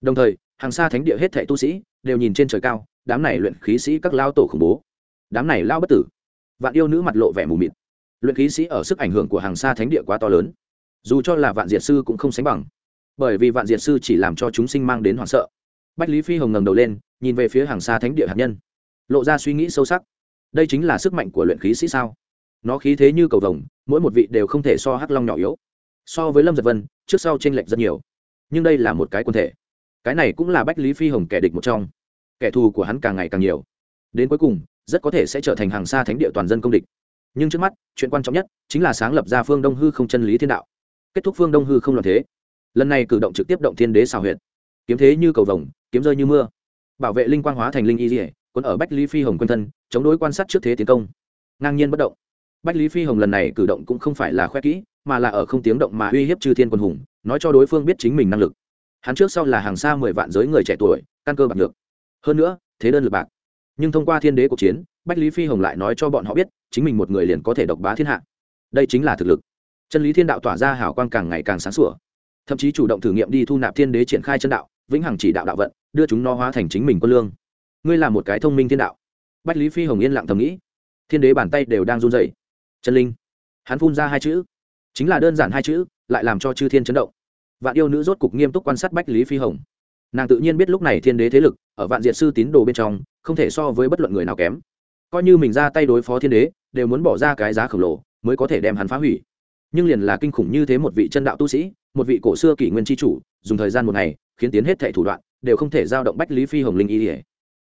Đồng thời hàng xa thánh địa hết thệ tu sĩ đều nhìn trên trời cao, đám này luyện khí sĩ các lao tổ khủng bố. Đám này lao bất tử. Vạn yêu nữ mặt lộ vẻ mù mịt. Luyện khí sĩ ở sức ảnh hưởng của hàng xa thánh địa quá to lớn. Dù cho là vạn diệt sư cũng không sánh bằng. Bởi vì vạn diệt sư chỉ làm cho chúng sinh mang đến hoảng sợ. Bách lý phi hồng ngầm đầu lên, nhìn về phía hàng xa thánh địa hạt nhân. Lộ ra suy nghĩ sâu sắc. Đây chính là sức mạnh của luyện khí sĩ sao? Nó khí thế như cầu vồng, mỗi một vị đều không thể so hắc long nhỏ yếu. So với lâm giật vân, trước sau t r ê n lệch rất nhiều. Nhưng đây là một cái quân thể. Cái này cũng là bách lý phi hồng kẻ địch một trong. Kẻ thù của hắn càng ngày càng nhiều. Đến cuối cùng, rất có thể sẽ trở thành hàng xa thánh địa toàn dân công địch. Nhưng trước mắt, chuyện quan trọng nhất chính là sáng lập ra phương đông hư không chân lý thiên đạo. Kết thúc phương đông hư không loạn thế. Lần này cử động trực tiếp động thiên đế xào huyện kiếm thế như cầu vồng, kiếm rơi như mưa. Bảo vệ linh quang hóa thành linh y dỉa quân ở bách lý phi hồng quân thân, chống đối quan sát trước thế tiến công. Ngang nhiên bất động bách lý phi hồng lần này cử động cũng không phải là khoe kỹ, mà là ở không tiếng động mà uy hiếp chư thiên quân hùng, nói cho đối phương biết chính mình năng lực. Hắn trước sau là hàng xa mười vạn giới người trẻ tuổi, căn cơ bạc được hơn nữa, thế đơn lực bạc. Nhưng thông qua thiên đế cuộc chiến, bách lý phi hồng lại nói cho bọn họ biết, chính mình một người liền có thể độc bá thiên hạ. Đây chính là thực lực. Chân lý thiên đạo tỏa ra hảo quang càng ngày càng sáng sủa. Thậm chí chủ động thử nghiệm đi thu nạp thiên đế triển khai chân đạo, vĩnh hằng chỉ đạo đạo vận, đưa chúng nó hóa thành chính mình quân lương. Ngươi là một cái thông minh thiên đạo. Bách lý phi hồng yên lặng thầm nghĩ. Thiên đế bàn tay đều đang run rẩy chân linh. Hắn phun ra hai chữ. Chính là đơn giản hai chữ, lại làm cho chư thiên chấn động. Vạn yêu nữ rốt cục nghiêm túc quan sát bách lý phi hồng. Nàng tự nhiên biết lúc này thiên đế thế lực, ở vạn diệt sư tín đồ bên trong, không thể so với bất luận người nào kém. Coi như mình ra tay đối phó thiên đế, đều muốn bỏ ra cái giá khổng lồ, mới có thể đem hắn phá hủy. Nhưng liền là kinh khủng như thế một vị chân đạo tu sĩ, một vị cổ xưa kỷ nguyên tri chủ, dùng thời gian một ngày, khiến tiến hết thệ thủ đoạn, đều không thể giao động bách lý phi hồng linh y ỉa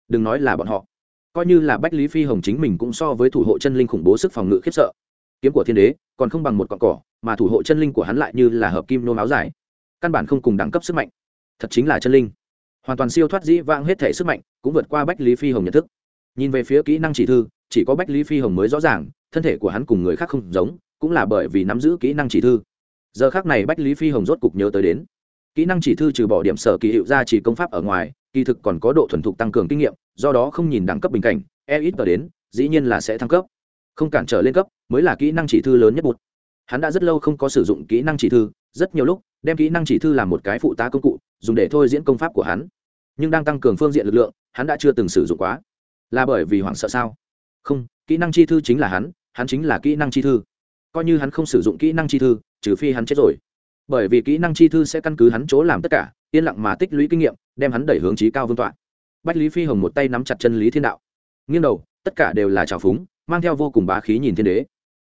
đừng nói là bọn họ. Coi như là bách lý phi hồng chính mình cũng so với thủ hộ chân linh khủng bố sức phòng ngự khiếp sợ kiếm của thiên đế, còn không bằng một cọn cỏ, mà thủ hộ chân linh của hắn lại như là hợp kim nô áo dài. Căn bản không cùng đẳng cấp sức mạnh. Thật chính là chân linh. Hoàn toàn siêu thoát dĩ vãng hết thể sức mạnh, cũng vượt qua bách lý phi hồng nhận thức. Nhìn về phía kỹ năng chỉ thư, chỉ có bách lý phi hồng mới rõ ràng, thân thể của hắn cùng người khác không giống, cũng là bởi vì nắm giữ kỹ năng chỉ thư. Giờ khác này bách lý phi hồng rốt cục nhớ tới đến. Kỹ năng chỉ thư trừ bỏ điểm sở kỳ hiệu ra chỉ công pháp ở ngoài, kỳ thực còn có độ thuần thục tăng cường kinh nghiệm, do đó không nhìn đẳng cấp bình cảnh e ít tờ đến, dĩ nhiên là sẽ thăng cấp không cản trở lên cấp, mới là kỹ năng chỉ thư lớn nhất bụt hắn đã rất lâu không có sử dụng kỹ năng chỉ thư, rất nhiều lúc, đem kỹ năng chỉ thư làm một cái phụ tá công cụ, dùng để thôi diễn công pháp của hắn. Nhưng đang tăng cường phương diện lực lượng, hắn đã chưa từng sử dụng quá. Là bởi vì hoảng sợ sao? Không, kỹ năng chi thư chính là hắn hắn chính là kỹ năng chi thư. Coi như hắn không sử dụng kỹ năng chi thư, trừ phi hắn chết rồi. Bởi vì kỹ năng chi thư sẽ căn cứ hắn chỗ làm tất cả, yên lặng mà tích lũy kinh nghiệm, đem hắn đẩy hướng trí cao vương tọa. Bách lý phi hồng một tay nắm chặt chân lý thiên đạo. Nghiêng đầu, tất cả đều là trào phúng mang theo vô cùng bá khí nhìn thiên đế.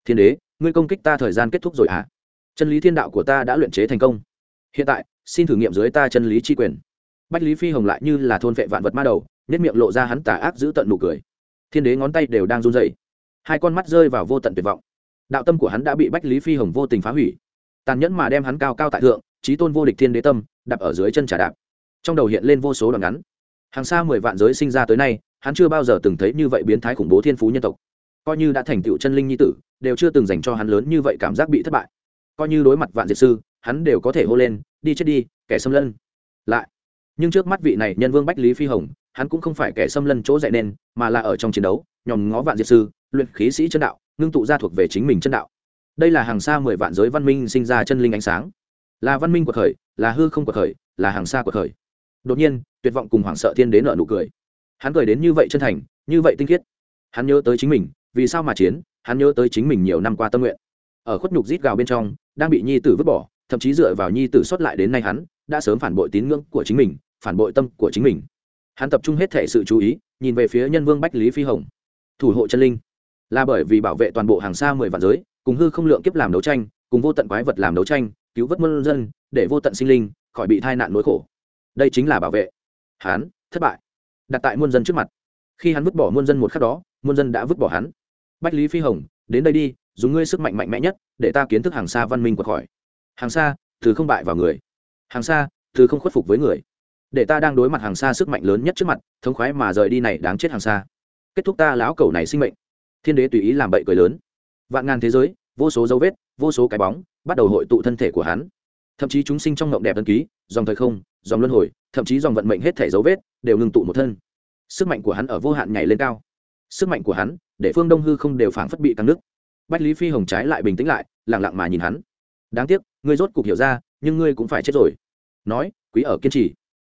Thiên đế, ngươi công kích ta thời gian kết thúc rồi ạ à? chân lý thiên đạo của ta đã luyện chế thành công. Hiện tại, xin thử nghiệm dưới ta chân lý tri quyền. Bách lý phi hồng lại như là thôn vệ vạn vật ma đầu nhất miệng lộ ra hắn tà ác giữ tận nụ cười. Thiên đế ngón tay đều đang run dày hai con mắt rơi vào vô tận tuyệt vọng. Đạo tâm của hắn đã bị bách lý phi hồng vô tình phá hủy. Tàn nhẫn mà đem hắn cao cao tại thượng trí tôn vô địch thiên đế tâm, đạp ở dưới chân trà đạp. Trong đầu hiện lên vô số đoạn ngắn. Hàng xa mười vạn giới sinh ra tới nay, hắn chưa bao giờ từng thấy như vậy biến thái khủng bố thiên phú nhân tộc coi như đã thành tựu chân linh nhi tử, đều chưa từng dành cho hắn lớn như vậy cảm giác bị thất bại. Coi như đối mặt vạn diệt sư, hắn đều có thể hô lên, đi chết đi, kẻ xâm lân. Lại, nhưng trước mắt vị này nhân vương bách lý phi hồng, hắn cũng không phải kẻ xâm lân chỗ dạy nên, mà là ở trong chiến đấu, nhòm ngó vạn diệt sư, luyện khí sĩ chân đạo, ngưng tụ ra thuộc về chính mình chân đạo. Đây là hàng xa mười vạn giới văn minh sinh ra chân linh ánh sáng. Là văn minh của khởi, là hư không của khởi, là hàng xa của khởi. Đột nhiên, tuyệt vọng cùng hoảng sợ thiên đế nợ nụ cười. Hắn cười đến như vậy chân thành, như vậy tinh khiết. Hắn nhớ tới chính mình vì sao mà chiến, hắn nhớ tới chính mình nhiều năm qua tâm nguyện. Ở khuất nhục rít gào bên trong, đang bị nhi tử vứt bỏ, thậm chí dựa vào nhi tử xuất lại đến nay hắn, đã sớm phản bội tín ngưỡng của chính mình, phản bội tâm của chính mình. Hắn tập trung hết thể sự chú ý, nhìn về phía nhân vương bách lý phi hồng. Thủ hộ chân linh. Là bởi vì bảo vệ toàn bộ hàng xa mười vạn giới, cùng hư không lượng kiếp làm đấu tranh, cùng vô tận quái vật làm đấu tranh, cứu vớt muôn dân, để vô tận sinh linh khỏi bị tai nạn nỗi khổ. Đây chính là bảo vệ. Hắn, thất bại. Đặt tại muôn dân trước mặt. Khi hắn vứt bỏ muôn dân một khắc đó, muôn dân đã vứt bỏ hắn bách lý phi hồng, đến đây đi, dùng ngươi sức mạnh mạnh mẽ nhất, để ta kiến thức hàng xa văn minh quật khỏi hàng xa, từ không bại vào người. Hàng xa, từ không khuất phục với người. Để ta đang đối mặt hàng xa sức mạnh lớn nhất trước mặt, thống khoái mà rời đi này đáng chết hàng xa. Kết thúc ta lão cầu này sinh mệnh. Thiên đế tùy ý làm bậy cười lớn. Vạn ngàn thế giới, vô số dấu vết, vô số cái bóng, bắt đầu hội tụ thân thể của hắn. Thậm chí chúng sinh trong ngộng đẹp tân ký, dòng thời không, dòng luân hồi, thậm chí dòng vận mệnh hết thể dấu vết, đều ngừng tụ một thân. Sức mạnh của hắn ở vô hạn nhảy lên cao. Sức mạnh của hắn để phương đông hư không đều phảng phất bị căng nước. Bách lý phi hồng trái lại bình tĩnh lại lẳng lặng mà nhìn hắn. Đáng tiếc, ngươi rốt cục hiểu ra, nhưng ngươi cũng phải chết rồi. Nói, quý ở kiên trì.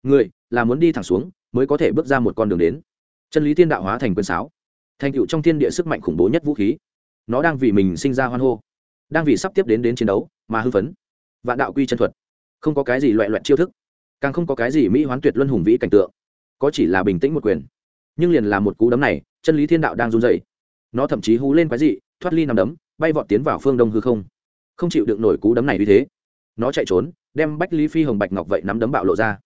Ngươi, là muốn đi thẳng xuống, mới có thể bước ra một con đường đến. Chân lý thiên đạo hóa thành quyền sáo. Thành tựu trong thiên địa sức mạnh khủng bố nhất vũ khí. Nó đang vì mình sinh ra hoan hô. Đang vì sắp tiếp đến đến chiến đấu, mà hư phấn. Vạn đạo quy chân thuật. Không có cái gì loại loại chiêu thức. Càng không có cái gì mỹ hoán tuyệt luân hùng vĩ cảnh tượng. Có chỉ là bình tĩnh một quyền nhưng liền là một cú đấm này, chân lý thiên đạo đang run dậy nó thậm chí hú lên quái dị, thoát ly nằm đấm, bay vọt tiến vào phương đông hư không. Không chịu được nổi cú đấm này như thế. Nó chạy trốn, đem bách lý phi hồng bạch ngọc vậy nắm đấm bạo lộ ra.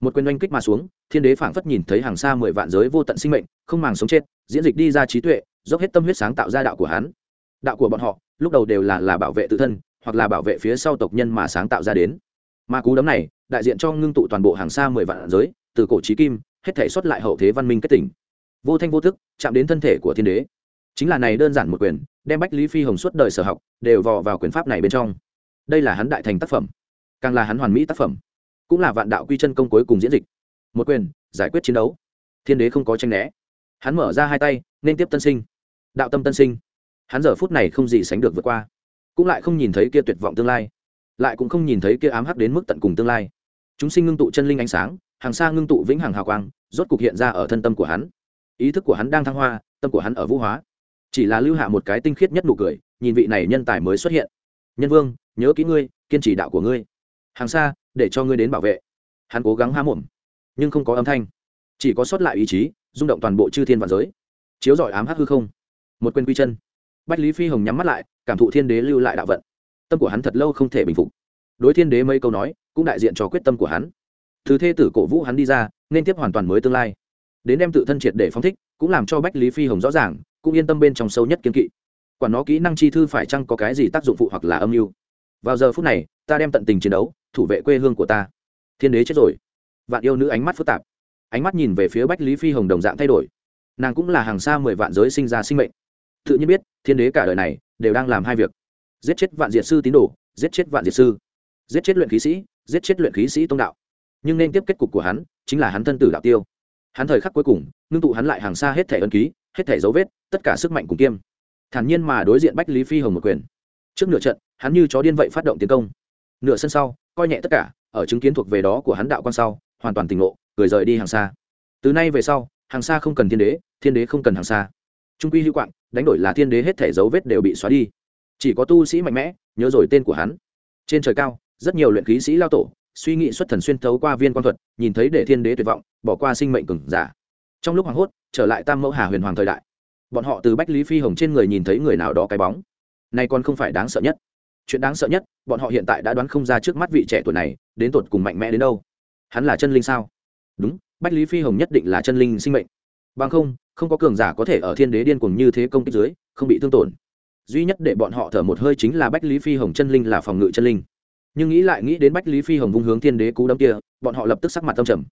Một quyền oanh kích mà xuống, thiên đế phảng phất nhìn thấy hàng xa mười vạn giới vô tận sinh mệnh, không màng sống chết, diễn dịch đi ra trí tuệ, dốc hết tâm huyết sáng tạo ra đạo của hắn. Đạo của bọn họ, lúc đầu đều là là bảo vệ tự thân, hoặc là bảo vệ phía sau tộc nhân mà sáng tạo ra đến. Mà cú đấm này, đại diện cho ngưng tụ toàn bộ hàng xa mười vạn giới, từ cổ trí kim hết thể xuất lại hậu thế văn minh kết tỉnh. Vô thanh vô thức chạm đến thân thể của thiên đế. Chính là này đơn giản một quyền, đem bách lý phi hồng suốt đời sở học, đều vò vào quyền pháp này bên trong. Đây là hắn đại thành tác phẩm, càng là hắn hoàn mỹ tác phẩm, cũng là vạn đạo quy chân công cuối cùng diễn dịch. Một quyền, giải quyết chiến đấu. Thiên đế không có tranh né. Hắn mở ra hai tay, nên tiếp tân sinh. Đạo tâm tân sinh. Hắn giờ phút này không gì sánh được vượt qua. Cũng lại không nhìn thấy kia tuyệt vọng tương lai. Lại cũng không nhìn thấy kia ám hắc đến mức tận cùng tương lai. Chúng sinh ngưng tụ chân linh ánh sáng, hàng xa ngưng tụ vĩnh hằng hào quang rốt cục hiện ra ở thân tâm của hắn. Ý thức của hắn đang thăng hoa, tâm của hắn ở vũ hóa. Chỉ là lưu hạ một cái tinh khiết nhất nụ cười, nhìn vị này nhân tài mới xuất hiện. Nhân vương, nhớ kỹ ngươi, kiên trì đạo của ngươi. Hàng xa, để cho ngươi đến bảo vệ. Hắn cố gắng há mồm, nhưng không có âm thanh. Chỉ có sót lại ý chí, rung động toàn bộ chư thiên vạn giới. Chiếu giỏi ám hắc hư không. Một quên quy chân. Bách lý phi hồng nhắm mắt lại, cảm thụ thiên đế lưu lại đạo vận. Tâm của hắn thật lâu không thể bình phục. Đối thiên đế mấy câu nói, cũng đại diện cho quyết tâm của hắn. Thứ thê tử cổ vũ hắn đi ra nên tiếp hoàn toàn mới tương lai. Đến đem tự thân triệt để phóng thích, cũng làm cho bách lý phi hồng rõ ràng, cũng yên tâm bên trong sâu nhất kiên kỵ. Quản nó kỹ năng chi thư phải chăng có cái gì tác dụng phụ hoặc là âm mưu. Vào giờ phút này, ta đem tận tình chiến đấu, thủ vệ quê hương của ta. Thiên đế chết rồi. Vạn yêu nữ ánh mắt phức tạp. Ánh mắt nhìn về phía bách lý phi hồng đồng dạng thay đổi. Nàng cũng là hàng xa mười vạn giới sinh ra sinh mệnh. Tự nhiên biết, thiên đế cả đời này đều đang làm hai việc. Giết chết vạn diệt sư tín đồ, giết chết vạn diệt sư. Giết chết luyện khí sĩ, giết chết luyện khí sĩ tông đạo. Nhưng nên tiếp kết cục của hắn chính là hắn thân tử đạo tiêu. Hắn thời khắc cuối cùng, ngưng tụ hắn lại hàng xa hết thẻ ân ký, hết thẻ dấu vết, tất cả sức mạnh cùng kiêm. Thản nhiên mà đối diện bách lý phi hồng một quyền. Trước nửa trận, hắn như chó điên vậy phát động tiến công. Nửa sân sau, coi nhẹ tất cả, ở chứng kiến thuộc về đó của hắn đạo quan sau, hoàn toàn tỉnh ngộ, cười rời đi hàng xa. Từ nay về sau, hàng xa không cần thiên đế thiên đế không cần hàng xa. Trung quy hữu quạng, đánh đổi là thiên đế hết thể dấu vết đều bị xóa đi. Chỉ có tu sĩ mạnh mẽ, nhớ rồi tên của hắn. Trên trời cao, rất nhiều luyện khí sĩ lao tổ suy nghĩ xuất thần xuyên thấu qua viên quan thuật, nhìn thấy để thiên đế tuyệt vọng, bỏ qua sinh mệnh cừng giả. Trong lúc hoảng hốt, trở lại tam mẫu hà huyền hoàng thời đại. Bọn họ từ bách lý phi hồng trên người nhìn thấy người nào đó cái bóng. Nay còn không phải đáng sợ nhất. Chuyện đáng sợ nhất, bọn họ hiện tại đã đoán không ra trước mắt vị trẻ tuổi này, đến tột cùng mạnh mẽ đến đâu. Hắn là chân linh sao? Đúng, bách lý phi hồng nhất định là chân linh sinh mệnh. Bằng không không có cường giả có thể ở thiên đế điên cuồng như thế công kích dưới, không bị thương tổn. Duy nhất để bọn họ thở một hơi chính là bách lý phi hồng chân linh là phòng ngự chân linh nhưng nghĩ lại nghĩ đến bách lý phi hồng vung hướng thiên đế cú đấm kia, bọn họ lập tức sắc mặt tâm trầm.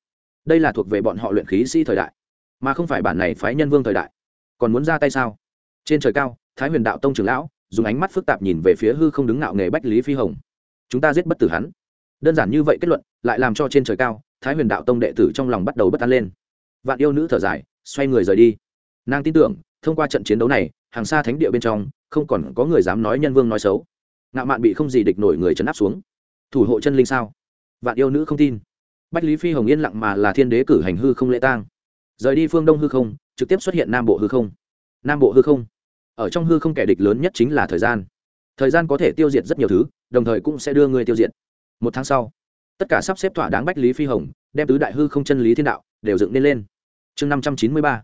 Đây là thuộc về bọn họ luyện khí sĩ thời đại, mà không phải bản này phái nhân vương thời đại. Còn muốn ra tay sao? Trên trời cao, thái huyền đạo tông trưởng lão, dùng ánh mắt phức tạp nhìn về phía hư không đứng ngạo nghề bách lý phi hồng. Chúng ta giết bất tử hắn. Đơn giản như vậy kết luận, lại làm cho trên trời cao, thái huyền đạo tông đệ tử trong lòng bắt đầu bất an lên. Vạn yêu nữ thở dài, xoay người rời đi. Nàng tin tưởng, thông qua trận chiến đấu này, hàng xa thánh địa bên trong, không còn có người dám nói nhân vương nói xấu. Ngạo mạn bị không gì địch nổi người chấn áp xuống thủ hộ chân linh sao? Vạn yêu nữ không tin. Bách lý phi hồng yên lặng mà là thiên đế cử hành hư không lễ tang. Rời đi phương đông hư không, trực tiếp xuất hiện nam bộ hư không. Nam bộ hư không? Ở trong hư không kẻ địch lớn nhất chính là thời gian. Thời gian có thể tiêu diệt rất nhiều thứ, đồng thời cũng sẽ đưa người tiêu diệt. Một tháng sau, tất cả sắp xếp thỏa đáng bách lý phi hồng, đem tứ đại hư không chân lý thiên đạo đều dựng nên lên. Chương năm trăm chín mươi ba.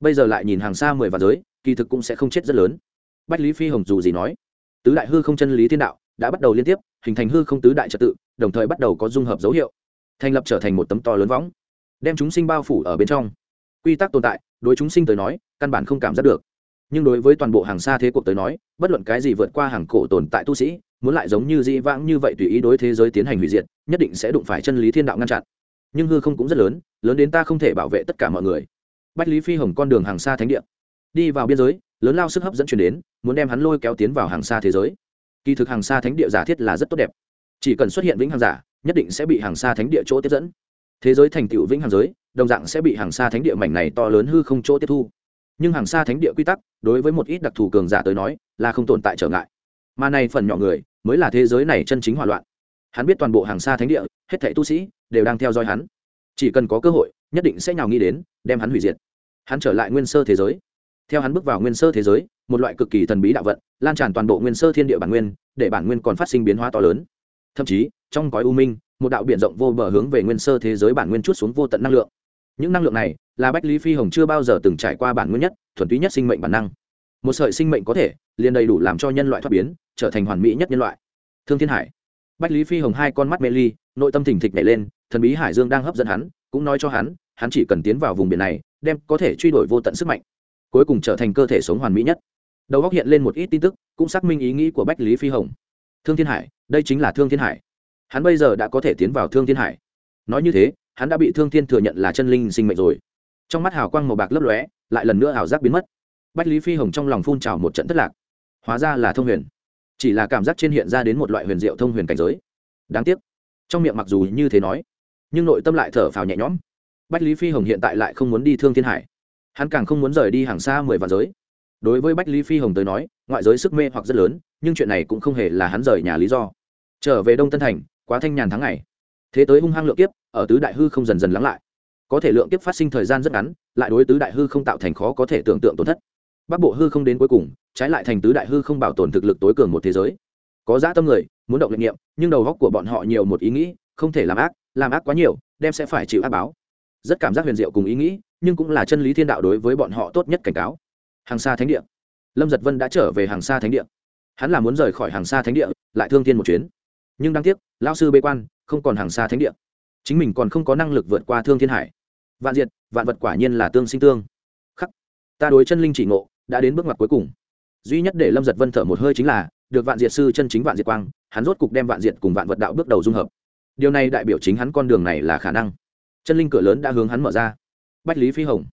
Bây giờ lại nhìn hàng xa mười và giới, kỳ thực cũng sẽ không chết rất lớn. Bách lý phi hồng dù gì nói, tứ đại hư không chân lý thiên đạo đã bắt đầu liên tiếp hình thành hư không tứ đại trật tự, đồng thời bắt đầu có dung hợp dấu hiệu, thành lập trở thành một tấm to lớn võng, đem chúng sinh bao phủ ở bên trong. Quy tắc tồn tại, đối chúng sinh tới nói, căn bản không cảm giác được. Nhưng đối với toàn bộ hàng xa thế cuộc tới nói, bất luận cái gì vượt qua hàng cổ tồn tại tu sĩ, muốn lại giống như dĩ vãng như vậy tùy ý đối thế giới tiến hành hủy diệt, nhất định sẽ đụng phải chân lý thiên đạo ngăn chặn. Nhưng hư không cũng rất lớn lớn đến ta không thể bảo vệ tất cả mọi người. Bách lý phi hồng con đường hàng xa thánh địa. Đi vào biên giới, lớn lao sức hấp dẫn chuyển đến, muốn đem hắn lôi kéo tiến vào hàng xa thế giới kỳ thực hàng xa thánh địa giả thiết là rất tốt đẹp. Chỉ cần xuất hiện vĩnh hàng giả, nhất định sẽ bị hàng xa thánh địa chỗ tiếp dẫn. Thế giới thành tựu vĩnh hàng giới, đồng dạng sẽ bị hàng xa thánh địa mảnh này to lớn hư không chỗ tiếp thu. Nhưng hàng xa thánh địa quy tắc, đối với một ít đặc thù cường giả tới nói, là không tồn tại trở ngại. Mà này phần nhỏ người, mới là thế giới này chân chính hỏa loạn. Hắn biết toàn bộ hàng xa thánh địa, hết thảy tu sĩ, đều đang theo dõi hắn. Chỉ cần có cơ hội, nhất định sẽ nhào nghĩ đến, đem hắn hủy diệt. Hắn trở lại nguyên sơ thế giới theo hắn bước vào nguyên sơ thế giới, một loại cực kỳ thần bí đạo vận, lan tràn toàn bộ nguyên sơ thiên địa bản nguyên, để bản nguyên còn phát sinh biến hóa to lớn. Thậm chí, trong cõi u minh, một đạo biển rộng vô bờ hướng về nguyên sơ thế giới bản nguyên chút xuống vô tận năng lượng. Những năng lượng này, là bách lý phi hồng chưa bao giờ từng trải qua bản nguyên nhất, thuần túy nhất sinh mệnh bản năng. Một sợi sinh mệnh có thể, liền đầy đủ làm cho nhân loại thoát biến, trở thành hoàn mỹ nhất nhân loại. Thương thiên hải. Bách lý phi hồng hai con mắt mê ly, nội tâm thỉnh thịch nhảy lên, thần bí hải dương đang hấp dẫn hắn, cũng nói cho hắn hắn chỉ cần tiến vào vùng biển này, đem có thể truy đuổi vô tận sức mạnh cuối cùng trở thành cơ thể sống hoàn mỹ nhất. Đầu góc hiện lên một ít tin tức, cũng xác minh ý nghĩ của bách lý phi hồng. Thương thiên hải, đây chính là thương thiên hải. Hắn bây giờ đã có thể tiến vào thương thiên hải. Nói như thế, hắn đã bị thương thiên thừa nhận là chân linh sinh mệnh rồi. Trong mắt hào quang màu bạc lấp lóe, lại lần nữa hào giác biến mất. Bách lý phi hồng trong lòng phun trào một trận thất lạc. Hóa ra là thông huyền. Chỉ là cảm giác trên hiện ra đến một loại huyền diệu thông huyền cảnh giới. Đáng tiếc. Trong miệng mặc dù như thế nói, nhưng nội tâm lại thở phào nhẹ nhõm. Bách lý phi hồng hiện tại lại không muốn đi thương thiên hải hắn càng không muốn rời đi hàng xa mười vạn giới. Đối với bách lý phi hồng tới nói, ngoại giới sức mê hoặc rất lớn, nhưng chuyện này cũng không hề là hắn rời nhà lý do. Trở về đông tân thành, quá thanh nhàn tháng ngày. Thế tới hung hăng lượng kiếp, ở tứ đại hư không dần dần lắng lại. Có thể lượng kiếp phát sinh thời gian rất ngắn, lại đối tứ đại hư không tạo thành khó có thể tưởng tượng tổn thất. Bắc bộ hư không đến cuối cùng, trái lại thành tứ đại hư không bảo tồn thực lực tối cường một thế giới. Có dã tâm người, muốn động lệnh nghiệm, nhưng đầu góc của bọn họ nhiều một ý nghĩ, không thể làm ác làm ác quá nhiều, đem sẽ phải chịu ác báo. Rất cảm giác huyền diệu cùng ý nghĩ nhưng cũng là chân lý thiên đạo đối với bọn họ tốt nhất cảnh cáo. Hàng xa thánh địa. Lâm giật vân đã trở về hàng xa thánh địa. Hắn là muốn rời khỏi hàng xa thánh địa, lại thương thiên một chuyến. Nhưng đáng tiếc lao sư bê quan, không còn hàng xa thánh địa. Chính mình còn không có năng lực vượt qua thương thiên hải. Vạn diệt, vạn vật quả nhiên là tương sinh tương. Khắc. Ta đối chân linh chỉ ngộ, đã đến bước ngoặt cuối cùng. Duy nhất để lâm giật vân thở một hơi chính là, được vạn diệt sư chân chính vạn diệt quang, hắn rốt cục đem vạn diệt cùng vạn vật đạo bước đầu dung hợp. Điều này đại biểu chính hắn con đường này là khả năng. Chân linh cửa lớn đã hướng hắn mở ra bách lý phi hồng.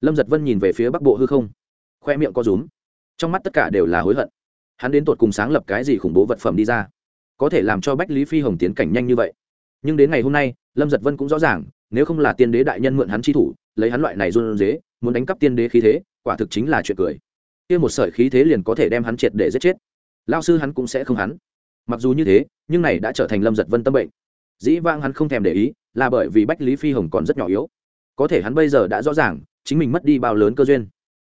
Lâm giật vân nhìn về phía bắc bộ hư không, khoe miệng có rúm. Trong mắt tất cả đều là hối hận. Hắn đến tột cùng sáng lập cái gì khủng bố vật phẩm đi ra, có thể làm cho bách lý phi hồng tiến cảnh nhanh như vậy. Nhưng đến ngày hôm nay, lâm giật vân cũng rõ ràng, nếu không là tiên đế đại nhân mượn hắn chi thủ, lấy hắn loại này run dế muốn đánh cắp tiên đế khí thế, quả thực chính là chuyện cười. Kia một sợi khí thế liền có thể đem hắn triệt để giết chết. Lao sư hắn cũng sẽ không hắn. Mặc dù như thế, nhưng này đã trở thành lâm giật vân tâm bệnh. Dĩ vang hắn không thèm để ý, là bởi vì bách lý phi hồng còn rất nhỏ yếu có thể hắn bây giờ đã rõ ràng, chính mình mất đi bao lớn cơ duyên.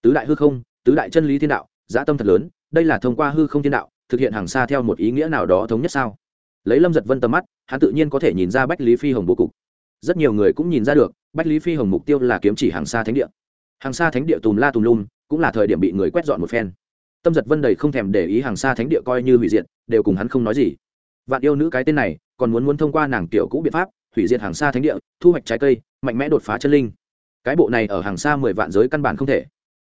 Tứ đại hư không, tứ đại chân lý thiên đạo dã tâm thật lớn, đây là thông qua hư không thiên đạo, thực hiện hàng xa theo một ý nghĩa nào đó thống nhất sao? Lấy lâm giật vân tầm mắt, hắn tự nhiên có thể nhìn ra bách lý phi hồng bố cục. Rất nhiều người cũng nhìn ra được, bách lý phi hồng mục tiêu là kiếm chỉ hàng xa thánh địa. Hàng xa thánh địa tùm la tùm lum, cũng là thời điểm bị người quét dọn một phen. Tâm giật vân đầy không thèm để ý hàng xa thánh địa coi như hủy diệt, đều cùng hắn không nói gì. Vạn yêu nữ cái tên này, còn muốn muốn thông qua nàng tiểu cũ biện pháp, hủy diệt hàng xa thánh địa, thu hoạch trái cây mạnh mẽ đột phá chân linh. Cái bộ này ở hàng xa mười vạn giới căn bản không thể.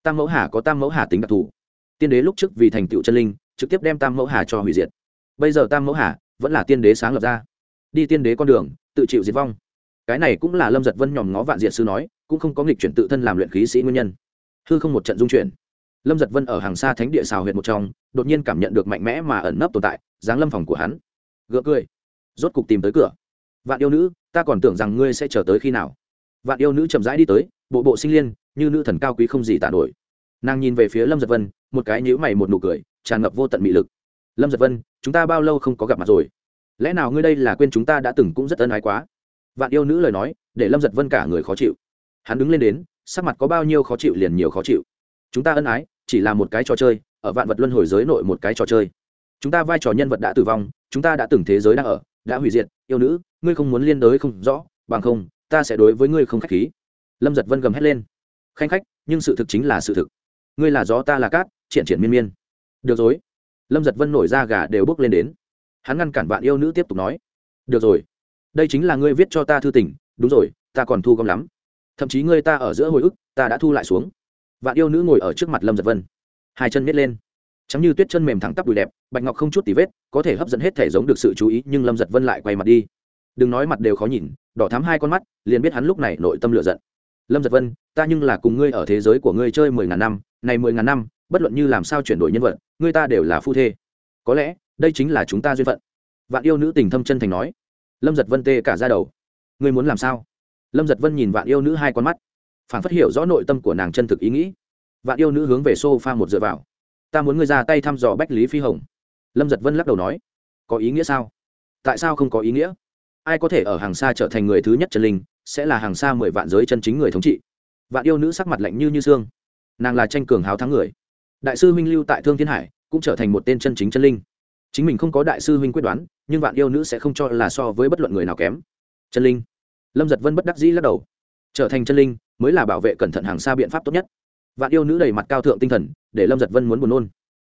Tam mẫu hà có tam mẫu hà tính đặc thù. Tiên đế lúc trước vì thành tựu chân linh, trực tiếp đem tam mẫu hà cho hủy diệt. Bây giờ tam mẫu hà vẫn là tiên đế sáng lập ra. Đi tiên đế con đường, tự chịu diệt vong. Cái này cũng là lâm giật vân nhòm ngó vạn diệt sư nói, cũng không có nghịch chuyển tự thân làm luyện khí sĩ nguyên nhân. Hư không một trận dung chuyển. Lâm giật vân ở hàng xa thánh địa xào huyện một trong, đột nhiên cảm nhận được mạnh mẽ mà ẩn nấp tồn tại, dáng lâm phòng của hắn. Gượng cười. Rốt cục tìm tới cửa vạn yêu nữ, ta còn tưởng rằng ngươi sẽ chờ tới khi nào. Vạn yêu nữ chậm rãi đi tới, bộ bộ sinh liên, như nữ thần cao quý không gì tả nổi. Nàng nhìn về phía lâm giật vân, một cái nhữ mày một nụ cười, tràn ngập vô tận mị lực. Lâm giật vân, chúng ta bao lâu không có gặp mặt rồi? Lẽ nào ngươi đây là quên chúng ta đã từng cũng rất ân ái quá? Vạn yêu nữ lời nói, để lâm giật vân cả người khó chịu. Hắn đứng lên đến, sắc mặt có bao nhiêu khó chịu liền nhiều khó chịu. Chúng ta ân ái, chỉ là một cái trò chơi, ở vạn vật luân hồi giới nội một cái trò chơi. Chúng ta vai trò nhân vật đã tử vong, chúng ta đã từng thế giới đang ở đã hủy diệt, yêu nữ, ngươi không muốn liên đới không rõ, bằng không, ta sẽ đối với ngươi không khách khí. Lâm giật vân gầm hét lên. Khanh khách, nhưng sự thực chính là sự thực. Ngươi là gió ta là cát, triển triển miên miên. Được rồi. Lâm giật vân nổi ra gà đều bước lên đến. Hắn ngăn cản bạn yêu nữ tiếp tục nói. Được rồi. Đây chính là ngươi viết cho ta thư tình, đúng rồi, ta còn thu gom lắm. Thậm chí ngươi ta ở giữa hồi ức, ta đã thu lại xuống. Vạn yêu nữ ngồi ở trước mặt lâm giật vân. Hai chân miết lên chẳng như tuyết chân mềm thẳng tắp đùi đẹp, bạch ngọc không chút tì vết, có thể hấp dẫn hết thể giống được sự chú ý, nhưng lâm giật vân lại quay mặt đi. Đừng nói mặt đều khó nhìn, đỏ thắm hai con mắt, liền biết hắn lúc này nội tâm lựa giận. Lâm giật vân, ta nhưng là cùng ngươi ở thế giới của ngươi chơi mười ngàn năm, này mười ngàn năm, bất luận như làm sao chuyển đổi nhân vật, ngươi ta đều là phu thê. Có lẽ, đây chính là chúng ta duyên phận. Vạn yêu nữ tình thâm chân thành nói. Lâm giật vân tê cả ra đầu. Ngươi muốn làm sao? Lâm giật vân nhìn vạn yêu nữ hai con mắt, phản phát hiểu rõ nội tâm của nàng chân thực ý nghĩ. Vạn yêu nữ hướng về s o f a một dựa vào ta muốn ngươi ra tay thăm dò bách lý phi hồng lâm giật vân lắc đầu nói có ý nghĩa sao tại sao không có ý nghĩa ai có thể ở hàng xa trở thành người thứ nhất chân linh sẽ là hàng xa mười vạn giới chân chính người thống trị vạn yêu nữ sắc mặt lạnh như như xương nàng là tranh cường háo thắng người đại sư huynh lưu tại thương thiên hải cũng trở thành một tên chân chính chân linh chính mình không có đại sư huynh quyết đoán nhưng vạn yêu nữ sẽ không cho là so với bất luận người nào kém chân linh lâm giật vân bất đắc dĩ lắc đầu trở thành chân linh mới là bảo vệ cẩn thận hàng xa biện pháp tốt nhất vạn yêu nữ đầy mặt cao thượng tinh thần, để lâm giật vân muốn buồn nôn.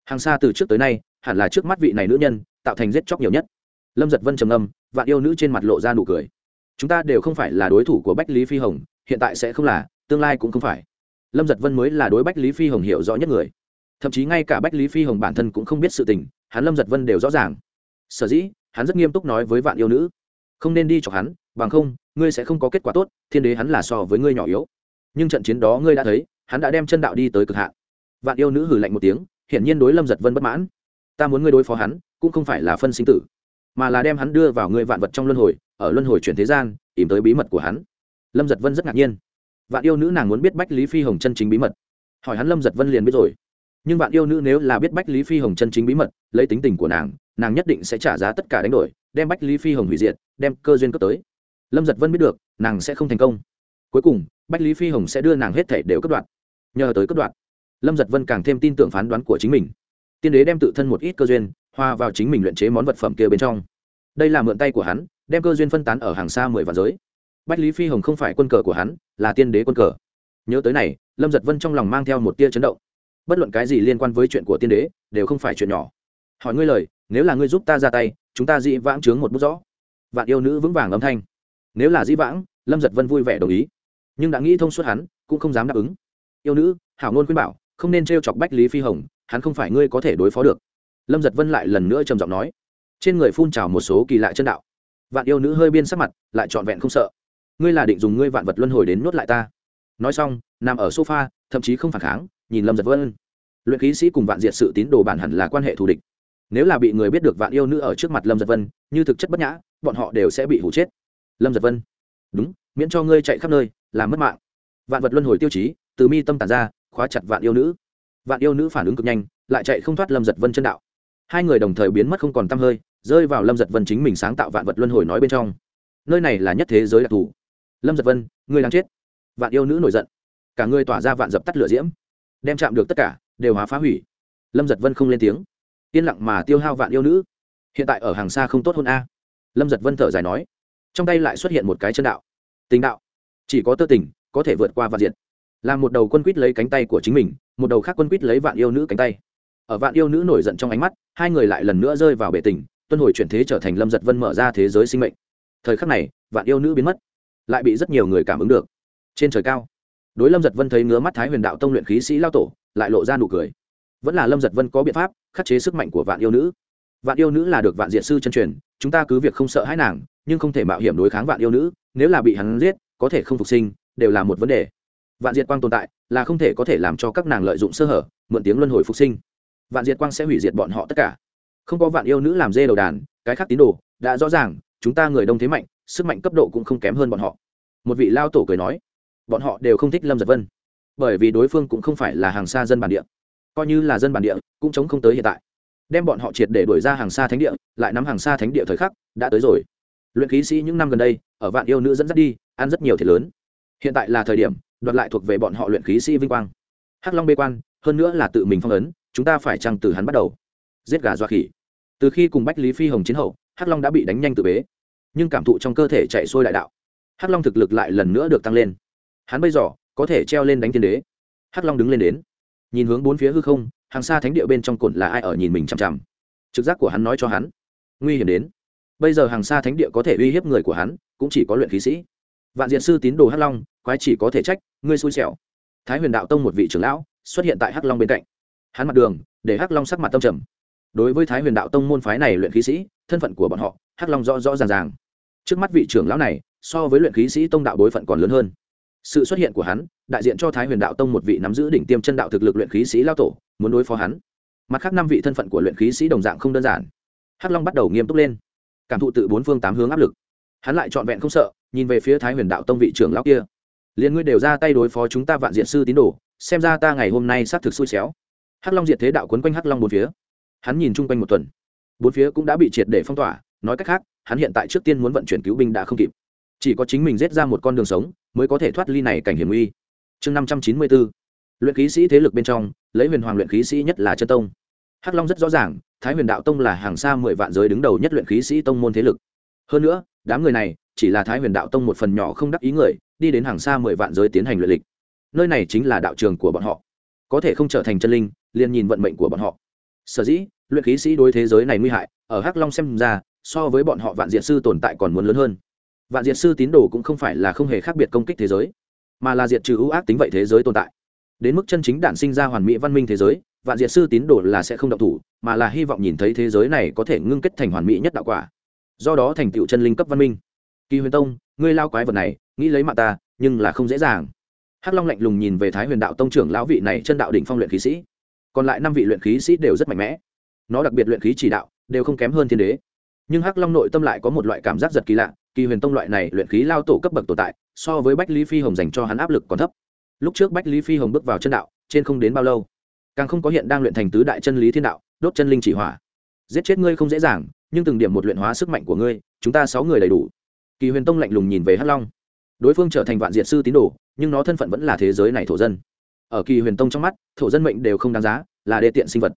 Hàng xa từ trước tới nay, hẳn là trước mắt vị này nữ nhân, tạo thành giết chóc nhiều nhất. Lâm giật vân trầm âm vạn yêu nữ trên mặt lộ ra nụ cười. Chúng ta đều không phải là đối thủ của bách lý phi hồng, hiện tại sẽ không là, tương lai cũng không phải. Lâm giật vân mới là đối bách lý phi hồng hiểu rõ nhất người. Thậm chí ngay cả bách lý phi hồng bản thân cũng không biết sự tình, hắn lâm giật vân đều rõ ràng. Sở dĩ, hắn rất nghiêm túc nói với vạn yêu nữ, không nên đi cho hắn, bằng không, ngươi sẽ không có kết quả tốt, thiên đế hắn là so với ngươi nhỏ yếu. Nhưng trận chiến đó ngươi đã thấy hắn đã đem chân đạo đi tới cực hạn. Vạn yêu nữ hử lạnh một tiếng, hiển nhiên đối lâm giật vân bất mãn. Ta muốn ngươi đối phó hắn, cũng không phải là phân sinh tử, mà là đem hắn đưa vào ngươi vạn vật trong luân hồi, ở luân hồi chuyển thế gian, tìm tới bí mật của hắn. Lâm giật vân rất ngạc nhiên. Vạn yêu nữ nàng muốn biết bách lý phi hồng chân chính bí mật. Hỏi hắn lâm giật vân liền biết rồi. Nhưng vạn yêu nữ nếu là biết bách lý phi hồng chân chính bí mật, lấy tính tình của nàng nàng nhất định sẽ trả giá tất cả đánh đổi, đem bách lý phi hồng hủy diệt, đem cơ duyên cấp tới. Lâm giật vân biết được, nàng sẽ không thành công. Cuối cùng, bách lý phi hồng sẽ đưa nàng hết thể đều cấp đoạn nhờ tới cấp đoạn lâm giật vân càng thêm tin tưởng phán đoán của chính mình. Tiên đế đem tự thân một ít cơ duyên, hòa vào chính mình luyện chế món vật phẩm kia bên trong. Đây là mượn tay của hắn, đem cơ duyên phân tán ở hàng xa mười vạn giới. Bách lý phi hồng không phải quân cờ của hắn, là tiên đế quân cờ. Nhớ tới này, lâm giật vân trong lòng mang theo một tia chấn động. Bất luận cái gì liên quan với chuyện của tiên đế, đều không phải chuyện nhỏ. Hỏi ngươi lời, nếu là ngươi giúp ta ra tay, chúng ta dĩ vãng chướng một bút rõ. Vạn yêu nữ vững vàng âm thanh. Nếu là dĩ vãng, lâm giật vân vui vẻ đồng ý. Nhưng đã nghĩ thông suốt hắn, cũng không dám đáp ứng yêu nữ, hảo ngôn khuyên bảo, không nên t r e o chọc bách lý phi hồng, hắn không phải ngươi có thể đối phó được. Lâm giật vân lại lần nữa trầm giọng nói. Trên người phun trào một số kỳ lạ chân đạo. Vạn yêu nữ hơi biên sắc mặt, lại trọn vẹn không sợ. Ngươi là định dùng ngươi vạn vật luân hồi đến nuốt lại ta. Nói xong, nằm ở sofa, thậm chí không phản kháng, nhìn lâm giật vân. Luyện khí sĩ cùng vạn diệt sự tín đồ bản hẳn là quan hệ thù địch. Nếu là bị người biết được vạn yêu nữ ở trước mặt lâm giật vân, như thực chất bất nhã, bọn họ đều sẽ bị hủ chết. Lâm giật vân. Đúng, miễn cho ngươi chạy khắp nơi, làm mất mạng. Vạn vật luân hồi tiêu chí từ mi tâm tàn ra, khóa chặt vạn yêu nữ. Vạn yêu nữ phản ứng cực nhanh, lại chạy không thoát lâm giật vân chân đạo. Hai người đồng thời biến mất không còn t hơi, rơi vào lâm giật vân chính mình sáng tạo vạn vật luân hồi nói bên trong. Nơi này là nhất thế giới đặc thù. Lâm giật vân, ngươi đang chết. Vạn yêu nữ nổi giận. Cả người tỏa ra vạn dập tắt lửa diễm. Đem chạm được tất cả, đều hóa phá hủy. Lâm giật vân không lên tiếng. Yên lặng mà tiêu hao vạn yêu nữ. Hiện tại ở hàng xa không tốt hơn a. Lâm giật vân thở dài nói. Trong tay lại xuất hiện một cái chân đạo. Tình đạo. Chỉ có tơ tình, có thể vượt qua vạn diện làm một đầu quân quýt lấy cánh tay của chính mình, một đầu khác quân quýt lấy vạn yêu nữ cánh tay. Ở vạn yêu nữ nổi giận trong ánh mắt, hai người lại lần nữa rơi vào bể tình, tuân hồi chuyển thế trở thành lâm giật vân mở ra thế giới sinh mệnh. Thời khắc này, vạn yêu nữ biến mất, lại bị rất nhiều người cảm ứng được. Trên trời cao, đối lâm giật vân thấy ngứa mắt thái huyền đạo tông luyện khí sĩ lao tổ, lại lộ ra nụ cười. Vẫn là lâm giật vân có biện pháp khắc chế sức mạnh của vạn yêu nữ. Vạn yêu nữ là được vạn diện sư chân truyền, chúng ta cứ việc không sợ hãi nàng, nhưng không thể mạo hiểm đối kháng vạn yêu nữ, nếu là bị hắn giết, có thể không phục sinh, đều là một vấn đề vạn diệt quang tồn tại là không thể có thể làm cho các nàng lợi dụng sơ hở, mượn tiếng luân hồi phục sinh. Vạn diệt quang sẽ hủy diệt bọn họ tất cả. Không có vạn yêu nữ làm dê đầu đàn, cái khác tín đồ đã rõ ràng, chúng ta người đông thế mạnh, sức mạnh cấp độ cũng không kém hơn bọn họ. Một vị lao tổ cười nói, bọn họ đều không thích lâm giật vân, bởi vì đối phương cũng không phải là hàng xa dân bản địa. Coi như là dân bản địa, cũng chống không tới hiện tại. Đem bọn họ triệt để đuổi ra hàng xa thánh địa, lại nắm hàng xa thánh địa thời khắc, đã tới rồi. Luyện khí sĩ những năm gần đây, ở vạn yêu nữ dẫn dắt đi, ăn rất nhiều thiệt lớn. Hiện tại là thời điểm đoạt lại thuộc về bọn họ luyện khí sĩ vinh quang. Hắc long bê quan, hơn nữa là tự mình phong ấn, chúng ta phải chăng từ hắn bắt đầu? Giết gà doa khỉ. Từ khi cùng bách lý phi hồng chiến hậu, hắc long đã bị đánh nhanh tự bế. Nhưng cảm thụ trong cơ thể chạy xuôi đại đạo, hắc long thực lực lại lần nữa được tăng lên. Hắn bây giờ có thể treo lên đánh thiên đế. Hắc long đứng lên đến, nhìn hướng bốn phía hư không, hàng xa thánh địa bên trong cồn là ai ở nhìn mình chằm chằm. Trực giác của hắn nói cho hắn, nguy hiểm đến. Bây giờ hàng xa thánh địa có thể uy hiếp người của hắn, cũng chỉ có luyện khí sĩ vạn diện sư tín đồ hắc long, quái chỉ có thể trách, ngươi xui xẻo. Thái huyền đạo tông một vị trưởng lão xuất hiện tại hắc long bên cạnh. Hắn mặt đường, để hắc long sắc mặt tâm trầm. Đối với thái huyền đạo tông môn phái này luyện khí sĩ, thân phận của bọn họ, hắc long rõ rõ ràng ràng. Trước mắt vị trưởng lão này, so với luyện khí sĩ tông đạo bối phận còn lớn hơn. Sự xuất hiện của hắn, đại diện cho thái huyền đạo tông một vị nắm giữ đỉnh tiêm chân đạo thực lực luyện khí sĩ lao tổ, muốn đối phó hắn. Mặt khác năm vị thân phận của luyện khí sĩ đồng dạng không đơn giản. Hắc long bắt đầu nghiêm túc lên. Cảm thụ tự bốn phương tám hướng áp lực hắn lại trọn vẹn không sợ, nhìn về phía thái huyền đạo tông vị trưởng lão kia. Liền ngươi đều ra tay đối phó chúng ta vạn diện sư tín đồ, xem ra ta ngày hôm nay xác thực xui xéo hắc long diệt thế đạo quấn quanh hắc long bốn phía. Hắn nhìn chung quanh một tuần. Bốn phía cũng đã bị triệt để phong tỏa, nói cách khác, hắn hiện tại trước tiên muốn vận chuyển cứu binh đã không kịp. Chỉ có chính mình giết ra một con đường sống, mới có thể thoát ly này cảnh hiểm nguy. Chương năm trăm chín mươi bốn. Luyện khí sĩ thế lực bên trong, lấy huyền hoàng luyện khí sĩ nhất là chân tông. Hắc long rất rõ ràng, thái huyền đạo tông là hàng xa mười vạn giới đứng đầu nhất luyện khí sĩ tông môn thế lực. Hơn nữa đám người này chỉ là thái huyền đạo tông một phần nhỏ không đắc ý người, đi đến hàng xa mười vạn giới tiến hành luyện lịch. Nơi này chính là đạo trường của bọn họ. Có thể không trở thành chân linh, liền nhìn vận mệnh của bọn họ. Sở dĩ, luyện khí sĩ đối thế giới này nguy hại, ở hắc long xem ra, so với bọn họ vạn diện sư tồn tại còn muốn lớn hơn. Vạn diệt sư tín đồ cũng không phải là không hề khác biệt công kích thế giới, mà là diệt trừ ưu ác tính vậy thế giới tồn tại. Đến mức chân chính đản sinh ra hoàn mỹ văn minh thế giới, vạn diệt sư tín đồ là sẽ không động thủ, mà là hy vọng nhìn thấy thế giới này có thể ngưng kết thành hoàn mỹ nhất đạo quả do đó thành tựu chân linh cấp văn minh. Kỳ huyền tông, ngươi lao quái vật này, nghĩ lấy mạng ta, nhưng là không dễ dàng. Hắc long lạnh lùng nhìn về thái huyền đạo tông trưởng lão vị này chân đạo đỉnh phong luyện khí sĩ. Còn lại năm vị luyện khí sĩ đều rất mạnh mẽ. Nó đặc biệt luyện khí chỉ đạo, đều không kém hơn thiên đế. Nhưng hắc long nội tâm lại có một loại cảm giác giật kỳ lạ, kỳ huyền tông loại này luyện khí lao tổ cấp bậc tồn tại, so với bách lý phi hồng dành cho hắn áp lực còn thấp. Lúc trước bách lý phi hồng bước vào chân đạo, trên không đến bao lâu, càng không có hiện đang luyện thành tứ đại chân lý thiên đạo, đốt chân linh chỉ hỏa. Giết chết ngươi không dễ dàng nhưng từng điểm một luyện hóa sức mạnh của ngươi, chúng ta sáu người đầy đủ. Kỳ huyền tông lạnh lùng nhìn về hắc long. Đối phương trở thành vạn diệt sư tín đồ, nhưng nó thân phận vẫn là thế giới này thổ dân. Ở kỳ huyền tông trong mắt, thổ dân mệnh đều không đáng giá, là đê tiện sinh vật.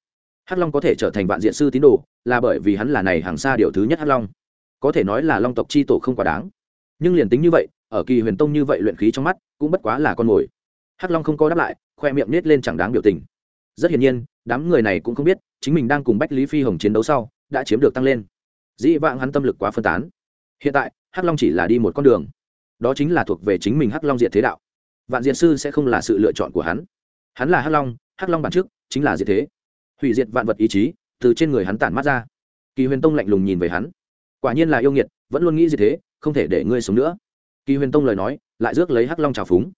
Hắc long có thể trở thành vạn diệt sư tín đồ, là bởi vì hắn là này hàng xa điều thứ nhất hắc long. Có thể nói là long tộc chi tổ không quá đáng. Nhưng liền tính như vậy, ở kỳ huyền tông như vậy luyện khí trong mắt, cũng bất quá là con mồi. Hắc long không có đáp lại, khoe miệng nết lên chẳng đáng biểu tình. Rất hiển nhiên, đám người này cũng không biết, chính mình đang cùng bách lý phi hồng chiến đấu sau đã chiếm được tăng lên. Dĩ vãng hắn tâm lực quá phân tán. Hiện tại, hắc long chỉ là đi một con đường. Đó chính là thuộc về chính mình hắc long diệt thế đạo. Vạn diệt sư sẽ không là sự lựa chọn của hắn. Hắn là hắc long hắc long bản trước, chính là diệt thế. Hủy diệt vạn vật ý chí, từ trên người hắn tản mắt ra. Kỳ huyền tông lạnh lùng nhìn về hắn. Quả nhiên là yêu nghiệt, vẫn luôn nghĩ gì thế, không thể để ngươi sống nữa. Kỳ huyền tông lời nói, lại rước lấy hắc long trào phúng.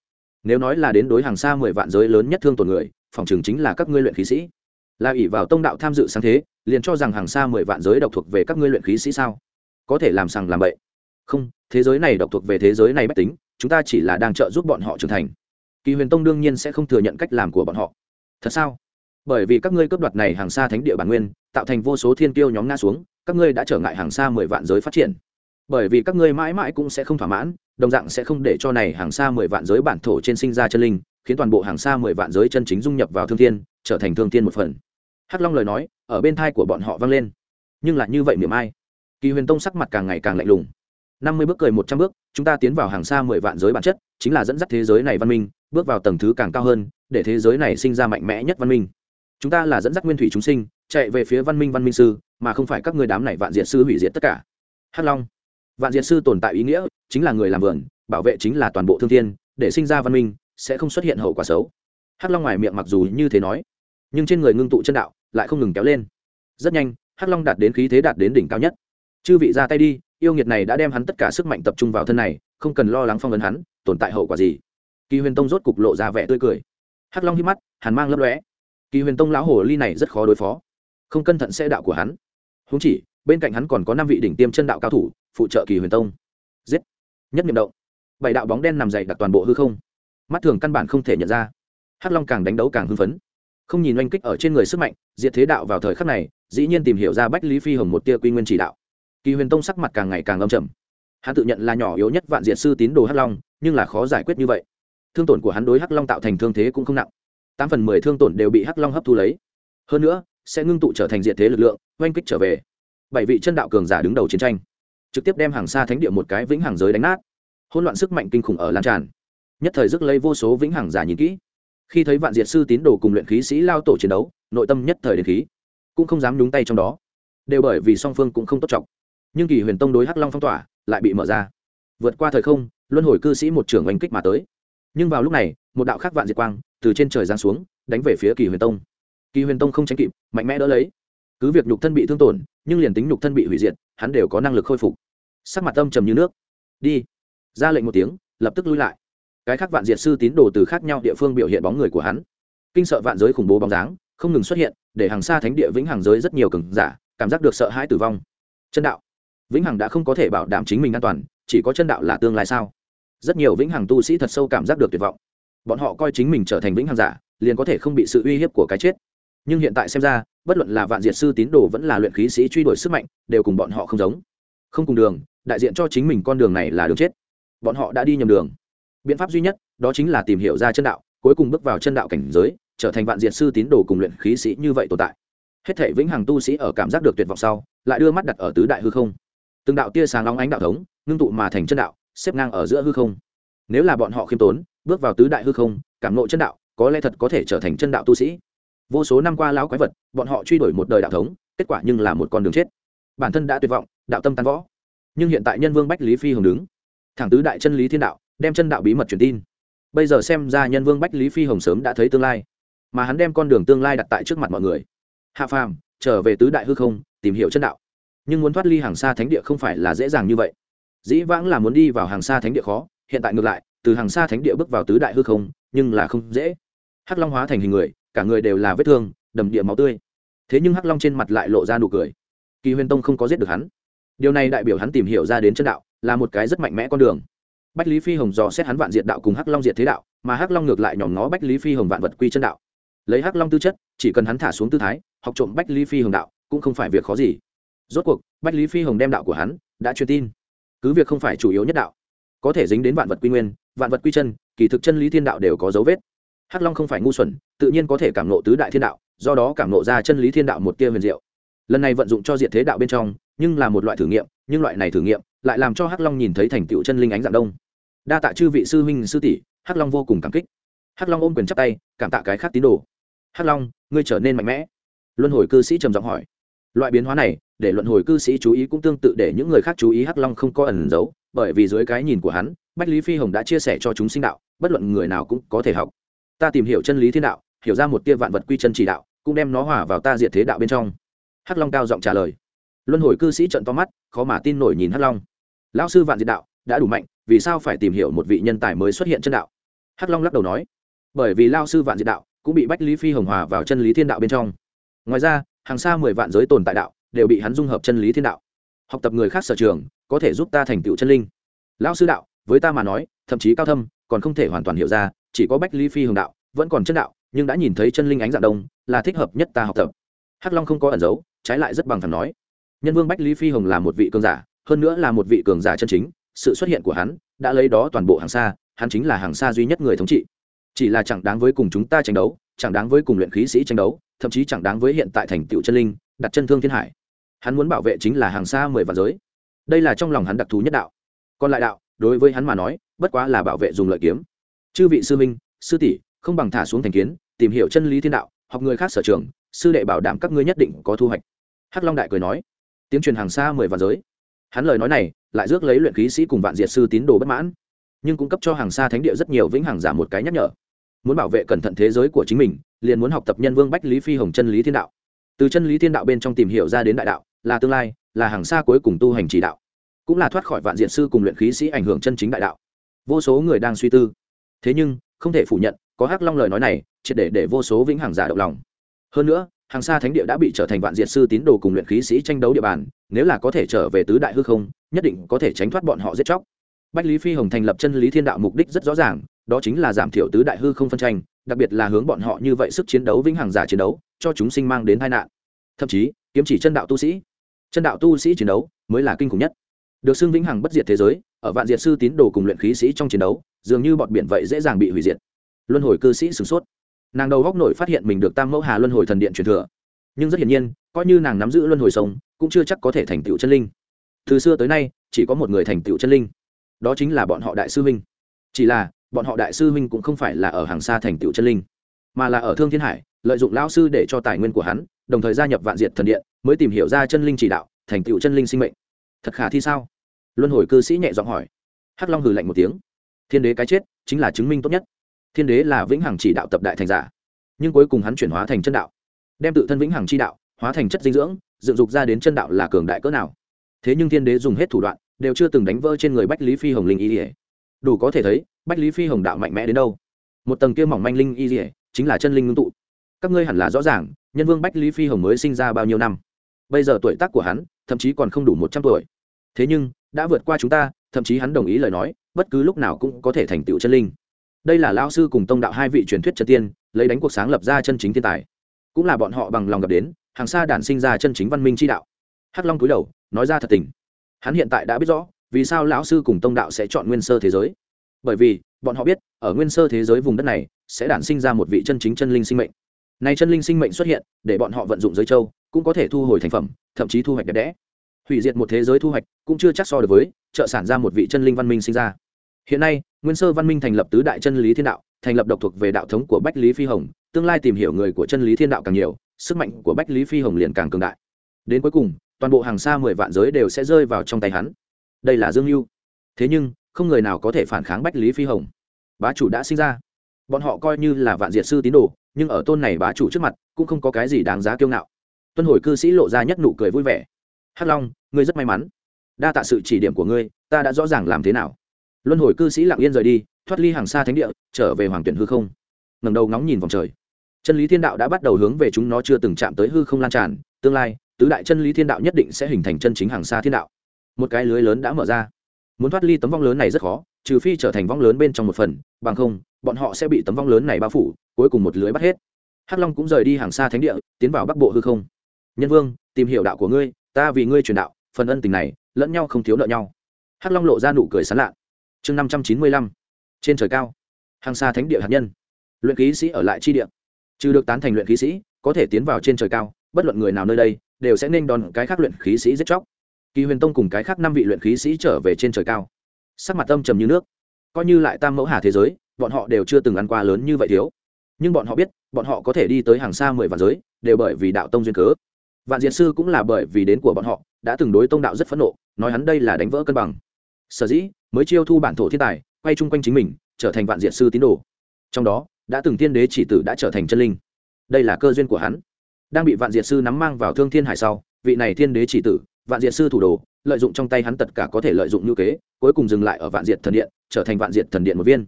Nếu nói là đến đối hàng xa mười vạn giới lớn nhất thương tổn người, phòng trường chính là các ngươi luyện khí sĩ. Là ỷ vào tông đạo tham dự sáng thế liền cho rằng hàng xa mười vạn giới độc thuộc về các ngươi luyện khí sĩ sao? Có thể làm sằng làm bậy. Không, thế giới này độc thuộc về thế giới này bất tính, chúng ta chỉ là đang trợ giúp bọn họ trưởng thành. Kỳ huyền tông đương nhiên sẽ không thừa nhận cách làm của bọn họ. Thật sao? Bởi vì các ngươi cướp đoạt này hàng xa thánh địa bản nguyên, tạo thành vô số thiên tiêu nhóm nga xuống, các ngươi đã trở ngại hàng xa mười vạn giới phát triển. Bởi vì các ngươi mãi mãi cũng sẽ không thỏa mãn, đồng dạng sẽ không để cho này hàng xa mười vạn giới bản thổ trên sinh ra chân linh, khiến toàn bộ hàng xa mười vạn giới chân chính dung nhập vào thương thiên, trở thành thương thiên một phần hắc long lời nói ở bên thai của bọn họ vang lên. Nhưng lại như vậy miệng ai? Kỳ huyền tông sắc mặt càng ngày càng lạnh lùng. Năm mươi bước cười một trăm bước, chúng ta tiến vào hàng xa mười vạn giới bản chất, chính là dẫn dắt thế giới này văn minh, bước vào tầng thứ càng cao hơn, để thế giới này sinh ra mạnh mẽ nhất văn minh. Chúng ta là dẫn dắt nguyên thủy chúng sinh, chạy về phía văn minh văn minh sư, mà không phải các người đám này vạn diệt sư hủy diệt tất cả. Hắc long. Vạn diệt sư tồn tại ý nghĩa chính là người làm vườn, bảo vệ chính là toàn bộ thương thiên, để sinh ra văn minh, sẽ không xuất hiện hậu quả xấu. Hắc long ngoài miệng mặc dù như thế nói nhưng trên người ngưng tụ chân đạo lại không ngừng kéo lên. Rất nhanh, hắc long đạt đến khí thế đạt đến đỉnh cao nhất. Chư vị ra tay đi, yêu nghiệt này đã đem hắn tất cả sức mạnh tập trung vào thân này, không cần lo lắng phong ấn hắn, tồn tại hậu quả gì? Kỳ huyền tông rốt cục lộ ra vẻ tươi cười. Hắc long hít mắt, hàn mang lấp lóe. Kỳ huyền tông lão hồ ly này rất khó đối phó. Không cẩn thận sẽ đạo của hắn. Húng chỉ, bên cạnh hắn còn có năm vị đỉnh tiêm chân đạo cao thủ, phụ trợ kỳ huyền tông. Giết! Nhất niệm động. Bảy đạo bóng đen nằm dày đặt toàn bộ hư không. Mắt thường căn bản không thể nhận ra. Hắc long càng đánh đấu càng hưng phấn không nhìn oanh kích ở trên người sức mạnh, diệt thế đạo vào thời khắc này, dĩ nhiên tìm hiểu ra bách lý phi hồng một tia quy nguyên chỉ đạo. Kỳ huyền tông sắc mặt càng ngày càng âm trầm. Hắn tự nhận là nhỏ yếu nhất vạn diệt sư tín đồ hắc long, nhưng là khó giải quyết như vậy. Thương tổn của hắn đối hắc long tạo thành thương thế cũng không nặng. Tám phần mười thương tổn đều bị hắc long hấp thu lấy. Hơn nữa, sẽ ngưng tụ trở thành diệt thế lực lượng, oanh kích trở về. Bảy vị chân đạo cường giả đứng đầu chiến tranh, trực tiếp đem hàng xa thánh địa một cái vĩnh hằng giới đánh nát. Hỗn loạn sức mạnh kinh khủng ở lan tràn. Nhất thời rước lấy vô số vĩnh hằng giả nhìn kỹ khi thấy vạn diệt sư tín đồ cùng luyện khí sĩ lao tổ chiến đấu, nội tâm nhất thời đến khí. Cũng không dám nhúng tay trong đó. Đều bởi vì song phương cũng không tốt trọng. Nhưng kỳ huyền tông đối hắc long phong tỏa, lại bị mở ra. Vượt qua thời không, luân hồi cư sĩ một trưởng oanh kích mà tới. Nhưng vào lúc này, một đạo khắc vạn diệt quang từ trên trời giáng xuống, đánh về phía kỳ huyền tông. Kỳ huyền tông không tránh kịp, mạnh mẽ đỡ lấy. Cứ việc nhục thân bị thương tổn, nhưng liền tính nhục thân bị hủy diệt, hắn đều có năng lực khôi phục. Sắc mặt âm trầm như nước. Đi. Ra lệnh một tiếng, lập tức lui lại cái khác vạn diệt sư tín đồ từ khác nhau địa phương biểu hiện bóng người của hắn. Kinh sợ vạn giới khủng bố bóng dáng, không ngừng xuất hiện, để hàng xa thánh địa vĩnh hằng giới rất nhiều cường giả, cảm giác được sợ hãi tử vong. Chân đạo. Vĩnh hằng đã không có thể bảo đảm chính mình an toàn, chỉ có chân đạo là tương lai sao? Rất nhiều vĩnh hằng tu sĩ thật sâu cảm giác được tuyệt vọng. Bọn họ coi chính mình trở thành vĩnh hằng giả, liền có thể không bị sự uy hiếp của cái chết. Nhưng hiện tại xem ra, bất luận là vạn diệt sư tín đồ vẫn là luyện khí sĩ truy đuổi sức mạnh, đều cùng bọn họ không giống. Không cùng đường, đại diện cho chính mình con đường này là đường chết. Bọn họ đã đi nhầm đường biện pháp duy nhất, đó chính là tìm hiểu ra chân đạo, cuối cùng bước vào chân đạo cảnh giới, trở thành vạn diệt sư tín đồ cùng luyện khí sĩ như vậy tồn tại. Hết thể vĩnh hằng tu sĩ ở cảm giác được tuyệt vọng sau, lại đưa mắt đặt ở tứ đại hư không. Từng đạo tia sáng long ánh đạo thống, ngưng tụ mà thành chân đạo, xếp ngang ở giữa hư không. Nếu là bọn họ khiêm tốn, bước vào tứ đại hư không, cảm nộ chân đạo, có lẽ thật có thể trở thành chân đạo tu sĩ. Vô số năm qua lão quái vật, bọn họ truy đuổi một đời đạo thống, kết quả nhưng là một con đường chết. Bản thân đã tuyệt vọng, đạo tâm tan võ nhưng hiện tại nhân vương bách lý phi hồng đứng. Thẳng tứ đại chân lý thiên đạo đem chân đạo bí mật truyền tin. Bây giờ xem ra nhân vương bách lý phi hồng sớm đã thấy tương lai, mà hắn đem con đường tương lai đặt tại trước mặt mọi người. Hạ phàm, trở về tứ đại hư không, tìm hiểu chân đạo. Nhưng muốn thoát ly hàng xa thánh địa không phải là dễ dàng như vậy. Dĩ vãng là muốn đi vào hàng xa thánh địa khó, hiện tại ngược lại, từ hàng xa thánh địa bước vào tứ đại hư không, nhưng là không dễ. Hắc long hóa thành hình người, cả người đều là vết thương, đầm địa máu tươi. Thế nhưng hắc long trên mặt lại lộ ra nụ cười. Kỳ huyền tông không có giết được hắn. Điều này đại biểu hắn tìm hiểu ra đến chân đạo là một cái rất mạnh mẽ con đường bách lý phi hồng dò xét hắn vạn diệt đạo cùng hắc long diệt thế đạo, mà hắc long ngược lại nhòm ngó bách lý phi hồng vạn vật quy chân đạo. Lấy hắc long tư chất, chỉ cần hắn thả xuống tư thái, học trộm bách lý phi hồng đạo, cũng không phải việc khó gì. Rốt cuộc, bách lý phi hồng đem đạo của hắn, đã truyền tin. Cứ việc không phải chủ yếu nhất đạo, có thể dính đến vạn vật quy nguyên, vạn vật quy chân, kỳ thực chân lý thiên đạo đều có dấu vết. Hắc long không phải ngu xuẩn, tự nhiên có thể cảm nộ tứ đại thiên đạo, do đó cảm nộ ra chân lý thiên đạo một tia huyền diệu. Lần này vận dụng cho diệt thế đạo bên trong, nhưng là một loại thử nghiệm, nhưng loại này thử nghiệm lại làm cho hắc long nhìn thấy thành tựu chân linh ánh dạng đông đa tạ chư vị sư huynh sư tỷ, hắc long vô cùng cảm kích. Hắc long ôm quyền chắp tay, cảm tạ cái khác tín đồ. Hắc long, ngươi trở nên mạnh mẽ. Luân hồi cư sĩ trầm giọng hỏi. Loại biến hóa này, để luận hồi cư sĩ chú ý cũng tương tự để những người khác chú ý hắc long không có ẩn giấu, bởi vì dưới cái nhìn của hắn, bách lý phi hồng đã chia sẻ cho chúng sinh đạo, bất luận người nào cũng có thể học. Ta tìm hiểu chân lý thiên đạo, hiểu ra một tia vạn vật quy chân chỉ đạo, cũng đem nó hòa vào ta diệt thế đạo bên trong. Hắc long cao giọng trả lời. Luân hồi cư sĩ trận to mắt, khó mà tin nổi nhìn hắc long. Lão sư vạn diệt đạo đã đủ mạnh, vì sao phải tìm hiểu một vị nhân tài mới xuất hiện chân đạo? Hắc long lắc đầu nói, bởi vì lao sư vạn diệt đạo cũng bị bách lý phi hồng hòa vào chân lý thiên đạo bên trong. Ngoài ra, hàng xa mười vạn giới tồn tại đạo đều bị hắn dung hợp chân lý thiên đạo. Học tập người khác sở trường có thể giúp ta thành tựu chân linh. Lão sư đạo, với ta mà nói, thậm chí cao thâm, còn không thể hoàn toàn hiểu ra, chỉ có bách lý phi hồng đạo vẫn còn chân đạo, nhưng đã nhìn thấy chân linh ánh dạng đông, là thích hợp nhất ta học tập. Hắc long không có ẩn giấu, trái lại rất bằng thẳng nói. Nhân vương bách lý phi hồng là một vị cường giả, hơn nữa là một vị cường giả chân chính sự xuất hiện của hắn đã lấy đó toàn bộ hàng xa, hắn chính là hàng xa duy nhất người thống trị. Chỉ là chẳng đáng với cùng chúng ta tranh đấu, chẳng đáng với cùng luyện khí sĩ tranh đấu, thậm chí chẳng đáng với hiện tại thành tựu chân linh, đặt chân thương thiên hải. Hắn muốn bảo vệ chính là hàng xa mười vạn giới. Đây là trong lòng hắn đặc thù nhất đạo. Còn lại đạo, đối với hắn mà nói, bất quá là bảo vệ dùng lợi kiếm. Chư vị sư minh sư tỷ, không bằng thả xuống thành kiến, tìm hiểu chân lý thiên đạo, học người khác sở trường, sư đệ bảo đảm các ngươi nhất định có thu hoạch. Hắc long đại cười nói, tiếng truyền hàng xa mười vạn giới. Hắn lời nói này lại rước lấy luyện khí sĩ cùng vạn diệt sư tín đồ bất mãn. Nhưng cũng cấp cho hàng xa thánh địa rất nhiều vĩnh hàng giả một cái nhắc nhở. Muốn bảo vệ cẩn thận thế giới của chính mình, liền muốn học tập nhân vương bách lý phi hồng chân lý thiên đạo. Từ chân lý thiên đạo bên trong tìm hiểu ra đến đại đạo, là tương lai, là hàng xa cuối cùng tu hành chỉ đạo. Cũng là thoát khỏi vạn diện sư cùng luyện khí sĩ ảnh hưởng chân chính đại đạo. Vô số người đang suy tư. Thế nhưng, không thể phủ nhận, có hắc long lời nói này, triệt để để vô số vĩnh hằng giả động lòng. Hơn nữa hàng xa thánh địa đã bị trở thành vạn diệt sư tín đồ cùng luyện khí sĩ tranh đấu địa bàn, nếu là có thể trở về tứ đại hư không, nhất định có thể tránh thoát bọn họ giết chóc. Bách lý phi hồng thành lập chân lý thiên đạo mục đích rất rõ ràng, đó chính là giảm thiểu tứ đại hư không phân tranh, đặc biệt là hướng bọn họ như vậy sức chiến đấu vĩnh hằng giả chiến đấu, cho chúng sinh mang đến tai nạn. Thậm chí, kiếm chỉ chân đạo tu sĩ, chân đạo tu sĩ chiến đấu mới là kinh khủng nhất. Được xưng vĩnh hằng bất diệt thế giới, ở vạn diệt sư tín đồ cùng luyện khí sĩ trong chiến đấu, dường như bọn biển vậy dễ dàng bị hủy diệt. Luân hồi cư sĩ sửng sốt nàng đầu góc nội phát hiện mình được tam mẫu hà luân hồi thần điện truyền thừa. Nhưng rất hiển nhiên coi như nàng nắm giữ luân hồi sống, cũng chưa chắc có thể thành tựu chân linh. Từ xưa tới nay chỉ có một người thành tựu chân linh. Đó chính là bọn họ đại sư huynh. Chỉ là bọn họ đại sư huynh cũng không phải là ở hàng xa thành tựu chân linh mà là ở thương thiên hải lợi dụng lão sư để cho tài nguyên của hắn đồng thời gia nhập vạn diệt thần điện mới tìm hiểu ra chân linh chỉ đạo thành tựu chân linh sinh mệnh. Thật khả thi sao? Luân hồi cư sĩ nhẹ giọng hỏi. Hắc long hừ lạnh một tiếng. Thiên đế cái chết chính là chứng minh tốt nhất thiên đế là vĩnh hằng chỉ đạo tập đại thành giả, nhưng cuối cùng hắn chuyển hóa thành chân đạo, đem tự thân vĩnh hằng chi đạo hóa thành chất dinh dưỡng, dựng dục ra đến chân đạo là cường đại cỡ nào. Thế nhưng thiên đế dùng hết thủ đoạn, đều chưa từng đánh vỡ trên người bách lý phi hồng linh y ỉa đủ có thể thấy, bách lý phi hồng đạo mạnh mẽ đến đâu. Một tầng kia mỏng manh linh y ỉa chính là chân linh ngưng tụ. Các ngươi hẳn là rõ ràng, nhân vương bách lý phi hồng mới sinh ra bao nhiêu năm. Bây giờ tuổi tác của hắn, thậm chí còn không đủ một trăm tuổi. Thế nhưng, đã vượt qua chúng ta, thậm chí hắn đồng ý lời nói, bất cứ lúc nào cũng có thể thành tựu chân linh đây là lao sư cùng tông đạo hai vị truyền thuyết chân tiên, lấy đánh cuộc sáng lập ra chân chính thiên tài. Cũng là bọn họ bằng lòng gặp đến, hàng xa đản sinh ra chân chính văn minh chi đạo. Hắc long cúi đầu, nói ra thật tình. Hắn hiện tại đã biết rõ, vì sao lão sư cùng tông đạo sẽ chọn nguyên sơ thế giới. Bởi vì, bọn họ biết, ở nguyên sơ thế giới vùng đất này, sẽ đản sinh ra một vị chân chính chân linh sinh mệnh. Này chân linh sinh mệnh xuất hiện, để bọn họ vận dụng giới châu, cũng có thể thu hồi thành phẩm, thậm chí thu hoạch đẹp đẽ. Hủy diệt một thế giới thu hoạch, cũng chưa chắc so được với, trợ sản ra một vị chân linh văn minh sinh ra hiện nay, nguyên sơ văn minh thành lập tứ đại chân lý thiên đạo, thành lập độc thuộc về đạo thống của bách lý phi hồng, tương lai tìm hiểu người của chân lý thiên đạo càng nhiều, sức mạnh của bách lý phi hồng liền càng cường đại. Đến cuối cùng, toàn bộ hàng xa mười vạn giới đều sẽ rơi vào trong tay hắn. Đây là dương mưu thế nhưng, không người nào có thể phản kháng bách lý phi hồng. Bá chủ đã sinh ra. Bọn họ coi như là vạn diệt sư tín đồ, nhưng ở tôn này bá chủ trước mặt, cũng không có cái gì đáng giá kiêu ngạo. Tuân hồi cư sĩ lộ ra nhất nụ cười vui vẻ. Hắc long, ngươi rất may mắn. Đa tạ sự chỉ điểm của ngươi, ta đã rõ ràng làm thế nào luân hồi cư sĩ lặng yên rời đi, thoát ly hàng xa thánh địa, trở về hoàng tuyển hư không. Ngẩng đầu ngóng nhìn vòng trời. Chân lý thiên đạo đã bắt đầu hướng về chúng nó chưa từng chạm tới hư không lan tràn, tương lai, tứ đại chân lý thiên đạo nhất định sẽ hình thành chân chính hàng xa thiên đạo. Một cái lưới lớn đã mở ra. Muốn thoát ly tấm vong lớn này rất khó, trừ phi trở thành vong lớn bên trong một phần, bằng không, bọn họ sẽ bị tấm vong lớn này bao phủ, cuối cùng một lưới bắt hết. Hắc long cũng rời đi hàng xa thánh địa, tiến vào bắc bộ hư không. Nhân vương, tìm hiểu đạo của ngươi, ta vì ngươi truyền đạo, phần ân tình này, lẫn nhau không thiếu nợ nhau. Hắc long lộ ra nụ cười sán lạn chương năm trăm chín mươi lăm, trên trời cao, hàng xa thánh địa hạt nhân. Luyện khí sĩ ở lại chi địa. Trừ được tán thành luyện khí sĩ, có thể tiến vào trên trời cao, bất luận người nào nơi đây, đều sẽ nên đòn cái khác luyện khí sĩ giết chóc. Kỳ huyền tông cùng cái khác năm vị luyện khí sĩ trở về trên trời cao. Sắc mặt âm trầm như nước. Coi như lại tam mẫu hà thế giới, bọn họ đều chưa từng ăn qua lớn như vậy thiếu. Nhưng bọn họ biết, bọn họ có thể đi tới hàng xa mười vạn giới, đều bởi vì đạo tông duyên cớ. Vạn diệt sư cũng là bởi vì đến của bọn họ, đã từng đối tông đạo rất phẫn nộ, nói hắn đây là đánh vỡ cân bằng sở dĩ, mới chiêu thu bản thổ thiên tài, quay chung quanh chính mình, trở thành vạn diện sư tín đồ. Trong đó, đã từng tiên đế chỉ tử đã trở thành chân linh. Đây là cơ duyên của hắn. Đang bị vạn diệt sư nắm mang vào thương thiên hải sau, vị này thiên đế chỉ tử, vạn diệt sư thủ đồ, lợi dụng trong tay hắn tất cả có thể lợi dụng như kế, cuối cùng dừng lại ở vạn diệt thần điện, trở thành vạn diệt thần điện một viên.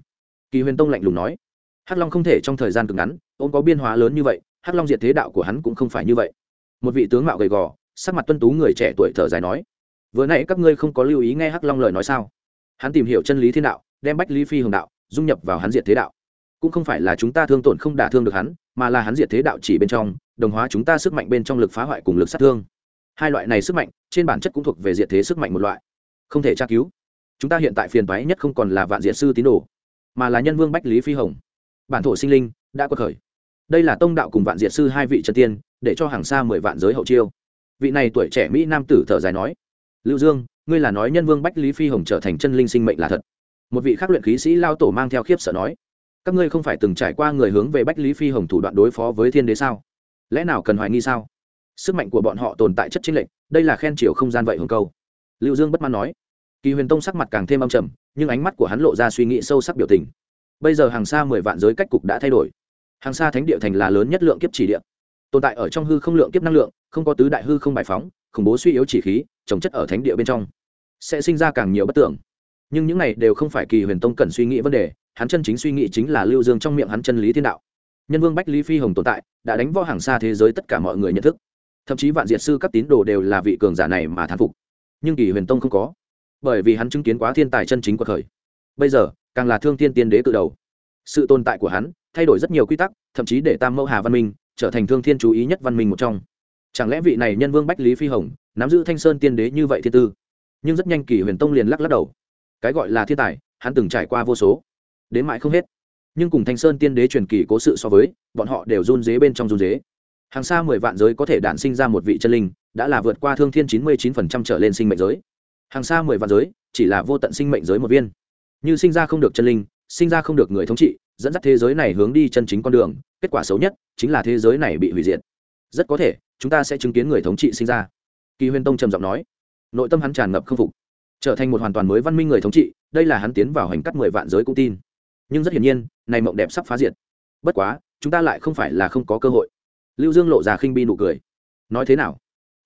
Kỳ huyền tông lạnh lùng nói, hắc long không thể trong thời gian cực ngắn ông có biên hóa lớn như vậy, hắc long diệt thế đạo của hắn cũng không phải như vậy. Một vị tướng mạo gầy gò, sắc mặt tuân tú người trẻ tuổi thở dài nói vừa nãy các ngươi không có lưu ý nghe hắc long lời nói sao? Hắn tìm hiểu chân lý thiên đạo, đem bách lý phi hồng đạo, dung nhập vào hắn diệt thế đạo. Cũng không phải là chúng ta thương tổn không đả thương được hắn, mà là hắn diệt thế đạo chỉ bên trong, đồng hóa chúng ta sức mạnh bên trong lực phá hoại cùng lực sát thương. Hai loại này sức mạnh, trên bản chất cũng thuộc về diệt thế sức mạnh một loại. Không thể tra cứu. Chúng ta hiện tại phiền toái nhất không còn là vạn diệt sư tín đồ, mà là nhân vương bách lý phi hồng. Bản thổ sinh linh, đã quật khởi. Đây là tông đạo cùng vạn diệt sư hai vị trần tiên, để cho hàng xa mười vạn giới hậu chiêu. Vị này tuổi trẻ mỹ nam tử thở dài nói lưu dương, ngươi là nói nhân vương bách lý phi hồng trở thành chân linh sinh mệnh là thật. Một vị khắc luyện khí sĩ lao tổ mang theo khiếp sợ nói, các ngươi không phải từng trải qua người hướng về bách lý phi hồng thủ đoạn đối phó với thiên đế sao? Lẽ nào cần hoài nghi sao? Sức mạnh của bọn họ tồn tại chất chính lệnh đây là khen chiều không gian vậy hồng câu. Lưu dương bất mãn nói, kỳ huyền tông sắc mặt càng thêm âm trầm, nhưng ánh mắt của hắn lộ ra suy nghĩ sâu sắc biểu tình. Bây giờ hàng xa mười vạn giới cách cục đã thay đổi. Hàng xa thánh địa thành là lớn nhất lượng kiếp chỉ địa. Tồn tại ở trong hư không lượng kiếp năng lượng, không có tứ đại hư không bài phóng khủng bố suy yếu chỉ khí, trồng chất ở thánh địa bên trong, sẽ sinh ra càng nhiều bất tưởng. Nhưng những này đều không phải kỳ huyền tông cần suy nghĩ vấn đề, hắn chân chính suy nghĩ chính là lưu dương trong miệng hắn chân lý thiên đạo. Nhân vương bách lý phi hồng tồn tại, đã đánh võ hàng xa thế giới tất cả mọi người nhận thức. Thậm chí vạn diệt sư các tín đồ đều là vị cường giả này mà thán phục. Nhưng kỳ huyền tông không có, bởi vì hắn chứng kiến quá thiên tài chân chính của thời. Bây giờ, càng là thương thiên tiên đế cự đầu. Sự tồn tại của hắn thay đổi rất nhiều quy tắc, thậm chí để tam mẫu hà văn minh trở thành thương thiên chú ý nhất văn minh một trong chẳng lẽ vị này nhân vương bách lý phi hồng, nắm giữ thanh sơn tiên đế như vậy thiên tư? Nhưng rất nhanh kỳ huyền tông liền lắc lắc đầu. Cái gọi là thiên tài, hắn từng trải qua vô số. Đến mãi không hết. Nhưng cùng thanh sơn tiên đế truyền kỳ cố sự so với, bọn họ đều run dế bên trong run dế. Hàng xa mười vạn giới có thể đản sinh ra một vị chân linh, đã là vượt qua thương thiên chín mươi chín phần trăm trở lên sinh mệnh giới. Hàng xa mười vạn giới, chỉ là vô tận sinh mệnh giới một viên. Như sinh ra không được chân linh, sinh ra không được người thống trị, dẫn dắt thế giới này hướng đi chân chính con đường, kết quả xấu nhất chính là thế giới này bị hủy diệt rất có thể, chúng ta sẽ chứng kiến người thống trị sinh ra. Kỳ huyền tông trầm giọng nói. Nội tâm hắn tràn ngập k phục. Trở thành một hoàn toàn mới văn minh người thống trị, đây là hắn tiến vào hành cắt mười vạn giới cũng tin. Nhưng rất hiển nhiên, này mộng đẹp sắp phá diệt. Bất quá, chúng ta lại không phải là không có cơ hội. Lưu dương lộ ra khinh bi nụ cười. Nói thế nào?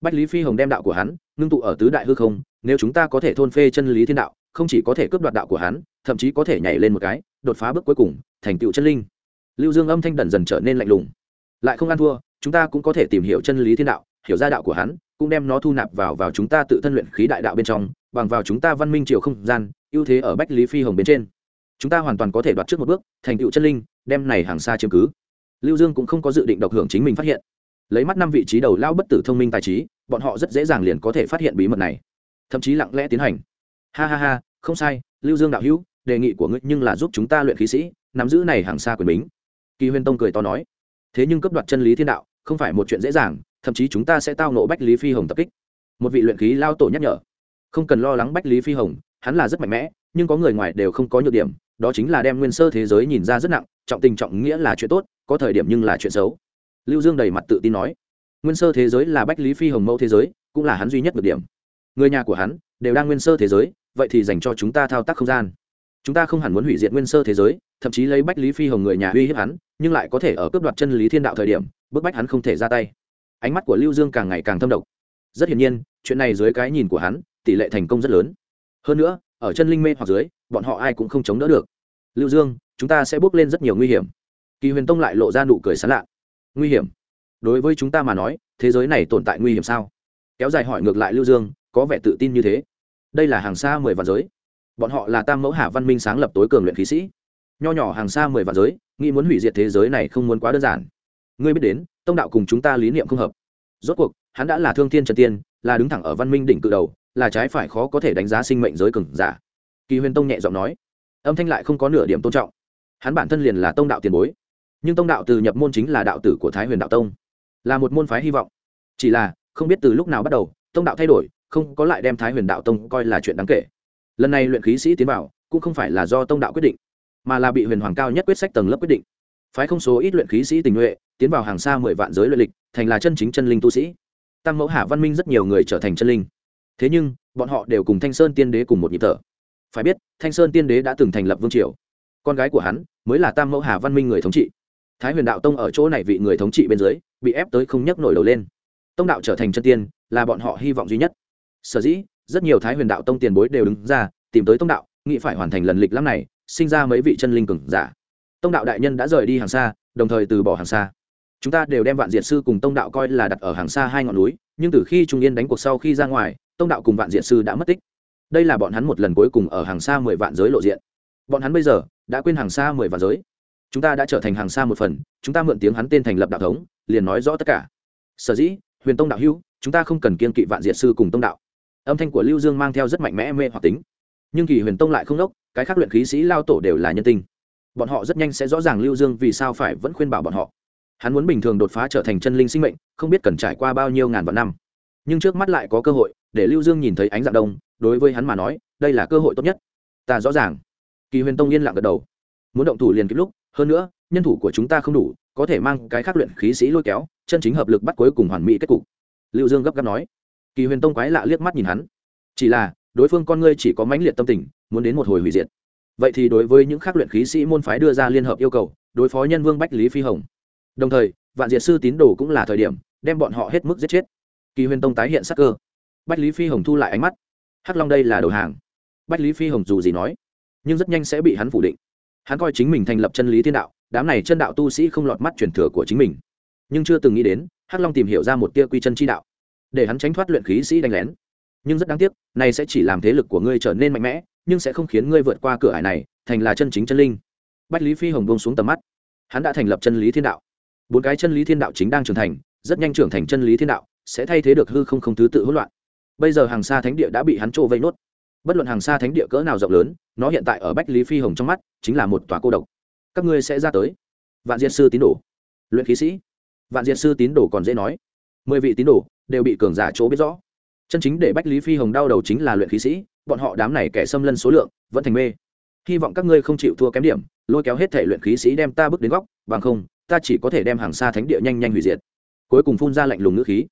Bách lý phi hồng đem đạo của hắn ngưng tụ ở tứ đại hư không, nếu chúng ta có thể thôn phê chân lý thiên đạo, không chỉ có thể cướp đoạt đạo của hắn, thậm chí có thể nhảy lên một cái, đột phá bước cuối cùng, thành tựu chân linh. Lưu dương âm thanh đần dần trở nên lạnh lùng. Lại không ăn thua chúng ta cũng có thể tìm hiểu chân lý thiên đạo, hiểu ra đạo của hắn, cũng đem nó thu nạp vào vào chúng ta tự thân luyện khí đại đạo bên trong, bằng vào chúng ta văn minh chiều không gian, ưu thế ở bách lý phi hồng bên trên. Chúng ta hoàn toàn có thể đoạt trước một bước, thành tựu chân linh, đem này hàng xa chiếm cứ. Lưu dương cũng không có dự định độc hưởng chính mình phát hiện. Lấy mắt năm vị trí đầu lao bất tử thông minh tài trí, bọn họ rất dễ dàng liền có thể phát hiện bí mật này. Thậm chí lặng lẽ tiến hành. Ha ha ha, không sai, lưu dương đạo hữu, đề nghị của ngươi nhưng là giúp chúng ta luyện khí sĩ, nắm giữ này hàng xa quyền bính. Kỳ huyên tông cười to nói. Thế nhưng cấp đoạt chân lý thiên đạo không phải một chuyện dễ dàng, thậm chí chúng ta sẽ tao nộ bách lý phi hồng tập kích. Một vị luyện khí lao tổ nhắc nhở. Không cần lo lắng bách lý phi hồng, hắn là rất mạnh mẽ, nhưng có người ngoài đều không có nhược điểm, đó chính là đem nguyên sơ thế giới nhìn ra rất nặng, trọng tình trọng nghĩa là chuyện tốt, có thời điểm nhưng là chuyện xấu. Lưu dương đầy mặt tự tin nói. Nguyên sơ thế giới là bách lý phi hồng mẫu thế giới, cũng là hắn duy nhất được điểm. Người nhà của hắn đều đang nguyên sơ thế giới, vậy thì dành cho chúng ta thao tác không gian. Chúng ta không hẳn muốn hủy diệt nguyên sơ thế giới, thậm chí lấy bách lý phi hồng người nhà uy hiếp hắn, nhưng lại có thể ở cướp đoạt chân lý thiên đạo thời điểm bức bách hắn không thể ra tay. Ánh mắt của lưu dương càng ngày càng thâm độc. Rất hiển nhiên, chuyện này dưới cái nhìn của hắn, tỷ lệ thành công rất lớn. Hơn nữa, ở chân linh mê hoặc dưới, bọn họ ai cũng không chống đỡ được. Lưu dương, chúng ta sẽ bước lên rất nhiều nguy hiểm. Kỳ huyền tông lại lộ ra nụ cười sán lạ. Nguy hiểm? Đối với chúng ta mà nói, thế giới này tồn tại nguy hiểm sao? Kéo dài hỏi ngược lại lưu dương, có vẻ tự tin như thế. Đây là hàng xa mười vạn giới. Bọn họ là tam mẫu hạ văn minh sáng lập tối cường luyện khí sĩ. Nho nhỏ hàng xa mười vạn giới, nghĩ muốn hủy diệt thế giới này không muốn quá đơn giản ngươi biết đến, tông đạo cùng chúng ta lý niệm không hợp. Rốt cuộc, hắn đã là thương thiên trần tiên, là đứng thẳng ở văn minh đỉnh cự đầu, là trái phải khó có thể đánh giá sinh mệnh giới cừng giả. Kỳ huyền tông nhẹ giọng nói. Âm thanh lại không có nửa điểm tôn trọng. Hắn bản thân liền là tông đạo tiền bối. Nhưng tông đạo từ nhập môn chính là đạo tử của thái huyền đạo tông. Là một môn phái hy vọng. Chỉ là, không biết từ lúc nào bắt đầu, tông đạo thay đổi, không có lại đem thái huyền đạo tông coi là chuyện đáng kể. Lần này luyện khí sĩ tiến vào, cũng không phải là do tông đạo quyết định, mà là bị huyền hoàng cao nhất quyết sách tầng lớp quyết định phái không số ít luyện khí sĩ tình nhuệ, tiến vào hàng xa mười vạn giới luyện lịch, thành là chân chính chân linh tu sĩ. Tăng mẫu hạ văn minh rất nhiều người trở thành chân linh. Thế nhưng, bọn họ đều cùng thanh sơn tiên đế cùng một nhịp thở. Phải biết, thanh sơn tiên đế đã từng thành lập vương triều. Con gái của hắn mới là tam mẫu hà văn minh người thống trị. Thái huyền đạo tông ở chỗ này vị người thống trị bên dưới, bị ép tới không nhấc nổi đầu lên. Tông đạo trở thành chân tiên, là bọn họ hy vọng duy nhất. Sở dĩ, rất nhiều thái huyền đạo tông tiền bối đều đứng ra, tìm tới tông đạo, nghĩ phải hoàn thành lần lịch lắm này, sinh ra mấy vị chân linh cường giả tông đạo đại nhân đã rời đi hàng xa, đồng thời từ bỏ hàng xa. Chúng ta đều đem vạn diệt sư cùng tông đạo coi là đặt ở hàng xa hai ngọn núi, nhưng từ khi trung yên đánh cuộc sau khi ra ngoài, tông đạo cùng vạn diệt sư đã mất tích. Đây là bọn hắn một lần cuối cùng ở hàng xa mười vạn giới lộ diện. Bọn hắn bây giờ đã quên hàng xa mười vạn giới. Chúng ta đã trở thành hàng xa một phần, chúng ta mượn tiếng hắn tên thành lập đạo thống, liền nói rõ tất cả. Sở dĩ, huyền tông đạo hữu, chúng ta không cần kiên kỵ vạn diệt sư cùng tông đạo. Âm thanh của lưu dương mang theo rất mạnh mẽ mê hoặc tính. Nhưng kỳ huyền tông lại không đốc, cái khác luyện khí sĩ lao tổ đều là nhân tinh bọn họ rất nhanh sẽ rõ ràng lưu dương vì sao phải vẫn khuyên bảo bọn họ. Hắn muốn bình thường đột phá trở thành chân linh sinh mệnh, không biết cần trải qua bao nhiêu ngàn vạn năm. Nhưng trước mắt lại có cơ hội, để lưu dương nhìn thấy ánh dạng đông, đối với hắn mà nói, đây là cơ hội tốt nhất. Ta rõ ràng. Kỳ huyền tông yên lặng gật đầu. Muốn động thủ liền kịp lúc, hơn nữa, nhân thủ của chúng ta không đủ, có thể mang cái khác luyện khí sĩ lôi kéo, chân chính hợp lực bắt cuối cùng hoàn mỹ kết cục. Lưu dương gấp gáp nói. Kỳ huyền tông quái lạ liếc mắt nhìn hắn. Chỉ là, đối phương con ngươi chỉ có mãnh liệt tâm tình, muốn đến một hồi hủy diệt vậy thì đối với những khác luyện khí sĩ môn phái đưa ra liên hợp yêu cầu, đối phó nhân vương bách lý phi hồng. Đồng thời, vạn diệt sư tín đồ cũng là thời điểm, đem bọn họ hết mức giết chết. Kỳ huyền tông tái hiện sắc cơ. Bách lý phi hồng thu lại ánh mắt. Hắc long đây là đầu hàng. Bách lý phi hồng dù gì nói, nhưng rất nhanh sẽ bị hắn phủ định. Hắn coi chính mình thành lập chân lý thiên đạo, đám này chân đạo tu sĩ không lọt mắt truyền thừa của chính mình. Nhưng chưa từng nghĩ đến, hắc long tìm hiểu ra một tia quy chân chi đạo, để hắn tránh thoát luyện khí sĩ đánh lén. Nhưng rất đáng tiếc, này sẽ chỉ làm thế lực của ngươi trở nên mạnh mẽ nhưng sẽ không khiến ngươi vượt qua cửa ải này, thành là chân chính chân linh. Bách lý phi hồng bông xuống tầm mắt. Hắn đã thành lập chân lý thiên đạo. Bốn cái chân lý thiên đạo chính đang trưởng thành, rất nhanh trưởng thành chân lý thiên đạo, sẽ thay thế được hư không không thứ tự hỗn loạn. Bây giờ hàng xa thánh địa đã bị hắn trộ vây nốt. Bất luận hàng xa thánh địa cỡ nào rộng lớn, nó hiện tại ở bách lý phi hồng trong mắt chính là một tòa cô độc. Các ngươi sẽ ra tới. Vạn diệt sư tín đồ. Luyện khí sĩ. Vạn diệt sư tín đồ còn dễ nói. Mười vị tín đồ đều bị cường giả chỗ biết rõ. Chân chính để bách lý phi hồng đau đầu chính là luyện khí sĩ bọn họ đám này kẻ xâm lân số lượng vẫn thành mê. Hy vọng các ngươi không chịu thua kém điểm, lôi kéo hết thể luyện khí sĩ đem ta bước đến góc, bằng không, ta chỉ có thể đem hàng xa thánh địa nhanh nhanh hủy diệt. Cuối cùng phun ra lạnh lùng ngữ khí.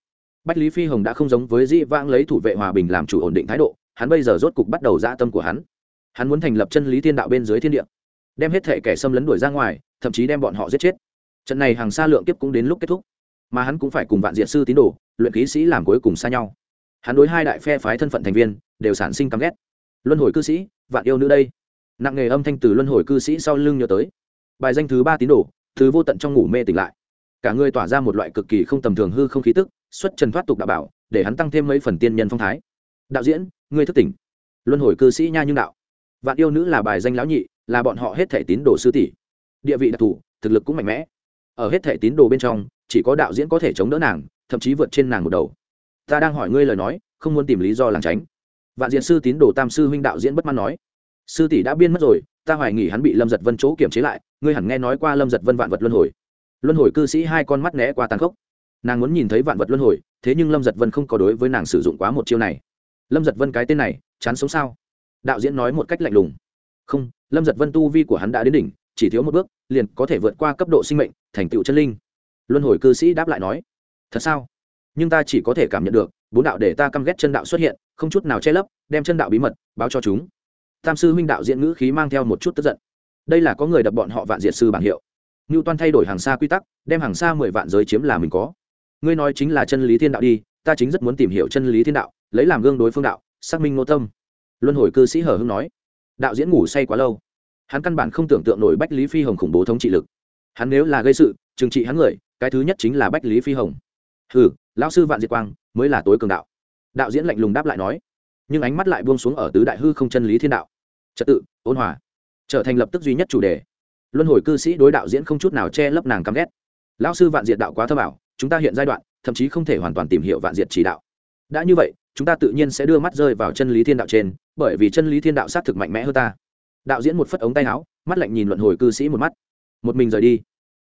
Bách lý phi hồng đã không giống với dĩ vãng lấy thủ vệ hòa bình làm chủ ổn định thái độ, hắn bây giờ rốt cục bắt đầu dã tâm của hắn. Hắn muốn thành lập chân lý thiên đạo bên dưới thiên địa, đem hết thể kẻ xâm lấn đuổi ra ngoài, thậm chí đem bọn họ giết chết. Trận này hàng xa lượng kiếp cũng đến lúc kết thúc, mà hắn cũng phải cùng vạn diện sư tín đồ, luyện khí sĩ làm cuối cùng xa nhau hắn đối hai đại phe phái thân phận thành viên, đều sản sinh căm ghét. Luân hồi cư sĩ, vạn yêu nữ đây. Nặng nghề âm thanh từ luân hồi cư sĩ sau lưng nhớ tới. Bài danh thứ ba tín đồ, thứ vô tận trong ngủ mê tỉnh lại. Cả người tỏa ra một loại cực kỳ không tầm thường hư không khí tức, xuất trần thoát tục đạo bảo, để hắn tăng thêm mấy phần tiên nhân phong thái. Đạo diễn, ngươi thức tỉnh. Luân hồi cư sĩ nha nhưng đạo. Vạn yêu nữ là bài danh lão nhị, là bọn họ hết thể tín đồ sư tỷ. Địa vị đặc thù, thực lực cũng mạnh mẽ. Ở hết thể tín đồ bên trong, chỉ có đạo diễn có thể chống đỡ nàng, thậm chí vượt trên nàng một đầu ta đang hỏi ngươi lời nói, không muốn tìm lý do làng tránh. Vạn diện sư tín đồ tam sư huynh đạo diễn bất mãn nói. Sư tỷ đã biên mất rồi, ta hoài nghỉ hắn bị lâm giật vân chỗ kiểm chế lại, ngươi hẳn nghe nói qua lâm giật vân vạn vật luân hồi. Luân hồi cư sĩ hai con mắt né qua tàn khốc. Nàng muốn nhìn thấy vạn vật luân hồi, thế nhưng lâm giật vân không có đối với nàng sử dụng quá một chiêu này. Lâm giật vân cái tên này, chán sống sao? Đạo diễn nói một cách lạnh lùng. Không, lâm giật vân tu vi của hắn đã đến đỉnh, chỉ thiếu một bước, liền có thể vượt qua cấp độ sinh mệnh, thành tựu chân linh. Luân hồi cư sĩ đáp lại nói. Thật sao? Nhưng ta chỉ có thể cảm nhận được, bốn đạo để ta căm ghét chân đạo xuất hiện, không chút nào che lấp, đem chân đạo bí mật báo cho chúng. Tam sư huynh đạo diễn ngữ khí mang theo một chút tức giận. Đây là có người đập bọn họ vạn diệt sư bảng hiệu. Ngưu toan thay đổi hàng xa quy tắc, đem hàng xa mười vạn giới chiếm là mình có. Ngươi nói chính là chân lý thiên đạo đi, ta chính rất muốn tìm hiểu chân lý thiên đạo, lấy làm gương đối phương đạo, xác minh nô tâm. Luân hồi cư sĩ hở hưng nói. Đạo diễn ngủ say quá lâu. Hắn căn bản không tưởng tượng nổi bách lý phi hồng khủng bố thống trị lực. Hắn nếu là gây sự, trừng trị hắn người, cái thứ nhất chính là bách lý phi hồng. Hừ lão sư vạn diệt quang, mới là tối cường đạo. Đạo diễn lạnh lùng đáp lại nói. Nhưng ánh mắt lại buông xuống ở tứ đại hư không chân lý thiên đạo. Trật tự, ôn hòa, trở thành lập tức duy nhất chủ đề. Luân hồi cư sĩ đối đạo diễn không chút nào che lấp nàng căm ghét. Lão sư vạn diệt đạo quá thơ bảo chúng ta hiện giai đoạn, thậm chí không thể hoàn toàn tìm hiểu vạn diệt chỉ đạo. Đã như vậy, chúng ta tự nhiên sẽ đưa mắt rơi vào chân lý thiên đạo trên, bởi vì chân lý thiên đạo xác thực mạnh mẽ hơn ta. Đạo diễn một phất ống tay áo, mắt lạnh nhìn luận hồi cư sĩ một mắt. Một mình rời đi.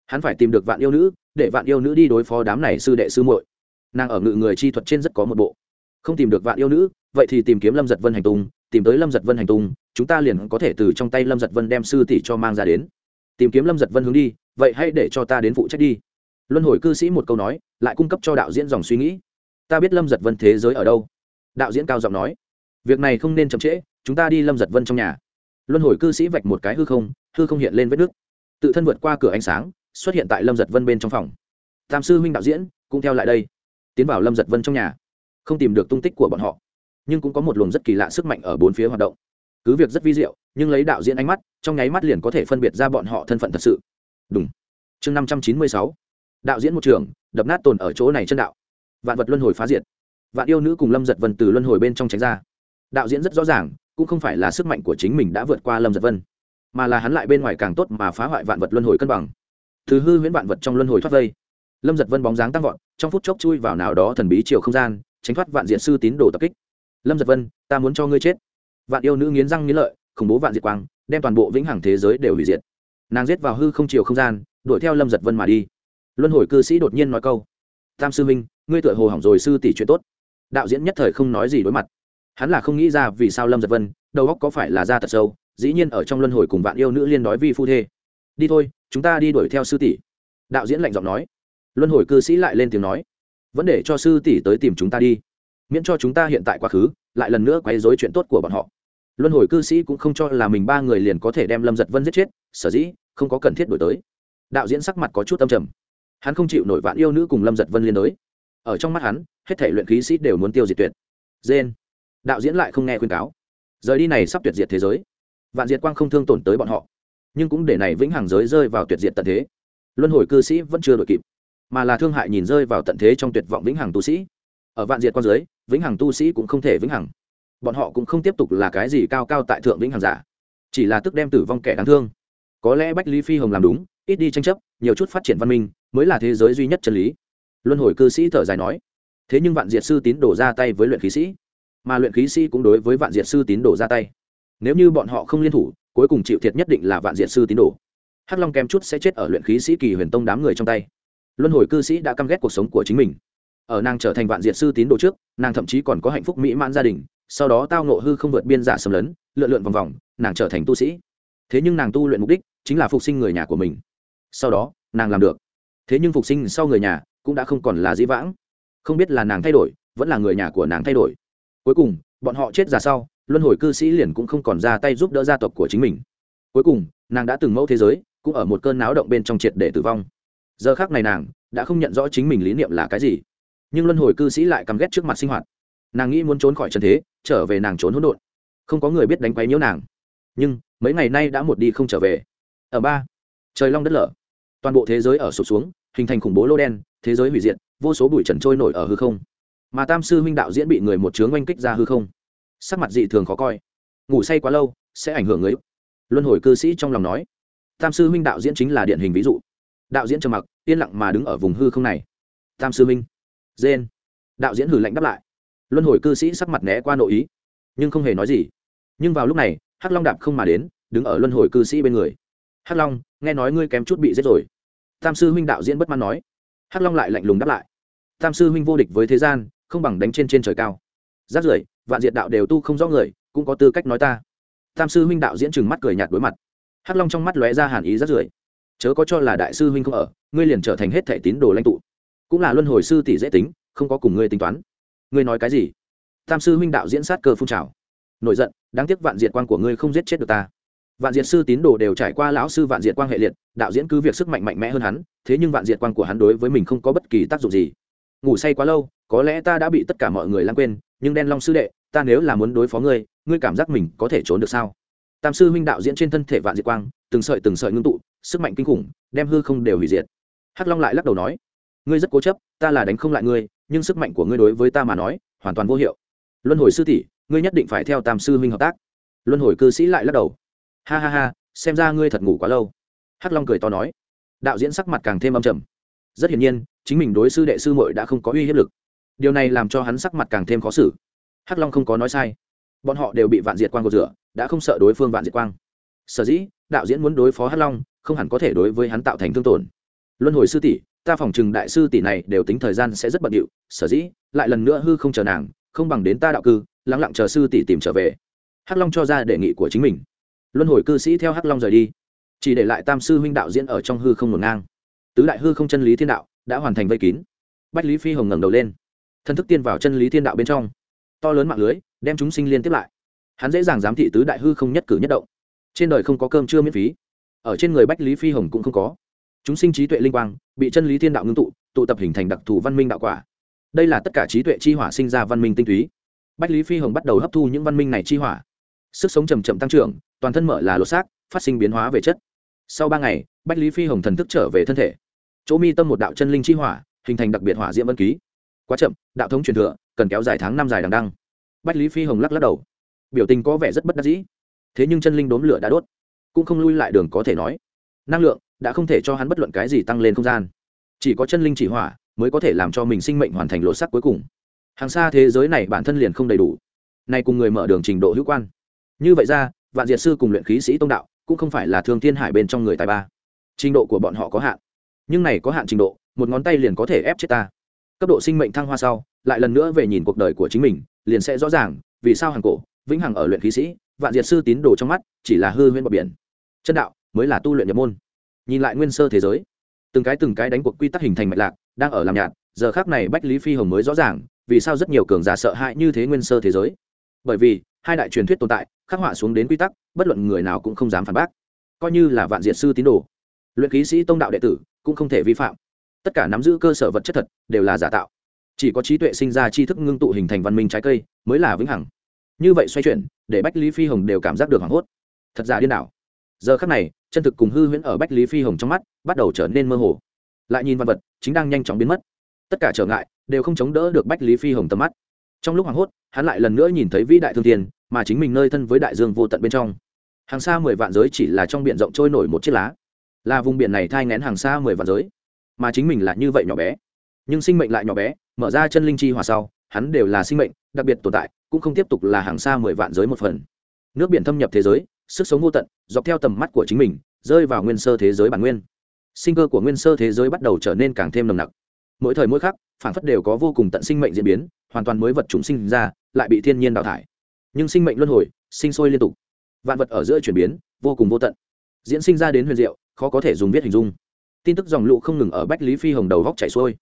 Hắn phải tìm được vạn yêu nữ, để vạn yêu nữ đi đối phó đám này sư đệ sư muội nàng ở ngự người chi thuật trên rất có một bộ. Không tìm được vạn yêu nữ, vậy thì tìm kiếm lâm giật vân hành tung, tìm tới lâm giật vân hành tung, chúng ta liền có thể từ trong tay lâm giật vân đem sư tỷ cho mang ra đến. Tìm kiếm lâm giật vân hướng đi, vậy hãy để cho ta đến phụ trách đi. Luân hồi cư sĩ một câu nói, lại cung cấp cho đạo diễn dòng suy nghĩ. Ta biết lâm giật vân thế giới ở đâu. Đạo diễn cao giọng nói. Việc này không nên chậm trễ, chúng ta đi lâm giật vân trong nhà. Luân hồi cư sĩ vạch một cái hư không hư không hiện lên vết nước tự thân vượt qua cửa ánh sáng, xuất hiện tại lâm giật vân bên trong phòng. Tam sư huynh đạo diễn, cũng theo lại đây tiến vào lâm giật vân trong nhà. Không tìm được tung tích của bọn họ, nhưng cũng có một luồng rất kỳ lạ sức mạnh ở bốn phía hoạt động. Cứ việc rất vi diệu, nhưng lấy đạo diễn ánh mắt, trong nháy mắt liền có thể phân biệt ra bọn họ thân phận thật sự. Đúng chương năm trăm chín mươi sáu. Đạo diễn một trường, đập nát tồn ở chỗ này chân đạo. Vạn vật luân hồi phá diệt. Vạn yêu nữ cùng lâm giật vân từ luân hồi bên trong tránh ra. Đạo diễn rất rõ ràng, cũng không phải là sức mạnh của chính mình đã vượt qua lâm giật vân, mà là hắn lại bên ngoài càng tốt mà phá hoại vạn vật luân hồi cân bằng. Thứ hư huyễn vạn vật trong luân hồi thoát vây. Lâm giật vân bóng dáng tăng vọt trong phút chốc chui vào nào đó thần bí chiều không gian, tránh thoát vạn diện sư tín đồ tập kích. Lâm giật vân, ta muốn cho ngươi chết. Vạn yêu nữ nghiến răng nghiến lợi, khủng bố vạn diệt quang, đem toàn bộ vĩnh hằng thế giới đều hủy diệt. Nàng giết vào hư không chiều không gian, đuổi theo lâm giật vân mà đi. Luân hồi cư sĩ đột nhiên nói câu, tam sư minh ngươi tựa hồ hỏng rồi sư tỷ chuyện tốt. Đạo diễn nhất thời không nói gì đối mặt. Hắn là không nghĩ ra vì sao lâm giật vân, đầu óc có phải là ra thật sâu, dĩ nhiên ở trong luân hồi cùng vạn yêu nữ liên đói vi phu thê. Đi thôi, chúng ta đi đuổi theo sư tỷ. Đạo diễn lạnh giọng nói luân hồi cư sĩ lại lên tiếng nói, vẫn để cho sư tỷ tới tìm chúng ta đi, miễn cho chúng ta hiện tại quá khứ, lại lần nữa quấy dối chuyện tốt của bọn họ. Luân hồi cư sĩ cũng không cho là mình ba người liền có thể đem lâm giật vân giết chết, sở dĩ không có cần thiết đổi tới. Đạo diễn sắc mặt có chút âm trầm. Hắn không chịu nổi vạn yêu nữ cùng lâm giật vân liên đối. Ở trong mắt hắn, hết thể luyện khí sĩ đều muốn tiêu diệt tuyệt. Dên đạo diễn lại không nghe khuyên cáo. Rời đi này sắp tuyệt diệt thế giới. Vạn diệt quang không thương tổn tới bọn họ, nhưng cũng để này vĩnh hằng giới rơi vào tuyệt diệt tận thế. Luân hồi cư sĩ vẫn chưa đội kịp mà là thương hại nhìn rơi vào tận thế trong tuyệt vọng vĩnh hằng tu sĩ. Ở vạn diệt quang dưới, vĩnh hằng tu sĩ cũng không thể vĩnh hằng. Bọn họ cũng không tiếp tục là cái gì cao cao tại thượng vĩnh hằng giả. Chỉ là tức đem tử vong kẻ đáng thương. Có lẽ bách lý phi hồng làm đúng, ít đi tranh chấp, nhiều chút phát triển văn minh, mới là thế giới duy nhất chân lý. Luân hồi cư sĩ thở dài nói. Thế nhưng vạn diệt sư tín đổ ra tay với luyện khí sĩ. Mà luyện khí sĩ cũng đối với vạn diệt sư tín đổ ra tay. Nếu như bọn họ không liên thủ, cuối cùng chịu thiệt nhất định là vạn diệt sư tín đồ hắc long kém chút sẽ chết ở luyện khí sĩ kỳ huyền tông đám người trong tay luân hồi cư sĩ đã căm ghét cuộc sống của chính mình. Ở nàng trở thành vạn diệt sư tín đồ trước, nàng thậm chí còn có hạnh phúc mỹ mãn gia đình, sau đó tao nộ hư không vượt biên giả xâm lấn, lượn lượn vòng vòng, nàng trở thành tu sĩ. Thế nhưng nàng tu luyện mục đích chính là phục sinh người nhà của mình. Sau đó, nàng làm được. Thế nhưng phục sinh sau người nhà cũng đã không còn là dĩ vãng. Không biết là nàng thay đổi, vẫn là người nhà của nàng thay đổi. Cuối cùng, bọn họ chết ra sau, luân hồi cư sĩ liền cũng không còn ra tay giúp đỡ gia tộc của chính mình. Cuối cùng, nàng đã từng mẫu thế giới, cũng ở một cơn náo động bên trong triệt để tử vong giờ khác này nàng đã không nhận rõ chính mình lý niệm là cái gì. Nhưng luân hồi cư sĩ lại căm ghét trước mặt sinh hoạt. Nàng nghĩ muốn trốn khỏi trần thế, trở về nàng trốn hỗn độn. Không có người biết đánh quấy nhiễu nàng. Nhưng, mấy ngày nay đã một đi không trở về. Ở ba, trời long đất lở. Toàn bộ thế giới ở sụp xuống, hình thành khủng bố lô đen, thế giới hủy diệt, vô số bụi trần trôi nổi ở hư không. Mà tam sư huynh đạo diễn bị người một chướng oanh kích ra hư không. Sắc mặt dị thường khó coi. Ngủ say quá lâu, sẽ ảnh hưởng người. Luân hồi cư sĩ trong lòng nói, tam sư huynh đạo diễn chính là điển hình ví dụ đạo diễn trầm mặc, yên lặng mà đứng ở vùng hư không này. Tam sư huynh dên đạo diễn hử lạnh đáp lại. Luân hồi cư sĩ sắc mặt né qua nội ý, nhưng không hề nói gì. Nhưng vào lúc này, hắc long đạp không mà đến, đứng ở luân hồi cư sĩ bên người. Hắc long, nghe nói ngươi kém chút bị giết rồi. Tam sư huynh đạo diễn bất mãn nói. Hắc long lại lạnh lùng đáp lại. Tam sư huynh vô địch với thế gian, không bằng đánh trên trên trời cao. Giáp rưỡi vạn diệt đạo đều tu không rõ người, cũng có tư cách nói ta. Tam sư huynh đạo diễn trừng mắt cười nhạt đối mặt. Hắc long trong mắt lóe ra hàn ý giáp rưỡi chớ có cho là đại sư huynh không ở, ngươi liền trở thành hết thẻ tín đồ lãnh tụ. Cũng là luân hồi sư tỷ dễ tính, không có cùng ngươi tính toán. Ngươi nói cái gì? Tam sư huynh đạo diễn sát cơ phun trào. Nổi giận, đáng tiếc vạn diệt quan của ngươi không giết chết được ta. Vạn diệt sư tín đồ đều trải qua lão sư vạn diệt quang hệ liệt, đạo diễn cứ việc sức mạnh mạnh mẽ hơn hắn, thế nhưng vạn diệt quang của hắn đối với mình không có bất kỳ tác dụng gì. Ngủ say quá lâu, có lẽ ta đã bị tất cả mọi người lãng quên, nhưng đen long sư đệ, ta nếu là muốn đối phó ngươi ngươi cảm giác mình có thể trốn được sao? Tam sư huynh đạo diễn trên thân thể vạn diệt quang, từng sợi từng sợi ngưng tụ, sức mạnh kinh khủng, đem hư không đều hủy diệt. Hắc long lại lắc đầu nói, ngươi rất cố chấp, ta là đánh không lại ngươi, nhưng sức mạnh của ngươi đối với ta mà nói, hoàn toàn vô hiệu. Luân hồi sư tỷ, ngươi nhất định phải theo tam sư huynh hợp tác. Luân hồi cư sĩ lại lắc đầu. Ha ha ha, xem ra ngươi thật ngủ quá lâu. Hắc long cười to nói. Đạo diễn sắc mặt càng thêm âm trầm. Rất hiển nhiên, chính mình đối sư đệ sư muội đã không có uy hiếp lực. Điều này làm cho hắn sắc mặt càng thêm khó xử. Hắc long không có nói sai bọn họ đều bị vạn diệt quang cột rửa, đã không sợ đối phương vạn diệt quang. Sở dĩ, đạo diễn muốn đối phó hắc long, không hẳn có thể đối với hắn tạo thành thương tổn. Luân hồi sư tỷ, ta phỏng chừng đại sư tỷ này đều tính thời gian sẽ rất bận điệu, sở dĩ, lại lần nữa hư không chờ nàng, không bằng đến ta đạo cư, lắng lặng chờ sư tỷ tìm trở về. Hắc long cho ra đề nghị của chính mình. Luân hồi cư sĩ theo hắc long rời đi. Chỉ để lại tam sư huynh đạo diễn ở trong hư không ngổn ngang. Tứ đại hư không chân lý thiên đạo đã hoàn thành vây kín. Bách lý phi hồng ngẩng đầu lên. Thân thức tiên vào chân lý thiên đạo bên trong. To lớn mạng lưới đem chúng sinh liên tiếp lại. Hắn dễ dàng giám thị tứ đại hư không nhất cử nhất động. Trên đời không có cơm chưa miễn phí. Ở trên người bách lý phi hồng cũng không có. Chúng sinh trí tuệ linh quang bị chân lý thiên đạo ngưng tụ tụ tập hình thành đặc thù văn minh đạo quả. Đây là tất cả trí tuệ chi hỏa sinh ra văn minh tinh túy. Bách lý phi hồng bắt đầu hấp thu những văn minh này chi hỏa. Sức sống chầm chậm tăng trưởng, toàn thân mở là lột xác, phát sinh biến hóa về chất. Sau ba ngày, bách lý phi hồng thần thức trở về thân thể. Chỗ mi tâm một đạo chân linh chi hỏa, hình thành đặc biệt hỏa diễm ân ký. Quá chậm, đạo thống truyền thừa, cần kéo dài tháng năm dài đằng đăng bách lý phi hồng lắc lắc đầu. Biểu tình có vẻ rất bất đắc dĩ. Thế nhưng chân linh đốm lửa đã đốt, cũng không lui lại đường có thể nói. Năng lượng đã không thể cho hắn bất luận cái gì tăng lên không gian. Chỉ có chân linh chỉ hỏa mới có thể làm cho mình sinh mệnh hoàn thành lộ sắc cuối cùng. Hàng xa thế giới này bản thân liền không đầy đủ. Nay cùng người mở đường trình độ hữu quan. Như vậy ra, vạn diệt sư cùng luyện khí sĩ tông đạo cũng không phải là thương thiên hải bên trong người tài ba. Trình độ của bọn họ có hạn. Nhưng này có hạn trình độ, một ngón tay liền có thể ép chết ta. Cấp độ sinh mệnh thăng hoa sau, lại lần nữa về nhìn cuộc đời của chính mình liền sẽ rõ ràng vì sao hàng cổ, vĩnh hằng ở luyện khí sĩ, vạn diệt sư tín đồ trong mắt chỉ là hư huyễn bờ biển. Chân đạo mới là tu luyện nhập môn. Nhìn lại nguyên sơ thế giới, từng cái từng cái đánh cuộc quy tắc hình thành mạch lạc, đang ở làm nhạt, giờ khác này bách lý phi hồng mới rõ ràng vì sao rất nhiều cường giả sợ hãi như thế nguyên sơ thế giới. Bởi vì, hai đại truyền thuyết tồn tại, khắc họa xuống đến quy tắc, bất luận người nào cũng không dám phản bác. Coi như là vạn diệt sư tín đồ, luyện khí sĩ tông đạo đệ tử cũng không thể vi phạm. Tất cả nắm giữ cơ sở vật chất thật đều là giả tạo chỉ có trí tuệ sinh ra tri thức ngưng tụ hình thành văn minh trái cây, mới là vĩnh hằng. Như vậy xoay chuyển, để bách lý phi hồng đều cảm giác được hoảng hốt. Thật giả điên đảo. Giờ khắc này, chân thực cùng hư huyễn ở bách lý phi hồng trong mắt, bắt đầu trở nên mơ hồ. Lại nhìn văn vật, chính đang nhanh chóng biến mất. Tất cả trở ngại, đều không chống đỡ được bách lý phi hồng tầm mắt. Trong lúc hoảng hốt, hắn lại lần nữa nhìn thấy vĩ đại thương tiền, mà chính mình nơi thân với đại dương vô tận bên trong. Hàng xa mười vạn giới chỉ là trong biển rộng trôi nổi một chiếc lá. Là vùng biển này thai ngén hàng xa mười vạn giới. Mà chính mình là như vậy nhỏ bé. Nhưng sinh mệnh lại nhỏ bé mở ra chân linh chi hòa sau, hắn đều là sinh mệnh, đặc biệt tồn tại, cũng không tiếp tục là hàng xa mười vạn giới một phần. Nước biển thâm nhập thế giới, sức sống vô tận, dọc theo tầm mắt của chính mình, rơi vào nguyên sơ thế giới bản nguyên. Sinh cơ của nguyên sơ thế giới bắt đầu trở nên càng thêm nồng nặc. Mỗi thời mỗi khắc, phản phất đều có vô cùng tận sinh mệnh diễn biến, hoàn toàn mới vật chúng sinh ra, lại bị thiên nhiên đào thải. Nhưng sinh mệnh luân hồi, sinh sôi liên tục. Vạn vật ở giữa chuyển biến, vô cùng vô tận. Diễn sinh ra đến huyền diệu, khó có thể dùng viết hình dung. Tin tức dòng lũ không ngừng ở bách lý phi hồng đầu góc chảy xuôi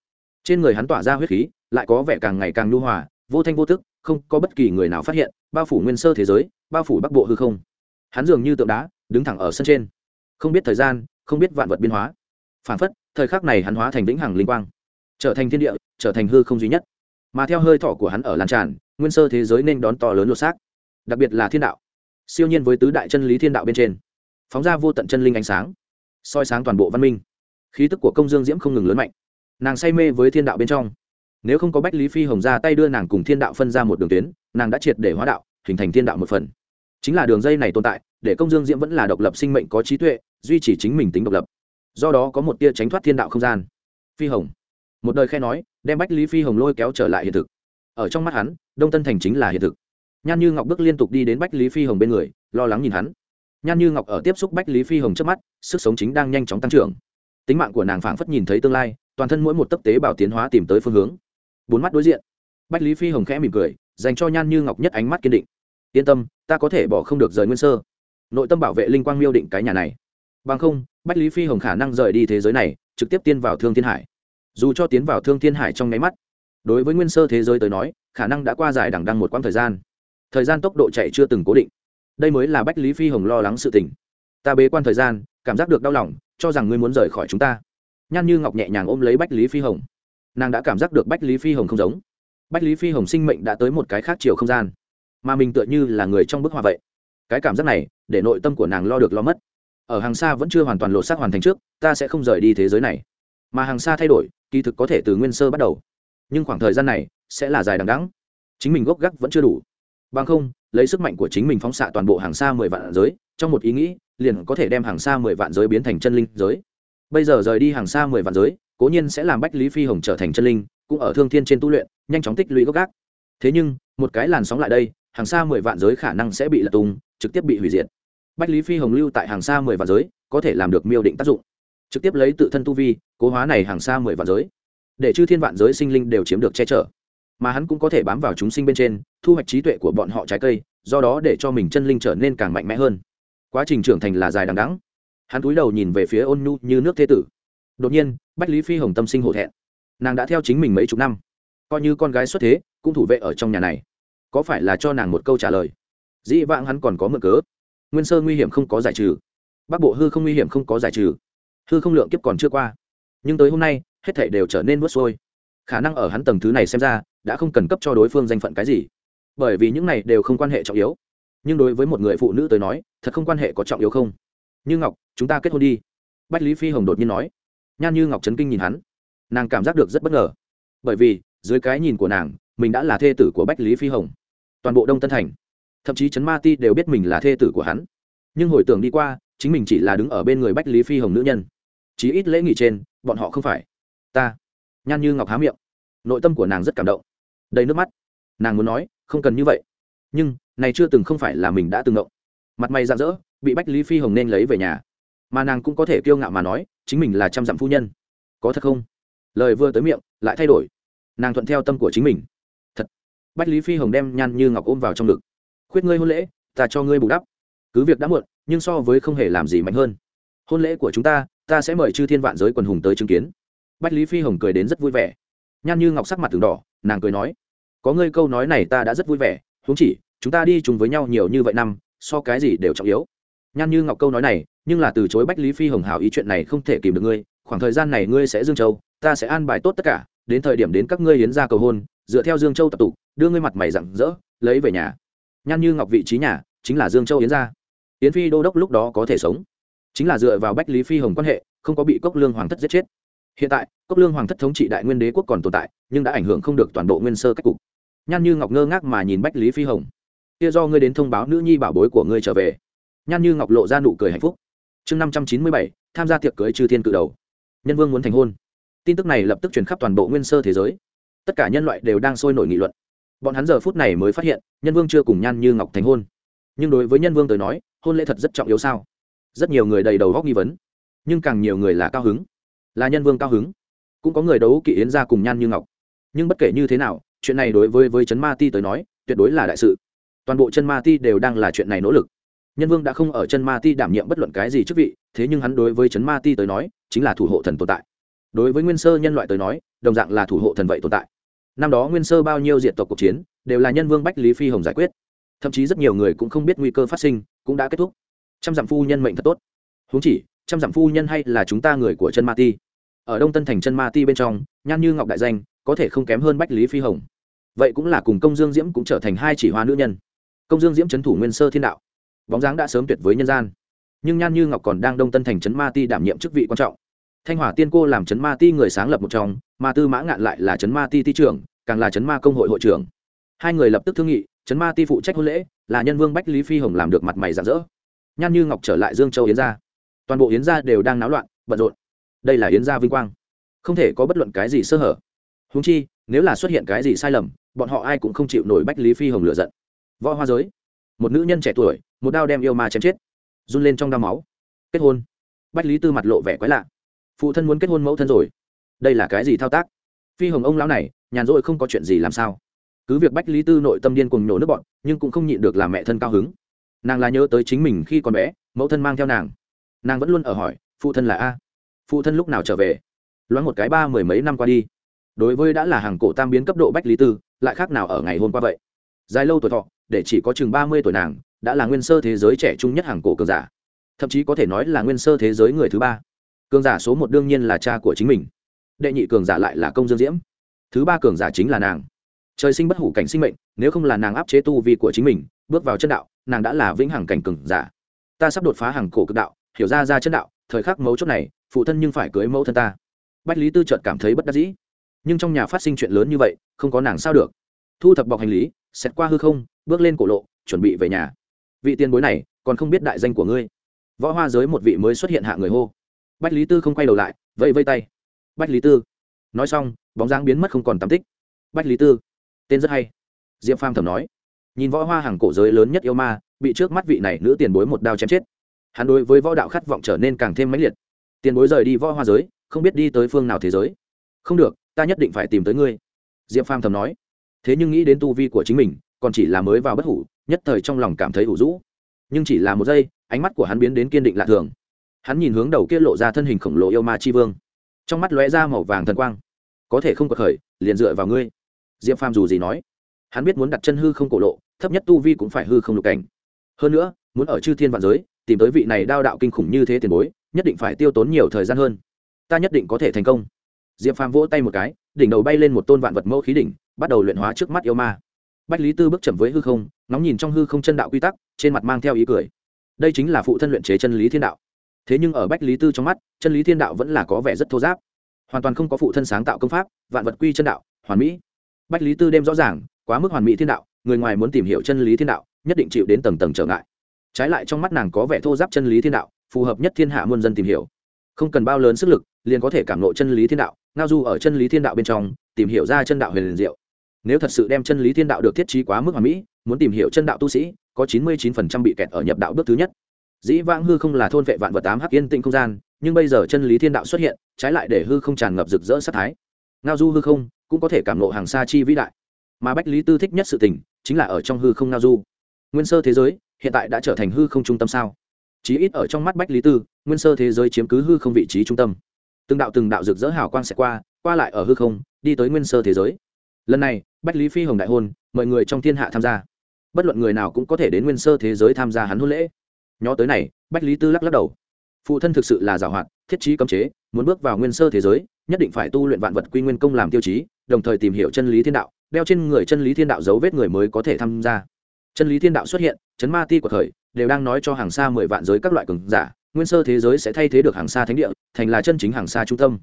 trên người hắn tỏa ra huyết khí, lại có vẻ càng ngày càng nhu hòa, vô thanh vô tức, không có bất kỳ người nào phát hiện, bao phủ nguyên sơ thế giới, bao phủ bắc bộ hư không. Hắn dường như tượng đá, đứng thẳng ở sân trên. Không biết thời gian, không biết vạn vật biên hóa. Phản phất, thời khắc này hắn hóa thành vĩnh hằng linh quang, trở thành thiên địa, trở thành hư không duy nhất. Mà theo hơi thọ của hắn ở lan tràn, nguyên sơ thế giới nên đón to lớn lột xác. Đặc biệt là thiên đạo. Siêu nhiên với tứ đại chân lý thiên đạo bên trên, phóng ra vô tận chân linh ánh sáng, soi sáng toàn bộ văn minh. Khí tức của công dương diễm không ngừng lớn mạnh nàng say mê với thiên đạo bên trong. Nếu không có bách lý phi hồng ra tay đưa nàng cùng thiên đạo phân ra một đường tuyến, nàng đã triệt để hóa đạo, hình thành thiên đạo một phần. Chính là đường dây này tồn tại, để công dương diễm vẫn là độc lập sinh mệnh có trí tuệ, duy trì chính mình tính độc lập. Do đó có một tia tránh thoát thiên đạo không gian. Phi hồng. Một đời khe nói, đem bách lý phi hồng lôi kéo trở lại hiện thực. Ở trong mắt hắn, đông tân thành chính là hiện thực. Nhan như ngọc bước liên tục đi đến bách lý phi hồng bên người, lo lắng nhìn hắn. Nhan như ngọc ở tiếp xúc bách lý phi hồng trước mắt, sức sống chính đang nhanh chóng tăng trưởng. Tính mạng của nàng phảng phất nhìn thấy tương lai toàn thân mỗi một tấc tế bào tiến hóa tìm tới phương hướng. Bốn mắt đối diện. Bách lý phi hồng khẽ mỉm cười, dành cho nhan như ngọc nhất ánh mắt kiên định. Yên tâm, ta có thể bỏ không được rời nguyên sơ. Nội tâm bảo vệ linh quang miêu định cái nhà này. Bằng không, bách lý phi hồng khả năng rời đi thế giới này, trực tiếp tiên vào thương thiên hải. Dù cho tiến vào thương thiên hải trong nháy mắt, đối với nguyên sơ thế giới tới nói, khả năng đã qua dài đằng đăng một quãng thời gian. Thời gian tốc độ chạy chưa từng cố định. Đây mới là bách lý phi hồng lo lắng sự tình. Ta bế quan thời gian, cảm giác được đau lòng, cho rằng ngươi muốn rời khỏi chúng ta nhan như ngọc nhẹ nhàng ôm lấy bách lý phi hồng. Nàng đã cảm giác được bách lý phi hồng không giống. Bách lý phi hồng sinh mệnh đã tới một cái khác chiều không gian, mà mình tựa như là người trong bức họa vậy. Cái cảm giác này, để nội tâm của nàng lo được lo mất. Ở hàng xa vẫn chưa hoàn toàn lột xác hoàn thành trước, ta sẽ không rời đi thế giới này. Mà hàng xa thay đổi, kỳ thực có thể từ nguyên sơ bắt đầu. Nhưng khoảng thời gian này, sẽ là dài đằng đắng chính mình gốc gác vẫn chưa đủ. Bằng không, lấy sức mạnh của chính mình phóng xạ toàn bộ hàng xa mười vạn giới, trong một ý nghĩ, liền có thể đem hàng xa mười vạn giới biến thành chân linh giới bây giờ rời đi hàng xa mười vạn giới, cố nhiên sẽ làm bách lý phi hồng trở thành chân linh, cũng ở thương thiên trên tu luyện, nhanh chóng tích lũy gốc gác. Thế nhưng, một cái làn sóng lại đây, hàng xa mười vạn giới khả năng sẽ bị lật tung, trực tiếp bị hủy diệt. Bách lý phi hồng lưu tại hàng xa mười vạn giới, có thể làm được miêu định tác dụng. Trực tiếp lấy tự thân tu vi, cố hóa này hàng xa mười vạn giới. Để chư thiên vạn giới sinh linh đều chiếm được che chở. Mà hắn cũng có thể bám vào chúng sinh bên trên, thu hoạch trí tuệ của bọn họ trái cây, do đó để cho mình chân linh trở nên càng mạnh mẽ hơn. Quá trình trưởng thành là dài đằng đắng hắn cúi đầu nhìn về phía ôn nhu như nước thế tử. Đột nhiên, bách lý phi hồng tâm sinh hổ thẹn. Nàng đã theo chính mình mấy chục năm. Coi như con gái xuất thế, cũng thủ vệ ở trong nhà này. Có phải là cho nàng một câu trả lời? Dĩ vãng hắn còn có mượn cớ. Nguyên sơ nguy hiểm không có giải trừ. Bắc bộ hư không nguy hiểm không có giải trừ. Hư không lượng kiếp còn chưa qua. Nhưng tới hôm nay, hết thể đều trở nên vớt sôi khả năng ở hắn tầng thứ này xem ra, đã không cần cấp cho đối phương danh phận cái gì. Bởi vì những này đều không quan hệ trọng yếu. Nhưng đối với một người phụ nữ tới nói, thật không quan hệ có trọng yếu không? Như ngọc, chúng ta kết hôn đi. Bách lý phi hồng đột nhiên nói. Nhan như ngọc trấn kinh nhìn hắn. Nàng cảm giác được rất bất ngờ. Bởi vì, dưới cái nhìn của nàng, mình đã là thê tử của bách lý phi hồng. Toàn bộ đông tân thành, thậm chí trấn ma ti đều biết mình là thê tử của hắn. Nhưng hồi tưởng đi qua, chính mình chỉ là đứng ở bên người bách lý phi hồng nữ nhân. Chí ít lễ nghỉ trên, bọn họ không phải. Ta. Nhan như ngọc há miệng. Nội tâm của nàng rất cảm động. Đầy nước mắt. Nàng muốn nói, không cần như vậy. Nhưng, này chưa từng không phải là mình đã từng ngộng mặt mày rạng rỡ bị bách lý phi hồng nên lấy về nhà mà nàng cũng có thể kiêu ngạo mà nói chính mình là trăm dặm phu nhân có thật không lời vừa tới miệng lại thay đổi nàng thuận theo tâm của chính mình thật bách lý phi hồng đem nhan như ngọc ôm vào trong ngực khuyết ngươi hôn lễ ta cho ngươi bù đắp cứ việc đã muộn nhưng so với không hề làm gì mạnh hơn hôn lễ của chúng ta ta sẽ mời chư thiên vạn giới quần hùng tới chứng kiến bách lý phi hồng cười đến rất vui vẻ nhan như ngọc sắc mặt từng đỏ nàng cười nói có ngươi câu nói này ta đã rất vui vẻ huống chỉ chúng ta đi chung với nhau nhiều như vậy năm so cái gì đều trọng yếu nhan như ngọc câu nói này, nhưng là từ chối bách lý phi hồng hảo ý chuyện này không thể kìm được ngươi, khoảng thời gian này ngươi sẽ dương châu, ta sẽ an bài tốt tất cả, đến thời điểm đến các ngươi hiến ra cầu hôn, dựa theo dương châu tập tục, đưa ngươi mặt mày rặng rỡ, lấy về nhà. Nhan như ngọc vị trí nhà, chính là dương châu yến gia yến phi đô đốc lúc đó có thể sống. Chính là dựa vào bách lý phi hồng quan hệ, không có bị cốc lương hoàng thất giết chết. Hiện tại, cốc lương hoàng thất thống trị đại nguyên đế quốc còn tồn tại, nhưng đã ảnh hưởng không được toàn bộ nguyên sơ cách cục. Nhan như ngọc ngơ ngác mà nhìn bách lý phi hồng. Kia do ngươi đến thông báo nữ nhi bảo bối của ngươi trở về nhan như ngọc lộ ra nụ cười hạnh phúc. Chương năm trăm chín mươi bảy, tham gia tiệc cưới chư thiên cự đầu. Nhân vương muốn thành hôn. Tin tức này lập tức truyền khắp toàn bộ nguyên sơ thế giới. Tất cả nhân loại đều đang sôi nổi nghị luận. Bọn hắn giờ phút này mới phát hiện, nhân vương chưa cùng nhan như ngọc thành hôn. Nhưng đối với nhân vương tới nói, hôn lễ thật rất trọng yếu sao? Rất nhiều người đầy đầu góc nghi vấn, nhưng càng nhiều người là cao hứng. Là nhân vương cao hứng. Cũng có người đấu kỵ yến ra cùng nhan như ngọc. Nhưng bất kể như thế nào, chuyện này đối với với trấn ma ti tới nói, tuyệt đối là đại sự. Toàn bộ chân ma ti đều đang là chuyện này nỗ lực nhân vương đã không ở chân ma ti đảm nhiệm bất luận cái gì chức vị, thế nhưng hắn đối với chấn ma ti tới nói, chính là thủ hộ thần tồn tại. Đối với nguyên sơ nhân loại tới nói, đồng dạng là thủ hộ thần vậy tồn tại. Năm đó nguyên sơ bao nhiêu diện tộc cuộc chiến, đều là nhân vương bách lý phi hồng giải quyết. Thậm chí rất nhiều người cũng không biết nguy cơ phát sinh, cũng đã kết thúc. Trăm dặm phu nhân mệnh thật tốt. Huống chỉ, trăm dặm phu nhân hay là chúng ta người của chân ma ti? Ở đông tân thành chân ma ti bên trong, nhan như ngọc đại danh, có thể không kém hơn bách lý phi hồng. Vậy cũng là cùng công dương diễm cũng trở thành hai chỉ hoa nữ nhân. Công dương diễm c h ấ n thủ nguyên sơ thiên đạo bóng dáng đã sớm tuyệt với nhân gian. Nhưng nhan như ngọc còn đang đông tân thành trấn ma ti đảm nhiệm chức vị quan trọng. Thanh hỏa tiên cô làm trấn ma ti người sáng lập một trong, ma tư mã ngạn lại là trấn ma ti ti trưởng, càng là trấn ma công hội hội trưởng. Hai người lập tức thương nghị, trấn ma ti phụ trách hôn lễ, là nhân vương bách lý phi hồng làm được mặt mày rạng rỡ. Nhan như ngọc trở lại dương châu yến gia. Toàn bộ yến gia đều đang náo loạn, bận rộn. Đây là yến gia vinh quang. Không thể có bất luận cái gì sơ hở. Húng chi, nếu là xuất hiện cái gì sai lầm, bọn họ ai cũng không chịu nổi bách lý phi hồng lựa giận. Võ hoa giới một nữ nhân trẻ tuổi, một đao đem yêu ma chém chết, run lên trong đao máu. Kết hôn. Bách lý tư mặt lộ vẻ quái lạ. Phụ thân muốn kết hôn mẫu thân rồi. Đây là cái gì thao tác? Phi hồng ông lão này, nhàn rỗi không có chuyện gì làm sao? Cứ việc bách lý tư nội tâm điên cùng nhổ nước bọn nhưng cũng không nhịn được làm mẹ thân cao hứng. Nàng là nhớ tới chính mình khi còn bé, mẫu thân mang theo nàng. Nàng vẫn luôn ở hỏi, phụ thân là a? Phụ thân lúc nào trở về? Loáng một cái ba mười mấy năm qua đi. Đối với đã là hàng cổ tam biến cấp độ bách lý tư, lại khác nào ở ngày hôm qua vậy? Dài lâu tuổi thọ để chỉ có chừng ba mươi tuổi nàng, đã là nguyên sơ thế giới trẻ trung nhất hàng cổ cường giả. Thậm chí có thể nói là nguyên sơ thế giới người thứ ba. Cường giả số một đương nhiên là cha của chính mình. Đệ nhị cường giả lại là công dương diễm. Thứ ba cường giả chính là nàng. Trời sinh bất hủ cảnh sinh mệnh, nếu không là nàng áp chế tu vi của chính mình, bước vào chân đạo, nàng đã là vĩnh hằng cảnh cường giả. Ta sắp đột phá hàng cổ cực đạo, hiểu ra ra chân đạo, thời khắc mấu chốt này, phụ thân nhưng phải cưới mẫu thân ta. Bách lý tư trợt cảm thấy bất đắc dĩ. Nhưng trong nhà phát sinh chuyện lớn như vậy, không có nàng sao được. Thu thập bọc hành lý xét qua hư không bước lên cổ lộ, chuẩn bị về nhà. Vị tiền bối này còn không biết đại danh của ngươi. Võ hoa giới một vị mới xuất hiện hạ người hô. Bách lý tư không quay đầu lại, vẫy vây tay. Bách lý tư, nói xong, bóng dáng biến mất không còn tắm tích. Bách lý tư, tên rất hay. Diệp pham thầm nói. Nhìn võ hoa hàng cổ giới lớn nhất yêu ma, bị trước mắt vị này nữ tiền bối một đao chém chết. Hắn đối với võ đạo khát vọng trở nên càng thêm mãnh liệt. Tiền bối rời đi võ hoa giới, không biết đi tới phương nào thế giới. Không được, ta nhất định phải tìm tới ngươi. Diệp pham thầm nói. Thế nhưng nghĩ đến tu vi của chính mình còn chỉ là mới vào bất hủ, nhất thời trong lòng cảm thấy ủ rũ. Nhưng chỉ là một giây, ánh mắt của hắn biến đến kiên định lạ thường. Hắn nhìn hướng đầu kia lộ ra thân hình khổng lồ yêu ma chi vương. Trong mắt lóe ra màu vàng thần quang. Có thể không có khởi, liền dựa vào ngươi. Diệp phàm dù gì nói, hắn biết muốn đặt chân hư không cổ lộ, thấp nhất tu vi cũng phải hư không lục cảnh. Hơn nữa, muốn ở chư thiên vạn giới, tìm tới vị này đao đạo kinh khủng như thế tiền bối, nhất định phải tiêu tốn nhiều thời gian hơn. Ta nhất định có thể thành công. Diệp phàm vỗ tay một cái, đỉnh đầu bay lên một tôn vạn vật mẫu khí đỉnh, bắt đầu luyện hóa trước mắt yêu ma bách lý tư bước chậm với hư không nóng nhìn trong hư không chân đạo quy tắc, trên mặt mang theo ý cười. Đây chính là phụ thân luyện chế chân lý thiên đạo. Thế nhưng ở bách lý tư trong mắt, chân lý thiên đạo vẫn là có vẻ rất thô giáp. Hoàn toàn không có phụ thân sáng tạo công pháp, vạn vật quy chân đạo, hoàn mỹ. Bách lý tư đem rõ ràng, quá mức hoàn mỹ thiên đạo, người ngoài muốn tìm hiểu chân lý thiên đạo, nhất định chịu đến tầng tầng trở ngại. Trái lại trong mắt nàng có vẻ thô giáp chân lý thiên đạo, phù hợp nhất thiên hạ muôn dân tìm hiểu. Không cần bao lớn sức lực, liền có thể cảm nộ chân lý thiên đạo, ngao du ở chân lý thiên đạo bên trong, tìm hiểu ra chân đạo huyền liền diệu nếu thật sự đem chân lý thiên đạo được thiết trí quá mức hoàn mỹ, muốn tìm hiểu chân đạo tu sĩ, có chín mươi chín phần trăm bị kẹt ở nhập đạo bước thứ nhất. Dĩ vãng hư không là thôn vệ vạn vật tám hắc yên tĩnh không gian, nhưng bây giờ chân lý thiên đạo xuất hiện, trái lại để hư không tràn ngập rực rỡ sát thái. Ngao du hư không cũng có thể cảm ngộ hàng xa chi vĩ đại. Mà bách lý tư thích nhất sự tình chính là ở trong hư không ngao du. Nguyên sơ thế giới hiện tại đã trở thành hư không trung tâm sao? Chí ít ở trong mắt bách lý tư, nguyên sơ thế giới chiếm cứ hư không vị trí trung tâm. Từng đạo từng đạo rực rỡ hào quang sẽ qua qua lại ở hư không, đi tới nguyên sơ thế giới lần này, bách lý phi hồng đại hôn, mọi người trong thiên hạ tham gia. Bất luận người nào cũng có thể đến nguyên sơ thế giới tham gia hắn hôn lễ. Nhó tới này, bách lý tư lắc lắc đầu. Phụ thân thực sự là giảo hoạt, thiết trí cấm chế, muốn bước vào nguyên sơ thế giới, nhất định phải tu luyện vạn vật quy nguyên công làm tiêu chí, đồng thời tìm hiểu chân lý thiên đạo, đeo trên người chân lý thiên đạo dấu vết người mới có thể tham gia. Chân lý thiên đạo xuất hiện, chấn ma ti của thời, đều đang nói cho hàng xa mười vạn giới các loại cường giả, nguyên sơ thế giới sẽ thay thế được hàng xa thánh địa, thành là chân chính hàng xa trung tâm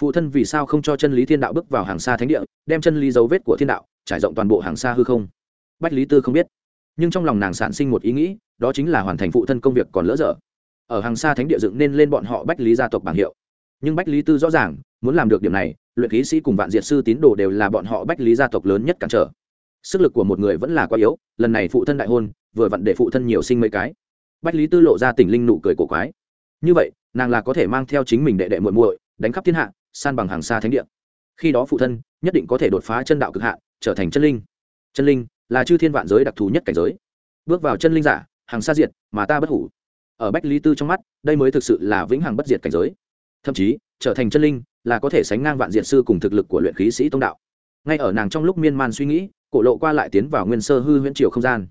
phụ thân vì sao không cho chân lý thiên đạo bước vào hàng xa thánh địa, đem chân lý dấu vết của thiên đạo trải rộng toàn bộ hàng xa hư không? Bách lý tư không biết, nhưng trong lòng nàng sản sinh một ý nghĩ, đó chính là hoàn thành phụ thân công việc còn lỡ dở. Ở hàng xa thánh địa dựng nên lên bọn họ bách lý gia tộc bảng hiệu. Nhưng bách lý tư rõ ràng, muốn làm được điểm này, luyện khí sĩ cùng vạn diệt sư tín đồ đều là bọn họ bách lý gia tộc lớn nhất cản trở. Sức lực của một người vẫn là quá yếu, lần này phụ thân đại hôn, vừa vặn để phụ thân nhiều sinh mấy cái. Bách lý tư lộ ra tỉnh linh nụ cười cổ quái. Như vậy, nàng là có thể mang theo chính mình đệ đệ muội muội, đánh khắp thiên hạ san bằng hàng xa thánh địa. Khi đó phụ thân nhất định có thể đột phá chân đạo cực hạn, trở thành chân linh. Chân linh là chư thiên vạn giới đặc thù nhất cảnh giới. Bước vào chân linh giả hàng xa diệt mà ta bất hủ. Ở bách lý tư trong mắt đây mới thực sự là vĩnh hằng bất diệt cảnh giới. Thậm chí trở thành chân linh là có thể sánh ngang vạn diệt sư cùng thực lực của luyện khí sĩ tông đạo. Ngay ở nàng trong lúc miên man suy nghĩ cổ lộ qua lại tiến vào nguyên sơ hư huyễn triều không gian.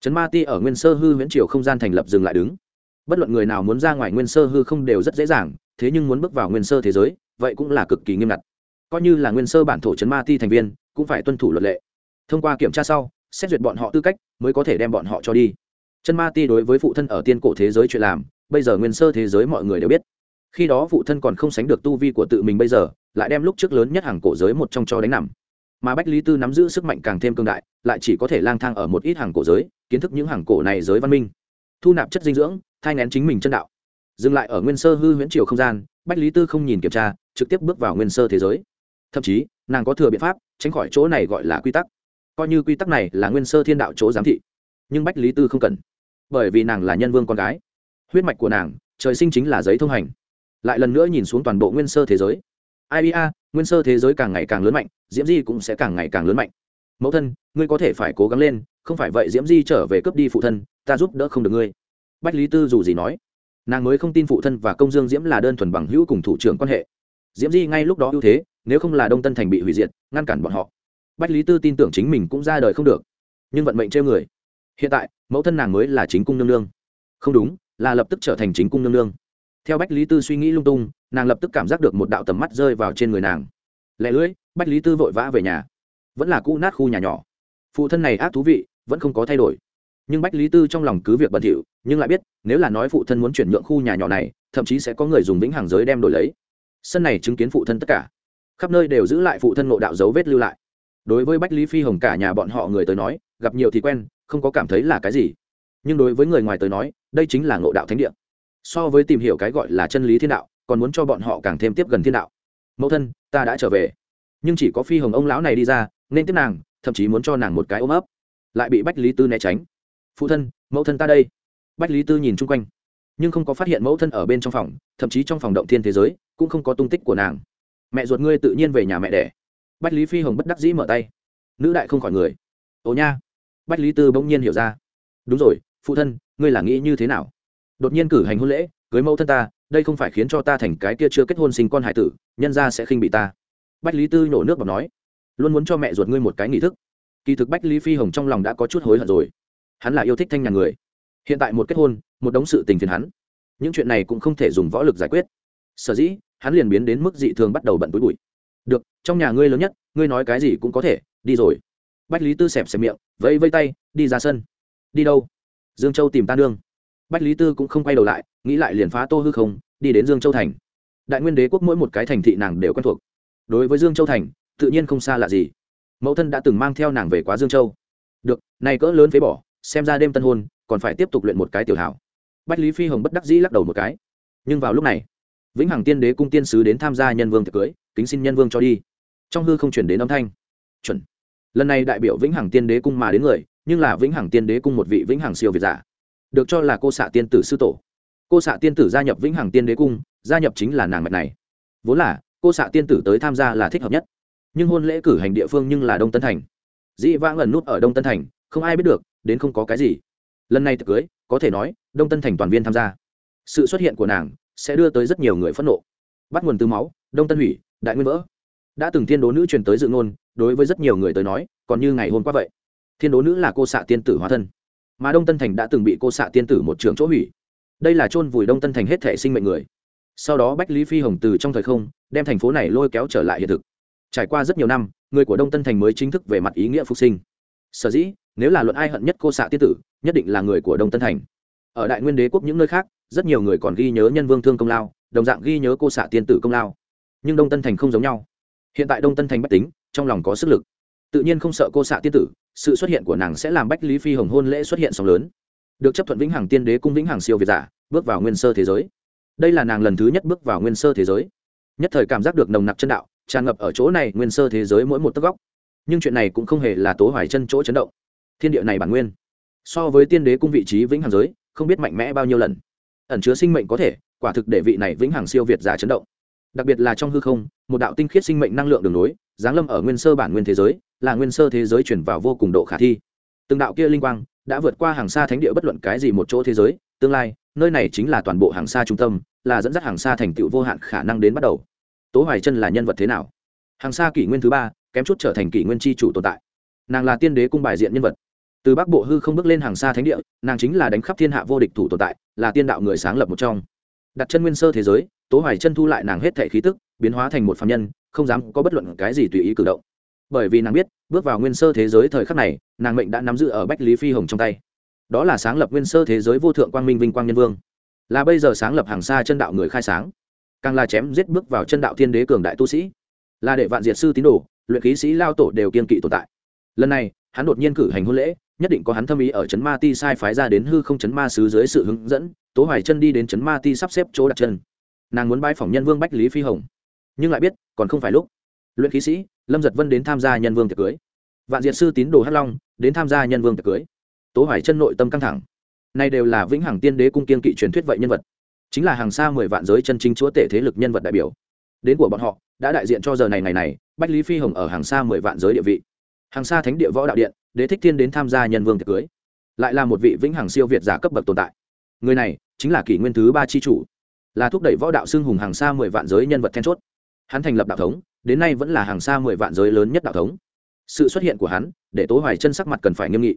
Trấn ma ti ở nguyên sơ hư huyễn triều không gian thành lập dừng lại đứng. Bất luận người nào muốn ra ngoài nguyên sơ hư không đều rất dễ dàng thế nhưng muốn bước vào nguyên sơ thế giới vậy cũng là cực kỳ nghiêm ngặt. Coi như là nguyên sơ bản thổ trấn ma ti thành viên, cũng phải tuân thủ luật lệ. Thông qua kiểm tra sau, xét duyệt bọn họ tư cách, mới có thể đem bọn họ cho đi. Chân ma ti đối với phụ thân ở tiên cổ thế giới chuyện làm, bây giờ nguyên sơ thế giới mọi người đều biết. Khi đó phụ thân còn không sánh được tu vi của tự mình bây giờ, lại đem lúc trước lớn nhất hàng cổ giới một trong cho đánh nằm. Mà bách lý tư nắm giữ sức mạnh càng thêm cương đại, lại chỉ có thể lang thang ở một ít hàng cổ giới, kiến thức những hàng cổ này giới văn minh. Thu nạp chất dinh dưỡng, thai ngén chính mình chân đạo. Dừng lại ở nguyên sơ hư huyễn triều không gian, bách lý tư không nhìn kiểm tra trực tiếp bước vào nguyên sơ thế giới. Thậm chí, nàng có thừa biện pháp, tránh khỏi chỗ này gọi là quy tắc. Coi như quy tắc này là nguyên sơ thiên đạo chỗ giám thị, nhưng bách lý tư không cần, bởi vì nàng là nhân vương con gái. Huyết mạch của nàng, trời sinh chính là giấy thông hành. Lại lần nữa nhìn xuống toàn bộ nguyên sơ thế giới. Ia nguyên sơ thế giới càng ngày càng lớn mạnh, diễm di cũng sẽ càng ngày càng lớn mạnh. Mẫu thân, ngươi có thể phải cố gắng lên, không phải vậy diễm di trở về cướp đi phụ thân, ta giúp đỡ không được ngươi. Bách lý tư dù gì nói, nàng mới không tin phụ thân và công dương diễm là đơn thuần bằng hữu cùng thủ trưởng quan hệ diễm di ngay lúc đó ưu thế, nếu không là đông tân thành bị hủy diệt, ngăn cản bọn họ. Bách lý tư tin tưởng chính mình cũng ra đời không được. Nhưng vận mệnh trêu người. Hiện tại, mẫu thân nàng mới là chính cung nương nương. Không đúng, là lập tức trở thành chính cung nương nương. Theo bách lý tư suy nghĩ lung tung, nàng lập tức cảm giác được một đạo tầm mắt rơi vào trên người nàng. Lẻ lưỡi, bách lý tư vội vã về nhà. Vẫn là cũ nát khu nhà nhỏ. Phụ thân này ác thú vị, vẫn không có thay đổi. Nhưng bách lý tư trong lòng cứ việc bẩn thỉu nhưng lại biết, nếu là nói phụ thân muốn chuyển nhượng khu nhà nhỏ này, thậm chí sẽ có người dùng vĩnh hàng giới đem đổi lấy sân này chứng kiến phụ thân tất cả. Khắp nơi đều giữ lại phụ thân ngộ đạo dấu vết lưu lại. Đối với bách lý phi hồng cả nhà bọn họ người tới nói, gặp nhiều thì quen, không có cảm thấy là cái gì. Nhưng đối với người ngoài tới nói, đây chính là ngộ đạo thánh địa. So với tìm hiểu cái gọi là chân lý thiên đạo, còn muốn cho bọn họ càng thêm tiếp gần thiên đạo. Mẫu thân, ta đã trở về. Nhưng chỉ có phi hồng ông lão này đi ra, nên tiếp nàng, thậm chí muốn cho nàng một cái ôm ấp. Lại bị bách lý tư né tránh. Phụ thân, mẫu thân ta đây. Bách lý tư nhìn chung quanh nhưng không có phát hiện mẫu thân ở bên trong phòng, thậm chí trong phòng động thiên thế giới, cũng không có tung tích của nàng. Mẹ ruột ngươi tự nhiên về nhà mẹ đẻ. Bách lý phi hồng bất đắc dĩ mở tay. Nữ đại không khỏi người. Ồ nha. Bách lý tư bỗng nhiên hiểu ra. Đúng rồi, phụ thân, ngươi là nghĩ như thế nào? Đột nhiên cử hành hôn lễ, cưới mẫu thân ta, đây không phải khiến cho ta thành cái kia chưa kết hôn sinh con hải tử, nhân ra sẽ khinh bị ta. Bách lý tư nổ nước vào nói. Luôn muốn cho mẹ ruột ngươi một cái nghị thức. Kỳ thực bách lý phi hồng trong lòng đã có chút hối hận rồi. Hắn là yêu thích thanh nhàn người. Hiện tại một kết hôn một đống sự tình phiền hắn. Những chuyện này cũng không thể dùng võ lực giải quyết. Sở dĩ, hắn liền biến đến mức dị thường bắt đầu bận túi bụi. Được, trong nhà ngươi lớn nhất, ngươi nói cái gì cũng có thể, đi rồi. Bách lý tư xẹp xẹp miệng, vẫy vây tay, đi ra sân. Đi đâu? Dương châu tìm ta nương. Bách lý tư cũng không quay đầu lại, nghĩ lại liền phá tô hư không, đi đến dương châu thành. Đại nguyên đế quốc mỗi một cái thành thị nàng đều quen thuộc. Đối với dương châu thành, tự nhiên không xa lạ gì. Mẫu thân đã từng mang theo nàng về quá dương châu. Được này cỡ lớn phế bỏ, xem ra đêm tân hôn, còn phải tiếp tục luyện một cái tiểu hảo bách lý phi hồng bất đắc dĩ lắc đầu một cái. Nhưng vào lúc này, vĩnh hằng tiên đế cung tiên sứ đến tham gia nhân vương tiệc cưới, kính xin nhân vương cho đi. Trong hư không chuyển đến âm thanh. Chuẩn. Lần này đại biểu vĩnh hằng tiên đế cung mà đến người, nhưng là vĩnh hằng tiên đế cung một vị vĩnh hằng siêu việt giả. Được cho là cô xạ tiên tử sư tổ. Cô xạ tiên tử gia nhập vĩnh hằng tiên đế cung, gia nhập chính là nàng mạch này. Vốn là, cô xạ tiên tử tới tham gia là thích hợp nhất. Nhưng hôn lễ cử hành địa phương nhưng là đông tân thành. Dĩ vãng ẩn nút ở đông tân thành, không ai biết được, đến không có cái gì lần này tiệc cưới, có thể nói, đông tân thành toàn viên tham gia. Sự xuất hiện của nàng sẽ đưa tới rất nhiều người phẫn nộ. Bắt nguồn từ máu, đông tân hủy, đại nguyên vỡ. Đã từng thiên đố nữ truyền tới dự ngôn, đối với rất nhiều người tới nói, còn như ngày hôm qua vậy. Thiên đố nữ là cô xạ tiên tử hóa thân. Mà đông tân thành đã từng bị cô xạ tiên tử một trường chỗ hủy. Đây là chôn vùi đông tân thành hết thể sinh mệnh người. Sau đó bách lý phi hồng từ trong thời không, đem thành phố này lôi kéo trở lại hiện thực. Trải qua rất nhiều năm, người của đông tân thành mới chính thức về mặt ý nghĩa phục sinh. Sở dĩ, nếu là luận ai hận nhất cô xạ tiên tử nhất định là người của đông tân thành. Ở đại nguyên đế quốc những nơi khác, rất nhiều người còn ghi nhớ nhân vương thương công lao, đồng dạng ghi nhớ cô xạ tiên tử công lao. Nhưng đông tân thành không giống nhau. Hiện tại đông tân thành bách tính, trong lòng có sức lực. Tự nhiên không sợ cô xạ tiên tử, sự xuất hiện của nàng sẽ làm bách lý phi hồng hôn lễ xuất hiện sóng lớn. Được chấp thuận vĩnh hằng tiên đế cung vĩnh hằng siêu việt giả, bước vào nguyên sơ thế giới. Đây là nàng lần thứ nhất bước vào nguyên sơ thế giới. Nhất thời cảm giác được nồng nặc chân đạo, tràn ngập ở chỗ này nguyên sơ thế giới mỗi một tấc góc. Nhưng chuyện này cũng không hề là tố hoài chân chỗ chấn động. Thiên địa này bản nguyên so với tiên đế cung vị trí vĩnh hằng giới, không biết mạnh mẽ bao nhiêu lần. Ẩn chứa sinh mệnh có thể, quả thực để vị này vĩnh hằng siêu việt giả chấn động. Đặc biệt là trong hư không, một đạo tinh khiết sinh mệnh năng lượng đường nối, giáng lâm ở nguyên sơ bản nguyên thế giới, là nguyên sơ thế giới chuyển vào vô cùng độ khả thi. Từng đạo kia linh quang đã vượt qua hàng xa thánh địa bất luận cái gì một chỗ thế giới, tương lai, nơi này chính là toàn bộ hàng xa trung tâm, là dẫn dắt hàng xa thành tựu vô hạn khả năng đến bắt đầu. Tố hoài chân là nhân vật thế nào? Hàng xa kỷ nguyên thứ ba, kém chút trở thành kỷ nguyên tri chủ tồn tại. Nàng là tiên đế cung bài diện nhân vật từ bắc bộ hư không bước lên hàng xa thánh địa, nàng chính là đánh khắp thiên hạ vô địch thủ tồn tại, là tiên đạo người sáng lập một trong. Đặt chân nguyên sơ thế giới, tố hoài chân thu lại nàng hết thể khí tức, biến hóa thành một phạm nhân, không dám có bất luận cái gì tùy ý cử động. Bởi vì nàng biết, bước vào nguyên sơ thế giới thời khắc này, nàng mệnh đã nắm giữ ở bách lý phi hồng trong tay. Đó là sáng lập nguyên sơ thế giới vô thượng quang minh vinh quang nhân vương. Là bây giờ sáng lập hàng xa chân đạo người khai sáng. Càng là chém giết bước vào chân đạo thiên đế cường đại tu sĩ. Là để vạn diệt sư tín đồ, luyện khí sĩ lao tổ đều kiên kỵ tồn tại. Lần này, hắn đột nhiên cử hành hôn lễ nhất định có hắn thâm ý ở trấn ma ti sai phái ra đến hư không trấn ma sứ dưới sự hướng dẫn, tố hoài chân đi đến trấn ma ti sắp xếp chỗ đặt chân. Nàng muốn bãi phỏng nhân vương bách lý phi hồng. Nhưng lại biết, còn không phải lúc. Luyện khí sĩ, lâm giật vân đến tham gia nhân vương tiệc cưới. Vạn diệt sư tín đồ hắc long đến tham gia nhân vương tiệc cưới. Tố hoài chân nội tâm căng thẳng. Nay đều là vĩnh hằng tiên đế cung kiên kỵ truyền thuyết vậy nhân vật. Chính là hàng xa mười vạn giới chân chính chúa tể thế lực nhân vật đại biểu. Đến của bọn họ, đã đại diện cho giờ này ngày này, bách lý phi hồng ở hàng xa mười vạn giới địa vị. Hàng xa thánh địa võ đạo điện đế thích thiên đến tham gia nhân vương tiệc cưới, lại là một vị vĩnh hằng siêu việt giả cấp bậc tồn tại. Người này chính là kỷ nguyên thứ ba tri chủ, là thúc đẩy võ đạo xưng hùng hàng xa mười vạn giới nhân vật then chốt. Hắn thành lập đạo thống, đến nay vẫn là hàng xa mười vạn giới lớn nhất đạo thống. Sự xuất hiện của hắn, để tố hoài chân sắc mặt cần phải nghiêm nghị.